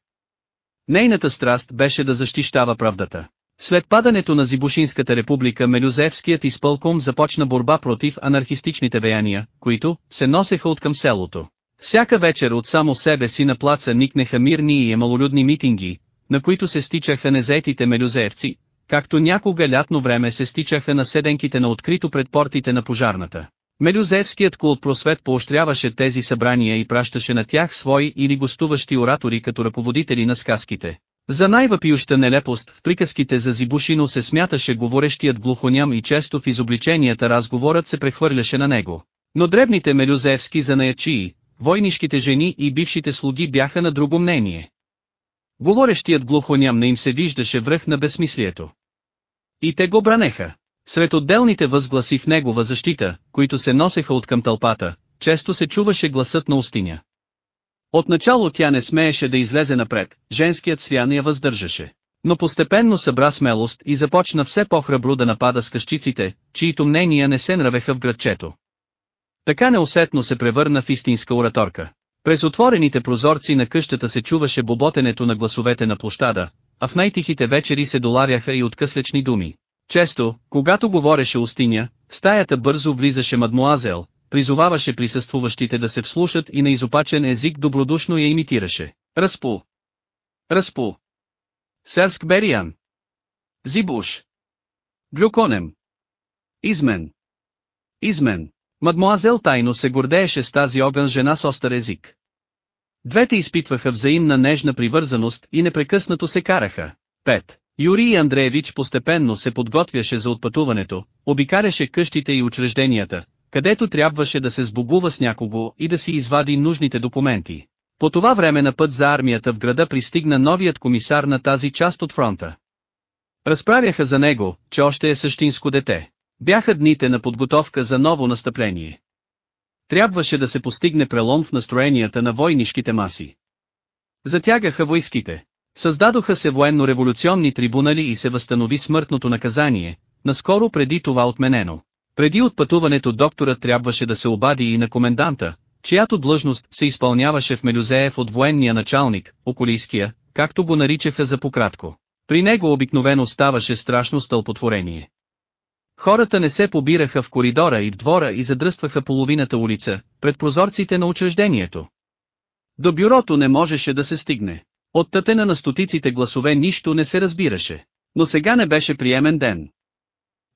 Нейната страст беше да защищава правдата. След падането на Зибушинската република Мелюзевският изпълком започна борба против анархистичните веяния, които се носеха от към селото. Всяка вечер от само себе си на плаца никнеха мирни и емалолюдни митинги, на които се стичаха незетите мелюзевци, както някога лятно време се стичаха на седенките на открито пред портите на пожарната. Мелюзевският култ просвет поощряваше тези събрания и пращаше на тях свои или гостуващи оратори като ръководители на сказките. За най-въпиюща нелепост в приказките за Зибушино се смяташе говорещият глухоням и често в изобличенията разговорът се прехвърляше на него. Но дребните мелюзевски занаячии, войнишките жени и бившите слуги бяха на друго мнение. Говорещият глухоням не им се виждаше връх на безсмислието. И те го бранеха. Сред отделните възгласи в негова защита, които се носеха от към тълпата, често се чуваше гласът на Устиня. Отначало тя не смееше да излезе напред, женският свян я въздържаше. Но постепенно събра смелост и започна все по-храбро да напада с къщиците, чието мнения не се нравеха в градчето. Така неусетно се превърна в истинска ораторка. През отворените прозорци на къщата се чуваше боботенето на гласовете на площада, а в най-тихите вечери се доларяха и откъслечни думи. Често, когато говореше Устиня, в стаята бързо влизаше мадмуазел, призоваваше присъствуващите да се вслушат и на изопачен език добродушно я имитираше. Разпу. Разпу. Серск Бериян. Зибуш. Глюконем. Измен. Измен. Мадмуазел тайно се гордееше с тази огън жена с остър език. Двете изпитваха взаимна нежна привързаност и непрекъснато се караха. 5. Юрий Андреевич постепенно се подготвяше за отпътуването, обикаряше къщите и учрежденията, където трябваше да се сбогува с някого и да си извади нужните документи. По това време на път за армията в града пристигна новият комисар на тази част от фронта. Разправяха за него, че още е същинско дете. Бяха дните на подготовка за ново настъпление. Трябваше да се постигне прелом в настроенията на войнишките маси. Затягаха войските. Създадоха се военно-революционни трибунали и се възстанови смъртното наказание, наскоро преди това отменено. Преди отпътуването докторът трябваше да се обади и на коменданта, чиято длъжност се изпълняваше в Мелюзеев от военния началник, околийския, както го наричаха за пократко. При него обикновено ставаше страшно стълпотворение. Хората не се побираха в коридора и в двора и задръстваха половината улица, пред прозорците на учреждението. До бюрото не можеше да се стигне. От тътена на стотиците гласове нищо не се разбираше. Но сега не беше приемен ден.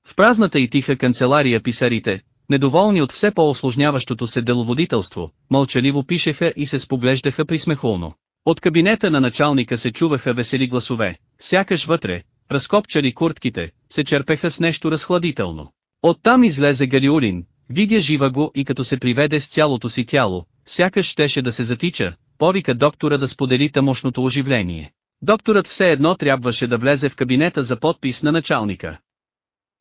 В празната и тиха канцелария писарите, недоволни от все по-осложняващото се деловодителство, мълчаливо пишеха и се споглеждаха присмехулно. От кабинета на началника се чуваха весели гласове, сякаш вътре, разкопчали куртките, се черпеха с нещо разхладително. Оттам излезе Галиулин, видя жива го и като се приведе с цялото си тяло, сякаш щеше да се затича, повика доктора да сподели тамошното оживление. Докторът все едно трябваше да влезе в кабинета за подпис на началника.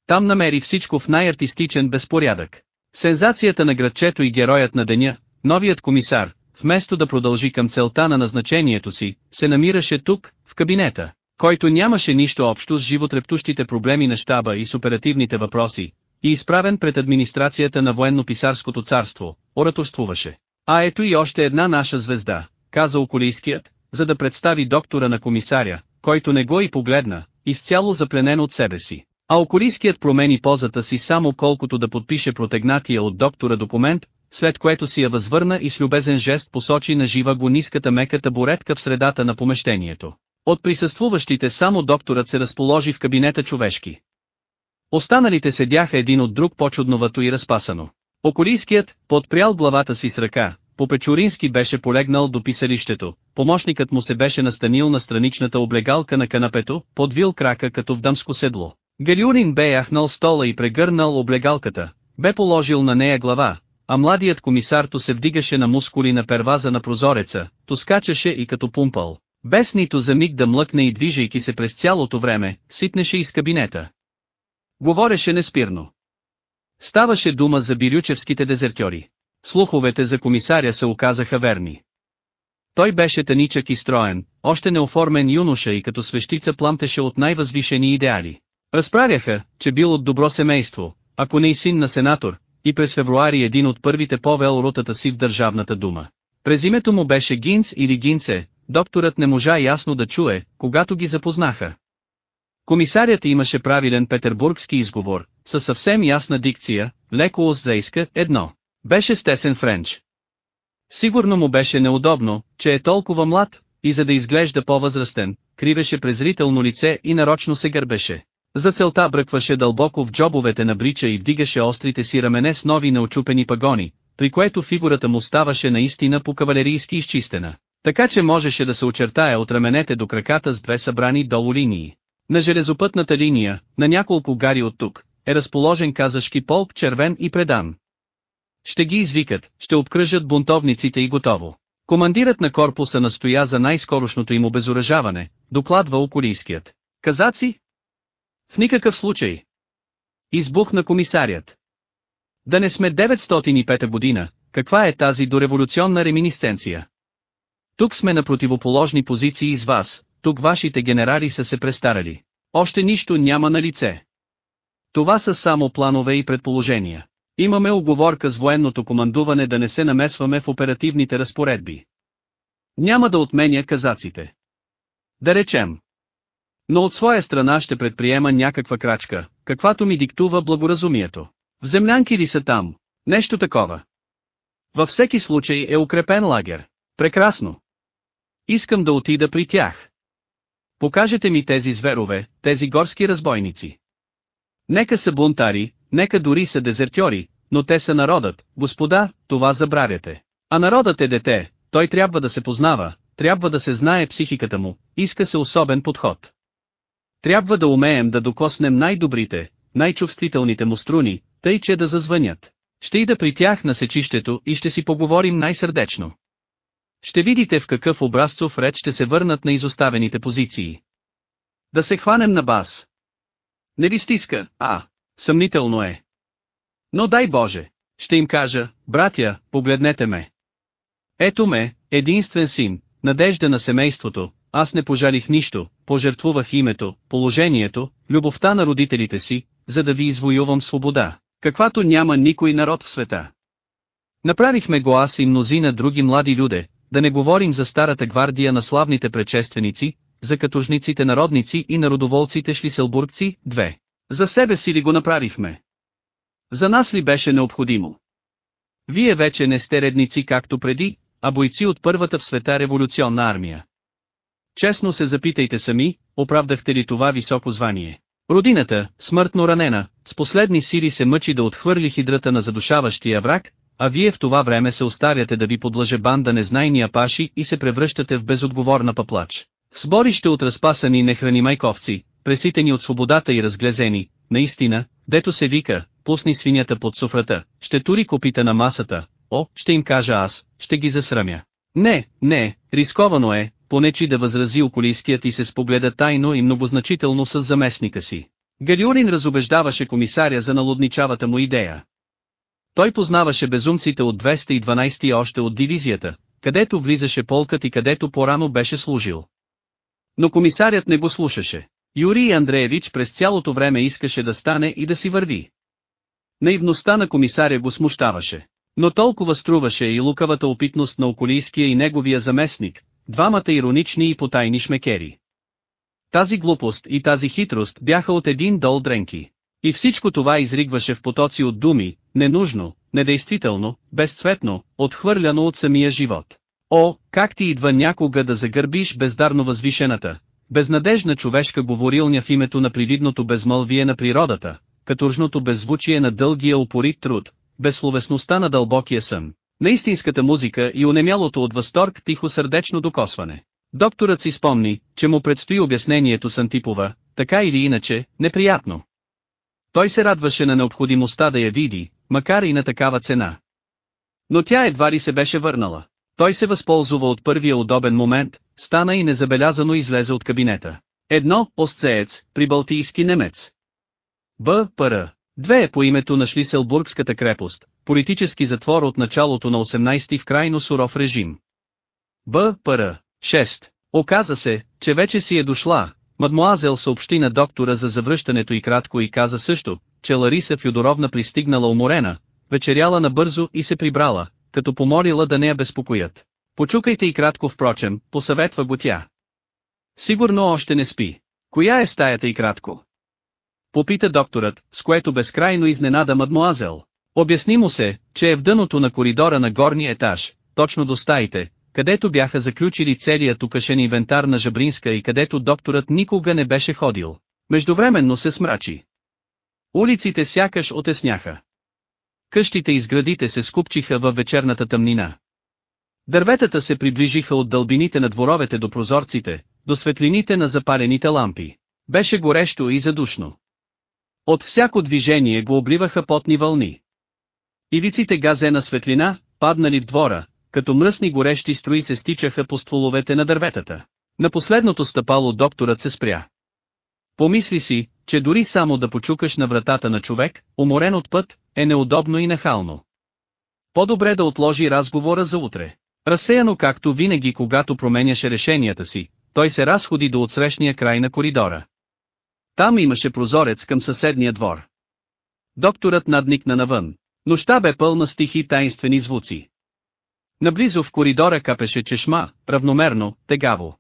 Там намери всичко в най-артистичен безпорядък. Сензацията на градчето и героят на деня, новият комисар, вместо да продължи към целта на назначението си, се намираше тук, в кабинета, който нямаше нищо общо с животрептущите проблеми на щаба и с оперативните въпроси, и изправен пред администрацията на военно-писарското царство, ораторствуваше. А ето и още една наша звезда, каза околийският, за да представи доктора на комисаря, който не го и погледна, изцяло запленен от себе си. А околийският промени позата си само колкото да подпише протегнатия от доктора документ, след което си я възвърна и с любезен жест посочи на жива го ниската мека табуретка в средата на помещението. От присъствуващите само докторът се разположи в кабинета човешки. Останалите седяха един от друг по-чудновато и разпасано. Околийският, подпрял главата си с ръка, по-печорински беше полегнал до писалището, помощникът му се беше настанил на страничната облегалка на канапето, подвил крака като в дъмско седло. Галюрин бе яхнал стола и прегърнал облегалката, бе положил на нея глава, а младият комисар то се вдигаше на мускули на перваза на прозореца, то скачаше и като пумпал. Без нито за миг да млъкне и движейки се през цялото време, ситнеше из кабинета. Говореше неспирно. Ставаше дума за бирючевските дезертьори. Слуховете за комисаря се оказаха верни. Той беше таничък и строен, още неоформен юноша и като свещица пламтеше от най-възвишени идеали. Разправяха, че бил от добро семейство, ако не и син на сенатор, и през февруари един от първите повел ротата си в Държавната дума. През името му беше Гинц или Гинце, докторът не можа ясно да чуе, когато ги запознаха. Комисарят имаше правилен петербургски изговор, със съвсем ясна дикция, леко оззейска, едно. Беше стесен френч. Сигурно му беше неудобно, че е толкова млад, и за да изглежда по-възрастен, кривеше презрително лице и нарочно се гърбеше. За целта бръкваше дълбоко в джобовете на брича и вдигаше острите си рамене с нови наочупени пагони, при което фигурата му ставаше наистина по кавалерийски изчистена. Така че можеше да се очертае от раменете до краката с две събрани долу линии. На железопътната линия, на няколко гари от тук, е разположен казашки полк червен и предан. Ще ги извикат, ще обкръжат бунтовниците и готово. Командирът на корпуса настоя за най-скорошното им обезоръжаване, докладва околийският. Казаци? В никакъв случай. Избухна комисарят. Да не сме 905 година, каква е тази дореволюционна реминисценция? Тук сме на противоположни позиции с вас, тук вашите генерали са се престарали. Още нищо няма на лице. Това са само планове и предположения. Имаме оговорка с военното командуване да не се намесваме в оперативните разпоредби. Няма да отменя казаците. Да речем. Но от своя страна ще предприема някаква крачка, каквато ми диктува благоразумието. В землянки ли са там? Нещо такова. Във всеки случай е укрепен лагер. Прекрасно. Искам да отида при тях. Покажете ми тези зверове, тези горски разбойници. Нека са бунтари, нека дори са дезертьори, но те са народът, господа, това забравяте. А народът е дете, той трябва да се познава, трябва да се знае психиката му, иска се особен подход. Трябва да умеем да докоснем най-добрите, най-чувствителните му струни, тъй че да зазвънят. Ще ида при тях на сечището и ще си поговорим най-сърдечно. Ще видите в какъв образцов ред ще се върнат на изоставените позиции. Да се хванем на бас. Не ви стиска, а, съмнително е. Но дай Боже, ще им кажа, братя, погледнете ме. Ето ме, единствен син, надежда на семейството, аз не пожалих нищо, пожертвувах името, положението, любовта на родителите си, за да ви извоювам свобода, каквато няма никой народ в света. Направихме го аз и мнозина други млади люде, да не говорим за старата гвардия на славните предшественици, за катужниците народници и народоволците шлиселбургци, две. За себе си ли го направихме? За нас ли беше необходимо? Вие вече не сте редници както преди, а бойци от първата в света революционна армия. Честно се запитайте сами, оправдахте ли това високо звание. Родината, смъртно ранена, с последни сили се мъчи да отхвърли хидрата на задушаващия враг, а вие в това време се оставяте да ви подлъже банда незнайни апаши и се превръщате в безотговорна паплач. В сборище от разпасани нехрани майковци, преситени от свободата и разглезени, наистина, дето се вика, пусни свинята под суфрата, ще тури копита на масата, о, ще им кажа аз, ще ги засрамя. Не, не, рисковано е, понечи да възрази околийският и се спогледа тайно и многозначително с заместника си. Галиурин разобеждаваше комисаря за налудничавата му идея. Той познаваше безумците от 212 и още от дивизията, където влизаше полкът и където по-рано беше служил. Но комисарят не го слушаше. Юрий Андреевич през цялото време искаше да стане и да си върви. Наивността на комисаря го смущаваше. Но толкова струваше и лукавата опитност на околийския и неговия заместник, двамата иронични и потайни шмекери. Тази глупост и тази хитрост бяха от един дол дренки. И всичко това изригваше в потоци от думи, ненужно, недействително, безцветно, отхвърляно от самия живот. О, как ти идва някога да загърбиш бездарно възвишената, безнадежна човешка говорилня в името на привидното безмълвие на природата, каторжното беззвучие на дългия упорит труд, безсловесността на дълбокия сън, на истинската музика и онемялото от възторг тихо сърдечно докосване. Докторът си спомни, че му предстои обяснението с Антипова, така или иначе, неприятно. Той се радваше на необходимостта да я види, макар и на такава цена. Но тя едва ли се беше върнала. Той се възползва от първия удобен момент, стана и незабелязано излезе от кабинета. Едно, осцеец, прибалтийски немец. Б. Пр. Две е по името на Шлиселбургската крепост, политически затвор от началото на 18-ти в крайно суров режим. Б. Пр. 6. Оказа се, че вече си е дошла. Мадмуазел съобщи на доктора за завръщането и кратко и каза също, че Лариса Фюдоровна пристигнала уморена, вечеряла набързо и се прибрала, като помолила да не я безпокоят. Почукайте и кратко впрочем, посъветва го тя. Сигурно още не спи. Коя е стаята и кратко? Попита докторът, с което безкрайно изненада мадмуазел. Обясни му се, че е в дъното на коридора на горния етаж, точно до стаите, където бяха заключили целият тукашен инвентар на Жабринска и където докторът никога не беше ходил. Междувременно се смрачи. Улиците сякаш отесняха. Къщите и сградите се скупчиха във вечерната тъмнина. Дърветата се приближиха от дълбините на дворовете до прозорците, до светлините на запалените лампи. Беше горещо и задушно. От всяко движение го обливаха потни вълни. Ивиците газена светлина, паднали в двора, като мръсни горещи строи се стичаха по стволовете на дърветата. На последното стъпало докторът се спря. Помисли си, че дори само да почукаш на вратата на човек, уморен от път, е неудобно и нахално. По-добре да отложи разговора за утре. Разсеяно както винаги когато променяше решенията си, той се разходи до отсрещния край на коридора. Там имаше прозорец към съседния двор. Докторът надникна навън. Нощта бе пълна с тихи таинствени звуци. Наблизо в коридора капеше чешма, равномерно, тегаво.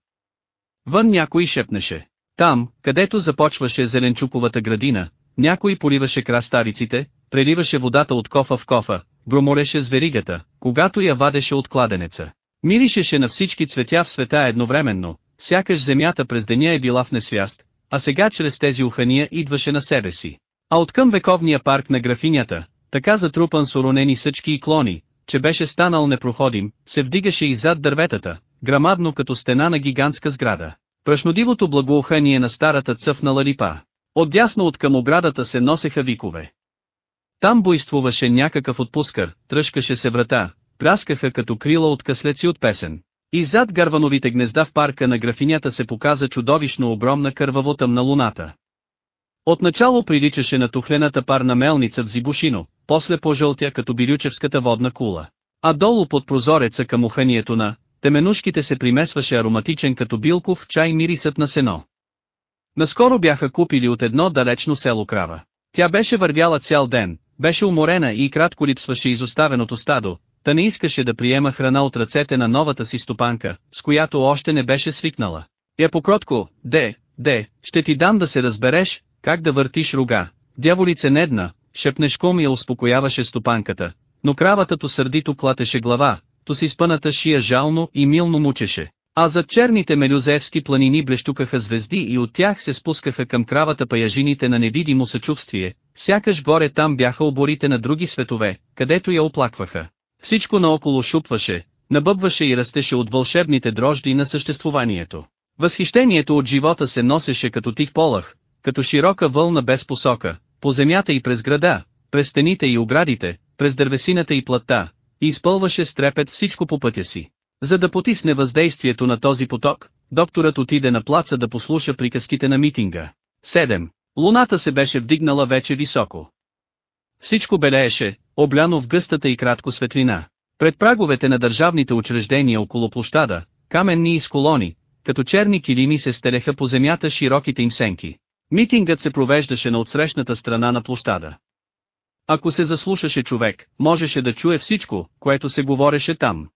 Вън някой шепнеше. Там, където започваше зеленчуковата градина, някой поливаше крастариците, преливаше водата от кофа в кофа, громореше с веригата, когато я вадеше от кладенеца. Миришеше на всички цветя в света едновременно, сякаш земята през деня е била в несвяст, а сега чрез тези ухания идваше на себе си. А откъм вековния парк на графинята, така затрупан с уронени съчки и клони, че беше станал непроходим, се вдигаше и зад дърветата, грамадно като стена на гигантска сграда. Прашнодивото благоухание на старата цъфнала липа. Отдясно от към оградата се носеха викове. Там буйствуваше някакъв отпускар, тръжкаше се врата, пляскаха като крила от къслеци от песен. И зад гарвановите гнезда в парка на графинята се показа чудовищно огромна кървавотъм на луната. Отначало приличаше на тухлената парна мелница в Зибушино, после пожълтя като билючевската водна кула. А долу под прозореца към уханието на теменушките се примесваше ароматичен като билков чай мирисът на сено. Наскоро бяха купили от едно далечно село крава. Тя беше вървяла цял ден, беше уморена и кратко липсваше изоставеното стадо, та не искаше да приема храна от ръцете на новата си стопанка, с която още не беше свикнала. Я покротко, де, де, ще ти дам да се разбереш, как да въртиш рога. Дяволице недна, шепнешком я успокояваше стопанката, но кравата то сърдито платеше глава, то си спъната шия жално и милно мучеше. А зад черните мелюзевски планини блещукаха звезди и от тях се спускаха към кравата паяжините на невидимо съчувствие, сякаш горе там бяха оборите на други светове, където я оплакваха. Всичко наоколо шупваше, набъбваше и растеше от вълшебните дрожди на съществуванието. Възхищението от живота се носеше като тих полах, като широка вълна без посока, по земята и през града, през стените и оградите, през дървесината и плътта, и изпълваше с трепет всичко по пътя си. За да потисне въздействието на този поток, докторът отиде на плаца да послуша приказките на митинга. 7. Луната се беше вдигнала вече високо. Всичко белееше, обляно в гъстата и кратко светлина. Пред праговете на държавните учреждения около площада, каменни и колони, като черни килими се стелеха по земята широките им сенки. Митингът се провеждаше на отсрещната страна на площада. Ако се заслушаше човек, можеше да чуе всичко, което се говореше там.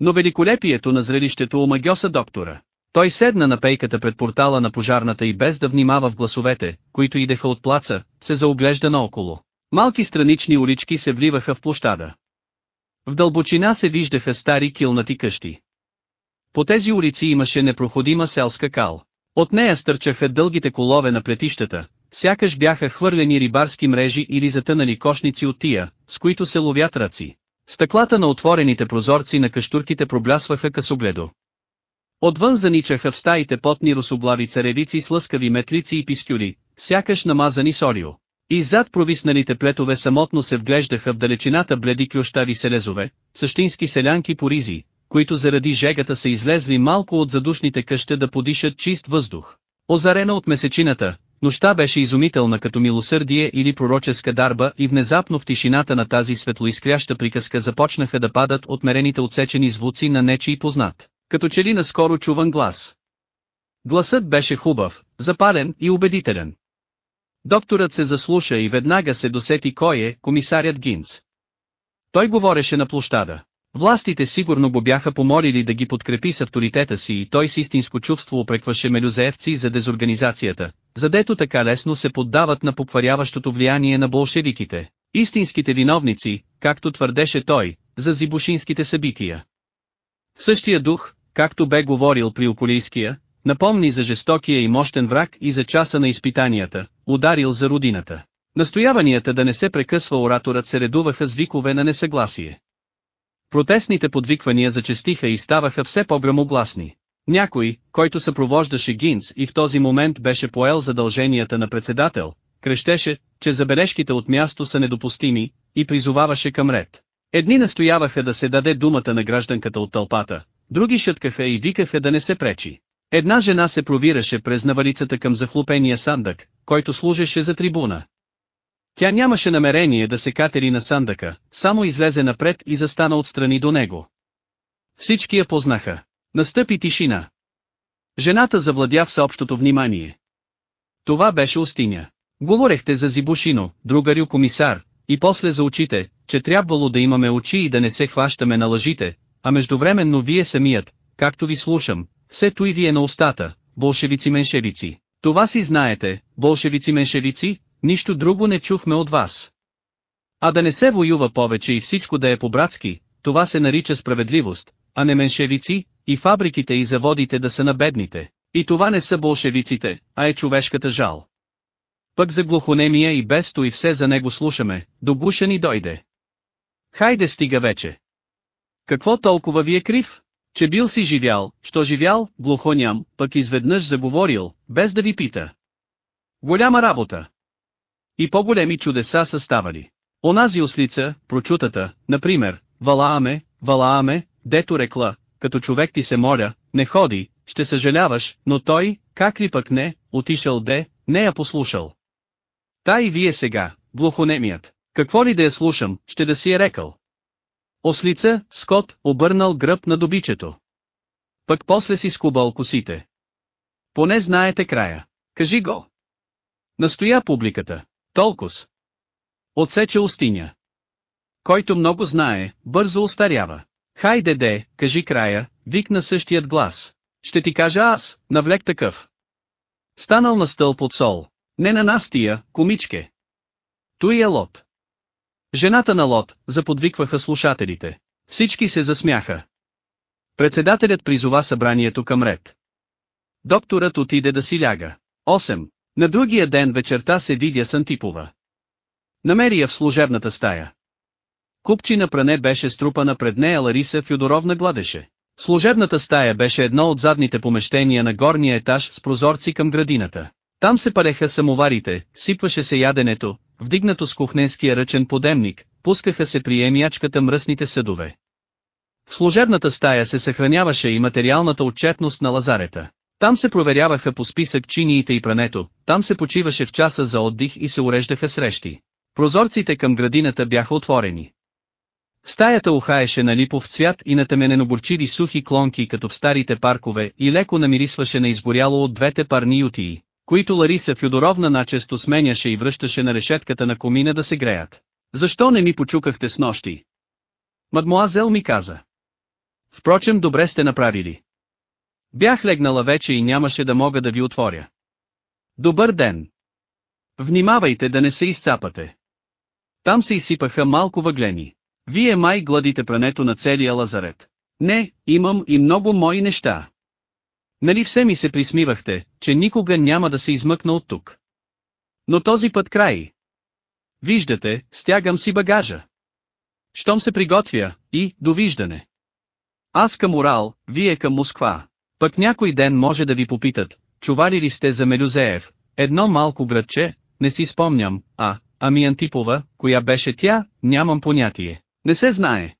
Но великолепието на зрелището омагьоса доктора. Той седна на пейката пред портала на пожарната и без да внимава в гласовете, които идеха от плаца, се заоглежда наоколо. Малки странични улички се вливаха в площада. В дълбочина се виждаха стари килнати къщи. По тези улици имаше непроходима селска кал. От нея стърчаха дългите колове на плетищата, сякаш бяха хвърлени рибарски мрежи или затънали кошници от тия, с които се ловят ръци. Стъклата на отворените прозорци на каштурките проблясваха късогледо. Отвън заничаха в стаите потни русоблави царевици с лъскави метлици и пискюли, сякаш намазани с орио. И зад провисналите плетове самотно се вглеждаха в далечината бледи клющави селезове, същински селянки по ризи, които заради жегата са излезли малко от задушните къща да подишат чист въздух. Озарена от месечината, нощта беше изумителна като милосърдие или пророческа дарба и внезапно в тишината на тази светлоискряща приказка започнаха да падат отмерените отсечени звуци на нечи и познат, като че ли наскоро чуван глас. Гласът беше хубав, запален и убедителен. Докторът се заслуша и веднага се досети кой е комисарят Гинц. Той говореше на площада. Властите сигурно го бяха помолили да ги подкрепи с авторитета си и той с истинско чувство опрекваше мелюзеевци за дезорганизацията, задето така лесно се поддават на покваряващото влияние на болшевиките, истинските виновници, както твърдеше той, за зибушинските събития. Същия дух, както бе говорил при Околийския, напомни за жестокия и мощен враг и за часа на изпитанията, ударил за родината. Настояванията да не се прекъсва ораторът се редуваха с викове на несъгласие. Протестните подвиквания зачестиха и ставаха все по-грамогласни. Някой, който съпровождаше Гинц и в този момент беше поел задълженията на председател, крещеше, че забележките от място са недопустими, и призоваваше към ред. Едни настояваха да се даде думата на гражданката от тълпата, други шъткаха и викаха да не се пречи. Една жена се провираше през навалицата към захлупения сандък, който служеше за трибуна. Тя нямаше намерение да се катери на сандъка, само излезе напред и застана отстрани до него. Всички я познаха. Настъпи тишина. Жената завладя всеобщото внимание. Това беше Устиня. Говорехте за Зибушино, другарю комисар, и после за очите, че трябвало да имаме очи и да не се хващаме на лъжите, а междувременно вие самият, както ви слушам, всето и вие на устата, болшевици-меншевици. Това си знаете, болшевици-меншевици, нищо друго не чухме от вас. А да не се воюва повече и всичко да е по-братски, това се нарича справедливост, а не меншевици, и фабриките и заводите да са на бедните. И това не са болшевиците, а е човешката жал. Пък за глухонемия и бесто и все за него слушаме, до гуша ни дойде. Хайде стига вече. Какво толкова ви е крив? Че бил си живял, що живял, глухоням, пък изведнъж заговорил, без да ви пита. Голяма работа. И по-големи чудеса са ставали. Онази ослица, прочутата, например, Валааме, Валааме, дето рекла, като човек ти се моля, не ходи, ще съжаляваш, но той, как ли пък не, отишъл де, не я послушал. Та и вие сега, глухонемият, какво ли да я слушам, ще да си е рекал. Ослица, Скот, обърнал гръб на добичето. Пък после си скубал косите. Поне знаете края. Кажи го. Настоя публиката. Толкос. Отсече устиня. Който много знае, бързо устарява. Хайде де, кажи края, викна същият глас. Ще ти кажа аз, навлек такъв. Станал на стълб от сол. Не на нас тия, комичке. Той е Лот. Жената на Лот, заподвикваха слушателите. Всички се засмяха. Председателят призова събранието към ред. Докторът отиде да си ляга. 8. На другия ден вечерта се видя Сантипова. Намери я в служебната стая. Купчина пране беше струпана пред нея Лариса Фюдоровна гладеше. Служебната стая беше едно от задните помещения на горния етаж с прозорци към градината. Там се пареха самоварите, сипваше се яденето, вдигнато с кухненския ръчен подемник, пускаха се при емячката мръсните съдове. В служебната стая се съхраняваше и материалната отчетност на лазарета. Там се проверяваха по списък чиниите и прането, там се почиваше в часа за отдих и се уреждаха срещи. Прозорците към градината бяха отворени. Стаята ухаеше на липов цвят и натъменено бурчили сухи клонки като в старите паркове и леко намирисваше на изгоряло от двете парни ютии, които Лариса Фюдоровна начесто сменяше и връщаше на решетката на комина да се греят. Защо не ми почукахте с нощи? Мадмуазел ми каза. Впрочем добре сте направили. Бях легнала вече и нямаше да мога да ви отворя. Добър ден! Внимавайте да не се изцапате. Там се изсипаха малко въглени. Вие май гладите прането на целия лазарет. Не, имам и много мои неща. Нали все ми се присмивахте, че никога няма да се измъкна от тук. Но този път край. Виждате, стягам си багажа. Щом се приготвя, и, довиждане. Аз към Урал, вие към Москва. Пък някой ден може да ви попитат, чували ли сте за Мелюзеев, едно малко градче, не си спомням, а, ами Антипова, коя беше тя, нямам понятие. Не се знае.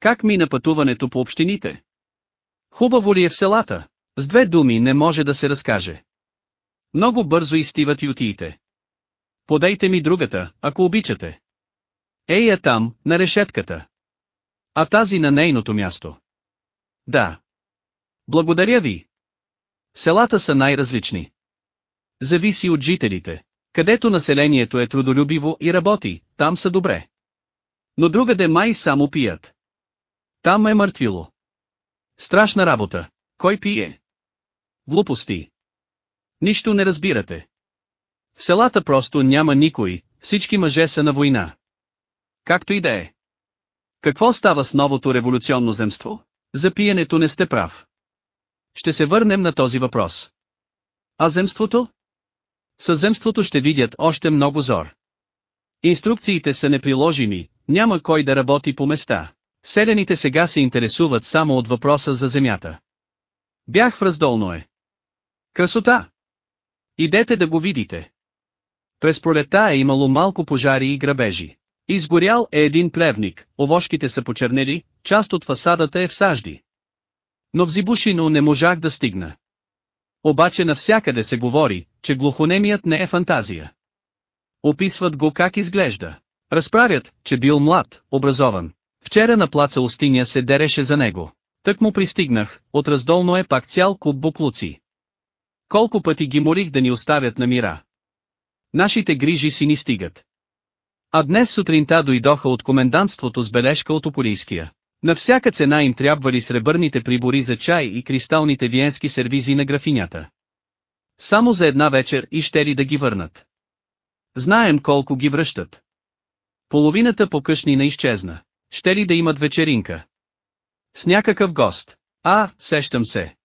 Как мина пътуването по общините? Хубаво ли е в селата? С две думи не може да се разкаже. Много бързо изтиват ютиите. Подайте ми другата, ако обичате. Ей е там, на решетката. А тази на нейното място. Да. Благодаря ви. Селата са най-различни. Зависи от жителите. Където населението е трудолюбиво и работи, там са добре. Но другаде май само пият. Там е мъртвило. Страшна работа. Кой пие? Глупости. Нищо не разбирате. В селата просто няма никой, всички мъже са на война. Както и да е. Какво става с новото революционно земство? За пиенето не сте прав. Ще се върнем на този въпрос. А земството? Със земството ще видят още много зор. Инструкциите са неприложими, няма кой да работи по места. Селените сега се интересуват само от въпроса за земята. Бях в раздолно е. Красота! Идете да го видите. През пролета е имало малко пожари и грабежи. Изгорял е един плевник, овошките са почернели, част от фасадата е в сажди. Но в Зибушино не можах да стигна. Обаче навсякъде се говори, че глухонемият не е фантазия. Описват го как изглежда. Разправят, че бил млад, образован. Вчера на плаца Устиня се дереше за него. Тък му пристигнах, от раздолно е пак цял куп буклуци. Колко пъти ги молих да ни оставят на мира. Нашите грижи си ни стигат. А днес сутринта дойдоха от комендантството с бележка от Ополийския. На всяка цена им трябвали сребърните прибори за чай и кристалните виенски сервизи на графинята. Само за една вечер и ще ли да ги върнат. Знаем колко ги връщат. Половината по къщнина изчезна. Ще ли да имат вечеринка? С някакъв гост. А, сещам се.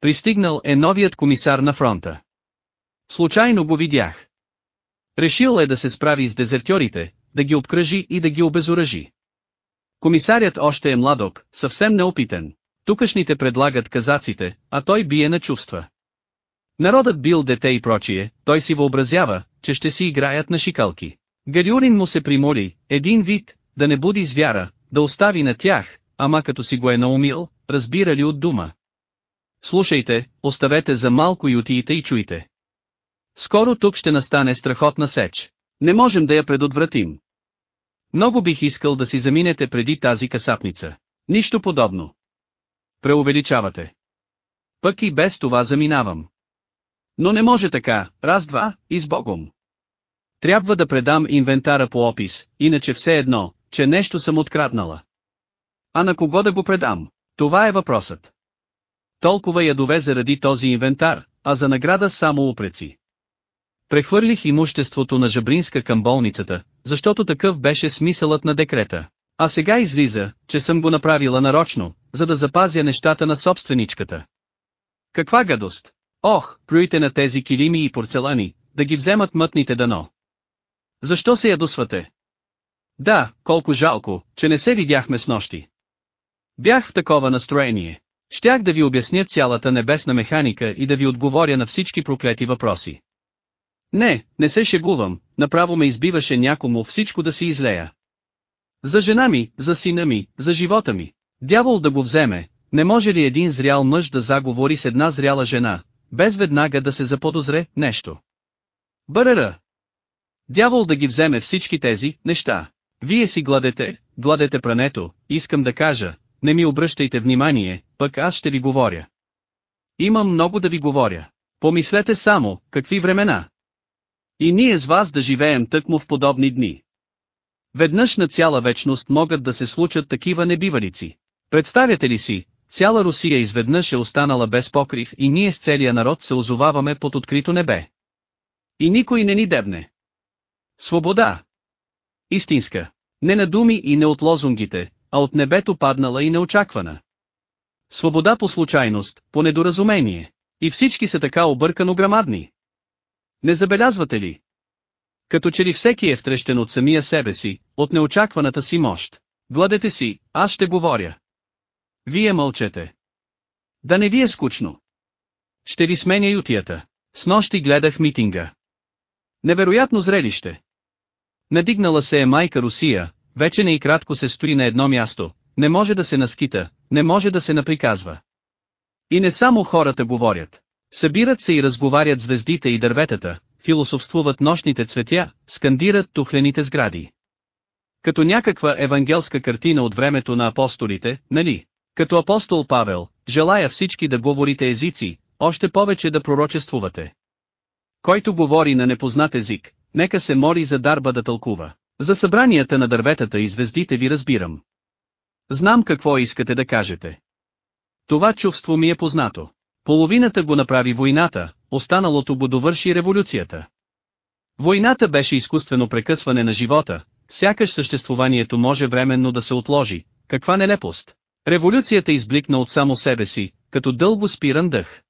Пристигнал е новият комисар на фронта. Случайно го видях. Решил е да се справи с дезертьорите, да ги обкръжи и да ги обезоръжи. Комисарят още е младок, съвсем неопитен. Тукашните предлагат казаците, а той бие на чувства. Народът бил дете и прочие, той си въобразява, че ще си играят на шикалки. Галиурин му се примоли, един вид, да не буди звяра, да остави на тях, ама като си го е наумил, разбира ли от дума. Слушайте, оставете за малко и отиите и чуйте. Скоро тук ще настане страхотна сеч. Не можем да я предотвратим. Много бих искал да си заминете преди тази касапница. Нищо подобно. Преувеличавате. Пък и без това заминавам. Но не може така, раз-два, и с Богом. Трябва да предам инвентара по опис, иначе все едно, че нещо съм откраднала. А на кого да го предам? Това е въпросът. Толкова ядове заради този инвентар, а за награда само упреци. Прехвърлих имуществото на Жабринска към болницата, защото такъв беше смисълът на декрета. А сега излиза, че съм го направила нарочно, за да запазя нещата на собственичката. Каква гадост! Ох, плюйте на тези килими и порцелани, да ги вземат мътните дано. Защо се ядосвате? Да, колко жалко, че не се видяхме с нощи. Бях в такова настроение. Щях да ви обясня цялата небесна механика и да ви отговоря на всички проклети въпроси. Не, не се шегувам, направо ме избиваше някому всичко да си излея. За жена ми, за сина ми, за живота ми. Дявол да го вземе, не може ли един зрял мъж да заговори с една зряла жена, без веднага да се заподозре нещо? Бърера! Дявол да ги вземе всички тези неща. Вие си гладете, гладете прането, искам да кажа, не ми обръщайте внимание, пък аз ще ви говоря. Имам много да ви говоря. Помислете само, какви времена. И ние с вас да живеем тъкмо в подобни дни. Веднъж на цяла вечност могат да се случат такива небивалици. Представяте ли си, цяла Русия изведнъж е останала без покрив и ние с целия народ се озоваваме под открито небе. И никой не ни дебне. Свобода. Истинска. Не на думи и не от лозунгите, а от небето паднала и неочаквана. Свобода по случайност, по недоразумение. И всички са така объркано грамадни. Не забелязвате ли? Като че ли всеки е втрещен от самия себе си, от неочакваната си мощ. Гладете си, аз ще говоря. Вие мълчете. Да не ви е скучно. Ще ви сменя ютията. С нощи гледах митинга. Невероятно зрелище. Надигнала се е майка Русия, вече не и кратко се стои на едно място, не може да се наскита, не може да се наприказва. И не само хората говорят. Събират се и разговарят звездите и дърветата, философствуват нощните цветя, скандират тухлените сгради. Като някаква евангелска картина от времето на апостолите, нали? Като апостол Павел, желая всички да говорите езици, още повече да пророчествувате. Който говори на непознат език, нека се мори за дарба да тълкува. За събранията на дърветата и звездите ви разбирам. Знам какво искате да кажете. Това чувство ми е познато. Половината го направи войната, останалото го довърши революцията. Войната беше изкуствено прекъсване на живота, сякаш съществуванието може временно да се отложи, каква нелепост. Революцията избликна от само себе си, като дълго спиран дъх.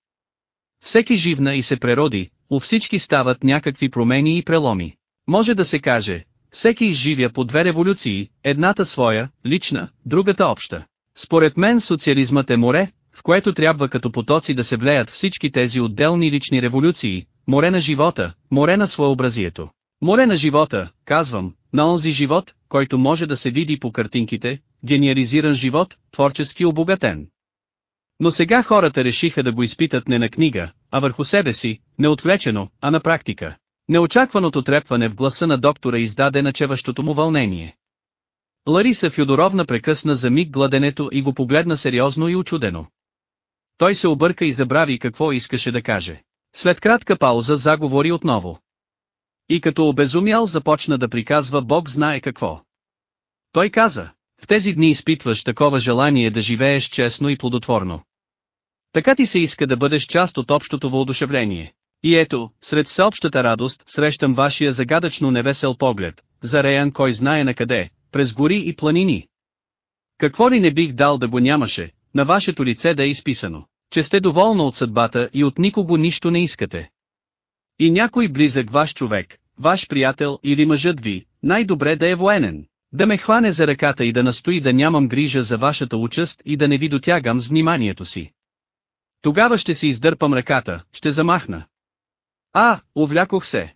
Всеки живна и се прероди, у всички стават някакви промени и преломи. Може да се каже, всеки изживя по две революции, едната своя, лична, другата обща. Според мен социализмът е море, което трябва като потоци да се влеят всички тези отделни лични революции, море на живота, море на своеобразието. Море на живота, казвам, на онзи живот, който може да се види по картинките, гениализиран живот, творчески обогатен. Но сега хората решиха да го изпитат не на книга, а върху себе си, не отвлечено, а на практика. Неочакваното трепване в гласа на доктора издаде начеващото му вълнение. Лариса Фюдоровна прекъсна за миг гладенето и го погледна сериозно и очудено. Той се обърка и забрави какво искаше да каже. След кратка пауза заговори отново. И като обезумял започна да приказва Бог знае какво. Той каза, в тези дни изпитваш такова желание да живееш честно и плодотворно. Така ти се иска да бъдеш част от общото въодушевление. И ето, сред всеобщата радост, срещам вашия загадъчно невесел поглед, зареян кой знае на къде, през гори и планини. Какво ли не бих дал да го нямаше, на вашето лице да е изписано, че сте доволна от съдбата и от никого нищо не искате. И някой близък ваш човек, ваш приятел или мъжът ви, най-добре да е военен, да ме хване за ръката и да настои да нямам грижа за вашата участ и да не ви дотягам с вниманието си. Тогава ще си издърпам ръката, ще замахна. А, увлякох се.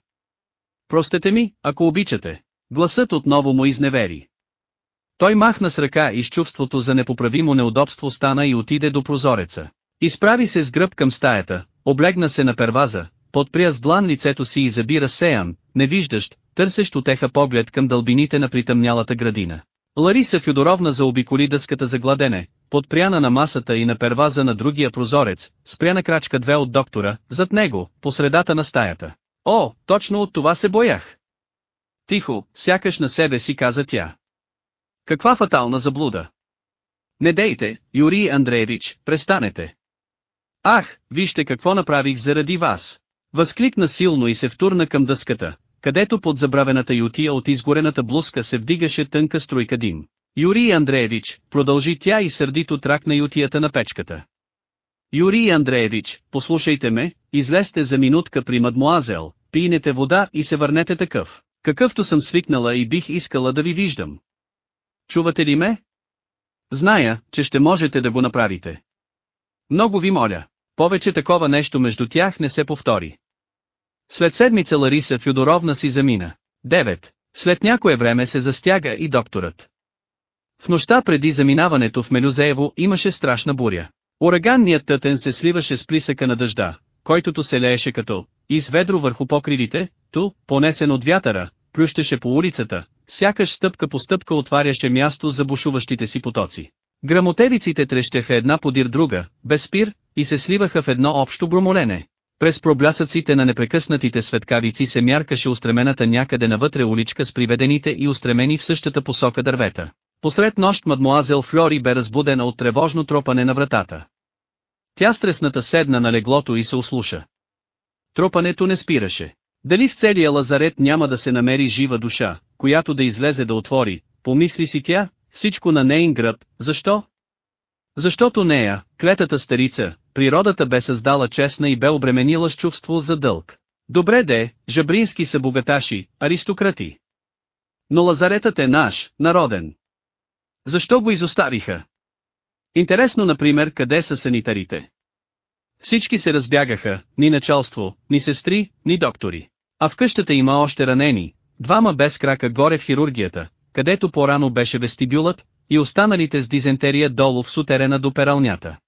Простете ми, ако обичате. Гласът отново му изневери. Той махна с ръка и с чувството за непоправимо неудобство стана и отиде до прозореца. Изправи се с гръб към стаята, облегна се на перваза, подпря с длан лицето си и заби разсеян, невиждащ, търсещ отеха поглед към дълбините на притъмнялата градина. Лариса Фюдоровна заобиколи дъската за гладене, подпряна на масата и на перваза на другия прозорец, спря на крачка две от доктора, зад него, по средата на стаята. О, точно от това се боях! Тихо, сякаш на себе си каза тя. Каква фатална заблуда! Не дейте, Юрий Андреевич, престанете. Ах, вижте какво направих заради вас. Възкликна силно и се втурна към дъската, където под забравената ютия от изгорената блузка се вдигаше тънка струйка дим. Юрий Андреевич, продължи тя и сърдито тракна ютията на печката. Юрий Андреевич, послушайте ме, излезте за минутка при мадмуазел, пийнете вода и се върнете такъв, какъвто съм свикнала и бих искала да ви виждам. Чувате ли ме? Зная, че ще можете да го направите. Много ви моля, повече такова нещо между тях не се повтори. След седмица Лариса Фюдоровна си замина. 9. След някое време се застяга и докторът. В нощта преди заминаването в Мелюзеево имаше страшна буря. Ураганният тътен се сливаше с плисъка на дъжда, който се лееше като изведро върху покривите, ту, понесен от вятъра, плющеше по улицата, сякаш стъпка по стъпка отваряше място за бушуващите си потоци. Грамотевиците трещеха една подир друга, без спир, и се сливаха в едно общо громолене. През проблясъците на непрекъснатите светкавици се мяркаше устремената някъде навътре уличка с приведените и устремени в същата посока дървета. Посред нощ мадмуазел Флори бе разбудена от тревожно тропане на вратата. Тя стресната седна на леглото и се услуша. Тропането не спираше. Дали в целия лазарет няма да се намери жива душа, която да излезе да отвори, помисли си тя, всичко на нейн гръб, защо? Защото нея, клетата старица, природата бе създала честна и бе обременила с чувство за дълг. Добре де, жабрински са богаташи, аристократи. Но лазаретът е наш, народен. Защо го изоставиха? Интересно например къде са санитарите. Всички се разбягаха, ни началство, ни сестри, ни доктори. А в къщата има още ранени, двама без крака горе в хирургията, където по-рано беше вестибюлът, и останалите с дизентерия долу в сутерена до пералнята.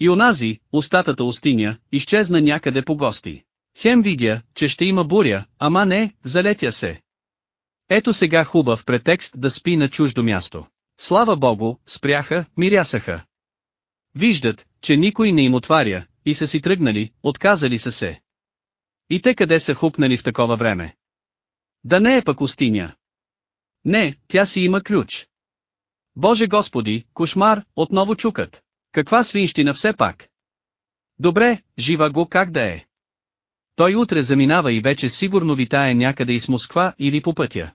И онази, устатата устиня, изчезна някъде по гости. Хем видя, че ще има буря, ама не, залетя се. Ето сега хубав претекст да спи на чуждо място. Слава богу, спряха, мирясаха. Виждат, че никой не им отваря, и са си тръгнали, отказали са се. И те къде са хукнали в такова време? Да не е пък устиня. Не, тя си има ключ. Боже Господи, кошмар, отново чукат. Каква свинщина все пак. Добре, жива го как да е. Той утре заминава и вече сигурно витае някъде из Москва или по пътя.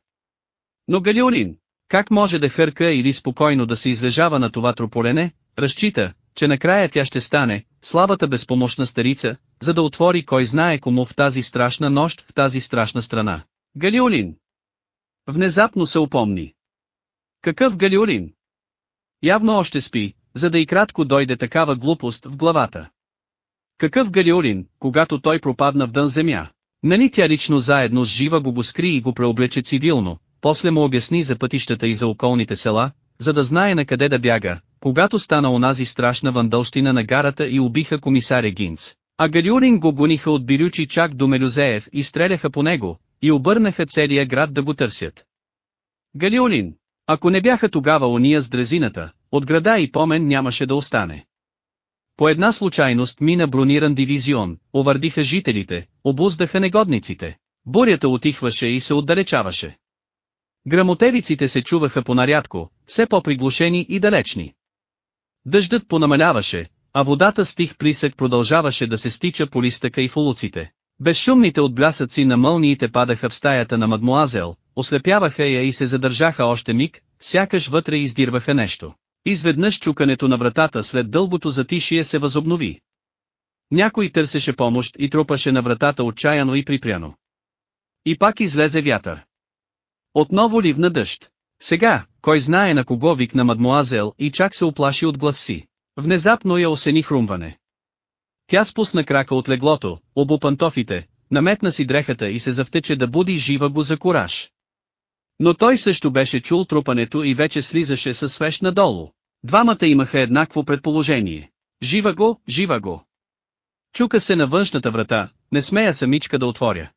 Но Галиолин, как може да хърка или спокойно да се излежава на това трополене, разчита, че накрая тя ще стане, слабата безпомощна старица, за да отвори кой знае кому в тази страшна нощ в тази страшна страна. Галиолин! Внезапно се упомни. Какъв Галиолин? Явно още спи, за да и кратко дойде такава глупост в главата. Какъв Галиолин, когато той пропадна в дън земя? Нали тя лично заедно с жива го го скри и го преоблече цивилно, после му обясни за пътищата и за околните села, за да знае на къде да бяга, когато стана онази страшна вандълщина на гарата и убиха комисаря Гинц. А Галиурин го гониха от Бирючи чак до Мелюзеев и стреляха по него, и обърнаха целия град да го търсят. Галиолин, Ако не бяха тогава уния с дрезината, от града и помен нямаше да остане. По една случайност мина брониран дивизион, овърдиха жителите, обуздаха негодниците. Бурята отихваше и се отдалечаваше. Грамотевиците се чуваха понарядко, все по-приглушени и далечни. Дъждът понамаляваше, а водата с тих присък продължаваше да се стича по листъка и в. Безшумните отблясъци на мълниите падаха в стаята на мадмуазел, ослепяваха я и се задържаха още миг, сякаш вътре издирваха нещо. Изведнъж чукането на вратата след дълбото затишие се възобнови. Някой търсеше помощ и трупаше на вратата отчаяно и припряно. И пак излезе вятър. Отново ливна дъжд. Сега, кой знае на кого викна мадмуазел и чак се оплаши от глас си. Внезапно я осени хрумване. Тя спусна крака от леглото, обу пантофите, наметна си дрехата и се завтече да буди жива го за кураж. Но той също беше чул трупането и вече слизаше със свеж надолу. Двамата имаха еднакво предположение. Жива го, жива го. Чука се на външната врата, не смея самичка да отворя.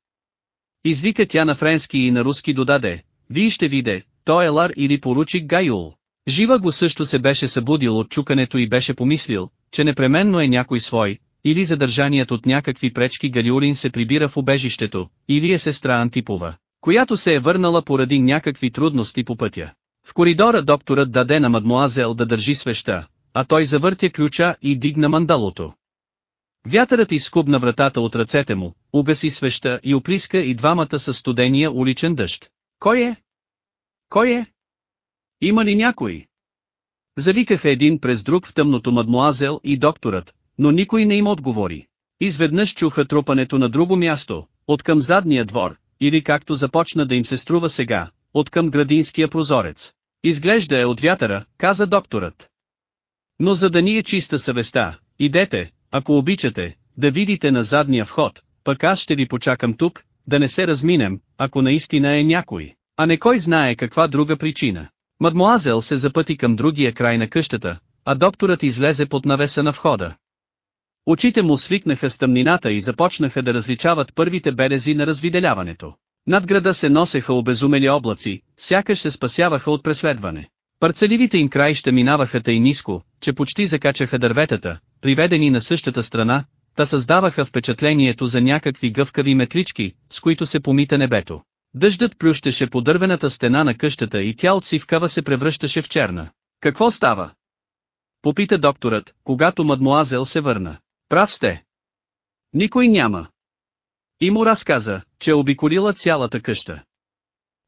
Извика тя на френски и на руски додаде, вие ще виде, той е лар или поручик Гайул. Жива го също се беше събудил от чукането и беше помислил, че непременно е някой свой, или задържаният от някакви пречки Галиурин се прибира в убежището, или е сестра Антипова, която се е върнала поради някакви трудности по пътя. В коридора докторът даде на мадмуазел да държи свеща, а той завъртя ключа и дигна мандалото. Вятърът изскубна вратата от ръцете му, угаси свеща и оплиска и двамата със студения уличен дъжд. Кой е? Кой е? Има ли някой? Завикаха един през друг в тъмното мадмуазел и докторът, но никой не им отговори. Изведнъж чуха трупането на друго място, от към задния двор, или както започна да им се струва сега, от към градинския прозорец. Изглежда е от вятъра, каза докторът. Но за да ни е чиста съвестта, идете, ако обичате, да видите на задния вход, пък аз ще ви почакам тук, да не се разминем, ако наистина е някой, а не кой знае каква друга причина. Мадмуазел се запъти към другия край на къщата, а докторът излезе под навеса на входа. Очите му свикнаха с тъмнината и започнаха да различават първите берези на развиделяването. Над града се носеха обезумели облаци, сякаш се спасяваха от преследване. Парцеливите им краища минаваха тъй ниско, че почти закачаха дърветата, приведени на същата страна, та създаваха впечатлението за някакви гъвкави метлички, с които се помита небето. Дъждът плющеше по дървената стена на къщата и тя от сивкава се превръщаше в черна. Какво става? Попита докторът, когато мадмуазел се върна. Прав сте. Никой няма. И му разказа, че е обиколила цялата къща.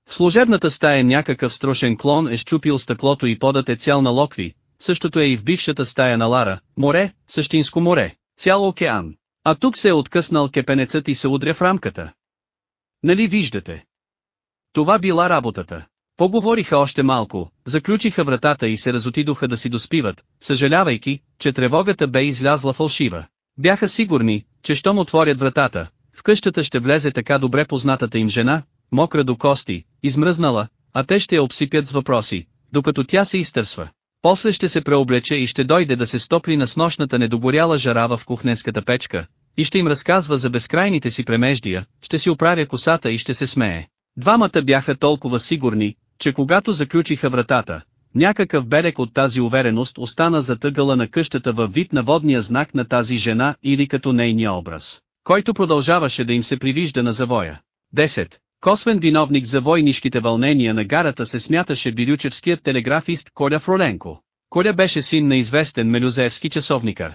В служебната стая някакъв строшен клон е щупил стъклото и подът е цял на локви, същото е и в бившата стая на Лара, море, същинско море, цял океан. А тук се е откъснал кепенецът и се удря в рамката. Нали виждате? Това била работата. Поговориха още малко, заключиха вратата и се разотидоха да си доспиват, съжалявайки, че тревогата бе излязла фалшива. Бяха сигурни, че щом отворят вратата, в къщата ще влезе така добре познатата им жена, мокра до кости, измръзнала, а те ще я обсипят с въпроси, докато тя се изтърсва. После ще се преоблече и ще дойде да се стопли на снощната недогоряла жарава в кухненската печка, и ще им разказва за безкрайните си премеждия, ще си оправя косата и ще се смее. Двамата бяха толкова сигурни, че когато заключиха вратата, някакъв берег от тази увереност остана затъгъла на къщата във вид на водния знак на тази жена или като нейния образ, който продължаваше да им се привижда на завоя. 10. Косвен виновник за войнишките вълнения на гарата се смяташе билючевският телеграфист Коля Фроленко. Коля беше син на известен мелюзевски часовникар.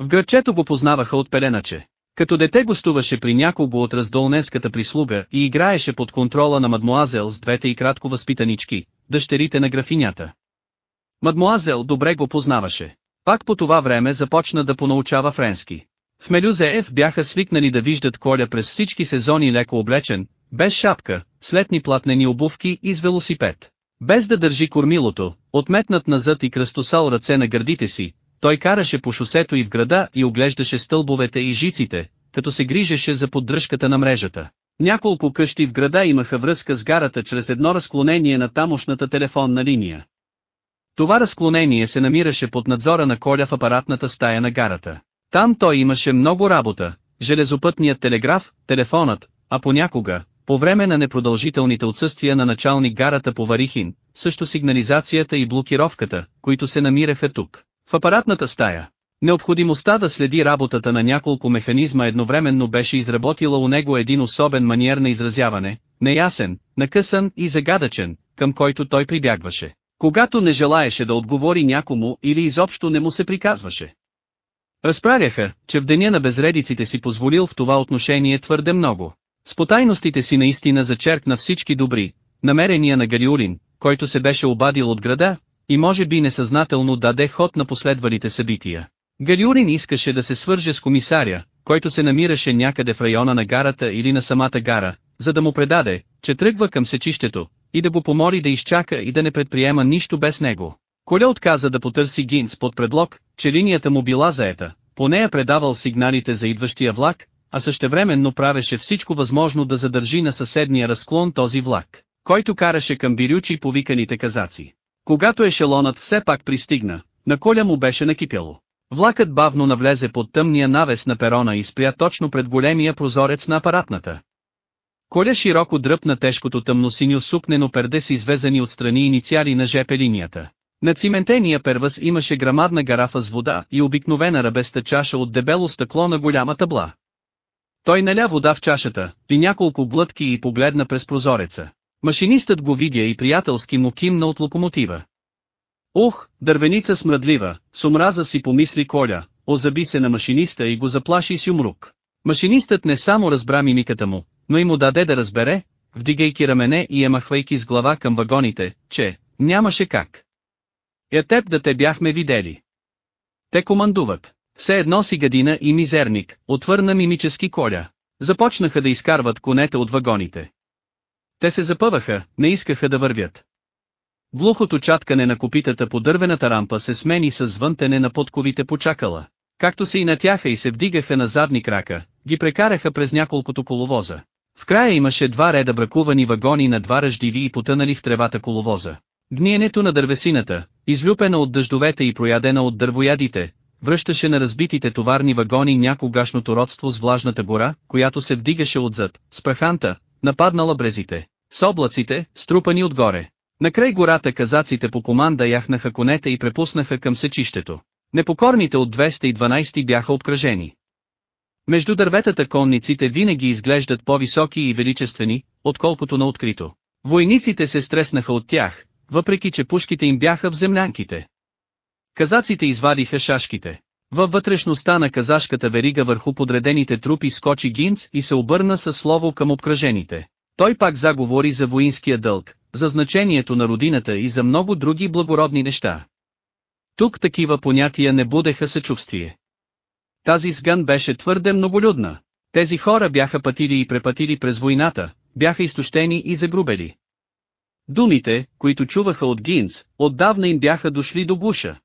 В градчето го познаваха от пеленаче. Като дете гостуваше при някого от раздолнеската прислуга и играеше под контрола на мадмуазел с двете и кратко възпитанички, дъщерите на графинята. Мадмуазел добре го познаваше. Пак по това време започна да понаучава френски. В Мелюзеев бяха свикнали да виждат Коля през всички сезони леко облечен, без шапка, с летни платнени обувки и с велосипед. Без да държи кормилото, отметнат назад и кръстосал ръце на гърдите си, той караше по шосето и в града и оглеждаше стълбовете и жиците, като се грижеше за поддръжката на мрежата. Няколко къщи в града имаха връзка с гарата чрез едно разклонение на тамошната телефонна линия. Това разклонение се намираше под надзора на Коля в апаратната стая на гарата. Там той имаше много работа, железопътният телеграф, телефонът, а понякога, по време на непродължителните отсъствия на началник гарата по Варихин, също сигнализацията и блокировката, които се намираха тук, в апаратната стая. Необходимостта да следи работата на няколко механизма едновременно беше изработила у него един особен маниер на изразяване, неясен, накъсан и загадъчен, към който той прибягваше, когато не желаеше да отговори някому или изобщо не му се приказваше. Разправяха, че в деня на безредиците си позволил в това отношение твърде много. С потайностите си наистина зачеркна всички добри, намерения на Гариулин, който се беше обадил от града, и може би несъзнателно даде ход на последвалите събития. Галиурин искаше да се свърже с комисаря, който се намираше някъде в района на гарата или на самата гара, за да му предаде, че тръгва към сечището, и да го помоли да изчака и да не предприема нищо без него. Коля отказа да потърси Гинц под предлог, че линията му била заета, по нея предавал сигналите за идващия влак, а същевременно правеше всичко възможно да задържи на съседния разклон този влак, който караше към бирючи повиканите казаци. Когато ешелонът все пак пристигна, на Коля му беше накипяло. Влакът бавно навлезе под тъмния навес на перона и спря точно пред големия прозорец на апаратната. Коля широко дръпна тежкото тъмносиньо сукнено перде с извезани отстрани инициали на ЖП линията. На циментения первъз имаше грамадна гарафа с вода и обикновена ръбеста чаша от дебело стъкло на голяма табла. Той наля вода в чашата, при няколко глътки и погледна през прозореца. Машинистът го видя и приятелски му кимна от локомотива. Ух, дървеница смръдлива, с омраза си помисли Коля, озаби се на машиниста и го заплаши с юмрук. Машинистът не само разбра мимиката му, но и му даде да разбере, вдигайки рамене и емахвайки с глава към вагоните, че нямаше как. Я теб да те бяхме видели. Те командуват. Все едно си гадина и мизерник, отвърна мимически коля. Започнаха да изкарват конете от вагоните. Те се запъваха, не искаха да вървят. Глухото чаткане на копитата по дървената рампа се смени с звънтене на подковите по чакала. Както се и натяха и се вдигаха на задни крака, ги прекараха през няколкото коловоза. В края имаше два реда бракувани вагони на два ръждиви и потънали в тревата коловоза. Гниенето на дървесината, излюпена от дъждовете и проядена от дървоядите, връщаше на разбитите товарни вагони някогашното родство с влажната гора, която се вдигаше отзад, с праханта, нападнала брезите, с облаците, струпани отгоре. Накрай гората казаците по команда яхнаха конете и препуснаха към сечището. Непокорните от 212 бяха обкръжени. Между дърветата конниците винаги изглеждат по-високи и величествени, отколкото на открито. Войниците се стреснаха от тях, въпреки че пушките им бяха в землянките. Казаците извадиха шашките. Във вътрешността на казашката верига върху подредените трупи скочи Гинц и се обърна със слово към обкръжените. Той пак заговори за воинския дълг, за значението на родината и за много други благородни неща. Тук такива понятия не будеха съчувствие. Тази сгън беше твърде многолюдна. Тези хора бяха пътили и препатили през войната, бяха изтощени и загрубели. Думите, които чуваха от Гинц, отдавна им бяха дошли до гуша.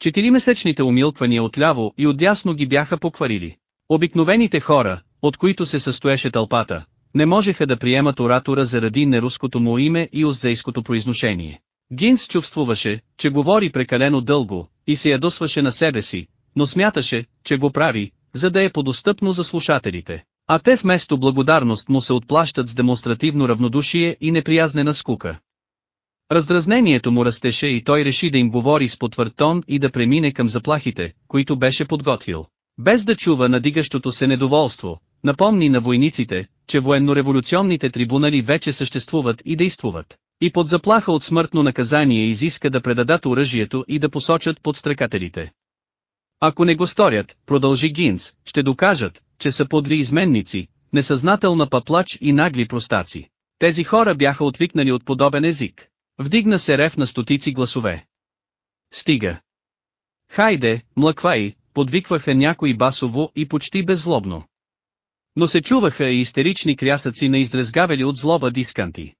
Четиримесечните умилквания отляво и отдясно ги бяха покварили. Обикновените хора, от които се състоеше тълпата, не можеха да приемат оратора заради неруското му име и оззейското произношение. Гинс чувствуваше, че говори прекалено дълго, и се ядосваше на себе си, но смяташе, че го прави, за да е подостъпно за слушателите. А те вместо благодарност му се отплащат с демонстративно равнодушие и неприязнена скука. Раздразнението му растеше и той реши да им говори с потвърд тон и да премине към заплахите, които беше подготвил. Без да чува надигащото се недоволство, напомни на войниците, че военно-революционните трибунали вече съществуват и действуват. И под заплаха от смъртно наказание изиска да предадат оръжието и да посочат подстрекателите. Ако не го сторят, продължи Гинц, ще докажат, че са подли изменници, несъзнателна паплач и нагли простаци. Тези хора бяха отвикнали от подобен език. Вдигна се рев на стотици гласове. Стига. Хайде, млъквай, подвикваха някои басово и почти беззлобно. Но се чуваха и истерични крясъци на издрезгавели от злоба дисканти.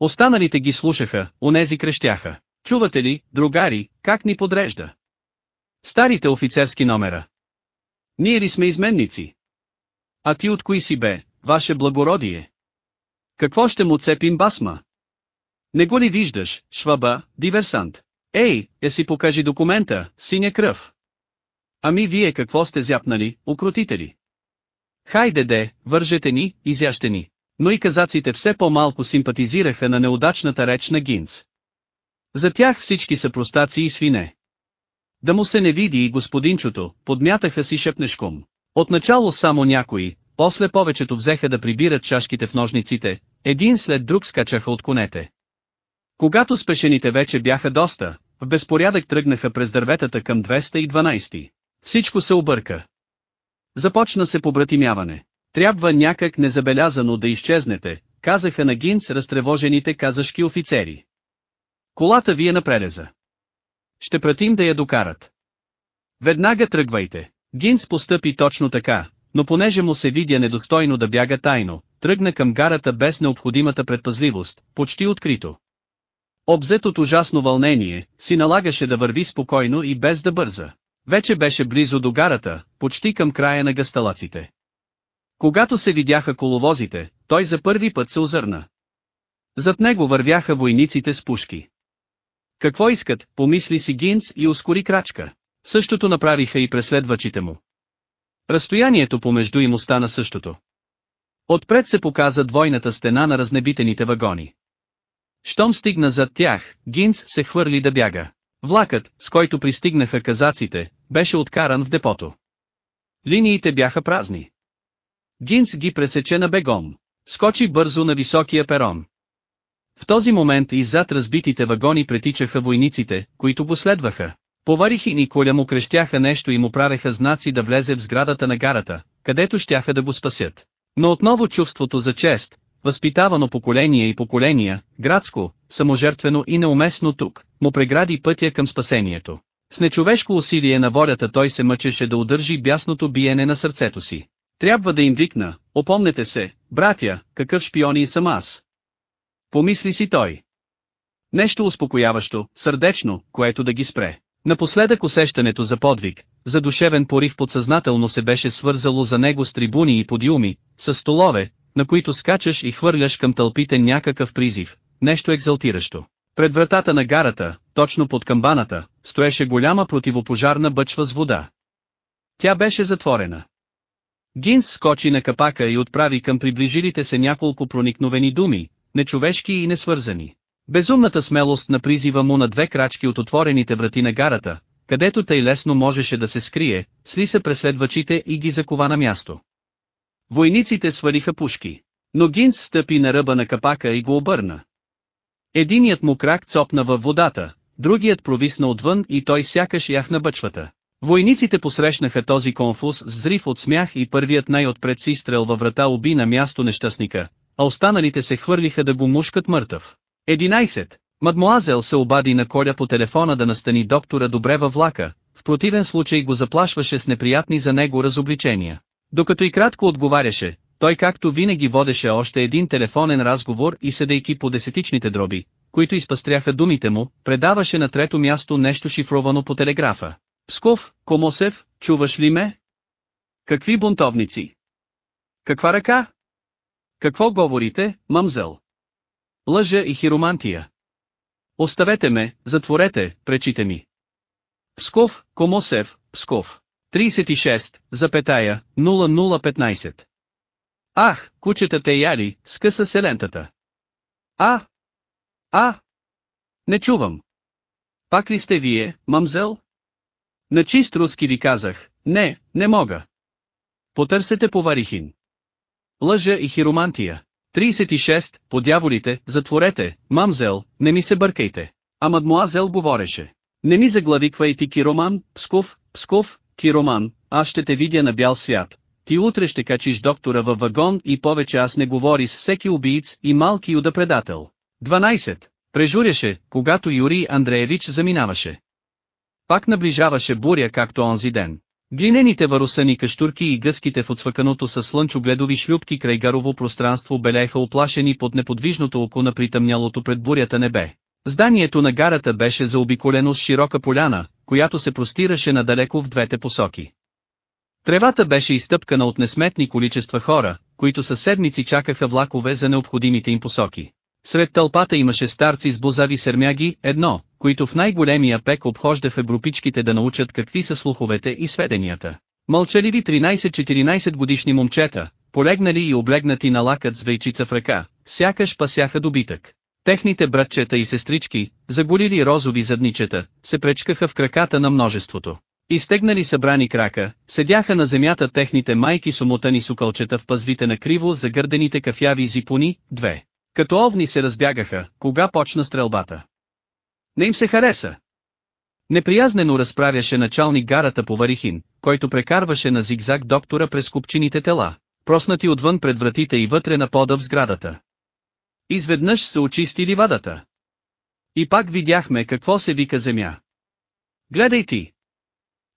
Останалите ги слушаха, онези крещяха. Чувате ли, другари, как ни подрежда? Старите офицерски номера. Ние ли сме изменници? А ти от кои си бе, ваше благородие? Какво ще му цепим басма? Не го ли виждаш, шваба, диверсант? Ей, я си покажи документа, синя кръв. Ами вие какво сте зяпнали, укротители? Хайде де, вържете ни, изяще ни. но и казаците все по-малко симпатизираха на неудачната реч на Гинц. За тях всички са простаци и свине. Да му се не види и господинчото, подмятаха си шепнешком. Отначало само някои, после повечето взеха да прибират чашките в ножниците, един след друг скачаха от конете. Когато спешените вече бяха доста, в безпорядък тръгнаха през дърветата към 212. Всичко се обърка. Започна се побратимяване. Трябва някак незабелязано да изчезнете, казаха на Гинц разтревожените казашки офицери. Колата ви е на прелеза. Ще пратим да я докарат. Веднага тръгвайте. Гинц постъпи точно така, но понеже му се видя недостойно да бяга тайно, тръгна към гарата без необходимата предпазливост, почти открито. Обзет от ужасно вълнение, си налагаше да върви спокойно и без да бърза. Вече беше близо до гарата, почти към края на гасталаците. Когато се видяха коловозите, той за първи път се озърна. Зад него вървяха войниците с пушки. Какво искат, помисли си Гинц и ускори крачка. Същото направиха и преследвачите му. Разстоянието помежду им остана същото. Отпред се показа двойната стена на разнебитените вагони. Щом стигна зад тях, Гинц се хвърли да бяга. Влакът, с който пристигнаха казаците, беше откаран в депото. Линиите бяха празни. Гинц ги пресече на бегом. Скочи бързо на високия перон. В този момент и зад разбитите вагони претичаха войниците, които го следваха. Поварих и Николя му крещяха нещо и му правеха знаци да влезе в сградата на гарата, където щяха да го спасят. Но отново чувството за чест, възпитавано поколения и поколения, градско, саможертвено и неуместно тук, му прегради пътя към спасението. С нечовешко усилие на волята той се мъчеше да удържи бясното биене на сърцето си. Трябва да им викна, опомнете се, братя, какъв шпиони съм аз. Помисли си той. Нещо успокояващо, сърдечно, което да ги спре. Напоследък усещането за подвиг, за душевен порив подсъзнателно се беше свързало за него с трибуни и подиуми, с столове, на които скачаш и хвърляш към тълпите някакъв призив, нещо екзалтиращо. Пред вратата на гарата, точно под камбаната, стоеше голяма противопожарна бъчва с вода. Тя беше затворена. Гинс скочи на капака и отправи към приближилите се няколко проникновени думи, нечовешки и несвързани. Безумната смелост на призива му на две крачки от отворените врати на гарата, където тъй лесно можеше да се скрие, сли се преследвачите и ги закова на място. Войниците свалиха пушки. Но Гинс стъпи на ръба на капака и го обърна. Единият му крак цопна във водата, другият провисна отвън и той сякаш яхна бъчвата. Войниците посрещнаха този конфуз с взрив от смях и първият най-отпред си стрел във врата уби на място нещастника, а останалите се хвърлиха да го мушкат мъртъв. 11. Мадмуазел се обади на Коля по телефона да настани доктора добре във влака, в противен случай го заплашваше с неприятни за него разобличения. Докато и кратко отговаряше, той както винаги водеше още един телефонен разговор и седейки по десетичните дроби, които изпъстряха думите му, предаваше на трето място нещо шифровано по телеграфа. Псков, Комосев, чуваш ли ме? Какви бунтовници? Каква ръка? Какво говорите, мъмзел? Лъжа и хиромантия. Оставете ме, затворете, пречите ми. Псков, Комосев, Псков. 36, запетая, 0015. Ах, кучета те яли, скъса се лентата. А! А! Не чувам. Пак ли сте вие, мамзел? На чист руски ви казах, не, не мога. Потърсете поварихин. Лъжа и хиромантия. 36, по дяволите, затворете, мамзел, не ми се бъркайте. А мадмуазел говореше. Не ми заглавиквай ти кироман, Псков, Псков, кироман, аз ще те видя на бял свят. Ти утре ще качиш доктора във вагон и повече аз не говори с всеки убийц и малки юда предател. 12. Прежуряше, когато Юрий Андреевич заминаваше. Пак наближаваше буря както онзи ден. Глинените варусани каштурки и гъските в отсвъканото с слънчогледови шлюпки край гарово пространство белееха оплашени под неподвижното око на притъмнялото пред бурята небе. Зданието на гарата беше заобиколено с широка поляна, която се простираше надалеко в двете посоки. Тревата беше изтъпкана от несметни количества хора, които със седмици чакаха влакове за необходимите им посоки. Сред тълпата имаше старци с бозави сермяги, едно, които в най-големия пек обхождаха групичките да научат какви са слуховете и сведенията. Мълчаливи 13-14 годишни момчета, полегнали и облегнати на лакът с вейчица в ръка, сякаш пасяха добитък. Техните братчета и сестрички, заголили розови задничета, се пречкаха в краката на множеството. Изтегнали събрани крака, седяха на земята техните майки сумотани сукълчета в пазвите на криво загърдените кафяви зипуни, две. Като овни се разбягаха, кога почна стрелбата. Не им се хареса. Неприязнено разправяше началник гарата по Варихин, който прекарваше на зигзаг доктора през купчините тела, проснати отвън пред вратите и вътре на пода в сградата. Изведнъж се очисти ливадата. И пак видяхме какво се вика земя. Гледай ти!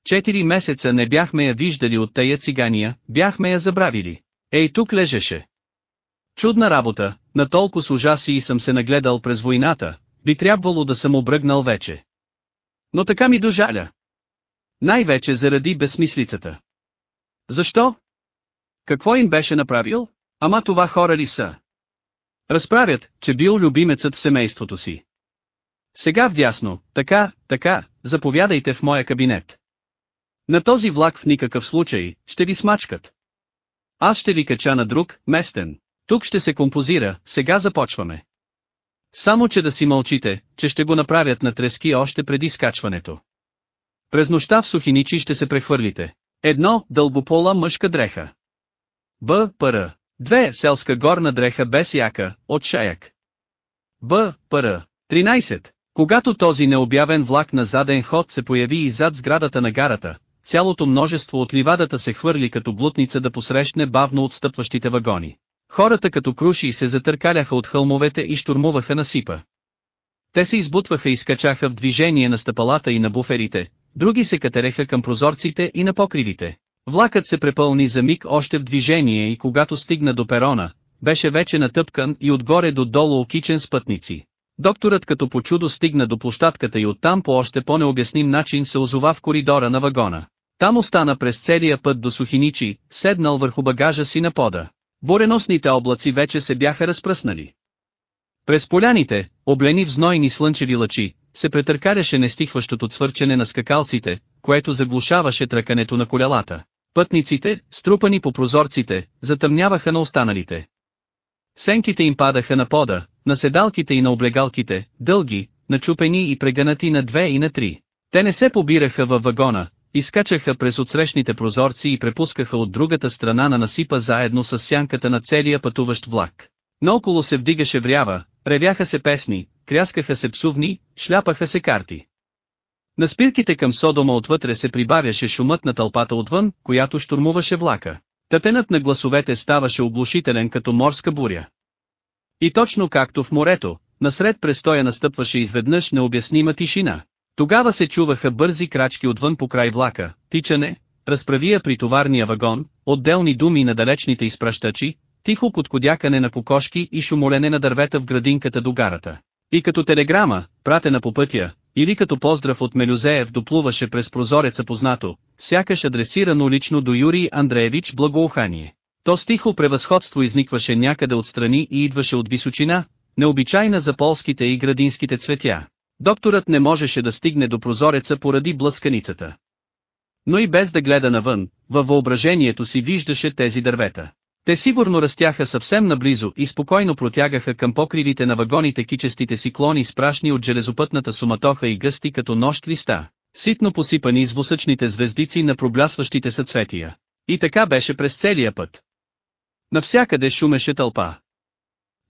Четири месеца не бяхме я виждали от тая цигания, бяхме я забравили. Ей тук лежеше. Чудна работа, на толкова с ужаси и съм се нагледал през войната, би трябвало да съм обръгнал вече. Но така ми дожаля. Най-вече заради безсмислицата. Защо? Какво им беше направил? Ама това хора ли са? Разправят, че бил любимецът в семейството си. Сега вдясно, така, така, заповядайте в моя кабинет. На този влак в никакъв случай, ще ви смачкат. Аз ще ви кача на друг, местен. Тук ще се композира, сега започваме. Само че да си мълчите, че ще го направят на трески още преди скачването. През нощта в сухиничи ще се прехвърлите. Едно, дълбопола мъжка дреха. Б, пара. Две Селска горна дреха без яка, от шаяк. Б. П. 13. Когато този необявен влак на заден ход се появи и зад сградата на гарата, цялото множество от ливадата се хвърли като блутница да посрещне бавно отстъпващите вагони. Хората като круши се затъркаляха от хълмовете и штурмуваха насипа. Те се избутваха и скачаха в движение на стъпалата и на буферите, други се катереха към прозорците и на покривите. Влакът се препълни за миг още в движение и когато стигна до перона, беше вече натъпкан и отгоре до долу окичен с пътници. Докторът като по чудо стигна до площадката и оттам по още по-необясним начин се озова в коридора на вагона. Там остана през целия път до Сухиничи, седнал върху багажа си на пода. Буреносните облаци вече се бяха разпръснали. През поляните, облени в знойни слънчеви лъчи, се претъркаряше нестихващото цвърчене на скакалците, което заглушаваше тръкането на колелата. Пътниците, струпани по прозорците, затъмняваха на останалите. Сенките им падаха на пода, на седалките и на облегалките, дълги, начупени и прегънати на две и на три. Те не се побираха във вагона, изкачаха през отсрещните прозорци и препускаха от другата страна на насипа заедно с сянката на целия пътуващ влак. Наоколо се вдигаше врява, ревяха се песни, кряскаха се псувни, шляпаха се карти. На спирките към Содома отвътре се прибавяше шумът на тълпата отвън, която штурмуваше влака. Тъпенът на гласовете ставаше оглушителен като морска буря. И точно както в морето, насред престоя настъпваше изведнъж необяснима тишина. Тогава се чуваха бързи крачки отвън по край влака, тичане, разправия при товарния вагон, отделни думи на далечните изпращачи, тихо подкодякане на покошки и шумолене на дървета в градинката до гарата. И като телеграма, пратена по пътя, или като поздрав от Мелюзеев доплуваше през прозореца познато, сякаш адресирано лично до Юрий Андреевич благоухание. То стихо превъзходство изникваше някъде отстрани и идваше от височина, необичайна за полските и градинските цветя. Докторът не можеше да стигне до прозореца поради блъсканицата. Но и без да гледа навън, във въображението си виждаше тези дървета. Те сигурно растяха съвсем наблизо и спокойно протягаха към покривите на вагоните кичестите си клони спрашни от железопътната суматоха и гъсти като нощ листа, ситно посипани с восъчните звездици на проблясващите съцветия. И така беше през целия път. Навсякъде шумеше тълпа.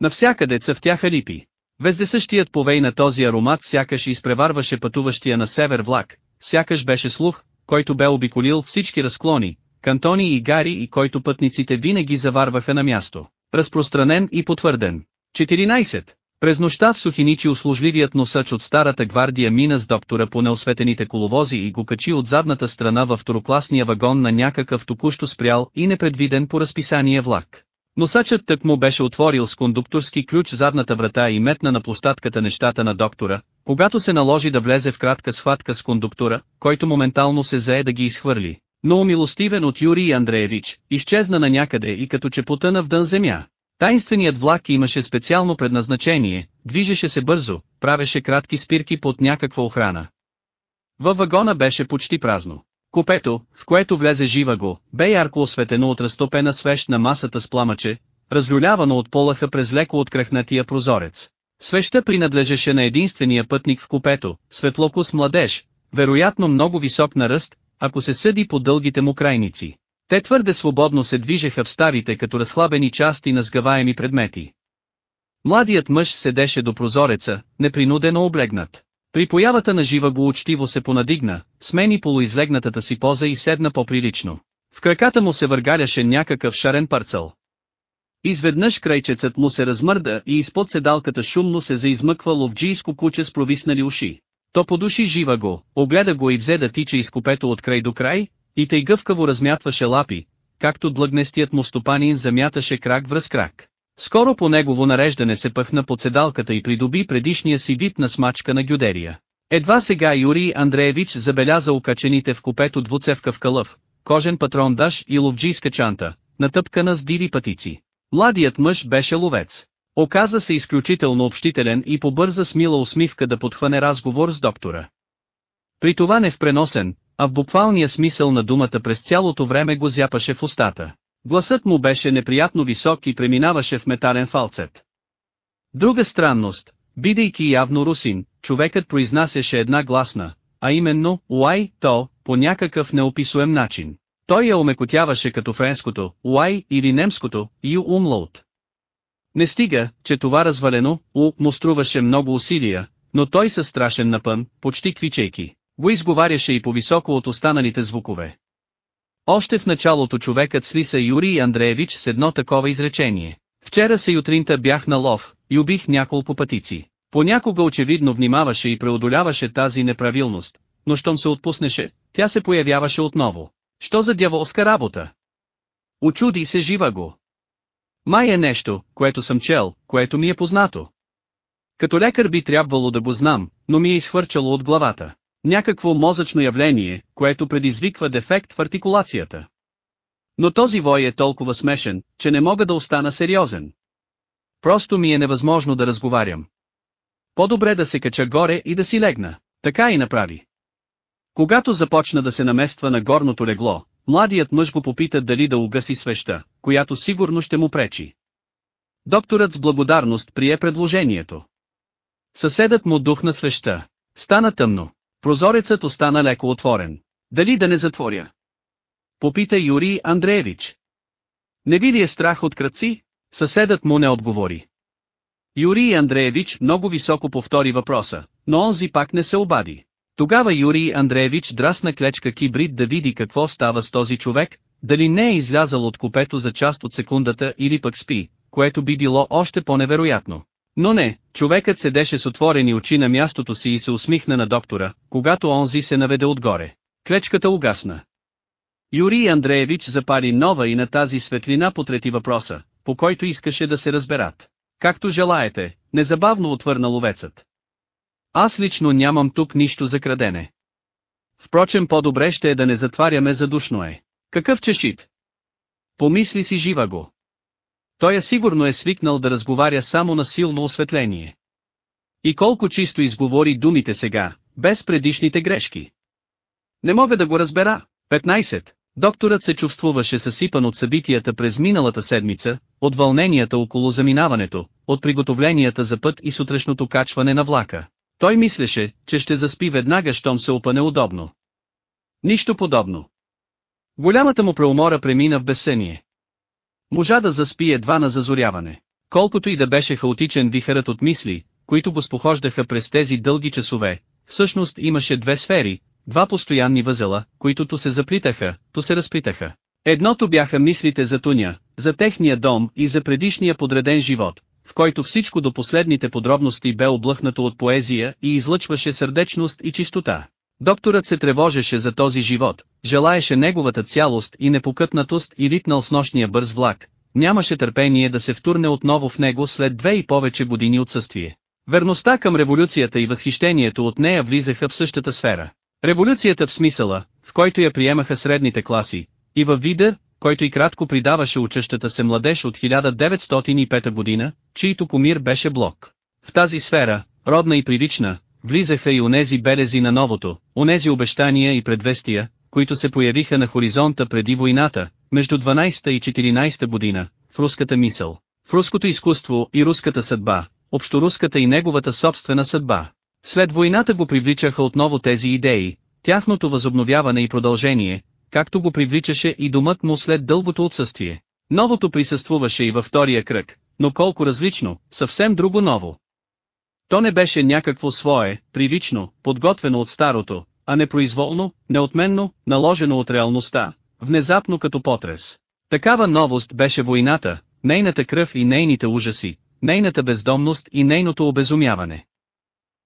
Навсякъде цъфтяха липи. Вездесъщият повей на този аромат сякаш изпреварваше пътуващия на север влак, сякаш беше слух, който бе обиколил всички разклони, кантони и гари и който пътниците винаги заварваха на място. Разпространен и потвърден. 14. През нощта в Сухиничи услужливият носач от старата гвардия мина с доктора по неосветените коловози и го качи от задната страна във второкласния вагон на някакъв току-що спрял и непредвиден по разписание влак. Носачът тък му беше отворил с кондукторски ключ задната врата и метна на площадката нещата на доктора, когато се наложи да влезе в кратка схватка с кондуктора, който моментално се зае да ги изхвърли. Но умилостивен от Юрий Андреевич, изчезна на някъде и като че потъна в дън земя. Тайнственият влак имаше специално предназначение, движеше се бързо, правеше кратки спирки под някаква охрана. Във вагона беше почти празно. Купето, в което влезе живаго, бе ярко осветено от разтопена свещ на масата с пламъче, разлюлявано от полъха през леко откръхнатия прозорец. Свеща принадлежеше на единствения пътник в купето, светлокус младеж, вероятно много висок на ръст, ако се съди по дългите му крайници. Те твърде свободно се движеха в старите като разхлабени части на сгъваеми предмети. Младият мъж седеше до прозореца, непринудено облегнат. При появата на жива го учтиво се понадигна, смени полуизлегнатата си поза и седна по-прилично. В краката му се въргаляше някакъв шарен парцел. Изведнъж крайчецът му се размърда и изпод седалката шумно се заизмъква ловджийско куче с провиснали уши. То подуши жива го, огледа го и взе да тича из купето от край до край, и тъй гъвкаво размятваше лапи, както длъгнестият му стопанин замяташе крак връз крак. Скоро по негово нареждане се пъхна под седалката и придоби предишния си вид на смачка на гюдерия. Едва сега Юрий Андреевич забеляза окачените в купето двуцевка в кълъв, кожен патрон даш и ловджийска чанта, натъпкана с диви пътици. Младият мъж беше ловец. Оказа се изключително общителен и побърза с мила усмивка да подхване разговор с доктора. При това не в преносен, а в буквалния смисъл на думата през цялото време го зяпаше в устата. Гласът му беше неприятно висок и преминаваше в метален фалцет. Друга странност, бидейки явно русин, човекът произнасяше една гласна, а именно «Уай», то, по някакъв неописуем начин. Той я омекотяваше като френското «Уай» или немското «Ю умлоут». Не стига, че това развалено «У» му струваше много усилия, но той със страшен напън, почти квичейки, го изговаряше и по-високо от останалите звукове. Още в началото човекът слиса Юрий Андреевич с едно такова изречение. Вчера се ютринта бях на лов, и убих няколко пътици. Понякога очевидно внимаваше и преодоляваше тази неправилност, но щом се отпуснеше, тя се появяваше отново. Що за дяволска работа? Очуди се жива го. Май е нещо, което съм чел, което ми е познато. Като лекар би трябвало да го знам, но ми е изхвърчало от главата. Някакво мозъчно явление, което предизвиква дефект в артикулацията. Но този вой е толкова смешен, че не мога да остана сериозен. Просто ми е невъзможно да разговарям. По-добре да се кача горе и да си легна, така и направи. Когато започна да се намества на горното легло, младият мъж го попита дали да угаси свеща, която сигурно ще му пречи. Докторът с благодарност прие предложението. Съседът му духна свеща. Стана тъмно. Прозорецът остана леко отворен. Дали да не затворя? Попита Юрий Андреевич. Не ви ли е страх от кръци? Съседът му не отговори. Юрий Андреевич много високо повтори въпроса, но онзи пак не се обади. Тогава Юрий Андреевич драсна клечка кибрид да види какво става с този човек, дали не е излязал от купето за част от секундата или пък спи, което би било още по-невероятно. Но не, човекът седеше с отворени очи на мястото си и се усмихна на доктора, когато онзи се наведе отгоре. Клечката угасна. Юрий Андреевич запали нова и на тази светлина по трети въпроса, по който искаше да се разберат. Както желаете, незабавно отвърна ловецът. Аз лично нямам тук нищо за крадене. Впрочем по-добре ще е да не затваряме задушно е. Какъв чешит? Помисли си жива го. Той е сигурно е свикнал да разговаря само на силно осветление. И колко чисто изговори думите сега, без предишните грешки. Не мога да го разбера. 15. Докторът се чувствуваше съсипан от събитията през миналата седмица, от вълненията около заминаването, от приготовленията за път и сутрешното качване на влака. Той мислеше, че ще заспи веднага щом се опане удобно. Нищо подобно. Голямата му преумора премина в безсъние. Можа да заспи едва на зазоряване. Колкото и да беше хаотичен вихърът от мисли, които го спохождаха през тези дълги часове, всъщност имаше две сфери, два постоянни възела, които то се заплитаха, то се разплитаха. Едното бяха мислите за Туня, за техния дом и за предишния подреден живот, който всичко до последните подробности бе облъхнато от поезия и излъчваше сърдечност и чистота. Докторът се тревожеше за този живот, желаеше неговата цялост и непокътнатост и ритнал с нощния бърз влак, нямаше търпение да се втурне отново в него след две и повече години отсъствие. Верността към революцията и възхищението от нея влизаха в същата сфера. Революцията в смисъла, в който я приемаха средните класи, и във вида, който и кратко придаваше учащата се младеж от 1905 година, чието комир беше блок. В тази сфера, родна и привична, влизаха и онези белези на новото, онези обещания и предвестия, които се появиха на хоризонта преди войната, между 12 и 14 година, в руската мисъл, в руското изкуство и руската съдба, общоруската и неговата собствена съдба. След войната го привличаха отново тези идеи, тяхното възобновяване и продължение, както го привличаше и думът му след дългото отсъствие. Новото присъствуваше и във втория кръг, но колко различно, съвсем друго ново. То не беше някакво свое, привично, подготвено от старото, а непроизволно, неотменно, наложено от реалността, внезапно като потрес. Такава новост беше войната, нейната кръв и нейните ужаси, нейната бездомност и нейното обезумяване.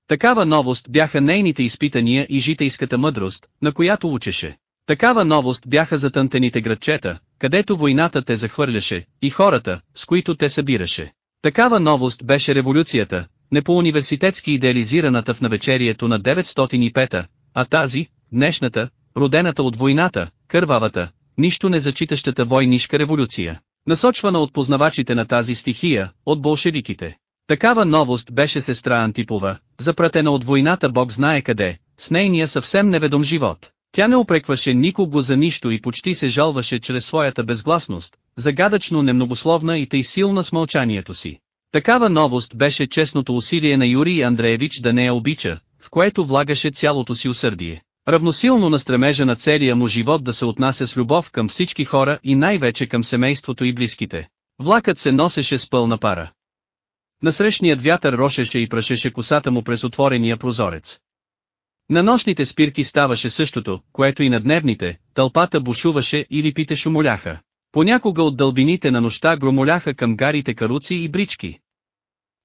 Такава новост бяха нейните изпитания и житейската мъдрост, на която учеше. Такава новост бяха затънтените градчета, където войната те захвърляше, и хората, с които те събираше. Такава новост беше революцията, не по-университетски идеализираната в навечерието на 905, а тази, днешната, родената от войната, кървавата, нищо не зачитащата войнишка революция, насочвана от познавачите на тази стихия, от болшевиките. Такава новост беше сестра Антипова, запратена от войната Бог знае къде, с нейния съвсем неведом живот. Тя не опрекваше никого за нищо и почти се жалваше чрез своята безгласност, загадъчно немногословна и тъй силна с мълчанието си. Такава новост беше честното усилие на Юрий Андреевич да не я обича, в което влагаше цялото си усърдие. Равносилно на стремежа на целия му живот да се отнася с любов към всички хора и най-вече към семейството и близките. Влакът се носеше с пълна пара. Насрещният вятър рошеше и прашеше косата му през отворения прозорец. На нощните спирки ставаше същото, което и на дневните, тълпата бушуваше и рипите шумоляха. Понякога от дълбините на нощта громоляха към гарите каруци и брички.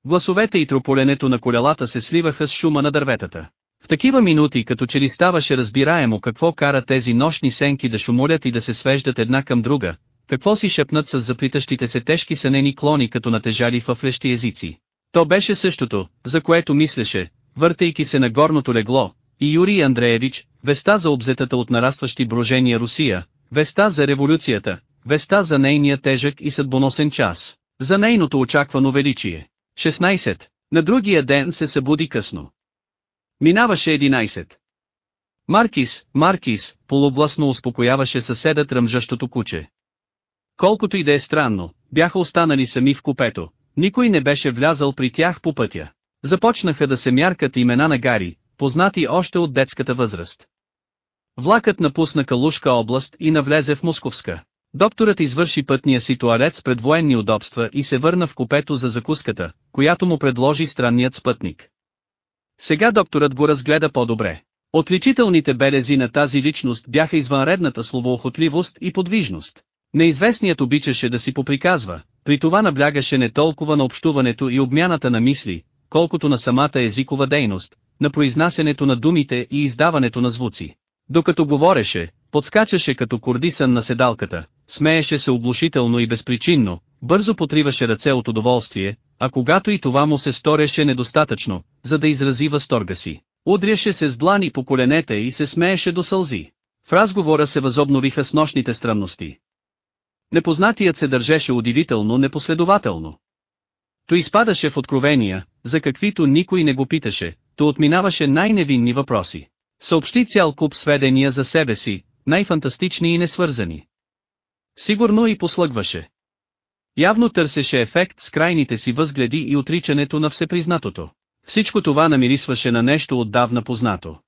Гласовете и трополенето на колелата се сливаха с шума на дърветата. В такива минути като че ли ставаше разбираемо какво кара тези нощни сенки да шумолят и да се свеждат една към друга, какво си шепнат с заплитащите се тежки сънени клони като натежали в флещи езици. То беше същото, за което мислеше, въртейки се на горното легло, и Юрий Андреевич, веста за обзетата от нарастващи брожения Русия, веста за революцията, веста за нейния тежък и съдбоносен час, за нейното очаквано величие. 16. На другия ден се събуди късно. Минаваше 11. Маркис, Маркис, полубласно успокояваше съседът ръмжащото куче. Колкото и да е странно, бяха останали сами в купето, никой не беше влязал при тях по пътя. Започнаха да се мяркат имена на Гари, познати още от детската възраст. Влакът напусна Калушка област и навлезе в Московска. Докторът извърши пътния си туалет с предвоенни удобства и се върна в купето за закуската, която му предложи странният спътник. Сега докторът го разгледа по-добре. Отличителните белези на тази личност бяха извънредната словоохотливост и подвижност. Неизвестният обичаше да си поприказва, при това наблягаше не толкова на общуването и обмяната на мисли, колкото на самата езикова дейност, на произнасянето на думите и издаването на звуци. Докато говореше, подскачаше като кордисън на седалката, смееше се оглушително и безпричинно, бързо потриваше ръце от удоволствие, а когато и това му се стореше недостатъчно, за да изрази възторга си, удряше се с длани по коленете и се смееше до сълзи. В разговора се възобновиха с нощните странности. Непознатият се държеше удивително непоследователно. То изпадаше в откровения, за каквито никой не го питаше, то отминаваше най-невинни въпроси. Съобщи цял куп сведения за себе си, най-фантастични и несвързани. Сигурно и послъгваше. Явно търсеше ефект с крайните си възгледи и отричането на всепризнатото. Всичко това намирисваше на нещо отдавна познато.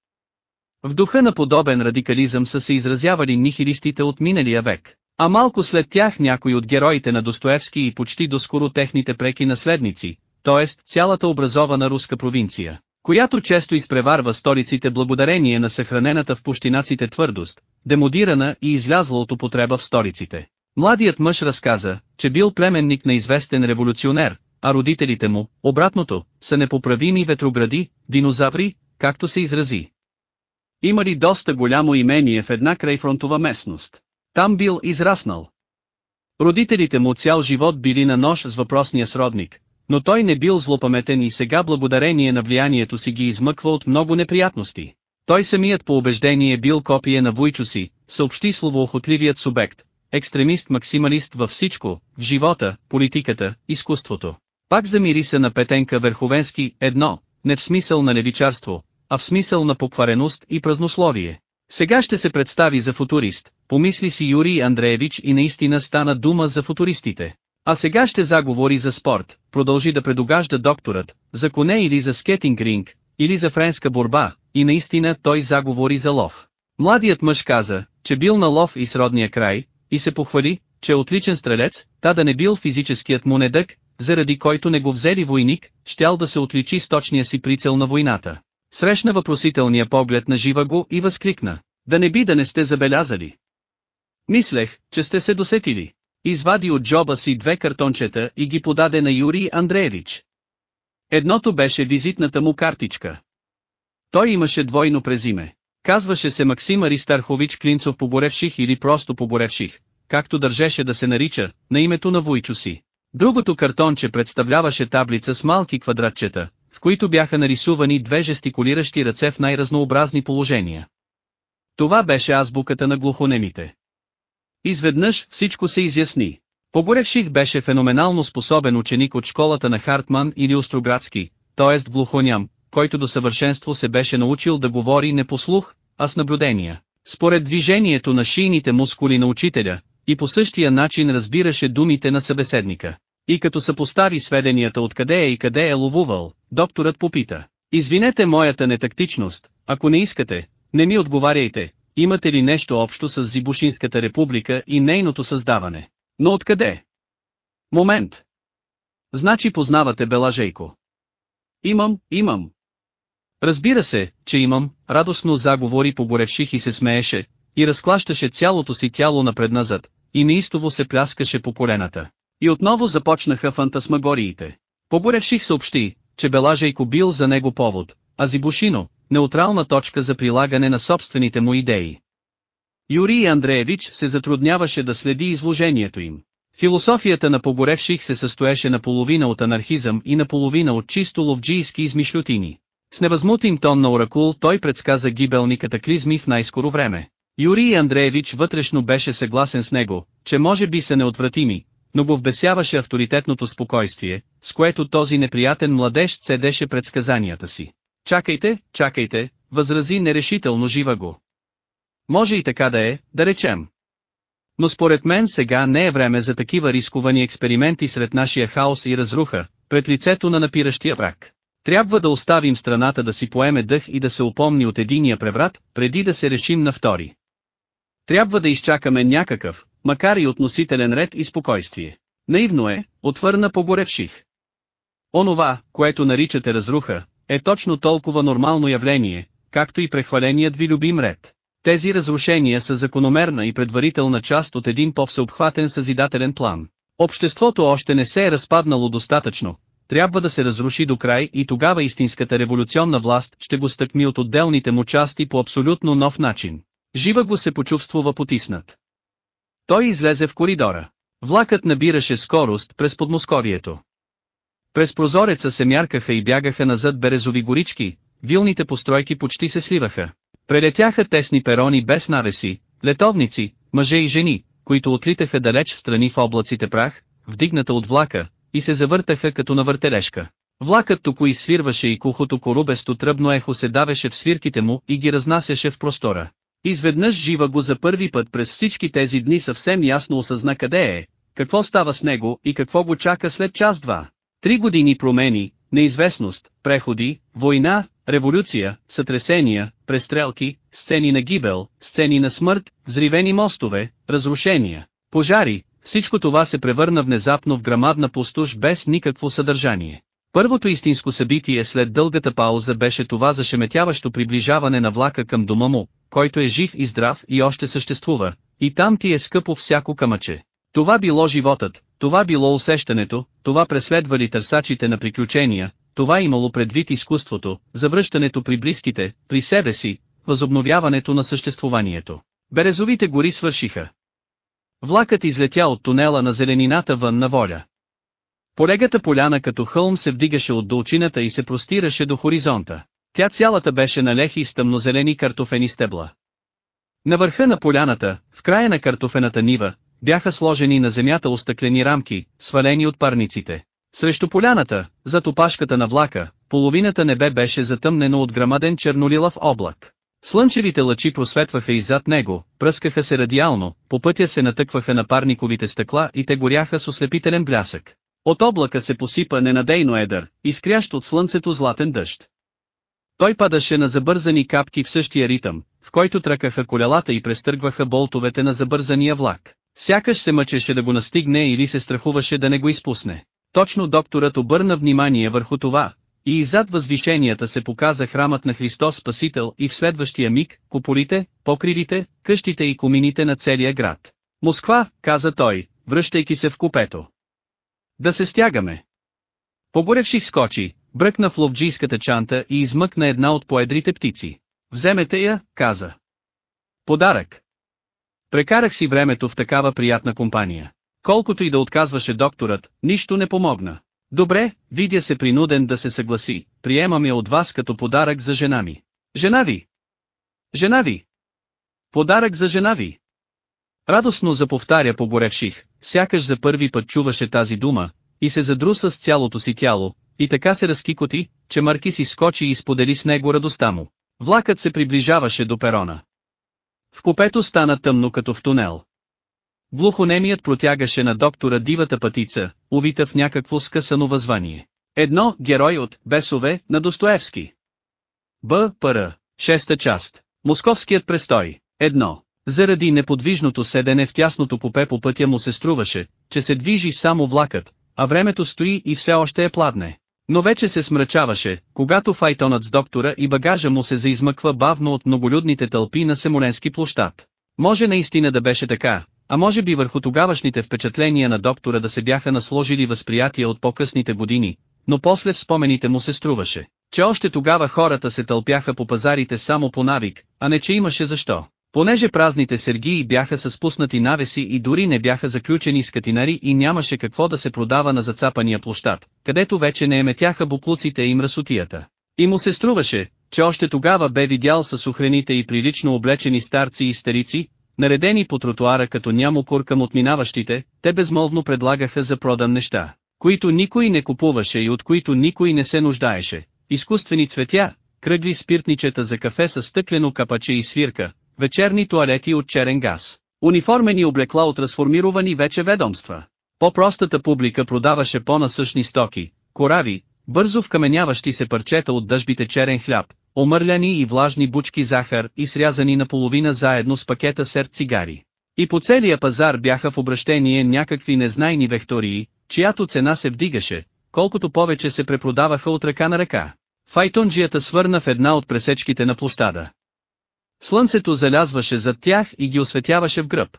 В духа на подобен радикализъм са се изразявали нихилистите от миналия век, а малко след тях някои от героите на Достоевски и почти доскоро техните преки наследници, т.е. цялата образована руска провинция, която често изпреварва столиците благодарение на съхранената в пущинаците твърдост, демодирана и излязла от употреба в столиците. Младият мъж разказа, че бил племенник на известен революционер, а родителите му, обратното, са непоправими ветрогради, динозаври, както се изрази. Имали доста голямо имение в една крайфронтова местност. Там бил израснал. Родителите му цял живот били на нож с въпросния сродник, но той не бил злопаметен и сега благодарение на влиянието си ги измъква от много неприятности. Той самият по убеждение бил копие на Войчо си, съобщи словоохотливият субект, екстремист-максималист във всичко, в живота, политиката, изкуството. Пак замириса на Петенка Верховенски, едно, не в смисъл на левичарство, а в смисъл на поквареност и празнословие. Сега ще се представи за футурист, помисли си Юрий Андреевич и наистина стана дума за футуристите. А сега ще заговори за спорт, продължи да предогажда докторът, за коне или за скетинг ринг, или за френска борба, и наистина той заговори за лов. Младият мъж каза, че бил на лов и с родния край, и се похвали, че е отличен стрелец, та да не бил физическият му недък, заради който не го взели войник, щял да се отличи с точния си прицел на войната. Срещна въпросителния поглед на жива го и възкликна. Да не би да не сте забелязали. Мислех, че сте се досетили. Извади от джоба си две картончета и ги подаде на Юрий Андреевич. Едното беше визитната му картичка. Той имаше двойно презиме. Казваше се Максим Аристархович Клинцов Поборевших или просто Поборевших, както държеше да се нарича, на името на Войчо си. Другото картонче представляваше таблица с малки квадратчета, в които бяха нарисувани две жестикулиращи ръце в най-разнообразни положения. Това беше азбуката на глухонемите. Изведнъж всичко се изясни. Погоревших беше феноменално способен ученик от школата на Хартман или Остроградски, т.е. глухоням, който до съвършенство се беше научил да говори не по слух, а с наблюдения. Според движението на шийните мускули на учителя, и по същия начин разбираше думите на събеседника. И като съпостави сведенията откъде е и къде е ловувал, докторът попита. Извинете моята нетактичност, ако не искате, не ми отговаряйте, имате ли нещо общо с Зибушинската република и нейното създаване? Но откъде? Момент. Значи познавате Белажейко. Имам, имам. Разбира се, че имам, радостно заговори погоревших и се смееше, и разклащаше цялото си тяло напред-назад, и неистово се пляскаше по колената. И отново започнаха фантасмагориите. Погоревших съобщи, че Белажейко бил за него повод, а Зибушино, неутрална точка за прилагане на собствените му идеи. Юрий Андреевич се затрудняваше да следи изложението им. Философията на погоревших се състоеше наполовина от анархизъм и наполовина от чисто ловджийски измишлютини. С невъзмутим тон на оракул той предсказа гибелни катаклизми в най-скоро време. Юрий Андреевич вътрешно беше съгласен с него, че може би са неотвратими, но го вбесяваше авторитетното спокойствие, с което този неприятен младеж цедеше предсказанията си. Чакайте, чакайте, възрази нерешително жива го. Може и така да е, да речем. Но според мен сега не е време за такива рисковани експерименти сред нашия хаос и разруха, пред лицето на напиращия враг. Трябва да оставим страната да си поеме дъх и да се опомни от единия преврат, преди да се решим на втори. Трябва да изчакаме някакъв, макар и относителен ред и спокойствие. Наивно е, отвърна погоревших. Онова, което наричате разруха, е точно толкова нормално явление, както и прехваленият ви любим ред. Тези разрушения са закономерна и предварителна част от един по-всеобхватен съзидателен план. Обществото още не се е разпаднало достатъчно, трябва да се разруши до край и тогава истинската революционна власт ще го стъкми от отделните му части по абсолютно нов начин. Жива го се почувствува потиснат. Той излезе в коридора. Влакът набираше скорост през подмоскорието. През прозореца се мяркаха и бягаха назад березови горички, вилните постройки почти се сливаха. Прелетяха тесни перони без навеси, летовници, мъже и жени, които отлитаха далеч страни в облаците прах, вдигната от влака, и се завъртаха като на въртележка. Влакът току свирваше и кухото корубесто тръбно ехо се давеше в свирките му и ги разнасяше в простора. Изведнъж жива го за първи път през всички тези дни съвсем ясно осъзна къде е, какво става с него и какво го чака след час-два. Три години промени, неизвестност, преходи, война, революция, сътресения, престрелки, сцени на гибел, сцени на смърт, взривени мостове, разрушения, пожари, всичко това се превърна внезапно в грамадна пустош без никакво съдържание. Първото истинско събитие след дългата пауза беше това зашеметяващо приближаване на влака към дома му, който е жив и здрав и още съществува, и там ти е скъпо всяко камъче. Това било животът, това било усещането, това преследвали търсачите на приключения, това имало предвид изкуството, завръщането при близките, при себе си, възобновяването на съществуванието. Березовите гори свършиха. Влакът излетя от тунела на зеленината вън на воля. Полегата поляна като хълм се вдигаше от долчината и се простираше до хоризонта. Тя цялата беше на лехи с тъмнозелени картофени стебла. На върха на поляната, в края на картофената нива, бяха сложени на земята остъклени рамки, свалени от парниците. Срещу поляната, зад опашката на влака, половината небе беше затъмнено от грамаден чернолилав облак. Слънчевите лъчи просветваха и зад него, пръскаха се радиално, по пътя се натъкваха на парниковите стъкла и те горяха с ослепителен блясък. От облака се посипа ненадейно едър, изкрящ от слънцето златен дъжд. Той падаше на забързани капки в същия ритъм, в който тръкаха колелата и престъргваха болтовете на забързания влак. Сякаш се мъчеше да го настигне или се страхуваше да не го изпусне. Точно докторът обърна внимание върху това, и иззад възвишенията се показа храмът на Христос Спасител и в следващия миг, куполите, покривите, къщите и комините на целия град. Москва, каза той, връщайки се в купето. Да се стягаме. Погоревших скочи, бръкна в ловджийската чанта и измъкна една от поедрите птици. Вземете я, каза. Подарък. Прекарах си времето в такава приятна компания. Колкото и да отказваше докторът, нищо не помогна. Добре, видя се принуден да се съгласи, приемам я от вас като подарък за жена ми. Жена ви! Жена ви! Подарък за жена ви! Радостно заповтаря погоревших, сякаш за първи път чуваше тази дума, и се задруса с цялото си тяло, и така се разкикоти, че Марки си скочи и сподели с него радостта му. Влакът се приближаваше до перона. В купето стана тъмно като в тунел. Глухонемият протягаше на доктора дивата пътица, увита в някакво скъсано възвание. Едно, герой от «Бесове» на Достоевски. Б. Р. Шеста част. Московският престой. Едно. Заради неподвижното седене в тясното купе по пътя му се струваше, че се движи само влакът, а времето стои и все още е пладне. Но вече се смрачаваше, когато файтонът с доктора и багажа му се заизмъква бавно от многолюдните тълпи на Семоленски площад. Може наистина да беше така, а може би върху тогавашните впечатления на доктора да се бяха насложили възприятия от по-късните години, но после в спомените му се струваше, че още тогава хората се тълпяха по пазарите само по навик, а не че имаше защо. Понеже празните сергии бяха с спуснати навеси и дори не бяха заключени с катинари и нямаше какво да се продава на зацапания площад, където вече не еметяха буклуците и мръсотията. И му се струваше, че още тогава бе видял с охрените и прилично облечени старци и старици, наредени по тротуара като нямо куркам от минаващите, те безмолвно предлагаха за продан неща, които никой не купуваше и от които никой не се нуждаеше. Изкуствени цветя, кръгли спиртничета за кафе с стъклено капаче и свирка, вечерни туалети от черен газ, униформени облекла от разформировани вече ведомства. По-простата публика продаваше по-насъщни стоки, корави, бързо вкаменяващи се парчета от дъжбите черен хляб, омърляни и влажни бучки захар и срязани наполовина заедно с пакета сер цигари. И по целия пазар бяха в обращение някакви незнайни вектории, чиято цена се вдигаше, колкото повече се препродаваха от ръка на ръка. Файтонджията свърна в една от пресечките на площада. Слънцето залязваше зад тях и ги осветяваше в гръб.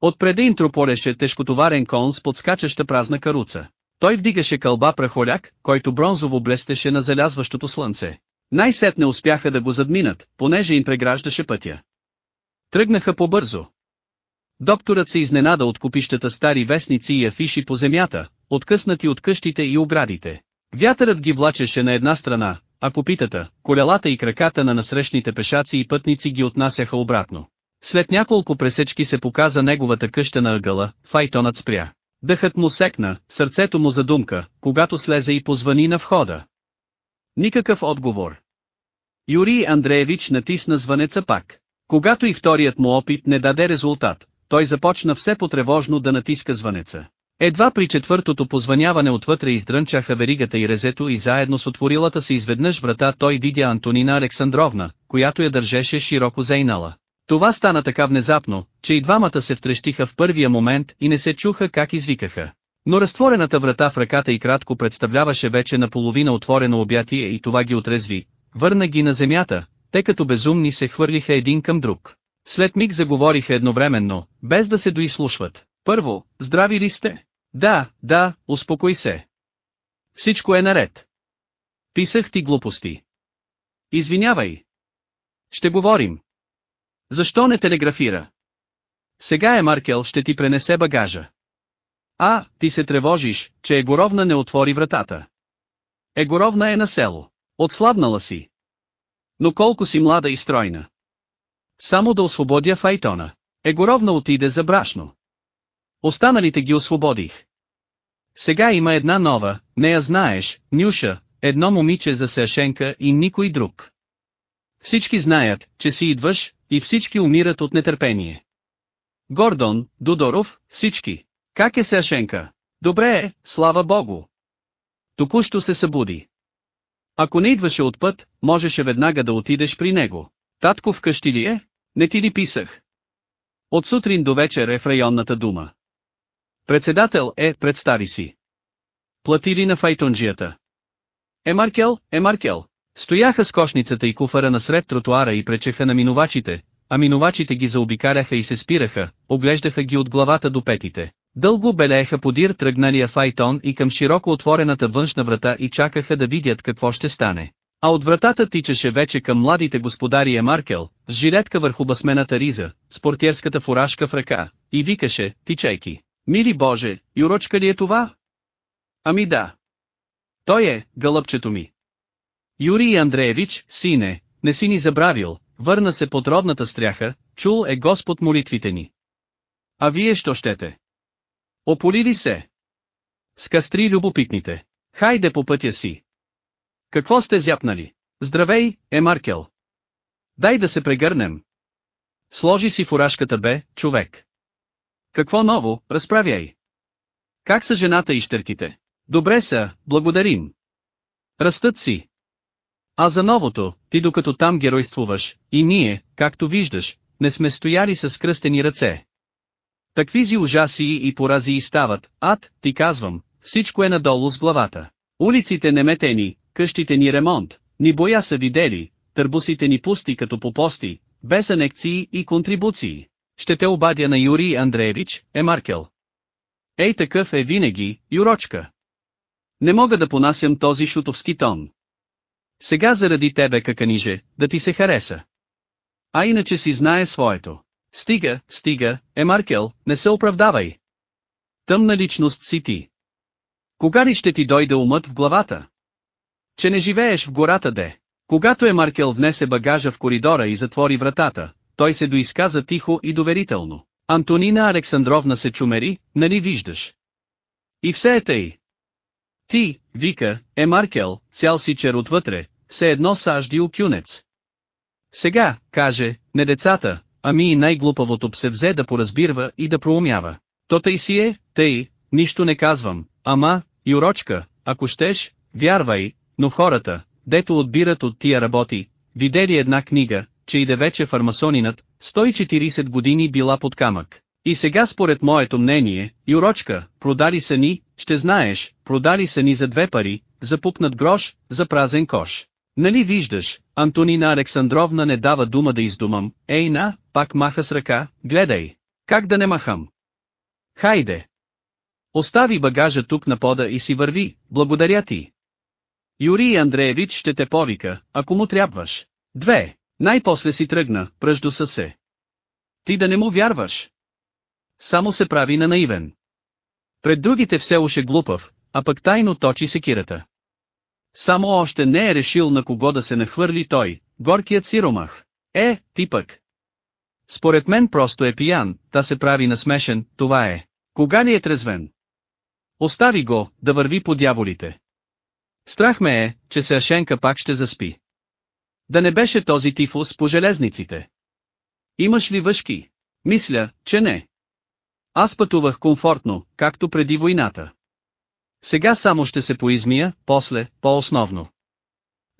Отпреде им тропореше тежкотоварен кон с подскачаща празна каруца. Той вдигаше кълба прахоляк, който бронзово блестеше на залязващото слънце. Най-сетне успяха да го задминат, понеже им преграждаше пътя. Тръгнаха побързо. Докторът се изненада от купищата стари вестници и афиши по земята, откъснати от къщите и оградите. Вятърът ги влачеше на една страна, а копитата, колелата и краката на насрещните пешаци и пътници ги отнасяха обратно. След няколко пресечки се показа неговата къща на ъгъла, файтонът спря. Дъхът му секна, сърцето му задумка, когато слезе и позвани на входа. Никакъв отговор. Юрий Андреевич натисна звънеца пак. Когато и вторият му опит не даде резултат, той започна все потревожно да натиска звънеца. Едва при четвъртото позваняване отвътре издрънчаха веригата и резето и заедно с отворилата се изведнъж врата той видя Антонина Александровна, която я държеше широко зейнала. Това стана така внезапно, че и двамата се втрещиха в първия момент и не се чуха как извикаха. Но разтворената врата в ръката и кратко представляваше вече наполовина отворено обятие и това ги отрезви, върна ги на земята, те като безумни се хвърлиха един към друг. След миг заговориха едновременно, без да се доислушват. Първо, здрави ли сте? Да, да, успокой се. Всичко е наред. Писах ти глупости. Извинявай. Ще говорим. Защо не телеграфира? Сега е Маркел ще ти пренесе багажа. А, ти се тревожиш, че Егоровна не отвори вратата. Егоровна е на село. Отслабнала си. Но колко си млада и стройна. Само да освободя Файтона. Егоровна отиде за брашно. Останалите ги освободих. Сега има една нова, не я знаеш, Нюша, едно момиче за Сашенка и никой друг. Всички знаят, че си идваш, и всички умират от нетърпение. Гордон, Дудоров, всички. Как е Сашенка? Добре е, слава богу. Току-що се събуди. Ако не идваше от път, можеше веднага да отидеш при него. Татко вкъщи ли е? Не ти ли писах? От сутрин до вечер е в районната дума. Председател е, представи си. Плати ли на файтонджията? Е Маркел, е Маркел. Стояха с кошницата и куфара насред тротуара и пречеха на минувачите, а минувачите ги заобикаляха и се спираха, оглеждаха ги от главата до петите. Дълго белееха подир тръгналия файтон и към широко отворената външна врата и чакаха да видят какво ще стане. А от вратата тичаше вече към младите господари Емаркел, с жилетка върху басмената риза, с портиерската фуражка в ръка, и викаше, тичайки. Мили Боже, юрочка ли е това? Ами да. Той е, гълъбчето ми. Юрий Андреевич, сине, не си ни забравил, върна се под родната стряха, чул е Господ молитвите ни. А вие що щете? Ополили се. Скастри любопитните. Хайде по пътя си. Какво сте зяпнали? Здравей, Емаркел. Дай да се прегърнем. Сложи си фуражката бе, човек. Какво ново, разправяй. Как са жената и щерките? Добре са, благодарим. Растат си. А за новото, ти докато там геройствуваш, и ние, както виждаш, не сме стояли с кръстени ръце. Таквизи ужаси и порази и стават, ад, ти казвам, всичко е надолу с главата. Улиците неметени, къщите ни ремонт, ни боя са видели, търбусите ни пусти като по пости, без анекции и контрибуции. Ще те обадя на Юрий Андреевич, е Маркел. Ей такъв е винаги, Юрочка. Не мога да понасям този шутовски тон. Сега заради тебе каканиже, да ти се хареса. А иначе си знае своето. Стига, стига, е Маркел, не се оправдавай. Тъмна личност си ти. Кога ли ще ти дойде умът в главата? Че не живееш в гората де. Когато е Маркел внесе багажа в коридора и затвори вратата, той се доизказа тихо и доверително. Антонина Александровна се чумери, нали виждаш? И все е тъй. Ти, вика, е Маркел, цял си чер отвътре, все едно сажди кюнец. Сега, каже, не децата, ами и най-глупавото се взе да поразбирва и да проумява. То тъй си е, тъй, нищо не казвам, ама, юрочка, ако щеш, вярвай, но хората, дето отбират от тия работи, видели една книга, че иде вече фармасонинът, 140 години била под камък. И сега според моето мнение, юрочка, продали са ни, ще знаеш, продали са ни за две пари, за пупнат грош, за празен кош. Нали виждаш, Антонина Александровна не дава дума да издумам, ей на, пак маха с ръка, гледай. Как да не махам? Хайде. Остави багажа тук на пода и си върви, благодаря ти. Юрий Андреевич ще те повика, ако му трябваш. Две. Най-после си тръгна, пръждоса се. Ти да не му вярваш. Само се прави на наивен. Пред другите все още глупав, а пък тайно точи секирата. Само още не е решил на кого да се нахвърли той, горкият сиромах. Е, ти пък. Според мен просто е пиян, та се прави насмешен, това е. Кога ли е трезвен? Остави го, да върви по дяволите. Страх ме е, че Сашенка пак ще заспи. Да не беше този тифус по железниците. Имаш ли въшки? Мисля, че не. Аз пътувах комфортно, както преди войната. Сега само ще се поизмия, после, по-основно.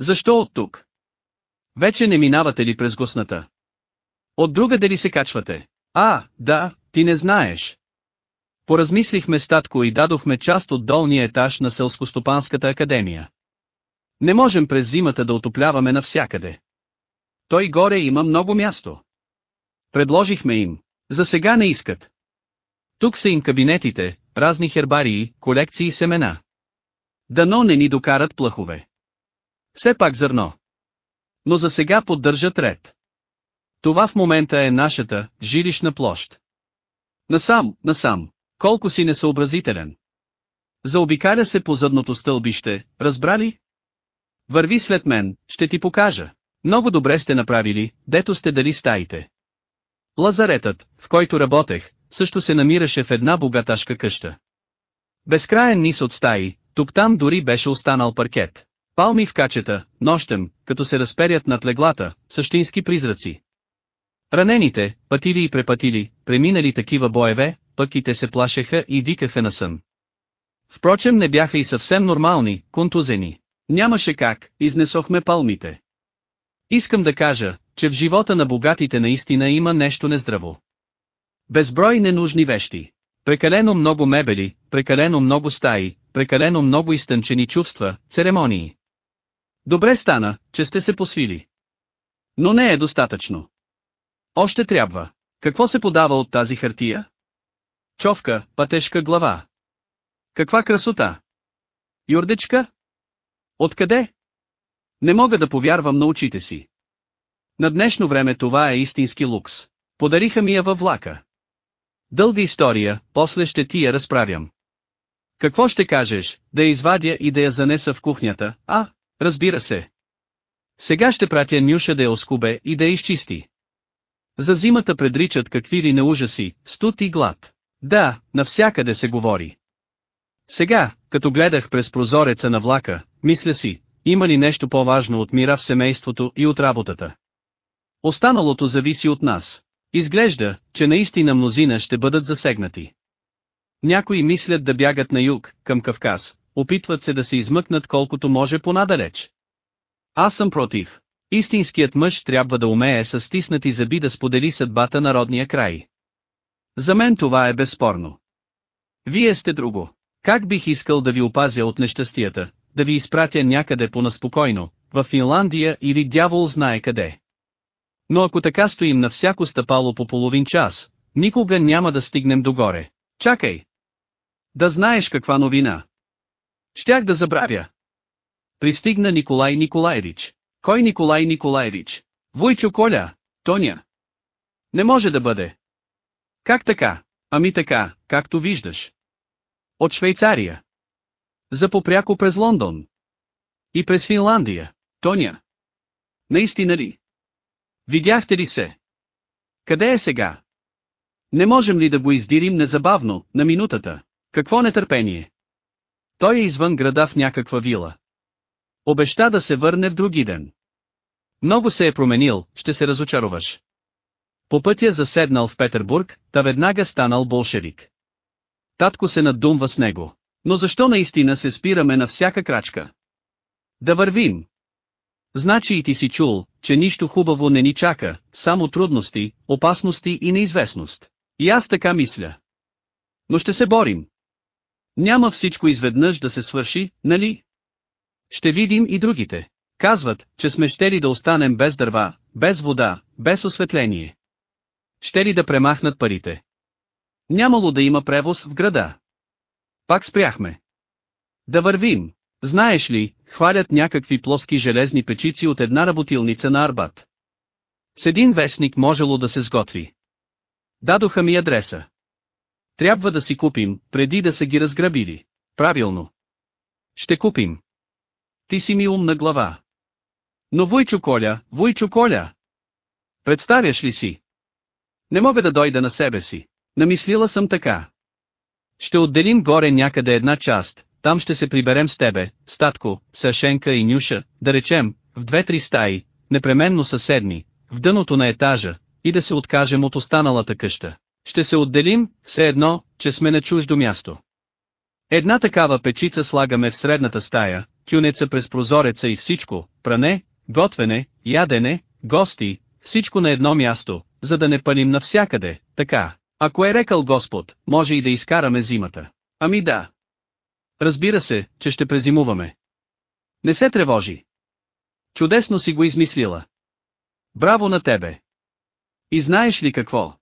Защо от тук? Вече не минавате ли през госната? От друга дали се качвате? А, да, ти не знаеш. Поразмислихме статко и дадохме част от долния етаж на Селскостопанската академия. Не можем през зимата да отопляваме навсякъде. Той горе има много място. Предложихме им. За сега не искат. Тук са им кабинетите, разни хербарии, колекции семена. Дано не ни докарат плъхове. Все пак зърно. Но за сега поддържат ред. Това в момента е нашата, жилищна площ. Насам, насам. Колко си несъобразителен. Заобикаля се по задното стълбище, разбрали? Върви след мен, ще ти покажа. Много добре сте направили, дето сте дали стаите. Лазаретът, в който работех, също се намираше в една богаташка къща. Безкраен низ от стаи, тук там дори беше останал паркет. Палми в качета, нощем, като се разперят над леглата, същински призраци. Ранените, пътили и препатили, преминали такива боеве, пък и те се плашеха и викаха на сън. Впрочем не бяха и съвсем нормални, контузени. Нямаше как, изнесохме палмите. Искам да кажа, че в живота на богатите наистина има нещо нездраво. Безброй ненужни вещи. Прекалено много мебели, прекалено много стаи, прекалено много изтънчени чувства, церемонии. Добре стана, че сте се посвили. Но не е достатъчно. Още трябва. Какво се подава от тази хартия? Човка, пътешка глава. Каква красота! Юрдечка? Откъде? Не мога да повярвам на очите си. На днешно време това е истински лукс. Подариха ми я във влака. Дълга история, после ще ти я разправям. Какво ще кажеш, да я извадя и да я занеса в кухнята, а, разбира се. Сега ще пратя Нюша да я оскубе и да я изчисти. За зимата предричат какви ли не ужаси, студ и глад. Да, навсякъде се говори. Сега, като гледах през прозореца на влака, мисля си, има ли нещо по-важно от мира в семейството и от работата. Останалото зависи от нас. Изглежда, че наистина мнозина ще бъдат засегнати. Някои мислят да бягат на юг, към Кавказ, опитват се да се измъкнат колкото може понадалеч. Аз съм против. Истинският мъж трябва да умее с стиснати зъби да сподели съдбата на родния край. За мен това е безспорно. Вие сте друго. Как бих искал да ви опазя от нещастията, да ви изпратя някъде по-наспокойно, в Финландия или дявол знае къде. Но ако така стоим на всяко стъпало по половин час, никога няма да стигнем догоре. Чакай! Да знаеш каква новина. Щях да забравя. Пристигна Николай Николайрич. Кой Николай Николайрич? Войчо Коля, Тоня. Не може да бъде. Как така? Ами така, както виждаш. От Швейцария. За попряко през Лондон. И през Финландия. Тоня. Наистина ли? Видяхте ли се? Къде е сега? Не можем ли да го издирим незабавно, на минутата? Какво нетърпение? Той е извън града в някаква вила. Обеща да се върне в други ден. Много се е променил, ще се разочароваш. По пътя заседнал в Петербург, та веднага станал болшевик. Татко се надумва с него. Но защо наистина се спираме на всяка крачка? Да вървим. Значи и ти си чул, че нищо хубаво не ни чака, само трудности, опасности и неизвестност. И аз така мисля. Но ще се борим. Няма всичко изведнъж да се свърши, нали? Ще видим и другите. Казват, че сме щели да останем без дърва, без вода, без осветление. Щели да премахнат парите. Нямало да има превоз в града. Пак спряхме. Да вървим. Знаеш ли, хвалят някакви плоски железни печици от една работилница на Арбат. С един вестник можело да се сготви. Дадоха ми адреса. Трябва да си купим, преди да са ги разграбили. Правилно. Ще купим. Ти си ми умна глава. Но Войчо Коля, Войчо Коля! Представяш ли си? Не мога да дойда на себе си. Намислила съм така. Ще отделим горе някъде една част, там ще се приберем с тебе, статко, Сашенка и Нюша, да речем, в две-три стаи, непременно съседни, в дъното на етажа, и да се откажем от останалата къща. Ще се отделим, все едно, че сме на чуждо място. Една такава печица слагаме в средната стая, кюнеца през прозореца и всичко, пране, готвене, ядене, гости, всичко на едно място, за да не палим навсякъде, така. Ако е рекал Господ, може и да изкараме зимата. Ами да. Разбира се, че ще презимуваме. Не се тревожи. Чудесно си го измислила. Браво на тебе. И знаеш ли какво?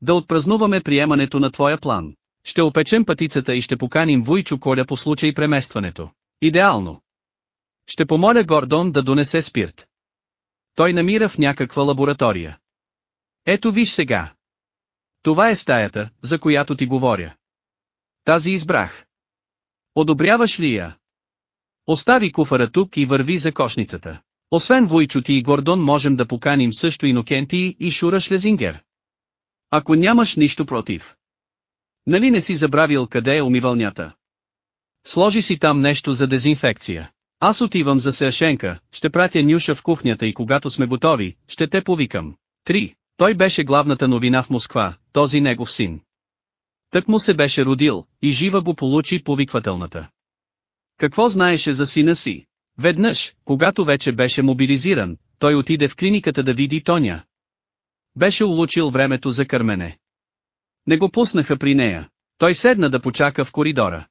Да отпразнуваме приемането на твоя план. Ще опечем пътицата и ще поканим Войчо Коля по случай преместването. Идеално. Ще помоля Гордон да донесе спирт. Той намира в някаква лаборатория. Ето виж сега. Това е стаята, за която ти говоря. Тази избрах. Одобряваш ли я? Остави куфара тук и върви за кошницата. Освен Войчо и Гордон можем да поканим също Инокенти и Шура Шлезингер. Ако нямаш нищо против. Нали не си забравил къде е умивалнята? Сложи си там нещо за дезинфекция. Аз отивам за Сеашенка, ще пратя Нюша в кухнята и когато сме готови, ще те повикам. 3. Той беше главната новина в Москва, този негов син. Тък му се беше родил, и жива го получи повиквателната. Какво знаеше за сина си? Веднъж, когато вече беше мобилизиран, той отиде в клиниката да види Тоня. Беше улучил времето за кърмене. Не го пуснаха при нея. Той седна да почака в коридора.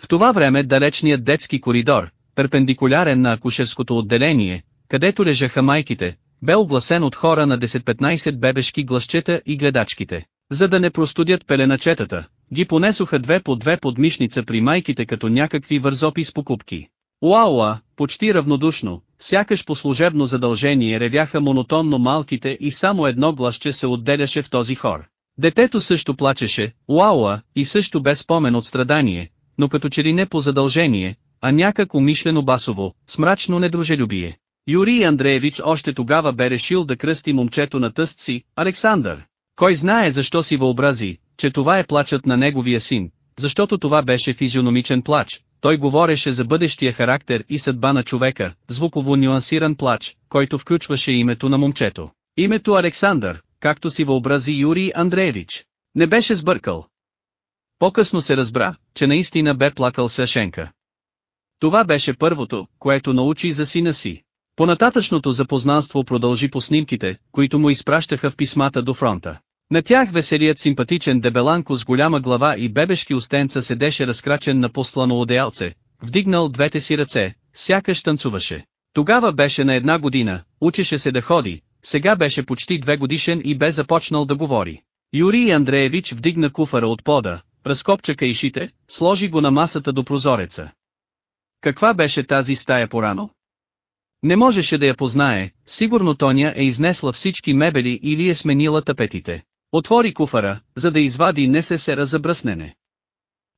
В това време далечният детски коридор, перпендикулярен на акушерското отделение, където лежаха майките, бе огласен от хора на 10-15 бебешки гласчета и гледачките. За да не простудят пеленачетата, ги понесоха две по две подмишница при майките като някакви вързопи с покупки. Уауа, почти равнодушно, сякаш по служебно задължение ревяха монотонно малките и само едно гласче се отделяше в този хор. Детето също плачеше, уауа, и също без спомен от страдание, но като че ли не по задължение, а някак умишлено басово, с мрачно недружелюбие. Юрий Андреевич още тогава бе решил да кръсти момчето на тъст си, Александър. Кой знае защо си въобрази, че това е плачът на неговия син, защото това беше физиономичен плач, той говореше за бъдещия характер и съдба на човека, звуково нюансиран плач, който включваше името на момчето. Името Александър, както си въобрази Юрий Андреевич. Не беше сбъркал. По-късно се разбра, че наистина бе плакал Сашенка. Това беше първото, което научи за сина си. Понататъчното запознанство продължи по снимките, които му изпращаха в писмата до фронта. На тях веселият симпатичен дебеланко с голяма глава и бебешки устенца седеше разкрачен на постлано одеялце, вдигнал двете си ръце, сякаш танцуваше. Тогава беше на една година, учеше се да ходи, сега беше почти две годишен и бе започнал да говори. Юрий Андреевич вдигна куфара от пода, разкопча кайшите, сложи го на масата до прозореца. Каква беше тази стая порано? Не можеше да я познае, сигурно Тоня е изнесла всички мебели или е сменила тапетите. Отвори куфара, за да извади НССР за бръснене.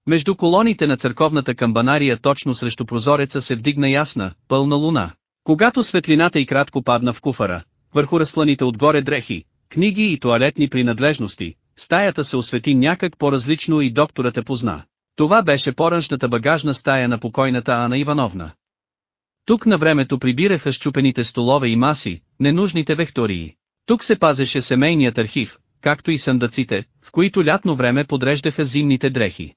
Между колоните на църковната камбанария точно срещу прозореца се вдигна ясна, пълна луна. Когато светлината и кратко падна в куфара, върху разсланите отгоре дрехи, книги и туалетни принадлежности, стаята се освети някак по-различно и докторът е позна. Това беше поръчната багажна стая на покойната Ана Ивановна. Тук на времето прибираха щупените столове и маси, ненужните вектории. Тук се пазеше семейният архив, както и съндъците, в които лятно време подреждаха зимните дрехи.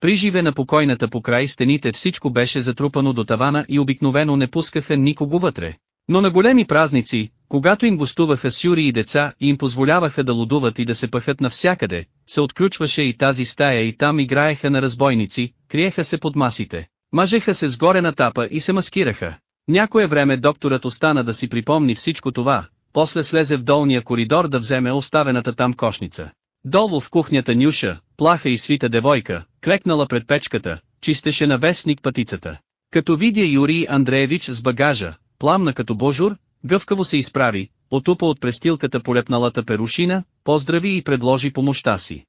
При живе на покойната по край стените всичко беше затрупано до тавана и обикновено не пускаха никого вътре. Но на големи празници, когато им гостуваха сюри и деца и им позволяваха да лудуват и да се пъхат навсякъде, се отключваше и тази стая и там играеха на разбойници, криеха се под масите, мажеха се сгоре на тапа и се маскираха. Някое време докторът остана да си припомни всичко това, после слезе в долния коридор да вземе оставената там кошница. Долу в кухнята Нюша, плаха и свита девойка, клекнала пред печката, чистеше на вестник пътицата. Като видя Юрий Андреевич с багажа, пламна като божур, гъвкаво се изправи, отупа от престилката полепналата перушина, поздрави и предложи помощта си.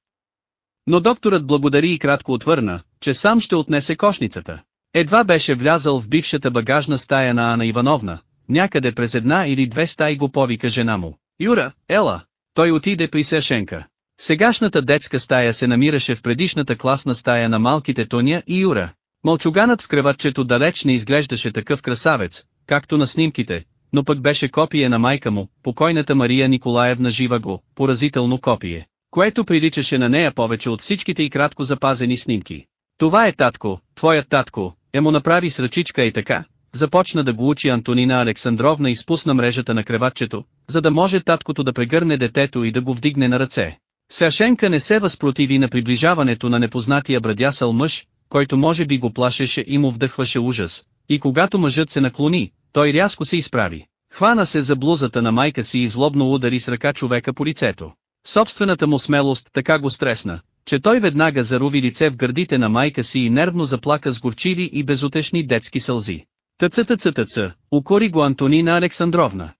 Но докторът благодари и кратко отвърна, че сам ще отнесе кошницата. Едва беше влязал в бившата багажна стая на Ана Ивановна, някъде през една или две стаи го повика жена му. Юра, ела! Той отиде при Сашенка. Сегашната детска стая се намираше в предишната класна стая на малките Тоня и Юра. Мълчуганът в кръватчето далеч не изглеждаше такъв красавец, както на снимките, но пък беше копие на майка му, покойната Мария Николаевна Живаго, поразително копие, което приличаше на нея повече от всичките и кратко запазени снимки. Това е татко, твоят татко, е му направи с ръчичка и така, започна да го учи Антонина Александровна и спусна мрежата на креватчето, за да може таткото да прегърне детето и да го вдигне на ръце. Сашенка не се възпротиви на приближаването на непознатия брадясъл мъж, който може би го плашеше и му вдъхваше ужас, и когато мъжът се наклони, той рязко се изправи. Хвана се за блузата на майка си и злобно удари с ръка човека по лицето. Собствената му смелост така го стресна, че той веднага заруви лице в гърдите на майка си и нервно заплака с горчиви и безутешни детски сълзи. Тъца укори го Антонина Александровна.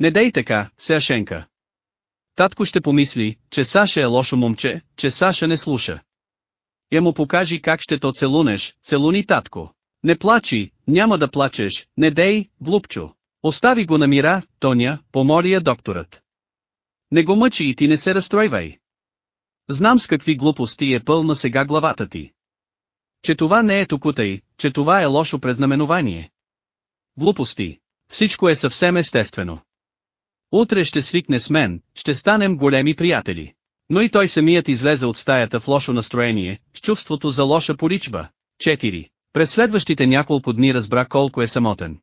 Не дей така, Сашенка. Татко ще помисли, че Саша е лошо момче, че Саша не слуша. Я му покажи как ще то целунеш, целуни татко. Не плачи, няма да плачеш, не дей, глупчо. Остави го на мира, Тоня, помоли я докторът. Не го мъчи и ти не се разстройвай. Знам с какви глупости е пълна сега главата ти. че това не е токутай, че това е лошо предзнаменование. Глупости. Всичко е съвсем естествено. Утре ще свикне с мен, ще станем големи приятели. Но и той самият излезе от стаята в лошо настроение, с чувството за лоша поричба. 4. През следващите няколко дни разбра колко е самотен.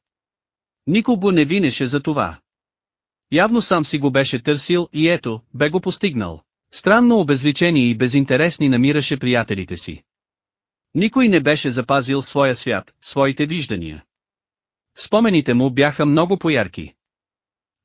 Никого не винеше за това. Явно сам си го беше търсил и ето, бе го постигнал. Странно обезличени и безинтересни намираше приятелите си. Никой не беше запазил своя свят, своите виждания. Спомените му бяха много поярки.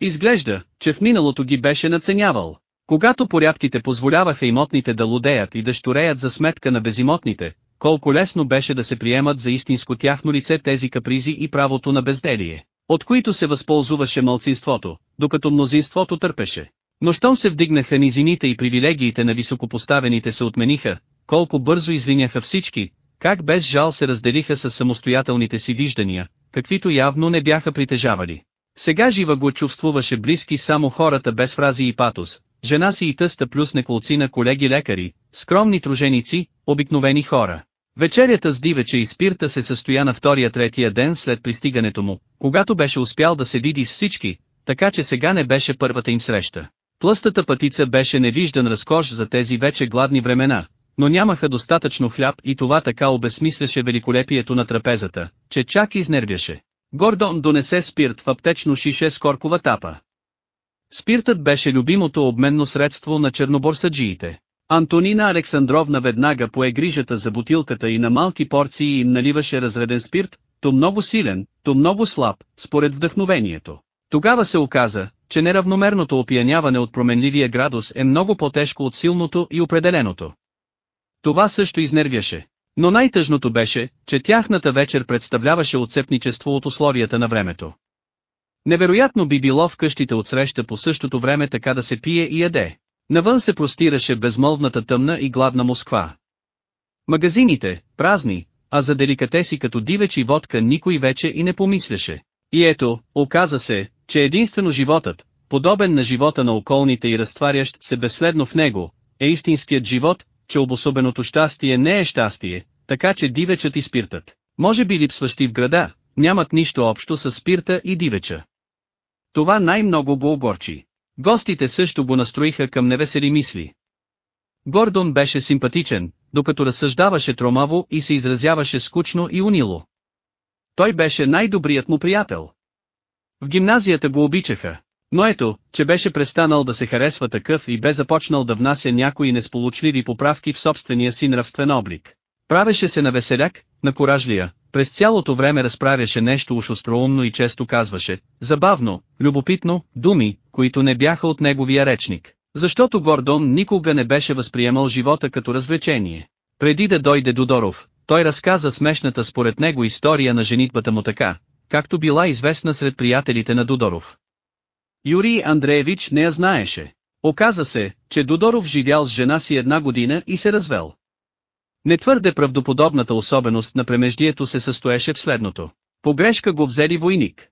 Изглежда, че в миналото ги беше наценявал. Когато порядките позволяваха имотните да лудеят и да щуреят за сметка на безимотните, колко лесно беше да се приемат за истинско тяхно лице тези капризи и правото на безделие, от които се възползваше мълцинството, докато мнозинството търпеше. Но щом се вдигнаха низините и привилегиите на високопоставените се отмениха, колко бързо извиняха всички, как без жал се разделиха с самостоятелните си виждания, каквито явно не бяха притежавали. Сега жива го чувствуваше близки само хората без фрази и патос, жена си и тъста плюс неколцина колеги лекари, скромни труженици, обикновени хора. Вечерята с дивече и спирта се състоя на втория-третия ден след пристигането му, когато беше успял да се види с всички, така че сега не беше първата им среща. Тлъстата пътица беше невиждан разкош за тези вече гладни времена, но нямаха достатъчно хляб и това така обезсмисляше великолепието на трапезата, че чак изнервяше. Гордон донесе спирт в аптечно шише с коркова тапа. Спиртът беше любимото обменно средство на черноборсаджиите. Антонина Александровна веднага пое грижата за бутилката и на малки порции им наливаше разреден спирт, то много силен, то много слаб, според вдъхновението. Тогава се оказа, че неравномерното опияняване от променливия градус е много по-тежко от силното и определеното. Това също изнервяше. Но най-тъжното беше, че тяхната вечер представляваше отцепничество от условията на времето. Невероятно би било в къщите от среща по същото време така да се пие и яде. Навън се простираше безмолвната тъмна и гладна Москва. Магазините, празни, а за деликатеси като дивеч и водка никой вече и не помисляше. И ето, оказа се, че единствено животът, подобен на живота на околните и разтварящ се безследно в него, е истинският живот, че обособеното щастие не е щастие, така че дивечът и спиртът, може би липсващи в града, нямат нищо общо с спирта и дивеча. Това най-много го огорчи. Гостите също го настроиха към невесели мисли. Гордон беше симпатичен, докато разсъждаваше тромаво и се изразяваше скучно и унило. Той беше най-добрият му приятел. В гимназията го обичаха. Но ето, че беше престанал да се харесва такъв и бе започнал да внася някои несполучливи поправки в собствения си нравствен облик. Правеше се на веселяк, на коражлия, през цялото време разправяше нещо уж остроумно и често казваше, забавно, любопитно, думи, които не бяха от неговия речник. Защото Гордон никога не беше възприемал живота като развлечение. Преди да дойде Додоров, той разказа смешната според него история на женитбата му така, както била известна сред приятелите на Додоров. Юрий Андреевич не я знаеше. Оказа се, че Додоров живял с жена си една година и се развел. Не твърде правдоподобната особеност на премеждието се състоеше в следното. Погрешка го взели войник.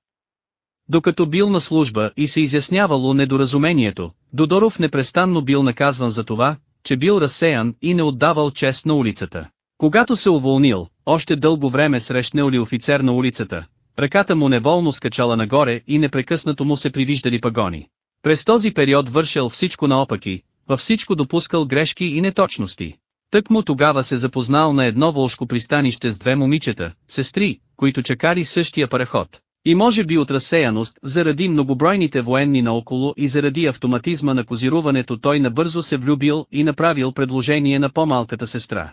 Докато бил на служба и се изяснявало недоразумението, Додоров непрестанно бил наказван за това, че бил разсеян и не отдавал чест на улицата. Когато се уволнил, още дълго време срещнал ли офицер на улицата, ръката му неволно скачала нагоре и непрекъснато му се привиждали пагони. През този период вършил всичко наопаки, във всичко допускал грешки и неточности. Тък му тогава се запознал на едно вълшко пристанище с две момичета, сестри, които чакали същия параход. И може би от разсеяност, заради многобройните военни наоколо и заради автоматизма на козируването той набързо се влюбил и направил предложение на по-малката сестра.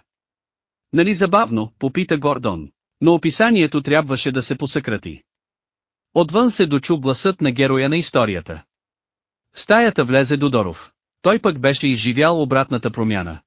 Нали забавно, попита Гордон. Но описанието трябваше да се посъкрати. Отвън се дочу гласът на героя на историята. В стаята влезе Додоров. Той пък беше изживял обратната промяна.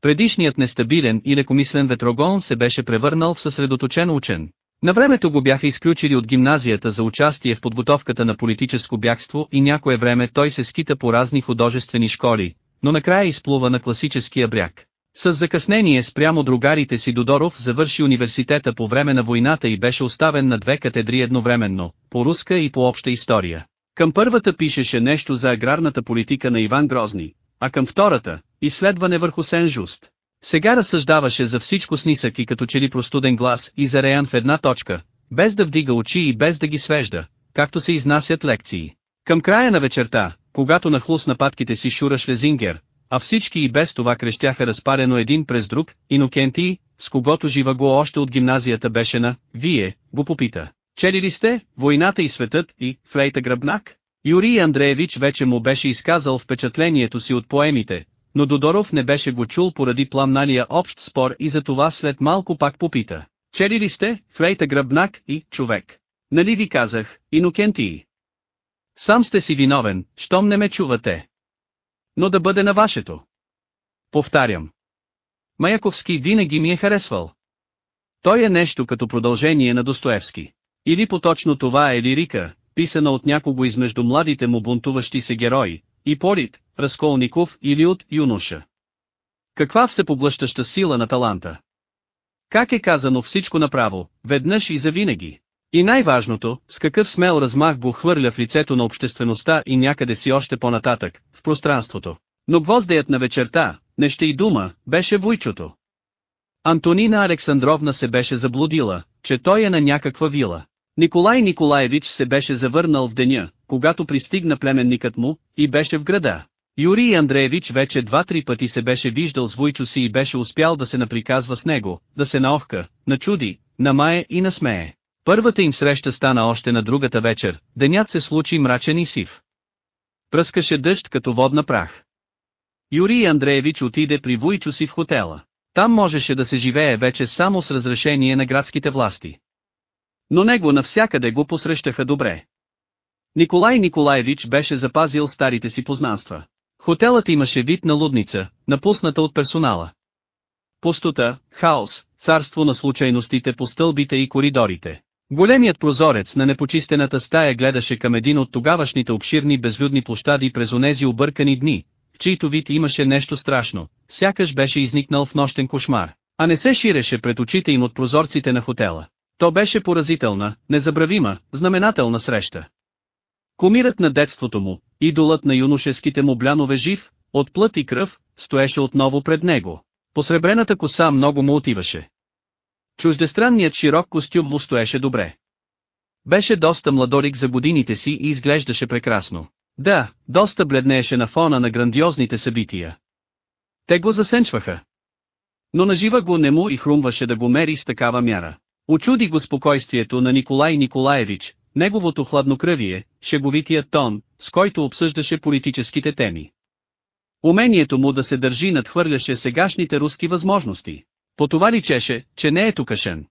Предишният нестабилен и лекомислен ветрогон се беше превърнал в съсредоточен учен. На времето го бяха изключили от гимназията за участие в подготовката на политическо бягство и някое време той се скита по разни художествени школи, но накрая изплува на класическия бряг. С закъснение спрямо другарите си Додоров завърши университета по време на войната и беше оставен на две катедри едновременно, по руска и по обща история. Към първата пишеше нещо за аграрната политика на Иван Грозни, а към втората – изследване върху Сен-Жуст. Сега разсъждаваше за всичко с нисък и като че ли простуден глас и зареян в една точка, без да вдига очи и без да ги свежда, както се изнасят лекции. Към края на вечерта, когато нахлус нападките си Шура Шлезингер, а всички и без това крещяха разпарено един през друг, Инокентий, с когото жива го още от гимназията беше на «Вие», го попита. Чели ли сте «Войната и светът» и «Флейта гръбнак»? Юрий Андреевич вече му беше изказал впечатлението си от поемите, но Додоров не беше го чул поради пламналия общ спор и затова след малко пак попита. Чели ли сте «Флейта гръбнак» и «Човек»? Нали ви казах, Инокентий? Сам сте си виновен, щом не ме чувате. Но да бъде на вашето. Повтарям. Маяковски винаги ми е харесвал. Той е нещо като продължение на Достоевски. Или поточно това е лирика, писана от някого измежду младите му бунтуващи се герои, и Полит, Разколников или от юноша. Каква всепоглъщаща сила на таланта? Как е казано всичко направо, веднъж и завинаги? И най-важното, с какъв смел размах го хвърля в лицето на обществеността и някъде си още по-нататък, пространството. Но гвоздеят на вечерта, не ще и дума, беше войчото. Антонина Александровна се беше заблудила, че той е на някаква вила. Николай Николаевич се беше завърнал в деня, когато пристигна племенникът му, и беше в града. Юрий Андреевич вече два-три пъти се беше виждал с Войчо си и беше успял да се наприказва с него, да се наохка, начуди, намае и насмее. Първата им среща стана още на другата вечер, денят се случи мрачен и сив. Пръскаше дъжд като водна прах. Юрий Андреевич отиде при Войчо си в хотела. Там можеше да се живее вече само с разрешение на градските власти. Но него навсякъде го посрещаха добре. Николай Николаевич беше запазил старите си познанства. Хотелът имаше вид на лудница, напусната от персонала. Пустота, хаос, царство на случайностите по стълбите и коридорите. Големият прозорец на непочистената стая гледаше към един от тогавашните обширни безлюдни площади през онези объркани дни, в чийто вид имаше нещо страшно, сякаш беше изникнал в нощен кошмар, а не се ширеше пред очите им от прозорците на хотела. То беше поразителна, незабравима, знаменателна среща. Комирът на детството му, идолът на юношеските му блянове жив, от плът и кръв, стоеше отново пред него. Посребрената коса много му отиваше. Чуждестранният широк костюм му стоеше добре. Беше доста младорик за годините си и изглеждаше прекрасно. Да, доста бледнееше на фона на грандиозните събития. Те го засенчваха. Но нажива го не му и хрумваше да го мери с такава мяра. Очуди го спокойствието на Николай Николаевич, неговото хладнокръвие, шеговития тон, с който обсъждаше политическите теми. Умението му да се държи надхвърляше сегашните руски възможности. По това личеше, че не е тукашен.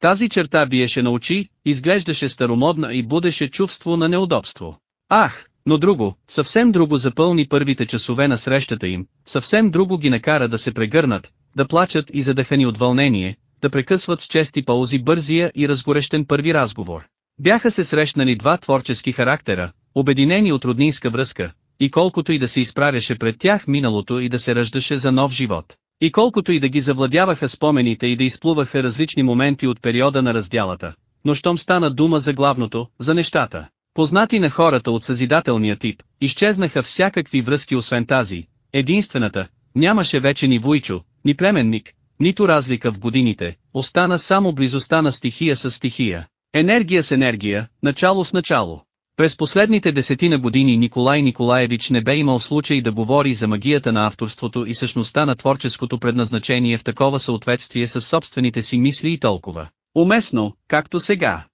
Тази черта биеше на очи, изглеждаше старомодна и будеше чувство на неудобство. Ах, но друго, съвсем друго запълни първите часове на срещата им, съвсем друго ги накара да се прегърнат, да плачат и задъхани от вълнение, да прекъсват с чести паузи бързия и разгорещен първи разговор. Бяха се срещнали два творчески характера, обединени от роднинска връзка, и колкото и да се изправяше пред тях миналото и да се ръждаше за нов живот. И колкото и да ги завладяваха спомените и да изплуваха различни моменти от периода на разделата, но щом стана дума за главното, за нещата, познати на хората от съзидателния тип, изчезнаха всякакви връзки освен тази, единствената, нямаше вече ни вуйчо, ни племенник, нито разлика в годините, остана само близостта на стихия с стихия, енергия с енергия, начало с начало. През последните десетина години Николай Николаевич не бе имал случай да говори за магията на авторството и същността на творческото предназначение в такова съответствие с собствените си мисли и толкова. Уместно, както сега.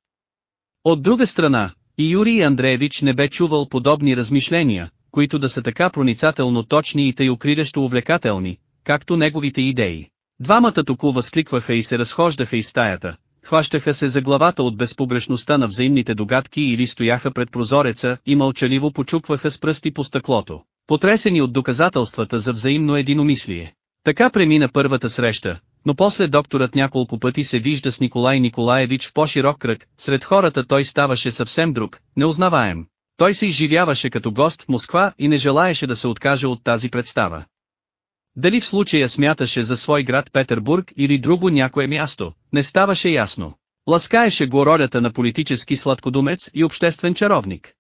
От друга страна, и Юрий Андреевич не бе чувал подобни размишления, които да са така проницателно точни и тъй укрилящо увлекателни, както неговите идеи. Двамата току възкликваха и се разхождаха из стаята, хващаха се за главата от безпогрешността на взаимните догадки или стояха пред прозореца и мълчаливо почупваха с пръсти по стъклото, потресени от доказателствата за взаимно единомислие. Така премина първата среща, но после докторът няколко пъти се вижда с Николай Николаевич в по-широк кръг, сред хората той ставаше съвсем друг, неузнаваем. Той се изживяваше като гост в Москва и не желаеше да се откаже от тази представа. Дали в случая смяташе за свой град Петербург или друго някое място, не ставаше ясно. Ласкаеше го ролята на политически сладкодумец и обществен чаровник.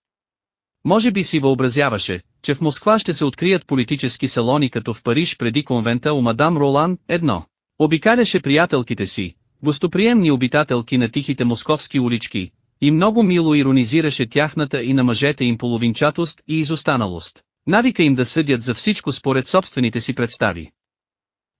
Може би си въобразяваше, че в Москва ще се открият политически салони като в Париж преди конвента у мадам Ролан, едно. Обикаляше приятелките си, гостоприемни обитателки на тихите московски улички, и много мило иронизираше тяхната и на мъжете им половинчатост и изостаналост. Навика им да съдят за всичко според собствените си представи.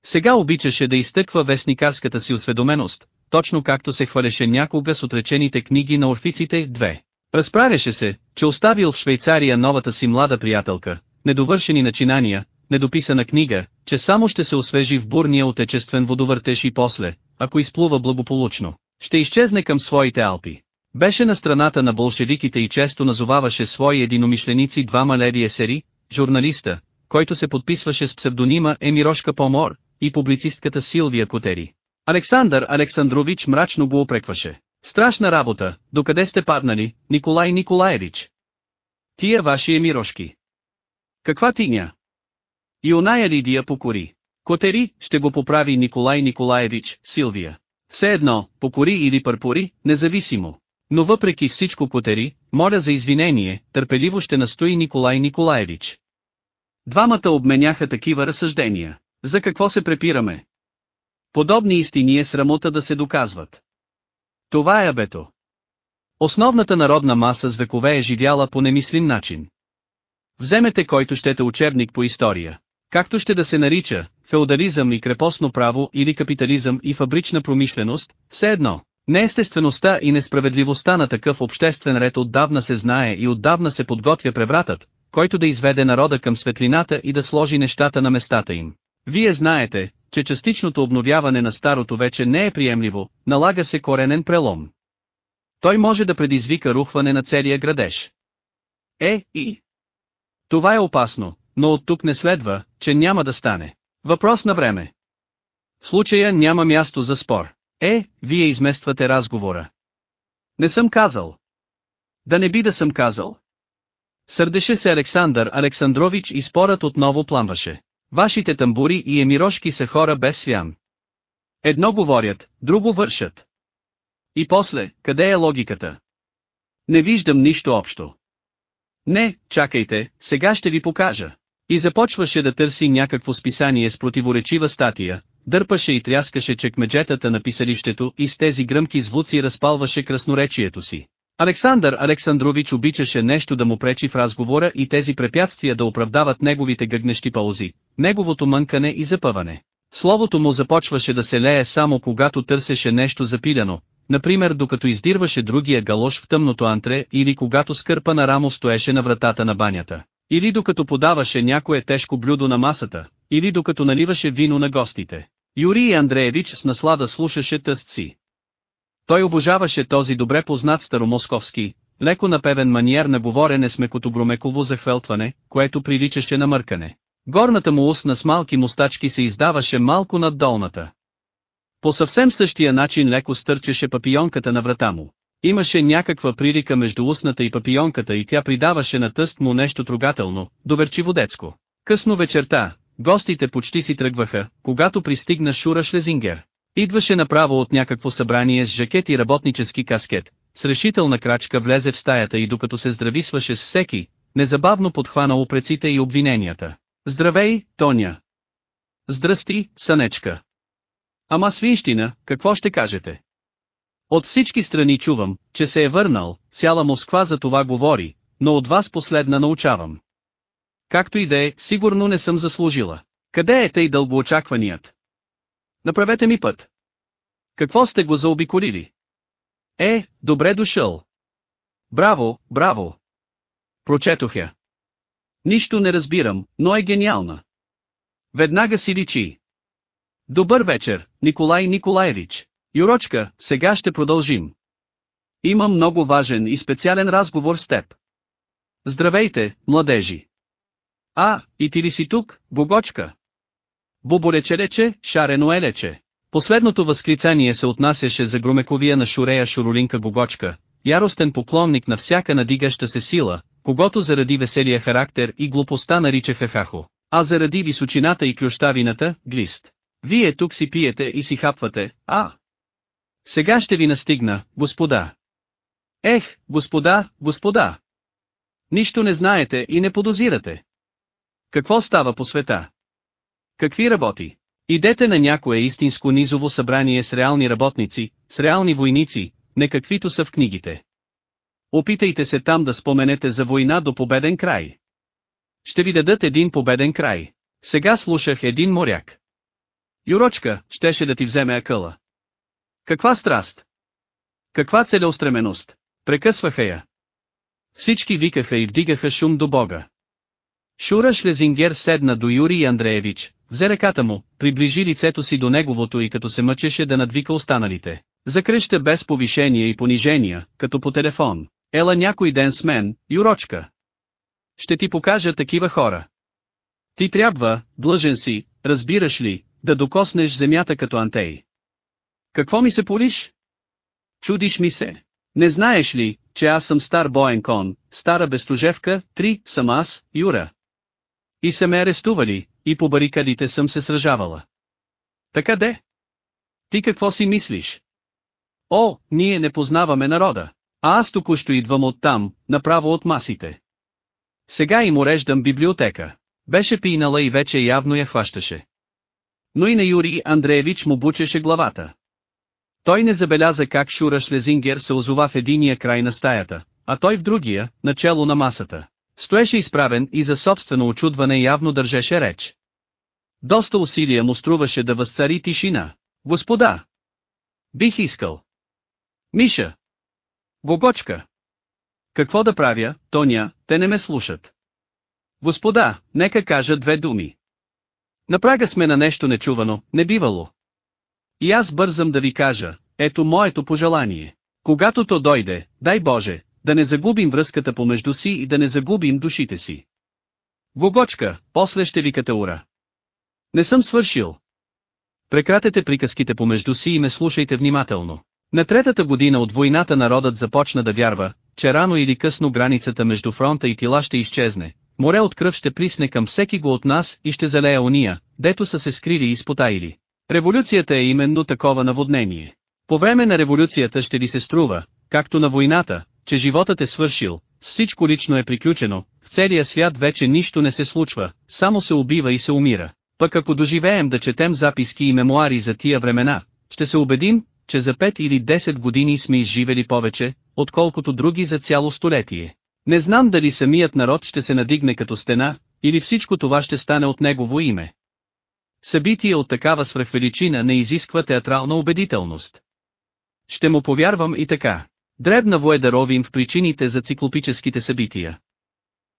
Сега обичаше да изтъква вестникарската си осведоменост, точно както се хвалеше някога с отречените книги на орфиците, две. Разправяше се, че оставил в Швейцария новата си млада приятелка, недовършени начинания, недописана книга, че само ще се освежи в бурния отечествен водовъртеж и после, ако изплува благополучно, ще изчезне към своите Алпи. Беше на страната на болшевиките и често назоваваше свои единомишленици двама леви есери, журналиста, който се подписваше с псевдонима Емирошка Помор, и публицистката Силвия Котери. Александър Александрович мрачно го опрекваше. Страшна работа, докъде сте паднали, Николай Николаевич? Тия ваши емирошки. Каква тиня? И оная Лидия покори. Котери, ще го поправи Николай Николаевич, Силвия. Все едно, покори или пърпори, независимо. Но въпреки всичко Котери, моля за извинение, търпеливо ще настои Николай Николаевич. Двамата обменяха такива разсъждения. За какво се препираме? Подобни истини е срамота да се доказват. Това е абето. Основната народна маса с векове е живяла по немислим начин. Вземете който щете учебник по история. Както ще да се нарича, феодализъм и крепостно право или капитализъм и фабрична промишленост, все едно. Неестествеността и несправедливостта на такъв обществен ред отдавна се знае и отдавна се подготвя превратът, който да изведе народа към светлината и да сложи нещата на местата им. Вие знаете, че частичното обновяване на старото вече не е приемливо, налага се коренен прелом. Той може да предизвика рухване на целия градеж. Е, и. Това е опасно, но от тук не следва, че няма да стане. Въпрос на време. В случая няма място за спор. Е, вие измествате разговора. Не съм казал. Да не би да съм казал. Сърдеше се Александър Александрович и спорът отново пламваше. Вашите тамбури и емирошки са хора без свян. Едно говорят, друго вършат. И после, къде е логиката? Не виждам нищо общо. Не, чакайте, сега ще ви покажа. И започваше да търси някакво списание с противоречива статия, дърпаше и тряскаше чекмеджетата на писалището и с тези гръмки звуци разпалваше красноречието си. Александър Александрович обичаше нещо да му пречи в разговора и тези препятствия да оправдават неговите гъгнещи ползи, неговото мънкане и запъване. Словото му започваше да се лее само когато търсеше нещо запиляно, например докато издирваше другия галош в тъмното антре или когато скърпа на рамо стоеше на вратата на банята, или докато подаваше някое тежко блюдо на масата, или докато наливаше вино на гостите. Юрий Андреевич с наслада слушаше тъст си. Той обожаваше този добре познат старомосковски, леко напевен маниер на говорене с мекото захвелтване, което приличаше на мъркане. Горната му устна с малки мустачки се издаваше малко над долната. По съвсем същия начин леко стърчеше папионката на врата му. Имаше някаква прилика между устната и папионката и тя придаваше на тъст му нещо трогателно, доверчиво детско. Късно вечерта, гостите почти си тръгваха, когато пристигна Шура Шлезингер. Идваше направо от някакво събрание с жакет и работнически каскет, с решителна крачка влезе в стаята и докато се здрависваше с всеки, незабавно подхвана упреците и обвиненията. Здравей, Тоня! Здрасти, Сънечка! Ама свинщина, какво ще кажете? От всички страни чувам, че се е върнал, цяла Москва за това говори, но от вас последна научавам. Както и да е, сигурно не съм заслужила. Къде е тъй дългоочакваният? Направете ми път. Какво сте го заобиколили? Е, добре дошъл. Браво, браво. Прочетох я. Нищо не разбирам, но е гениална. Веднага си личи. Добър вечер, Николай Николаевич. Юрочка, сега ще продължим. Имам много важен и специален разговор с теб. Здравейте, младежи. А, и ти ли си тук, Богочка? Буборече рече, шарено елече. Последното възклицание се отнасяше за громековия на Шурея Шуролинка Богочка, яростен поклонник на всяка надигаща се сила, когато заради веселия характер и глупостта наричаха Хахо, а заради височината и клющавината – Глист. Вие тук си пиете и си хапвате, а? Сега ще ви настигна, господа. Ех, господа, господа! Нищо не знаете и не подозирате. Какво става по света? Какви работи? Идете на някое истинско низово събрание с реални работници, с реални войници, не каквито са в книгите. Опитайте се там да споменете за война до победен край. Ще ви дадат един победен край. Сега слушах един моряк. Юрочка, щеше да ти вземе акъла. Каква страст? Каква целеустременост? Прекъсваха я. Всички викаха и вдигаха шум до Бога. Шура Шлезингер седна до Юрий Андреевич, взе ръката му, приближи лицето си до неговото и като се мъчеше да надвика останалите. Закръща без повишения и понижения, като по телефон. Ела някой ден с мен, Юрочка. Ще ти покажа такива хора. Ти трябва, длъжен си, разбираш ли, да докоснеш земята като антей. Какво ми се полиш? Чудиш ми се. Не знаеш ли, че аз съм стар боен кон, стара безтожевка, три, съм аз, Юра. И са ме арестували, и по барикадите съм се сражавала. Така де? Ти какво си мислиш? О, ние не познаваме народа. А аз току-що идвам оттам, направо от масите. Сега им уреждам библиотека. Беше пинала и вече явно я хващаше. Но и на Юрий Андреевич му бучеше главата. Той не забеляза как Шура Шлезингер се озова в единия край на стаята, а той в другия, начало на масата. Стоеше изправен и за собствено очудване явно държеше реч. Доста усилия му струваше да възцари тишина. Господа! Бих искал. Миша! Гогочка! Какво да правя, Тоня, те не ме слушат. Господа, нека кажа две думи. На прага сме на нещо нечувано, не бивало. И аз бързам да ви кажа, ето моето пожелание. Когато то дойде, дай Боже, да не загубим връзката помежду си и да не загубим душите си. Гогочка, после ще ви катаура. Не съм свършил. Прекратете приказките помежду си и ме слушайте внимателно. На третата година от войната народът започна да вярва, че рано или късно границата между фронта и тила ще изчезне, море от кръв ще присне към всеки го от нас и ще залее ония, дето са се скрили и спотаили. Революцията е именно такова наводнение. По време на революцията ще ви се струва, както на войната, че животът е свършил, с всичко лично е приключено, в целия свят вече нищо не се случва, само се убива и се умира. Пък ако доживеем да четем записки и мемуари за тия времена, ще се убедим, че за 5 или 10 години сме изживели повече, отколкото други за цяло столетие. Не знам дали самият народ ще се надигне като стена, или всичко това ще стане от негово име. Събитие от такава свръхвеличина не изисква театрална убедителност. Ще му повярвам и така. Дребнаво е да ровим в причините за циклопическите събития.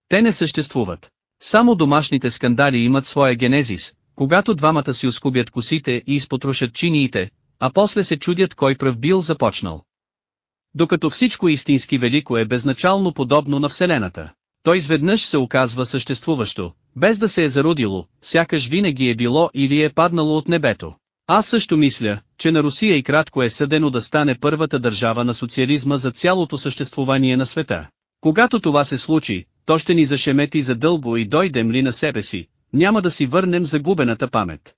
Те не съществуват. Само домашните скандали имат своя генезис, когато двамата си оскубят косите и изпотрошат чиниите, а после се чудят кой пръв бил започнал. Докато всичко истински велико е безначално подобно на Вселената, то изведнъж се оказва съществуващо, без да се е зародило, сякаш винаги е било или е паднало от небето. Аз също мисля, че на Русия и кратко е съдено да стане първата държава на социализма за цялото съществувание на света. Когато това се случи, то ще ни зашемети за дълго и дойдем ли на себе си, няма да си върнем загубената памет.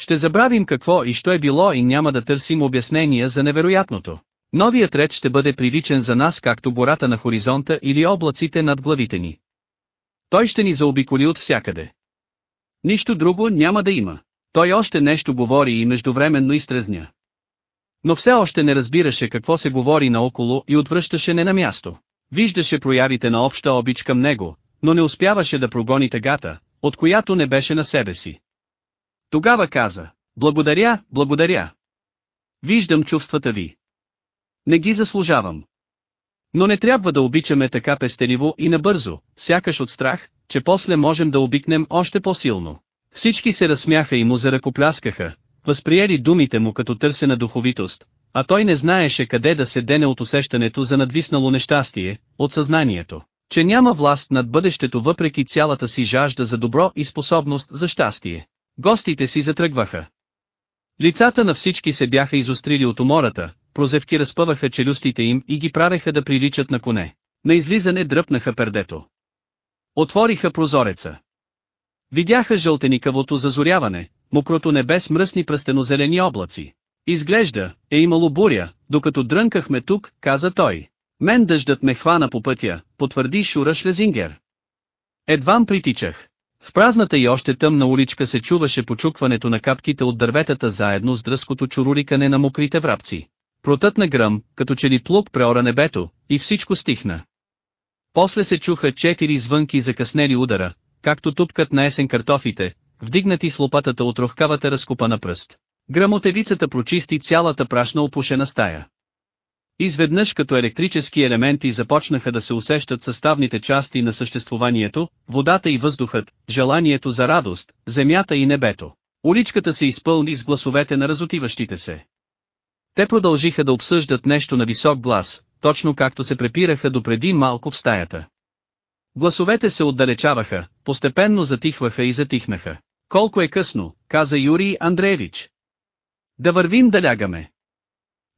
Ще забравим какво и що е било и няма да търсим обяснения за невероятното. Новият ред ще бъде приличен за нас както гората на хоризонта или облаците над главите ни. Той ще ни заобиколи от всякъде. Нищо друго няма да има. Той още нещо говори и междувременно изтрезня. Но все още не разбираше какво се говори наоколо и отвръщаше не на място. Виждаше проявите на обща обич към него, но не успяваше да прогони тъгата, от която не беше на себе си. Тогава каза, благодаря, благодаря. Виждам чувствата ви. Не ги заслужавам. Но не трябва да обичаме така пестеливо и набързо, сякаш от страх, че после можем да обикнем още по-силно. Всички се разсмяха и му заръкопляскаха, възприели думите му като търсена духовитост, а той не знаеше къде да се дене от усещането за надвиснало нещастие, от съзнанието, че няма власт над бъдещето въпреки цялата си жажда за добро и способност за щастие. Гостите си затръгваха. Лицата на всички се бяха изострили от умората, прозевки разпъваха челюстите им и ги правеха да приличат на коне. На излизане дръпнаха пердето. Отвориха прозореца. Видяха жълтеникавото зазоряване, мокрото небе с мръсни пръстенозелени облаци. Изглежда, е имало буря, докато дрънкахме тук, каза той. Мен дъждът ме хвана по пътя, потвърди Шура Шлезингер. Едвам притичах. В празната и още тъмна уличка се чуваше почукването на капките от дърветата заедно с дръското чурурикане на мокрите врабци. Протътна гръм, като че ли плук преора небето, и всичко стихна. После се чуха четири звънки закъснели удара, както тупкат на есен картофите, вдигнати с лопатата от рухкавата разкопана пръст. Грамотевицата прочисти цялата прашна опушена стая. Изведнъж като електрически елементи започнаха да се усещат съставните части на съществуванието, водата и въздухът, желанието за радост, земята и небето. Уличката се изпълни с гласовете на разотиващите се. Те продължиха да обсъждат нещо на висок глас, точно както се препираха допреди малко в стаята. Гласовете се отдалечаваха, постепенно затихваха и затихнаха. Колко е късно, каза Юрий Андреевич. Да вървим да лягаме.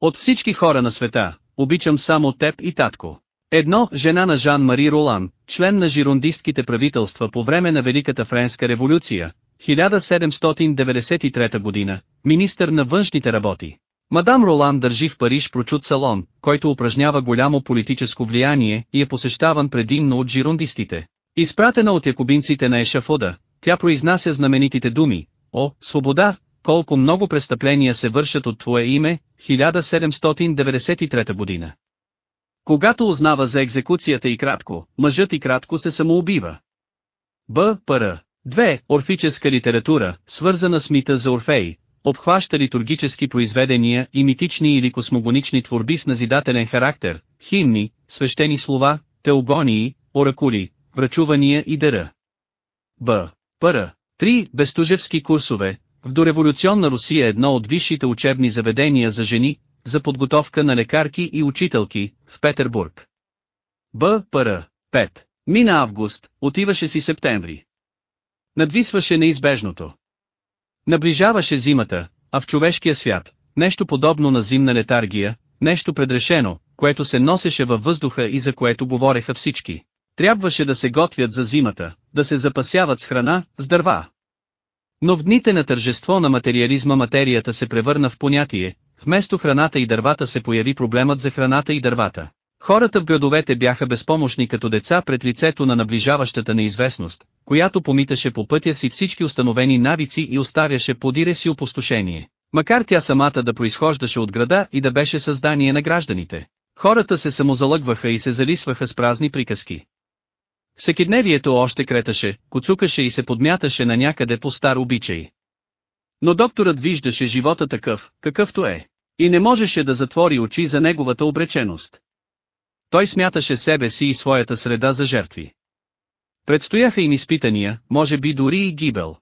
От всички хора на света, обичам само теб и татко. Едно, жена на Жан-Мари Ролан, член на жирондистките правителства по време на Великата Френска революция, 1793 година, министър на външните работи. Мадам Ролан държи в Париж прочут салон, който упражнява голямо политическо влияние и е посещаван предимно от жирондистите. Изпратена от якобинците на Ешафода, тя произнася знаменитите думи, «О, свобода, колко много престъпления се вършат от твое име, 1793 година». Когато узнава за екзекуцията и кратко, мъжът и кратко се самоубива. Б. Пр. 2. Орфическа литература, свързана с мита за Орфей, обхваща литургически произведения и митични или космогонични творби с назидателен характер, химни, свещени слова, теогонии, оракули, врачувания и дъра. Б. Пър. 3. Бестужевски курсове, в дореволюционна Русия едно от висшите учебни заведения за жени, за подготовка на лекарки и учителки, в Петербург. Б. Пр. 5. Мина август, отиваше си септември. Надвисваше неизбежното. Наближаваше зимата, а в човешкия свят, нещо подобно на зимна летаргия, нещо предрешено, което се носеше във въздуха и за което говореха всички. Трябваше да се готвят за зимата, да се запасяват с храна, с дърва. Но в дните на тържество на материализма материята се превърна в понятие, вместо храната и дървата се появи проблемът за храната и дървата. Хората в градовете бяха безпомощни като деца пред лицето на наближаващата неизвестност, която помиташе по пътя си всички установени навици и оставяше подире си опустошение. Макар тя самата да произхождаше от града и да беше създание на гражданите. Хората се самозалъгваха и се залисваха с празни приказки. Всекидневието още креташе, коцукаше и се подмяташе на някъде по стар обичай. Но докторът виждаше живота такъв, какъвто е, и не можеше да затвори очи за неговата обреченост. Той смяташе себе си и своята среда за жертви. Предстояха им изпитания, може би дори и гибел.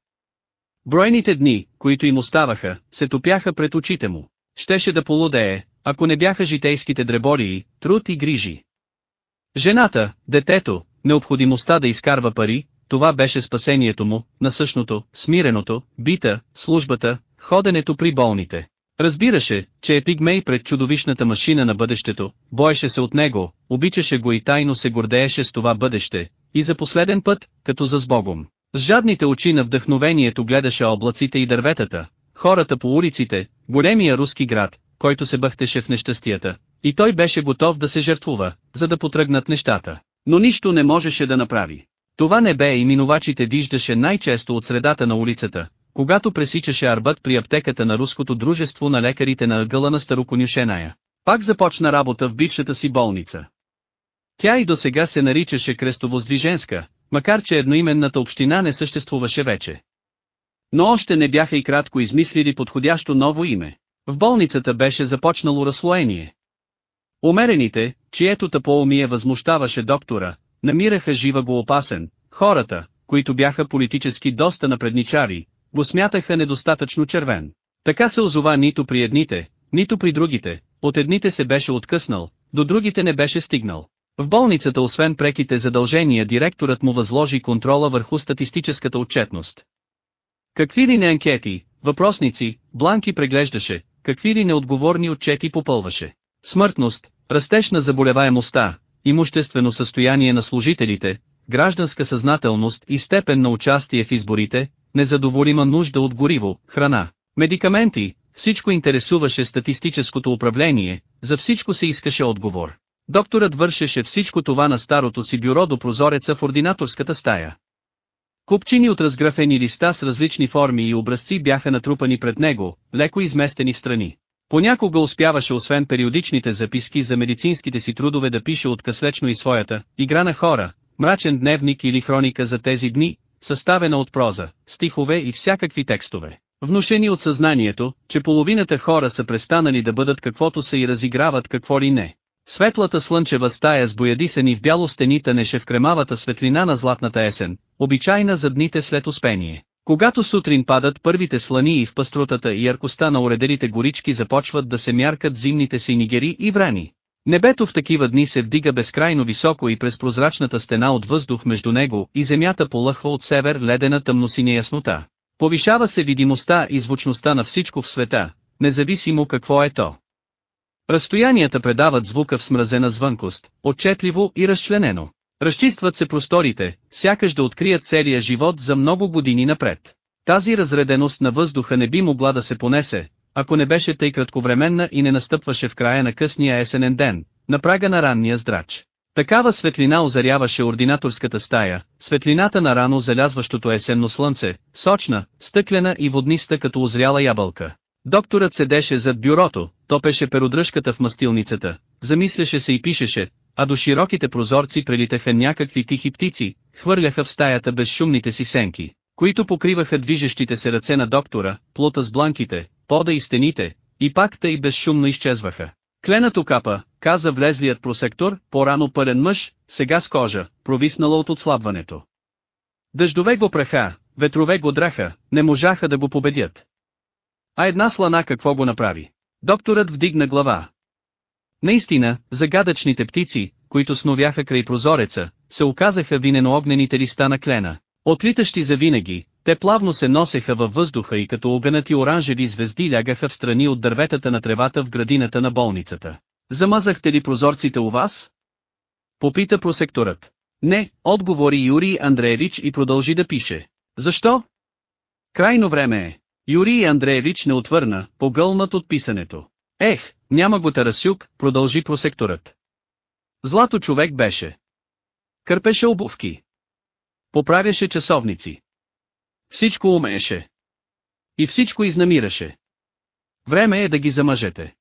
Бройните дни, които им оставаха, се топяха пред очите му. Щеше да полудее, ако не бяха житейските дреболии, труд и грижи. Жената, детето, необходимостта да изкарва пари, това беше спасението му, насъщното, смиреното, бита, службата, ходенето при болните. Разбираше, че е пигмей пред чудовищната машина на бъдещето, боеше се от него, обичаше го и тайно се гордееше с това бъдеще, и за последен път, като за сбогом. С жадните очи на вдъхновението гледаше облаците и дърветата, хората по улиците, големия руски град, който се бъхтеше в нещастията, и той беше готов да се жертвува, за да потръгнат нещата. Но нищо не можеше да направи. Това небе и минувачите виждаше най-често от средата на улицата, когато пресичаше Арбът при аптеката на Руското дружество на лекарите на ъгъла на Староконюшеная. Пак започна работа в бившата си болница. Тя и до сега се наричаше Крестовоздвиженска, макар че едноименната община не съществуваше вече. Но още не бяха и кратко измислили подходящо ново име. В болницата беше започнало разслоение. Умерените, чието тъпоумие възмущаваше доктора, намираха жива го опасен, хората, които бяха политически доста напредничари, го смятаха недостатъчно червен. Така се озова нито при едните, нито при другите, от едните се беше откъснал, до другите не беше стигнал. В болницата освен преките задължения директорът му възложи контрола върху статистическата отчетност. Какви ли не анкети, въпросници, бланки преглеждаше, какви ли неотговорни отчети попълваше. Смъртност, растеж на заболеваемостта, имуществено състояние на служителите, гражданска съзнателност и степен на участие в изборите, незадоволима нужда от гориво, храна, медикаменти, всичко интересуваше статистическото управление, за всичко се искаше отговор. Докторът вършеше всичко това на старото си бюро до прозореца в ординаторската стая. Купчини от разграфени листа с различни форми и образци бяха натрупани пред него, леко изместени в страни. Понякога успяваше освен периодичните записки за медицинските си трудове да пише откъслечно и своята «Игра на хора», мрачен дневник или хроника за тези дни, съставена от проза, стихове и всякакви текстове. Внушени от съзнанието, че половината хора са престанали да бъдат каквото са и разиграват какво ли не. Светлата слънчева стая с боядисани в бяло стените неше в кремавата светлина на златната есен, обичайна за дните след успение. Когато сутрин падат първите слани и в паструтата и яркостта на уредерите горички започват да се мяркат зимните си нигери и врани. Небето в такива дни се вдига безкрайно високо и през прозрачната стена от въздух между него и земята полъхва от север ледена тъмносиня яснота. Повишава се видимостта и звучността на всичко в света, независимо какво е то. Разстоянията предават звука в смразена звънкост, отчетливо и разчленено. Разчистват се просторите, сякаш да открият целия живот за много години напред. Тази разреденост на въздуха не би могла да се понесе, ако не беше тъй кратковременна и не настъпваше в края на късния есенен ден, на прага на ранния здрач. Такава светлина озаряваше ординаторската стая, светлината на рано залязващото есенно слънце, сочна, стъклена и водниста като озряла ябълка. Докторът седеше зад бюрото, топеше перодръжката в мастилницата, замисляше се и пишеше, а до широките прозорци прелитаха някакви тихи птици, хвърляха в стаята безшумните си сенки, които покриваха движещите се ръце на доктора, плота с бланките, пода и стените, и пак тъй безшумно изчезваха. Кленато капа, каза влезлият просектор, по-рано пълен мъж, сега с кожа, провиснала от отслабването. Дъждове го праха, ветрове го драха, не можаха да го победят. А една слана какво го направи? Докторът вдигна глава. Наистина, загадъчните птици, които сновяха край прозореца, се оказаха винено-огнените листа на клена. Отлитащи за винаги, те плавно се носеха във въздуха и като огънати оранжеви звезди лягаха в страни от дърветата на тревата в градината на болницата. Замазахте ли прозорците у вас? Попита просекторът. Не, отговори Юрий Андреевич и продължи да пише. Защо? Крайно време е. Юрий Андреевич не отвърна, погълнат от писането. Ех, няма го Тарасюк, продължи просекторът. Злато човек беше. Кърпеше обувки. Поправяше часовници. Всичко умееше. И всичко изнамираше. Време е да ги замъжете.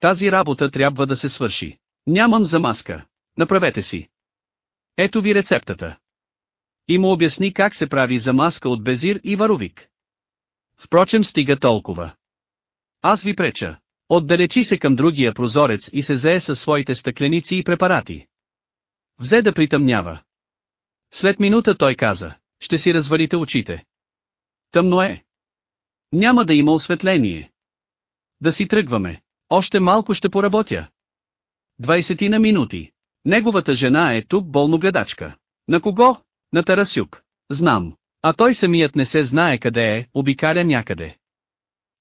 Тази работа трябва да се свърши. Нямам замазка. Направете си. Ето ви рецептата. И му обясни как се прави замазка от безир и варовик. Впрочем стига толкова. Аз ви преча. Отдалечи се към другия прозорец и се зае със своите стъкленици и препарати. Взе да притъмнява. След минута той каза, ще си развалите очите. Тъмно е. Няма да има осветление. Да си тръгваме. Още малко ще поработя. Двайсетина минути. Неговата жена е тук болногледачка. На кого? На Тарасюк. Знам. А той самият не се знае къде е, обикаля някъде.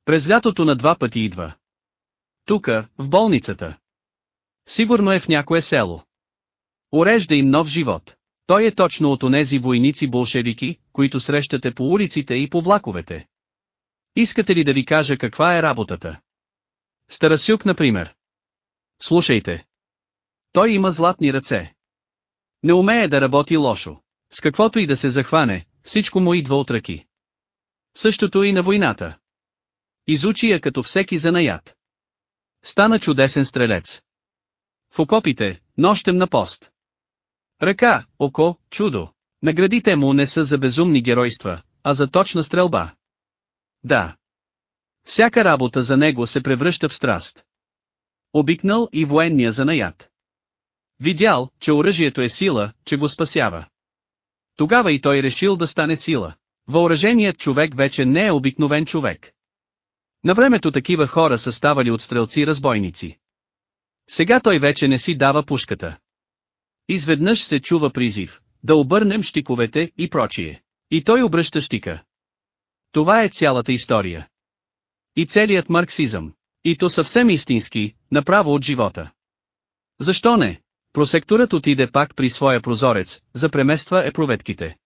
През лятото на два пъти идва. Тука, в болницата. Сигурно е в някое село. Урежда им нов живот. Той е точно от онези войници-болшевики, които срещате по улиците и по влаковете. Искате ли да ви кажа каква е работата? Старасюк, например. Слушайте. Той има златни ръце. Не умее да работи лошо. С каквото и да се захване, всичко му идва от ръки. Същото и на войната. Изучи я като всеки занаят. Стана чудесен стрелец. В окопите, нощем на пост. Ръка, око, чудо. Наградите му не са за безумни геройства, а за точна стрелба. Да. Всяка работа за него се превръща в страст. Обикнал и военния занаят. Видял, че оръжието е сила, че го спасява. Тогава и той решил да стане сила. Въоръженият човек вече не е обикновен човек. На времето такива хора са ставали от стрелци-разбойници. Сега той вече не си дава пушката. Изведнъж се чува призив, да обърнем щиковете и прочие. И той обръща щика. Това е цялата история. И целият марксизъм. И то съвсем истински, направо от живота. Защо не? Просекторът отиде пак при своя прозорец, запремества епроветките.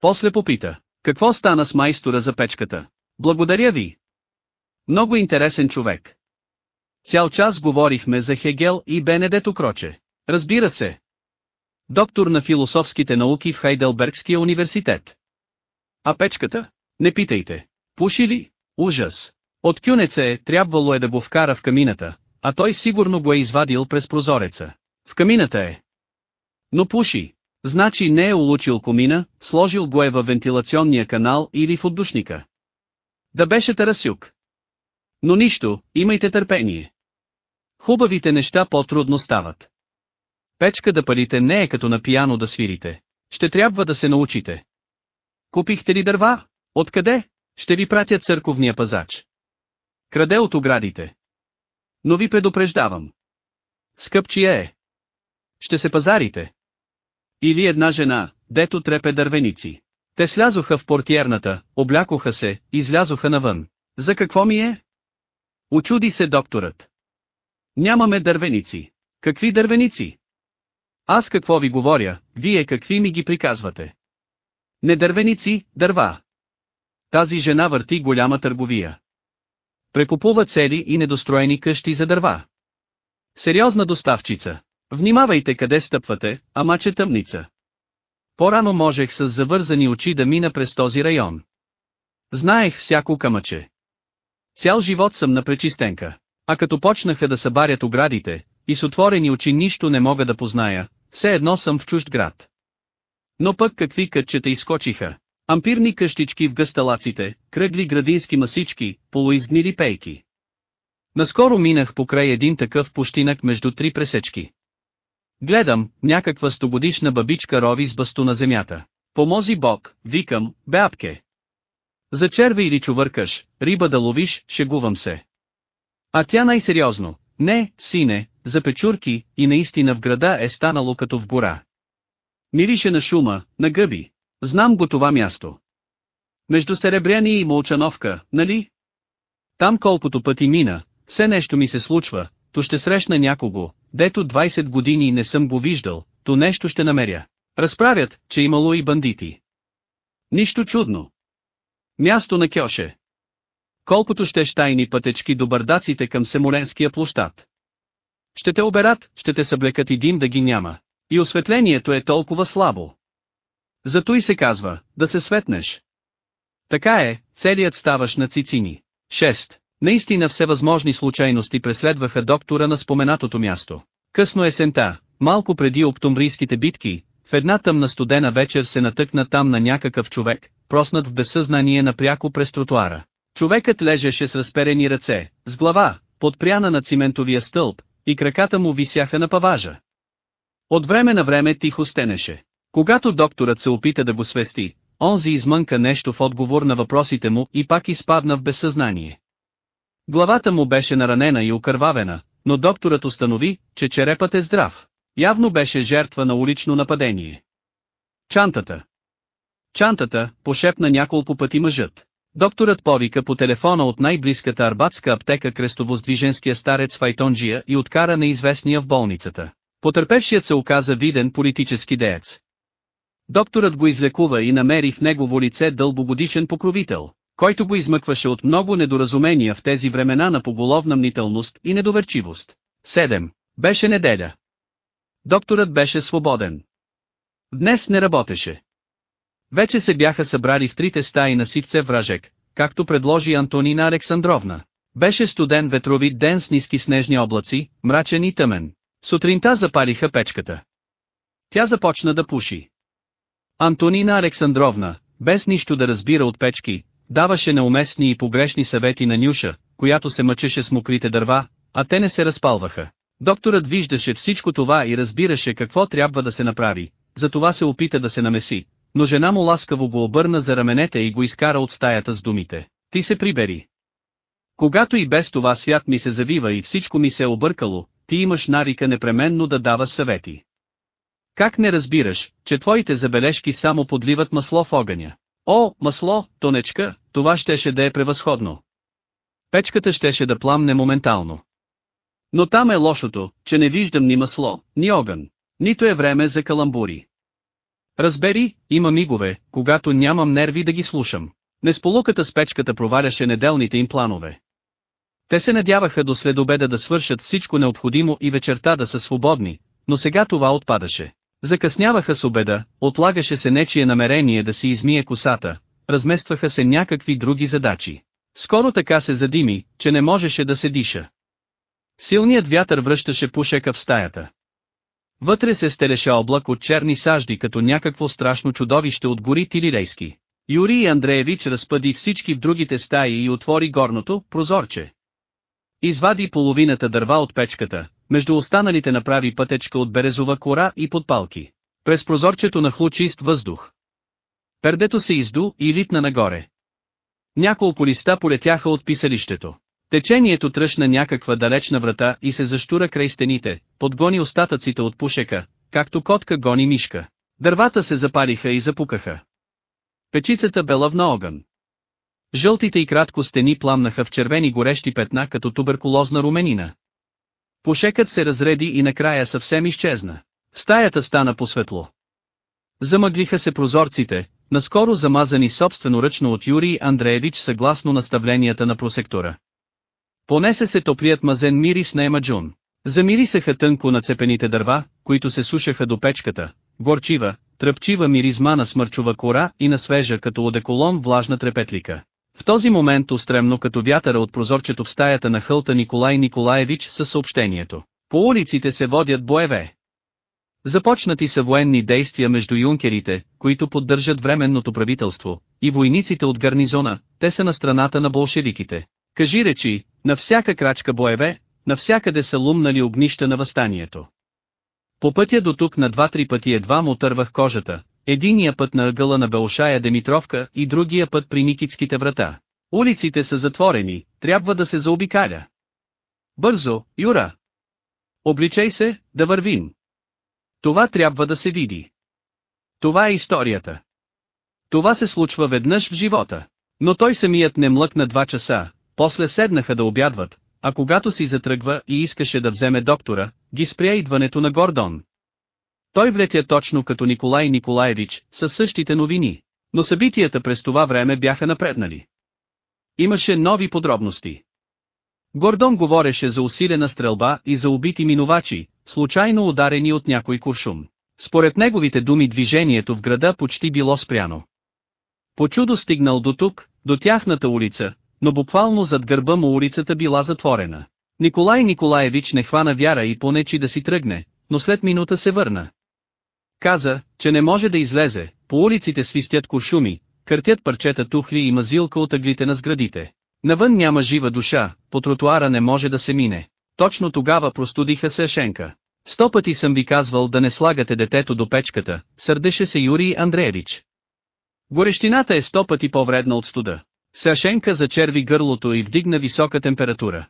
После попита, какво стана с майстора за печката? Благодаря ви. Много интересен човек. Цял час говорихме за Хегел и Бенедето Кроче. Разбира се. Доктор на философските науки в Хайделбергския университет. А печката? Не питайте. Пуши ли? Ужас. От кюнеца е, трябвало е да го вкара в камината, а той сигурно го е извадил през прозореца. В камината е. Но пуши. Значи не е улучил комина, сложил го е във вентилационния канал или в отдушника. Да беше Тарасюк. Но нищо, имайте търпение. Хубавите неща по-трудно стават. Печка да палите не е като на пияно да свирите. Ще трябва да се научите. Купихте ли дърва? Откъде? Ще ви пратя църковния пазач. Краде от оградите. Но ви предупреждавам. Скъпчия е. Ще се пазарите. Или една жена, дето трепе дървеници. Те слязоха в портиерната, облякоха се, излязоха навън. За какво ми е? Очуди се докторът. Нямаме дървеници. Какви дървеници? Аз какво ви говоря, вие какви ми ги приказвате? Не дървеници, дърва. Тази жена върти голяма търговия. Прекупува цели и недостроени къщи за дърва. Сериозна доставчица. Внимавайте къде стъпвате, ама че тъмница. По-рано можех с завързани очи да мина през този район. Знаех всяко камъче. Цял живот съм на пречистенка. А като почнаха да събарят оградите, и с отворени очи нищо не мога да позная, все едно съм в чужд град. Но пък какви кътчета изкочиха. Ампирни къщички в гъсталаците, кръгли градински масички, полуизгнили пейки. Наскоро минах покрай един такъв пущинък между три пресечки. Гледам, някаква стогодишна бабичка рови с басто на земята. Помози Бог, викам, беапке. За червя или чувъркаш, риба да ловиш, шегувам се. А тя най-сериозно, не, сине, за печурки, и наистина в града е станало като в гора. Мирише на шума, на гъби. Знам го това място. Между Серебряни и Молчановка, нали? Там колкото пъти мина, все нещо ми се случва, то ще срещна някого, дето 20 години не съм го виждал, то нещо ще намеря. Разправят, че имало и бандити. Нищо чудно. Място на Кьоше. Колкото ще щайни пътечки до бърдаците към Семоленския площад. Ще те оберат, ще те съблекат и дим да ги няма. И осветлението е толкова слабо. Зато и се казва, да се светнеш. Така е, целият ставаш на цицини. 6. Наистина всевъзможни случайности преследваха доктора на споменатото място. Късно есента, малко преди октомврийските битки, в една тъмна студена вечер се натъкна там на някакъв човек, проснат в безсъзнание напряко през тротуара. Човекът лежеше с разперени ръце, с глава, подпряна на циментовия стълб, и краката му висяха на паважа. От време на време тихо стенеше. Когато докторът се опита да го свести, онзи измънка нещо в отговор на въпросите му и пак изпадна в безсъзнание. Главата му беше наранена и окървавена, но докторът установи, че черепът е здрав. Явно беше жертва на улично нападение. Чантата. Чантата, пошепна няколко пъти мъжът. Докторът повика по телефона от най-близката арбатска аптека крестовоздвиженския старец Файтонджия и откара неизвестния в болницата. Потърпевшият се оказа виден политически деец. Докторът го излекува и намери в негово лице дълбогодишен покровител, който го измъкваше от много недоразумения в тези времена на поголовна мнителност и недоверчивост. 7. Беше неделя. Докторът беше свободен. Днес не работеше. Вече се бяха събрали в трите стаи на сивце вражек, както предложи Антонина Александровна. Беше студен ветровит ден с ниски снежни облаци, мрачен и тъмен. Сутринта запалиха печката. Тя започна да пуши. Антонина Александровна, без нищо да разбира от печки, даваше неуместни и погрешни съвети на Нюша, която се мъчеше с мокрите дърва, а те не се разпалваха. Докторът виждаше всичко това и разбираше какво трябва да се направи, затова се опита да се намеси, но жена му ласкаво го обърна за раменете и го изкара от стаята с думите. Ти се прибери. Когато и без това свят ми се завива и всичко ми се е объркало, ти имаш нарика непременно да дава съвети. Как не разбираш, че твоите забележки само подливат масло в огъня? О, масло, тонечка, това щеше да е превъзходно. Печката щеше да пламне моментално. Но там е лошото, че не виждам ни масло, ни огън. Нито е време за каламбури. Разбери, има мигове, когато нямам нерви да ги слушам. Несполуката с печката проваляше неделните им планове. Те се надяваха до следобеда да свършат всичко необходимо и вечерта да са свободни, но сега това отпадаше. Закъсняваха с обеда, отлагаше се нечие намерение да си измие косата, разместваха се някакви други задачи. Скоро така се задими, че не можеше да се диша. Силният вятър връщаше пушека в стаята. Вътре се стелеше облак от черни сажди като някакво страшно чудовище от гори Тилирейски. Юрий Андреевич разпъди всички в другите стаи и отвори горното, прозорче. Извади половината дърва от печката, между останалите направи пътечка от березова кора и подпалки. През прозорчето нахлу чист въздух. Пердето се изду и литна нагоре. Няколко листа полетяха от писалището. Течението тръщна някаква далечна врата и се заштура край стените, подгони остатъците от пушека, както котка гони мишка. Дървата се запалиха и запукаха. Печицата бела в огън. Жълтите и кратко стени пламнаха в червени горещи петна като туберкулозна руменина. Пушекът се разреди и накрая съвсем изчезна. Стаята стана посветло. Замъглиха се прозорците, наскоро замазани собственоръчно от Юрий Андреевич съгласно наставленията на просектора. Понесе се топлият мазен мирис на Емаджун. Замирисаха тънко нацепените дърва, които се сушаха до печката, горчива, тръпчива миризма на смърчова кора и на свежа като одеколон влажна трепетлика. В този момент устремно като вятъра от прозорчето в стаята на хълта Николай Николаевич със съобщението. По улиците се водят боеве. Започнати са военни действия между юнкерите, които поддържат временното правителство, и войниците от гарнизона, те са на страната на болшевиките. Кажи речи, на всяка крачка боеве, навсякъде са лумнали огнища на възстанието. По пътя до тук на два-три пъти едва му тървах кожата, единия път на ъгъла на Белшая Демитровка и другия път при Никитските врата. Улиците са затворени, трябва да се заобикаля. Бързо, Юра! Обличай се, да вървим. Това трябва да се види. Това е историята. Това се случва веднъж в живота. Но той самият не млъкна два часа, после седнаха да обядват, а когато си затръгва и искаше да вземе доктора, ги спря идването на Гордон. Той влетя точно като Николай Николаевич, със същите новини, но събитията през това време бяха напреднали. Имаше нови подробности. Гордон говореше за усилена стрелба и за убити минувачи, случайно ударени от някой куршум. Според неговите думи движението в града почти било спряно. По чудо стигнал до тук, до тяхната улица, но буквално зад гърба му улицата била затворена. Николай Николаевич не хвана вяра и понечи да си тръгне, но след минута се върна. Каза, че не може да излезе, по улиците свистят куршуми, къртят парчета тухли и мазилка от ъглите на сградите. Навън няма жива душа, по тротуара не може да се мине. Точно тогава простудиха се Ашенка. Сто пъти съм ви казвал да не слагате детето до печката, сърдеше се Юрий Андреевич. Горещината е сто пъти по-вредна от студа. Сашенка зачерви гърлото и вдигна висока температура.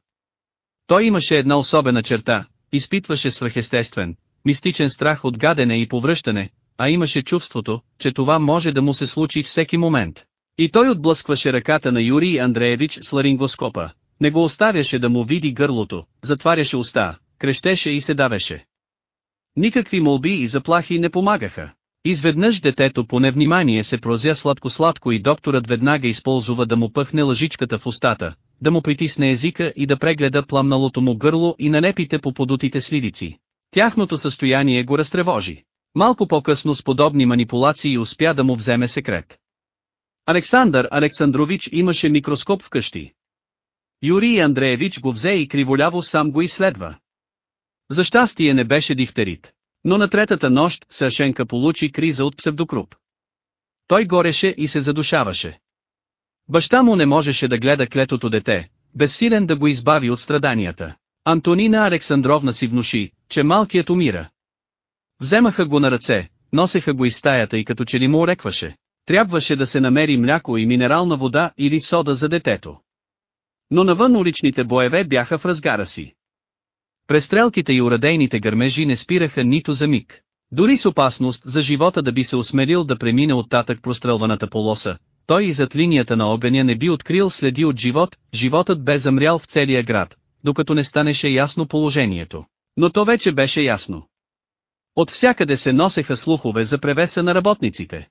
Той имаше една особена черта, изпитваше свръхестествен, мистичен страх от гадене и повръщане, а имаше чувството, че това може да му се случи всеки момент. И той отблъскваше ръката на Юрий Андреевич с ларингоскопа, не го оставяше да му види гърлото, затваряше уста, крещеше и се давеше. Никакви молби и заплахи не помагаха. Изведнъж детето по невнимание се прозя сладко-сладко и докторът веднага използва да му пъхне лъжичката в устата, да му притисне езика и да прегледа пламналото му гърло и налепите по подутите сливици. Тяхното състояние го разтревожи. Малко по-късно с подобни манипулации успя да му вземе секрет. Александър Александрович имаше микроскоп вкъщи. Юрий Андреевич го взе и криволяво сам го изследва. За щастие не беше дифтерит. Но на третата нощ Сашенка получи криза от псевдокруп. Той гореше и се задушаваше. Баща му не можеше да гледа клетото дете, безсилен да го избави от страданията. Антонина Александровна си внуши, че малкият умира. Вземаха го на ръце, носеха го из стаята и като че ли му орекваше. Трябваше да се намери мляко и минерална вода или сода за детето. Но навън уличните боеве бяха в разгара си. Престрелките и урадейните гърмежи не спираха нито за миг. Дори с опасност за живота да би се осмелил да премине оттатък прострелваната полоса, той и зад линията на огъня не би открил следи от живот, животът бе замрял в целия град, докато не станеше ясно положението. Но то вече беше ясно. От всякъде се носеха слухове за превеса на работниците.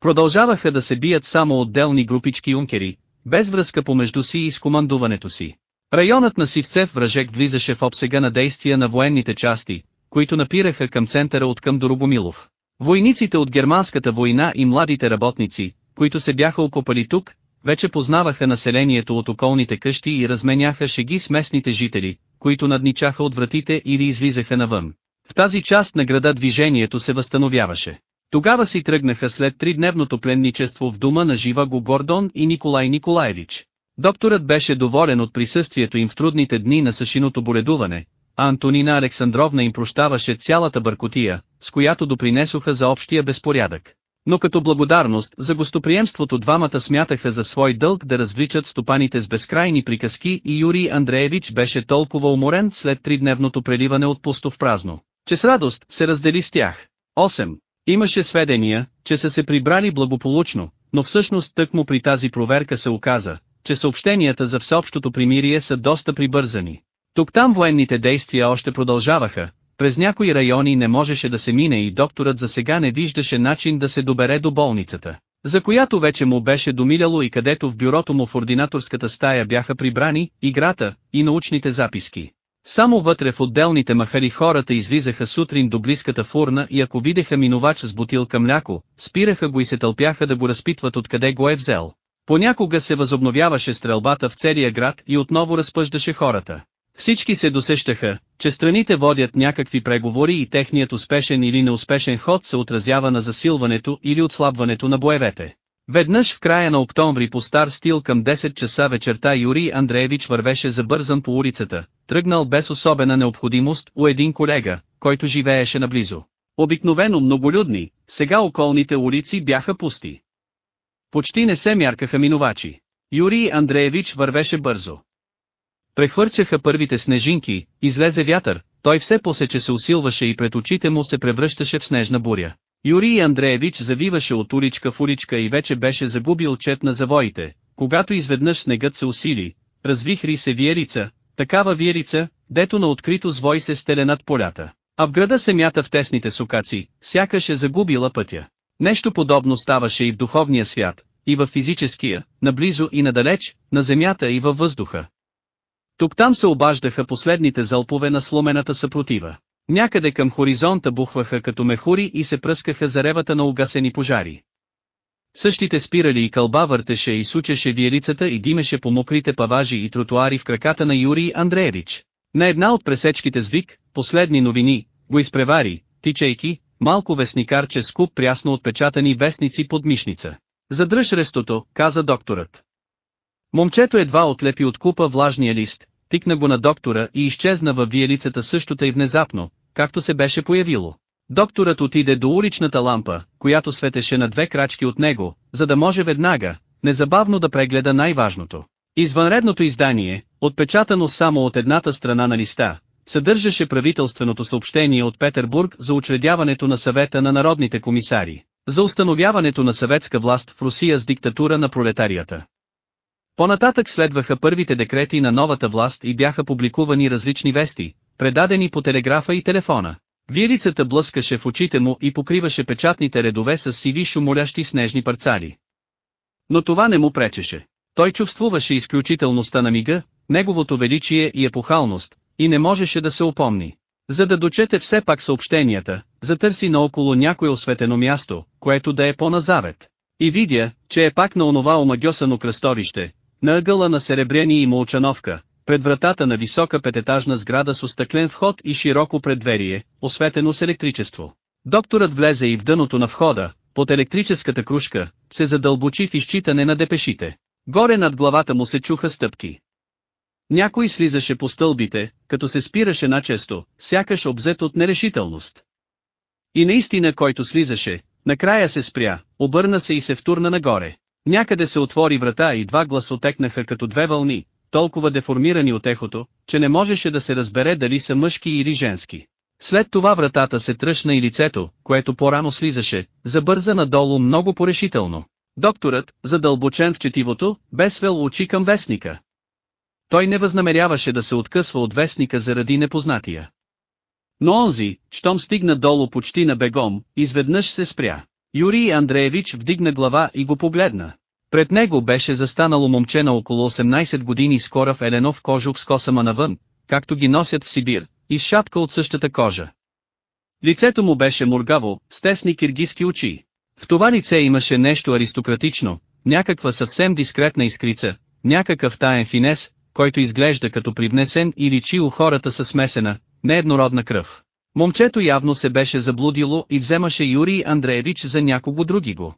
Продължаваха да се бият само отделни групички юнкери, без връзка помежду си и с командуването си. Районът на Сивцев връжек влизаше в обсега на действия на военните части, които напираха към центъра от към Доробомилов. Войниците от германската война и младите работници, които се бяха окопали тук, вече познаваха населението от околните къщи и разменяха шеги с местните жители, които надничаха от вратите или излизаха навън. В тази част на града движението се възстановяваше. Тогава си тръгнаха след тридневното пленничество в дома на Живаго Гордон и Николай Николаевич. Докторът беше доволен от присъствието им в трудните дни на съшиното боледуване, а Антонина Александровна им прощаваше цялата бъркотия, с която допринесоха за общия безпорядък. Но като благодарност за гостоприемството двамата смятаха за свой дълг да развличат стопаните с безкрайни приказки и Юрий Андреевич беше толкова уморен след тридневното преливане от пусто в празно, че с радост се раздели с тях. 8. Имаше сведения, че са се прибрали благополучно, но всъщност тъкмо при тази проверка се оказа, че съобщенията за всеобщото примирие са доста прибързани. Тук-там военните действия още продължаваха, през някои райони не можеше да се мине и докторът за сега не виждаше начин да се добере до болницата, за която вече му беше домиляло и където в бюрото му в ординаторската стая бяха прибрани играта и научните записки. Само вътре в отделните махали хората излизаха сутрин до близката фурна и ако видеха минувач с бутилка мляко, спираха го и се тълпяха да го разпитват откъде го е взел. Понякога се възобновяваше стрелбата в целия град и отново разпъждаше хората. Всички се досещаха, че страните водят някакви преговори и техният успешен или неуспешен ход се отразява на засилването или отслабването на боевете. Веднъж в края на октомври по стар стил към 10 часа вечерта Юрий Андреевич вървеше забързан по улицата, тръгнал без особена необходимост у един колега, който живееше наблизо. Обикновено многолюдни, сега околните улици бяха пусти. Почти не се мяркаха минувачи. Юрий Андреевич вървеше бързо. Прехвърчаха първите снежинки, излезе вятър, той все посече се усилваше и пред очите му се превръщаше в снежна буря. Юрий Андреевич завиваше от уличка в уличка и вече беше загубил чет на завоите, когато изведнъж снегът се усили, развихри се виерица, такава виерица, дето на открито звой се стеле над полята. А в града се мята в тесните сукаци, сякаш е загубила пътя. Нещо подобно ставаше и в духовния свят, и в физическия, наблизо и надалеч, на земята и във въздуха. Тук-там се обаждаха последните залпове на сломената съпротива. Някъде към хоризонта бухваха като мехури и се пръскаха заревата на угасени пожари. Същите спирали и кълба въртеше и сучеше виелицата и димеше по мокрите паважи и тротуари в краката на Юрий Андреевич. На една от пресечките с вик, последни новини, го изпревари, тичайки, малко вестникарче с куп прясно отпечатани вестници под мишница. Задръж рестото, каза докторът. Момчето едва отлепи от купа влажния лист, тикна го на доктора и изчезна във виелицата същото и внезапно, както се беше появило. Докторът отиде до уличната лампа, която светеше на две крачки от него, за да може веднага, незабавно да прегледа най-важното. Извънредното издание, отпечатано само от едната страна на листа, съдържаше правителственото съобщение от Петербург за учредяването на съвета на народните комисари, за установяването на съветска власт в Русия с диктатура на пролетарията. Понататък следваха първите декрети на новата власт и бяха публикувани различни вести, предадени по телеграфа и телефона. Вирицата блъскаше в очите му и покриваше печатните редове с сиви шумолящи снежни парцали. Но това не му пречеше. Той чувствуваше изключителността на мига, неговото величие и епохалност, и не можеше да се опомни. За да дочете все пак съобщенията, затърси наоколо някое осветено място, което да е по-назавет. И видя, че е пак на онова омагьосано кръстовище, на ъгъла на Серебряни и Молчановка, пред вратата на висока пететажна сграда с остъклен вход и широко предверие, осветено с електричество. Докторът влезе и в дъното на входа, под електрическата кружка, се задълбочи в изчитане на депешите. Горе над главата му се чуха стъпки. Някой слизаше по стълбите, като се спираше начесто, сякаш обзет от нерешителност. И наистина който слизаше, накрая се спря, обърна се и се втурна нагоре. Някъде се отвори врата и два гласа отекнаха като две вълни, толкова деформирани от ехото, че не можеше да се разбере дали са мъжки или женски. След това вратата се тръщна и лицето, което по-рано слизаше, забърза надолу много порешително. Докторът, задълбочен в четивото, бе свел очи към вестника. Той не възнамеряваше да се откъсва от вестника заради непознатия. Но онзи, щом стигна долу почти на бегом, изведнъж се спря. Юрий Андреевич вдигна глава и го погледна. Пред него беше застанало момче на около 18 години с корав еленов кожух с косама навън, както ги носят в Сибир, и с шапка от същата кожа. Лицето му беше мургаво, с тесни киргиски очи. В това лице имаше нещо аристократично, някаква съвсем дискретна искрица, някакъв таен финес, който изглежда като привнесен и личи у хората със смесена, нееднородна кръв. Момчето явно се беше заблудило и вземаше Юрий Андреевич за някого други го.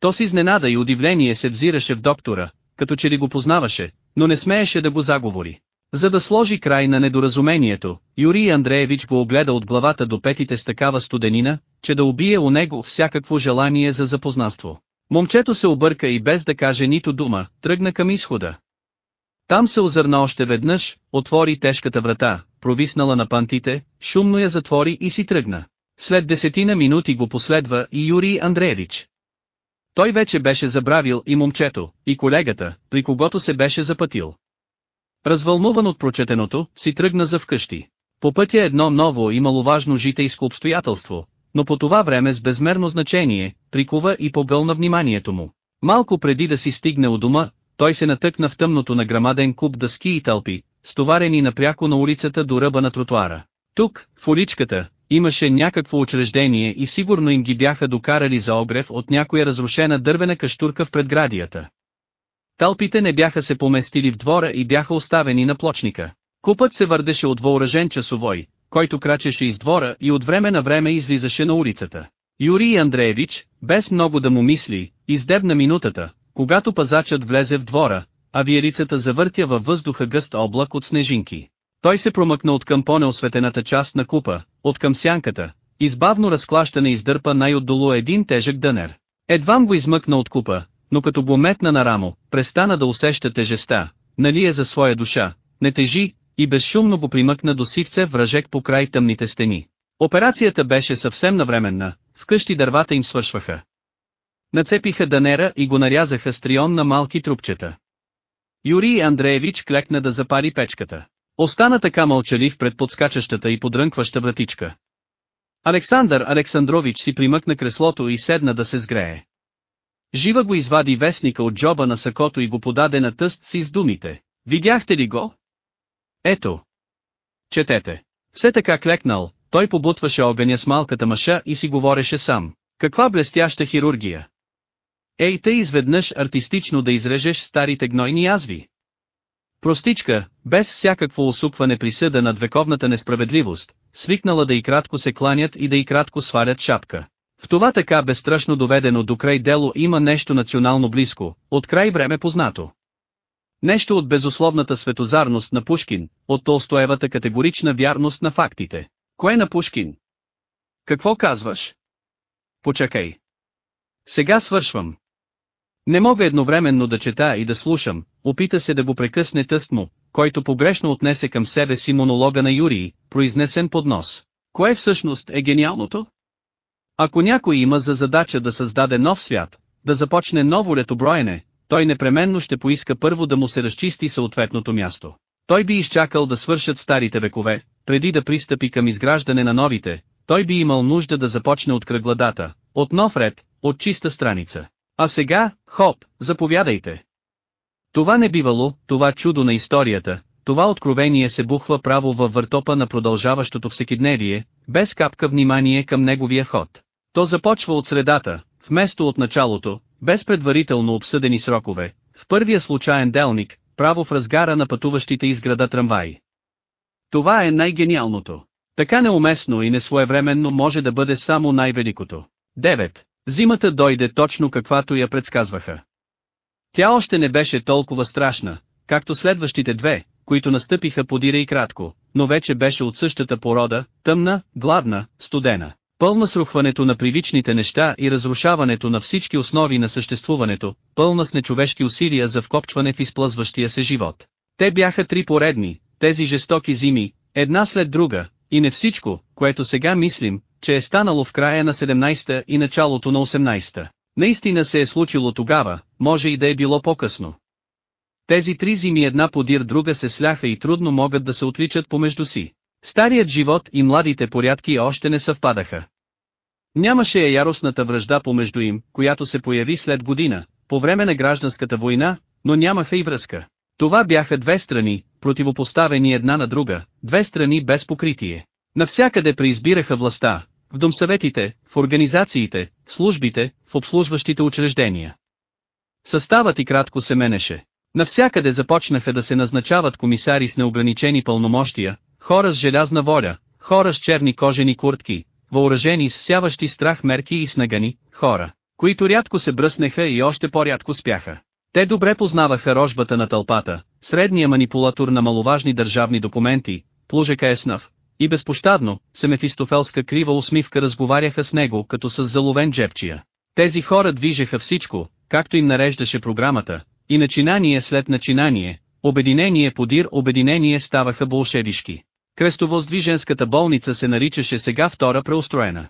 То с изненада и удивление се взираше в доктора, като че ли го познаваше, но не смееше да го заговори. За да сложи край на недоразумението, Юрий Андреевич го огледа от главата до петите с такава студенина, че да убие у него всякакво желание за запознанство. Момчето се обърка и без да каже нито дума, тръгна към изхода. Там се озърна още веднъж, отвори тежката врата, провиснала на пантите, шумно я затвори и си тръгна. След десетина минути го последва и Юрий Андреевич. Той вече беше забравил и момчето, и колегата, при когото се беше запътил. Развълнуван от прочетеното, си тръгна за вкъщи. По пътя едно ново и маловажно житейско обстоятелство, но по това време с безмерно значение, прикува и погълна вниманието му. Малко преди да си стигне у дома, той се натъкна в тъмното на грамаден куп дъски и тълпи, стоварени напряко на улицата до ръба на тротуара. Тук, в уличката, имаше някакво учреждение и сигурно им ги бяха докарали за огрев от някоя разрушена дървена каштурка в предградията. Талпите не бяха се поместили в двора и бяха оставени на плочника. Купът се върдеше от въоръжен часовой, който крачеше из двора и от време на време излизаше на улицата. Юрий Андреевич, без много да му мисли, издебна минутата, когато пазачът влезе в двора, а виелицата завъртя във въздуха гъст облак от снежинки. Той се промъкна от към по-неосветената част на купа, от към сянката, избавно разклащане издърпа най-отдолу един тежък дънер. Едвам го измъкна от купа, но като го метна на рамо, престана да усеща тежеста, нали е за своя душа, не тежи, и безшумно го примъкна до сивце връжек по край тъмните стени. Операцията беше съвсем навременна, вкъщи дървата им свършваха. Нацепиха данера и го нарязаха с трион на малки трупчета. Юрий Андреевич клекна да запари печката. Остана така мълчалив пред подскачащата и подрънкваща вратичка. Александър Александрович си примъкна креслото и седна да се сгрее. Жива го извади вестника от джоба на сакото и го подаде на тъст си с думите. Видяхте ли го? Ето. Четете. Все така клекнал, той побутваше огъня с малката мъша и си говореше сам. Каква блестяща хирургия! Ей тъй изведнъж артистично да изрежеш старите гнойни язви. Простичка, без всякакво усупване присъда над вековната несправедливост, свикнала да и кратко се кланят и да и кратко свалят шапка. В това така безстрашно доведено до край дело има нещо национално близко, от край време познато. Нещо от безусловната светозарност на Пушкин, от Толстоевата категорична вярност на фактите. Кое на Пушкин? Какво казваш? Почакай. Сега свършвам. Не мога едновременно да чета и да слушам, опита се да го прекъсне тъст му, който погрешно отнесе към себе си монолога на Юрий, произнесен под нос. Кое всъщност е гениалното? Ако някой има за задача да създаде нов свят, да започне ново летоброене, той непременно ще поиска първо да му се разчисти съответното място. Той би изчакал да свършат старите векове, преди да пристъпи към изграждане на новите, той би имал нужда да започне от кръгладата, от нов ред, от чиста страница. А сега, хоп, заповядайте. Това не бивало, това чудо на историята, това откровение се бухва право във въртопа на продължаващото всекидневие, без капка внимание към неговия ход. То започва от средата, вместо от началото, без предварително обсъдени срокове, в първия случайен делник, право в разгара на пътуващите из града трамваи. Това е най-гениалното. Така неуместно и несвоевременно може да бъде само най-великото. 9. Зимата дойде точно каквато я предсказваха. Тя още не беше толкова страшна, както следващите две, които настъпиха подира и кратко, но вече беше от същата порода, тъмна, гладна, студена, пълна с рухването на привичните неща и разрушаването на всички основи на съществуването, пълна с нечовешки усилия за вкопчване в изплъзващия се живот. Те бяха три поредни, тези жестоки зими, една след друга, и не всичко, което сега мислим, че е станало в края на 17-та и началото на 18-та. Наистина се е случило тогава, може и да е било по-късно. Тези три зими една подир друга се сляха и трудно могат да се отличат помежду си. Старият живот и младите порядки още не съвпадаха. Нямаше я яростната връжда помежду им, която се появи след година, по време на гражданската война, но нямаха и връзка. Това бяха две страни, противопоставени една на друга, две страни без покритие. Навсякъде преизбираха властта, в домсъветите, в организациите, в службите, в обслужващите учреждения. Съставът и кратко се менеше. Навсякъде започнаха да се назначават комисари с неограничени пълномощия, хора с желязна воля, хора с черни кожени куртки, въоръжени с всяващи страх мерки и снагани, хора, които рядко се бръснеха и още по-рядко спяха. Те добре познаваха рожбата на тълпата, средния манипулатор на маловажни държавни документи, плужека Еснав, и безпощадно, с мефистофелска крива усмивка разговаряха с него като с заловен джепчия. Тези хора движеха всичко, както им нареждаше програмата, и начинание след начинание, обединение подир обединение ставаха болшевишки. Крестовоздвиженската болница се наричаше сега втора преустроена.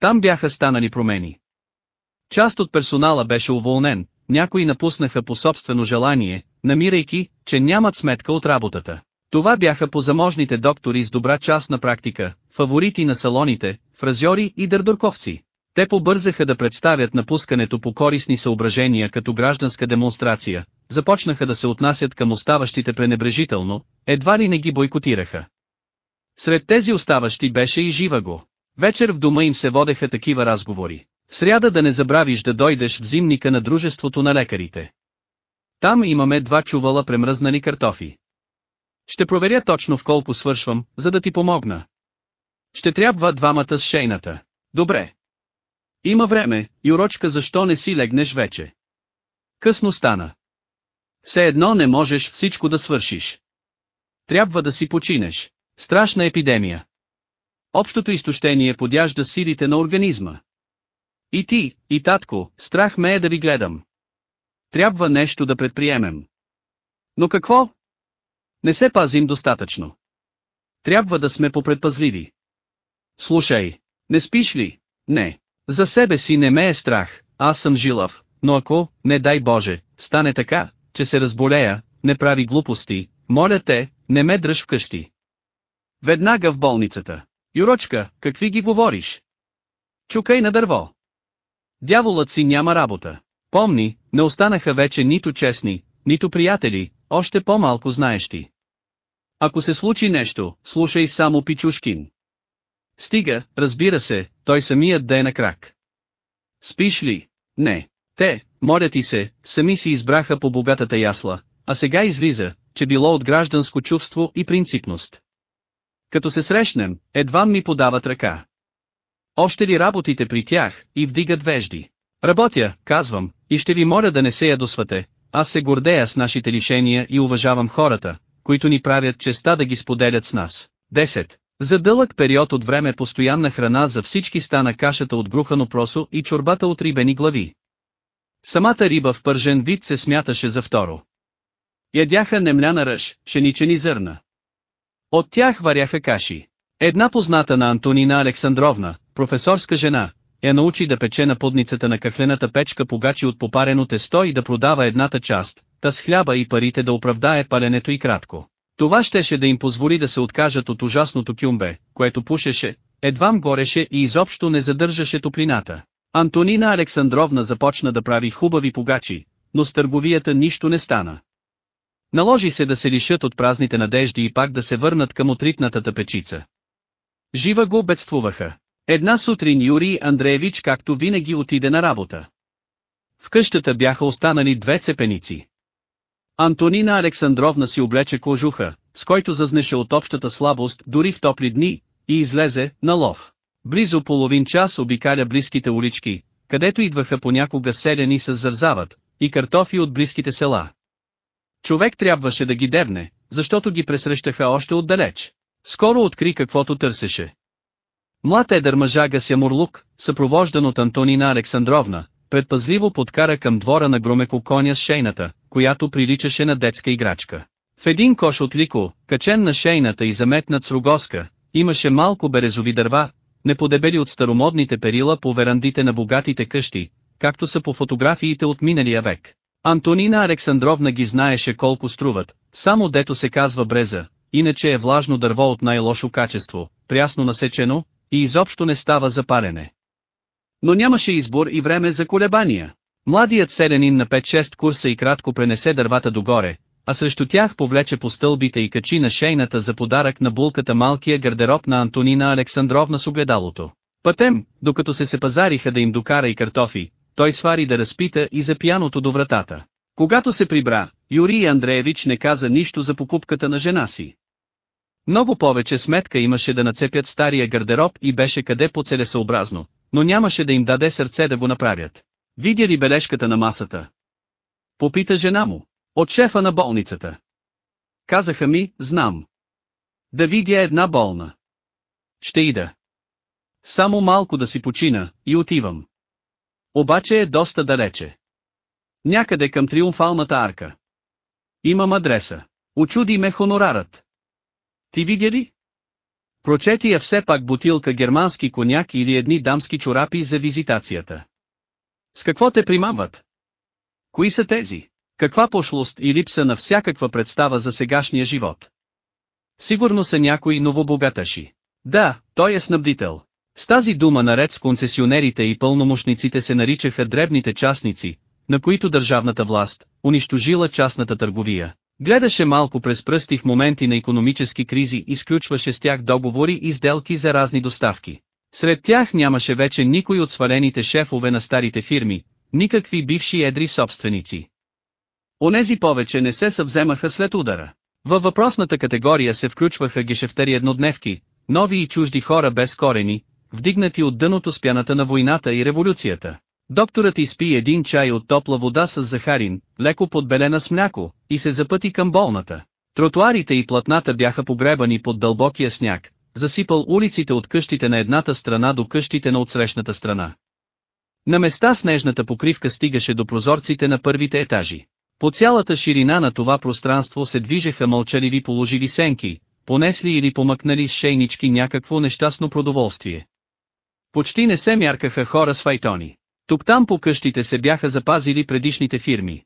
Там бяха станали промени. Част от персонала беше уволнен, някои напуснаха по собствено желание, намирайки, че нямат сметка от работата. Това бяха позаможните доктори с добра частна практика, фаворити на салоните, фразьори и дърдорковци. Те побързаха да представят напускането по корисни съображения като гражданска демонстрация, започнаха да се отнасят към оставащите пренебрежително, едва ли не ги бойкотираха. Сред тези оставащи беше и Живаго. Вечер в дома им се водеха такива разговори. В сряда да не забравиш да дойдеш в зимника на Дружеството на лекарите. Там имаме два чувала премръзнани картофи. Ще проверя точно в колко свършвам, за да ти помогна. Ще трябва двамата с шейната. Добре. Има време, Юрочка защо не си легнеш вече? Късно стана. Все едно не можеш всичко да свършиш. Трябва да си починеш. Страшна епидемия. Общото изтощение подяжда силите на организма. И ти, и татко, страх ме е да ви гледам. Трябва нещо да предприемем. Но какво? Не се пазим достатъчно. Трябва да сме попредпазливи. Слушай, не спиш ли? Не. За себе си не ме е страх, аз съм жилав, но ако, не дай Боже, стане така, че се разболея, не прави глупости, моля те, не ме дръж вкъщи. Веднага в болницата. Юрочка, какви ги говориш? Чукай на дърво. Дяволът си няма работа. Помни, не останаха вече нито честни, нито приятели, още по-малко знаещи. Ако се случи нещо, слушай само Пичушкин. Стига, разбира се, той самият да е на крак. Спиш ли? Не. Те, моля ти се, сами си избраха по богатата ясла, а сега излиза, че било от гражданско чувство и принципност. Като се срещнем, едва ми подават ръка. Още ли работите при тях, и вдигат вежди? Работя, казвам, и ще ви моля да не се ядосвате, аз се гордея с нашите лишения и уважавам хората, които ни правят честа да ги споделят с нас. 10. За дълъг период от време постоянна храна за всички стана кашата от брухано просо и чорбата от рибени глави. Самата риба в пържен вид се смяташе за второ. Ядяха немляна ръж, пшеничени зърна. От тях варяха каши. Една позната на Антонина Александровна, професорска жена, я научи да пече на подницата на кахлената печка погачи от попарено тесто и да продава едната част, та с хляба и парите да оправдае паленето и кратко. Това щеше да им позволи да се откажат от ужасното кюмбе, което пушеше, едвам гореше и изобщо не задържаше топлината. Антонина Александровна започна да прави хубави погачи, но с търговията нищо не стана. Наложи се да се лишат от празните надежди и пак да се върнат към отритнатата печица. Жива го бедствуваха. Една сутрин Юрий Андреевич както винаги отиде на работа. В къщата бяха останали две цепеници. Антонина Александровна си облече кожуха, с който зазнеше от общата слабост дори в топли дни, и излезе на лов. Близо половин час обикаля близките улички, където идваха понякога селени с зързават, и картофи от близките села. Човек трябваше да ги дебне, защото ги пресрещаха още отдалеч. Скоро откри каквото търсеше. Млад едър мъжа Сямурлук, съпровождан от Антонина Александровна, предпазливо подкара към двора на громеко коня с шейната, която приличаше на детска играчка. В един кош от лико, качен на шейната и заметнат с рогоска, имаше малко березови дърва, неподебели от старомодните перила по верандите на богатите къщи, както са по фотографиите от миналия век. Антонина Александровна ги знаеше колко струват, само дето се казва бреза, иначе е влажно дърво от най-лошо качество, прясно насечено, и изобщо не става за палене. Но нямаше избор и време за колебания. Младият селянин на 5-6 курса и кратко пренесе дървата догоре, а срещу тях повлече по стълбите и качи на шейната за подарък на булката малкия гардероб на Антонина Александровна с огледалото. Пътем, докато се се пазариха да им докара и картофи, той свари да разпита и за пияното до вратата. Когато се прибра, Юрий Андреевич не каза нищо за покупката на жена си. Много повече сметка имаше да нацепят стария гардероб и беше къде по-целесъобразно, но нямаше да им даде сърце да го направят. Видя ли бележката на масата? Попита жена му. От шефа на болницата. Казаха ми, знам. Да видя една болна. Ще ида. Само малко да си почина, и отивам. Обаче е доста далече. Някъде към триумфалната арка. Имам адреса. Очуди ме хонорарът. Ти видя ли? Прочети я все пак бутилка германски коняк или едни дамски чорапи за визитацията. С какво те примамват? Кои са тези? Каква пошлост и липса на всякаква представа за сегашния живот? Сигурно са някои новобогаташи. Да, той е снабдител. С тази дума наред с концесионерите и пълномощниците се наричаха дребните частници, на които държавната власт, унищожила частната търговия, гледаше малко през пръсти в моменти на економически кризи и сключваше с тях договори и сделки за разни доставки. Сред тях нямаше вече никой от свалените шефове на старите фирми, никакви бивши едри собственици. Онези повече не се съвземаха след удара. Във въпросната категория се включваха гешефтери еднодневки, нови и чужди хора без корени, вдигнати от дъното с пяната на войната и революцията. Докторът изпи един чай от топла вода с захарин, леко подбелена с мляко, и се запъти към болната. Тротуарите и платната бяха погребани под дълбокия сняг, засипал улиците от къщите на едната страна до къщите на отсрещната страна. На места снежната покривка стигаше до прозорците на първите етажи. По цялата ширина на това пространство се движеха мълчаливи положили сенки, понесли или помъкнали с шейнички някакво нещастно продоволствие. Почти не се мяркаха хора с файтони. Тук-там по къщите се бяха запазили предишните фирми.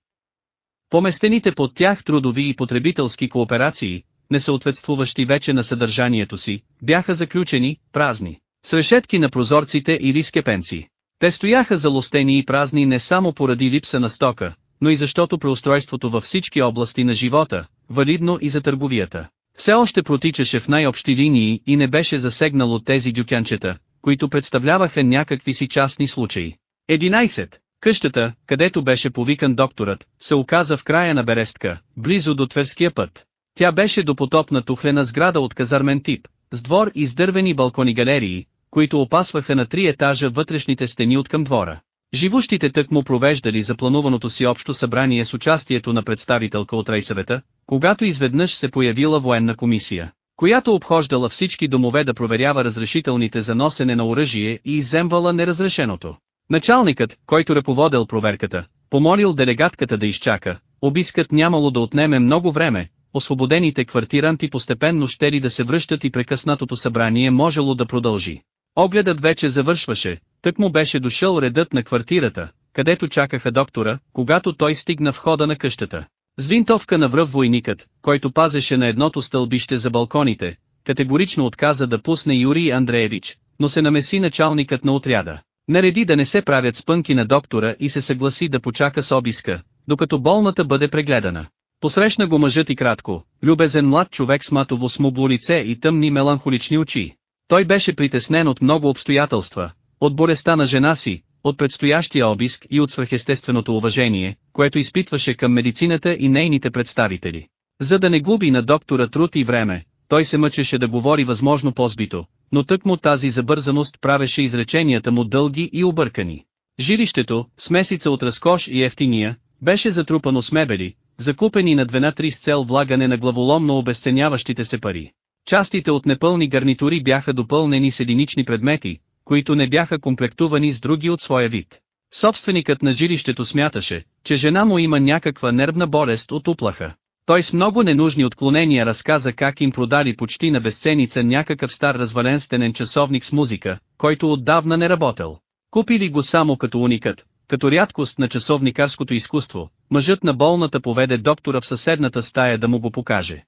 Поместените под тях трудови и потребителски кооперации, несъответствуващи вече на съдържанието си, бяха заключени, празни, с решетки на прозорците или скепенци. Те стояха залостени и празни не само поради липса на стока, но и защото преустройството във всички области на живота, валидно и за търговията, все още протичаше в най-общи линии и не беше засегнало тези дюкянчета, които представляваха някакви си частни случаи. 11. Къщата, където беше повикан докторът, се оказа в края на Берестка, близо до Тверския път. Тя беше допотопна тухлена сграда от казармен тип, с двор и с дървени балкони галерии, които опасваха на три етажа вътрешните стени от към двора. Живущите тък му провеждали заплануваното си общо събрание с участието на представителка от райсъвета, когато изведнъж се появила военна комисия, която обхождала всички домове да проверява разрешителните за носене на оръжие и иземвала неразрешеното. Началникът, който ръководел проверката, помолил делегатката да изчака, обискът нямало да отнеме много време, освободените квартиранти постепенно щели да се връщат и прекъснатото събрание можело да продължи. Огледът вече завършваше, тък му беше дошъл редът на квартирата, където чакаха доктора, когато той стигна в хода на къщата. С винтовка на връв войникът, който пазеше на едното стълбище за балконите, категорично отказа да пусне Юрий Андреевич, но се намеси началникът на отряда. Нареди да не се правят спънки на доктора и се съгласи да почака с обиска, докато болната бъде прегледана. Посрещна го мъжът и кратко, любезен млад човек с матово смугло лице и тъмни меланхолични очи. Той беше притеснен от много обстоятелства, от болестта на жена си, от предстоящия обиск и от свръхестественото уважение, което изпитваше към медицината и нейните представители. За да не губи на доктора труд и време, той се мъчеше да говори възможно по-збито, но тък му тази забързаност правеше изреченията му дълги и объркани. Жилището, смесица от разкош и ефтиния, беше затрупано с мебели, закупени на две на три с цел влагане на главоломно обесценяващите се пари. Частите от непълни гарнитури бяха допълнени с единични предмети, които не бяха комплектувани с други от своя вид. Собственикът на жилището смяташе, че жена му има някаква нервна болест от уплаха. Той с много ненужни отклонения разказа как им продали почти на безценица някакъв стар развален стенен часовник с музика, който отдавна не работел. Купили го само като уникът, като рядкост на часовникарското изкуство, мъжът на болната поведе доктора в съседната стая да му го покаже.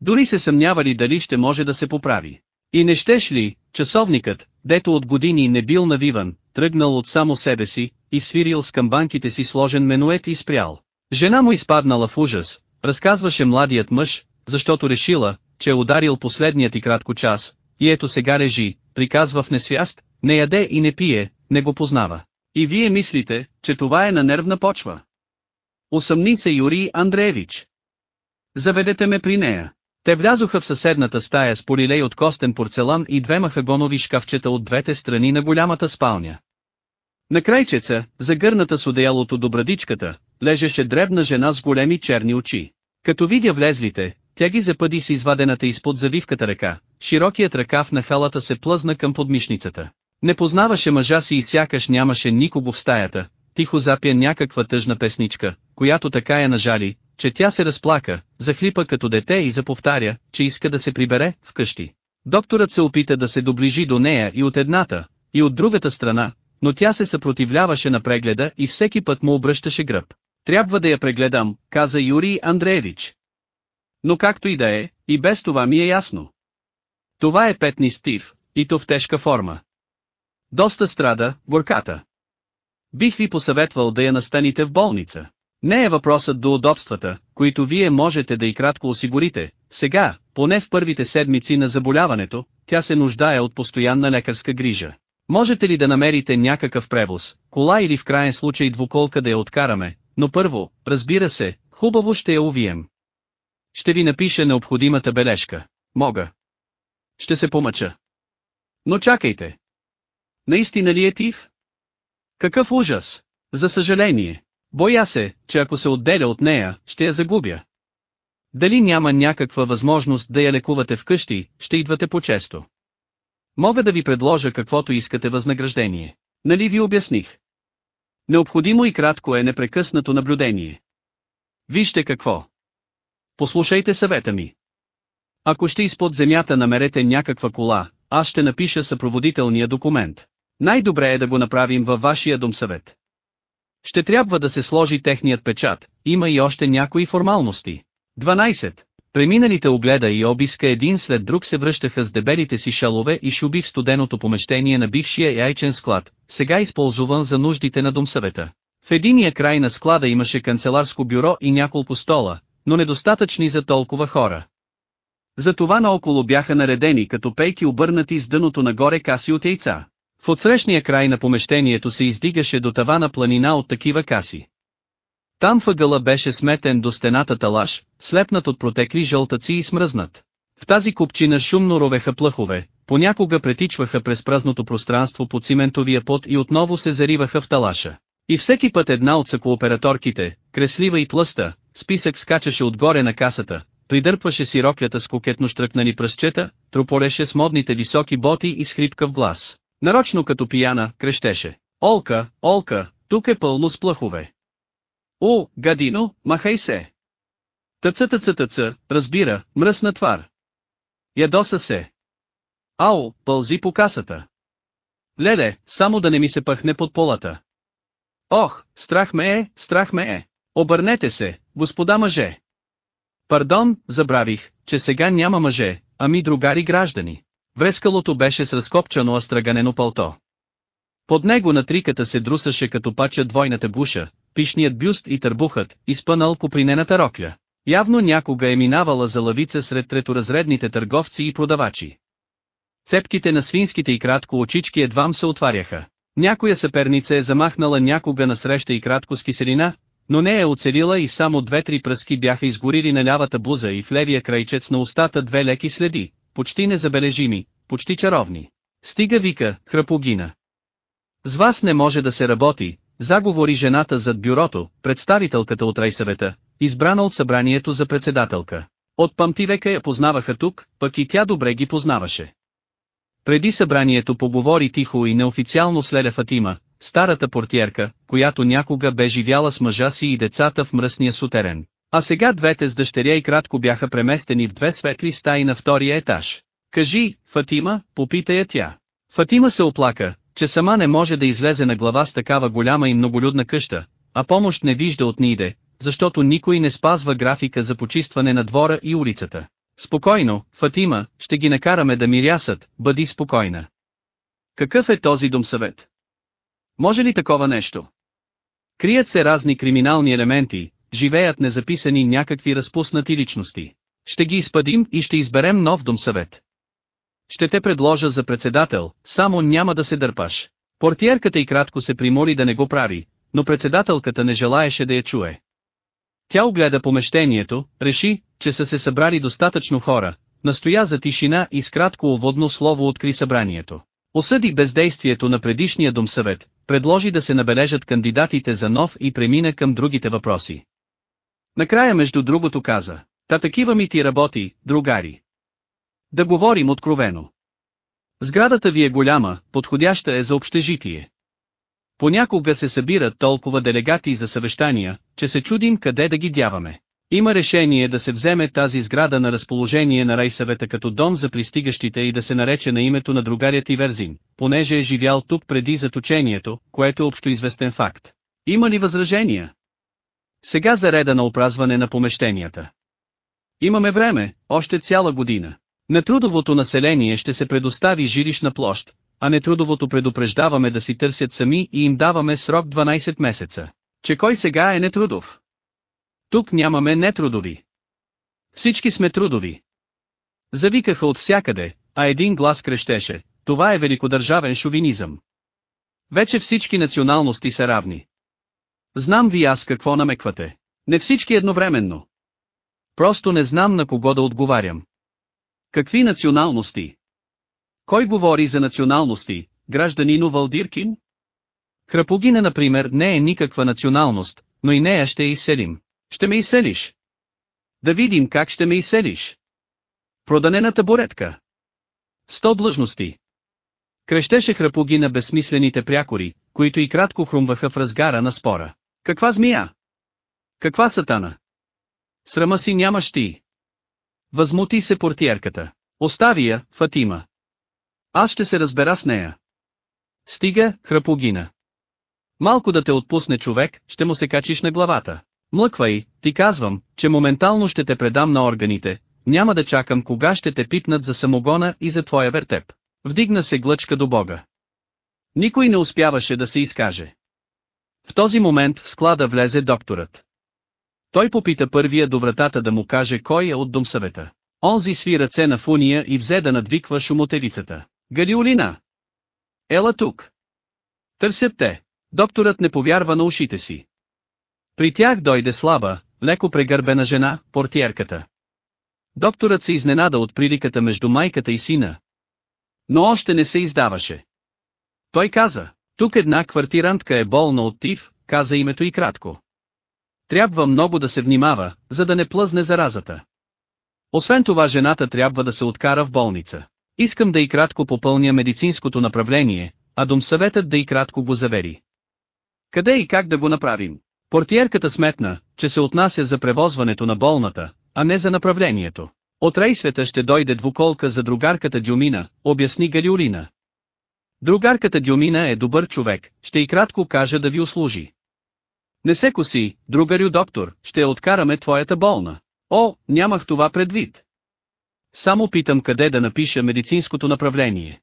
Дори се съмнявали дали ще може да се поправи. И не щеш ли, часовникът, дето от години не бил навиван, тръгнал от само себе си, и свирил с камбанките си сложен менует и спрял. Жена му изпаднала в ужас, разказваше младият мъж, защото решила, че е ударил последният и кратко час, и ето сега режи, приказва в несвяст, не яде и не пие, не го познава. И вие мислите, че това е на нервна почва. Усъмни се Юрий Андреевич. Заведете ме при нея. Те влязоха в съседната стая с полилей от костен порцелан и две махагонови шкафчета от двете страни на голямата спалня. На крайчеца, загърната с одеялото до брадичката, лежеше дребна жена с големи черни очи. Като видя влезлите, тя ги запъди с извадената изпод завивката ръка, широкият ръкав на халата се плъзна към подмишницата. Не познаваше мъжа си и сякаш нямаше никого в стаята, тихо запя някаква тъжна песничка, която така я нажали, че тя се разплака, захлипа като дете и заповтаря, че иска да се прибере вкъщи. Докторът се опита да се доближи до нея и от едната, и от другата страна, но тя се съпротивляваше на прегледа и всеки път му обръщаше гръб. Трябва да я прегледам, каза Юрий Андреевич. Но както и да е, и без това ми е ясно. Това е петни Стив, и то в тежка форма. Доста страда, горката. Бих ви посъветвал да я настаните в болница. Не е въпросът до удобствата, които вие можете да и кратко осигурите. Сега, поне в първите седмици на заболяването, тя се нуждае от постоянна лекарска грижа. Можете ли да намерите някакъв превоз, кола или в крайен случай двуколка да я откараме, но първо, разбира се, хубаво ще я увием. Ще ви напиша необходимата бележка. Мога. Ще се помъча. Но чакайте. Наистина ли е тив? Какъв ужас! За съжаление. Боя се, че ако се отделя от нея, ще я загубя. Дали няма някаква възможност да я лекувате вкъщи, ще идвате по-често. Мога да ви предложа каквото искате възнаграждение. Нали ви обясних? Необходимо и кратко е непрекъснато наблюдение. Вижте какво. Послушайте съвета ми. Ако ще изпод земята намерете някаква кола, аз ще напиша съпроводителния документ. Най-добре е да го направим във вашия домсъвет. Ще трябва да се сложи техният печат, има и още някои формалности. 12. Преминалите огледа и обиска един след друг се връщаха с дебелите си шалове и шуби в студеното помещение на бившия яйчен склад, сега използван за нуждите на домсъвета. В единия край на склада имаше канцеларско бюро и няколко стола, но недостатъчни за толкова хора. Затова наоколо бяха наредени като пейки обърнати с дъното нагоре каси от яйца. В отсрещния край на помещението се издигаше до тавана планина от такива каси. Там въгъла беше сметен до стената талаш, слепнат от протекли жълтаци и смръзнат. В тази купчина шумно ровеха плъхове, понякога претичваха през празното пространство по циментовия пот и отново се зариваха в талаша. И всеки път една от съкооператорките, креслива и тлъста, списък скачаше отгоре на касата, придърпваше си роклята с кокетно штръкнани пръстчета, трополеше с модните високи боти и с хрипкав глас. Нарочно като пияна, крещеше. Олка, Олка, тук е пълно с плъхове. О, гадино, махай се! Тъца тъца тъца, разбира, мръсна твар. Ядоса се. Ао, пълзи по касата. Леле, само да не ми се пъхне под полата. Ох, страх ме е, страх ме е. Обърнете се, господа мъже. Пардон, забравих, че сега няма мъже, ами другари граждани. Врескалото беше с разкопчано астраганено пълто. Под него на триката се друсаше като пача двойната буша, пишният бюст и търбухът, изпънал копринената рокля. Явно някога е минавала за лавица сред треторазредните търговци и продавачи. Цепките на свинските и кратко очички едвам се отваряха. Някоя съперница е замахнала някога на среща и кратко с киселина, но не е оцелила и само две-три пръски бяха изгорили на лявата буза и в левия крайчец на устата две леки следи, почти незабележими, почти чаровни. Стига вика, храпогина. С вас не може да се работи, заговори жената зад бюрото, представителката от райсъвета, избрана от събранието за председателка. От памтивека я познаваха тук, пък и тя добре ги познаваше. Преди събранието поговори тихо и неофициално с Леля Фатима, старата портиерка, която някога бе живяла с мъжа си и децата в мръсния сутерен. А сега двете с дъщеря и кратко бяха преместени в две светли стаи на втория етаж. Кажи, Фатима, попита я тя. Фатима се оплака, че сама не може да излезе на глава с такава голяма и многолюдна къща, а помощ не вижда от ниде, защото никой не спазва графика за почистване на двора и улицата. Спокойно, Фатима, ще ги накараме да мирясат, бъди спокойна. Какъв е този домсъвет? Може ли такова нещо? Крият се разни криминални елементи, живеят незаписани някакви разпуснати личности. Ще ги изпадим и ще изберем нов домсъвет. Ще те предложа за председател, само няма да се дърпаш. Портиерката и кратко се примоли да не го прави, но председателката не желаеше да я чуе. Тя огледа помещението, реши, че са се събрали достатъчно хора, настоя за тишина и с кратко уводно слово откри събранието. Осъди бездействието на предишния домсъвет, предложи да се набележат кандидатите за нов и премина към другите въпроси. Накрая между другото каза, та такива ми ти работи, другари. Да говорим откровено. Сградата ви е голяма, подходяща е за общежитие. Понякога се събират толкова делегати за съвещания, че се чудим къде да ги дяваме. Има решение да се вземе тази сграда на разположение на райсъвета като дом за пристигащите и да се нарече на името на другаря Тиверзин, понеже е живял тук преди заточението, което е общоизвестен факт. Има ли възражения? Сега за реда на опразване на помещенията. Имаме време, още цяла година. На трудовото население ще се предостави жилищна площ, а нетрудовото предупреждаваме да си търсят сами и им даваме срок 12 месеца. Че кой сега е нетрудов? Тук нямаме нетрудови. Всички сме трудови. Завикаха от всякъде, а един глас крещеше, това е великодържавен шовинизъм. Вече всички националности са равни. Знам ви аз какво намеквате. Не всички едновременно. Просто не знам на кого да отговарям. Какви националности? Кой говори за националности, гражданино Валдиркин? Храпогина например не е никаква националност, но и нея ще изселим. Ще ме изселиш. Да видим как ще ме изселиш. Проданена табуретка. Сто длъжности. Крещеше храпоги на безсмислените прякори, които и кратко хрумваха в разгара на спора. Каква змия? Каква сатана? Срама си нямаш ти. Възмути се портиерката. Остави я, Фатима. Аз ще се разбера с нея. Стига, храпогина. Малко да те отпусне човек, ще му се качиш на главата. Млъквай, ти казвам, че моментално ще те предам на органите, няма да чакам кога ще те пипнат за самогона и за твоя вертеп. Вдигна се глъчка до Бога. Никой не успяваше да се изкаже. В този момент в склада влезе докторът. Той попита първия до вратата да му каже кой е от домсъвета. Онзи сви ръце на фуния и взе да надвиква шумотевицата. Галиолина! Ела тук! Търсят те. Докторът не повярва на ушите си. При тях дойде слаба, леко прегърбена жена, портиерката. Докторът се изненада от приликата между майката и сина. Но още не се издаваше. Той каза, тук една квартирантка е болна от тиф, каза името и кратко. Трябва много да се внимава, за да не плъзне заразата. Освен това жената трябва да се откара в болница. Искам да и кратко попълня медицинското направление, а домсъветът да и кратко го завери. Къде и как да го направим? Портиерката сметна, че се отнася за превозването на болната, а не за направлението. От Рейсвета ще дойде двуколка за другарката Дюмина, обясни Галиолина. Другарката Дюмина е добър човек, ще и кратко кажа да ви услужи. Не се коси, другарю доктор, ще откараме твоята болна. О, нямах това предвид. Само питам къде да напиша медицинското направление.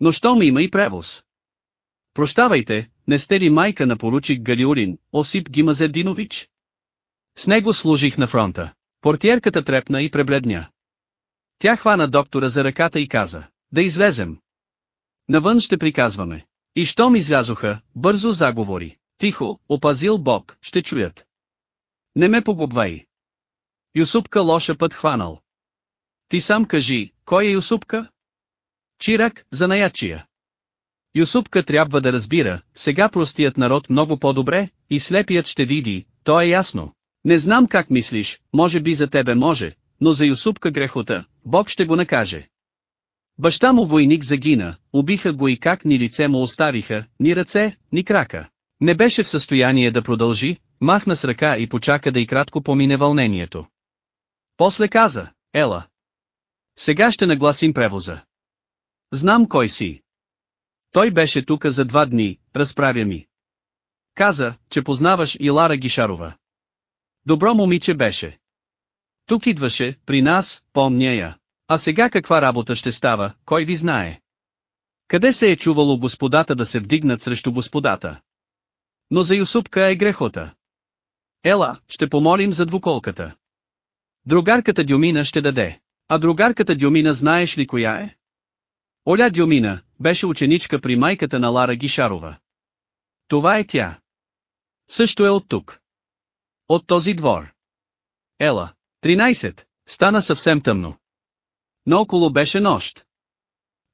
Но що ми има и превоз? Прощавайте, не сте ли майка на поручик Галиулин, Осип Гимазединович? С него служих на фронта. Портиерката трепна и пребледня. Тя хвана доктора за ръката и каза, да излезем. Навън ще приказваме. И щом излязоха, бързо заговори. Тихо, опазил Бог, ще чуят. Не ме погубвай. Юсупка лоша път хванал. Ти сам кажи, кой е Юсупка? Чирак, за наячия. Юсупка трябва да разбира, сега простият народ много по-добре, и слепият ще види, то е ясно. Не знам как мислиш, може би за тебе може, но за Юсупка грехота, Бог ще го накаже. Баща му войник загина, убиха го и как ни лице му оставиха, ни ръце, ни крака. Не беше в състояние да продължи, махна с ръка и почака да и кратко помине вълнението. После каза, ела. Сега ще нагласим превоза. Знам кой си. Той беше тука за два дни, разправя ми. Каза, че познаваш и Лара Гишарова. Добро момиче беше. Тук идваше, при нас, помня я. А сега каква работа ще става, кой ви знае? Къде се е чувало господата да се вдигнат срещу господата? Но за Юсупка е грехота. Ела, ще помолим за двуколката. Другарката Дюмина ще даде. А другарката Дюмина знаеш ли коя е? Оля Дюмина, беше ученичка при майката на Лара Гишарова. Това е тя. Също е от тук. От този двор. Ела. 13. Стана съвсем тъмно. около беше нощ.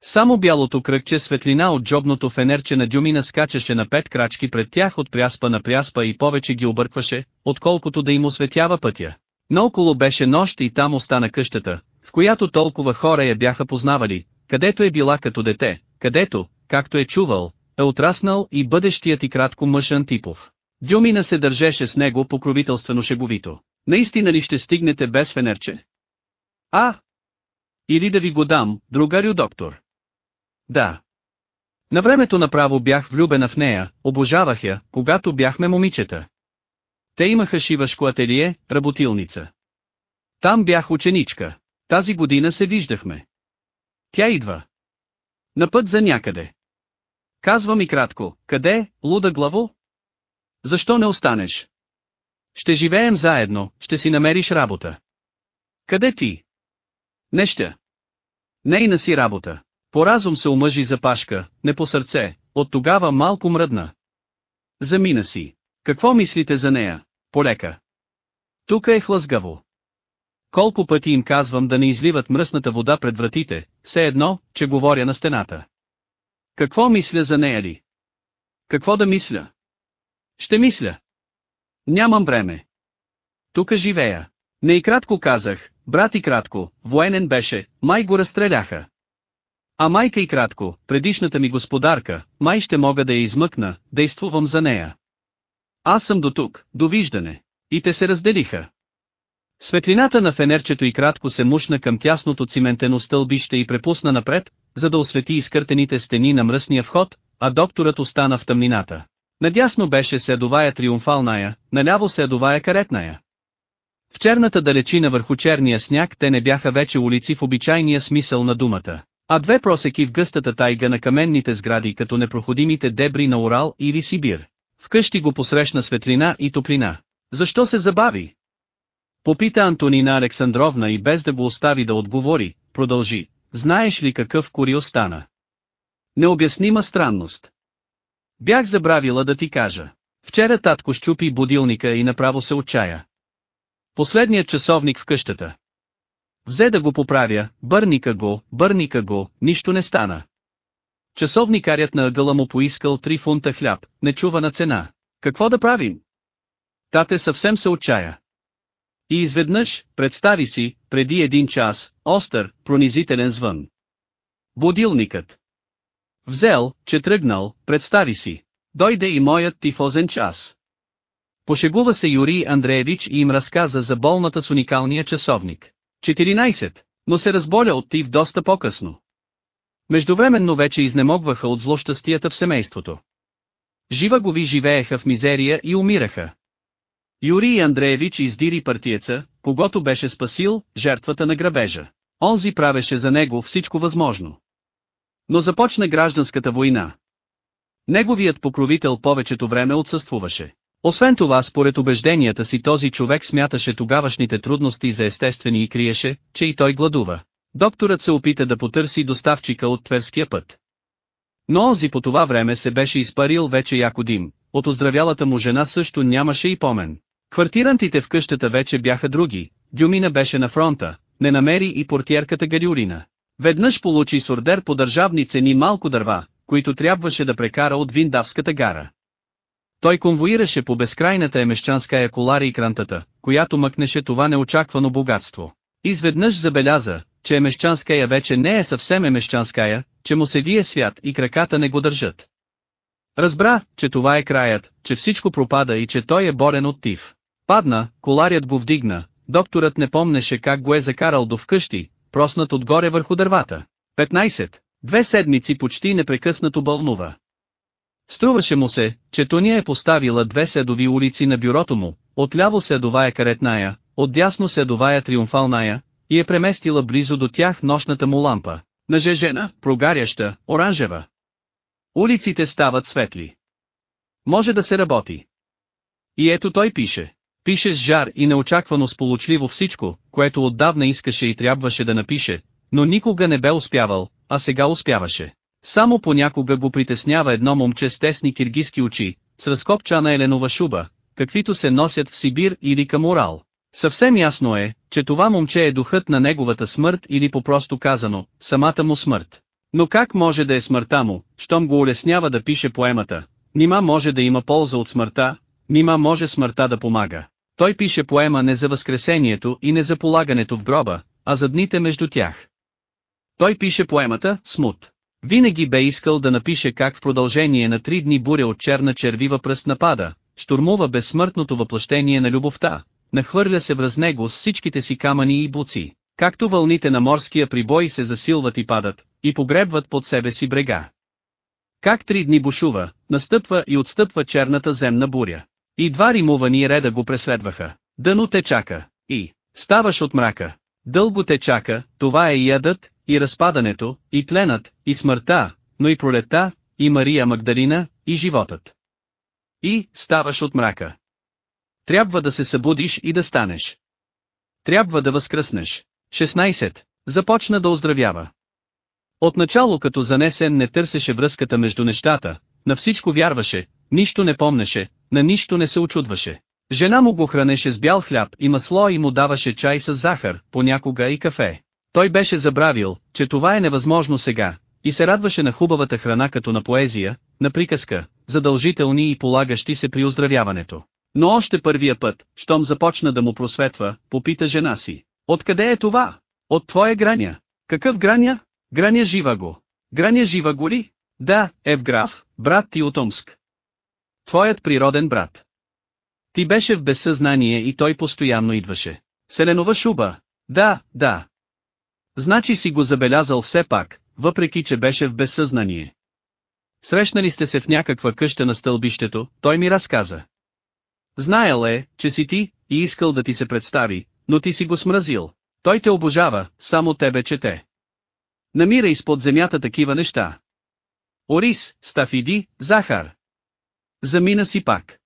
Само бялото кръгче светлина от джобното фенерче на Дюмина скачаше на пет крачки пред тях от пряспа на пряспа и повече ги объркваше, отколкото да им осветява пътя. Наоколо беше нощ и там остана къщата, в която толкова хора я бяха познавали, където е била като дете, където, както е чувал, е отраснал и бъдещият и кратко мъж Антипов. Дюмина се държеше с него покровителствено шеговито. Наистина ли ще стигнете без фенерче? А! Или да ви го дам, другарю доктор. Да. На времето направо бях влюбена в нея, обожавах я, когато бяхме момичета. Те имаха шивашко ателие, работилница. Там бях ученичка. Тази година се виждахме. Тя идва. На път за някъде. Казва ми кратко, къде, луда главо? Защо не останеш? Ще живеем заедно, ще си намериш работа. Къде ти? Неща. Нейна си работа. По разум се омъжи за Пашка, не по сърце, от тогава малко мръдна. Замина си. Какво мислите за нея, полека? Тука е хлъзгаво. Колко пъти им казвам да не изливат мръсната вода пред вратите, все едно, че говоря на стената. Какво мисля за нея ли? Какво да мисля? Ще мисля. Нямам време. Тука живея. Не и кратко казах, брат и кратко, военен беше, май го разстреляха. А майка и кратко, предишната ми господарка, май ще мога да я измъкна, действувам за нея. Аз съм до тук, довиждане. И те се разделиха. Светлината на фенерчето и кратко се мушна към тясното циментено стълбище и препусна напред, за да освети изкъртените стени на мръсния вход, а докторът остана в тъмнината. Надясно беше седовая триумфалная, наляво седовая каретная. В черната далечина върху черния сняг те не бяха вече улици в обичайния смисъл на думата, а две просеки в гъстата тайга на каменните сгради като непроходимите дебри на Урал или Сибир. Вкъщи го посрещна светлина и топлина. Защо се забави? Попита Антонина Александровна и без да го остави да отговори, продължи. Знаеш ли какъв курил стана? Необяснима странност. Бях забравила да ти кажа. Вчера татко щупи будилника и направо се отчая. Последният часовник в къщата. Взе да го поправя, бърника го, бърника го, нищо не стана. Часовникарят на ъгъла му поискал 3 фунта хляб, нечувана цена. Какво да правим? Тате съвсем се отчая. И изведнъж, представи си, преди един час, остър, пронизителен звън. Будилникът. Взел, че тръгнал, представи си. Дойде и моят тифозен час. Пошегува се Юрий Андреевич и им разказа за болната с уникалния часовник. 14, но се разболя от тиф доста по-късно. Междувременно вече изнемогваха от злощастията в семейството. Жива го ви живееха в мизерия и умираха. Юрий Андреевич издири партиеца, когато беше спасил, жертвата на грабежа. Онзи правеше за него всичко възможно. Но започна гражданската война. Неговият покровител повечето време отсъствуваше. Освен това според убежденията си този човек смяташе тогавашните трудности за естествени и криеше, че и той гладува. Докторът се опита да потърси доставчика от Тверския път. Но онзи по това време се беше изпарил вече яко дим, от оздравялата му жена също нямаше и помен. Квартирантите в къщата вече бяха други, Дюмина беше на фронта, не намери и портиерката Гадюрина. Веднъж получи с ордер по държавни цени малко дърва, които трябваше да прекара от Виндавската гара. Той конвоираше по безкрайната емещанска еколари и крантата, която мъкнеше това неочаквано богатство. Изведнъж забеляза, че емещанская вече не е съвсем емещанская, че му се вие свят и краката не го държат. Разбра, че това е краят, че всичко пропада и че той е борен от тиф. Падна, коларят го вдигна, докторът не помнеше как го е закарал до вкъщи, проснат отгоре върху дървата. 15. Две седмици почти непрекъснато бълнува. Струваше му се, че Тония е поставила две седови улици на бюрото му, отляво седовая каретная, отдясно седовая триумфалная, и е преместила близо до тях нощната му лампа, нажежена, прогаряща, оранжева. Улиците стават светли. Може да се работи. И ето той пише. Пише с жар и неочаквано сполучливо всичко, което отдавна искаше и трябваше да напише, но никога не бе успявал, а сега успяваше. Само понякога го притеснява едно момче с тесни киргиски очи, с разкопчана еленова шуба, каквито се носят в Сибир или към Урал. Съвсем ясно е, че това момче е духът на неговата смърт или по-просто казано, самата му смърт. Но как може да е смъртта му, щом го улеснява да пише поемата? Нима може да има полза от смъртта, нима може смъртта да помага. Той пише поема не за възкресението и не за полагането в гроба, а за дните между тях. Той пише поемата «Смут». Винаги бе искал да напише как в продължение на три дни буря от черна червива пръст напада, штурмува безсмъртното въплъщение на любовта, нахвърля се връз него с всичките си камъни и буци, както вълните на морския прибой се засилват и падат, и погребват под себе си брега. Как три дни бушува, настъпва и отстъпва черната земна буря. И два римувани реда го преследваха. Дъно те чака, и ставаш от мрака. Дълго те чака, това е ядът, и разпадането, и тленът, и смъртта, но и пролетта, и Мария Магдалина, и животът. И, ставаш от мрака. Трябва да се събудиш и да станеш. Трябва да възкръснеш. 16. Започна да оздравява. Отначало като занесен не търсеше връзката между нещата, на всичко вярваше, нищо не помнеше, на нищо не се очудваше. Жена му го хранеше с бял хляб и масло и му даваше чай с захар, понякога и кафе. Той беше забравил, че това е невъзможно сега, и се радваше на хубавата храна като на поезия, на приказка, задължителни и полагащи се при оздравяването. Но още първия път, щом започна да му просветва, попита жена си. Откъде е това? От твоя граня. Какъв граня? Граня жива го. Граня жива го ли? Да, Евграф, брат ти от Омск. Твоят природен брат. Ти беше в безсъзнание и той постоянно идваше. Селенова шуба. Да, да. Значи си го забелязал все пак, въпреки че беше в безсъзнание. Срещнали сте се в някаква къща на стълбището, той ми разказа. Знаел е, че си ти, и искал да ти се представи, но ти си го смразил. Той те обожава, само тебе чете. Намира изпод земята такива неща. Орис, Стафиди, Захар. Замина си пак.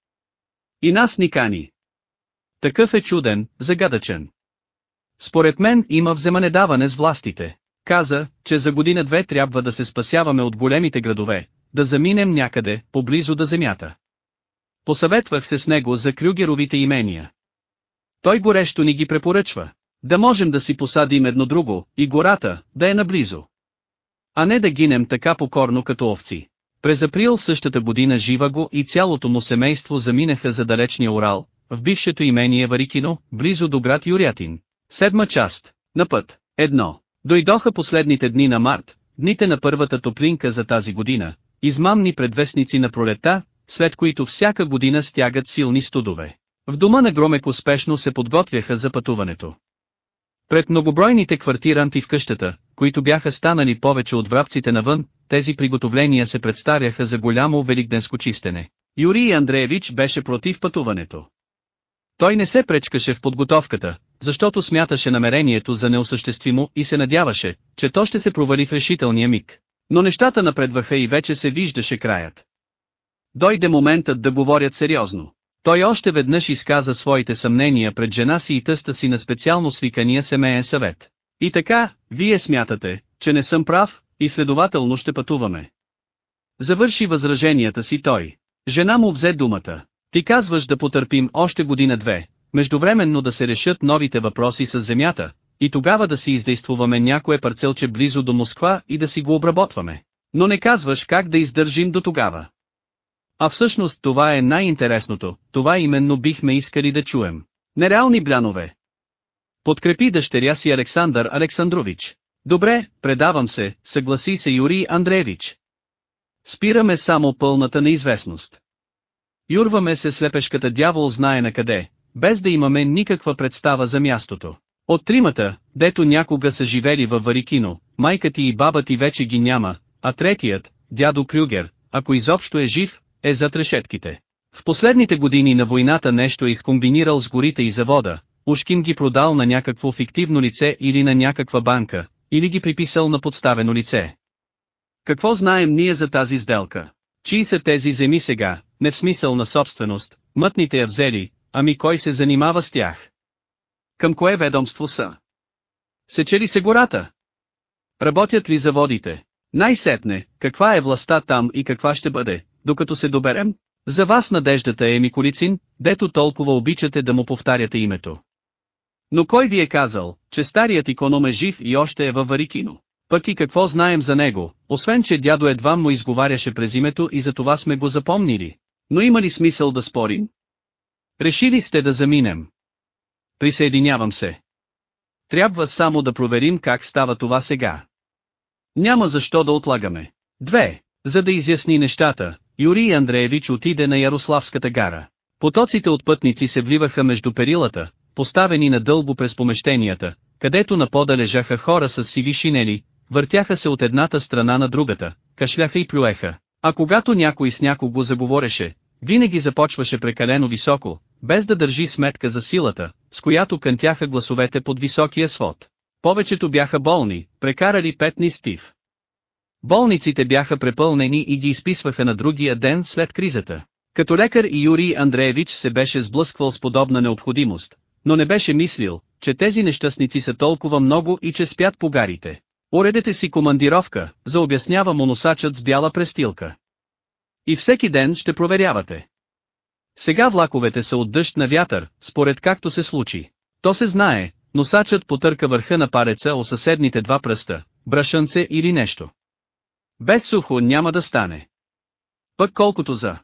И нас ни кани. Такъв е чуден, загадъчен. Според мен има вземанедаване с властите. Каза, че за година-две трябва да се спасяваме от големите градове, да заминем някъде, поблизо до земята. Посъветвах се с него за Крюгеровите имения. Той горещо ни ги препоръчва. Да можем да си посадим едно друго, и гората, да е наблизо. А не да гинем така покорно като овци. През април същата година Живаго и цялото му семейство заминаха за далечния Урал, в бившето имение Варикино, близо до град Юрятин. Седма част. На път. Едно. Дойдоха последните дни на март, дните на първата топлинка за тази година, измамни предвестници на пролета, след които всяка година стягат силни студове. В дома на Громек успешно се подготвяха за пътуването. Пред многобройните квартиранти в къщата, които бяха станали повече от врабците навън, тези приготовления се представяха за голямо великденско чистене. Юрий Андреевич беше против пътуването. Той не се пречкаше в подготовката, защото смяташе намерението за неосъществимо и се надяваше, че то ще се провали в решителния миг. Но нещата напредваха и вече се виждаше краят. Дойде моментът да говорят сериозно. Той още веднъж изказа своите съмнения пред жена си и тъста си на специално свикания семейен съвет. И така, вие смятате, че не съм прав, и следователно ще пътуваме. Завърши възраженията си той. Жена му взе думата. Ти казваш да потърпим още година-две, междувременно да се решат новите въпроси с земята, и тогава да си издействуваме някое парцелче близо до Москва и да си го обработваме. Но не казваш как да издържим до тогава. А всъщност това е най-интересното, това именно бихме искали да чуем. Нереални блянове. Подкрепи дъщеря си Александър Александрович. Добре, предавам се, съгласи се Юрий Андреевич. Спираме само пълната неизвестност. Юрваме се слепешката дявол знае на къде, без да имаме никаква представа за мястото. От тримата, дето някога са живели във Варикино, майка ти и баба ти вече ги няма, а третият, дядо Крюгер, ако изобщо е жив, е зад решетките. В последните години на войната нещо е изкомбинирал с горите и завода, Ушкин ги продал на някакво фиктивно лице или на някаква банка, или ги приписал на подставено лице. Какво знаем ние за тази сделка? Чии са тези земи сега, не в смисъл на собственост, мътните я взели, ами кой се занимава с тях? Към кое ведомство са? Сече ли се гората? Работят ли заводите? Най-сетне, каква е властта там и каква ще бъде, докато се доберем? За вас надеждата е Миколицин, дето толкова обичате да му повтаряте името. Но кой ви е казал, че старият иконом е жив и още е във Варикино? Пък и какво знаем за него, освен че дядо едва му изговаряше през името и за това сме го запомнили. Но има ли смисъл да спорим? Решили сте да заминем. Присъединявам се. Трябва само да проверим как става това сега. Няма защо да отлагаме. Две. За да изясни нещата, Юрий Андреевич отиде на Ярославската гара. Потоците от пътници се вливаха между перилата, поставени на дълго през помещенията, където на пода лежаха хора с сиви шинели, въртяха се от едната страна на другата, кашляха и плюеха, а когато някой с някого заговореше, винаги започваше прекалено високо, без да държи сметка за силата, с която кънтяха гласовете под високия свод. Повечето бяха болни, прекарали петни спив. Болниците бяха препълнени и ги изписваха на другия ден след кризата. Като лекар и Юрий Андреевич се беше сблъсквал с подобна необходимост, но не беше мислил, че тези нещастници са толкова много и че спят по гарите. Уредете си командировка, заобяснява моносачът с бяла престилка. И всеки ден ще проверявате. Сега влаковете са от дъжд на вятър, според както се случи. То се знае, носачът потърка върха на пареца о съседните два пръста, брашънце или нещо. Без сухо няма да стане. Пък колкото за.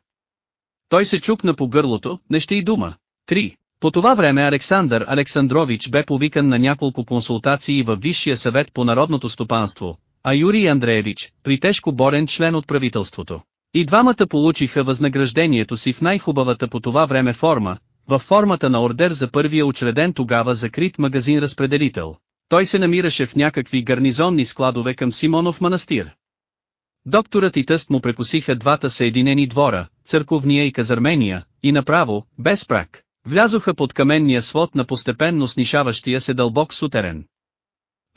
Той се чукна по гърлото, не ще и дума. 3. По това време Александър Александрович бе повикан на няколко консултации във Висшия съвет по народното стопанство, а Юрий Андреевич, при тежко болен член от правителството. И двамата получиха възнаграждението си в най-хубавата по това време форма, във формата на ордер за първия учреден тогава закрит магазин-разпределител. Той се намираше в някакви гарнизонни складове към Симонов манастир. Докторът и тъст му прекусиха двата съединени двора, църковния и казармения, и направо, без прак, влязоха под каменния свод на постепенно снишаващия се дълбок сутерен.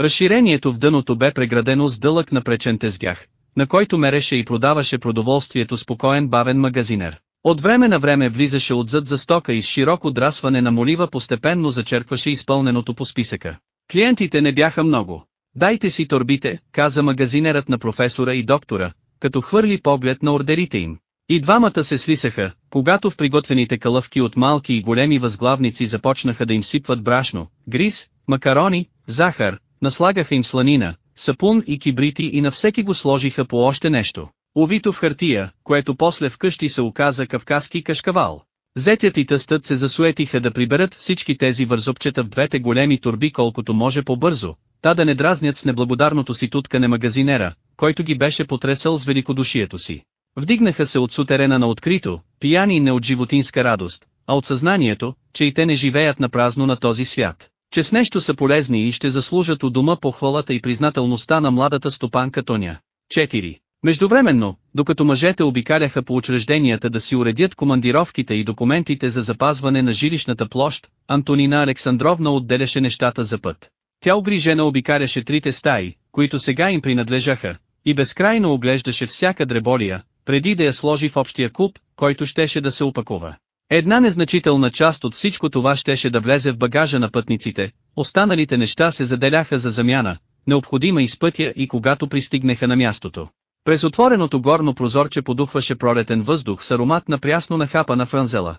Разширението в дъното бе преградено с дълъг напречен тезгях, на който мереше и продаваше продоволствието спокоен бавен магазинер. От време на време влизаше отзад за стока и с широко драсване на молива постепенно зачеркваше изпълненото по списъка. Клиентите не бяха много. Дайте си торбите, каза магазинерът на професора и доктора, като хвърли поглед на ордерите им. И двамата се слисаха, когато в приготвените калъвки от малки и големи възглавници започнаха да им сипват брашно, гриз, макарони, захар, наслагаха им сланина, сапун и кибрити и на всеки го сложиха по още нещо. Увито в хартия, което после вкъщи се оказа кавказски кашкавал. Зетят и тъстът се засуетиха да приберат всички тези вързопчета в двете големи турби колкото може по-бързо, та да не дразнят с неблагодарното си туткане магазинера, който ги беше потресъл с великодушието си. Вдигнаха се от сутерена на открито, пияни не от животинска радост, а от съзнанието, че и те не живеят на празно на този свят, че с нещо са полезни и ще заслужат у дома похвалата и признателността на младата стопанка Тоня. 4. Междувременно, докато мъжете обикаляха по учрежденията да си уредят командировките и документите за запазване на жилищната площ, Антонина Александровна отделяше нещата за път. Тя обрижена обикаляше трите стаи, които сега им принадлежаха, и безкрайно оглеждаше всяка дреболия, преди да я сложи в общия куп, който щеше да се опакова. Една незначителна част от всичко това щеше да влезе в багажа на пътниците, останалите неща се заделяха за замяна, необходима изпътя и когато пристигнеха на мястото. През отвореното горно прозорче подухваше пролетен въздух с аромат на прясно нахапана франзела.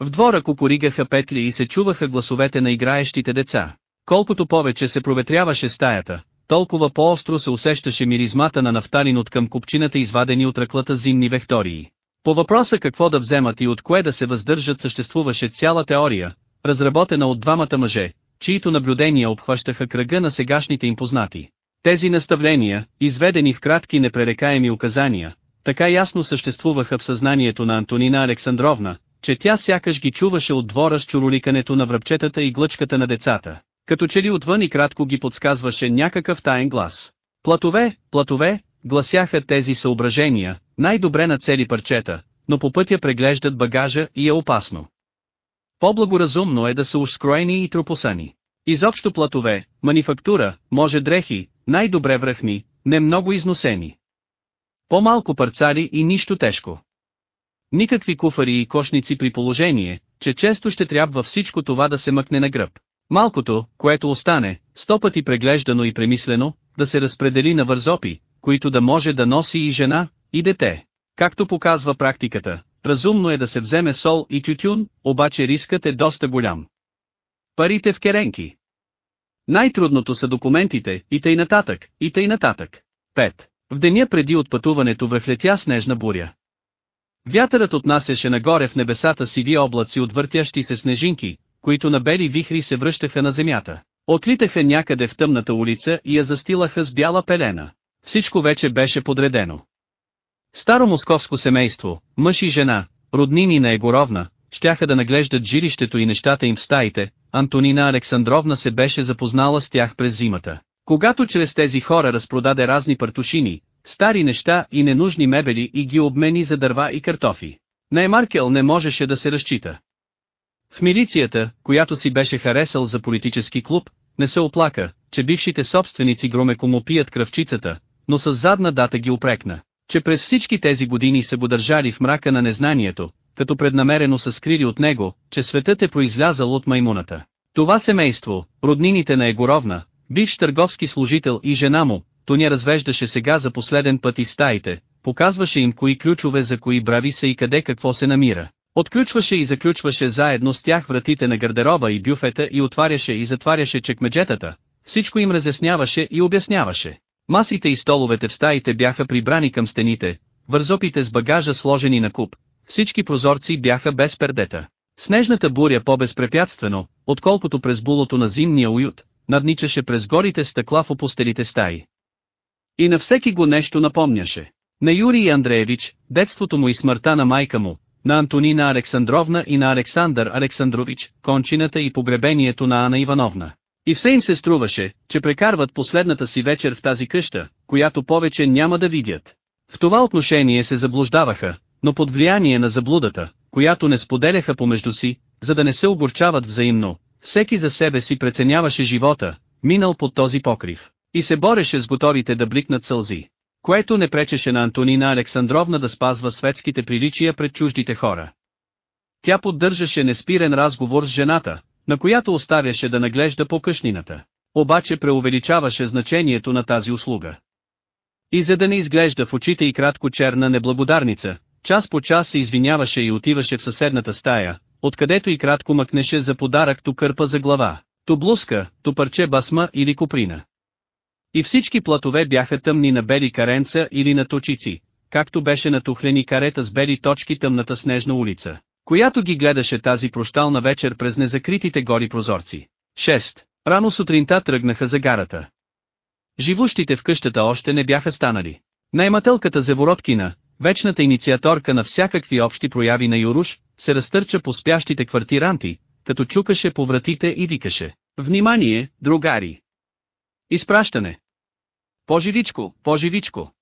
В двора кукуригаха петли и се чуваха гласовете на играещите деца. Колкото повече се проветряваше стаята, толкова по-остро се усещаше миризмата на нафталин от към купчината извадени от ръклата зимни вектории. По въпроса какво да вземат и от кое да се въздържат съществуваше цяла теория, разработена от двамата мъже, чието наблюдения обхващаха кръга на сегашните им познати. Тези наставления, изведени в кратки непререкаеми указания, така ясно съществуваха в съзнанието на Антонина Александровна, че тя сякаш ги чуваше от двора с чуроликането на връбчетата и глъчката на децата, като че ли отвън и кратко ги подсказваше някакъв таен глас. Платове, платове, гласяха тези съображения, най-добре на цели парчета, но по пътя преглеждат багажа и е опасно. По-благоразумно е да са уж скроени и тропосани. Изобщо платове, манифактура, може дрехи, най-добре връхни, не много износени. По-малко парцали и нищо тежко. Никакви куфари и кошници при положение, че често ще трябва всичко това да се мъкне на гръб. Малкото, което остане, сто пъти преглеждано и премислено, да се разпредели на вързопи, които да може да носи и жена, и дете. Както показва практиката, разумно е да се вземе сол и тютюн, обаче рискът е доста голям. Парите в керенки. Най-трудното са документите, и тъй нататък, и тъй нататък. 5. В деня преди отпътуването връхлетя снежна буря. Вятърът отнасяше нагоре в небесата сиви облаци от въртящи се снежинки, които на бели вихри се връщаха на земята. Отлитаха някъде в тъмната улица и я застилаха с бяла пелена. Всичко вече беше подредено. Старо московско семейство, мъж и жена, роднини на Егоровна, щяха да наглеждат жилището и нещата им в стаите, Антонина Александровна се беше запознала с тях през зимата. Когато чрез тези хора разпродаде разни партушини, стари неща и ненужни мебели и ги обмени за дърва и картофи. Наймаркел не можеше да се разчита. В милицията, която си беше харесал за политически клуб, не се оплака, че бившите собственици громеко му пият кръвчицата, но с задна дата ги опрекна, че през всички тези години са го държали в мрака на незнанието, като преднамерено са скрили от него, че светът е произлязал от маймуната. Това семейство, роднините на Егоровна, бивш търговски служител и жена му, Тоня развеждаше сега за последен път из стаите, показваше им кои ключове за кои брави са и къде какво се намира. Отключваше и заключваше заедно с тях вратите на гардероба и бюфета и отваряше и затваряше чекмеджетата. Всичко им разясняваше и обясняваше. Масите и столовете в стаите бяха прибрани към стените, вързопите с багажа сложени на куп, всички прозорци бяха без пердета. Снежната буря по-безпрепятствено, отколкото през булото на зимния уют, надничаше през горите стъкла в опустелите стаи. И на всеки го нещо напомняше. На Юрий Андреевич, детството му и смъртта на майка му, на Антонина Александровна и на Александър Александрович, кончината и погребението на Ана Ивановна. И все им се струваше, че прекарват последната си вечер в тази къща, която повече няма да видят. В това отношение се заблуждаваха, но под влияние на заблудата, която не споделяха помежду си, за да не се огорчават взаимно, всеки за себе си преценяваше живота, минал под този покрив, и се бореше с готовите да бликнат сълзи, което не пречеше на Антонина Александровна да спазва светските приличия пред чуждите хора. Тя поддържаше неспирен разговор с жената, на която оставяше да наглежда по къшнината, обаче преувеличаваше значението на тази услуга. И за да не изглежда в очите и кратко черна неблагодарница, час по час се извиняваше и отиваше в съседната стая, откъдето и кратко мъкнеше за подарък ту кърпа за глава, ту блузка, ту парче басма или куприна. И всички платове бяха тъмни на бели каренца или на точици, както беше натухлени карета с бели точки тъмната снежна улица, която ги гледаше тази прощална вечер през незакритите гори прозорци. 6. Рано сутринта тръгнаха за гарата. Живущите в къщата още не бяха станали. Наймателката Зевороткина, вечната инициаторка на всякакви общи прояви на Юруш, се разтърча по спящите квартиранти, като чукаше по вратите и викаше. Внимание, другари! Изпращане! Поживичко, поживичко!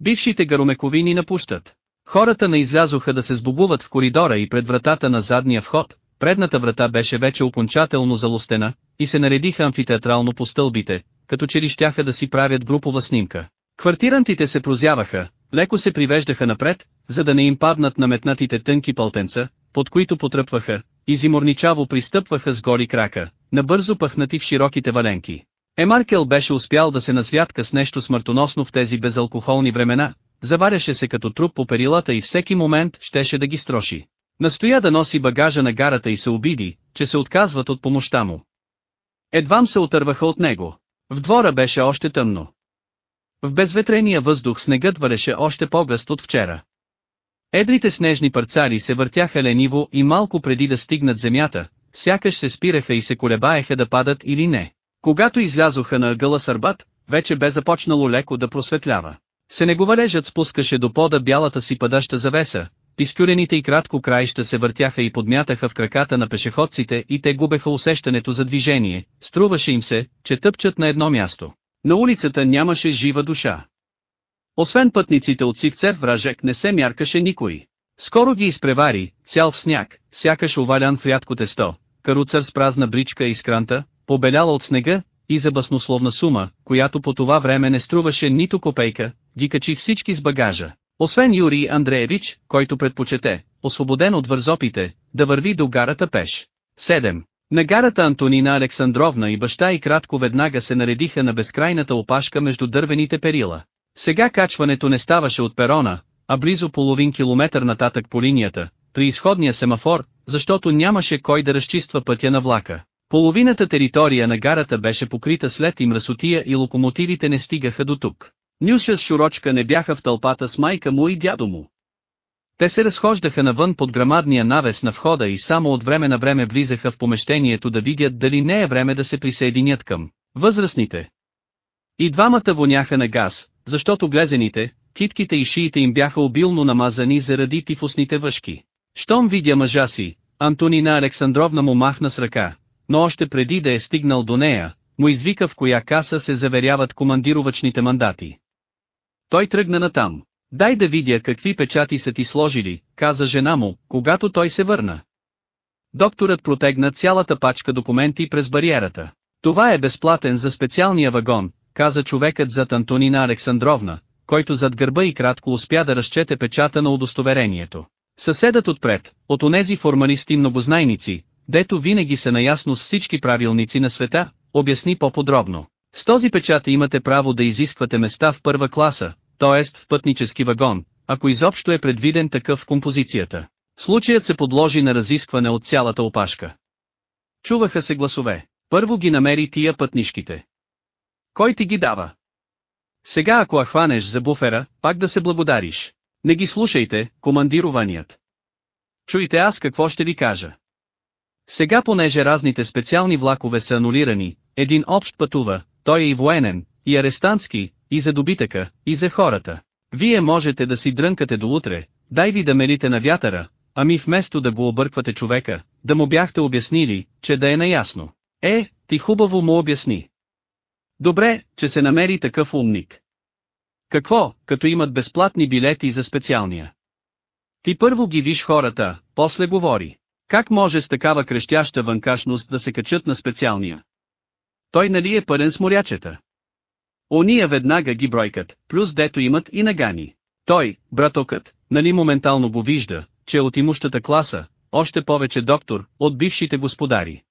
Бившите гаромековини напущат. Хората не излязоха да се сбогуват в коридора и пред вратата на задния вход, предната врата беше вече окончателно залостена, и се наредиха амфитеатрално по стълбите, като че ли щяха да си правят групова снимка. Квартирантите се прозяваха, леко се привеждаха напред, за да не им паднат наметнатите тънки пълтенца, под които потръпваха, и зиморничаво пристъпваха с гори крака, набързо пъхнати в широките валенки. Емаркел беше успял да се насвятка с нещо смъртоносно в тези безалкохолни времена, заваряше се като труп по перилата и всеки момент щеше да ги строши. Настоя да носи багажа на гарата и се обиди, че се отказват от помощта му. Едвам се отърваха от него. В двора беше още тъмно. В безветрения въздух снегът валеше още по-гъст от вчера. Едрите снежни парцари се въртяха лениво и малко преди да стигнат земята, сякаш се спираха и се колебаеха да падат или не. Когато излязоха на ъгъла Сърбат, вече бе започнало леко да просветлява. Сенеговалежът спускаше до пода бялата си падаща завеса, пискюрените и кратко краища се въртяха и подмятаха в краката на пешеходците и те губеха усещането за движение, струваше им се, че тъпчат на едно място. На улицата нямаше жива душа. Освен пътниците от Сивцев вражек не се мяркаше никой. Скоро ги изпревари, цял в сняг, сякаш овалян в рядко тесто, каруцар с празна бричка и скранта, побеляла от снега, и за баснословна сума, която по това време не струваше нито копейка, ги качи всички с багажа. Освен Юрий Андреевич, който предпочете, освободен от вързопите, да върви до гарата пеш. 7. На гарата Антонина Александровна и баща и кратко веднага се наредиха на безкрайната опашка между дървените перила. Сега качването не ставаше от перона, а близо половин километър нататък по линията, при изходния семафор, защото нямаше кой да разчиства пътя на влака. Половината територия на гарата беше покрита след и мръсотия и локомотивите не стигаха до тук. Нюша с Шурочка не бяха в тълпата с майка му и дядо му. Те се разхождаха навън под грамадния навес на входа и само от време на време влизаха в помещението да видят дали не е време да се присъединят към възрастните. И двамата воняха на газ, защото глезените, китките и шиите им бяха обилно намазани заради тифусните въшки. Щом видя мъжа си, Антонина Александровна му махна с ръка, но още преди да е стигнал до нея, му извика в коя каса се заверяват командировачните мандати. Той тръгна натам. Дай да видя какви печати са ти сложили, каза жена му, когато той се върна. Докторът протегна цялата пачка документи през бариерата. Това е безплатен за специалния вагон, каза човекът зад Антонина Александровна, който зад гърба и кратко успя да разчете печата на удостоверението. Съседът отпред, от онези формалисти многознайници, дето винаги са наясно с всички правилници на света, обясни по-подробно. С този печат имате право да изисквате места в първа класа, т.е. в пътнически вагон, ако изобщо е предвиден такъв в композицията. Случаят се подложи на разискване от цялата опашка. Чуваха се гласове. Първо ги намери тия пътнишките. Кой ти ги дава? Сега ако я хванеш за буфера, пак да се благодариш. Не ги слушайте, командированият. Чуйте аз какво ще ви кажа. Сега понеже разните специални влакове са анулирани, един общ пътува, той е и военен, и арестантски, и за добитъка, и за хората. Вие можете да си дрънкате до утре, дай ви да мерите на вятъра, ами вместо да го обърквате човека, да му бяхте обяснили, че да е наясно. Е, ти хубаво му обясни. Добре, че се намери такъв умник. Какво, като имат безплатни билети за специалния? Ти първо ги виж хората, после говори. Как може с такава крещяща вънкашност да се качат на специалния? Той нали е пълен с морячета? Ония веднага ги бройкат, плюс дето имат и нагани. Той, братокът, нали моментално го вижда, че от имущата класа, още повече доктор, от бившите господари.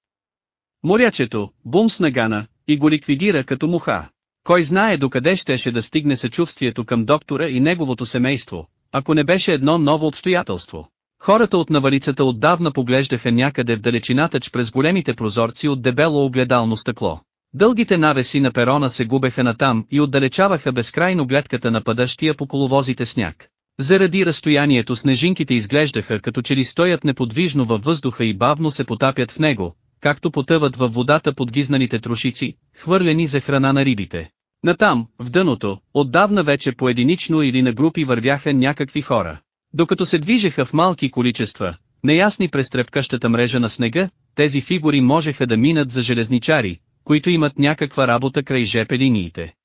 Морячето, бум с нагана, и го ликвидира като муха. Кой знае докъде щеше да стигне съчувствието към доктора и неговото семейство, ако не беше едно ново обстоятелство. Хората от навалицата отдавна поглеждаха някъде в далечината през големите прозорци от дебело огледално стъкло. Дългите навеси на перона се губеха натам и отдалечаваха безкрайно гледката на падащия по коловозите сняг. Заради разстоянието снежинките изглеждаха като че ли стоят неподвижно във въздуха и бавно се потапят в него, както потъват във водата под гизнаните трошици, хвърлени за храна на рибите. Натам, в дъното, отдавна вече поединично или на групи вървяха някакви хора. Докато се движеха в малки количества, неясни през трепкащата мрежа на снега, тези фигури можеха да минат за железничари, които имат някаква работа край жепе линиите.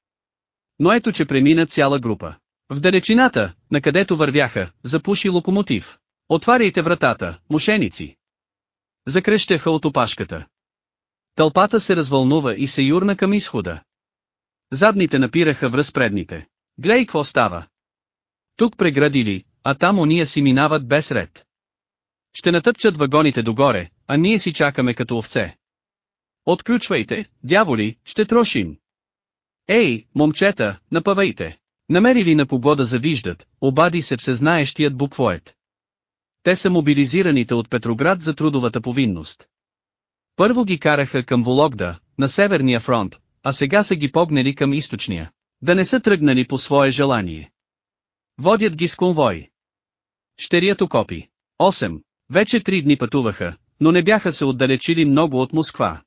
Но ето че премина цяла група. В далечината, на където вървяха, запуши локомотив. Отваряйте вратата, мошеници! Закрещяха от опашката. Тълпата се развълнува и се юрна към изхода. Задните напираха връз предните. Глей какво става! Тук преградили, а там ония си минават без ред. Ще натъпчат вагоните догоре, а ние си чакаме като овце. Отключвайте, дяволи, ще трошим. Ей, момчета, напъвайте. Намерили на кого да завиждат, обади се всезнаещият буквоед. Те са мобилизираните от Петроград за трудовата повинност. Първо ги караха към Вологда, на Северния фронт, а сега са ги погнали към източния. Да не са тръгнали по свое желание. Водят ги с конвой. Щерият окопи. 8. Вече три дни пътуваха, но не бяха се отдалечили много от Москва.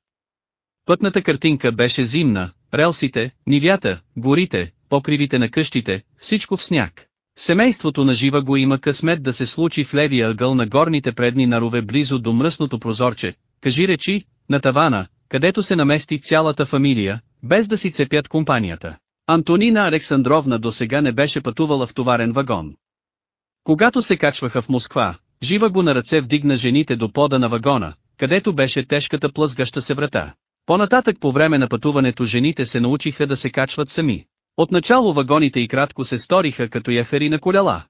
Пътната картинка беше зимна, релсите, нивята, горите, покривите на къщите, всичко в сняг. Семейството на жива го има късмет да се случи в левия ъгъл на горните предни нарове близо до мръсното прозорче, кажи речи, на тавана, където се намести цялата фамилия, без да си цепят компанията. Антонина Александровна до сега не беше пътувала в товарен вагон. Когато се качваха в Москва, жива го на ръце вдигна жените до пода на вагона, където беше тежката плъзгаща се врата. По-нататък по време на пътуването жените се научиха да се качват сами. Отначало вагоните и кратко се сториха като яхари на колела.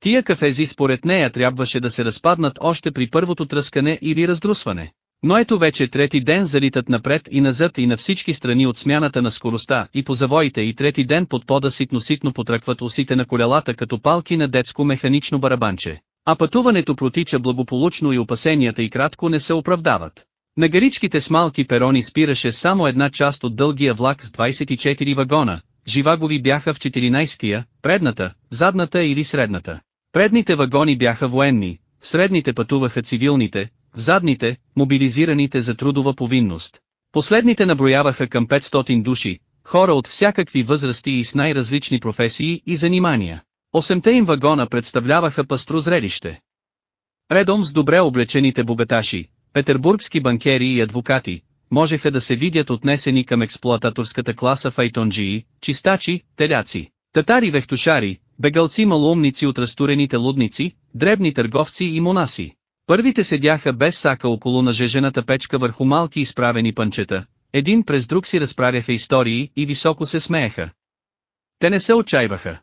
Тия кафези според нея трябваше да се разпаднат още при първото тръскане или раздрусване. Но ето вече трети ден залитат напред и назад и на всички страни от смяната на скоростта и по завоите и трети ден под пода ситно-ситно потръкват усите на колелата като палки на детско механично барабанче. А пътуването протича благополучно и опасенията и кратко не се оправдават. На гаричките с малки перони спираше само една част от дългия влак с 24 вагона, живагови бяха в 14-тия, предната, задната или средната. Предните вагони бяха военни, средните пътуваха цивилните, в задните, мобилизираните за трудова повинност. Последните наброяваха към 500 души, хора от всякакви възрасти и с най-различни професии и занимания. Осемте им вагона представляваха пастро зрелище. Редом с добре облечените богаташи, петербургски банкери и адвокати, можеха да се видят отнесени към експлоататорската класа файтонджии, чистачи, теляци, татари вехтушари, бегалци малоумници от разтурените лудници, дребни търговци и монаси. Първите седяха без сака около нажежената печка върху малки изправени пънчета, един през друг си разправяха истории и високо се смееха. Те не се отчаиваха.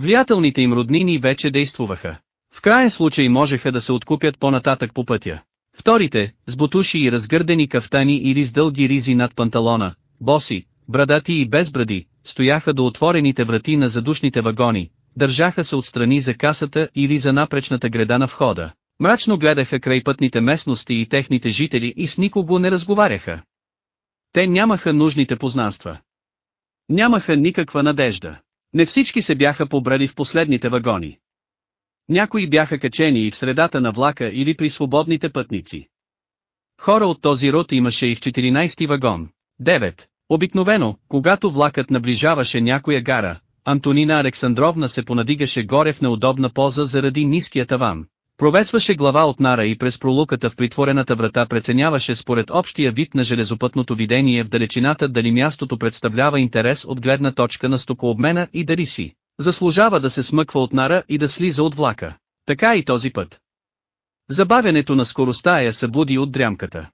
Влиятелните им роднини вече действуваха. В крайен случай можеха да се откупят по-нататък по пътя. Вторите, с бутуши и разгърдени кафтани или с дълги ризи над панталона, боси, брадати и без бради, стояха до отворените врати на задушните вагони, държаха се отстрани за касата или за напречната греда на входа. Мрачно гледаха край пътните местности и техните жители и с никого не разговаряха. Те нямаха нужните познанства. Нямаха никаква надежда. Не всички се бяха побрали в последните вагони. Някои бяха качени и в средата на влака или при свободните пътници. Хора от този род имаше и в 14-ти вагон. 9. Обикновено, когато влакът наближаваше някоя гара, Антонина Александровна се понадигаше горе в неудобна поза заради ниския таван. Провесваше глава от нара и през пролуката в притворената врата преценяваше според общия вид на железопътното видение в далечината дали мястото представлява интерес от гледна точка на стокообмена и дали си. Заслужава да се смъква от нара и да слиза от влака. Така и този път. Забавянето на скоростта я събуди от дрямката.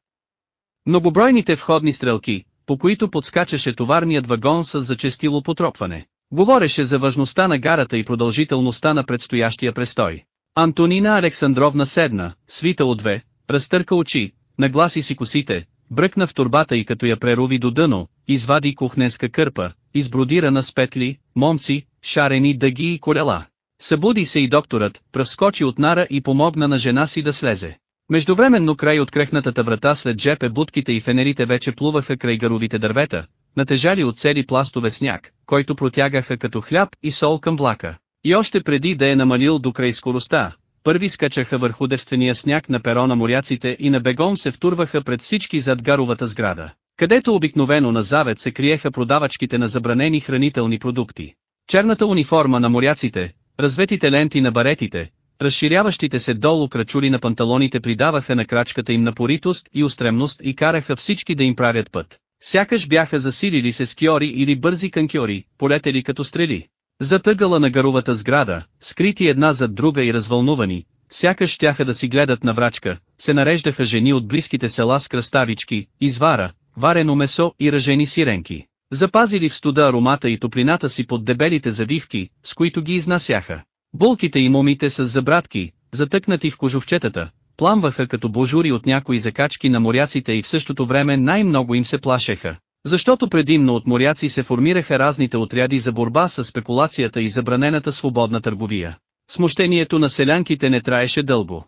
Многобройните входни стрелки, по които подскачаше товарният вагон с зачестило потропване, говореше за важността на гарата и продължителността на предстоящия престой. Антонина Александровна седна, свита от две, разтърка очи, нагласи си косите, бръкна в турбата и като я преруви до дъно, извади кухненска кърпа, избродирана с петли, момци, шарени дъги и колела. Събуди се и докторът, пръвскочи от нара и помогна на жена си да слезе. Междувременно край открехнатата врата след джепе будките и фенерите вече плуваха край гаровите дървета, натежали от цели пластове сняг, който протягаха като хляб и сол към влака. И още преди да е намалил до край скоростта, първи скачаха върху девствения сняг на перона моряците и на бегон се втурваха пред всички зад гаровата сграда, където обикновено на завет се криеха продавачките на забранени хранителни продукти. Черната униформа на моряците, разветите ленти на баретите, разширяващите се долу крачули на панталоните придаваха на крачката им напоритост и устремност и караха всички да им правят път. Сякаш бяха засилили се скиори или бързи канкьори, полетели като стрели. Затъгала на гаровата сграда, скрити една зад друга и развълнувани, сякаш щяха да си гледат на врачка, се нареждаха жени от близките села с кръставички, извара, варено месо и ръжени сиренки. Запазили в студа аромата и топлината си под дебелите завивки, с които ги изнасяха. Булките и момите с забратки, затъкнати в кожовчетата, пламваха като божури от някои закачки на моряците и в същото време най-много им се плашеха. Защото предимно от моряци се формираха разните отряди за борба с спекулацията и забранената свободна търговия. Смущението на селянките не траеше дълго.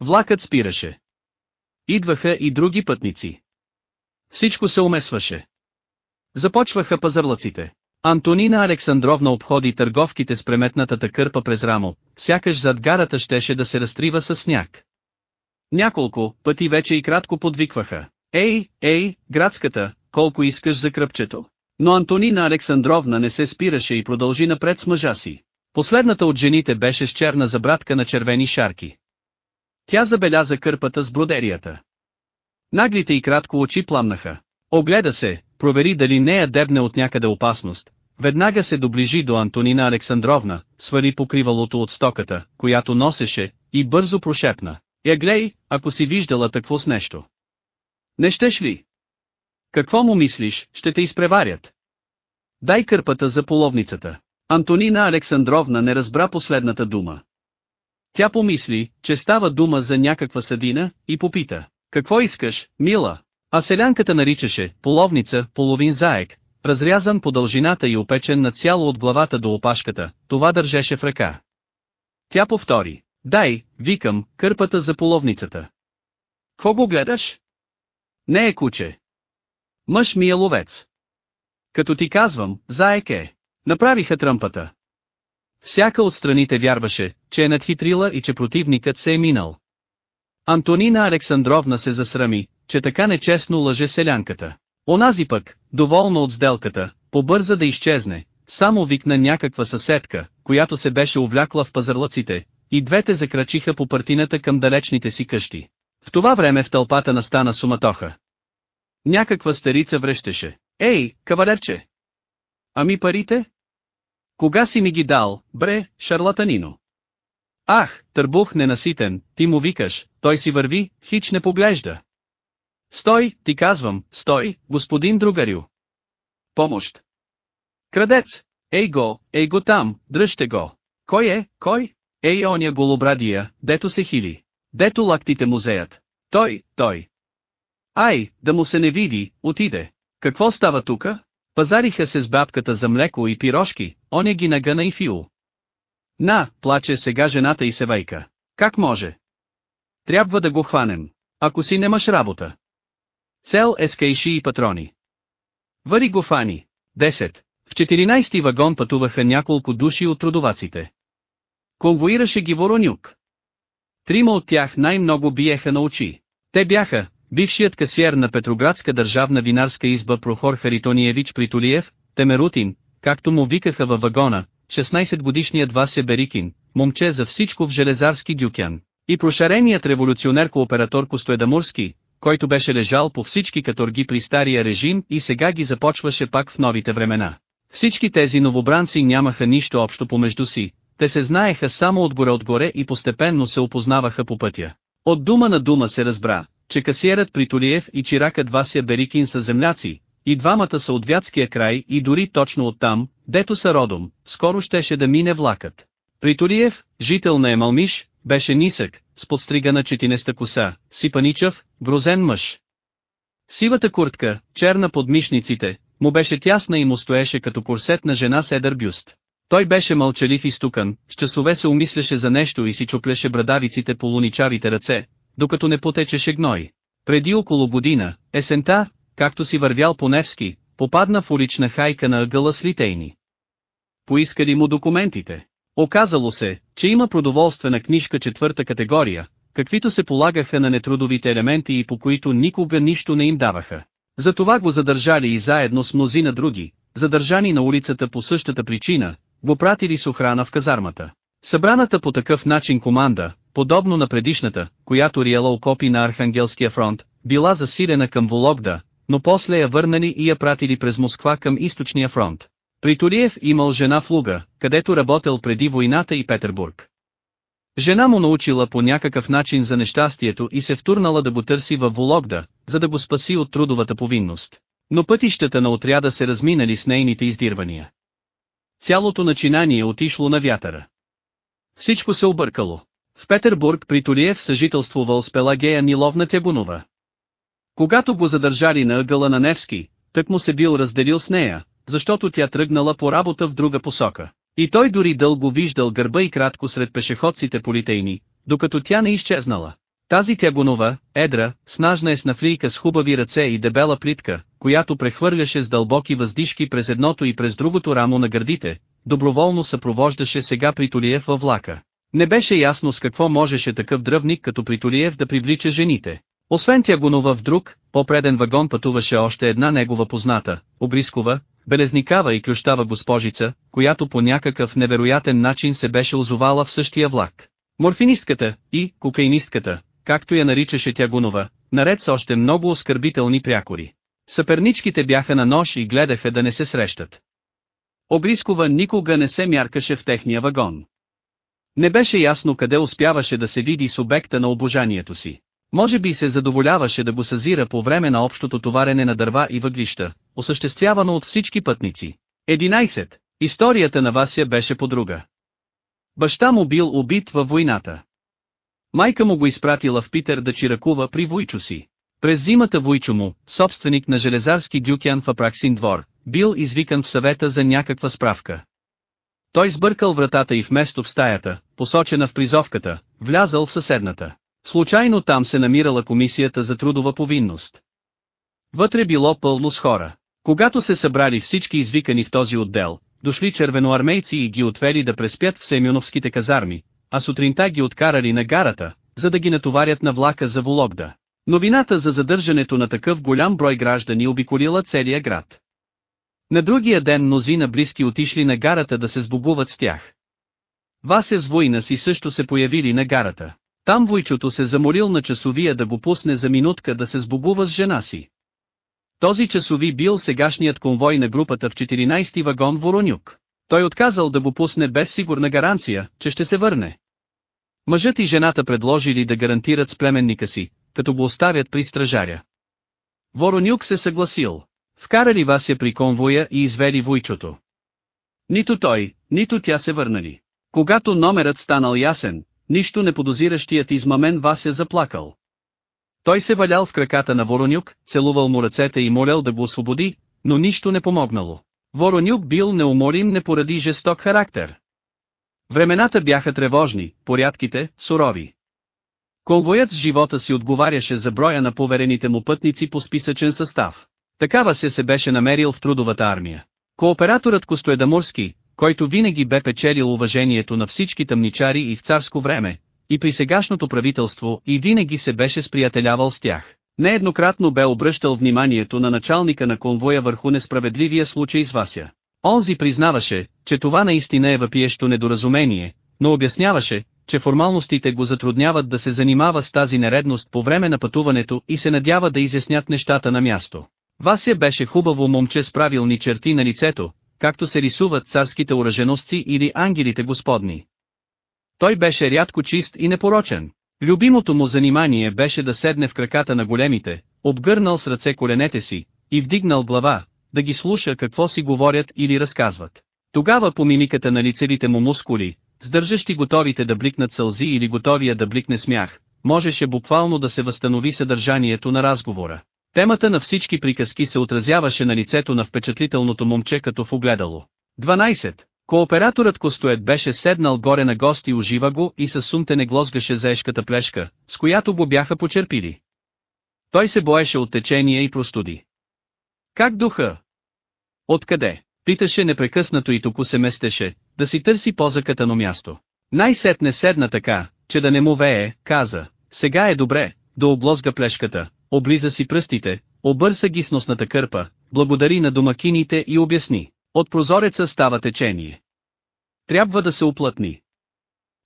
Влакът спираше. Идваха и други пътници. Всичко се умесваше. Започваха пазарлъците. Антонина Александровна обходи търговките с преметнатата кърпа през рамо, сякаш зад гарата щеше да се разтрива със сняг. Няколко пъти вече и кратко подвикваха. Ей, ей, градската, колко искаш за кръпчето. Но Антонина Александровна не се спираше и продължи напред с мъжа си. Последната от жените беше с черна забратка на червени шарки. Тя забеляза кърпата с бродерията. Наглите и кратко очи пламнаха. Огледа се, провери дали не я дебне от някъде опасност. Веднага се доближи до Антонина Александровна, свали покривалото от стоката, която носеше, и бързо прошепна. Я глей, ако си виждала такво с нещо. Не щеш ли? Какво му мислиш, ще те изпреварят? Дай кърпата за половницата. Антонина Александровна не разбра последната дума. Тя помисли, че става дума за някаква съдина, и попита. Какво искаш, мила? А селянката наричаше половница, половин заек, разрязан по дължината и опечен на цяло от главата до опашката, това държеше в ръка. Тя повтори. Дай, викам, кърпата за половницата. Кво го гледаш? Не е куче. Мъж ми е ловец. Като ти казвам, заек е. Направиха тръмпата. Всяка от страните вярваше, че е надхитрила и че противникът се е минал. Антонина Александровна се засрами, че така нечестно лъже селянката. Онази пък, доволна от сделката, побърза да изчезне, само викна някаква съседка, която се беше увлякла в пазарлъците, и двете закрачиха по партината към далечните си къщи. В това време в тълпата настана суматоха. Някаква старица връщеше. Ей, кавалерче! Ами парите? Кога си ми ги дал, бре, шарлатанино? Ах, търбух ненаситен, ти му викаш, той си върви, хич не поглежда. Стой, ти казвам, стой, господин другарю. Помощ. Крадец. Ей го, ей го там, дръжте го. Кой е, кой? Ей оня голобрадия, дето се хили. Дето лактите музеят. Той, той. Ай, да му се не види, отиде. Какво става тука? Пазариха се с бабката за млеко и пирошки, оня ги нагъна и фил. На, плаче сега жената и севайка. Как може? Трябва да го хванем. Ако си немаш работа. Цел е скейши и патрони. Вари го фани. 10. В 14-ти вагон пътуваха няколко души от трудоваците. Конвоираше ги Воронюк. Трима от тях най-много биеха на очи. Те бяха, бившият касиер на Петроградска държавна винарска изба Прохор Харитониевич Притолиев, Темерутин, както му викаха във вагона, 16-годишният Вася Берикин, момче за всичко в железарски дюкян, и прошареният революционер-кооператор Костоедамурски, който беше лежал по всички каторги при стария режим и сега ги започваше пак в новите времена. Всички тези новобранци нямаха нищо общо помежду си, те се знаеха само отгоре-отгоре и постепенно се опознаваха по пътя. От дума на дума се разбра, че касиерът Притолиев и чиракът Вася Берикин са земляци, и двамата са от Вятския край и дори точно оттам, дето са родом, скоро щеше да мине влакът. Притолиев, жител на Емалмиш, беше нисък, с подстригана четинеста коса, сипаничав, грозен мъж. Сивата куртка, черна под мишниците, му беше тясна и му стоеше като курсет на жена с едър бюст. Той беше мълчалив и стукан, с часове се умисляше за нещо и си чупляше брадавиците по луничарите ръце, докато не потечеше гной. Преди около година, есента, както си вървял по Невски, попадна в улична хайка на ъгъла с литейни. Поискали му документите. Оказало се, че има продоволствена книжка четвърта категория, каквито се полагаха на нетрудовите елементи и по които никога нищо не им даваха. Затова го задържали и заедно с мнозина други, задържани на улицата по същата причина, го пратили с охрана в казармата. Събраната по такъв начин команда, подобно на предишната, която риела окопи на Архангелския фронт, била засилена към Вологда, но после я върнали и я пратили през Москва към източния фронт. Притолиев имал жена в Луга, където работел преди войната и Петербург. Жена му научила по някакъв начин за нещастието и се втурнала да го търси във Вологда, за да го спаси от трудовата повинност. Но пътищата на отряда се разминали с нейните издирвания. Цялото начинание отишло на вятъра. Всичко се объркало. В Петербург Притолиев съжителствувал с Пелагея Миловна Тягунова. Когато го задържали на ъгъла на Невски, тък му се бил разделил с нея, защото тя тръгнала по работа в друга посока. И той дори дълго виждал гърба и кратко сред пешеходците по литейни, докато тя не изчезнала. Тази тягунова, едра, снажна еснафлийка с хубави ръце и дебела плитка, която прехвърляше с дълбоки въздишки през едното и през другото рамо на гърдите, доброволно съпровождаше сега Притолиев във влака. Не беше ясно с какво можеше такъв дръвник като Притолиев да привлича жените. Освен Тягунова в друг, по-преден вагон пътуваше още една негова позната, Обрискова, белезникава и клющава госпожица, която по някакъв невероятен начин се беше озовала в същия влак. Морфинистката и кокаинистката, както я наричаше Тягунова, наред с още много оскърбителни прякори. Съперничките бяха на нож и гледаха да не се срещат. Обрискова никога не се мяркаше в техния вагон. Не беше ясно къде успяваше да се види с обекта на обожанието си. Може би се задоволяваше да го съзира по време на общото товарене на дърва и въглища, осъществявано от всички пътници. 11. Историята на Вася беше подруга. Баща му бил убит във войната. Майка му го изпратила в Питер да чиракува при Войчо си. През зимата Войчо му, собственик на железарски дюкян в Апраксин двор, бил извикан в съвета за някаква справка. Той сбъркал вратата и вместо в стаята, посочена в призовката, влязал в съседната. Случайно там се намирала комисията за трудова повинност. Вътре било пълно с хора. Когато се събрали всички извикани в този отдел, дошли червеноармейци и ги отвели да преспят в Семеновските казарми, а сутринта ги откарали на гарата, за да ги натоварят на влака за Вологда. Новината за задържането на такъв голям брой граждани обиколила целия град. На другия ден мнозина близки отишли на гарата да се сбогуват с тях. Вася с война си също се появили на гарата. Там войчото се замолил на часовия да го пусне за минутка да се сбогува с жена си. Този часови бил сегашният конвой на групата в 14-ти вагон Воронюк. Той отказал да го пусне без сигурна гаранция, че ще се върне. Мъжът и жената предложили да гарантират с племенника си, като го оставят при стражаря. Воронюк се съгласил. Вкарали Вася при конвоя и извели войчото. Нито той, нито тя се върнали. Когато номерът станал ясен, нищо не подозиращият измамен Вася заплакал. Той се валял в краката на Воронюк, целувал му ръцете и молял да го освободи, но нищо не помогнало. Воронюк бил неуморим не поради жесток характер. Времената бяха тревожни, порядките, сурови. Конвоят с живота си отговаряше за броя на поверените му пътници по списъчен състав. Такава се се беше намерил в трудовата армия. Кооператорът Костоедамурски, който винаги бе печелил уважението на всички тъмничари и в царско време, и при сегашното правителство и винаги се беше сприятелявал с тях. Нееднократно бе обръщал вниманието на началника на конвоя върху несправедливия случай с Вася. Онзи признаваше, че това наистина е въпиещо недоразумение, но обясняваше, че формалностите го затрудняват да се занимава с тази нередност по време на пътуването и се надява да изяснят нещата на място. Вася беше хубаво момче с правилни черти на лицето, както се рисуват царските ураженостци или ангелите господни. Той беше рядко чист и непорочен. Любимото му занимание беше да седне в краката на големите, обгърнал с ръце коленете си, и вдигнал глава, да ги слуша какво си говорят или разказват. Тогава по мимиката на лицевите му мускули, сдържащи готовите да бликнат сълзи или готовия да бликне смях, можеше буквално да се възстанови съдържанието на разговора. Темата на всички приказки се отразяваше на лицето на впечатлителното момче като в огледало. 12. Кооператорът Костоет беше седнал горе на гости ужива го и със сумте не глозгаше заешката плешка, с която го бяха почерпили. Той се боеше от течение и простуди. Как духа? Откъде? Питаше непрекъснато и току се местеше, да си търси по-закатано място. Най-сетне седна така, че да не му вее, каза, сега е добре, да облозга плешката, облиза си пръстите, обърса ги с носната кърпа, благодари на домакините и обясни. От прозореца става течение. Трябва да се оплътни.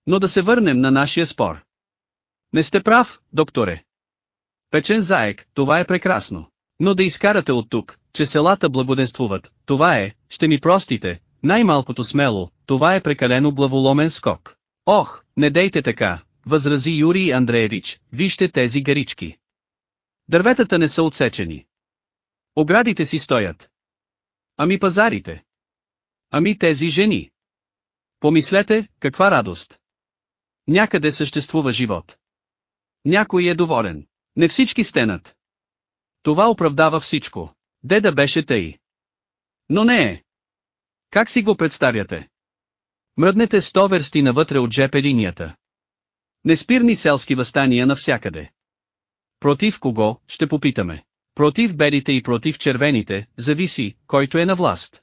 Но да се върнем на нашия спор. Не сте прав, докторе. Печен заек, това е прекрасно. Но да изкарате от тук, че селата благоденствуват, това е, ще ми простите, най-малкото смело, това е прекалено главоломен скок. Ох, не дейте така, възрази Юрий Андреевич, вижте тези гарички. Дърветата не са отсечени. Оградите си стоят. Ами пазарите. Ами тези жени. Помислете, каква радост. Някъде съществува живот. Някой е доволен. Не всички стенат. Това оправдава всичко. Деда беше тъй. Но не е. Как си го представяте? Мръднете сто версти навътре от жепе линията. Неспирни селски възстания навсякъде. Против кого, ще попитаме. Против белите и против червените, зависи, който е на власт.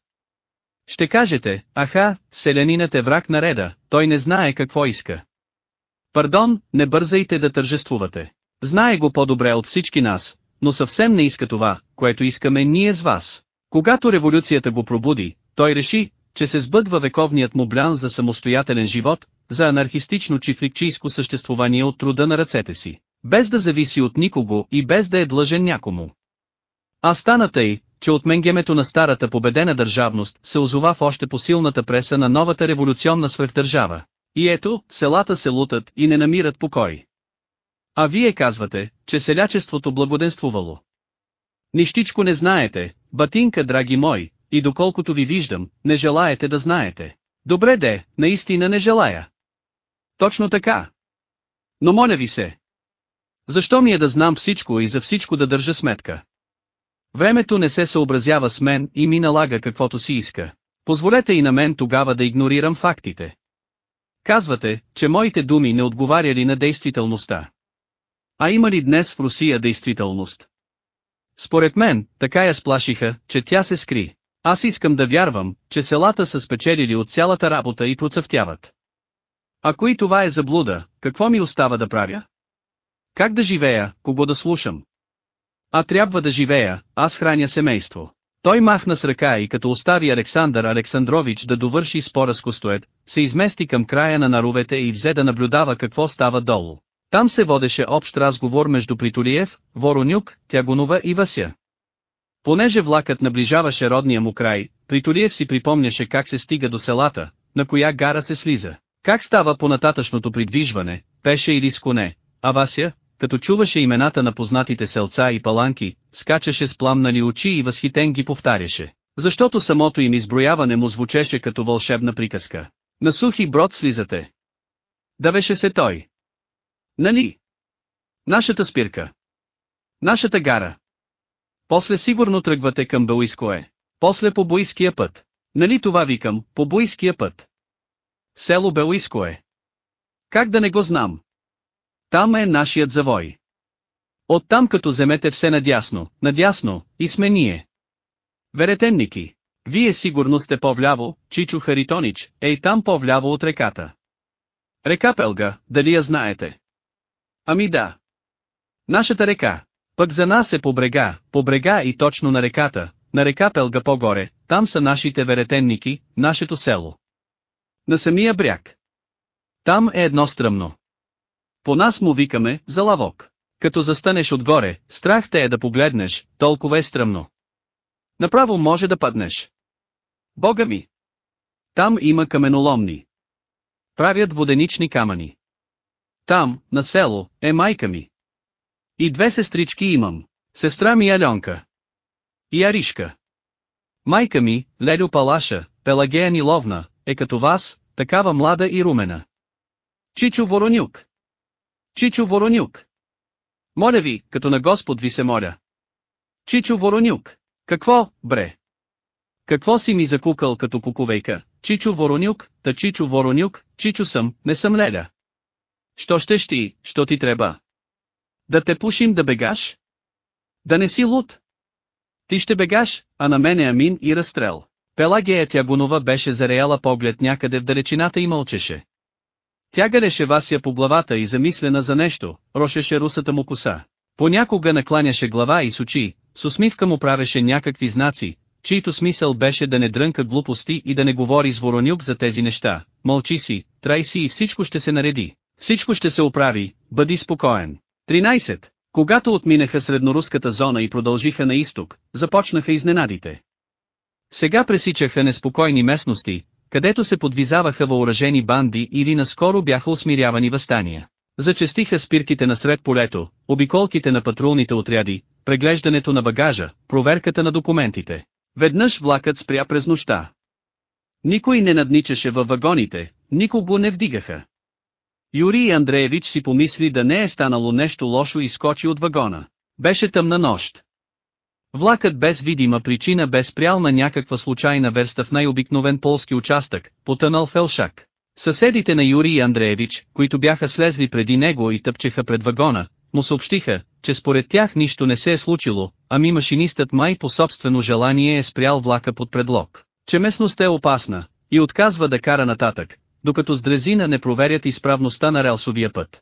Ще кажете, аха, селянинът е враг на реда, той не знае какво иска. Пардон, не бързайте да тържествувате. Знае го по-добре от всички нас, но съвсем не иска това, което искаме ние с вас. Когато революцията го пробуди, той реши, че се сбъдва вековният му блян за самостоятелен живот, за анархистично чифликчийско съществувание от труда на ръцете си, без да зависи от никого и без да е длъжен някому. А стана тъй, че от менгемето на старата победена държавност се озова в още посилната преса на новата революционна свръхдържава. И ето, селата се лутат и не намират покой. А вие казвате, че селячеството благоденствувало. Нищичко не знаете, батинка драги мой, и доколкото ви виждам, не желаете да знаете. Добре де, наистина не желая. Точно така. Но моля ви се. Защо ми е да знам всичко и за всичко да държа сметка? Времето не се съобразява с мен и ми налага каквото си иска. Позволете и на мен тогава да игнорирам фактите. Казвате, че моите думи не отговаряли на действителността. А има ли днес в Русия действителност? Според мен, така я сплашиха, че тя се скри. Аз искам да вярвам, че селата са спечелили от цялата работа и процъфтяват. Ако и това е заблуда, какво ми остава да правя? Как да живея, кого да слушам? А трябва да живея, аз храня семейство. Той махна с ръка и като остави Александър Александрович да довърши спора с Костоед, се измести към края на наровете и взе да наблюдава какво става долу. Там се водеше общ разговор между Притолиев, Воронюк, Тягонова и Вася. Понеже влакът наближаваше родния му край, Притолиев си припомняше как се стига до селата, на коя гара се слиза, как става по-нататъчното придвижване, пеше или с коне, а Вася, като чуваше имената на познатите селца и паланки, скачаше с пламнали очи и възхитен ги повтаряше, защото самото им изброяване му звучеше като вълшебна приказка. На сухи брод слизате. Давеше се той. Нали? Нашата спирка. Нашата гара. После сигурно тръгвате към Белуиское. После по Боиския път. Нали това викам, по Боиския път. Село Белуиское. Как да не го знам? Там е нашият завой. Оттам като вземете все надясно, надясно, и сме ние. Веретенники. Вие сигурно сте по-вляво, Чичо Харитонич, ей там по-вляво от реката. Река Пелга, дали я знаете? Ами да. Нашата река. Пък за нас е по брега, по брега и точно на реката, на река Пелга по-горе, там са нашите веретенники, нашето село. На самия бряг. Там е едно стръмно. По нас му викаме, залавок. Като застанеш отгоре, страх те е да погледнеш, толкова е стръмно. Направо може да паднеш. Бога ми! Там има каменоломни. Правят воденични камъни. Там, на село, е майка ми. И две сестрички имам. Сестра ми Аленка. И Аришка. Майка ми, Лелю Палаша, Пелагея Ниловна, е като вас, такава млада и румена. Чичо Воронюк. Чичо Воронюк. Моля ви, като на Господ ви се моля. Чичо Воронюк. Какво, бре? Какво си ми закукал като куковейка? Чичо Воронюк, та Чичо Воронюк, Чичо съм, не съм леля. Що ще ти, що ти треба? Да те пушим да бегаш? Да не си луд? Ти ще бегаш, а на мене Амин и разстрел. Пелагея Тягунова беше зареяла поглед някъде в далечината и мълчеше. Тя гареше Вася по главата и замислена за нещо, рошеше русата му коса. Понякога накланяше глава и с очи, с усмивка му правеше някакви знаци, чийто смисъл беше да не дрънка глупости и да не говори с Воронюк за тези неща. Мълчи си, трай си и всичко ще се нареди. Всичко ще се оправи, бъди спокоен. 13. Когато отминаха средноруската зона и продължиха на изток, започнаха изненадите. Сега пресичаха неспокойни местности, където се подвизаваха въоръжени банди или наскоро бяха усмирявани възстания. Зачестиха спирките насред полето, обиколките на патрулните отряди, преглеждането на багажа, проверката на документите. Веднъж влакът спря през нощта. Никой не надничаше във вагоните, никого не вдигаха. Юрий Андреевич си помисли да не е станало нещо лошо и скочи от вагона. Беше тъмна нощ. Влакът без видима причина бе спрял на някаква случайна верста в най-обикновен полски участък, потънал Фелшак. Съседите на Юрий Андреевич, които бяха слезли преди него и тъпчеха пред вагона, му съобщиха, че според тях нищо не се е случило, ами машинистът май по собствено желание е спрял влака под предлог, че местността е опасна, и отказва да кара нататък, докато с дрезина не проверят изправността на релсовия път.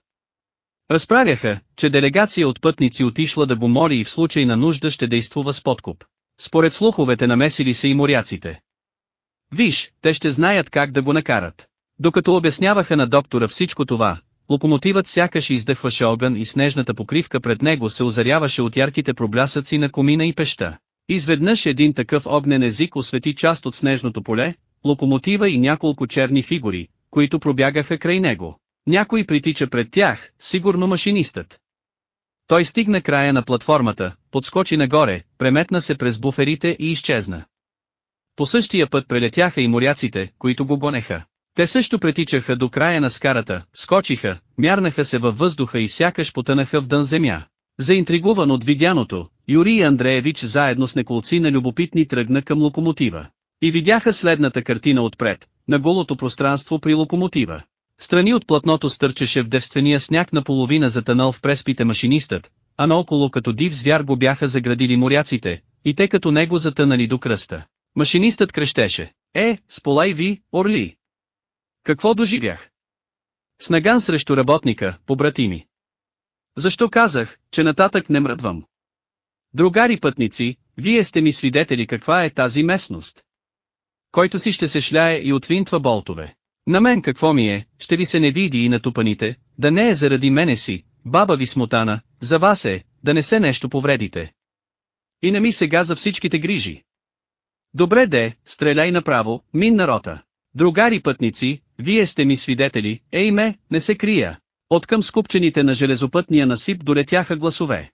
Разправяха, че делегация от пътници отишла да го моли и в случай на нужда ще действува с подкуп. Според слуховете намесили се и моряците. Виж, те ще знаят как да го накарат. Докато обясняваха на доктора всичко това, локомотивът сякаш издъхваше огън и снежната покривка пред него се озаряваше от ярките проблясъци на комина и пеща. Изведнъж един такъв огнен език освети част от снежното поле, локомотива и няколко черни фигури, които пробягаха край него. Някой притича пред тях, сигурно машинистът. Той стигна края на платформата, подскочи нагоре, преметна се през буферите и изчезна. По същия път прелетяха и моряците, които го гонеха. Те също претичаха до края на скарата, скочиха, мярнаха се във въздуха и сякаш потънаха в дън земя. Заинтригуван от видяното, Юрий Андреевич заедно с неколци на любопитни тръгна към локомотива. И видяха следната картина отпред, на голото пространство при локомотива. Страни от платното стърчеше в девствения сняг наполовина затънал в преспите машинистът, а наоколо като див звяр го бяха заградили моряците, и те като него затънали до кръста. Машинистът крещеше. Е, сполай ви, орли! Какво доживях? Снаган срещу работника, побратими. Защо казах, че нататък не мръдвам? Другари пътници, вие сте ми свидетели каква е тази местност. Който си ще се шляе и отвинтва болтове. На мен какво ми е, ще ви се не види и натупаните, да не е заради мене си, баба ви смотана, за вас е, да не се нещо повредите. И не ми сега за всичките грижи. Добре де, стреляй направо, мин на рота. Другари пътници, вие сте ми свидетели, ей ме, не се крия. Откъм скупчените на железопътния насип долетяха гласове.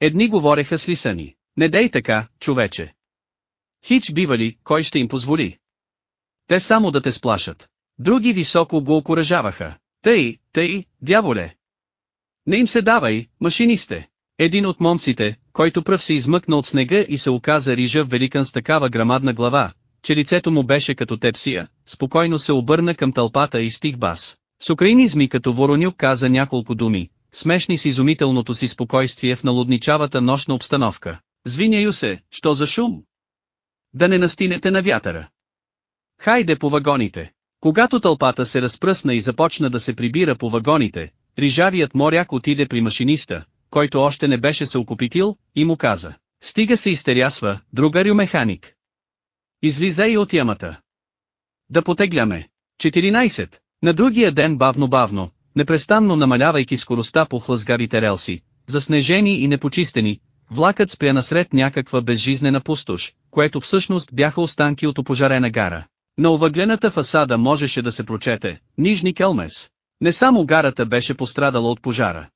Едни говореха с лисани. Не дей така, човече. Хич бивали, кой ще им позволи. Те само да те сплашат. Други високо го окоръжаваха. Тъй, тъй, дяволе. Не им се давай, машинисте. Един от момците, който пръв се измъкна от снега и се оказа рижав великан с такава грамадна глава, че лицето му беше като тепсия, спокойно се обърна към тълпата и стих бас. С украинизми като воронюк каза няколко думи, смешни с изумителното си спокойствие в налудничавата нощна обстановка. Звиняю се, що за шум? Да не настинете на вятъра. Хайде по вагоните. Когато тълпата се разпръсна и започна да се прибира по вагоните, рижавият моряк отиде при машиниста, който още не беше се окупитил, и му каза. Стига се изтерясва, другарю механик. Излизай от ямата. Да потегляме. 14. На другия ден бавно-бавно, непрестанно намалявайки скоростта по хлъзгарите релси, заснежени и непочистени, влакът спря насред някаква безжизнена пустош, което всъщност бяха останки от опожарена гара. На овъглената фасада можеше да се прочете, Нижни Келмес. Не само гарата беше пострадала от пожара.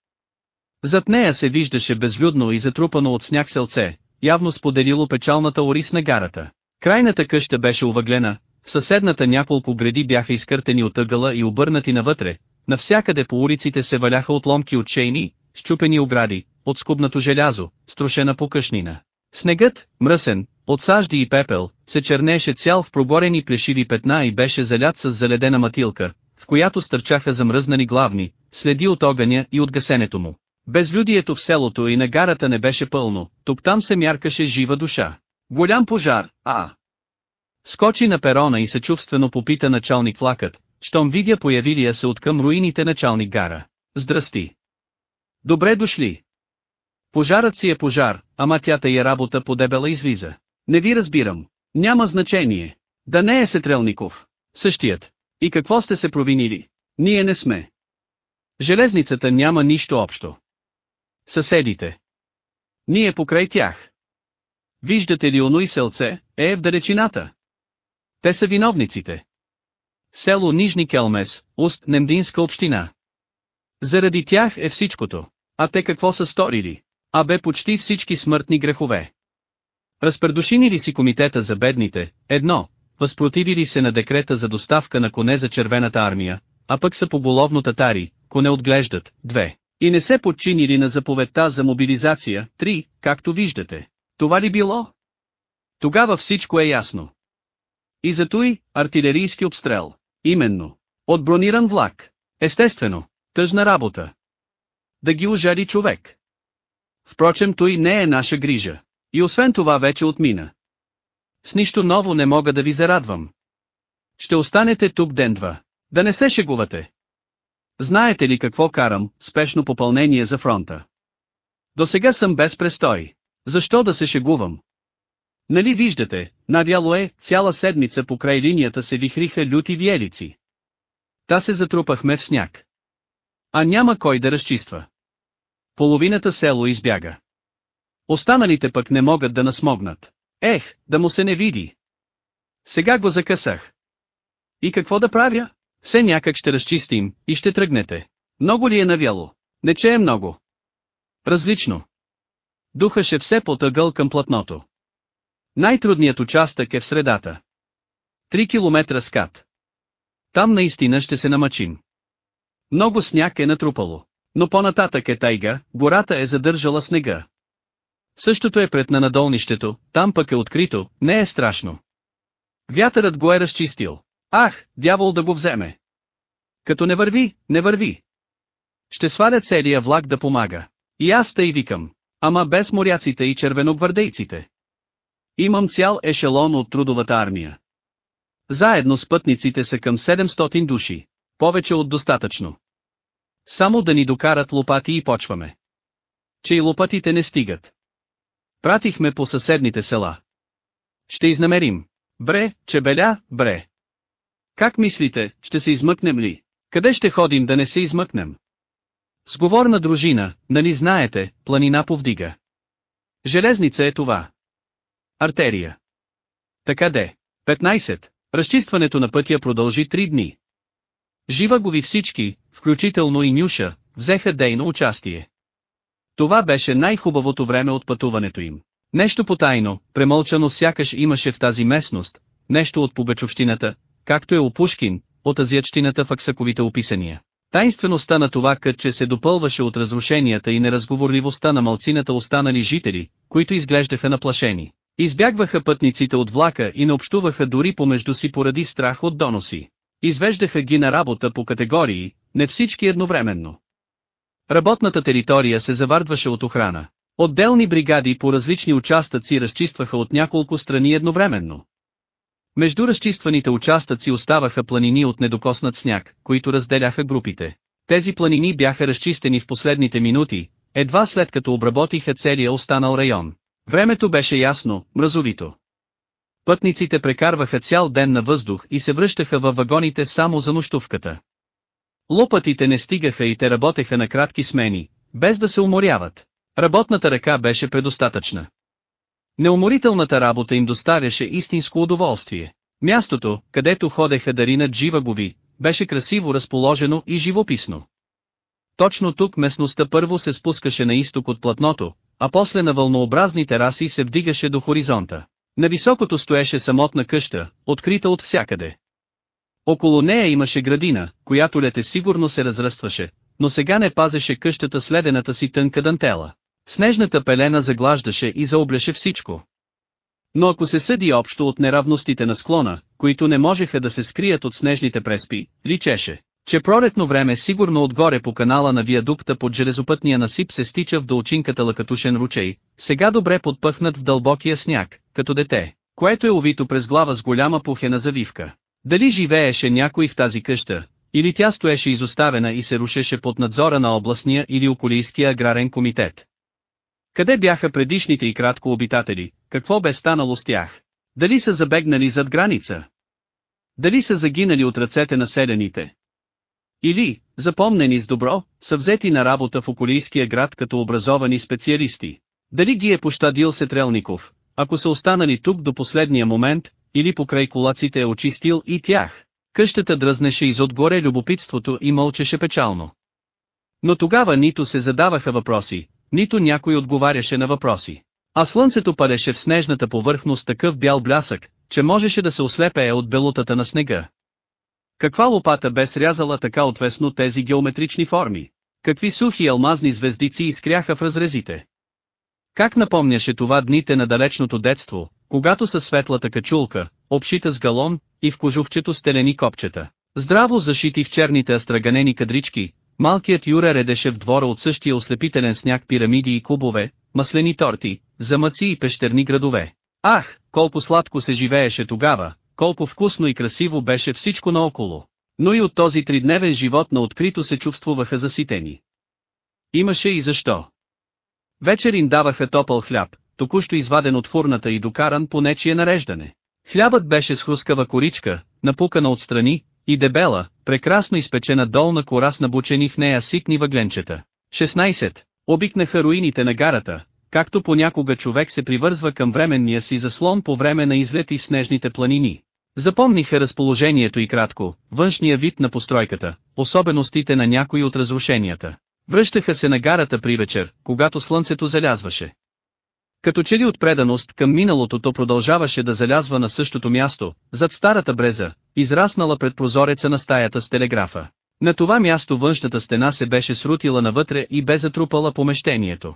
Зад нея се виждаше безлюдно и затрупано от сняг селце, явно споделило печалната орис на гарата. Крайната къща беше увъглена, в съседната няколко гради бяха изкъртени от ъгъла и обърнати навътре, навсякъде по улиците се валяха отломки от шейни, щупени огради, от скубнато желязо, струшена покъшнина. Снегът, мръсен, от сажди и пепел, се чернеше цял в проборени плешиви петна и беше залят с заледена матилка, в която стърчаха замръзнани главни, следи от огъня и от гасенето му. Безлюдието в селото и на гарата не беше пълно, тук-там се мяркаше жива душа. Голям пожар, а. Скочи на перона и съчувствено попита началник влакът, щом видя появилия се откъм руините началник гара. Здрасти. Добре дошли. Пожарът си е пожар, ама тята е работа по дебела извиза. Не ви разбирам. Няма значение. Да не е Сетрелников. Същият. И какво сте се провинили? Ние не сме. Железницата няма нищо общо. Съседите. Ние покрай тях. Виждате ли оно и селце, е в далечината. Те са виновниците. Село Нижни Келмес, Уст Немдинска община. Заради тях е всичкото. А те какво са сторили? А бе почти всички смъртни грехове. Разпредушинили си комитета за бедните, едно, възпротивили се на декрета за доставка на коне за червената армия, а пък са поголовно татари, коне отглеждат, две. И не се подчинили на заповедта за мобилизация, три, както виждате. Това ли било? Тогава всичко е ясно. И зато и, артилерийски обстрел. Именно. От брониран влак. Естествено, тъжна работа. Да ги ожари човек. Впрочем той не е наша грижа. И освен това вече отмина. С нищо ново не мога да ви зарадвам. Ще останете тук ден-два. Да не се шегувате. Знаете ли какво карам, спешно попълнение за фронта? До сега съм без престой. Защо да се шегувам? Нали виждате, навяло е, цяла седмица по край линията се вихриха люти виелици. Та се затрупахме в сняг. А няма кой да разчиства. Половината село избяга. Останалите пък не могат да насмогнат. Ех, да му се не види. Сега го закъсах. И какво да правя? Все някак ще разчистим, и ще тръгнете. Много ли е навяло? Не че е много. Различно. Духаше все по тъгъл към платното. Най-трудният участък е в средата. Три километра скат. Там наистина ще се намъчим. Много сняг е натрупало. Но по-нататък е тайга, гората е задържала снега. Същото е пред на надолнището, там пък е открито, не е страшно. Вятърът го е разчистил. Ах, дявол да го вземе. Като не върви, не върви. Ще сваля целия влак да помага. И аз тъй викам. Ама без моряците и червеногвардейците. Имам цял ешелон от трудовата армия. Заедно с пътниците са към 700 души. Повече от достатъчно. Само да ни докарат лопати и почваме. Че и лопатите не стигат. Пратихме по съседните села. Ще изнамерим. Бре, чебеля, бре. Как мислите, ще се измъкнем ли? Къде ще ходим да не се измъкнем? Сговорна дружина, нали знаете, планина повдига. Железница е това. Артерия. Така де. 15. Разчистването на пътя продължи 3 дни. Живагови всички, включително и Нюша, взеха дейно участие. Това беше най-хубавото време от пътуването им. Нещо потайно, премълчано сякаш имаше в тази местност, нещо от пубечовщината, както е у Пушкин, от азиатщината в аксаковите описания. Тайнствеността на това кътче се допълваше от разрушенията и неразговорливостта на малцината останали жители, които изглеждаха наплашени. Избягваха пътниците от влака и не общуваха дори помежду си поради страх от доноси. Извеждаха ги на работа по категории, не всички едновременно. Работната територия се завардваше от охрана. Отделни бригади по различни участъци разчистваха от няколко страни едновременно. Между разчистваните участъци оставаха планини от недокоснат сняг, които разделяха групите. Тези планини бяха разчистени в последните минути, едва след като обработиха целия останал район. Времето беше ясно, мразовито. Пътниците прекарваха цял ден на въздух и се връщаха във вагоните само за нощувката. Лопатите не стигаха и те работеха на кратки смени, без да се уморяват. Работната ръка беше предостатъчна. Неуморителната работа им доставяше истинско удоволствие. Мястото, където ходеха да ринат живагови, беше красиво разположено и живописно. Точно тук местността първо се спускаше на изток от платното, а после на вълнообразни тераси се вдигаше до хоризонта. На високото стоеше самотна къща, открита от всякъде. Около нея имаше градина, която лете сигурно се разрастваше, но сега не пазеше къщата следената си тънка дантела. Снежната пелена заглаждаше и заоблеше всичко. Но ако се съди общо от неравностите на склона, които не можеха да се скрият от снежните преспи, личеше, че пролетно време сигурно отгоре по канала на виадукта под железопътния насип се стича в долчинката лъкатушен ручей, сега добре подпъхнат в дълбокия сняг, като дете, което е увито през глава с голяма пухена завивка. Дали живееше някой в тази къща, или тя стоеше изоставена и се рушеше под надзора на областния или околийския аграрен комитет. Къде бяха предишните и кратко обитатели, какво бе станало с тях? Дали са забегнали зад граница? Дали са загинали от ръцете на селените? Или, запомнени с добро, са взети на работа в околийския град като образовани специалисти? Дали ги е пощадил Сетрелников, ако са останали тук до последния момент, или покрай колаците е очистил и тях? Къщата дръзнеше изотгоре любопитството и мълчеше печално. Но тогава нито се задаваха въпроси, нито някой отговаряше на въпроси. А слънцето падеше в снежната повърхност такъв бял блясък, че можеше да се ослепее от белутата на снега. Каква лопата бе срязала така отвесно тези геометрични форми? Какви сухи алмазни звездици изкряха в разрезите? Как напомняше това дните на далечното детство, когато със светлата качулка, обшита с галон, и в кожухчето стелени копчета, здраво зашити в черните астраганени кадрички, Малкият Юра редеше в двора от същия ослепителен сняг пирамиди и кубове, маслени торти, замъци и пещерни градове. Ах, колко сладко се живееше тогава, колко вкусно и красиво беше всичко наоколо. Но и от този тридневен живот на открито се чувствуваха заситени. Имаше и защо. Вечер им даваха топъл хляб, току-що изваден от фурната и докаран по нечие нареждане. Хлябът беше с хрускава коричка, напукана отстрани, и дебела, прекрасно изпечена долна кора с набучени в нея ситни въгленчета. 16. Обикнаха руините на гарата, както понякога човек се привързва към временния си заслон по време на излет и снежните планини. Запомниха разположението и кратко, външния вид на постройката, особеностите на някои от разрушенията. Връщаха се на гарата при вечер, когато слънцето залязваше. Като че ли от преданост към миналото то продължаваше да залязва на същото място, зад старата бреза, израснала пред прозореца на стаята с телеграфа. На това място външната стена се беше срутила навътре и бе затрупала помещението.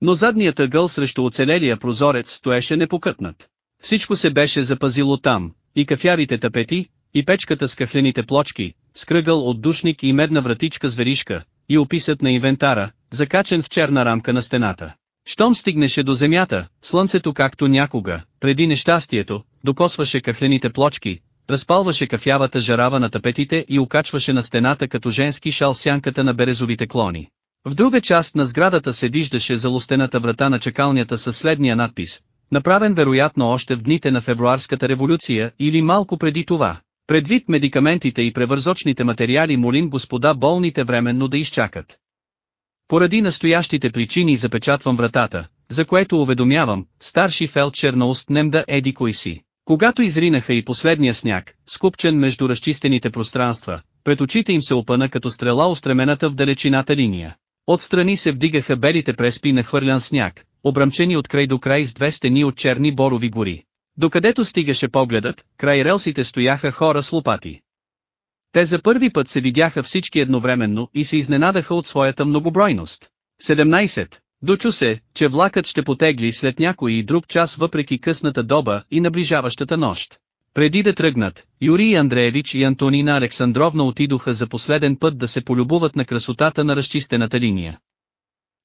Но задният ъгъл срещу оцелелия прозорец стоеше непокътнат. Всичко се беше запазило там, и кафярите тапети, и печката с кахлените плочки, с кръгъл от душник и медна вратичка с веришка, и описът на инвентара, закачен в черна рамка на стената. Щом стигнеше до земята, слънцето както някога, преди нещастието, докосваше кахлените плочки, разпалваше кафявата жарава на тапетите и окачваше на стената като женски шал сянката на березовите клони. В друга част на сградата се виждаше залостената врата на чакалнята със следния надпис, направен вероятно още в дните на февруарската революция или малко преди това. Предвид медикаментите и превързочните материали молим господа болните временно да изчакат. Поради настоящите причини запечатвам вратата, за което уведомявам, старши фелдшер на Устнемда Еди кой си. Когато изринаха и последния сняг, скупчен между разчистените пространства, пред очите им се опъна като стрела устремената в далечината линия. Отстрани се вдигаха белите преспи на хвърлян сняг, обрамчени от край до край с две стени от черни борови гори. Докъдето стигаше погледът, край релсите стояха хора с лопати. Те за първи път се видяха всички едновременно и се изненадаха от своята многобройност. 17. Дочу се, че влакът ще потегли след някой и друг час въпреки късната доба и наближаващата нощ. Преди да тръгнат, Юрий Андреевич и Антонина Александровна отидоха за последен път да се полюбуват на красотата на разчистената линия.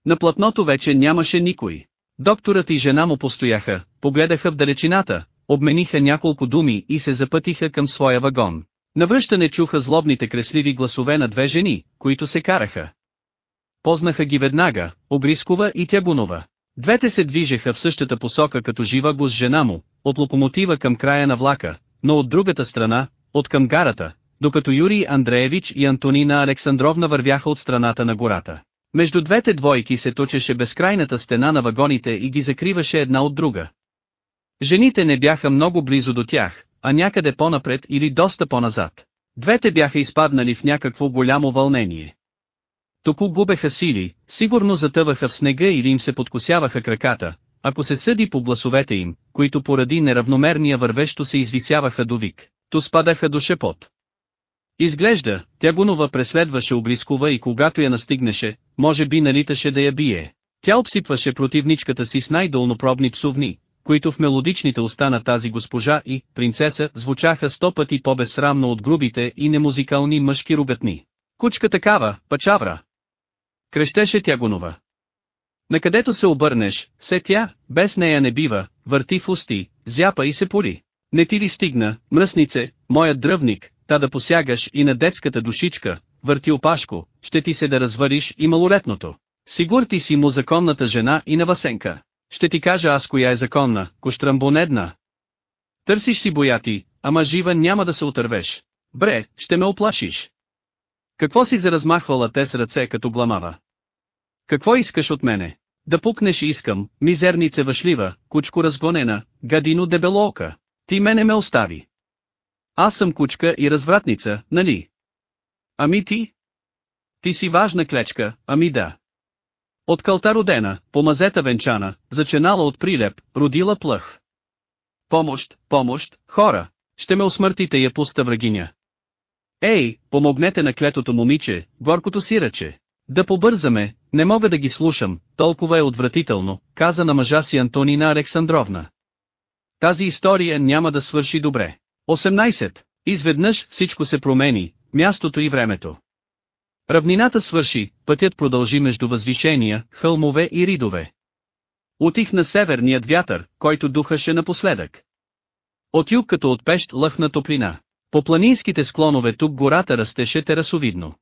На платното вече нямаше никой. Докторът и жена му постояха, погледаха в далечината, обмениха няколко думи и се запътиха към своя вагон. Навръщане чуха злобните кресливи гласове на две жени, които се караха. Познаха ги веднага, Обрискова и Тягунова. Двете се движеха в същата посока като жива го с жена му, от локомотива към края на влака, но от другата страна, от към гарата, докато Юрий Андреевич и Антонина Александровна вървяха от страната на гората. Между двете двойки се точеше безкрайната стена на вагоните и ги закриваше една от друга. Жените не бяха много близо до тях, а някъде по-напред или доста по-назад. Двете бяха изпаднали в някакво голямо вълнение. Току губеха сили, сигурно затъваха в снега или им се подкосяваха краката, ако се съди по гласовете им, които поради неравномерния вървещо се извисяваха до вик, то спадаха до шепот. Изглежда, Тягунова преследваше Облискова и когато я настигнеше, може би налиташе да я бие. Тя обсипваше противничката си с най-долнопробни псовни, които в мелодичните уста на тази госпожа и принцеса звучаха сто пъти по-безсрамно от грубите и немузикални мъжки ругатни. Кучка такава, пачавра. Крещеше Тягунова. Накъдето се обърнеш, се тя, без нея не бива, върти в усти, зяпа и се поли. Не ти ли стигна, мръснице, моят дръвник, та да посягаш и на детската душичка, върти опашко, ще ти се да развариш и малолетното. Сигур ти си му законната жена и на Васенка. Ще ти кажа аз коя е законна, коштрамбонедна. Търсиш си бояти, ама жива няма да се отървеш. Бре, ще ме оплашиш. Какво си заразмахвала те с ръце като гламава? Какво искаш от мене? Да пукнеш искам, мизернице въшлива, кучко разгонена, гадино дебелоока. Ти мене ме остави. Аз съм кучка и развратница, нали? Ами ти? Ти си важна клечка, ами да. От кълта родена, помазета венчана, заченала от прилеп, родила плъх. Помощ, помощ, хора, ще ме усмъртите я пуста врагиня. Ей, помогнете на клетото момиче, горкото сираче. Да побързаме, не мога да ги слушам, толкова е отвратително, каза на мъжа си Антонина Александровна. Тази история няма да свърши добре. 18. Изведнъж всичко се промени, мястото и времето. Равнината свърши, пътят продължи между възвишения, хълмове и ридове. Отихна северният вятър, който духаше напоследък. От юг като от пещ лъхна топлина. По планинските склонове тук гората растеше терасовидно.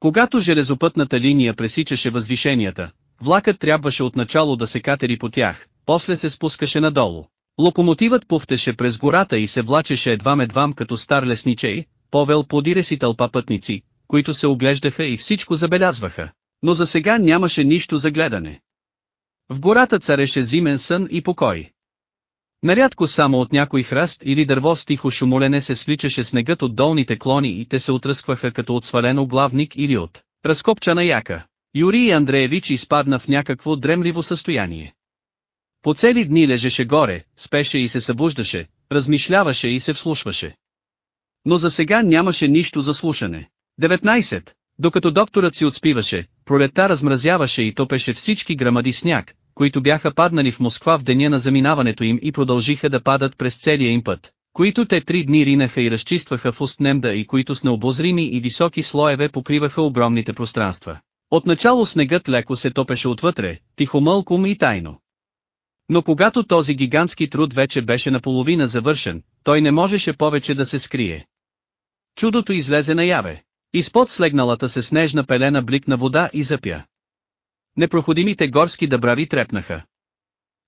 Когато железопътната линия пресичаше възвишенията, влакът трябваше отначало да се катери по тях, после се спускаше надолу. Локомотивът пуфтеше през гората и се влачеше едвам-едвам като стар лесничей, повел подире си тълпа пътници, които се оглеждаха и всичко забелязваха. Но за сега нямаше нищо за гледане. В гората цареше зимен сън и покой. Нарядко само от някой храст или дърво с тихо шумолене се свличаше снегът от долните клони и те се отръскваха като от свалено главник или от разкопчана яка. Юрий Андреевич изпадна в някакво дремливо състояние. По цели дни лежеше горе, спеше и се събуждаше, размишляваше и се вслушваше. Но за сега нямаше нищо за слушане. 19. Докато докторът си отспиваше, пролетта размразяваше и топеше всички грамади сняг, които бяха паднали в Москва в деня на заминаването им и продължиха да падат през целия им път, които те три дни ринаха и разчистваха в Устнемда и които с необозрими и високи слоеве покриваха огромните пространства. Отначало снегът леко се топеше отвътре, тихомълком и тайно. Но когато този гигантски труд вече беше наполовина завършен, той не можеше повече да се скрие. Чудото излезе наяве. Изпод слегналата се снежна пелена бликна вода и запя. Непроходимите горски дъбрави трепнаха.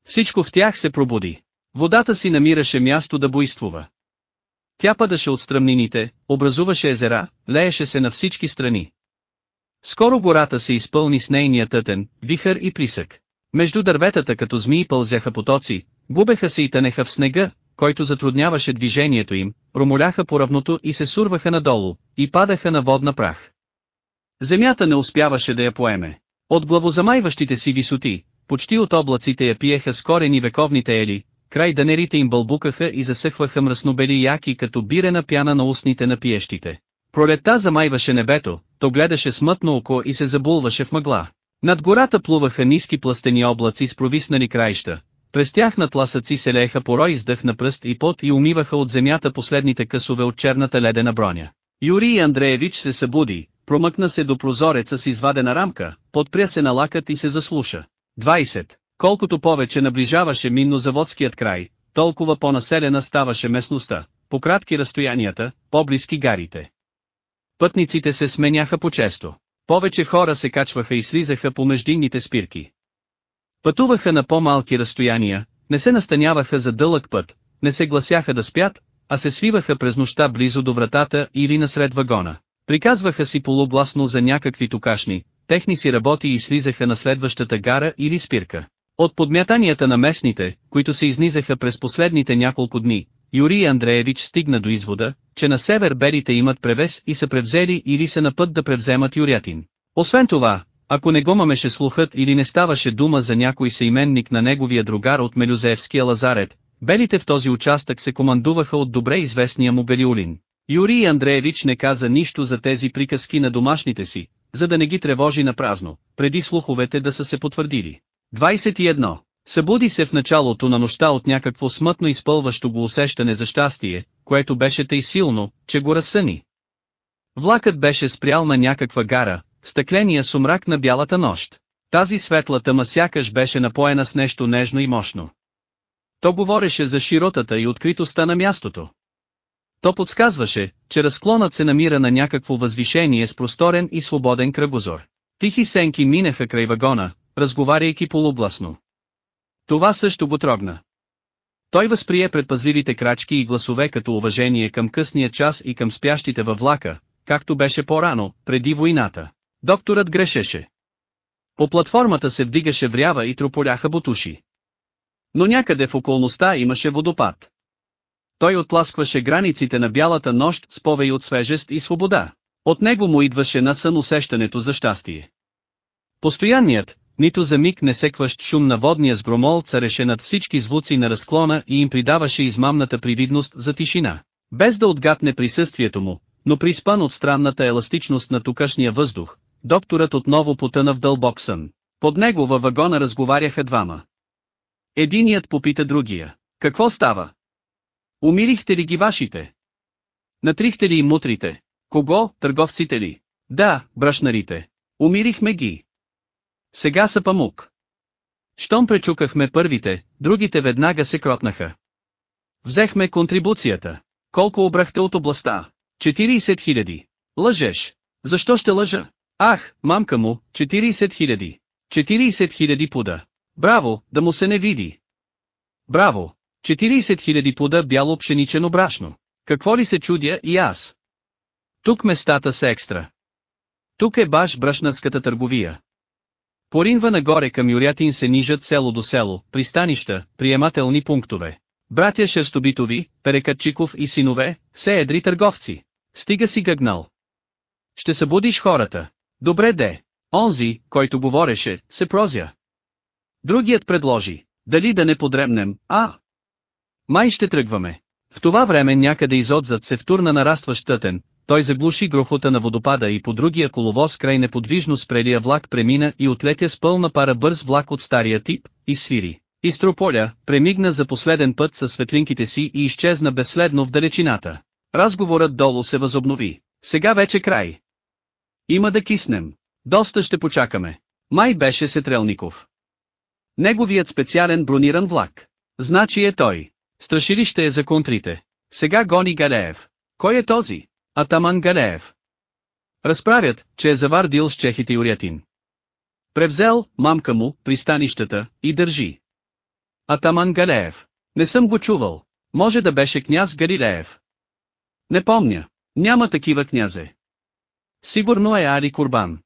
Всичко в тях се пробуди. Водата си намираше място да буйствува. Тя падаше от стръмнините, образуваше езера, лееше се на всички страни. Скоро гората се изпълни с нейния тътен, вихър и присък. Между дърветата като змии пълзяха потоци, губеха се и тънеха в снега, който затрудняваше движението им, промоляха по равното и се сурваха надолу, и падаха на водна прах. Земята не успяваше да я поеме. От главозамайващите си висоти, почти от облаците я пиеха с корени вековните ели, край данерите им бълбукаха и засъхваха мръснобели яки като бирена пяна на устните на пиещите. Пролетта замайваше небето, то гледаше смътно око и се забулваше в мъгла. Над гората плуваха ниски пластени облаци с провиснали краища, през тях на тласъци се лееха порой издъх на пръст и пот и умиваха от земята последните късове от черната ледена броня. Юрий Андреевич се събуди, промъкна се до прозореца с извадена рамка, подпря се на лакът и се заслуша. 20. Колкото повече наближаваше миннозаводският край, толкова по-населена ставаше местността, по кратки разстоянията, по-близки гарите. Пътниците се сменяха по-често. Повече хора се качваха и слизаха по междинните спирки. Пътуваха на по-малки разстояния, не се настаняваха за дълъг път, не се гласяха да спят, а се свиваха през нощта близо до вратата или насред вагона. Приказваха си полугласно за някакви токашни, техни си работи и слизаха на следващата гара или спирка. От подмятанията на местните, които се изнизаха през последните няколко дни, Юрий Андреевич стигна до извода, че на север белите имат превес и са превзели или са на път да превземат Юрятин. Освен това, ако не го мамеше слухът или не ставаше дума за някой сейменник на неговия другар от Мелюзеевския лазарет, белите в този участък се командуваха от добре известния му Белиулин. Юрий Андреевич не каза нищо за тези приказки на домашните си, за да не ги тревожи на празно, преди слуховете да са се потвърдили. 21. Събуди се в началото на нощта от някакво смътно изпълващо го усещане за щастие, което беше тъй силно, че го разсъни. Влакът беше спрял на някаква гара, стъкления сумрак на бялата нощ. Тази светла тъма сякаш беше напоена с нещо нежно и мощно. То говореше за широтата и откритостта на мястото. То подсказваше, че разклонът се намира на някакво възвишение с просторен и свободен кръгозор. Тихи сенки минаха край вагона, разговаряйки полубласно. Това също го трогна. Той възприе предпазливите крачки и гласове като уважение към късния час и към спящите във влака, както беше по-рано, преди войната. Докторът грешеше. По платформата се вдигаше врява и трополяха бутуши. Но някъде в околността имаше водопад. Той отпласкваше границите на бялата нощ с повей от свежест и свобода. От него му идваше на сън усещането за щастие. Постоянният, нито за миг не секващ шум на водния сгромол цареше над всички звуци на разклона и им придаваше измамната привидност за тишина. Без да отгатне присъствието му, но приспан от странната еластичност на тукашния въздух, докторът отново потъна в дълбок сън. Под него във вагона разговаряха двама. Единият попита другия. Какво става? Умирихте ли ги вашите? Натрихте ли им мутрите? Кого, търговците ли? Да, брашнарите. Умирихме ги. Сега са памук. Щом пречукахме първите, другите веднага се кротнаха. Взехме контрибуцията. Колко обрахте от областта? 40 хиляди. Лъжеш. Защо ще лъжа? Ах, мамка му, 40 хиляди. 40 хиляди пуда. Браво, да му се не види. Браво. 40 хиляди пуда бяло пшеничено брашно. Какво ли се чудя и аз? Тук местата са екстра. Тук е баш брашнарската търговия. Поринва нагоре към Юрятин се нижат село до село, пристанища, приемателни пунктове. Братя Шерстобитови, Перекатчиков и синове, все едри търговци. Стига си гъгнал. Ще събудиш хората. Добре де. Онзи, който говореше, се прозя. Другият предложи. Дали да не подремнем, а? Май ще тръгваме. В това време някъде изотзад се втурна нарастващ тътен, той заглуши грохота на водопада и по другия коловоз край неподвижно спрелия влак премина и отлетя с пълна пара бърз влак от стария тип, и свири. Изтрополя, премигна за последен път със светлинките си и изчезна безследно в далечината. Разговорът долу се възобнови. Сега вече край. Има да киснем. Доста ще почакаме. Май беше Сетрелников. Неговият специален брониран влак. Значи е той. Страшилище е за контрите. Сега гони Галеев. Кой е този? Атаман Галеев. Разправят, че е завардил с чехите Юрятин. Превзел, мамка му, пристанищата, и държи. Атаман Галеев. Не съм го чувал. Може да беше княз Галилеев. Не помня. Няма такива князе. Сигурно е Али Курбан.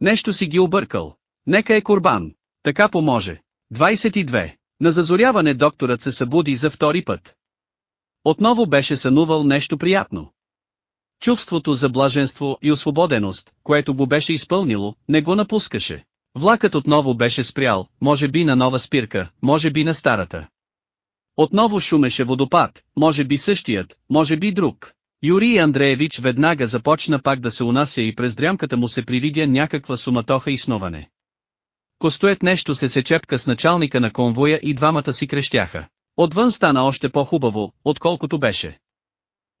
Нещо си ги объркал. Нека е Курбан. Така поможе. 22. На зазоряване докторът се събуди за втори път. Отново беше сънувал нещо приятно. Чувството за блаженство и освободеност, което го беше изпълнило, не го напускаше. Влакът отново беше спрял, може би на нова спирка, може би на старата. Отново шумеше водопад, може би същият, може би друг. Юрий Андреевич веднага започна пак да се унася и през дрямката му се привидя някаква суматоха и сноване. Костоят нещо се сечепка с началника на конвоя и двамата си крещяха. Отвън стана още по-хубаво, отколкото беше.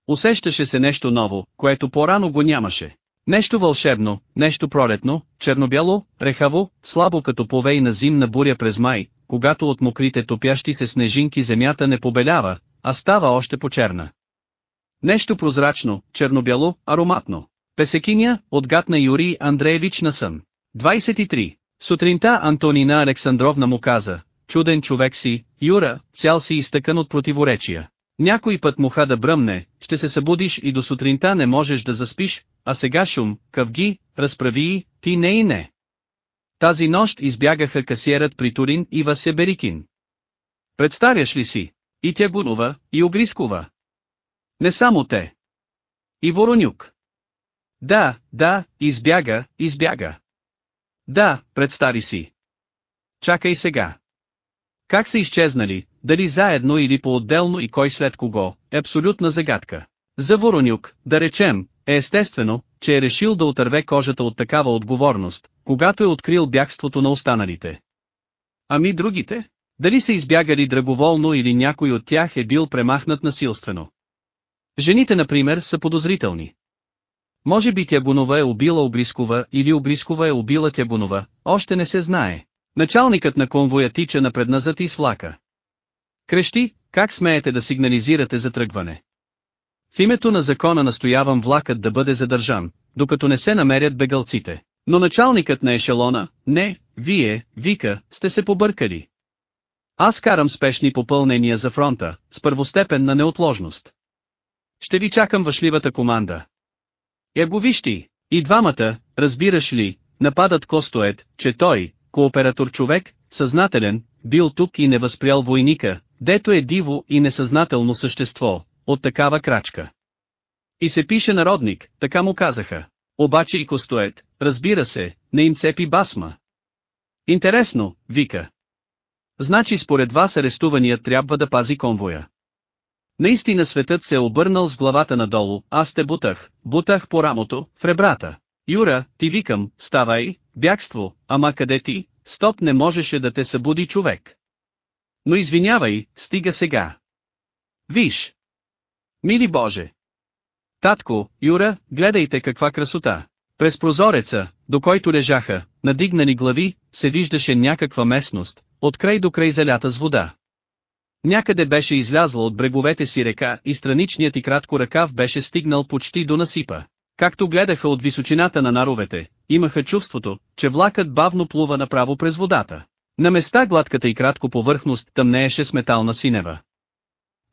Усещаше се нещо ново, което по-рано го нямаше. Нещо вълшебно, нещо пролетно, чернобяло, рехаво, слабо като повей на зимна буря през май, когато от мокрите топящи се снежинки земята не побелява, а става още по-черна. Нещо прозрачно, чернобяло, ароматно. Песекиня, отгадна Юрий Андреевич на сън. 23. Сутринта Антонина Александровна му каза, чуден човек си, Юра, цял си изтъкан от противоречия. Някой път муха да бръмне, ще се събудиш и до сутринта не можеш да заспиш, а сега шум, къвги, разправи ти не и не. Тази нощ избягаха касиерът при Турин и Васе Берикин. Представяш ли си? И Тягунова, и Обрискова. Не само те. И Воронюк. Да, да, избяга, избяга. Да, представи си. Чакай сега. Как са изчезнали, дали заедно или по-отделно и кой след кого, е абсолютна загадка. За Воронюк, да речем, е естествено, че е решил да отърве кожата от такава отговорност, когато е открил бягството на останалите. Ами другите? Дали са избягали драговолно или някой от тях е бил премахнат насилствено? Жените например са подозрителни. Може би Тягунова е убила Обрискова или Обрискова е убила Тягунова, още не се знае. Началникът на конвоя тича напредназад и с влака. Крещи, как смеете да сигнализирате за тръгване? В името на закона настоявам влакът да бъде задържан, докато не се намерят бегалците. Но началникът на ешелона, не, вие, вика, сте се побъркали. Аз карам спешни попълнения за фронта, с първостепенна неотложност. Ще ви чакам въшливата команда. Я го вижти, и двамата, разбираш ли, нападат Костоет, че той, кооператор човек, съзнателен, бил тук и не възпрял войника, дето е диво и несъзнателно същество, от такава крачка. И се пише народник, така му казаха. Обаче и Костоет, разбира се, не им цепи басма. Интересно, вика. Значи според вас арестуваният трябва да пази конвоя. Наистина светът се е обърнал с главата надолу, аз те бутах, бутах по рамото, в ребрата. Юра, ти викам, ставай, бягство, ама къде ти, стоп не можеше да те събуди човек. Но извинявай, стига сега. Виж. Мили Боже. Татко, Юра, гледайте каква красота. През прозореца, до който лежаха, надигнани глави, се виждаше някаква местност, от край до край залята с вода. Някъде беше излязла от бреговете си река и страничният и кратко ръкав беше стигнал почти до насипа. Както гледаха от височината на наровете, имаха чувството, че влакът бавно плува направо през водата. На места гладката и кратко повърхност тъмнееше с метална синева.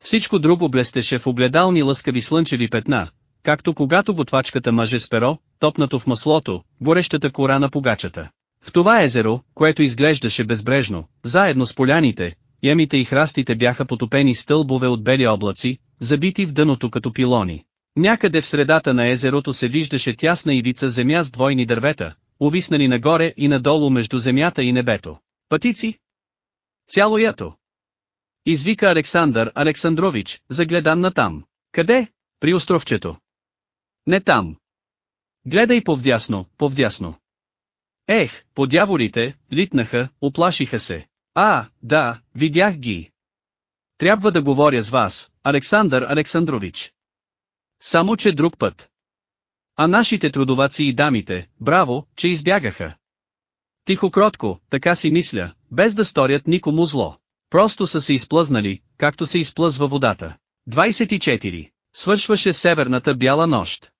Всичко друго блестеше в огледални лъскави слънчеви петна, както когато готвачката мъже с перо, топнато в маслото, горещата кора на погачата. В това езеро, което изглеждаше безбрежно, заедно с поляните, ямите и храстите бяха потопени стълбове от бели облаци, забити в дъното като пилони. Някъде в средата на езерото се виждаше тясна ивица земя с двойни дървета, увиснали нагоре и надолу между земята и небето. Пътици? Цяло ято. Извика Александър Александрович, загледан на там. Къде? При островчето. Не там. Гледай повдясно, повдясно. Ех, подяволите, литнаха, оплашиха се. А, да, видях ги. Трябва да говоря с вас, Александър Александрович. Само че друг път. А нашите трудоваци и дамите, браво, че избягаха. Тихо кротко, така си мисля, без да сторят никому зло. Просто са се изплъзнали, както се изплъзва водата. 24. Свършваше северната бяла нощ.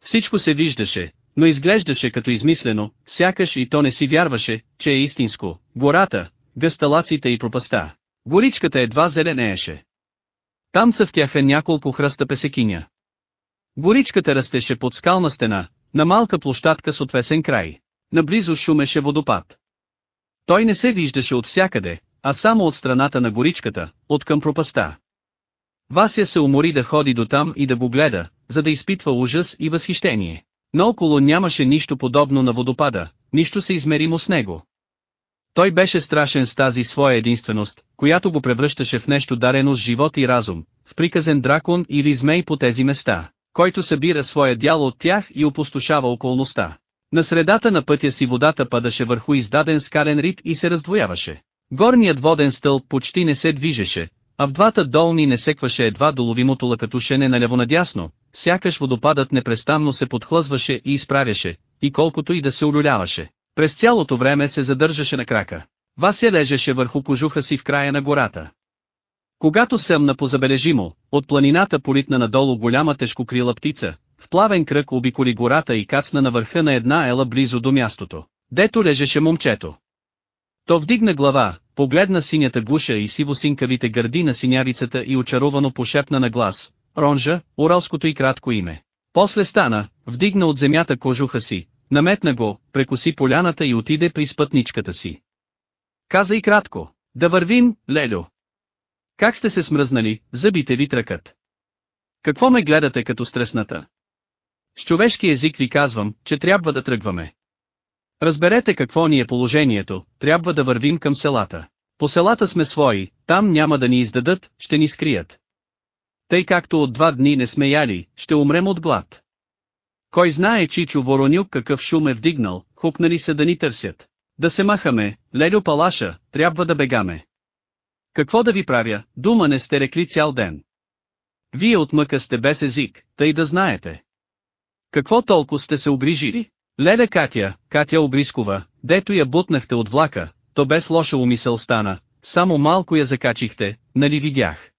Всичко се виждаше, но изглеждаше като измислено, сякаш и то не си вярваше, че е истинско. Гората, гъсталаците и пропаста. Горичката едва зеленееше. Там цъфтяха няколко хръста песекиня. Горичката растеше под скална стена, на малка площадка с отвесен край. Наблизо шумеше водопад. Той не се виждаше от всякъде, а само от страната на горичката, от към пропаста. Вася се умори да ходи до там и да го гледа, за да изпитва ужас и възхищение. Но около нямаше нищо подобно на водопада, нищо се измеримо с него. Той беше страшен с тази своя единственост, която го превръщаше в нещо дарено с живот и разум, в приказен дракон или змей по тези места, който събира своя дял от тях и опустошава околността. На средата на пътя си водата падаше върху издаден скален рит и се раздвояваше. Горният воден стълб почти не се движеше, а в двата долни не секваше едва доловимото лъкатушене наляво-надясно, сякаш водопадът непрестанно се подхлъзваше и изправяше, и колкото и да се улюляваше. През цялото време се задържаше на крака. Вася лежеше върху кожуха си в края на гората. Когато съмна позабележимо, от планината политна надолу голяма тежкокрила птица, в плавен кръг обиколи гората и кацна на върха на една ела близо до мястото, дето лежеше момчето. То вдигна глава, погледна синята гуша и сиво-синкавите гърди на синярицата и очаровано пошепна на глас, Ронжа, уралското и кратко име. После стана, вдигна от земята кожуха си, наметна го, прекоси поляната и отиде при спътничката си. Каза и кратко, да вървим, Лелю. Как сте се смръзнали, зъбите ви тръкат. Какво ме гледате като стресната? С човешки език ви казвам, че трябва да тръгваме. Разберете какво ни е положението, трябва да вървим към селата. По селата сме свои, там няма да ни издадат, ще ни скрият. Тъй както от два дни не сме яли, ще умрем от глад. Кой знае Чичо Воронюк какъв шум е вдигнал, хукнали се да ни търсят. Да се махаме, Лелю Палаша, трябва да бегаме. Какво да ви правя, дума не сте рекли цял ден. Вие от мъка сте без език, тъй да знаете. Какво толкова сте се обрижили? Леля Катя, Катя Обрискова, дето я бутнахте от влака, то без лоша умисъл стана, само малко я закачихте, нали видях.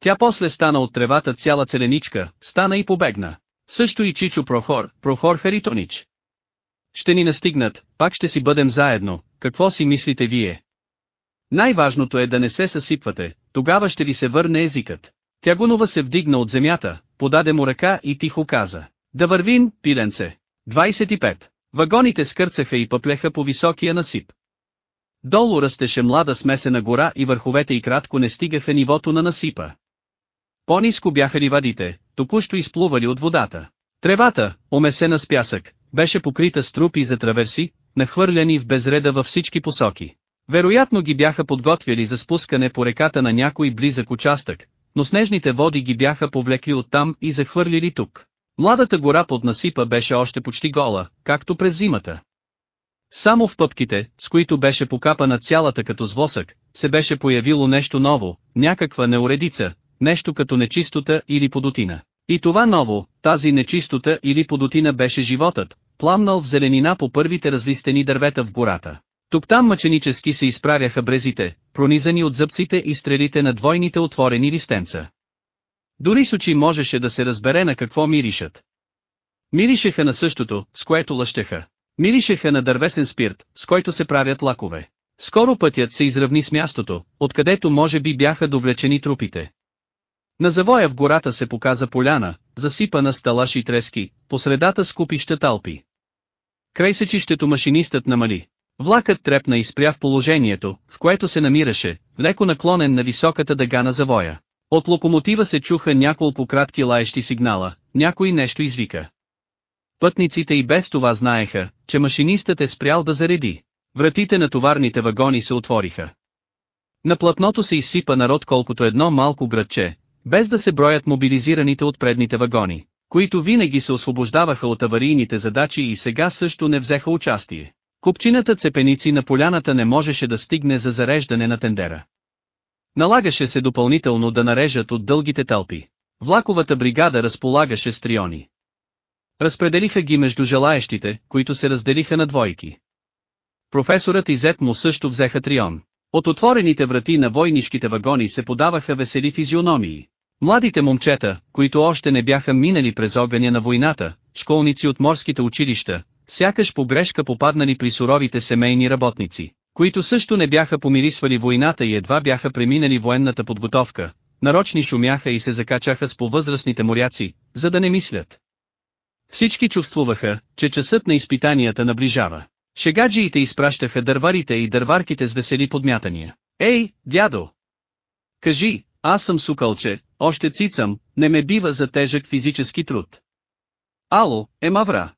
Тя после стана от тревата цяла целеничка, стана и побегна. Също и Чичо Прохор, Прохор Харитонич. Ще ни настигнат, пак ще си бъдем заедно, какво си мислите вие? Най-важното е да не се съсипвате, тогава ще ви се върне езикът. Тягонова се вдигна от земята, подаде му ръка и тихо каза. Да вървим, пиленце. 25. Вагоните скърцаха и пъплеха по високия насип. Долу растеше млада смесена гора и върховете и кратко не стигаха нивото на насипа. По-низко бяха ливадите, току-що изплували от водата. Тревата, омесена с пясък, беше покрита с трупи за траверси, нахвърляни в безреда във всички посоки. Вероятно ги бяха подготвили за спускане по реката на някой близък участък, но снежните води ги бяха повлекли оттам и захвърлили тук. Младата гора под насипа беше още почти гола, както през зимата. Само в пъпките, с които беше покапана цялата като с восък, се беше появило нещо ново, някаква неуредица, нещо като нечистота или подотина. И това ново, тази нечистота или подотина беше животът, пламнал в зеленина по първите разлистени дървета в гората. Тук-там мъченически се изправяха брезите, пронизани от зъбците и стрелите на двойните отворени листенца. Дори с очи можеше да се разбере на какво миришат. Миришеха на същото, с което лъщеха. Миришеха на дървесен спирт, с който се правят лакове. Скоро пътят се изравни с мястото, откъдето може би бяха довлечени трупите. На завоя в гората се показа поляна, засипана с талаши и трески, по средата с купища талпи. Край сечището машинистът намали. Влакът трепна и спря в положението, в което се намираше, леко наклонен на високата дъга на завоя. От локомотива се чуха няколко кратки лаещи сигнала, някой нещо извика. Пътниците и без това знаеха, че машинистът е спрял да зареди. Вратите на товарните вагони се отвориха. На платното се изсипа народ колкото едно малко градче, без да се броят мобилизираните от предните вагони, които винаги се освобождаваха от аварийните задачи и сега също не взеха участие. Купчината цепеници на поляната не можеше да стигне за зареждане на тендера. Налагаше се допълнително да нарежат от дългите тълпи. Влаковата бригада разполагаше с триони. Разпределиха ги между желаещите, които се разделиха на двойки. Професорът и зет му също взеха трион. От отворените врати на войнишките вагони се подаваха весели физиономии. Младите момчета, които още не бяха минали през огъня на войната, школници от морските училища, сякаш по грешка попаднали при суровите семейни работници, които също не бяха помирисвали войната и едва бяха преминали военната подготовка, нарочни шумяха и се закачаха с повъзрастните моряци, за да не мислят. Всички чувствуваха, че часът на изпитанията наближава. Шегаджиите изпращаха дърварите и дърварките с весели подмятания. Ей, дядо! Кажи, аз съм сукълче, още цицам, не ме бива за тежък физически труд. Ало, е мавра.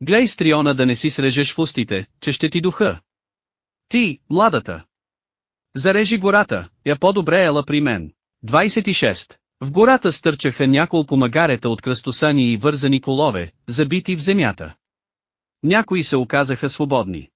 Глей с триона да не си срежеш в устите, че ще ти духа. Ти, младата. Зарежи гората, я по-добре ела при мен. 26. В гората стърчаха няколко магарета от кръстосани и вързани колове, забити в земята. Някои се оказаха свободни.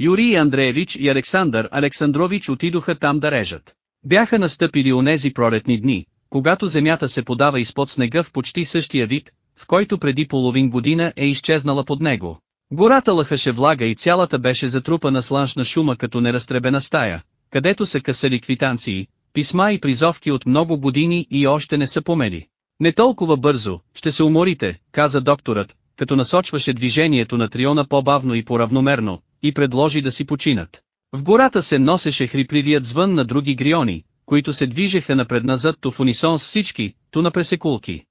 Юрий Андреевич и Александър Александрович отидоха там да режат. Бяха настъпили онези пролетни дни, когато земята се подава изпод снега в почти същия вид, в който преди половин година е изчезнала под него. Гората лъхаше влага и цялата беше затрупана с ланшна шума като неразтребена стая, където са късали квитанции, писма и призовки от много години и още не са помели. Не толкова бързо, ще се уморите, каза докторът, като насочваше движението на триона по-бавно и по-равномерно, и предложи да си починат. В гората се носеше хрипливият звън на други гриони, които се движеха напред-назад то в унисон с всички, то на пресекулки.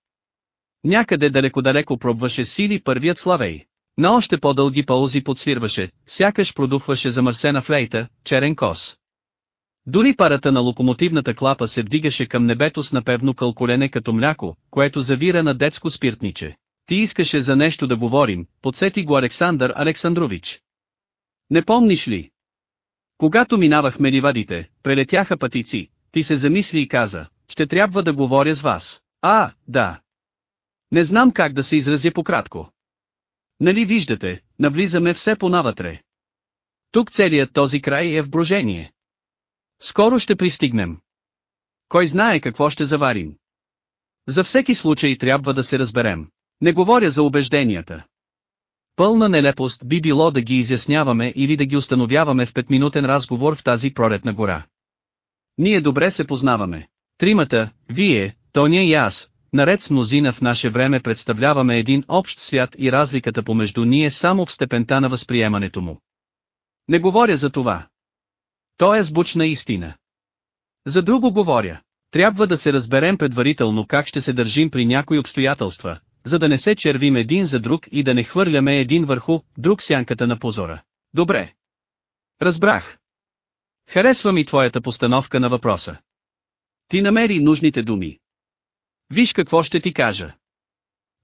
Някъде далеко-далеко пробваше сили първият славей. На още по-дълги паузи подсвирваше, сякаш продухваше замърсена флейта, черен кос. Дори парата на локомотивната клапа се вдигаше към небето с напевно кълколене като мляко, което завира на детско спиртниче. Ти искаше за нещо да говорим, подсети го Александър Александрович. Не помниш ли? Когато минавахме ливадите, прелетяха пътици, ти се замисли и каза, ще трябва да говоря с вас. А, да. Не знам как да се изразя пократко. Нали виждате, навлизаме все по-навътре. Тук целият този край е в брожение. Скоро ще пристигнем. Кой знае какво ще заварим. За всеки случай трябва да се разберем. Не говоря за убежденията. Пълна нелепост би било да ги изясняваме или да ги установяваме в петминутен разговор в тази пролетна гора. Ние добре се познаваме. Тримата, вие, Тоня и аз, наред с мнозина в наше време представляваме един общ свят и разликата помежду ние само в степента на възприемането му. Не говоря за това. То е сбучна истина. За друго говоря. Трябва да се разберем предварително как ще се държим при някои обстоятелства, за да не се червим един за друг и да не хвърляме един върху друг сянката на позора. Добре. Разбрах. Харесва ми твоята постановка на въпроса. Ти намери нужните думи. Виж какво ще ти кажа.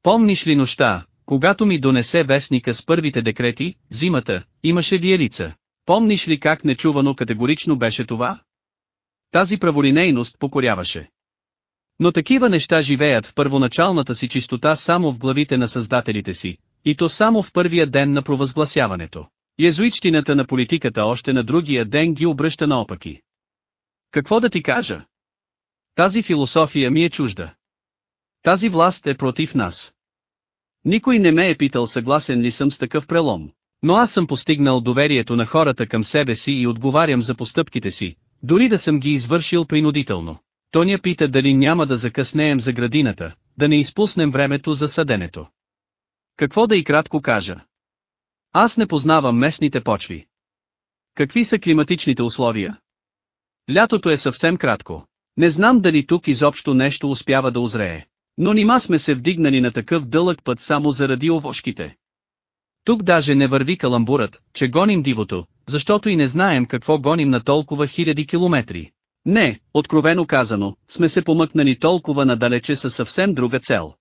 Помниш ли нощта, когато ми донесе вестника с първите декрети, зимата, имаше виелица. Помниш ли как нечувано категорично беше това? Тази праволинейност покоряваше. Но такива неща живеят в първоначалната си чистота само в главите на създателите си, и то само в първия ден на провъзгласяването. Езуичтината на политиката още на другия ден ги обръща наопаки. Какво да ти кажа? Тази философия ми е чужда. Тази власт е против нас. Никой не ме е питал съгласен ли съм с такъв прелом. Но аз съм постигнал доверието на хората към себе си и отговарям за постъпките си, дори да съм ги извършил принудително. Тоня пита дали няма да закъснеем за градината, да не изпуснем времето за съденето. Какво да и кратко кажа? Аз не познавам местните почви. Какви са климатичните условия? Лятото е съвсем кратко. Не знам дали тук изобщо нещо успява да озрее. Но нима сме се вдигнали на такъв дълъг път само заради овошките. Тук даже не върви каламбурът, че гоним дивото, защото и не знаем какво гоним на толкова хиляди километри. Не, откровено казано, сме се помъкнали толкова надалече със съвсем друга цел.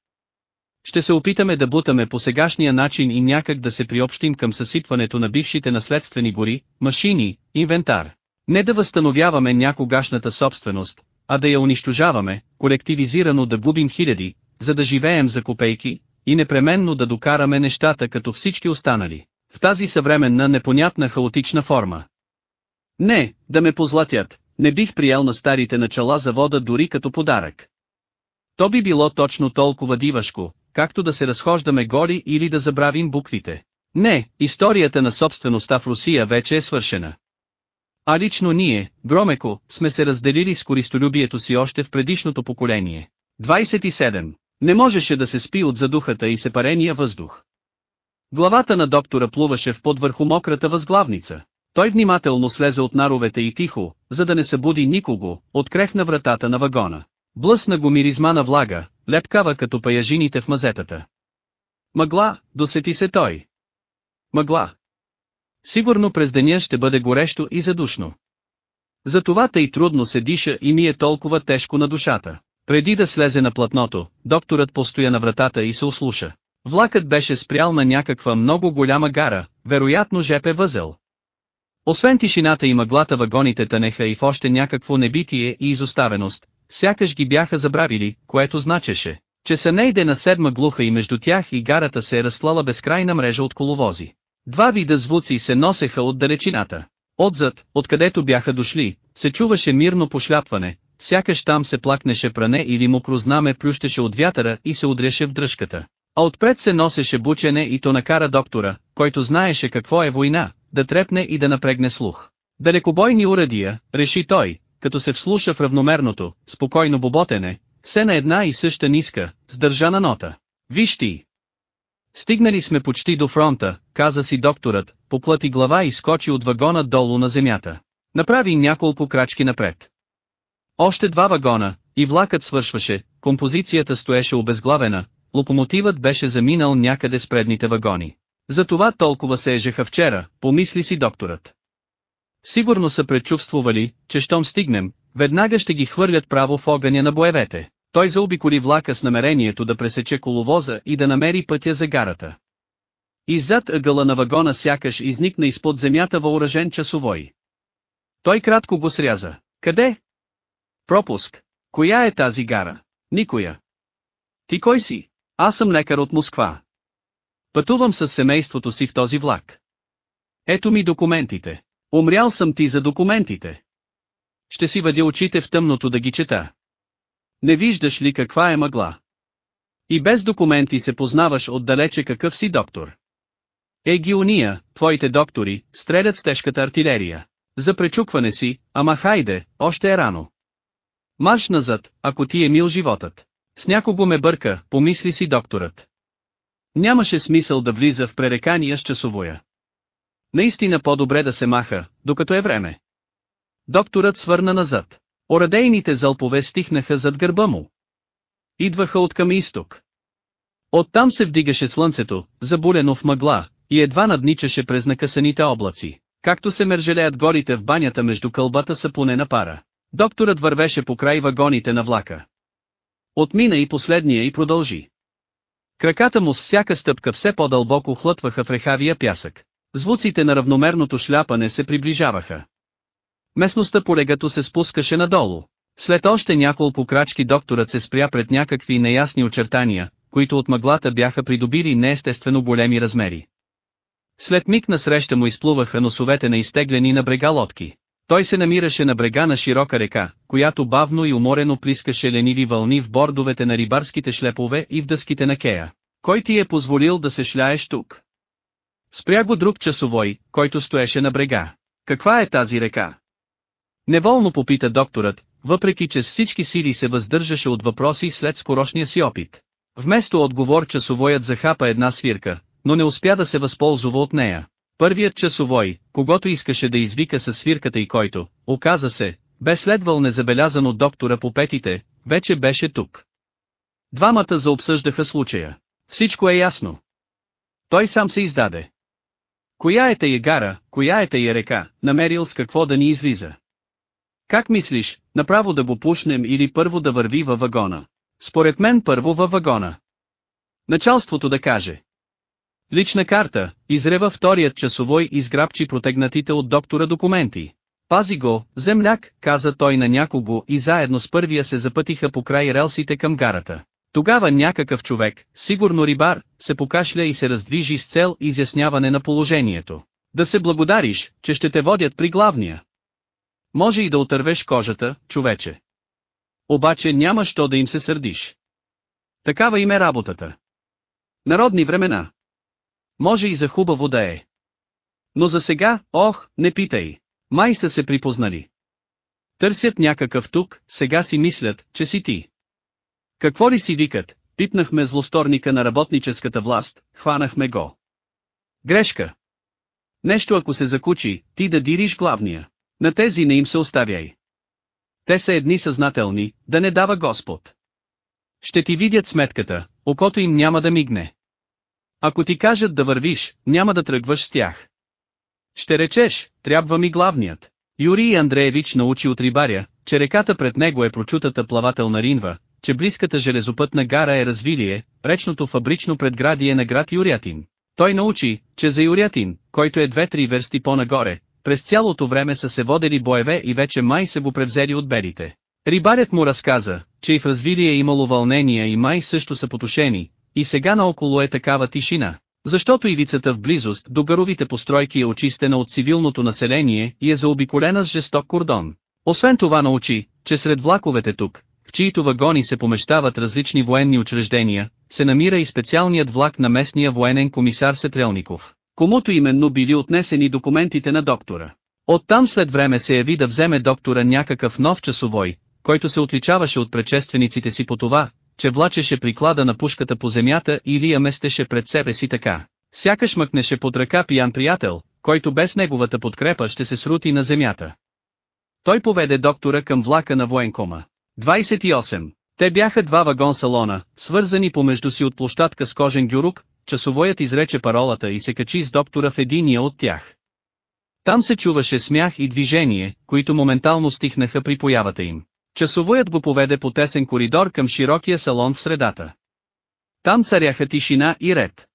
Ще се опитаме да бутаме по сегашния начин и някак да се приобщим към съсипването на бившите наследствени гори, машини, инвентар. Не да възстановяваме някогашната собственост, а да я унищожаваме, колективизирано да губим хиляди, за да живеем за копейки, и непременно да докараме нещата като всички останали, в тази съвременна непонятна хаотична форма. Не, да ме позлатят, не бих приел на старите начала завода дори като подарък. То би било точно толкова дивашко, както да се разхождаме голи или да забравим буквите. Не, историята на собствеността в Русия вече е свършена. А лично ние, Громеко, сме се разделили с користолюбието си още в предишното поколение. 27. Не можеше да се спи от задухата и сепарения въздух. Главата на доктора плуваше в под върху мократа възглавница. Той внимателно слезе от наровете и тихо, за да не събуди никого, открехна вратата на вагона. Блъсна го миризма на влага, лепкава като паяжините в мазетата. Мъгла, досети се той. Мъгла. Сигурно през деня ще бъде горещо и задушно. Затова тъй трудно се диша и ми е толкова тежко на душата. Преди да слезе на платното, докторът постоя на вратата и се услуша. Влакът беше спрял на някаква много голяма гара, вероятно жепе възел. Освен тишината и мъглата вагоните тънеха и в още някакво небитие и изоставеност, сякаш ги бяха забравили, което значеше, че са нейде на седма глуха и между тях и гарата се е разслала безкрайна мрежа от коловози. Два вида звуци се носеха от далечината. Отзад, откъдето бяха дошли, се чуваше мирно пошляпване, сякаш там се плакнеше пране или мокро знаме плющеше от вятъра и се удряше в дръжката. А отпред се носеше бучене и то накара доктора, който знаеше какво е война, да трепне и да напрегне слух. Далекобойни урадия, реши той, като се вслуша в равномерното, спокойно боботене, все на една и съща ниска, сдържана нота. Виж ти! Стигнали сме почти до фронта, каза си докторът, поплати глава и скочи от вагона долу на земята. Направи няколко крачки напред. Още два вагона, и влакът свършваше, композицията стоеше обезглавена, локомотивът беше заминал някъде с предните вагони. Затова толкова се ежеха вчера, помисли си докторът. Сигурно са предчувствували, че щом стигнем, веднага ще ги хвърлят право в огъня на боевете. Той заобиколи влака с намерението да пресече коловоза и да намери пътя за гарата. И зад ъгъла на вагона сякаш изникна изпод земята въоръжен часовой. Той кратко го сряза. Къде? Пропуск. Коя е тази гара? Никоя. Ти кой си? Аз съм лекар от Москва. Пътувам с семейството си в този влак. Ето ми документите. Умрял съм ти за документите. Ще си въдя очите в тъмното да ги чета. Не виждаш ли каква е мъгла? И без документи се познаваш отдалече какъв си доктор. Еги уния, твоите доктори, стрелят с тежката артилерия. За пречукване си, ама хайде, още е рано. Марш назад, ако ти е мил животът. С някого ме бърка, помисли си докторът. Нямаше смисъл да влиза в пререкания с часовоя. Наистина по-добре да се маха, докато е време. Докторът свърна назад. Орадейните залпове стихнаха зад гърба му. Идваха от към изток. Оттам се вдигаше слънцето, забулено в мъгла, и едва надничаше през накъсаните облаци, както се мержелеят горите в банята между кълбата сапунена пара. Докторът вървеше по край вагоните на влака. Отмина и последния и продължи. Краката му с всяка стъпка все по-дълбоко хлътваха в рехавия пясък. Звуците на равномерното шляпане се приближаваха. Местността по легато се спускаше надолу. След още няколко крачки докторът се спря пред някакви неясни очертания, които от мъглата бяха придобили неестествено големи размери. След миг насреща му изплуваха носовете на изтеглени на брега лодки. Той се намираше на брега на широка река, която бавно и уморено плискаше лениви вълни в бордовете на рибарските шлепове и в дъските на кея. Кой ти е позволил да се шляеш тук? Спря го друг часовой, който стоеше на брега. Каква е тази река? Неволно попита докторът, въпреки че с всички сили се въздържаше от въпроси след скорошния си опит. Вместо отговор часовоят захапа една свирка, но не успя да се възползва от нея. Първият часовой, когато искаше да извика със свирката и който, оказа се, бе следвал незабелязан от доктора по петите, вече беше тук. Двамата заобсъждаха случая. Всичко е ясно. Той сам се издаде. Коя е тая гара, коя е тая река, намерил с какво да ни излиза? Как мислиш, направо да го пушнем или първо да върви във вагона? Според мен първо във вагона. Началството да каже. Лична карта, изрева вторият часовой изграбчи протегнатите от доктора документи. Пази го, земляк, каза той на някого и заедно с първия се запътиха по край релсите към гарата. Тогава някакъв човек, сигурно рибар, се покашля и се раздвижи с цел изясняване на положението. Да се благодариш, че ще те водят при главния. Може и да отървеш кожата, човече. Обаче няма що да им се сърдиш. Такава им е работата. Народни времена. Може и за хубаво да е. Но за сега, ох, не питай. Май са се припознали. Търсят някакъв тук, сега си мислят, че си ти. Какво ли си викат, пипнахме злосторника на работническата власт, хванахме го. Грешка. Нещо ако се закучи, ти да дириш главния. На тези не им се оставяй. Те са едни съзнателни, да не дава Господ. Ще ти видят сметката, окото им няма да мигне. Ако ти кажат да вървиш, няма да тръгваш с тях. Ще речеш, трябва ми главният. Юрий Андреевич научи от рибаря, че реката пред него е прочутата плавателна ринва, че близката железопътна гара е развилие, речното фабрично предградие на град Юрятин. Той научи, че за Юрятин, който е две-три версти по-нагоре, през цялото време са се водели боеве и вече май са го превзели от белите. Рибарят му разказа, че и в развилие е имало вълнения и май също са потушени, и сега наоколо е такава тишина, защото ивицата в близост до гаровите постройки е очистена от цивилното население и е заобиколена с жесток кордон. Освен това научи, че сред влаковете тук, в чието вагони се помещават различни военни учреждения, се намира и специалният влак на местния военен комисар Сетрелников, комуто именно били отнесени документите на доктора. Оттам след време се яви да вземе доктора някакъв нов часовой, който се отличаваше от предшествениците си по това, че влачеше приклада на пушката по земята или я местеше пред себе си така. Сякаш мъкнеше под ръка пиян приятел, който без неговата подкрепа ще се срути на земята. Той поведе доктора към влака на военкома. 28. Те бяха два вагон салона, свързани помежду си от площадка с кожен гюрук, часовоят изрече паролата и се качи с доктора в единия от тях. Там се чуваше смях и движение, които моментално стихнаха при появата им. Часовоят го поведе по тесен коридор към широкия салон в средата. Там царяха тишина и ред.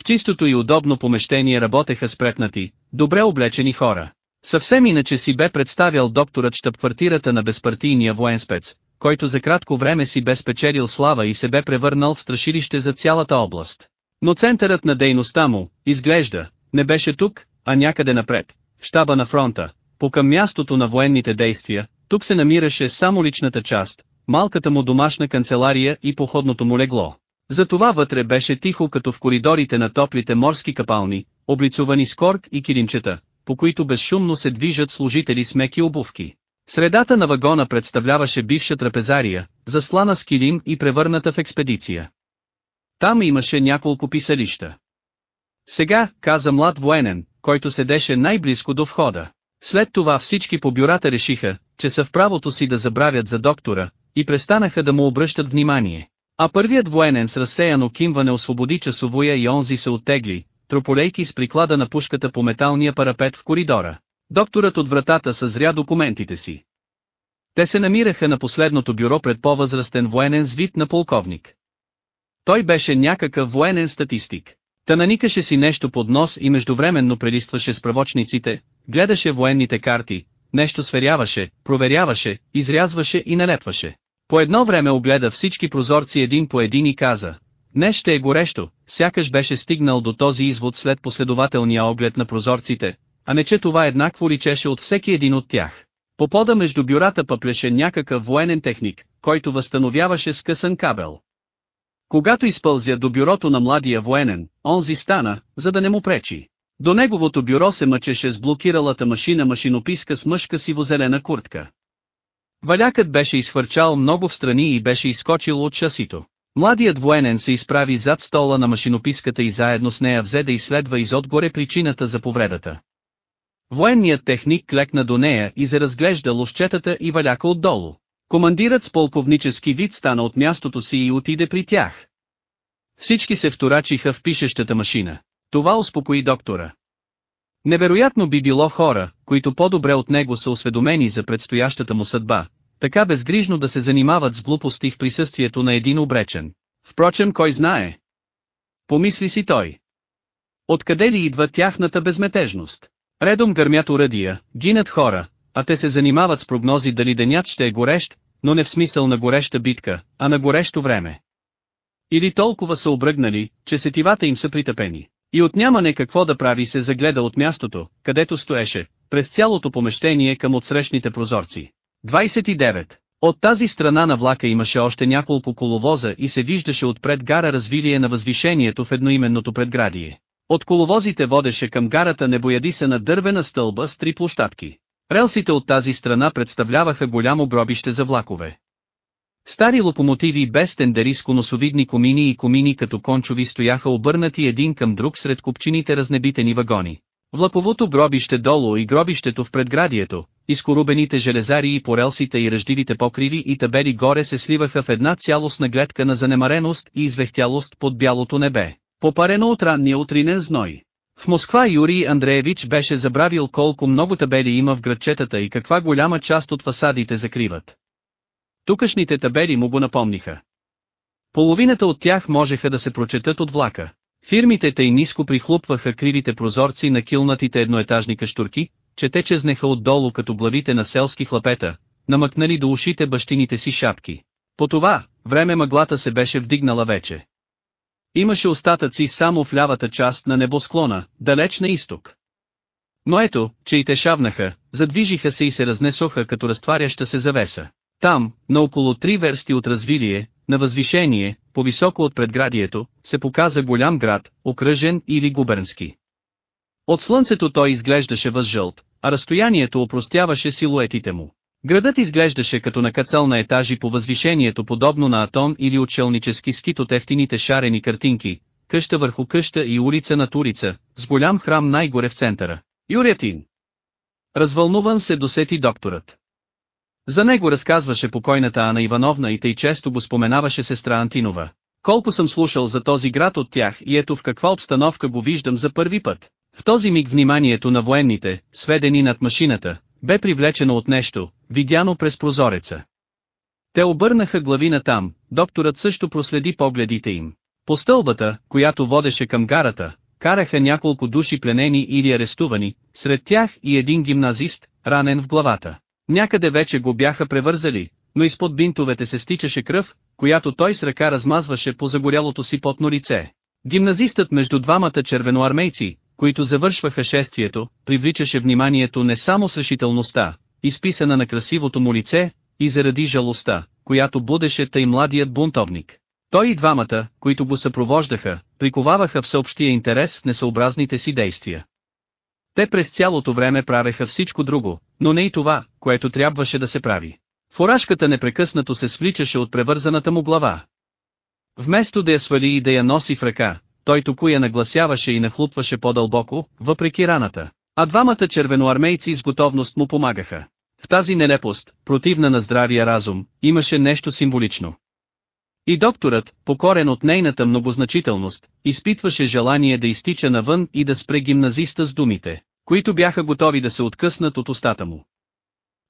В чистото и удобно помещение работеха спретнати, добре облечени хора. Съвсем иначе си бе представял докторът щаб-квартирата на безпартийния воен спец, който за кратко време си бе спечелил слава и се бе превърнал в страшилище за цялата област. Но центърът на дейността му, изглежда, не беше тук, а някъде напред, в щаба на фронта, по към мястото на военните действия, тук се намираше само личната част, малката му домашна канцелария и походното му легло. Затова вътре беше тихо като в коридорите на топлите морски капални, облицувани с корк и килимчета, по които безшумно се движат служители с меки обувки. Средата на вагона представляваше бивша трапезария, заслана с килим и превърната в експедиция. Там имаше няколко писалища. Сега, каза млад военен, който седеше най-близко до входа. След това всички по бюрата решиха, че са в правото си да забравят за доктора, и престанаха да му обръщат внимание. А първият военен с разсеяно кимване освободи часовоя и онзи се оттегли, трополейки с приклада на пушката по металния парапет в коридора. Докторът от вратата съзря документите си. Те се намираха на последното бюро пред по-възрастен военен с вид на полковник. Той беше някакъв военен статистик. Та наникаше си нещо под нос и междувременно прелистваше справочниците, гледаше военните карти, нещо сверяваше, проверяваше, изрязваше и налепваше. По едно време огледа всички прозорци един по един и каза, Днес ще е горещо, сякаш беше стигнал до този извод след последователния оглед на прозорците, а не че това еднакво личеше от всеки един от тях. По пода между бюрата пъплеше някакъв военен техник, който възстановяваше скъсан кабел. Когато изпълзя до бюрото на младия военен, онзи стана, за да не му пречи. До неговото бюро се мъчеше с блокиралата машина машинописка с мъжка сивозелена куртка. Валякът беше изхвърчал много в страни и беше изскочил от шасито. Младият военен се изправи зад стола на машинописката и заедно с нея взе да изследва изотгоре причината за повредата. Военният техник клекна до нея и заразглежда лощетата и валяка отдолу. Командирът с полковнически вид стана от мястото си и отиде при тях. Всички се вторачиха в пишещата машина. Това успокои доктора. Невероятно би било хора, които по-добре от него са осведомени за предстоящата му съдба, така безгрижно да се занимават с глупости в присъствието на един обречен. Впрочем кой знае? Помисли си той. Откъде ли идва тяхната безметежност? Редом гърмят уръдия, гинат хора, а те се занимават с прогнози дали денят ще е горещ, но не в смисъл на гореща битка, а на горещо време. Или толкова са обръгнали, че сетивата им са притъпени. И от нямане какво да прави се загледа от мястото, където стоеше, през цялото помещение към отсрещните прозорци. 29. От тази страна на влака имаше още няколко коловоза и се виждаше отпред гара развилие на възвишението в едноименното предградие. От коловозите водеше към гарата небоядисана дървена стълба с три площадки. Релсите от тази страна представляваха голямо гробище за влакове. Стари локомотиви без тендери с конусовидни комини и комини като кончови стояха обърнати един към друг сред купчините разнебитени вагони. Влаковото гробище долу и гробището в предградието, изкорубените железари и порелсите и ръждивите покриви и табели горе се сливаха в една цялостна гледка на занемареност и извехтялост под бялото небе, попарено от ранния утринен зной. В Москва Юрий Андреевич беше забравил колко много табели има в градчетата и каква голяма част от фасадите закриват. Тукашните табели му го напомниха. Половината от тях можеха да се прочетат от влака. Фирмите тъй ниско прихлупваха кривите прозорци на килнатите едноетажни каштурки, че те чезнеха отдолу като главите на селски хлапета, намъкнали до ушите бащините си шапки. По това, време мъглата се беше вдигнала вече. Имаше остатъци само в лявата част на небосклона, далеч на изток. Но ето, че и те шавнаха, задвижиха се и се разнесоха като разтваряща се завеса. Там, на около три версти от развилие, на възвишение, по-високо от предградието, се показа голям град, окръжен или губернски. От слънцето той изглеждаше възжълт, а разстоянието опростяваше силуетите му. Градът изглеждаше като накацал на етажи по възвишението подобно на атом или учелнически скит от ефтините шарени картинки, къща върху къща и улица над улица, с голям храм най-горе в центъра. Юрятин! Развълнуван се досети докторът. За него разказваше покойната Ана Ивановна и тъй често го споменаваше сестра Антинова. Колко съм слушал за този град от тях и ето в каква обстановка го виждам за първи път. В този миг вниманието на военните, сведени над машината, бе привлечено от нещо, видяно през прозореца. Те обърнаха глави на там, докторът също проследи погледите им. По стълбата, която водеше към гарата, караха няколко души пленени или арестувани, сред тях и един гимназист, ранен в главата. Някъде вече го бяха превързали, но изпод бинтовете се стичаше кръв, която той с ръка размазваше по загорялото си потно лице. Гимназистът между двамата червеноармейци, които завършваха шествието, привличаше вниманието не само с решителността, изписана на красивото му лице, и заради жалостта, която будеше тъй младият бунтовник. Той и двамата, които го съпровождаха, приковаваха всеобщия интерес в несъобразните си действия. Те през цялото време правеха всичко друго, но не и това, което трябваше да се прави. Фуражката непрекъснато се свличаше от превързаната му глава. Вместо да я свали и да я носи в ръка, той току я нагласяваше и нахлупваше по-дълбоко, въпреки раната. А двамата червеноармейци с готовност му помагаха. В тази нелепост, противна на здравия разум, имаше нещо символично. И докторът, покорен от нейната многозначителност, изпитваше желание да изтича навън и да спре гимназиста с думите, които бяха готови да се откъснат от устата му.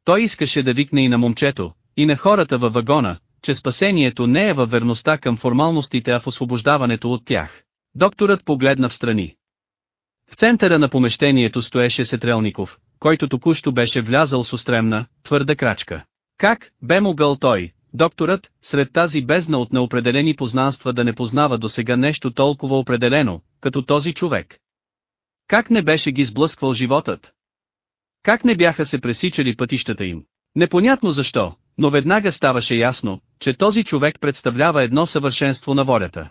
Той искаше да викне и на момчето, и на хората във вагона, че спасението не е във верността към формалностите а в освобождаването от тях. Докторът погледна в страни. В центъра на помещението стоеше Сетрелников, който току-що беше влязал с устремна, твърда крачка. Как, бе могъл той, докторът, сред тази бездна от неопределени познанства да не познава до сега нещо толкова определено, като този човек? Как не беше ги сблъсквал животът? Как не бяха се пресичали пътищата им? Непонятно защо, но веднага ставаше ясно, че този човек представлява едно съвършенство на волята.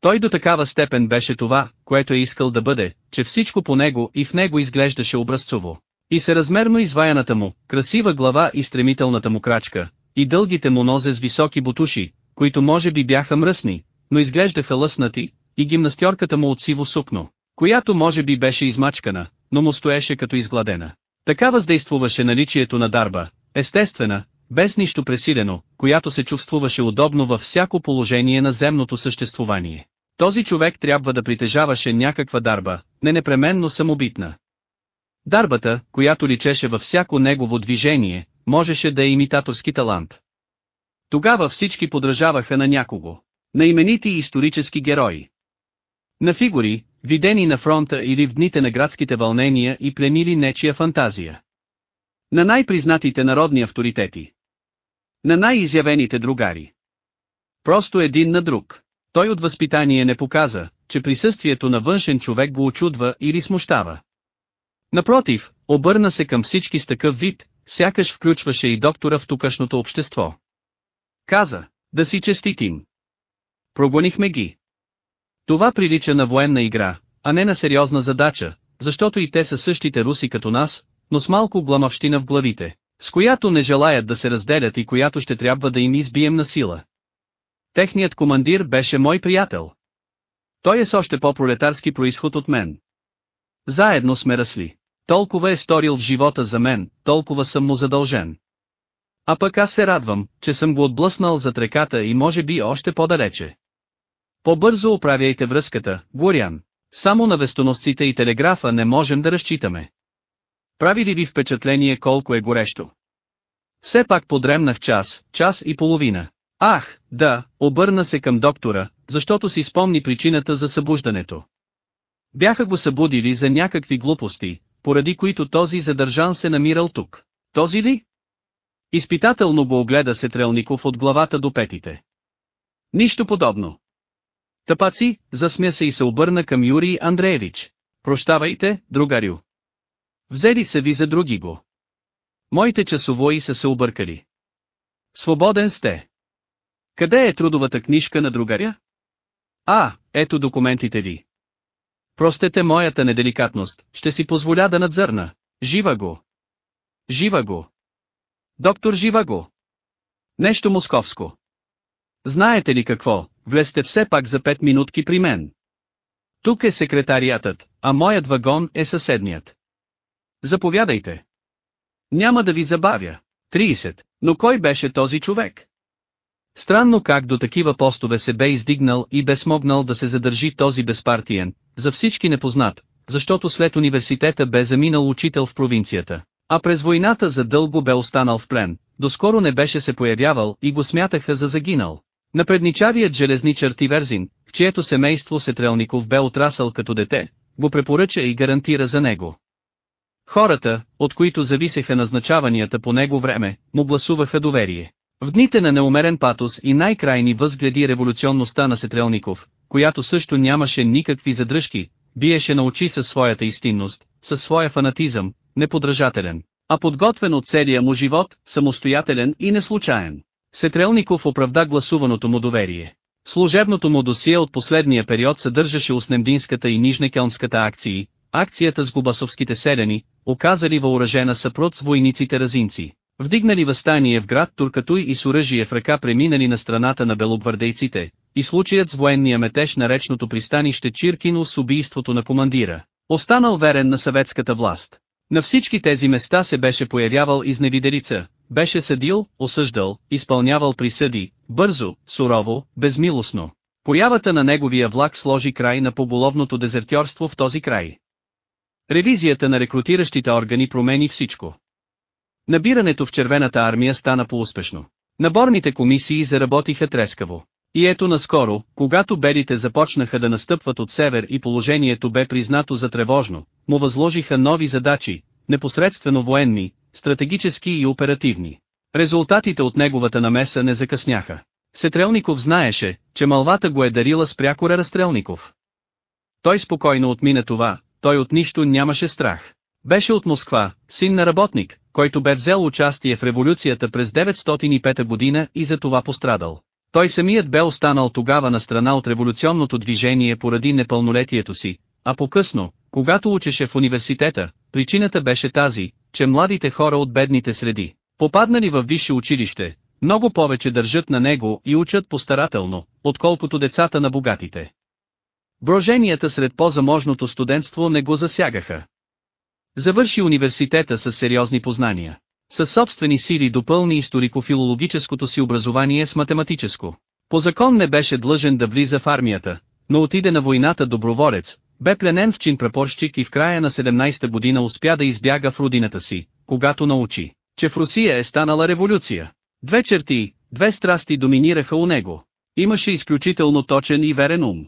Той до такава степен беше това, което е искал да бъде, че всичко по него и в него изглеждаше образцово. И се размерно изваяната му, красива глава и стремителната му крачка, и дългите му нозе с високи бутуши, които може би бяха мръсни, но изглеждаха лъснати, и гимнастьорката му от сиво сукно, която може би беше измачкана, но му стоеше като изгладена. Така въздействуваше наличието на дарба, естествена, без нищо пресилено, която се чувствуваше удобно във всяко положение на земното съществувание. Този човек трябва да притежаваше някаква дарба, не непременно самобитна. Дарбата, която личеше във всяко негово движение, можеше да е имитаторски талант. Тогава всички подражаваха на някого. На именити исторически герои. На фигури, видени на фронта или в дните на градските вълнения и пленили нечия фантазия. На най-признатите народни авторитети. На най-изявените другари. Просто един на друг. Той от възпитание не показа, че присъствието на външен човек го очудва или смущава. Напротив, обърна се към всички с такъв вид, сякаш включваше и доктора в тукашното общество. Каза, да си честитим. Прогонихме ги. Това прилича на военна игра, а не на сериозна задача, защото и те са същите руси като нас, но с малко гламавщина в главите, с която не желаят да се разделят и която ще трябва да им избием на сила. Техният командир беше мой приятел. Той е с още по-пролетарски происход от мен. Заедно сме расли. Толкова е сторил в живота за мен, толкова съм му задължен. А пък аз се радвам, че съм го отблъснал зад реката и може би още по-далече. По-бързо оправяйте връзката, Горян. Само на вестоносците и телеграфа не можем да разчитаме. Прави ли ви впечатление колко е горещо? Все пак подремнах час, час и половина. Ах, да, обърна се към доктора, защото си спомни причината за събуждането. Бяха го събудили за някакви глупости, поради които този задържан се намирал тук. Този ли? Изпитателно го огледа Сетрелников от главата до петите. Нищо подобно. Тъпаци, засмя се и се обърна към Юрий Андреевич. Прощавайте, другарю. Взели се ви за други го. Моите часовои са се объркали. Свободен сте. Къде е трудовата книжка на другаря? А, ето документите ви. Простете моята неделикатност, ще си позволя да надзърна. Жива го. Жива го. Доктор Жива го. Нещо московско. Знаете ли какво, влезте все пак за пет минутки при мен. Тук е секретариатът, а моят вагон е съседният. Заповядайте. Няма да ви забавя. 30. Но кой беше този човек? Странно как до такива постове се бе издигнал и бе смогнал да се задържи този безпартиен, за всички непознат, защото след университета бе заминал учител в провинцията, а през войната за дълго бе останал в плен, доскоро не беше се появявал и го смятаха за загинал. Напредничавият железничар Тиверзин, в чието семейство Сетрелников бе отрасъл като дете, го препоръча и гарантира за него. Хората, от които зависеха назначаванията по него време, му гласуваха доверие. В дните на неумерен патос и най-крайни възгледи революционността на Сетрелников, която също нямаше никакви задръжки, биеше на очи със своята истинност, със своя фанатизъм, неподражателен, а подготвен от целия му живот, самостоятелен и неслучаен. Сетрелников оправда гласуваното му доверие. Служебното му досие от последния период съдържаше Уснемдинската и Нижнекелмската акции, акцията с губасовските селени, оказали въоръжена съпрот с войниците разинци, вдигнали възстание в град Туркатуй и с оръжие в ръка преминали на страната на белогвардейците, и случаят с военния метеж на речното пристанище Чиркино с убийството на командира, останал верен на съветската власт. На всички тези места се беше появявал изневиделица, беше съдил, осъждал, изпълнявал присъди, бързо, сурово, безмилостно. Появата на неговия влак сложи край на поголовното дезертьорство в този край. Ревизията на рекрутиращите органи промени всичко. Набирането в червената армия стана по-успешно. Наборните комисии заработиха трескаво. И ето наскоро, когато белите започнаха да настъпват от север и положението бе признато за тревожно, му възложиха нови задачи, непосредствено военни, стратегически и оперативни. Резултатите от неговата намеса не закъсняха. Сетрелников знаеше, че малвата го е дарила с прякора Разстрелников. Той спокойно отмина това, той от нищо нямаше страх. Беше от Москва, син на работник, който бе взел участие в революцията през 905 година и за това пострадал. Той самият бе останал тогава на страна от революционното движение поради непълнолетието си, а по-късно, когато учеше в университета, причината беше тази, че младите хора от бедните среди, попаднали в висше училище, много повече държат на него и учат постарателно, отколкото децата на богатите. Броженията сред по-заможното студентство не го засягаха. Завърши университета с сериозни познания. Със собствени сили допълни историко-филологическото си образование с математическо. По закон не беше длъжен да влиза в армията, но отиде на войната доброволец, бе пленен в чин прапорщик и в края на 17-та година успя да избяга в родината си, когато научи, че в Русия е станала революция. Две черти, две страсти доминираха у него. Имаше изключително точен и верен ум.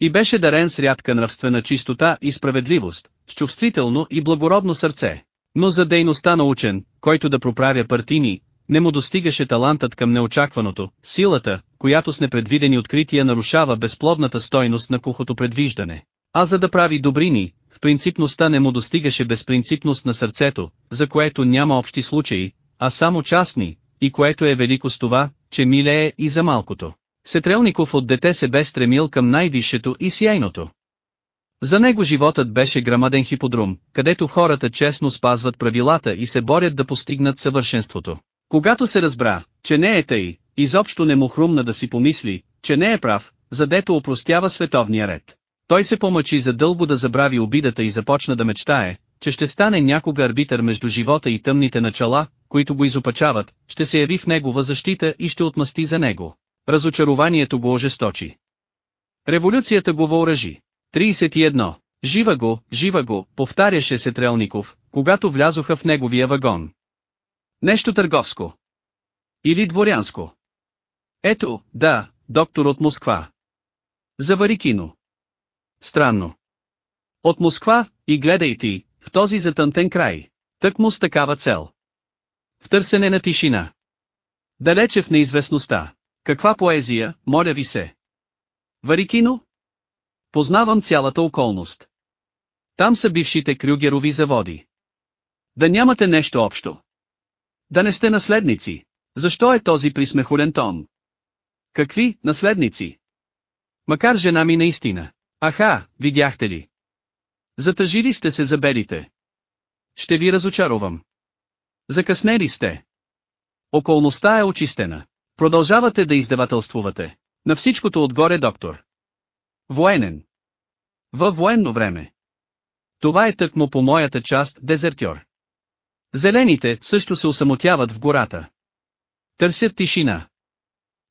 И беше дарен с рядка нравствена чистота и справедливост, с чувствително и благородно сърце. Но за дейността на учен, който да проправя партини, не му достигаше талантът към неочакваното, силата, която с непредвидени открития нарушава безплодната стойност на кухото предвиждане. А за да прави добрини, в принципността не му достигаше безпринципност на сърцето, за което няма общи случаи, а само частни, и което е велико с това, че милее и за малкото. Сетрелников от дете се бе стремил към най-висшето и сияйното. За него животът беше грамаден хиподрум, където хората честно спазват правилата и се борят да постигнат съвършенството. Когато се разбра, че не е тъй, изобщо не му хрумна да си помисли, че не е прав, задето упростява световния ред. Той се помъчи за дълго да забрави обидата и започна да мечтае, че ще стане някога арбитър между живота и тъмните начала, които го изопачават, ще се яви в негова защита и ще отмъсти за него. Разочарованието го ожесточи. Революцията го въоръжи. 31. Жива го, жива го, повтаряше се Трелников, когато влязоха в неговия вагон. Нещо търговско. Или дворянско. Ето, да, доктор от Москва. Завари кино. Странно. От Москва, и гледай ти, в този затънтен край. Тък му с такава цел. В търсене на тишина. Далече в неизвестността. Каква поезия, моля ви се. Варикино? Познавам цялата околност. Там са бившите крюгерови заводи. Да нямате нещо общо. Да не сте наследници. Защо е този присмехулен тон? Какви наследници? Макар жена ми наистина. Аха, видяхте ли? Затъжили сте се за белите. Ще ви разочаровам. Закъснели сте. Околността е очистена. Продължавате да издевателствувате. На всичкото отгоре доктор. Военен. Във военно време. Това е тъкмо по моята част дезертьор. Зелените също се усамотяват в гората. Търсят тишина.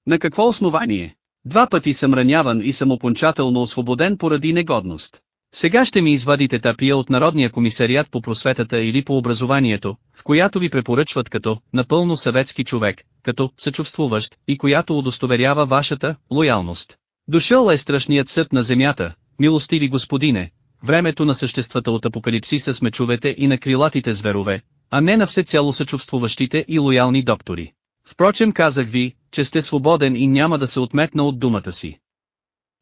На какво основание? Два пъти съм раняван и съм окончателно освободен поради негодност. Сега ще ми извадите тапия от Народния комисариат по просветата или по образованието, в която ви препоръчват като напълно съветски човек, като съчувствуващ и която удостоверява вашата лоялност. Дошъл е страшният съд на земята, милостиви господине, времето на съществата от апокалипсиса с мечовете и на крилатите зверове, а не на всецяло съчувствуващите и лоялни доктори. Впрочем казах ви, че сте свободен и няма да се отметна от думата си.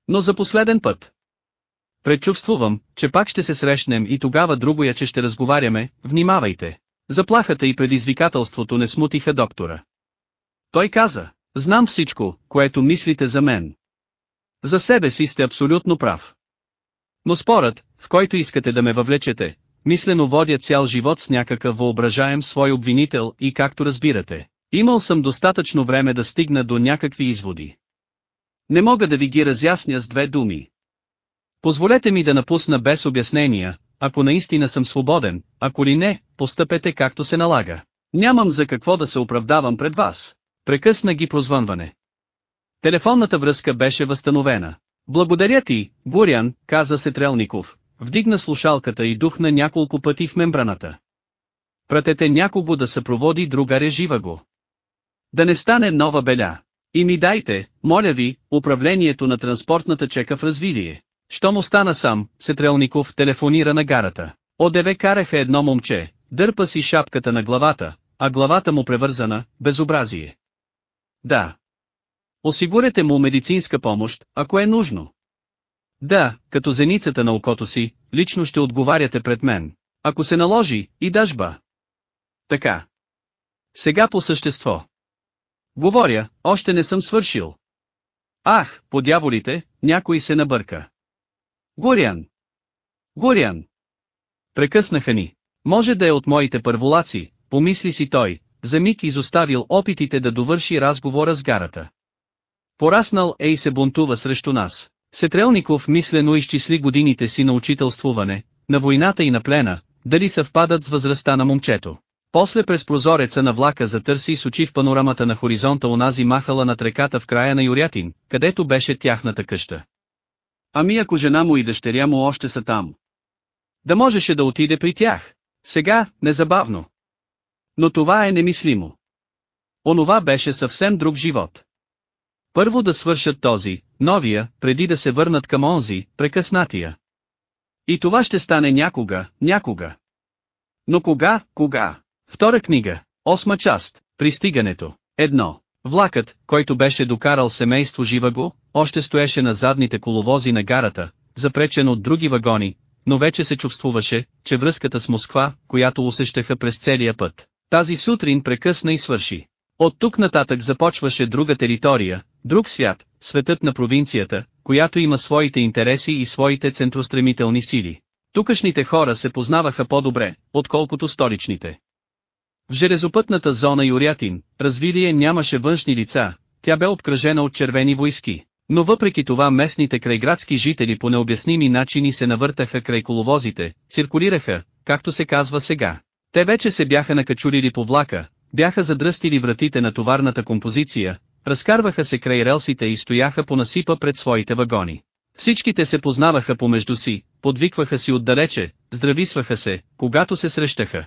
Но за последен път. Предчувствувам, че пак ще се срещнем и тогава другоя че ще разговаряме, внимавайте. Заплахата и предизвикателството не смутиха доктора. Той каза, знам всичко, което мислите за мен. За себе си сте абсолютно прав. Но спорът, в който искате да ме въвлечете, мислено водя цял живот с някакъв въображаем свой обвинител и както разбирате, имал съм достатъчно време да стигна до някакви изводи. Не мога да ви ги разясня с две думи. Позволете ми да напусна без обяснения, ако наистина съм свободен, ако ли не, постъпете както се налага. Нямам за какво да се оправдавам пред вас. Прекъсна ги прозвънване. Телефонната връзка беше възстановена. Благодаря ти, Бурян, каза Сетрелников. Вдигна слушалката и духна няколко пъти в мембраната. Пратете някого да съпроводи друга жива го. Да не стане нова беля. И ми дайте, моля ви, управлението на транспортната чека в развилие. Щом остана сам, Сетрелников телефонира на гарата. Одеве караха едно момче, дърпа си шапката на главата, а главата му превързана, безобразие. Да. Осигурете му медицинска помощ, ако е нужно. Да, като зеницата на окото си, лично ще отговаряте пред мен. Ако се наложи, и дажба. Така. Сега по същество. Говоря, още не съм свършил. Ах, по дяволите, някой се набърка. Горян! Горян! Прекъснаха ни. Може да е от моите първолаци, помисли си той, за миг изоставил опитите да довърши разговора с гарата. Пораснал е и се бунтува срещу нас. Сетрелников мислено изчисли годините си на учителствуване, на войната и на плена, дали съвпадат с възрастта на момчето. После през прозореца на влака затърси с очи в панорамата на хоризонта онази махала над реката в края на Юрятин, където беше тяхната къща. Ами ако жена му и дъщеря му още са там. Да можеше да отиде при тях. Сега, незабавно. Но това е немислимо. Онова беше съвсем друг живот. Първо да свършат този, новия, преди да се върнат към онзи, прекъснатия. И това ще стане някога, някога. Но кога, кога? Втора книга, осма част, пристигането. Едно. Влакът, който беше докарал семейство Живаго, още стоеше на задните коловози на гарата, запречен от други вагони, но вече се чувствуваше, че връзката с Москва, която усещаха през целия път, тази сутрин прекъсна и свърши. От тук нататък започваше друга територия, друг свят, светът на провинцията, която има своите интереси и своите центростремителни сили. Тукашните хора се познаваха по-добре, отколкото столичните. В железопътната зона Юрятин, развилие нямаше външни лица, тя бе обкръжена от червени войски. Но въпреки това местните крайградски жители по необясними начини се навъртаха край коловозите, циркулираха, както се казва сега. Те вече се бяха накачулили по влака, бяха задръстили вратите на товарната композиция, разкарваха се край релсите и стояха по насипа пред своите вагони. Всичките се познаваха помежду си, подвикваха си отдалече, здрависваха се, когато се срещаха.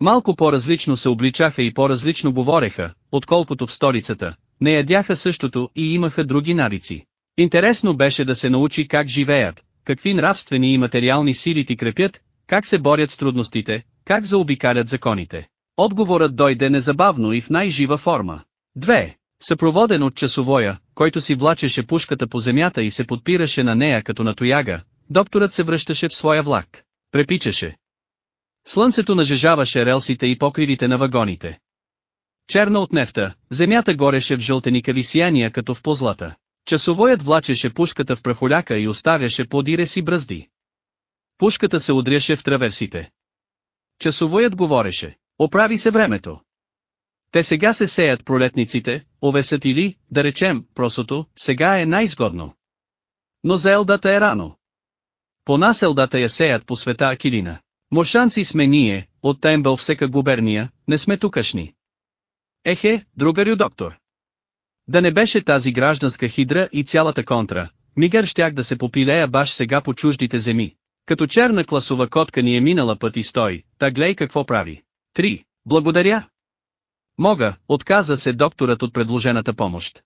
Малко по-различно се обличаха и по-различно говореха, отколкото в столицата, не ядяха същото и имаха други навици. Интересно беше да се научи как живеят, какви нравствени и материални сили ти крепят, как се борят с трудностите, как заобикалят законите. Отговорът дойде незабавно и в най-жива форма. Две. Съпроводен от часовоя, който си влачеше пушката по земята и се подпираше на нея като на тояга, докторът се връщаше в своя влак. Препичаше. Слънцето нажежаваше релсите и покривите на вагоните. Черна от нефта, земята гореше в жълтеникави сияния като в позлата. Часовоят влачеше пушката в прахоляка и оставяше подире си бръзди. Пушката се удряше в траверсите. Часовоят говореше, оправи се времето. Те сега се сеят пролетниците, овесът или, да речем, просото, сега е най-изгодно. Но за елдата е рано. По нас елдата я сеят по света Акилина. Мошанци сме ние, от Тембъл всека губерния, не сме тукашни. Ехе, другарю доктор. Да не беше тази гражданска хидра и цялата контра, мигър щях да се попилея баш сега по чуждите земи. Като черна класова котка ни е минала път и стой, та глей какво прави. 3. Благодаря. Мога, отказа се докторът от предложената помощ.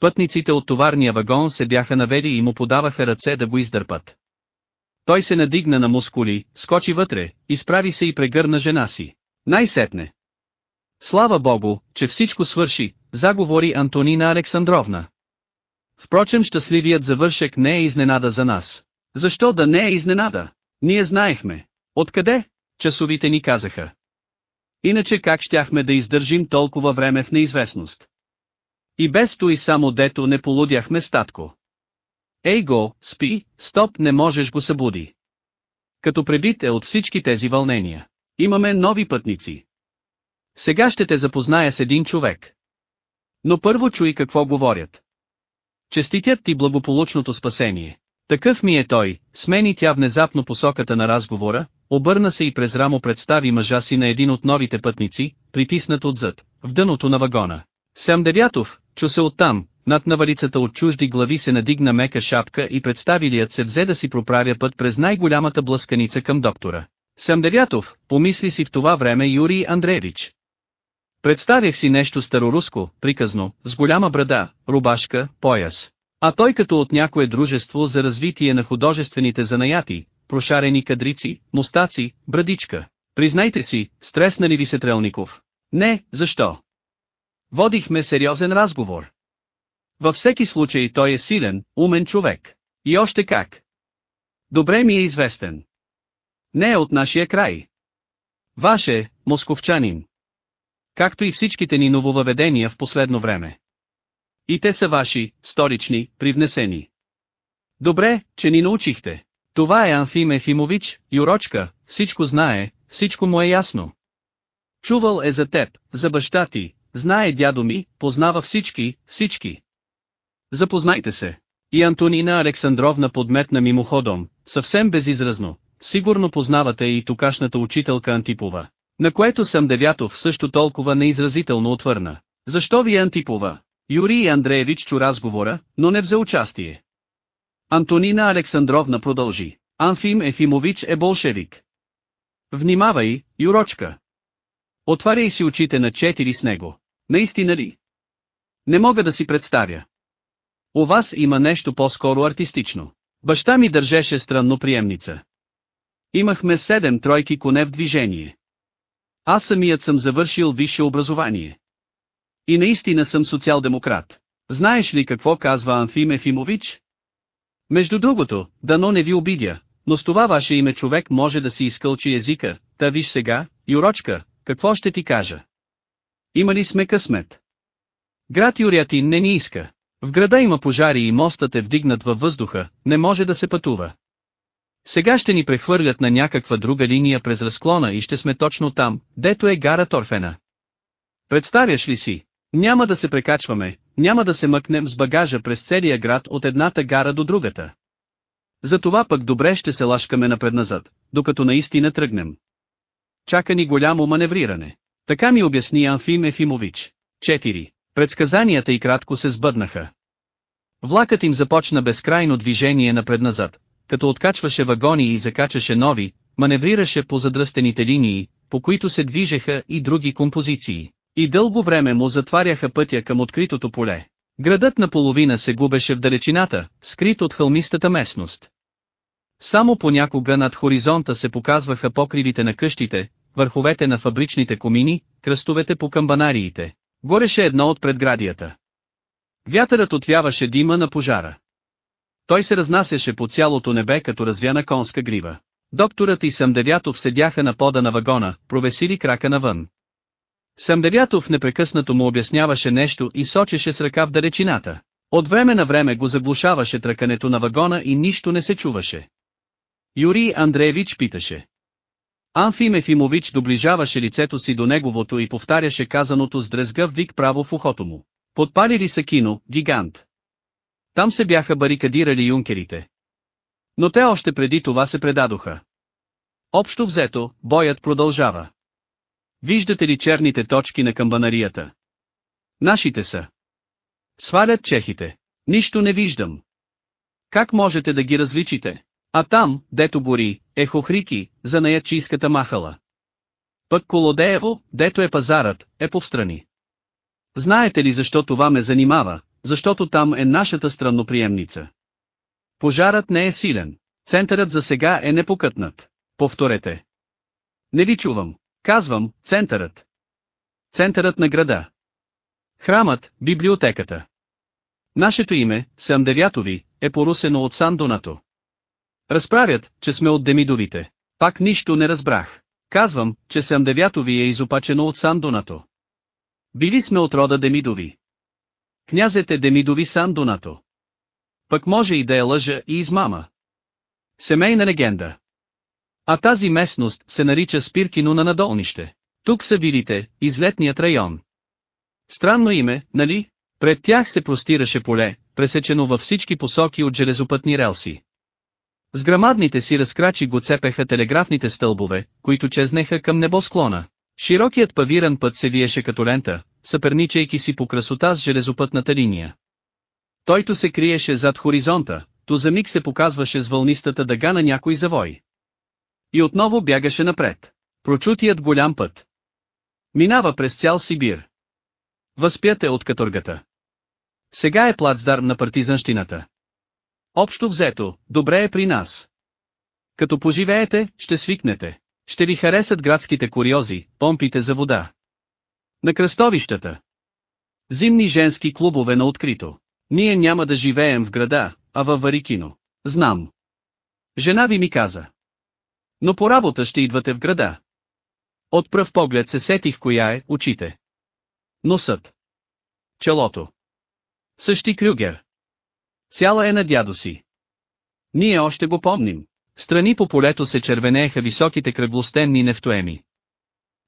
Пътниците от товарния вагон се бяха навели и му подаваха ръце да го издърпат. Той се надигна на мускули, скочи вътре, изправи се и прегърна жена си. Най-сетне. Слава Богу, че всичко свърши, заговори Антонина Александровна. Впрочем щастливият завършек не е изненада за нас. Защо да не е изненада? Ние знаехме. Откъде? Часовите ни казаха. Иначе как щяхме да издържим толкова време в неизвестност? И без то и само дето не полудяхме статко. Ей го, спи, стоп не можеш го събуди. Като пребит е от всички тези вълнения. Имаме нови пътници. Сега ще те запозная с един човек. Но първо чуй какво говорят. Честитят ти благополучното спасение. Такъв ми е той, смени тя внезапно посоката на разговора, обърна се и през рамо представи мъжа си на един от новите пътници, притиснат отзад, в дъното на вагона. Сам Девятов, чу се оттам, над навалицата от чужди глави се надигна мека шапка и представилият се взе да си проправя път през най-голямата блъсканица към доктора. Сам Девятов, помисли си в това време Юрий Андреевич. Представях си нещо староруско, приказно, с голяма брада, рубашка, пояс. А той като от някое дружество за развитие на художествените занаяти, прошарени кадрици, мустаци, брадичка. Признайте си, стресна ли ви се Трелников? Не, защо? Водихме сериозен разговор. Във всеки случай той е силен, умен човек. И още как. Добре ми е известен. Не е от нашия край. Ваше, московчанин. Както и всичките ни нововъведения в последно време. И те са ваши, сторични, привнесени. Добре, че ни научихте. Това е Анфим Ефимович, Юрочка, всичко знае, всичко му е ясно. Чувал е за теб, за баща ти, знае дядо ми, познава всички, всички. Запознайте се. И Антонина Александровна подметна мимоходом, съвсем безизразно, сигурно познавате и токашната учителка Антипова. На което съм Девятов също толкова неизразително отвърна. Защо ви е Антипова? Юрий Андреевич чу разговора, но не взе участие. Антонина Александровна продължи. Анфим Ефимович е болшевик. Внимавай, Юрочка. Отваряй си очите на четири с него. Наистина ли? Не мога да си представя. У вас има нещо по-скоро артистично. Баща ми държеше странно приемница. Имахме седем тройки коне в движение. Аз самият съм завършил висше образование. И наистина съм социал-демократ. Знаеш ли какво казва Анфим Ефимович? Между другото, дано не ви обидя, но с това ваше име човек може да си изкълчи езика, та виж сега, Юрочка, какво ще ти кажа? Има ли сме късмет? Град Юрятин не ни иска. В града има пожари и мостът е вдигнат във въздуха, не може да се пътува. Сега ще ни прехвърлят на някаква друга линия през разклона и ще сме точно там, дето е гара Торфена. Представяш ли си? Няма да се прекачваме, няма да се мъкнем с багажа през целия град от едната гара до другата. Затова пък добре ще се лашкаме напредназад, докато наистина тръгнем. Чака ни голямо маневриране. Така ми обясни Анфим Ефимович. 4. Предсказанията и кратко се сбъднаха. Влакът им започна безкрайно движение напредназад, като откачваше вагони и закачаше нови, маневрираше по задръстените линии, по които се движеха и други композиции, и дълго време му затваряха пътя към откритото поле. Градът наполовина се губеше в далечината, скрит от хълмистата местност. Само понякога над хоризонта се показваха покривите на къщите, върховете на фабричните комини, кръстовете по камбанариите. Гореше едно от предградията. Вятърът отвяваше дима на пожара. Той се разнасяше по цялото небе като развяна конска грива. Докторът и Самдевятов седяха на пода на вагона, провесили крака навън. Самдевятов непрекъснато му обясняваше нещо и сочеше с ръка в далечината. От време на време го заглушаваше тръкането на вагона и нищо не се чуваше. Юрий Андреевич питаше. Анфим Ефимович доближаваше лицето си до неговото и повтаряше казаното с дрезгав вик право в ухото му. Подпалили са кино, гигант. Там се бяха барикадирали юнкерите. Но те още преди това се предадоха. Общо взето, боят продължава. Виждате ли черните точки на камбанарията? Нашите са. Свалят чехите. Нищо не виждам. Как можете да ги различите? А там, дето гори, е Хохрики, за наячийската махала. Пък Колодеево, дето е пазарът, е повстрани. Знаете ли защо това ме занимава, защото там е нашата странноприемница. Пожарът не е силен. Центърът за сега е непокътнат. Повторете. Не ви чувам. Казвам, центърът. Центърът на града. Храмът, библиотеката. Нашето име, Самдевятови, е порусено от Сан Донато. Разправят, че сме от Демидовите. Пак нищо не разбрах. Казвам, че Самдевятови е изопачено от Сан Донато. Били сме от рода Демидови. Князът е Демидови Сан Донато. Пък може и да е лъжа и измама. Семейна легенда. А тази местност се нарича Спиркино на надолнище. Тук са вилите, излетният район. Странно име, нали? Пред тях се простираше поле, пресечено във всички посоки от железопътни релси. С грамадните си разкрачи го цепеха телеграфните стълбове, които чезнеха към небосклона. Широкият павиран път се виеше като лента, съперничайки си по красота с железопътната линия. Тойто се криеше зад хоризонта, то за миг се показваше с вълнистата дъга на някой завой. И отново бягаше напред. Прочутият голям път. Минава през цял Сибир. Възпят е от каторгата. Сега е плацдарм на партизанщината. Общо взето, добре е при нас. Като поживеете, ще свикнете. Ще ви харесат градските куриози, помпите за вода. На кръстовищата. Зимни женски клубове на открито. Ние няма да живеем в града, а във Варикино. Знам. Жена ви ми каза. Но по работа ще идвате в града. От пръв поглед се сетих коя е, очите. Носът. Челото. Същи Крюгер. Цяла е на дядо си. Ние още го помним. Страни по полето се червенееха високите кръглостенни нефтоеми.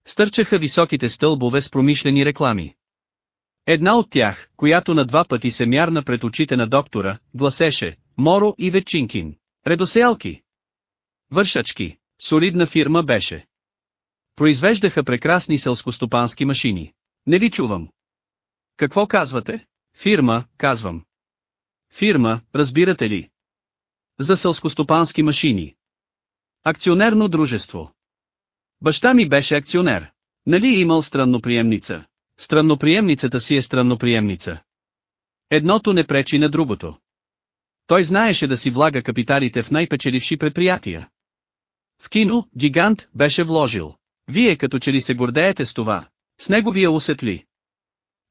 Стърчаха високите стълбове с промишлени реклами. Една от тях, която на два пъти се мярна пред очите на доктора, гласеше «Моро и Вечинкин». Редосеялки. Вършачки. Солидна фирма беше. Произвеждаха прекрасни селскостопански машини. Не ви чувам. Какво казвате? Фирма, казвам. Фирма, разбирате ли? За селскостопански машини. Акционерно дружество. Баща ми беше акционер. Нали имал странноприемница? Странноприемницата си е странноприемница. Едното не пречи на другото. Той знаеше да си влага капиталите в най-печеливши предприятия. В кино, гигант, беше вложил. Вие като че ли се гордеете с това. С неговия усет ли?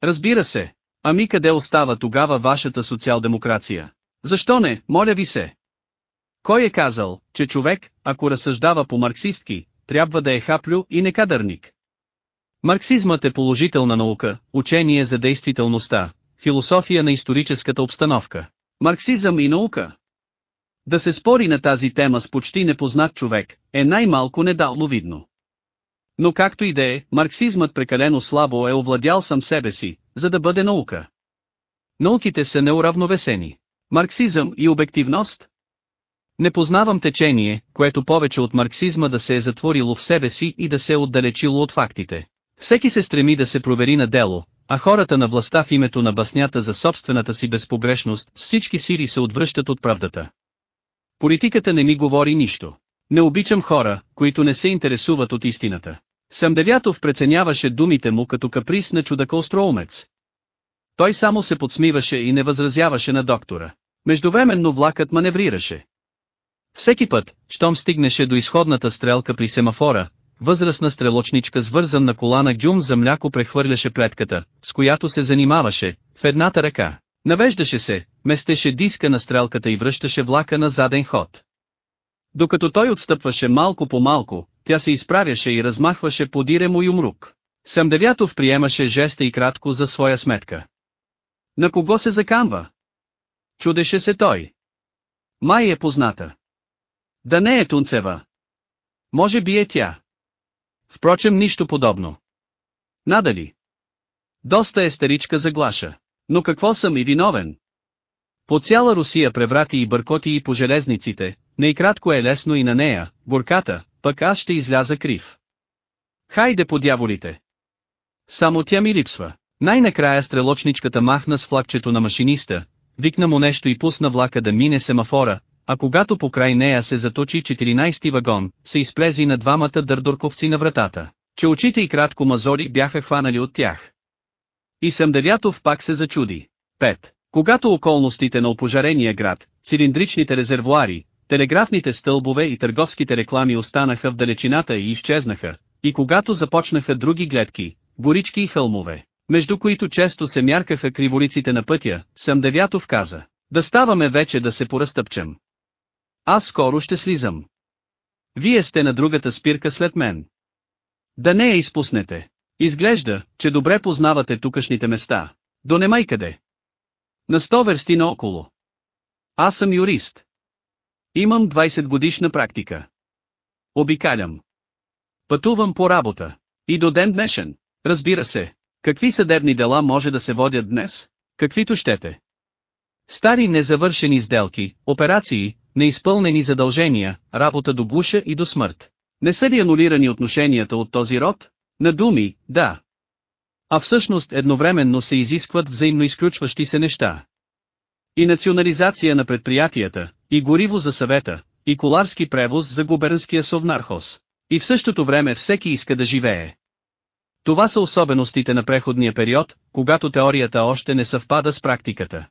Разбира се. Ами къде остава тогава вашата социал-демокрация? Защо не, моля ви се? Кой е казал, че човек, ако разсъждава по марксистки, трябва да е хаплю и некадърник? Марксизмът е положителна наука, учение за действителността, философия на историческата обстановка. Марксизъм и наука. Да се спори на тази тема с почти непознат човек, е най-малко недалновидно. Но както и да е, марксизмът прекалено слабо е овладял сам себе си, за да бъде наука. Науките са неуравновесени. Марксизъм и обективност? Не познавам течение, което повече от марксизма да се е затворило в себе си и да се е отдалечило от фактите. Всеки се стреми да се провери на дело, а хората на властта в името на баснята за собствената си безпогрешност с всички сили се отвръщат от правдата. Политиката не ми говори нищо. Не обичам хора, които не се интересуват от истината. Самдевятов преценяваше думите му като каприз на чудакоостроумец. Той само се подсмиваше и не възразяваше на доктора. Междувременно влакът маневрираше. Всеки път, щом стигнеше до изходната стрелка при семафора, възрастна стрелочничка с вързан на колана гюм за мляко прехвърляше плетката, с която се занимаваше, в едната ръка. Навеждаше се, местеше диска на стрелката и връщаше влака на заден ход. Докато той отстъпваше малко по малко, тя се изправяше и размахваше подире му юмрук. Самдевятов приемаше жеста и кратко за своя сметка. На кого се закамва? Чудеше се той. Май е позната. Да не е Тунцева. Може би е тя. Впрочем нищо подобно. Надали. Доста е старичка за глаша. Но какво съм и виновен? По цяла Русия преврати и бъркоти и по железниците, не и кратко е лесно и на нея, бурката, пък аз ще изляза крив. Хайде по дяволите! Само тя ми липсва. Най-накрая стрелочничката махна с флагчето на машиниста, викна му нещо и пусна влака да мине семафора, а когато покрай нея се заточи 14-ти вагон, се изплези на двамата дърдорковци на вратата, че очите и кратко мазори бяха хванали от тях. И Самдевятов пак се зачуди. 5. Когато околностите на опожарения град, цилиндричните резервуари, телеграфните стълбове и търговските реклами останаха в далечината и изчезнаха, и когато започнаха други гледки, горички и хълмове, между които често се мяркаха криволиците на пътя, Самдевятов каза, да ставаме вече да се поразтъпчем. Аз скоро ще слизам. Вие сте на другата спирка след мен. Да не я изпуснете. Изглежда, че добре познавате тукашните места. До немай къде. На сто версти наоколо. Аз съм юрист. Имам 20 годишна практика. Обикалям. Пътувам по работа. И до ден днешен. Разбира се. Какви съдебни дела може да се водят днес? Каквито щете. Стари незавършени сделки, операции, неизпълнени задължения, работа до гуша и до смърт. Не са ли анулирани отношенията от този род? На думи, да. А всъщност едновременно се изискват взаимно изключващи се неща. И национализация на предприятията, и гориво за съвета, и коларски превоз за губернския совнархоз. И в същото време всеки иска да живее. Това са особеностите на преходния период, когато теорията още не съвпада с практиката.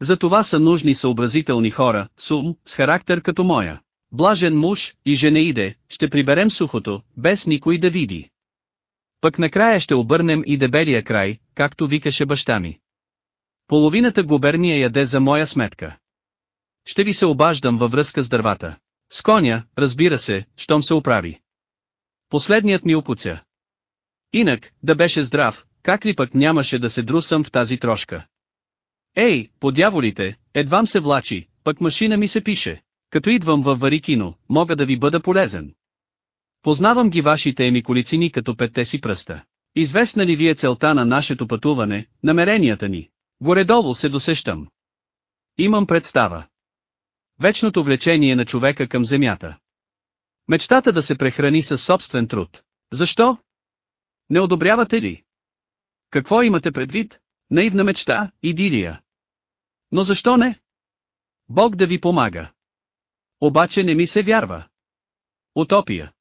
За това са нужни съобразителни хора, с ум, с характер като моя. Блажен муж и женеиде, ще приберем сухото, без никой да види. Пък накрая ще обърнем и дебелия край, както викаше баща ми. Половината губерния яде за моя сметка. Ще ви се обаждам във връзка с дървата. С коня, разбира се, щом се оправи. Последният ми опуця. Инак, да беше здрав, как ли пък нямаше да се друсам в тази трошка. Ей, по дяволите, едвам се влачи, пък машина ми се пише. Като идвам във Варикино, мога да ви бъда полезен. Познавам ги вашите емиколицини като петте си пръста. Известна ли ви е целта на нашето пътуване, намеренията ни? Горедолу се досещам. Имам представа. Вечното влечение на човека към земята. Мечтата да се прехрани със собствен труд. Защо? Не одобрявате ли? Какво имате предвид? Наивна мечта, идилия. Но защо не? Бог да ви помага. Обаче не ми се вярва. Утопия.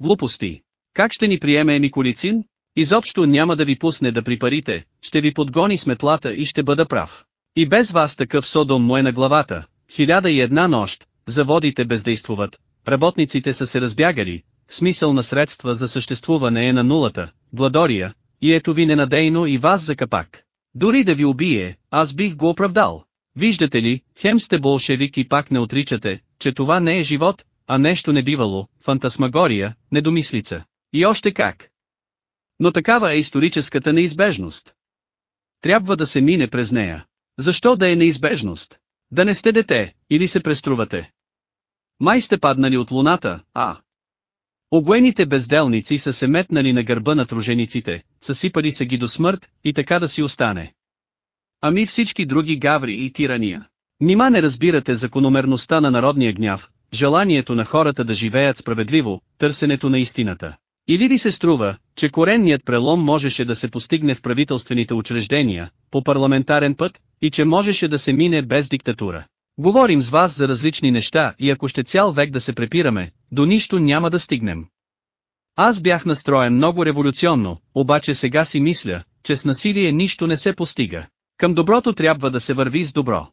Глупости. Как ще ни приеме Емиколицин? Изобщо няма да ви пусне да припарите, ще ви подгони с метлата и ще бъда прав. И без вас такъв содом му е на главата, хиляда и една нощ, заводите бездействуват, работниците са се разбягали, смисъл на средства за съществуване е на нулата, Владория, и ето ви ненадейно и вас за капак. Дори да ви убие, аз бих го оправдал. Виждате ли, хем сте болшевик и пак не отричате, че това не е живот, а нещо небивало, фантасмагория, недомислица. И още как. Но такава е историческата неизбежност. Трябва да се мине през нея. Защо да е неизбежност? Да не сте дете, или се преструвате. Май сте паднали от луната, а. Огоените безделници са се метнали на гърба на тружениците, съсипали се ги до смърт, и така да си остане. Ами всички други гаври и тирания. Нима не разбирате закономерността на народния гняв, желанието на хората да живеят справедливо, търсенето на истината. Или ви се струва, че коренният прелом можеше да се постигне в правителствените учреждения, по парламентарен път, и че можеше да се мине без диктатура. Говорим с вас за различни неща и ако ще цял век да се препираме, до нищо няма да стигнем. Аз бях настроен много революционно, обаче сега си мисля, че с насилие нищо не се постига. Към доброто трябва да се върви с добро.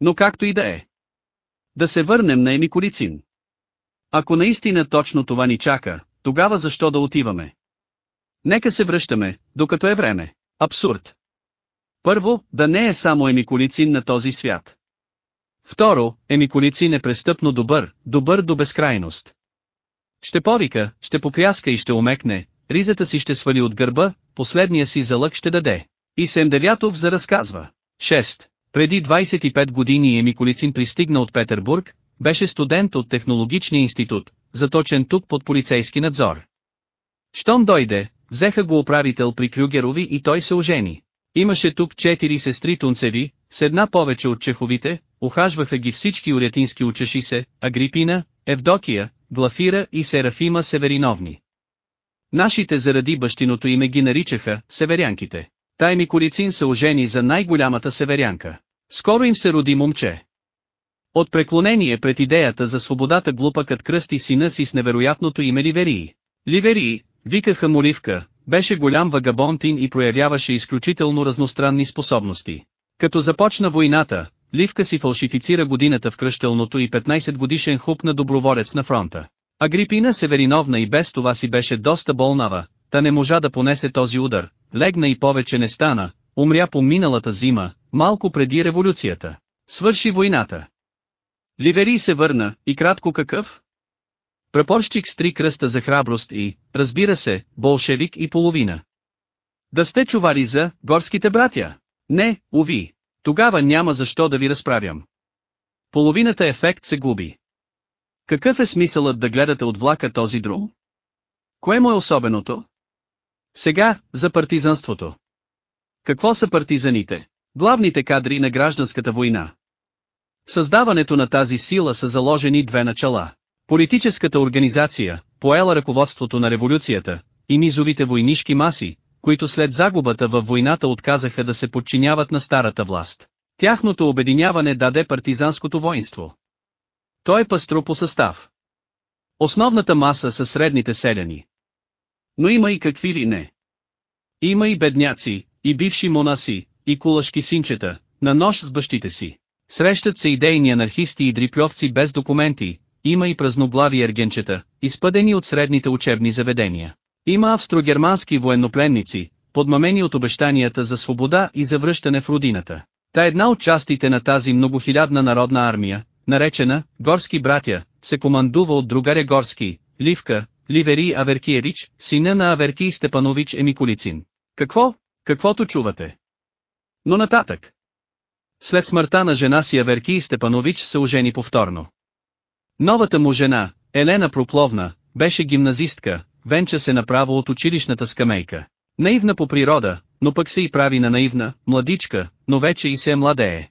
Но както и да е. Да се върнем на Емиколицин. Ако наистина точно това ни чака, тогава защо да отиваме? Нека се връщаме, докато е време. Абсурд. Първо, да не е само Емиколицин на този свят. Второ, Емиколицин е престъпно добър, добър до безкрайност. Ще повика, ще попряска и ще умекне, ризата си ще свали от гърба, последния си залък ще даде. И Семдевятов заразказва. 6. Преди 25 години Емиколицин пристигна от Петербург, беше студент от Технологичния институт, заточен тук под полицейски надзор. Щом дойде, взеха го управител при Крюгерови и той се ожени. Имаше тук четири сестри тунцеви, с една повече от чеховите, ухажваха ги всички урятински учеши се, Агрипина, Евдокия, Глафира и Серафима Севериновни. Нашите заради бащиното име ги наричаха Северянките. Тайми Корицин се ожени за най-голямата северянка. Скоро им се роди момче. От преклонение пред идеята за свободата глупакът кръсти сина си с невероятното име Ливерии. Ливерии, викаха му Ливка, беше голям вагабонтин и проявяваше изключително разностранни способности. Като започна войната, Ливка си фалшифицира годината в кръщелното и 15 годишен хуп на доброволец на фронта. Агрипина Севериновна и без това си беше доста болнава, та не можа да понесе този удар, легна и повече не стана, умря по миналата зима, малко преди революцията. Свърши войната. Ливери се върна, и кратко какъв? Прапорщик с три кръста за храброст и, разбира се, болшевик и половина. Да сте чували за горските братя? Не, уви. Тогава няма защо да ви разправям. Половината ефект се губи. Какъв е смисълът да гледате от влака този друг? Кое му е особеното? Сега, за партизанството. Какво са партизаните? Главните кадри на гражданската война. Създаването на тази сила са заложени две начала. Политическата организация, поела ръководството на революцията, и низовите войнишки маси, които след загубата във войната отказаха да се подчиняват на старата власт. Тяхното обединяване даде партизанското воинство. Той е пастро по състав. Основната маса са средните селяни. Но има и какви ли не. Има и бедняци, и бивши монаси, и кулашки синчета, на нож с бащите си. Срещат се идейни анархисти и дрипльовци без документи, има и празноглави ергенчета, изпъдени от средните учебни заведения. Има австрогермански военнопленници, подмамени от обещанията за свобода и за връщане в родината. Та една от частите на тази многохилядна народна армия, наречена «Горски братя», се командува от другаря Горски, Ливка, Ливери Аверкиевич, сина на Аверкий Степанович Емиколицин. Какво? Каквото чувате? Но нататък. След смъртта на жена си Аверкий Степанович се ожени повторно. Новата му жена, Елена Пропловна, беше гимназистка, венча се направо от училищната скамейка. Наивна по природа, но пък се и прави на наивна, младичка, но вече и се младее.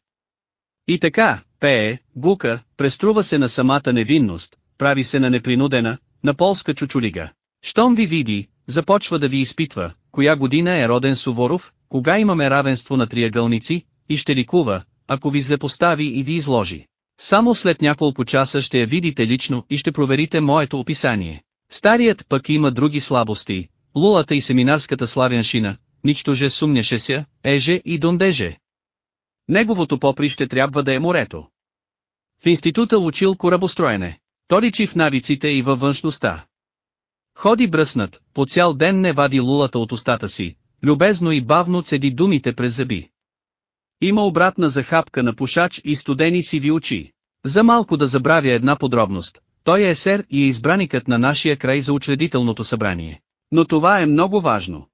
И така, пее, бука, преструва се на самата невинност, прави се на непринудена, на полска чучулига. Щом ви види, започва да ви изпитва, коя година е роден Суворов, кога имаме равенство на триъгълници, и ще ликува, ако ви злепостави и ви изложи. Само след няколко часа ще я видите лично и ще проверите моето описание. Старият пък има други слабости, лулата и семинарската славяншина, нищоже сумняше ся, еже и дондеже. Неговото поприще трябва да е морето. В института учил корабостроене. Торичи в навиците и във външността. Ходи бръснат, по цял ден не вади лулата от устата си, любезно и бавно цеди думите през зъби. Има обратна захапка на пушач и студени сиви очи. За малко да забравя една подробност, той е сер и е избраникът на нашия край за учредителното събрание. Но това е много важно.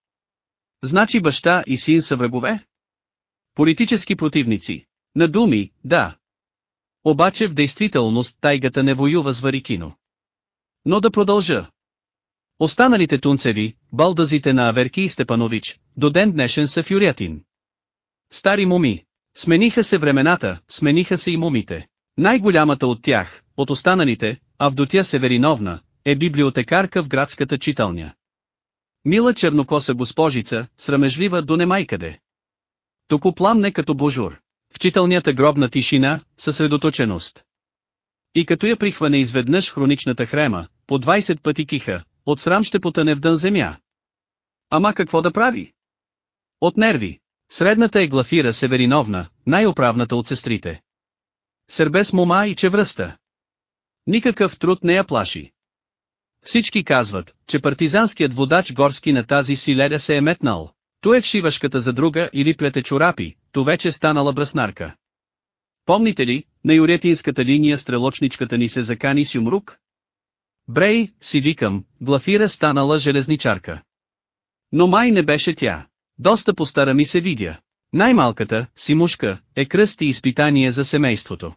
Значи баща и син са врагове? Политически противници. На думи, да. Обаче в действителност тайгата не воюва с Варикино. Но да продължа. Останалите тунцеви, балдазите на Аверки и Степанович, до ден днешен са фюрятин. Стари муми. Смениха се времената, смениха се и мумите. Най-голямата от тях, от останалите, Авдотя Севериновна, е библиотекарка в градската читалня. Мила чернокоса госпожица, срамежлива до немайкъде. Току пламне като божур. В читалнята гробна тишина, съсредоточеност. И като я прихване изведнъж хроничната хрема, по 20 пъти киха, от срам ще потъне в дън земя. Ама какво да прави? От нерви. Средната е Глафира Севериновна, най-оправната от сестрите. Сърбес мома и чевръста. Никакъв труд не я плаши. Всички казват, че партизанският водач горски на тази силеда се е метнал. То е в шивашката за друга или плете чорапи, то вече станала браснарка. Помните ли, на юретинската линия стрелочничката ни се закани с юмрук? Брей, си викам, Глафира станала железничарка. Но май не беше тя. Доста постара ми се видя. Най-малката, Симушка, е кръст и изпитание за семейството.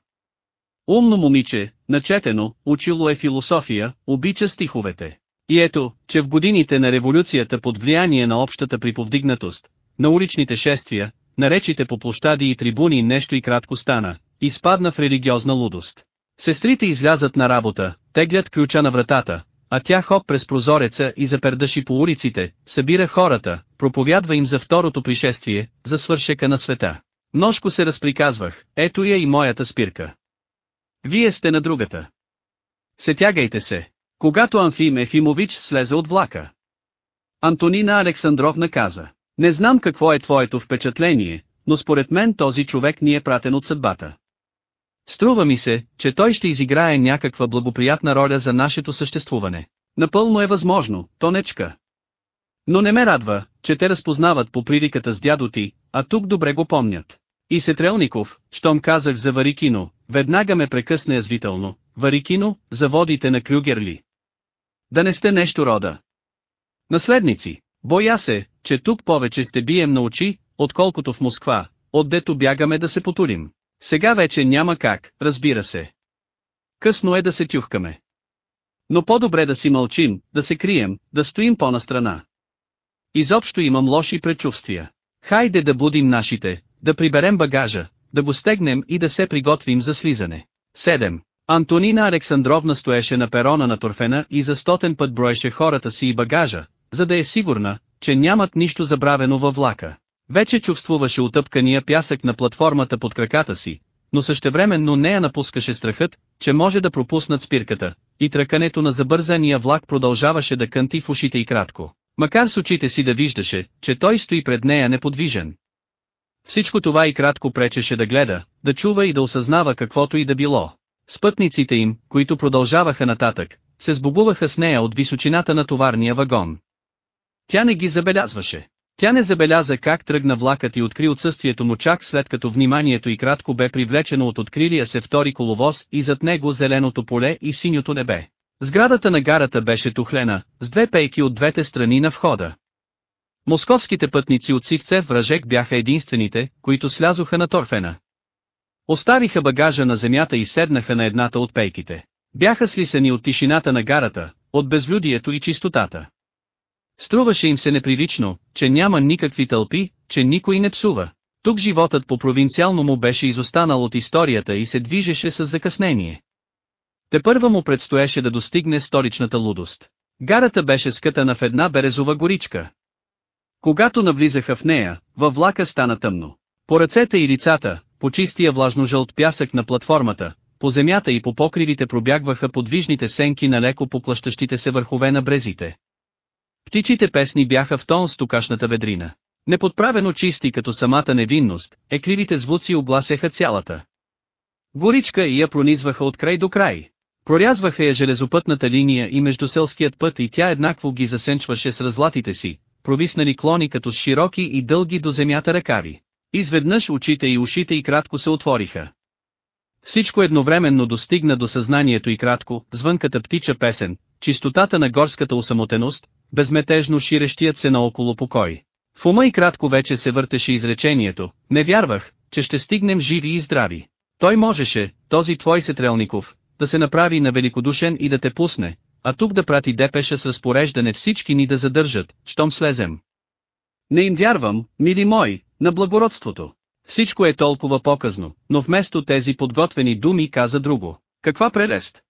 Умно момиче, начетено, учило е философия, обича стиховете. И ето, че в годините на революцията под влияние на общата приповдигнатост, на уличните шествия, на речите по площади и трибуни нещо и кратко стана, изпадна в религиозна лудост. Сестрите излязат на работа, теглят ключа на вратата, а тя хоп през прозореца и запердаши по улиците, събира хората, проповядва им за второто пришествие, за свършека на света. Ножко се разприказвах, ето я и моята спирка. Вие сте на другата. Сетягайте се. Когато Амфим Ефимович слезе от влака. Антонина Александровна каза, не знам какво е твоето впечатление, но според мен този човек ни е пратен от съдбата. Струва ми се, че той ще изиграе някаква благоприятна роля за нашето съществуване. Напълно е възможно, тонечка. Но не ме радва, че те разпознават по приликата с дядо ти, а тук добре го помнят. И Сетрелников, щом казах за Варикино, веднага ме прекъсне язвително, Варикино, заводите на Крюгерли. Да не сте нещо рода. Наследници, боя се, че тук повече сте бием на очи, отколкото в Москва, отдето бягаме да се потулим. Сега вече няма как, разбира се. Късно е да се тюхкаме. Но по-добре да си мълчим, да се крием, да стоим по-настрана. Изобщо имам лоши предчувствия. Хайде да будим нашите, да приберем багажа, да го стегнем и да се приготвим за слизане. 7. Антонина Александровна стоеше на перона на Торфена и за стотен път броеше хората си и багажа, за да е сигурна, че нямат нищо забравено във влака. Вече чувствуваше утъпкания пясък на платформата под краката си, но същевременно не я напускаше страхът, че може да пропуснат спирката, и тръкането на забързания влак продължаваше да кънти в ушите и кратко. Макар с очите си да виждаше, че той стои пред нея неподвижен. Всичко това и кратко пречеше да гледа, да чува и да осъзнава каквото и да било. Спътниците им, които продължаваха нататък, се сбогуваха с нея от височината на товарния вагон. Тя не ги забелязваше. Тя не забеляза как тръгна влакът и откри отсъствието му чак след като вниманието и кратко бе привлечено от открилия се втори коловоз и зад него зеленото поле и синьото небе. Сградата на гарата беше тухлена, с две пейки от двете страни на входа. Московските пътници от Сивце вражек бяха единствените, които слязоха на торфена. Оставиха багажа на земята и седнаха на едната от пейките. Бяха слисани от тишината на гарата, от безлюдието и чистотата. Струваше им се неприлично, че няма никакви тълпи, че никой не псува. Тук животът по провинциално му беше изостанал от историята и се движеше с закъснение. Те първа му предстоеше да достигне столичната лудост. Гарата беше скътана в една березова горичка. Когато навлизаха в нея, във влака стана тъмно. По ръцете и лицата, по чистия влажно-жълт пясък на платформата, по земята и по покривите пробягваха подвижните сенки на леко поплащащите се върхове на брезите. Птичите песни бяха в тон с токашната ведрина. Неподправено чисти като самата невинност, екливите звуци обласяха цялата. Горичка и я пронизваха от край до край. Прорязваха я железопътната линия и между селският път и тя еднакво ги засенчваше с разлатите си, провиснали клони като с широки и дълги до земята ръкави. Изведнъж очите и ушите и кратко се отвориха. Всичко едновременно достигна до съзнанието и кратко, звънката птича песен, чистотата на горската усамотеност, безметежно ширещият се наоколо покой. В ума и кратко вече се въртеше изречението, не вярвах, че ще стигнем живи и здрави. Той можеше, този твой Сетрелников, да се направи на великодушен и да те пусне, а тук да прати депеша с разпореждане всички ни да задържат, щом слезем. Не им вярвам, мили мои, на благородството. Всичко е толкова показно, но вместо тези подготвени думи каза друго. Каква прелест!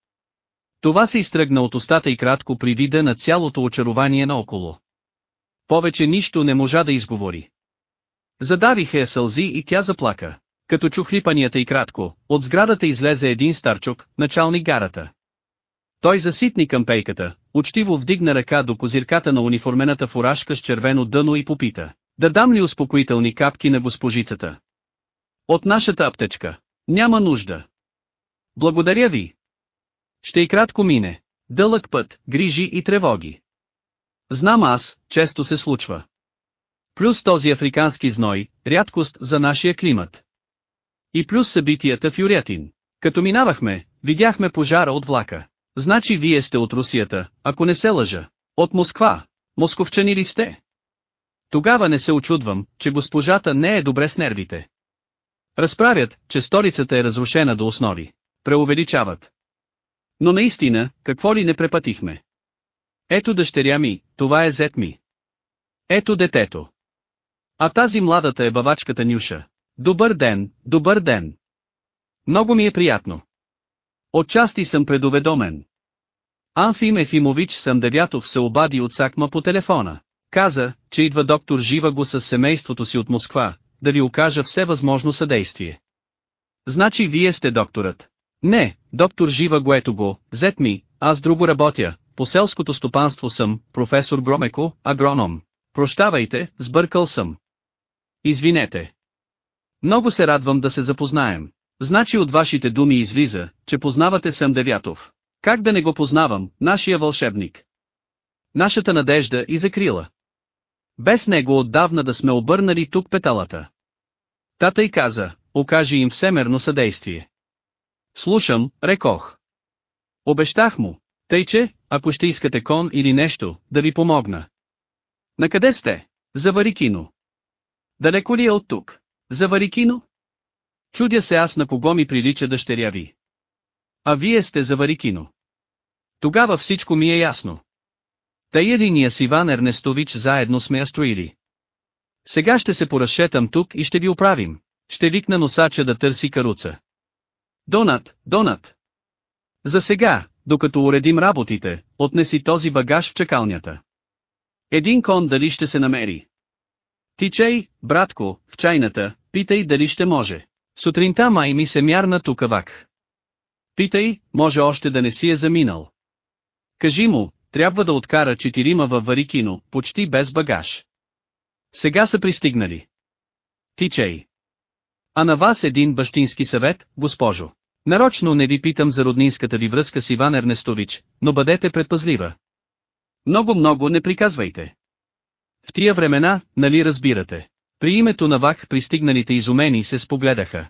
Това се изтръгна от устата и кратко при вида на цялото очарование наоколо. Повече нищо не можа да изговори. Задариха я сълзи и тя заплака. Като чу хлипанията и кратко, от сградата излезе един старчук, началник гарата. Той заситни към пейката, учтиво вдигна ръка до козирката на униформената фуражка с червено дъно и попита. Да дам ли успокоителни капки на госпожицата? От нашата аптечка. Няма нужда. Благодаря ви. Ще и кратко мине. Дълъг път, грижи и тревоги. Знам аз, често се случва. Плюс този африкански зной, рядкост за нашия климат. И плюс събитията в Юрятин. Като минавахме, видяхме пожара от влака. Значи вие сте от Русията, ако не се лъжа. От Москва. Московчани ли сте? Тогава не се очудвам, че госпожата не е добре с нервите. Разправят, че столицата е разрушена до основи. Преувеличават. Но наистина, какво ли не препатихме? Ето дъщеря ми, това е зет ми. Ето детето. А тази младата е бавачката Нюша. Добър ден, добър ден. Много ми е приятно. Отчасти съм предуведомен. Анфим Ефимович Самдевятов се обади от Сакма по телефона. Каза, че идва доктор Жива го с семейството си от Москва, да ви окажа все възможно съдействие. Значи вие сте докторът. Не, доктор Жива го ето го, зет ми, аз друго работя, по селското стопанство съм, професор Громеко, агроном. Прощавайте, сбъркал съм. Извинете. Много се радвам да се запознаем. Значи от вашите думи излиза, че познавате Съм Девятов. Как да не го познавам, нашия вълшебник? Нашата надежда и закрила. Без него отдавна да сме обърнали тук петалата. Тата й каза, окажи им всемерно съдействие. Слушам, рекох. Обещах му, тъй че, ако ще искате кон или нещо, да ви помогна. Накъде сте? За Варикино. Далеко ли е от тук? За Варикино? Чудя се аз на кого ми прилича дъщеря ви. А вие сте за Варикино. Тогава всичко ми е ясно. Тая линия с Иван Ернестович заедно сме я строили. Сега ще се поразшетам тук и ще ви оправим. Ще викна носача да търси каруца. Донат, Донат. За сега, докато уредим работите, отнеси този багаж в чакалнята. Един кон дали ще се намери. Тичай, братко, в чайната, питай дали ще може. Сутринта май ми се мярна тука вак. Питай, може още да не си е заминал. Кажи му, трябва да откара четирима във Варикино, почти без багаж. Сега са пристигнали. Тичей. А на вас един бащински съвет, госпожо. Нарочно не ви питам за роднинската ви връзка с Иван Ернестович, но бъдете предпазлива. Много-много не приказвайте. В тия времена, нали разбирате? При името на Вак пристигналите изумени се спогледаха.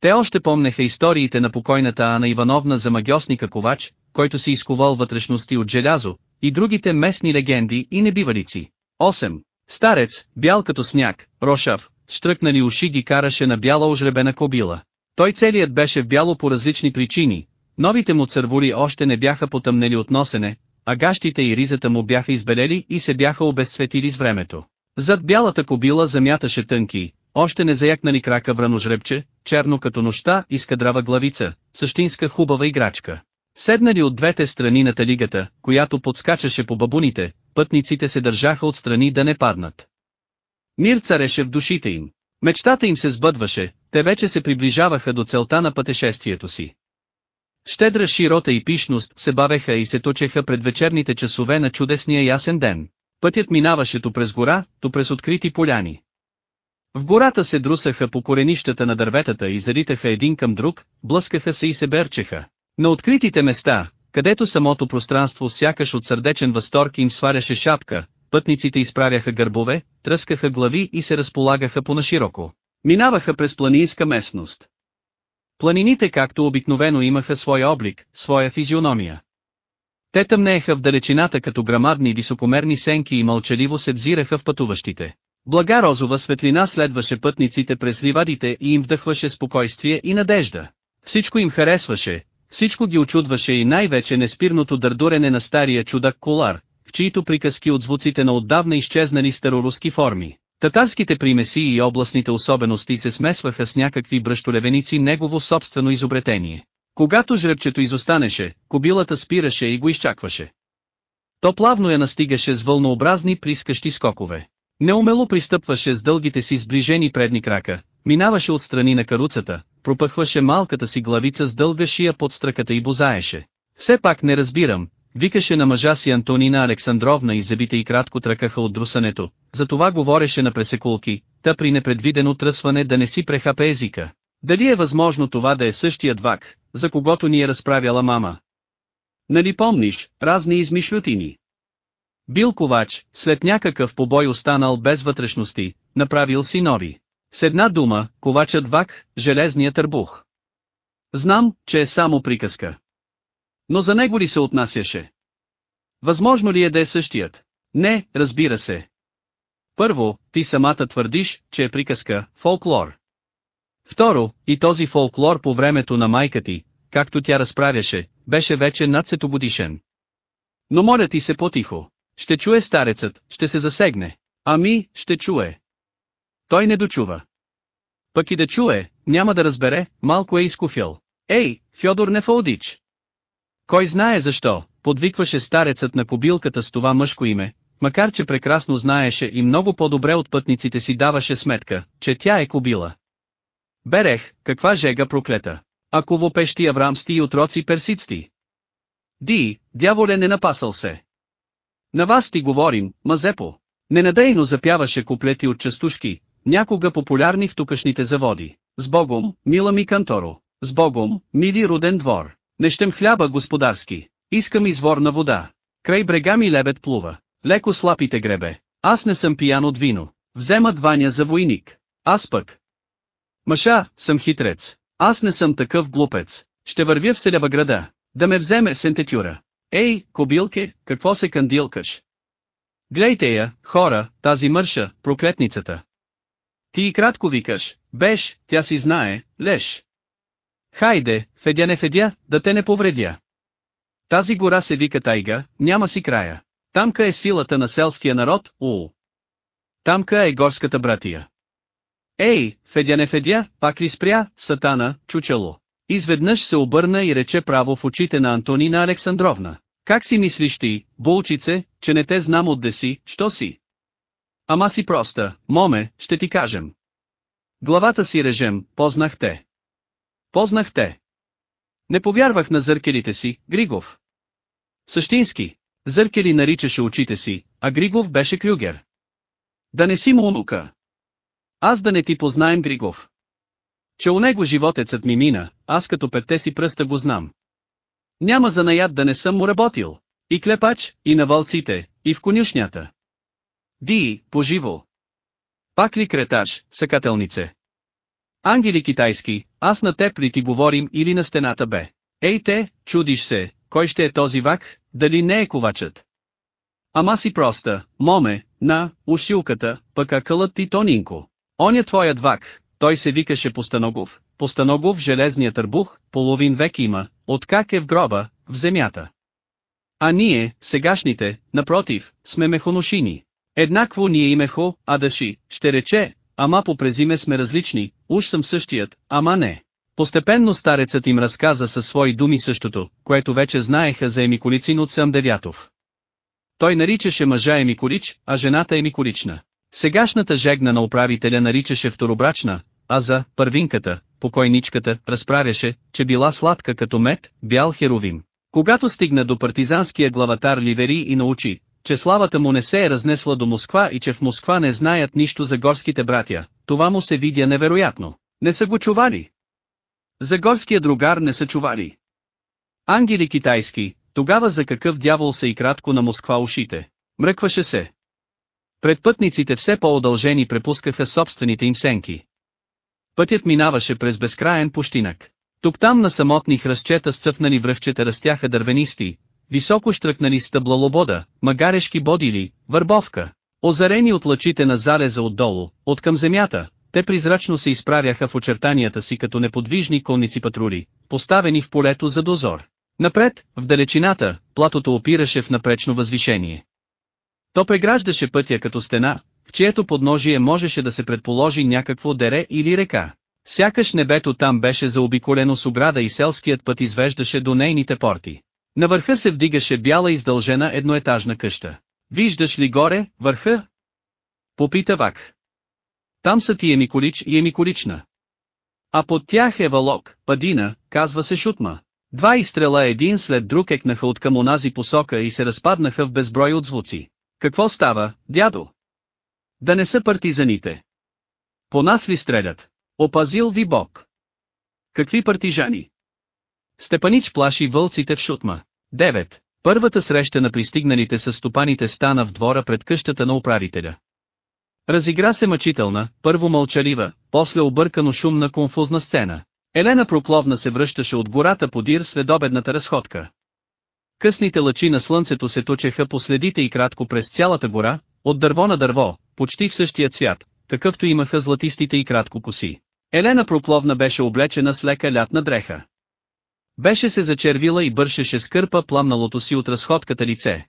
Те още помнеха историите на покойната Ана Ивановна за магиосника Ковач, който си изковал вътрешности от желязо, и другите местни легенди и небивалици. 8. Старец, бял като сняг, рошав, штръкнали уши ги караше на бяла ожребена кобила. Той целият беше в бяло по различни причини, новите му цървури още не бяха потъмнели от носене, а гащите и ризата му бяха избелели и се бяха обезцветили с времето. Зад бялата кобила замяташе тънки, още не заякнали крака враножребче, черно като нощта и скадрава главица, същинска хубава играчка. Седнали от двете страни на талигата, която подскачаше по бабуните, пътниците се държаха от страни да не паднат. Мир цареше в душите им. Мечтата им се сбъдваше, те вече се приближаваха до целта на пътешествието си. Щедра широта и пишност се бавеха и се точеха пред вечерните часове на чудесния ясен ден. Пътят минаваше то през гора, то през открити поляни. В гората се друсаха по коренищата на дърветата и заритаха един към друг, блъскаха се и се берчеха. На откритите места, където самото пространство сякаш от сърдечен възторг им сваряше шапка, пътниците изправяха гърбове, тръскаха глави и се разполагаха по-нашироко. Минаваха през планинска местност. Планините както обикновено имаха своя облик, своя физиономия. Те тъмнееха в далечината като грамадни високомерни сенки и мълчаливо се взираха в пътуващите. Блага розова светлина следваше пътниците през ливадите и им вдъхваше спокойствие и надежда. Всичко им харесваше, всичко ги очудваше и най-вече неспирното дърдурене на стария чудак Колар, в чието приказки от звуците на отдавна изчезнали староруски форми. Татарските примеси и областните особености се смесваха с някакви бръщолевеници негово собствено изобретение. Когато жребчето изостанеше, кобилата спираше и го изчакваше. То плавно я настигаше с вълнообразни прискащи скокове. Неумело пристъпваше с дългите си сближени предни крака, минаваше отстрани на каруцата, пропъхваше малката си главица с дълга шия под стръката и бозаеше. Все пак не разбирам, викаше на мъжа си Антонина Александровна и зъбите и кратко тръкаха от друсането, затова говореше на пресекулки, та при непредвидено тръсване да не си прехапе езика. Дали е възможно това да е същият вак, за когото ни е разправяла мама? Нали помниш, разни измишлютини? Бил ковач, след някакъв побой останал без вътрешности, направил си нови. С една дума, ковачът вак, железният търбух. Знам, че е само приказка. Но за него ли се отнасяше? Възможно ли е да е същият? Не, разбира се. Първо, ти самата твърдиш, че е приказка, фолклор. Второ, и този фолклор по времето на майка ти, както тя разправяше, беше вече надцетогодишен. Но моля ти се по-тихо. Ще чуе старецът, ще се засегне. Ами, ще чуе. Той не дочува. Пък и да чуе, няма да разбере, малко е изкуфял. Ей, Фьодор Нефалдич! Кой знае защо, подвикваше старецът на побилката с това мъжко име, макар че прекрасно знаеше и много по-добре от пътниците си даваше сметка, че тя е кобила. Берех, каква жега проклета. Ако вопещи аврамсти и отроци персицти. Ди, дяволе не напасал се. На вас ти говорим, Мазепо. Ненадейно запяваше куплети от частушки, някога популярни в тукашните заводи. С Богом, мила ми канторо. С Богом, мили роден двор. Не щем хляба господарски. Искам изворна вода. Край брега ми лебед плува. Леко слапите гребе. Аз не съм пиян от вино. Вземат Ваня за войник. Аз пък. Маша, съм хитрец. Аз не съм такъв глупец. Ще вървя в селява града. Да ме вземе сентетюра. Ей, кобилке, какво се кандилкаш? Глейте я, хора, тази мърша, проклетницата. Ти и кратко викаш, беш, тя си знае, леш. Хайде, Федя не Федя, да те не повредя. Тази гора се вика Тайга, няма си края. Тамка е силата на селския народ, у. Тамка е горската братия. Ей, Федя не Федя, пак ли спря, сатана, чучело. Изведнъж се обърна и рече право в очите на Антонина Александровна. Как си мислиш ти, булчице, че не те знам отде си, що си? Ама си проста, моме, ще ти кажем. Главата си режем, познах те. Познах те. Не повярвах на зъркелите си, Григов. Същински. Зъркели наричаше очите си, а Григов беше Крюгер. Да не си му унука. Аз да не ти познаем Григов. Че у него животецът ми мина, аз като петте си пръста го знам. Няма занаят да не съм му работил. И клепач, и на вълците, и в конюшнята. Ди, поживо. Пак ли кретаж, съкателнице? Ангели китайски, аз на теб ли ти говорим или на стената бе? Ей те, чудиш се, кой ще е този вак, дали не е ковачът? Ама си проста, моме, на, ушилката, пък акълът ти тонинко. Оня твоят вак, той се викаше Постаногов, Постаногов железният търбух, половин век има, откак е в гроба, в земята. А ние, сегашните, напротив, сме мехоношини. Еднакво ние и мехо, а даши, ще рече, ама по презиме сме различни, уж съм същият, ама не. Постепенно старецът им разказа със свои думи същото, което вече знаеха за Емиколицин от Самдевятов. Той наричаше мъжа Емиколич, а жената Емиколична. Сегашната жегна на управителя наричаше второбрачна, а за първинката, покойничката, разправяше, че била сладка като мед, бял херовим. Когато стигна до партизанския главатар Ливери и научи, че славата му не се е разнесла до Москва и че в Москва не знаят нищо за горските братя, това му се видя невероятно. Не са го чували. За горския другар не са чували. Ангели китайски, тогава за какъв дявол са и кратко на Москва ушите. Мръкваше се. Пред пътниците все по-удължени препускаха собствените им сенки. Пътят минаваше през безкраен пущинък. Тук-там на самотни хръстчета с цъфнани връхчета растяха дървенисти, високо штръкнали стъбла лобода, магарешки бодили, върбовка. Озарени от лъчите на зареза отдолу, от към земята, те призрачно се изправяха в очертанията си като неподвижни конници патрули, поставени в полето за дозор. Напред, в далечината, платото опираше в напречно възвишение. То преграждаше пътя като стена, в чието подножие можеше да се предположи някакво дере или река. Сякаш небето там беше заобиколено с ограда и селският път извеждаше до нейните порти. На върха се вдигаше бяла издължена едноетажна къща. Виждаш ли горе, върха? Попита Вак. Там са ти Емиколич и Емиколична. А под тях е Валок, Падина, казва се Шутма. Два изстрела един след друг екнаха от към онази посока и се разпаднаха в безброй отзвуци. Какво става, дядо? Да не са партизаните. По нас ли стрелят? Опазил ви Бог. Какви партижани? Степанич плаши вълците в шутма. 9. Първата среща на пристигналите с стопаните стана в двора пред къщата на управителя. Разигра се мъчителна, първо мълчалива, после объркано шумна конфузна сцена. Елена Прокловна се връщаше от гората подир следобедната разходка. Късните лъчи на слънцето се точеха по следите и кратко през цялата гора, от дърво на дърво, почти в същия цвят, какъвто имаха златистите и кратко коси. Елена Прокловна беше облечена с лека лятна дреха. Беше се зачервила и бършеше скърпа пламналото си от разходката лице.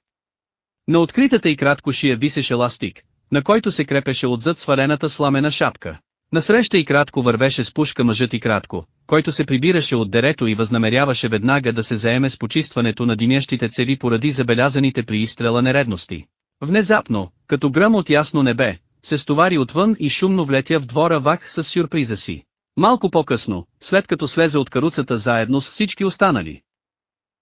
На откритата и кратко шия висеше ластик, на който се крепеше отзад свалената сламена шапка. Насреща и кратко вървеше с пушка мъжът и кратко, който се прибираше от дерето и възнамеряваше веднага да се заеме с почистването на димящите цеви поради забелязаните при изстрела нередности. Внезапно, като гръм от ясно небе, се стовари отвън и шумно влетя в двора вак с сюрприза си. Малко по-късно, след като слезе от каруцата заедно с всички останали.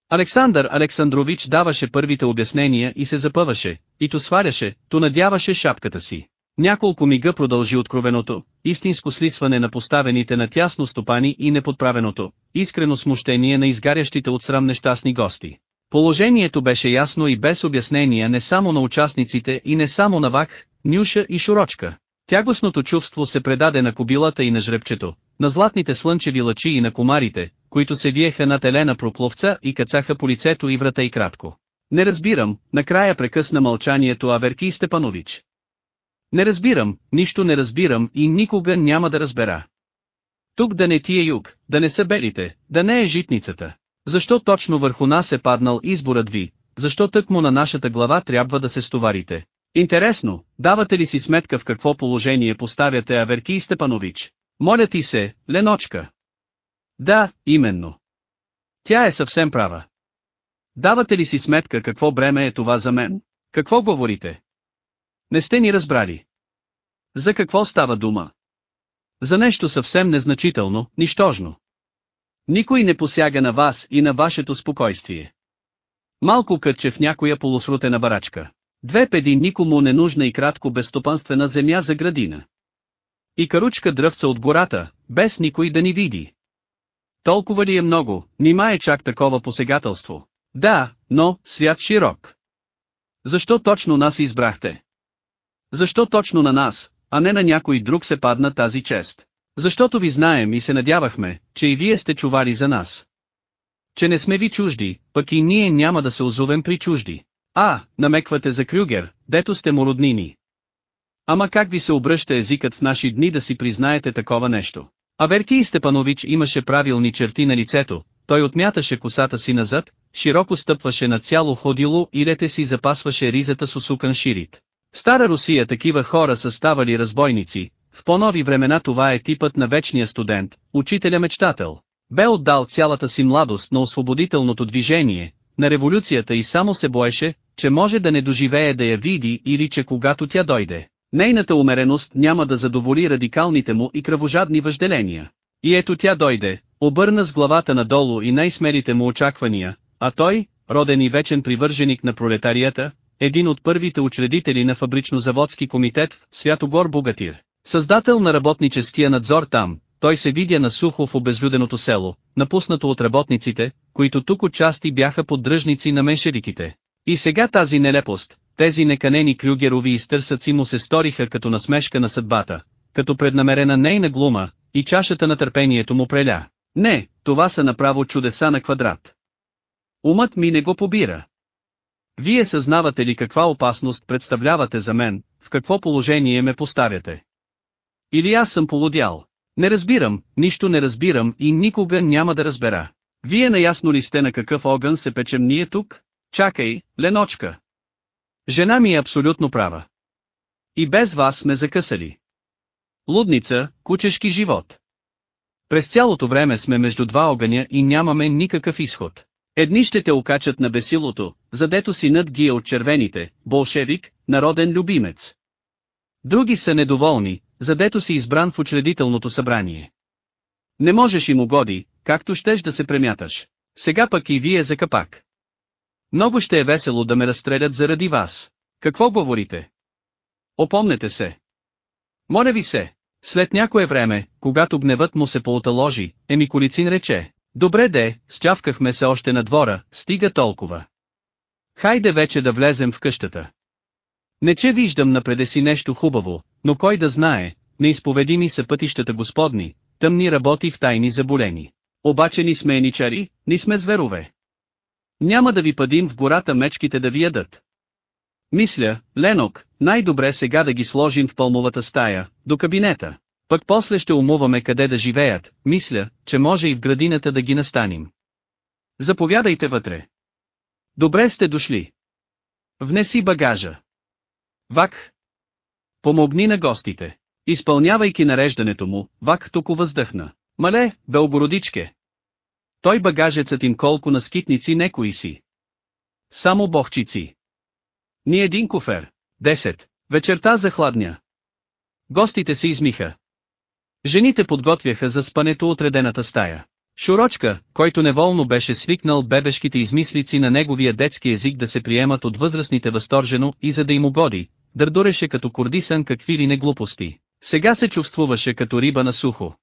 Александър Александрович даваше първите обяснения и се запъваше, и то сваляше, то надяваше шапката си. Няколко мига продължи откровеното, истинско слисване на поставените на тясно стопани и неподправеното, искрено смущение на изгарящите от срам нещастни гости. Положението беше ясно и без обяснения не само на участниците и не само на Вак, Нюша и Шурочка. Тягостното чувство се предаде на кобилата и на жребчето, на златните слънчеви лъчи и на комарите, които се виеха над Елена Пропловца и кацаха по лицето и врата и кратко. Не разбирам, накрая прекъсна мълчанието Аверки Степанович. Не разбирам, нищо не разбирам и никога няма да разбера. Тук да не ти е юг, да не са белите, да не е житницата. Защо точно върху нас е паднал изборът ви, защо тъкмо на нашата глава трябва да се стоварите? Интересно, давате ли си сметка в какво положение поставяте Аверки и Степанович? Моля ти се, Леночка. Да, именно. Тя е съвсем права. Давате ли си сметка какво бреме е това за мен? Какво говорите? Не сте ни разбрали. За какво става дума? За нещо съвсем незначително, нищожно. Никой не посяга на вас и на вашето спокойствие. Малко кътче в някоя полусрутена барачка. Две педи никому не нужна и кратко безстопанствена земя за градина. И каручка дръвца от гората, без никой да ни види. Толкова ли е много, нима е чак такова посегателство? Да, но, свят широк. Защо точно нас избрахте? Защо точно на нас, а не на някой друг се падна тази чест? Защото ви знаем и се надявахме, че и вие сте чували за нас. Че не сме ви чужди, пък и ние няма да се озовем при чужди. А, намеквате за Крюгер, дето сте му роднини. Ама как ви се обръща езикът в наши дни да си признаете такова нещо? Аверки и Степанович имаше правилни черти на лицето, той отмяташе косата си назад, широко стъпваше на цяло ходило и лете си запасваше ризата с усукан ширит. В Стара Русия такива хора са ставали разбойници, в по-нови времена това е типът на вечния студент, учителя-мечтател. Бе отдал цялата си младост на освободителното движение, на революцията и само се боеше, че може да не доживее да я види или че когато тя дойде, Нейната умереност няма да задоволи радикалните му и кръвожадни въжделения. И ето тя дойде, обърна с главата надолу и най-смелите му очаквания, а той, роден и вечен привърженик на пролетарията, един от първите учредители на фабрично-заводски комитет, Святогор Богатир, създател на работническия надзор там, той се видя на сухо в обезлюденото село, напуснато от работниците, които тук отчасти бяха поддръжници на меншериките. И сега тази нелепост, тези неканени крюгерови изтърсъци му се сториха като насмешка на съдбата, като преднамерена нейна глума, и чашата на търпението му преля. Не, това са направо чудеса на квадрат. Умът ми не го побира. Вие съзнавате ли каква опасност представлявате за мен, в какво положение ме поставяте? Или аз съм полудял? Не разбирам, нищо не разбирам и никога няма да разбера. Вие наясно ли сте на какъв огън се печем ние тук? Чакай, Леночка. Жена ми е абсолютно права. И без вас сме закъсали. Лудница, кучешки живот. През цялото време сме между два огъня и нямаме никакъв изход. Едни ще те окачат на бесилото, задето синът ги е от червените, болшевик, народен любимец. Други са недоволни, задето си избран в учредителното събрание. Не можеш им угоди, както щеш да се премяташ. Сега пък и вие за капак. Много ще е весело да ме разстрелят заради вас. Какво говорите? Опомнете се. Моля ви се. След някое време, когато гневът му се пооталожи, Емиколицин рече, Добре де, счавкахме се още на двора, стига толкова. Хайде вече да влезем в къщата. Не че виждам напреде си нещо хубаво, но кой да знае, неизповедими са пътищата господни, тъмни работи в тайни заболени. Обаче ни сме еничари, ни сме зверове. Няма да ви падим в гората мечките да ви ядат. Мисля, Ленок, най-добре сега да ги сложим в пълмовата стая, до кабинета. Пък после ще умуваме къде да живеят, мисля, че може и в градината да ги настаним. Заповядайте вътре. Добре сте дошли. Внеси багажа. Вак. Помогни на гостите. Изпълнявайки нареждането му, Вак тук въздъхна. Мале, белгородичке. Той багажецът им колко на скитници некои си. Само бохчици. Ни един куфер. Десет. Вечерта захладня. Гостите се измиха. Жените подготвяха за спането от редената стая. Шурочка, който неволно беше свикнал бебешките измислици на неговия детски език да се приемат от възрастните възторжено и за да им угоди, дърдуреше като кордисън какви ли не глупости. Сега се чувствуваше като риба на сухо.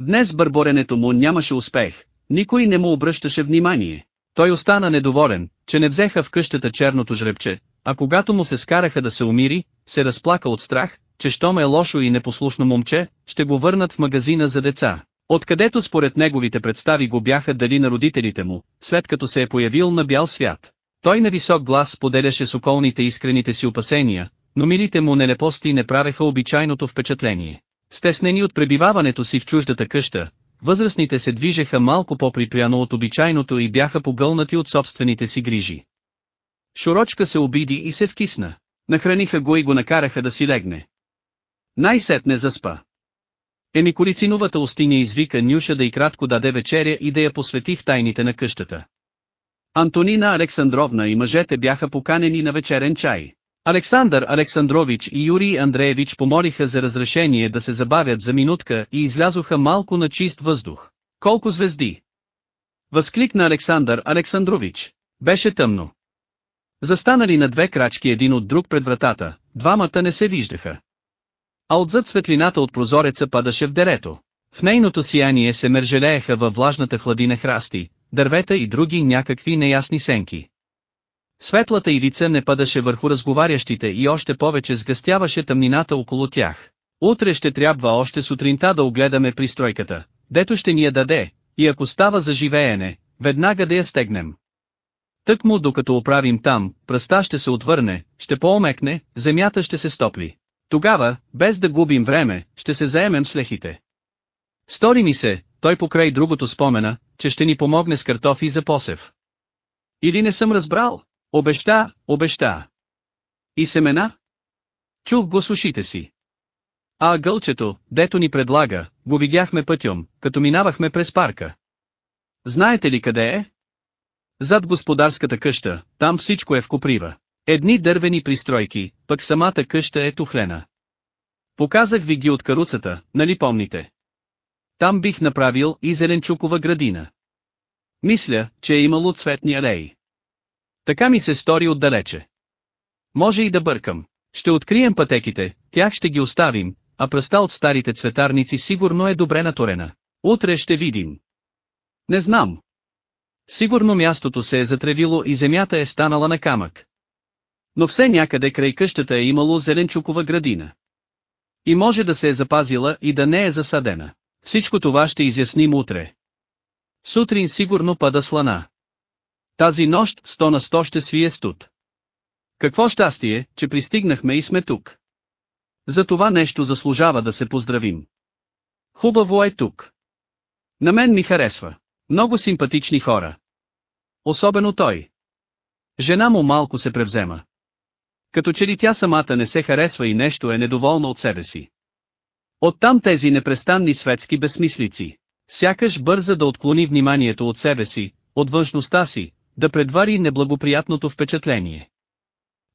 Днес бърборенето му нямаше успех, никой не му обръщаше внимание. Той остана недоволен, че не взеха в къщата черното жребче, а когато му се скараха да се умири, се разплака от страх, че щом е лошо и непослушно момче, ще го върнат в магазина за деца. Откъдето според неговите представи го бяха дали на родителите му, след като се е появил на бял свят. Той на висок глас споделяше с околните искрените си опасения, но милите му нелепости не правеха обичайното впечатление. Стеснени от пребиваването си в чуждата къща, възрастните се движеха малко по-припряно от обичайното и бяха погълнати от собствените си грижи. Шурочка се обиди и се вкисна. Нахраниха го и го накараха да си легне. Най-сетне заспа. Емиколициновата устиня извика Нюша да и кратко даде вечеря и да я посвети в тайните на къщата. Антонина Александровна и мъжете бяха поканени на вечерен чай. Александър Александрович и Юрий Андреевич помолиха за разрешение да се забавят за минутка и излязоха малко на чист въздух. Колко звезди! Възкликна Александър Александрович. Беше тъмно. Застанали на две крачки един от друг пред вратата, двамата не се виждаха. А отзад светлината от прозореца падаше в дерето. В нейното сияние се мержелееха във влажната хладина храсти, дървета и други някакви неясни сенки. Светлата ивица не падаше върху разговарящите и още повече сгъстяваше тъмнината около тях. Утре ще трябва още сутринта да огледаме пристройката, дето ще ни я даде, и ако става за живеене, веднага да я стегнем. Тък му докато оправим там, пръста ще се отвърне, ще поомекне, земята ще се стопли. Тогава, без да губим време, ще се заемем с лехите. Стори ми се, той покрай другото спомена, че ще ни помогне с картофи за посев. Или не съм разбрал? Обеща, обеща. И семена? Чух го с ушите си. А гълчето, дето ни предлага, го видяхме пътем, като минавахме през парка. Знаете ли къде е? Зад господарската къща, там всичко е в коприва. Едни дървени пристройки, пък самата къща е тухлена. Показах ви ги от каруцата, нали помните? Там бих направил и зеленчукова градина. Мисля, че е имало цветни алеи. Така ми се стори отдалече. Може и да бъркам. Ще открием пътеките, тях ще ги оставим, а пръста от старите цветарници сигурно е добре наторена. Утре ще видим. Не знам. Сигурно мястото се е затревило и земята е станала на камък. Но все някъде край къщата е имало зеленчукова градина. И може да се е запазила и да не е засадена. Всичко това ще изясним утре. Сутрин сигурно пада слана. Тази нощ сто на сто ще свие студ. Какво щастие, че пристигнахме и сме тук. За това нещо заслужава да се поздравим. Хубаво е тук. На мен ми харесва. Много симпатични хора. Особено той. Жена му малко се превзема. Като че ли тя самата не се харесва и нещо е недоволна от себе си. Оттам тези непрестанни светски безсмислици. Сякаш бърза да отклони вниманието от себе си, от външността си, да предвари неблагоприятното впечатление.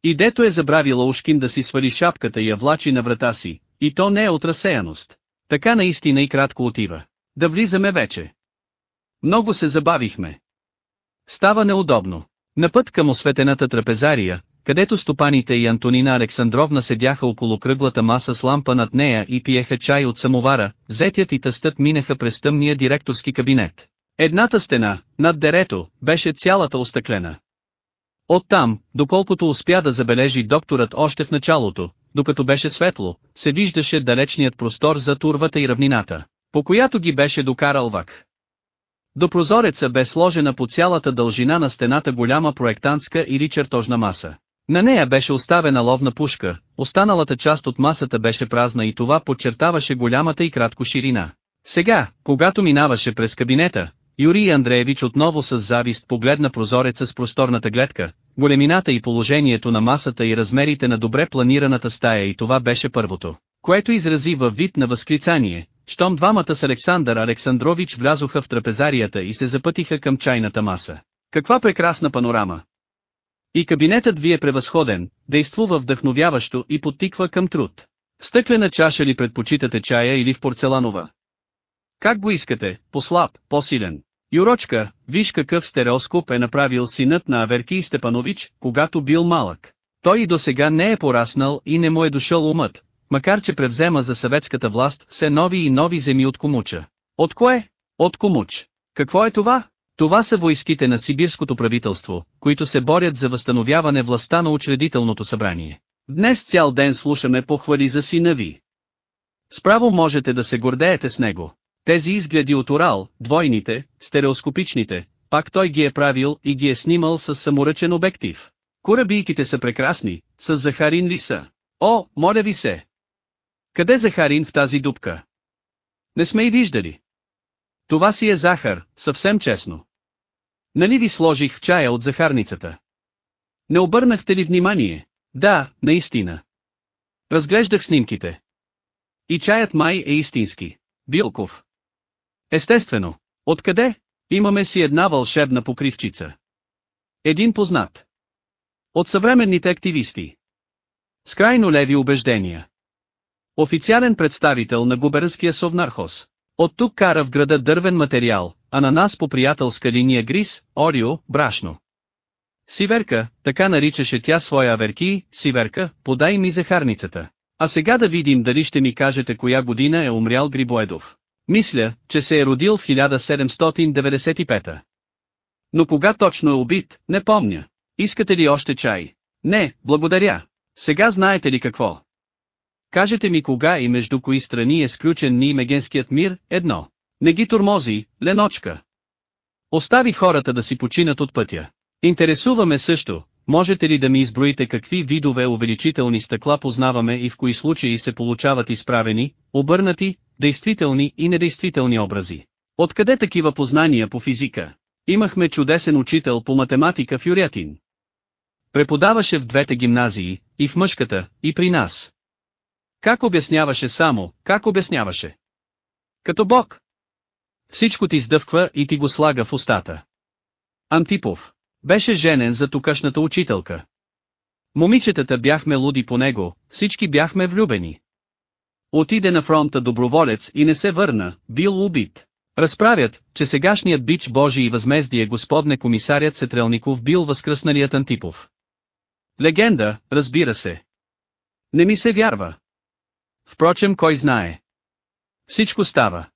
И дето е забравила Ушкин да си свали шапката и я влачи на врата си, и то не е от разсеяност. Така наистина и кратко отива. Да влизаме вече. Много се забавихме. Става неудобно. На път към осветената трапезария, където стопаните и Антонина Александровна седяха около кръглата маса с лампа над нея и пиеха чай от самовара, зетят и тъстът минаха през тъмния директорски кабинет. Едната стена, над дерето, беше цялата остъклена. Оттам, доколкото успя да забележи докторът още в началото, докато беше светло, се виждаше далечният простор за турвата и равнината, по която ги беше докарал вак. До прозореца бе сложена по цялата дължина на стената голяма проектантска или чертожна маса. На нея беше оставена ловна пушка, останалата част от масата беше празна и това подчертаваше голямата и кратко ширина. Сега, когато минаваше през кабинета, Юрий Андреевич отново с завист погледна прозореца с просторната гледка, големината и положението на масата и размерите на добре планираната стая и това беше първото, което изрази във вид на възклицание, щом двамата с Александър Александрович влязоха в трапезарията и се запътиха към чайната маса. Каква прекрасна панорама! И кабинетът ви е превъзходен, действува вдъхновяващо и подтиква към труд. В стъклена чаша ли предпочитате чая или в порцеланова? Как го искате, по-слаб, по-силен? Юрочка, виж какъв стереоскоп е направил синът на Аверки Степанович, когато бил малък. Той и до сега не е пораснал и не му е дошъл умът, макар че превзема за съветската власт все нови и нови земи от Комуча. От кое? От Комуч. Какво е това? Това са войските на сибирското правителство, които се борят за възстановяване властта на учредителното събрание. Днес цял ден слушаме похвали за сина ви. Справо можете да се гордеете с него. Тези изгледи от Урал, двойните, стереоскопичните, пак той ги е правил и ги е снимал с саморъчен обектив. Корабийките са прекрасни, с Захарин ли са? О, моля ви се! Къде Захарин в тази дупка? Не сме и виждали. Това си е захар, съвсем честно. Нали ви сложих в чая от захарницата? Не обърнахте ли внимание? Да, наистина. Разглеждах снимките. И чаят май е истински. Билков. Естествено. Откъде? Имаме си една вълшебна покривчица. Един познат. От съвременните активисти. С крайно леви убеждения. Официален представител на губернския Совнархос. От тук кара в града дървен материал, а на нас по приятелска линия грис, орио, брашно. Сиверка, така наричаше тя своя аверки, Сиверка, подай ми захарницата. А сега да видим дали ще ми кажете коя година е умрял Грибоедов. Мисля, че се е родил в 1795. Но кога точно е убит, не помня. Искате ли още чай? Не, благодаря. Сега знаете ли какво? Кажете ми кога и между кои страни е сключен ни Мегенският мир, едно. Не ги турмози, леночка. Остави хората да си починат от пътя. Интересуваме също, можете ли да ми изброите какви видове увеличителни стъкла познаваме и в кои случаи се получават изправени, обърнати, действителни и недействителни образи. Откъде такива познания по физика? Имахме чудесен учител по математика в Юрятин. Преподаваше в двете гимназии, и в мъжката, и при нас. Как обясняваше само, как обясняваше? Като Бог. Всичко ти сдъвква и ти го слага в устата. Антипов. Беше женен за тукашната учителка. Момичетата бяхме луди по него, всички бяхме влюбени. Отиде на фронта доброволец и не се върна, бил убит. Разправят, че сегашният бич Божий и възмездие господне комисарят Сетрелников бил възкръсналият Антипов. Легенда, разбира се. Не ми се вярва. Впрочем кой знае. Всичко става.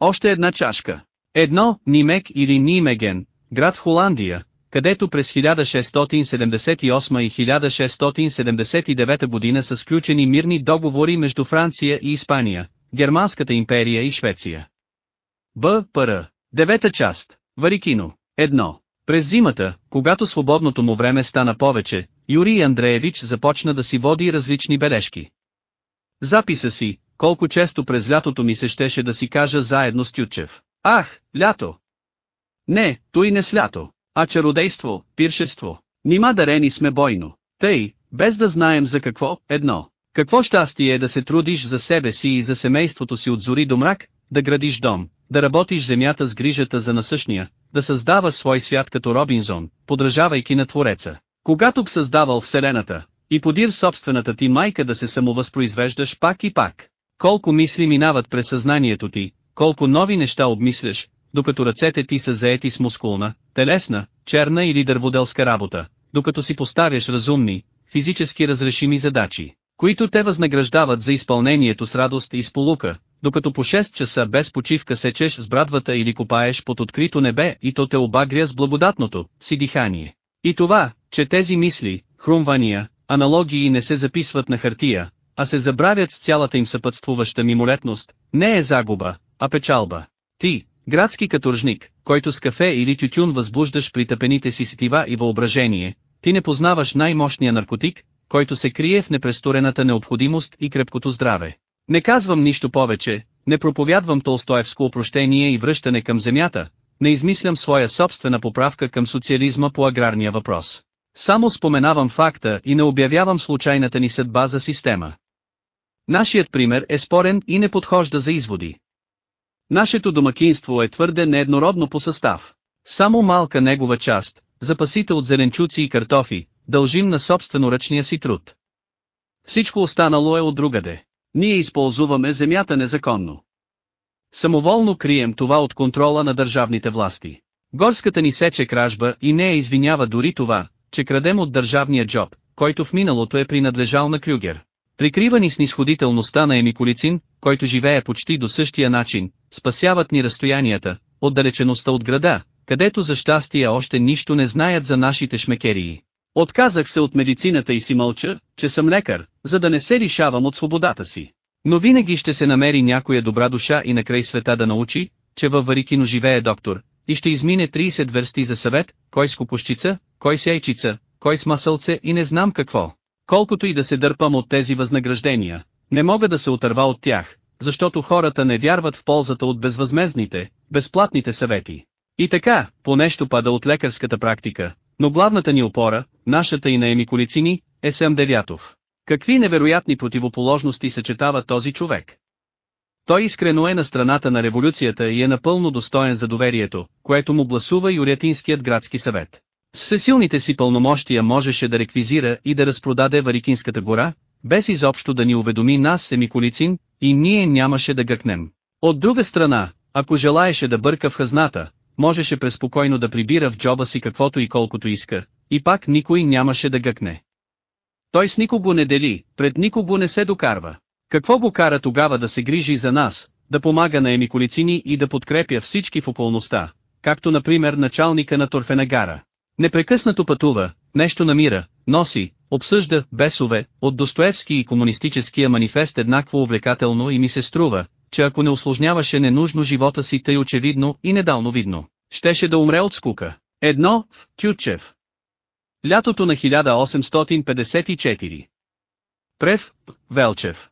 Още една чашка. Едно, Нимек или Нимеген, град Холандия, където през 1678 и 1679 година са сключени мирни договори между Франция и Испания, Германската империя и Швеция. Б. Р. Девета част. Варикино. Едно. През зимата, когато свободното му време стана повече, Юрий Андреевич започна да си води различни бележки. Записа си, колко често през лятото ми се щеше да си кажа заедно с Тютчев. Ах, лято! Не, той не с лято, а чародейство, пиршество. Нима дарени сме бойно. Тъй, без да знаем за какво, едно. Какво щастие е да се трудиш за себе си и за семейството си от зори до мрак, да градиш дом, да работиш земята с грижата за насъщния, да създаваш свой свят като Робинзон, подражавайки на Твореца. Когато б създавал Вселената, и подир собствената ти майка да се самовъзпроизвеждаш пак и пак. Колко мисли минават през съзнанието ти, колко нови неща обмисляш, докато ръцете ти са заети с мускулна, телесна, черна или дърводелска работа, докато си поставяш разумни, физически разрешими задачи, които те възнаграждават за изпълнението с радост и сполука, докато по 6 часа без почивка сечеш с брадвата или копаеш под открито небе и то те обагря с благодатното си дихание. И това, че тези мисли, хрумвания, аналогии не се записват на хартия, а се забравят с цялата им съпътствуваща мимолетност, не е загуба, а печалба. Ти, градски каторжник, който с кафе или тютюн възбуждаш при тъпените си сетива и въображение, ти не познаваш най-мощния наркотик, който се крие в непресторената необходимост и крепкото здраве. Не казвам нищо повече, не проповядвам толстоевско опрощение и връщане към земята, не измислям своя собствена поправка към социализма по аграрния въпрос. Само споменавам факта и не обявявам случайната ни съдба за система. Нашият пример е спорен и не подхожда за изводи. Нашето домакинство е твърде нееднородно по състав. Само малка негова част, запасите от зеленчуци и картофи, дължим на собствено ръчния си труд. Всичко останало е от другаде. Ние използваме земята незаконно. Самоволно крием това от контрола на държавните власти. Горската ни сече кражба и не е извинява дори това, че крадем от държавния джоб, който в миналото е принадлежал на Крюгер. Прикрива ни снисходителността на Емиколицин, който живее почти до същия начин, спасяват ни разстоянията, отдалечеността от града, където за щастие още нищо не знаят за нашите шмекерии. Отказах се от медицината и си мълча, че съм лекар, за да не се лишавам от свободата си. Но винаги ще се намери някоя добра душа и накрай света да научи, че във Варикино живее доктор, и ще измине 30 версти за съвет, кой с купущица, кой с яйчица, кой с масълце и не знам какво. Колкото и да се дърпам от тези възнаграждения, не мога да се отърва от тях, защото хората не вярват в ползата от безвъзмезните, безплатните съвети. И така, по нещо пада от лекарската практика, но главната ни опора, нашата и на емиколицини, е Сем Девятов. Какви невероятни противоположности съчетава този човек? Той искрено е на страната на революцията и е напълно достоен за доверието, което му гласува Юрятинският градски съвет. С всесилните си пълномощия можеше да реквизира и да разпродаде Варикинската гора, без изобщо да ни уведоми нас Семиколицин, и ние нямаше да гъкнем. От друга страна, ако желаеше да бърка в хазната, можеше преспокойно да прибира в джоба си каквото и колкото иска, и пак никой нямаше да гъкне. Той с никого не дели, пред никого не се докарва. Какво го кара тогава да се грижи за нас, да помага на емиколицини и да подкрепя всички в околността, както например началника на Торфенагара. Непрекъснато пътува, нещо намира, носи, обсъжда бесове, от Достоевски и комунистическия манифест еднакво увлекателно и ми се струва, че ако не осложняваше ненужно живота си тъй очевидно и недално видно, щеше да умре от скука. Едно, в Тютчев. Лятото на 1854. Прев, Велчев.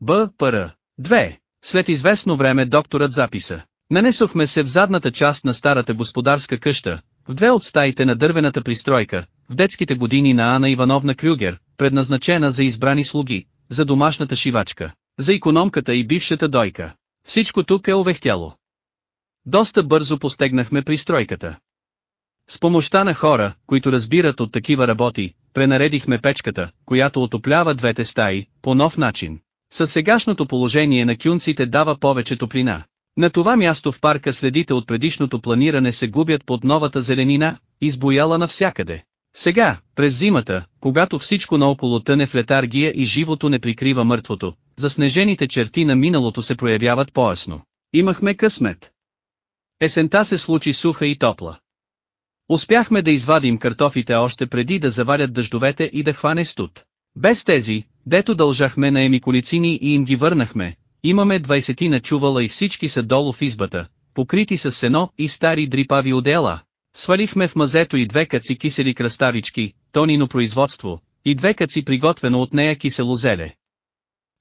Б. Пр. 2. След известно време докторът записа. Нанесохме се в задната част на старата господарска къща, в две от стаите на дървената пристройка, в детските години на Ана Ивановна Крюгер, предназначена за избрани слуги, за домашната шивачка, за економката и бившата дойка. Всичко тук е овехтяло. Доста бързо постегнахме пристройката. С помощта на хора, които разбират от такива работи, пренаредихме печката, която отоплява двете стаи, по нов начин. Със сегашното положение на кюнците дава повече топлина. На това място в парка следите от предишното планиране се губят под новата зеленина, избояла навсякъде. Сега, през зимата, когато всичко наоколо тъне в летаргия и живото не прикрива мъртвото, заснежените черти на миналото се проявяват поясно. Имахме късмет. Есента се случи суха и топла. Успяхме да извадим картофите още преди да завалят дъждовете и да хване студ. Без тези, дето дължахме на емиколицини и им ги върнахме, имаме двайсетина чувала и всички са долу в избата, покрити с сено и стари дрипави одела. Свалихме в мазето и две каци кисели кръставички, тонино производство, и две каци приготвено от нея кисело зеле.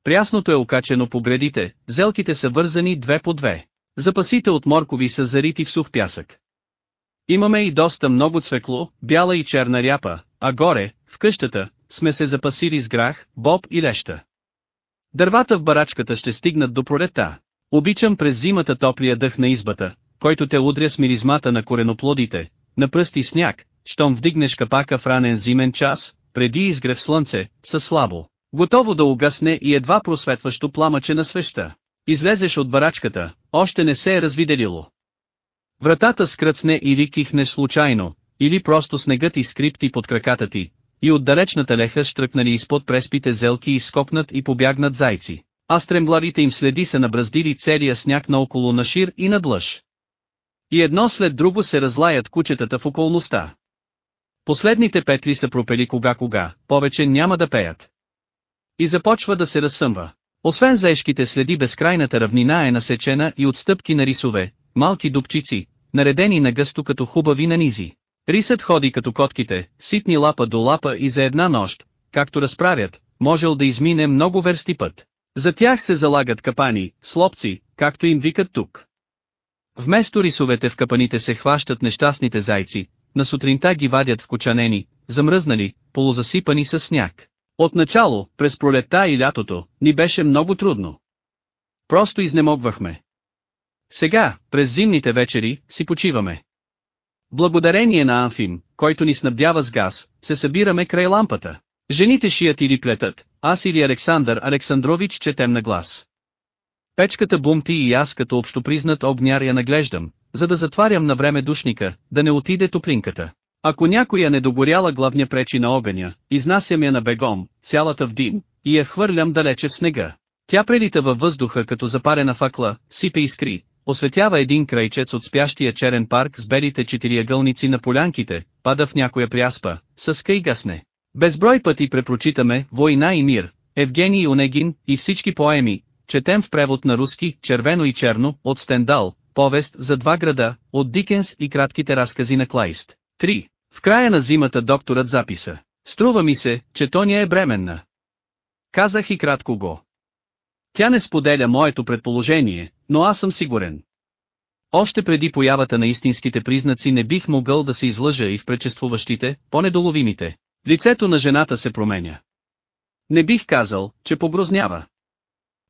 Прясното е окачено по гредите, зелките са вързани две по две. Запасите от моркови са зарити в сух пясък. Имаме и доста много цвекло, бяла и черна ряпа, а горе, в къщата, сме се запасили с грах, боб и леща. Дървата в барачката ще стигнат до пролета. Обичам през зимата топлия дъх на избата, който те удря с миризмата на кореноплодите, на пръсти сняг, щом вдигнеш капака в ранен зимен час, преди изгрев слънце, със слабо, готово да угасне и едва просветващо пламъче на свеща. Излезеш от барачката, още не се е развиделило. Вратата скръцне или кихнеш случайно, или просто снегът изкрипти под краката ти, и от далечната леха штръкнали изпод преспите зелки и скокнат и побягнат зайци, а стремглавите им следи са набраздили целия сняг наоколо на шир и надлъж. И едно след друго се разлаят кучетата в околността. Последните петли са пропели кога-кога, повече няма да пеят. И започва да се разсъмва. Освен заешките следи безкрайната равнина е насечена и от стъпки на рисове, малки дупчици, наредени на гъсто като хубави нанизи. Рисът ходи като котките, ситни лапа до лапа и за една нощ, както разправят, можел да измине много версти път. За тях се залагат капани, слопци, както им викат тук. Вместо рисовете в капаните се хващат нещастните зайци, на сутринта ги вадят в кочанени, замръзнали, полузасипани с сняг. Отначало, през пролетта и лятото, ни беше много трудно. Просто изнемогвахме. Сега, през зимните вечери, си почиваме. Благодарение на Анфим, който ни снабдява с газ, се събираме край лампата. Жените шият или плетат, аз или Александър Александрович четем на глас. Печката бумти и аз като общопризнат огняр я наглеждам, за да затварям на време душника, да не отиде топлинката. Ако някоя недогоряла главня пречи на огъня, изнасям я на бегом, цялата в дим, и я хвърлям далече в снега. Тя прелита във въздуха като запарена факла, сипе искри, осветява един крайчец от спящия черен парк с белите четириъгълници на полянките, пада в някоя пряспа, съска и гасне. Безброй пъти препрочитаме «Война и мир», Евгений Онегин и всички поеми, четем в превод на руски «Червено и черно» от Стендал, повест за два града, от Дикенс и кратките разкази на Клайст. 3. В края на зимата докторът записа. Струва ми се, че Тоня е бременна. Казах и кратко го. Тя не споделя моето предположение, но аз съм сигурен. Още преди появата на истинските признаци не бих могъл да се излъжа и в предшествуващите, по-недоловимите. Лицето на жената се променя. Не бих казал, че погрознява.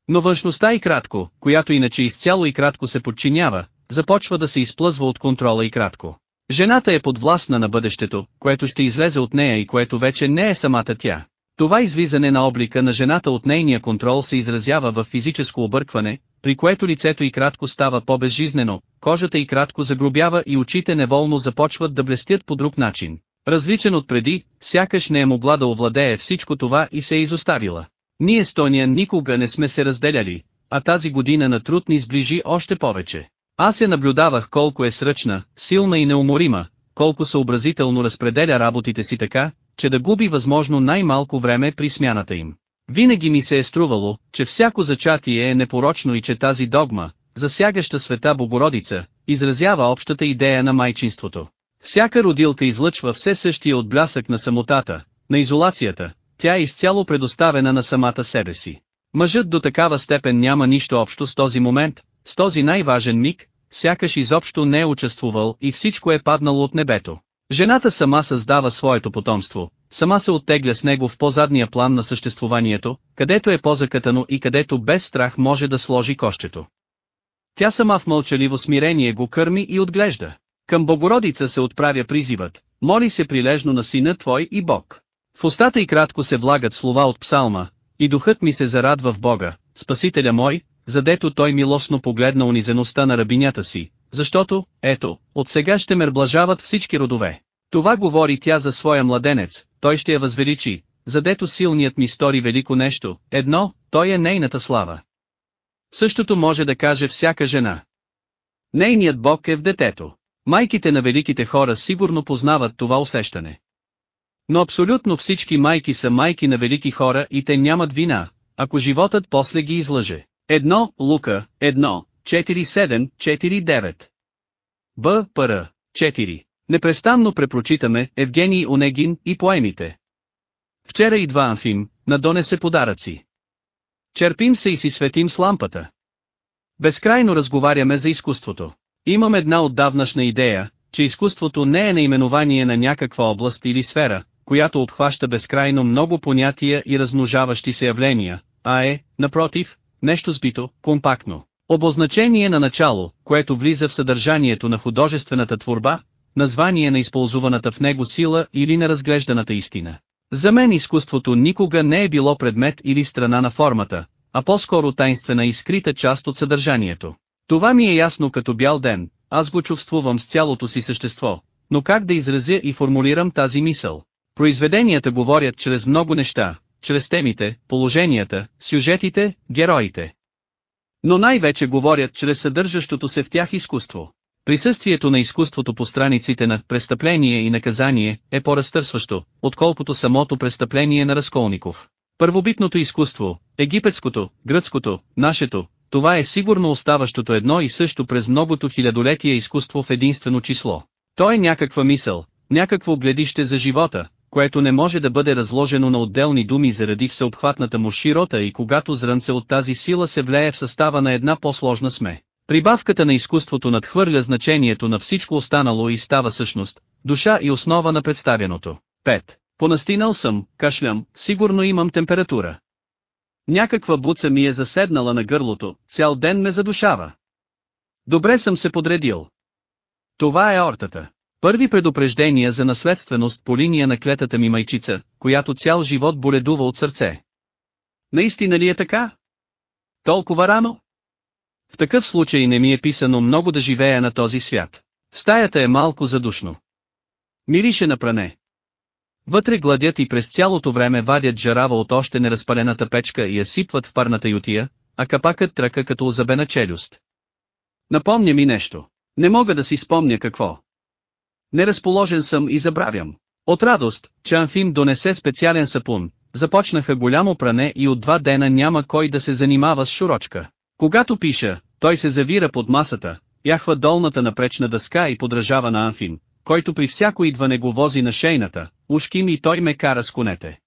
Но външността и кратко, която иначе изцяло и кратко се подчинява, започва да се изплъзва от контрола и кратко. Жената е подвластна на бъдещето, което ще излезе от нея и което вече не е самата тя. Това излизане на облика на жената от нейния контрол се изразява в физическо объркване, при което лицето и кратко става по-безжизнено, кожата и кратко загробява и очите неволно започват да блестят по друг начин. Различен от преди, сякаш не е могла да овладее всичко това и се е изоставила. Ние с Тония никога не сме се разделяли, а тази година на труд ни сближи още повече. Аз я наблюдавах колко е сръчна, силна и неуморима, колко съобразително разпределя работите си така, че да губи възможно най-малко време при смяната им. Винаги ми се е струвало, че всяко зачатие е непорочно и че тази догма, засягаща света Богородица, изразява общата идея на майчинството. Всяка родилка излъчва все същия отблясък на самотата, на изолацията, тя е изцяло предоставена на самата себе си. Мъжът до такава степен няма нищо общо с този момент, с този най-важен миг, сякаш изобщо не е участвувал и всичко е паднало от небето. Жената сама създава своето потомство, сама се оттегля с него в по-задния план на съществуванието, където е по-закатано и където без страх може да сложи кощето. Тя сама в мълчаливо смирение го кърми и отглежда. Към Богородица се отправя призивът, моли се прилежно на сина твой и Бог. В устата и кратко се влагат слова от псалма, и духът ми се зарадва в Бога, Спасителя мой, задето той милостно погледна унизеността на рабинята си, защото, ето, от сега ще ме блажават всички родове. Това говори тя за своя младенец, той ще я възвеличи, задето силният ми стори велико нещо, едно, той е нейната слава. Същото може да каже всяка жена. Нейният Бог е в детето. Майките на великите хора сигурно познават това усещане. Но абсолютно всички майки са майки на велики хора и те нямат вина, ако животът после ги излъже. Едно, Лука, едно, 4-7, 4-9. Б. Р. 4. Непрестанно препрочитаме Евгений Онегин и поемите. Вчера идва Амфим, надонесе подаръци. Черпим се и си светим с лампата. Безкрайно разговаряме за изкуството. Имам една отдавнашна идея, че изкуството не е наименование на някаква област или сфера, която обхваща безкрайно много понятия и размножаващи се явления, а е, напротив, нещо сбито, компактно. Обозначение на начало, което влиза в съдържанието на художествената творба, название на използваната в него сила или на разглежданата истина. За мен изкуството никога не е било предмет или страна на формата, а по-скоро тайнствена и скрита част от съдържанието. Това ми е ясно като бял ден, аз го чувствувам с цялото си същество, но как да изразя и формулирам тази мисъл? Произведенията говорят чрез много неща, чрез темите, положенията, сюжетите, героите. Но най-вече говорят чрез съдържащото се в тях изкуство. Присъствието на изкуството по страниците на «Престъпление и наказание» е по-разтърсващо, отколкото самото престъпление на Разколников. Първобитното изкуство, египетското, гръцкото, нашето, това е сигурно оставащото едно и също през многото хилядолетия изкуство в единствено число. То е някаква мисъл, някакво гледище за живота, което не може да бъде разложено на отделни думи заради всеобхватната му широта и когато зрънце от тази сила се влее в състава на една по-сложна сме. Прибавката на изкуството надхвърля значението на всичко останало и става същност, душа и основа на представеното. 5. Понастинал съм, кашлям, сигурно имам температура. Някаква буца ми е заседнала на гърлото, цял ден ме задушава. Добре съм се подредил. Това е ортата. Първи предупреждения за наследственост по линия на клетата ми майчица, която цял живот боледува от сърце. Наистина ли е така? Толкова рано? В такъв случай не ми е писано много да живея на този свят. Стаята е малко задушно. Мирише на пране. Вътре гладят и през цялото време вадят жарава от още неразпалената печка и я сипват в парната ютия, а капакът тръка като озабена челюст. Напомня ми нещо. Не мога да си спомня какво. Неразположен съм и забравям. От радост, че Анфим донесе специален сапун, започнаха голямо пране и от два дена няма кой да се занимава с шурочка. Когато пиша, той се завира под масата, яхва долната напречна дъска и подражава на Анфим, който при всяко идване го вози на шейната, ушким и той ме кара с конете.